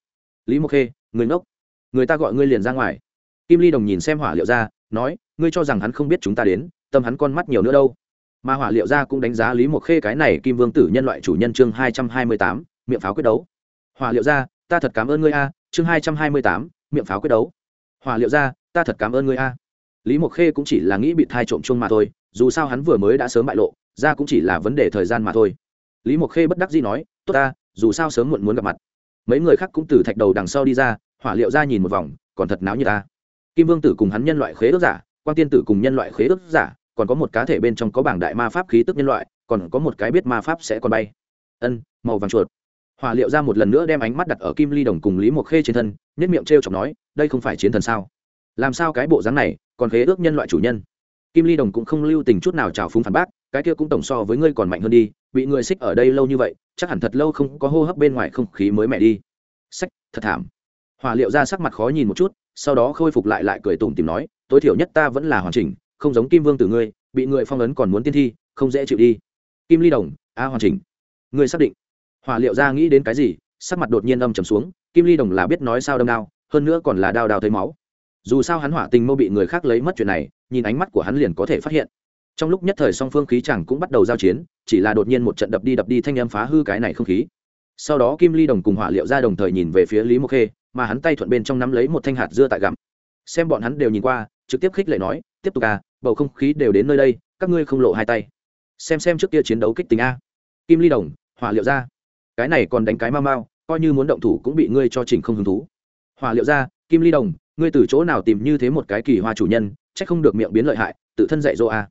Lý mộc khê, người ngốc, người ta gọi ngươi liền ra ngoài. Kim ly đồng nhìn xem hỏa liệu ra, nói, ngươi cho rằng hắn không biết chúng ta đến, tâm hắn con mắt nhiều nữa đâu. Mà hỏa liệu ra cũng đánh giá lý mộc khê cái này kim vương tử nhân loại chủ nhân chương hai trăm hai mươi tám, miệng pháo quyết đấu. Hỏa liệu ra, ta thật cảm ơn ngươi a, chương hai trăm hai mươi tám, miệng pháo quyết đấu. Hỏa liệu ra, ta thật cảm ơn ngươi a lý mộc khê cũng chỉ là nghĩ bị thai trộm chung mà thôi, dù sao hắn vừa mới đã sớm bại lộ, ra cũng chỉ là vấn đề thời gian mà thôi. Lý mộc khê bất đắc dĩ nói, tốt ta, dù sao sớm muộn muốn gặp mặt. Mấy người khác cũng từ thạch đầu đằng sau đi ra, hỏa liệu ra nhìn một vòng, còn thật náo như ta. Kim vương tử cùng hắn nhân loại khế ước giả quan tiên tử cùng nhân loại khế ước giả, còn có một cá thể bên trong có bảng đại ma pháp khí tức nhân loại, còn có một cái biết ma pháp sẽ còn bay. Ân, màu vàng chuột. Hỏa liệu ra một lần nữa đem ánh mắt đặt ở kim ly đồng cùng lý mộc khê trên thân nhất miệng t r e o chọc nói, đây không phải chiến thần sao? Làm sao cái bộ dáng này còn khế ước nhân loại chủ nhân? Kim ly đồng cũng không lưu tình chút nào trào phúng phản bác, cái kia cũng tổng so với ngươi còn mạnh hơn đi, bị người xích ở đây lâu như vậy, chắc hẳn thật lâu không có hô hấp bên ngoài không khí mới mẻ đi. Sách thật thảm. Hòa liệu ra sắc mặt khó nhìn một chút, sau đó khôi phục lại lại cười tủm tìm nói, tối thiểu nhất ta vẫn là hoàn chỉnh, không giống kim vương tử ngươi, bị người phong ấn còn muốn tiên thi, không dễ chịu đi. Kim ly đồng, a, hoàn chỉnh. Ngươi xác định. Hòa liệu ra nghĩ đến cái gì, sắc mặt đột nhiên âm trầm xuống, kim ly đồng là biết nói sao đâm đao, hơn nữa còn là đao đao thấy máu dù sao hắn hỏa tình mâu bị người khác lấy mất chuyện này, nhìn ánh mắt của hắn liền có thể phát hiện. Trong lúc nhất thời song phương khí chẳng cũng bắt đầu giao chiến, chỉ là đột nhiên một trận đập đi đập đi thanh âm phá hư cái này không khí. Sau đó kim ly đồng cùng hỏa liệu ra đồng thời nhìn về phía lý mộc khê, mà hắn tay thuận bên trong nắm lấy một thanh hạt dưa tại gặm. Xem bọn hắn đều nhìn qua, trực tiếp khích lệ nói, tiếp tục à bầu không khí đều đến nơi đây, các ngươi không lộ hai tay. Xem xem trước kia chiến đấu kích tính a. Kim ly đồng, hỏa liệu ra cái này còn đánh cái mau mau, coi như muốn động thủ cũng bị ngươi cho chỉnh không hứng thú. Hỏa liệu ra kim ly đồng ngươi từ chỗ nào tìm như thế một cái kỳ hoa chủ nhân c h ắ c không được miệng biến lợi hại, tự thân dạy dỗ a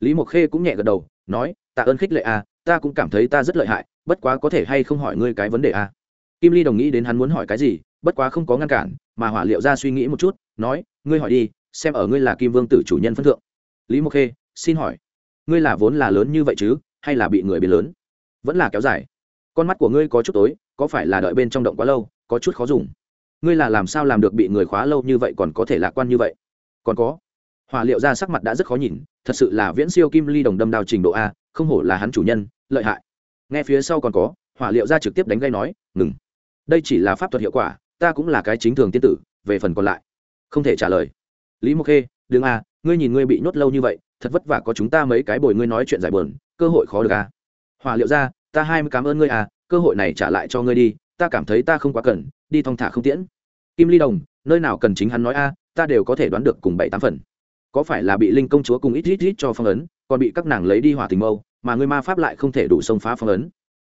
lý mộc khê cũng nhẹ gật đầu, nói, tạ ơn khích lệ a ta cũng cảm thấy ta rất lợi hại, bất quá có thể hay không hỏi ngươi cái vấn đề a kim ly đồng nghĩ đến hắn muốn hỏi cái gì, bất quá không có ngăn cản, mà hỏa liệu ra suy nghĩ một chút, nói, ngươi hỏi đi, xem ở ngươi là kim vương tử chủ nhân phân thượng. Lý mộc khê, xin hỏi, ngươi là vốn là lớn như vậy chứ, hay là bị người biến lớn? Vẫn là kéo dài. Con mắt của ngươi có chút tối, có phải là đợi bên trong động quá lâu, có chút khó dùng? Ngươi là làm sao làm được bị người khóa lâu như vậy còn có thể lạc quan như vậy? Còn có. Hỏa liệu ra sắc mặt đã rất khó nhìn, thật sự là viễn siêu kim ly đồng đâm đao trình độ a, không hổ là hắn chủ nhân, lợi hại. Nghe phía sau còn có, hỏa liệu ra trực tiếp đánh gây nói, ngừng. Đây chỉ là pháp thuật hiệu quả, ta cũng là cái chính thường tiên tử, về phần còn lại. Không thể trả lời. Lý mộc khê đương a, ngươi nhìn ngươi bị nhốt lâu như vậy, thật vất vả có chúng ta mấy cái bồi ngươi nói chuyện giải bờn cơ hội khó được a. Hỏa liệu ra, ta hai mươi cảm ơn ngươi à cơ hội này trả lại cho ngươi đi, ta cảm thấy ta không quá cần, đi thong thả không tiễn kim ly đồng, nơi nào cần chính hắn nói a, ta đều có thể đoán được cùng bảy tám phần. Có phải là bị linh công chúa cùng ít ít ít cho phong ấn, còn bị các nàng lấy đi hỏa tình mâu, mà ngươi ma pháp lại không thể đủ xông phá phong ấn?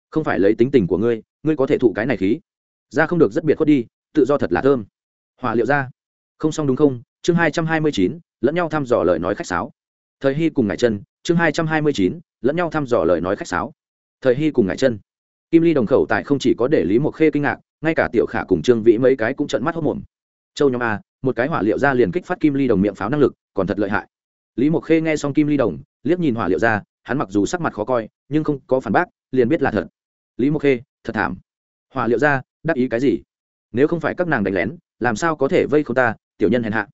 Không phải lấy tính tình của ngươi ngươi có thể thụ cái này khí. Ra không được rất biệt khuất đi, tự do thật là thơm. Hỏa liệu ra không xong đúng không? Chương hai trăm hai mươi chín, lẫn nhau thăm dò lời nói khách sáo. Thời hy cùng ngại chân chương hai trăm hai mươi chín, lẫn nhau thăm dò lời nói khách sáo. Thời hy cùng ngại chân kim ly đồng khẩu tại không chỉ có để lý một khê kinh ngạc ngay cả tiểu khả cùng trương vĩ mấy cái cũng trận mắt hốc mồm. Châu nhóm a, một cái hỏa liệu ra liền kích phát kim ly đồng miệng pháo năng lực, còn thật lợi hại. Lý mộc khê nghe xong kim ly đồng, liếc nhìn hỏa liệu ra, hắn mặc dù sắc mặt khó coi, nhưng không có phản bác, liền biết là thật. Lý mộc khê, thật thảm. Hỏa liệu ra, đắc ý cái gì? Nếu không phải các nàng đánh lén, làm sao có thể vây không ta, tiểu nhân hèn hạ?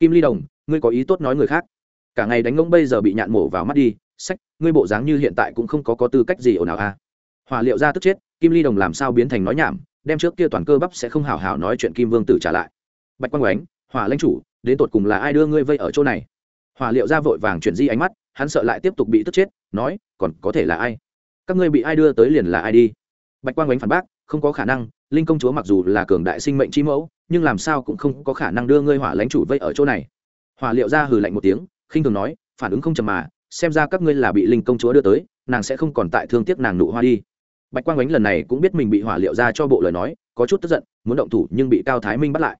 Kim ly đồng, ngươi có ý tốt nói người khác. Cả ngày đánh ngông bây giờ bị nhạn mổ vào mắt đi, sách, ngươi bộ dáng như hiện tại cũng không có có tư cách gì ồn ào a. À. hỏa liệu ra tức chết, kim ly đồng làm sao biến thành nói nhảm đem trước kia toàn cơ bắp sẽ không hào hào nói chuyện kim vương tử trả lại. Bạch quang oánh hỏa lãnh chủ, đến tột cùng là ai đưa ngươi vây ở chỗ này? Hỏa liệu ra vội vàng chuyển di ánh mắt, hắn sợ lại tiếp tục bị tức chết, nói, còn có thể là ai? Các ngươi bị ai đưa tới liền là ai đi? Bạch quang oánh phản bác, không có khả năng, linh công chúa mặc dù là cường đại sinh mệnh chi mẫu, nhưng làm sao cũng không có khả năng đưa ngươi hỏa lãnh chủ vây ở chỗ này. Hỏa liệu ra hừ lạnh một tiếng, khinh thường nói, phản ứng không chầm mà, xem ra các ngươi là bị linh công chúa đưa tới, nàng sẽ không còn tại thương tiếc nàng nụ hoa đi bạch quang ánh lần này cũng biết mình bị hỏa liệu ra cho bộ lời nói, có chút tức giận, muốn động thủ nhưng bị cao thái minh bắt lại.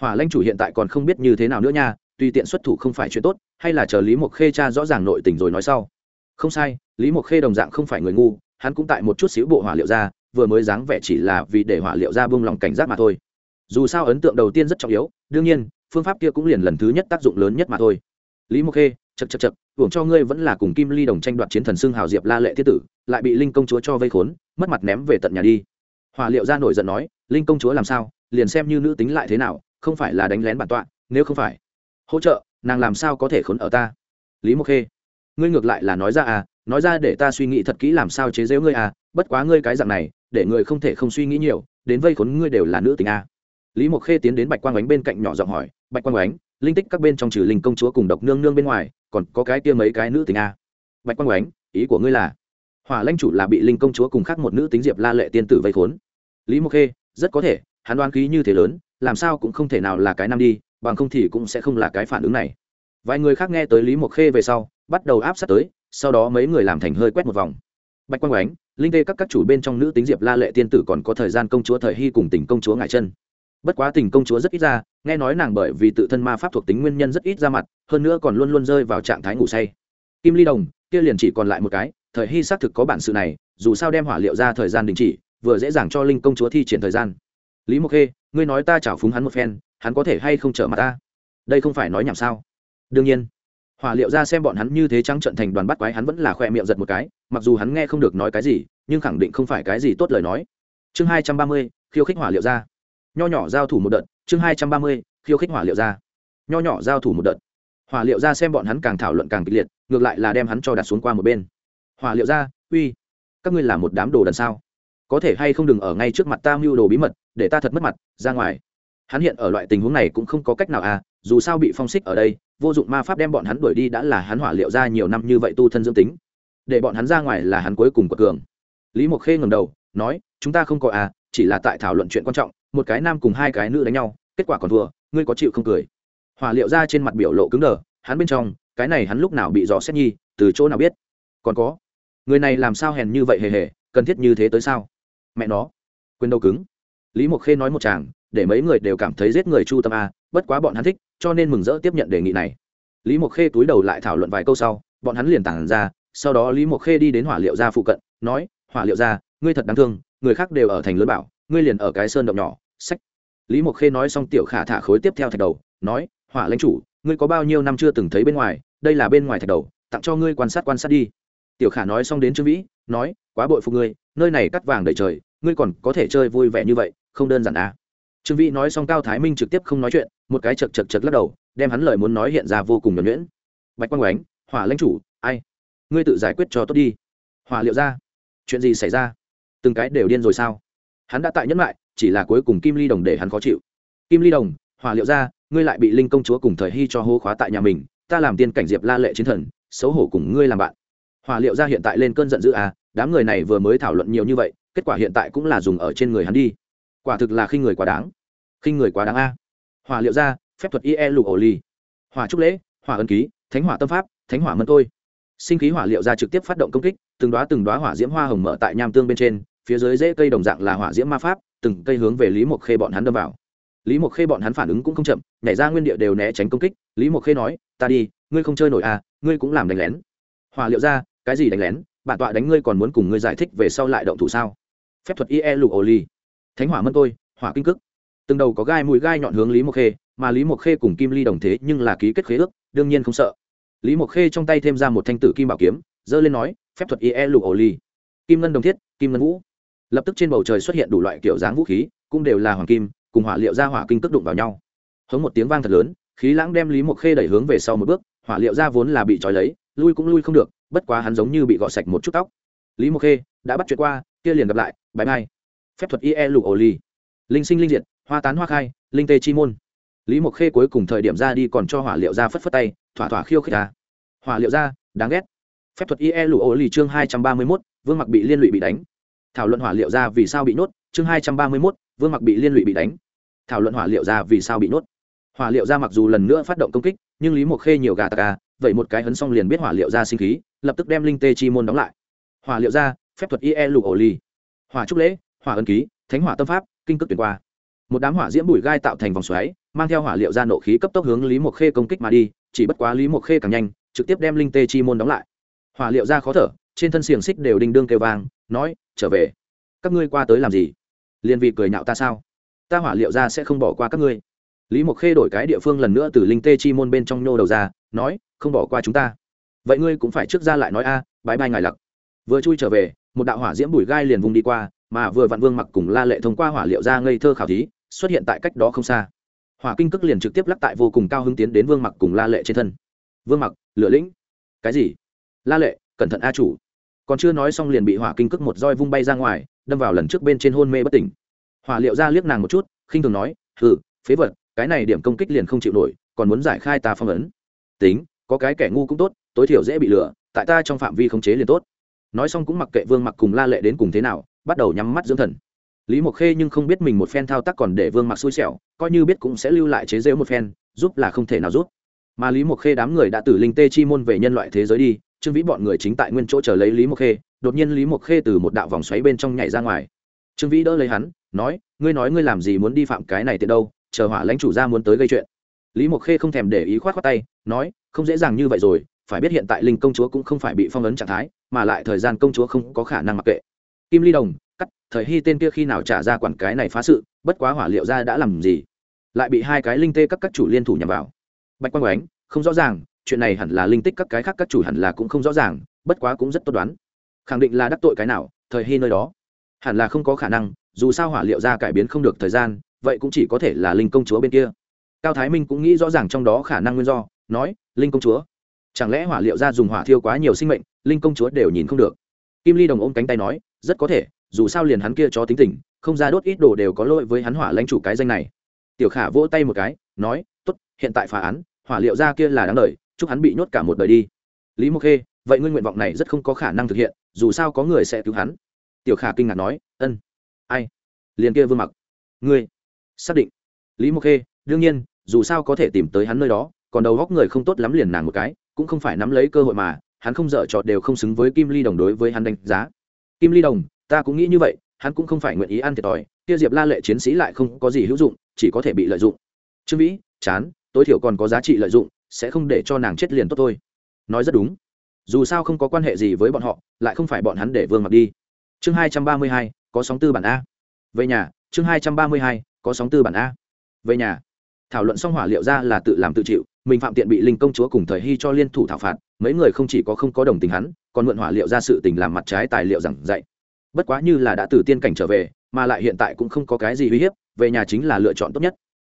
Hỏa lanh chủ hiện tại còn không biết như thế nào nữa nha, tùy tiện xuất thủ không phải chuyện tốt, hay là chờ lý mộc khê cha rõ ràng nội tình rồi nói sau. Không sai, lý mộc khê đồng dạng không phải người ngu, hắn cũng tại một chút xíu bộ hỏa liệu ra, vừa mới dáng vẻ chỉ là vì để hỏa liệu ra bông lòng cảnh giác mà thôi. Dù sao ấn tượng đầu tiên rất trọng yếu, đương nhiên, phương pháp kia cũng liền lần thứ nhất tác dụng lớn nhất mà thôi. Lý mộc khê chật chật chật, hưởng cho ngươi vẫn là cùng kim ly đồng tranh đoạt chiến thần xương hào diệp la lệ thiết tử, lại bị linh công chúa cho vây khốn, mất mặt ném về tận nhà đi. Hòa liệu ra nổi giận nói, linh công chúa làm sao? Liền xem như nữ tính lại thế nào, không phải là đánh lén bản tọa, nếu không phải hỗ trợ, nàng làm sao có thể khốn ở ta? Lý mộc khê, ngươi ngược lại là nói ra à nói ra để ta suy nghĩ thật kỹ làm sao chế giễu ngươi à bất quá ngươi cái dạng này, để người không thể không suy nghĩ nhiều, đến vây khốn ngươi đều là nữ tính à. lý mộc khê tiến đến bạch quang ánh bên cạnh nhỏ giọng hỏi, bạch quang ánh linh tích các bên trong trừ linh công chúa cùng độc nương nương bên ngoài, còn có cái kia mấy cái nữ tính a. Bạch quang oánh ý của ngươi là? Hỏa lãnh chủ là bị linh công chúa cùng khác một nữ tính diệp la lệ tiên tử vây khốn. Lý mộc khê, rất có thể, hắn đoán khí như thế lớn, làm sao cũng không thể nào là cái nam đi, bằng không thì cũng sẽ không là cái phản ứng này. Vài người khác nghe tới lý mộc khê về sau, bắt đầu áp sát tới, sau đó mấy người làm thành hơi quét một vòng. Bạch quang oánh linh tê các các chủ bên trong nữ tính diệp la lệ tiên tử còn có thời gian công chúa thời hy cùng tỉnh công chúa ngại chân bất quá tình công chúa rất ít ra, nghe nói nàng bởi vì tự thân ma pháp thuộc tính nguyên nhân rất ít ra mặt, hơn nữa còn luôn luôn rơi vào trạng thái ngủ say. Kim ly đồng, kia liền chỉ còn lại một cái, thời hy xác thực có bản sự này, dù sao đem hỏa liệu ra thời gian đình chỉ, vừa dễ dàng cho linh công chúa thi triển thời gian. Lý mộc khê, ngươi nói ta chảo phúng hắn một phen, hắn có thể hay không trở mặt ta? Đây không phải nói nhảm sao? Đương nhiên. Hỏa liệu ra xem bọn hắn như thế trắng trận thành đoàn bắt quái, hắn vẫn là khoe miệng giật một cái, mặc dù hắn nghe không được nói cái gì, nhưng khẳng định không phải cái gì tốt lời nói. Chương hai trăm ba mươi, khiêu khích hỏa liệu ra nho nhỏ giao thủ một đợt, chương hai trăm ba mươi, khiêu khích hỏa liệu ra. Nho nhỏ giao thủ một đợt. Hỏa liệu ra xem bọn hắn càng thảo luận càng kịch liệt, ngược lại là đem hắn cho đặt xuống qua một bên. Hỏa liệu ra, uy, các ngươi là một đám đồ đần sao? Có thể hay không đừng ở ngay trước mặt ta mưu đồ bí mật, để ta thật mất mặt, ra ngoài. Hắn hiện ở loại tình huống này cũng không có cách nào à dù sao bị phong xích ở đây, vô dụng ma pháp đem bọn hắn đuổi đi đã là hắn hỏa liệu ra nhiều năm như vậy tu thân dương tính. Để bọn hắn ra ngoài là hắn cuối cùng của cường. Lý mộc khê ngầm đầu, nói, chúng ta không có à chỉ là tại thảo luận chuyện quan trọng một cái nam cùng hai cái nữ đánh nhau, kết quả còn thua, ngươi có chịu không cười? Hỏa liệu ra trên mặt biểu lộ cứng đờ, hắn bên trong, cái này hắn lúc nào bị dò xét nhi, từ chỗ nào biết? Còn có, người này làm sao hèn như vậy hề hề, cần thiết như thế tới sao? Mẹ nó, quên đâu cứng. Lý mộc khê nói một chàng, để mấy người đều cảm thấy giết người chu tâm a, bất quá bọn hắn thích, cho nên mừng rỡ tiếp nhận đề nghị này. Lý mộc khê túi đầu lại thảo luận vài câu sau, bọn hắn liền tản ra, sau đó lý mộc khê đi đến hỏa liệu gia phụ cận, nói, hỏa liệu gia ngươi thật đáng thương, người khác đều ở thành lớn bảo, ngươi liền ở cái sơn động nhỏ sách. Lý mộc khê nói xong tiểu khả thả khối tiếp theo thạch đầu, nói, hỏa lãnh chủ, ngươi có bao nhiêu năm chưa từng thấy bên ngoài, đây là bên ngoài thạch đầu, tặng cho ngươi quan sát quan sát đi. Tiểu khả nói xong đến trương vĩ, nói, quá bội phục ngươi, nơi này cắt vàng đầy trời, ngươi còn có thể chơi vui vẻ như vậy, không đơn giản à? Trương vĩ nói xong cao thái minh trực tiếp không nói chuyện, một cái chật chật chật lắc đầu, đem hắn lời muốn nói hiện ra vô cùng nhuẩn nhuyễn. Bạch quang oánh hỏa lãnh chủ, ai? Ngươi tự giải quyết cho tốt đi. Hỏa liệu ra, chuyện gì xảy ra? Từng cái đều điên rồi sao? Hắn đã tại nhẫn lại chỉ là cuối cùng kim ly đồng để hắn khó chịu. Kim ly đồng hòa liệu ra, ngươi lại bị linh công chúa cùng thời hy cho hô khóa tại nhà mình, ta làm tiên cảnh diệp la lệ chiến thần, xấu hổ cùng ngươi làm bạn. Hòa liệu ra hiện tại lên cơn giận dữ à đám người này vừa mới thảo luận nhiều như vậy, kết quả hiện tại cũng là dùng ở trên người hắn đi. Quả thực là khi người quá đáng. Khi người quá đáng a. Hòa liệu ra, phép thuật ie lục ổ ly hòa trúc lễ hòa ân ký, thánh hỏa tâm pháp, thánh hỏa mân tôi. Sinh khí hỏa liệu ra trực tiếp phát động công kích, từng đoá từng đoá hỏa diễm hoa hồng mở tại nham tương bên trên, phía dưới rễ cây đồng dạng là hỏa diễm ma pháp từng cây hướng về lý mộc khê bọn hắn đâm vào. Lý mộc khê bọn hắn phản ứng cũng không chậm, nhảy ra nguyên địa đều né tránh công kích. Lý mộc khê nói, ta đi, ngươi không chơi nổi à ngươi cũng làm đánh lén. Hòa liệu ra, cái gì đánh lén? Bản tọa đánh ngươi còn muốn cùng ngươi giải thích về sau lại động thủ sao? Phép thuật ie lục Ổ ly thánh hỏa mân tôi, hỏa kinh cức từng đầu có gai mùi gai nhọn hướng lý mộc khê, mà lý mộc khê cùng kim ly đồng thế nhưng là ký kết khế ước, đương nhiên không sợ. Lý mộc khê trong tay thêm ra một thanh tử kim bảo kiếm, giơ lên nói, phép thuật ie lục ổ ly kim ngân đồng thiết, kim ngân vũ lập tức trên bầu trời xuất hiện đủ loại kiểu dáng vũ khí, cũng đều là hoàng kim, cùng hỏa liệu ra hỏa kinh tức đụng vào nhau. Hống một tiếng vang thật lớn, khí lãng đem lý mộc khê đẩy hướng về sau một bước, hỏa liệu ra vốn là bị trói lấy, lui cũng lui không được, bất quá hắn giống như bị gọt sạch một chút tóc. Lý mộc khê, đã bắt chuyện qua, kia liền gặp lại bãi mai. Phép thuật ie lụ ổ ly linh sinh linh diệt, hoa tán hoa khai, linh tê chi môn. Lý mộc khê cuối cùng thời điểm ra đi còn cho hỏa liệu ra phất phất tay, thỏa thỏa khiêu khích ta. Hỏa liệu ra, đáng ghét. Phép thuật ie lụ ổ ly chương hai trăm ba mươi mốt, vương mặc bị liên lụy bị đánh thảo luận hỏa liệu ra vì sao bị nhốt, chương hai trăm ba mươi mốt, vương mặc bị liên lụy bị đánh. Thảo luận hỏa liệu ra vì sao bị nhốt. Hỏa liệu ra mặc dù lần nữa phát động công kích, nhưng lý mộc khê nhiều gà tạc à vậy một cái hấn xong liền biết hỏa liệu ra sinh khí, lập tức đem linh tê chi môn đóng lại. Hỏa liệu ra, phép thuật ie lụ ổ ly hỏa trúc lễ, hỏa ân ký, thánh hỏa tâm pháp, kinh cước tuyển qua. Một đám hỏa diễm bụi gai tạo thành vòng xoáy, mang theo hỏa liệu ra nộ khí cấp tốc hướng lý mộc khê công kích mà đi, chỉ bất quá lý mộc khê càng nhanh, trực tiếp đem linh tê chi môn đóng lại. Hỏa liệu ra khó thở trên thân xiềng xích đều đinh đương kêu vang, nói, trở về. Các ngươi qua tới làm gì? Liên vị cười nhạo ta sao? Ta hỏa liệu ra sẽ không bỏ qua các ngươi. Lý mộc khê đổi cái địa phương lần nữa từ linh tê chi môn bên trong nhô đầu ra, nói, không bỏ qua chúng ta. Vậy ngươi cũng phải trước ra lại nói a bãi bay ngài lặc. Vừa chui trở về, một đạo hỏa diễm bùi gai liền vùng đi qua, mà vừa vạn vương mặc cùng la lệ thông qua hỏa liệu ra ngây thơ khảo thí, xuất hiện tại cách đó không xa. Hỏa kinh cước liền trực tiếp lắc tại vô cùng cao hứng tiến đến vương mặc cùng la lệ trên thân. Vương mặc, lửa lĩnh. Cái gì? La lệ, cẩn thận a chủ còn chưa nói xong liền bị hỏa kinh cước một roi vung bay ra ngoài, đâm vào lần trước bên trên hôn mê bất tỉnh. Hỏa liệu ra liếc nàng một chút, khinh thường nói, hừ, phế vật, cái này điểm công kích liền không chịu nổi, còn muốn giải khai ta phong ấn. Tính, có cái kẻ ngu cũng tốt, tối thiểu dễ bị lừa, tại ta trong phạm vi khống chế liền tốt. Nói xong cũng mặc kệ vương mặc cùng la lệ đến cùng thế nào, bắt đầu nhắm mắt dưỡng thần. Lý mộc khê nhưng không biết mình một phen thao tác còn để vương mặc xui xẻo, coi như biết cũng sẽ lưu lại chế rễu một phen, giúp là không thể nào giúp. Mà lý mộc khê đám người đã từ linh tê chi môn về nhân loại thế giới đi trương vĩ bọn người chính tại nguyên chỗ chờ lấy lý mộc khê, đột nhiên lý mộc khê từ một đạo vòng xoáy bên trong nhảy ra ngoài. Trương vĩ đỡ lấy hắn, nói, ngươi nói ngươi làm gì muốn đi phạm cái này tiện đâu, chờ hỏa lãnh chủ ra muốn tới gây chuyện. Lý mộc khê không thèm để ý khoát khoát tay, nói, không dễ dàng như vậy rồi, phải biết hiện tại linh công chúa cũng không phải bị phong ấn trạng thái, mà lại thời gian công chúa không có khả năng mặc kệ. Kim ly đồng, cắt, thời hy tên kia khi nào trả ra quản cái này phá sự, bất quá hỏa liệu ra đã làm gì? Lại bị hai cái linh tê các các chủ liên thủ nhằm vào. Bạch quang oánh không rõ ràng chuyện này hẳn là linh tích các cái khác các chủ hẳn là cũng không rõ ràng, bất quá cũng rất tốt đoán. Khẳng định là đắc tội cái nào, thời hy nơi đó. Hẳn là không có khả năng, dù sao hỏa liệu ra cải biến không được thời gian, vậy cũng chỉ có thể là linh công chúa bên kia. Cao thái minh cũng nghĩ rõ ràng trong đó khả năng nguyên do, nói, linh công chúa, chẳng lẽ hỏa liệu ra dùng hỏa thiêu quá nhiều sinh mệnh, linh công chúa đều nhìn không được? Kim ly đồng ôm cánh tay nói, rất có thể, dù sao liền hắn kia cho tính tình, không ra đốt ít đồ đều có lỗi với hắn hỏa lãnh chủ cái danh này. Tiểu khả vỗ tay một cái, nói t ố t hiện tại phá án, hỏa liệu ra kia là đáng đời chúc hắn bị nhốt cả một đời đi. Lý mộc khê, vậy ngươi nguyện vọng này rất không có khả năng thực hiện, dù sao có người sẽ cứu hắn. Tiểu khả kinh ngạc nói, ân. Ai? Liền kia vương mặc. Ngươi. Xác định. Lý mộc khê, đương nhiên, dù sao có thể tìm tới hắn nơi đó, còn đầu góc người không tốt lắm liền nàng một cái, cũng không phải nắm lấy cơ hội mà, hắn không dở trọt đều không xứng với kim ly đồng đối với hắn đánh giá. Kim ly đồng, ta cũng nghĩ như vậy, hắn cũng không phải nguyện ý ăn thiệt thòi, kia diệp la lệ chiến sĩ lại không có gì hữu dụng, chỉ có thể bị lợi dụng. Trương vĩ, chán, tối thiểu còn có giá trị lợi dụng sẽ không để cho nàng chết liền tốt thôi. Nói rất đúng. Dù sao không có quan hệ gì với bọn họ, lại không phải bọn hắn để vương mặc đi. Chương hai trăm ba mươi hai, có sóng tư bản a. Về nhà, chương hai trăm ba mươi hai, có sóng tư bản a. Về nhà. Thảo luận xong hỏa liệu ra là tự làm tự chịu, mình phạm tiện bị linh công chúa cùng thời hy cho liên thủ thảo phạt, mấy người không chỉ có không có đồng tình hắn, còn mượn hỏa liệu ra sự tình làm mặt trái tài liệu giảng dạy. Bất quá như là đã từ tiên cảnh trở về, mà lại hiện tại cũng không có cái gì uy hiếp, về nhà chính là lựa chọn tốt nhất.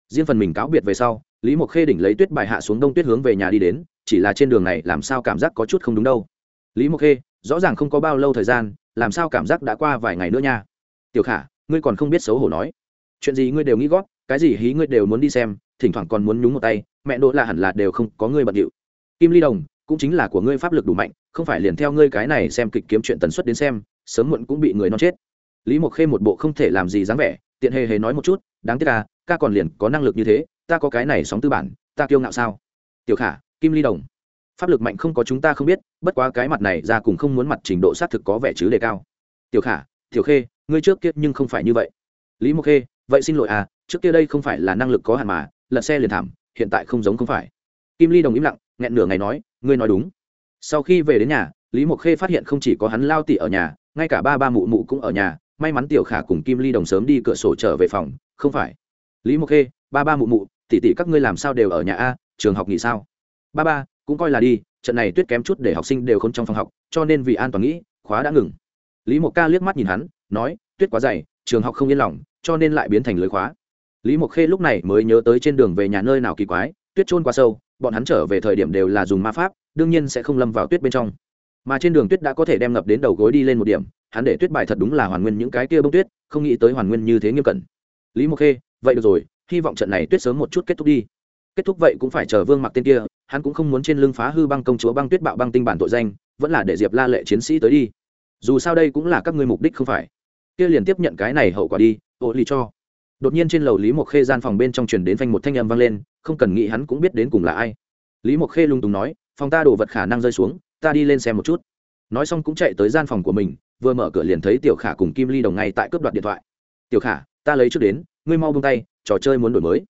Riêng phần mình cáo biệt về sau lý mộc khê đỉnh lấy tuyết bài hạ xuống đông tuyết hướng về nhà đi đến, chỉ là trên đường này làm sao cảm giác có chút không đúng đâu. Lý mộc khê, rõ ràng không có bao lâu thời gian, làm sao cảm giác đã qua vài ngày nữa nha? Tiểu khả, ngươi còn không biết xấu hổ nói. Chuyện gì ngươi đều nghĩ gót cái gì hí ngươi đều muốn đi xem, thỉnh thoảng còn muốn nhúng một tay, mẹ đỗ là hẳn là đều không có ngươi bận điệu. Kim ly đồng, cũng chính là của ngươi pháp lực đủ mạnh, không phải liền theo ngươi cái này xem kịch kiếm chuyện tần suất đến xem, sớm muộn cũng bị người nó chết. Lý mộc khê một bộ không thể làm gì dáng vẻ, tiện hề hề nói một chút, đáng tiếc à ca còn liền có năng lực như thế ta có cái này sóng tư bản, ta kiêu ngạo sao? Tiểu khả, kim ly đồng. Pháp lực mạnh không có chúng ta không biết, bất quá cái mặt này ra cùng không muốn mặt trình độ xác thực có vẻ chứ đề cao. Tiểu khả, tiểu khê, ngươi trước kia nhưng không phải như vậy. Lý mộc khê, vậy xin lỗi à trước kia đây không phải là năng lực có hạn mà, lật xe liền thảm, hiện tại không giống không phải. Kim ly đồng im lặng, nghẹn nửa ngày nói, ngươi nói đúng. Sau khi về đến nhà, lý mộc khê phát hiện không chỉ có hắn lao tỉ ở nhà, ngay cả ba ba mụ mụ cũng ở nhà, may mắn tiểu khả cùng kim ly đồng sớm đi cửa sổ trở về phòng, không phải. Lý mộc khê, ba ba mụ mụ tỉ tỉ các ngươi làm sao đều ở nhà a, trường học nghỉ sao? Ba ba, cũng coi là đi, trận này tuyết kém chút để học sinh đều không trong phòng học, cho nên vì an toàn nghĩ, khóa đã ngừng. Lý mộc ca liếc mắt nhìn hắn, nói, tuyết quá dày, trường học không yên lòng, cho nên lại biến thành lưới khóa. Lý mộc khê lúc này mới nhớ tới trên đường về nhà nơi nào kỳ quái, tuyết trôn quá sâu, bọn hắn trở về thời điểm đều là dùng ma pháp, đương nhiên sẽ không lâm vào tuyết bên trong. Mà trên đường tuyết đã có thể đem ngập đến đầu gối đi lên một điểm, hắn để tuyết bài thật đúng là hoàn nguyên những cái kia bông tuyết, không nghĩ tới hoàn nguyên như thế nghiêm cẩn. Lý mộc khê, vậy được rồi hy vọng trận này tuyết sớm một chút kết thúc đi. Kết thúc vậy cũng phải chờ vương mặc tên kia, hắn cũng không muốn trên lưng phá hư băng công chúa băng tuyết bạo băng tinh bản tội danh, vẫn là để diệp la lệ chiến sĩ tới đi. Dù sao đây cũng là các ngươi mục đích không phải. Kia liền tiếp nhận cái này hậu quả đi, ô ly cho. Đột nhiên trên lầu lý mộc khê gian phòng bên trong truyền đến phanh một thanh âm vang lên, không cần nghĩ hắn cũng biết đến cùng là ai. Lý mộc khê lung tùng nói, phòng ta đổ vật khả năng rơi xuống, ta đi lên xem một chút. Nói xong cũng chạy tới gian phòng của mình, vừa mở cửa liền thấy tiểu khả cùng kim ly đồng ngay tại cướp đoạt điện thoại. Tiểu khả, ta lấy trước đến, ngươi mau buông tay trò chơi muốn đổi mới.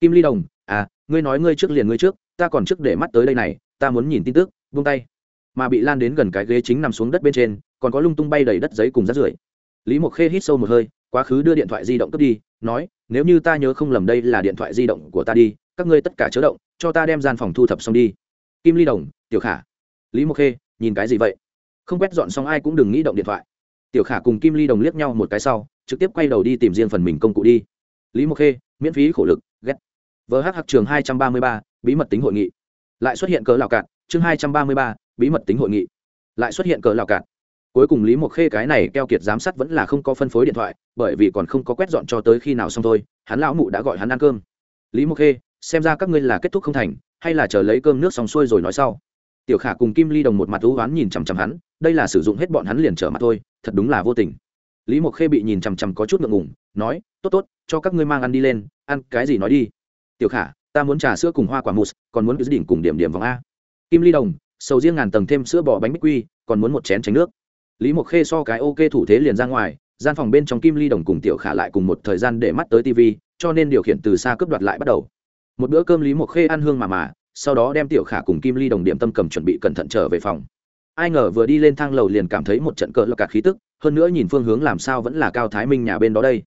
Kim ly đồng à ngươi nói ngươi trước liền ngươi trước, ta còn trước để mắt tới đây này, ta muốn nhìn tin tức, buông tay. Mà bị lan đến gần cái ghế chính nằm xuống đất bên trên, còn có lung tung bay đầy đất giấy cùng rác rưởi. Lý mộc khê hít sâu một hơi, quá khứ đưa điện thoại di động cướp đi, nói, nếu như ta nhớ không lầm đây là điện thoại di động của ta đi, các ngươi tất cả chớ động, cho ta đem gian phòng thu thập xong đi. Kim ly đồng, tiểu khả. Lý mộc khê, nhìn cái gì vậy? Không quét dọn xong ai cũng đừng nghĩ động điện thoại. Tiểu khả cùng kim ly đồng liếc nhau một cái sau, trực tiếp quay đầu đi tìm riêng phần mình công cụ đi lý mộc khê, miễn phí khổ lực, ghét. Vh trường hai trăm ba mươi ba, bí mật tính hội nghị. Lại xuất hiện cờ lào cạn chương hai trăm ba mươi ba, bí mật tính hội nghị. Lại xuất hiện cờ lào cạn cuối cùng lý mộc khê cái này keo kiệt giám sát vẫn là không có phân phối điện thoại, bởi vì còn không có quét dọn cho tới khi nào xong thôi, hắn lão mụ đã gọi hắn ăn cơm. Lý mộc khê, xem ra các ngươi là kết thúc không thành, hay là chờ lấy cơm nước xong xuôi rồi nói sau. Tiểu khả cùng kim ly đồng một mặt thú oán nhìn chằm chằm hắn, đây là sử dụng hết bọn hắn liền trở mặt thôi, thật đúng là vô tình lý mộc khê bị nhìn chằm chằm có chút ngượng ngùng, nói, tốt tốt, cho các ngươi mang ăn đi lên, ăn cái gì nói đi. Tiểu khả, ta muốn trà sữa cùng hoa quả mousse, còn muốn cái đỉnh cùng điểm điểm vòng a. Kim ly đồng, sầu riêng ngàn tầng thêm sữa bò bánh bích quy, còn muốn một chén tránh nước. Lý mộc khê so cái ok thủ thế liền ra ngoài, gian phòng bên trong kim ly đồng cùng tiểu khả lại cùng một thời gian để mắt tới tv cho nên điều khiển từ xa cướp đoạt lại bắt đầu. Một bữa cơm lý mộc khê ăn hương mà mà, sau đó đem tiểu khả cùng kim ly đồng điểm tâm cầm chuẩn bị cẩn thận trở về phòng ai ngờ vừa đi lên thang lầu liền cảm thấy một trận cỡ lọc cả khí tức, hơn nữa nhìn phương hướng làm sao vẫn là cao thái minh nhà bên đó đây.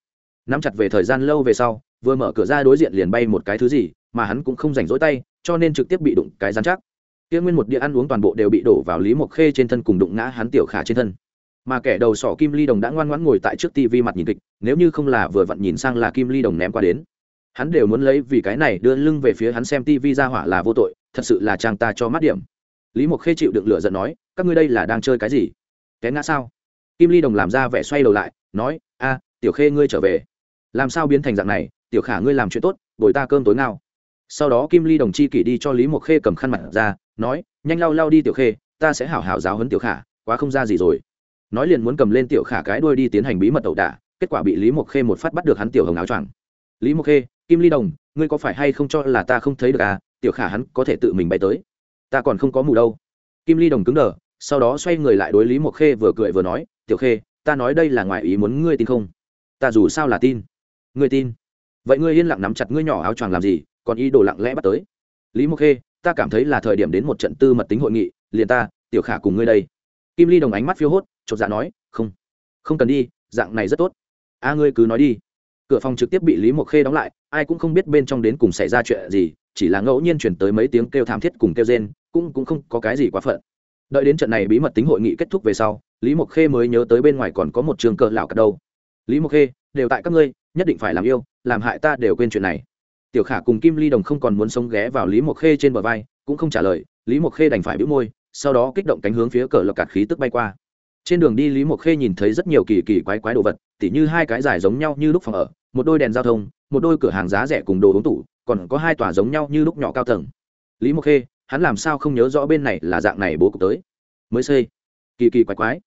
Nắm chặt về thời gian lâu về sau, vừa mở cửa ra đối diện liền bay một cái thứ gì, mà hắn cũng không rảnh rỗi tay, cho nên trực tiếp bị đụng cái dán chắc. Kia nguyên một đĩa ăn uống toàn bộ đều bị đổ vào lý mộc khê trên thân cùng đụng ngã hắn tiểu khả trên thân. Mà kẻ đầu sỏ kim ly đồng đã ngoan ngoãn ngồi tại trước tivi mặt nhìn kịch, nếu như không là vừa vặn nhìn sang là kim ly đồng ném qua đến. Hắn đều muốn lấy vì cái này đưa lưng về phía hắn xem tivi ra hỏa là vô tội, thật sự là chàng ta cho mắt điểm. Lý mộc khê chịu đựng lửa giận nói các ngươi đây là đang chơi cái gì? Té ngã sao? Kim ly đồng làm ra vẻ xoay đầu lại, nói, a, tiểu khê ngươi trở về. Làm sao biến thành dạng này? Tiểu khả ngươi làm chuyện tốt, bồi ta cơm tối ngao. sau đó kim ly đồng chi kỷ đi cho lý mộc khê cầm khăn mặt ra, nói, nhanh lau lau đi tiểu khê, ta sẽ hảo hảo giáo hấn tiểu khả, quá không ra gì rồi. Nói liền muốn cầm lên tiểu khả cái đuôi đi tiến hành bí mật ẩu đả, kết quả bị lý mộc khê một phát bắt được hắn tiểu hồng áo choàng. Lý mộc khê, kim ly đồng, ngươi có phải hay không cho là ta không thấy được à? Tiểu khả hắn có thể tự mình bay tới. Ta còn không có mù đâu. Kim ly đồng cứng đờ sau đó xoay người lại đối lý mộc khê vừa cười vừa nói, tiểu khê, ta nói đây là ngoài ý muốn ngươi tin không? Ta dù sao là tin. Ngươi tin? Vậy ngươi yên lặng nắm chặt ngươi nhỏ áo choàng làm gì, còn ý đồ lặng lẽ bắt tới? Lý mộc khê, ta cảm thấy là thời điểm đến một trận tư mật tính hội nghị, liền ta, tiểu khả cùng ngươi đây. Kim ly đồng ánh mắt phiêu hốt, chột dạ nói, không không cần đi, dạng này rất tốt. A, ngươi cứ nói đi. Cửa phòng trực tiếp bị lý mộc khê đóng lại, ai cũng không biết bên trong đến cùng xảy ra chuyện gì, chỉ là ngẫu nhiên chuyển tới mấy tiếng kêu thảm thiết cùng kêu rên, cũng cũng không có cái gì quá phận đợi đến trận này bí mật tính hội nghị kết thúc về sau, lý mộc khê mới nhớ tới bên ngoài còn có một trường cờ lão cật đâu. Lý mộc khê, đều tại các ngươi, nhất định phải làm yêu, làm hại ta đều quên chuyện này. Tiểu khả cùng kim ly đồng không còn muốn sống ghé vào lý mộc khê trên bờ vai, cũng không trả lời, lý mộc khê đành phải bĩu môi, sau đó kích động cánh hướng phía cờ lộc cạt khí tức bay qua. Trên đường đi, lý mộc khê nhìn thấy rất nhiều kỳ kỳ quái quái đồ vật, tỉ như hai cái dài giống nhau như lúc phòng ở, một đôi đèn giao thông, một đôi cửa hàng giá rẻ cùng đồ uống tủ, còn có hai tòa giống nhau như lúc nhỏ cao tầng. Lý mộc khê hắn làm sao không nhớ rõ bên này là dạng này bố cục tới? Mới xây. Kỳ kỳ quái quái.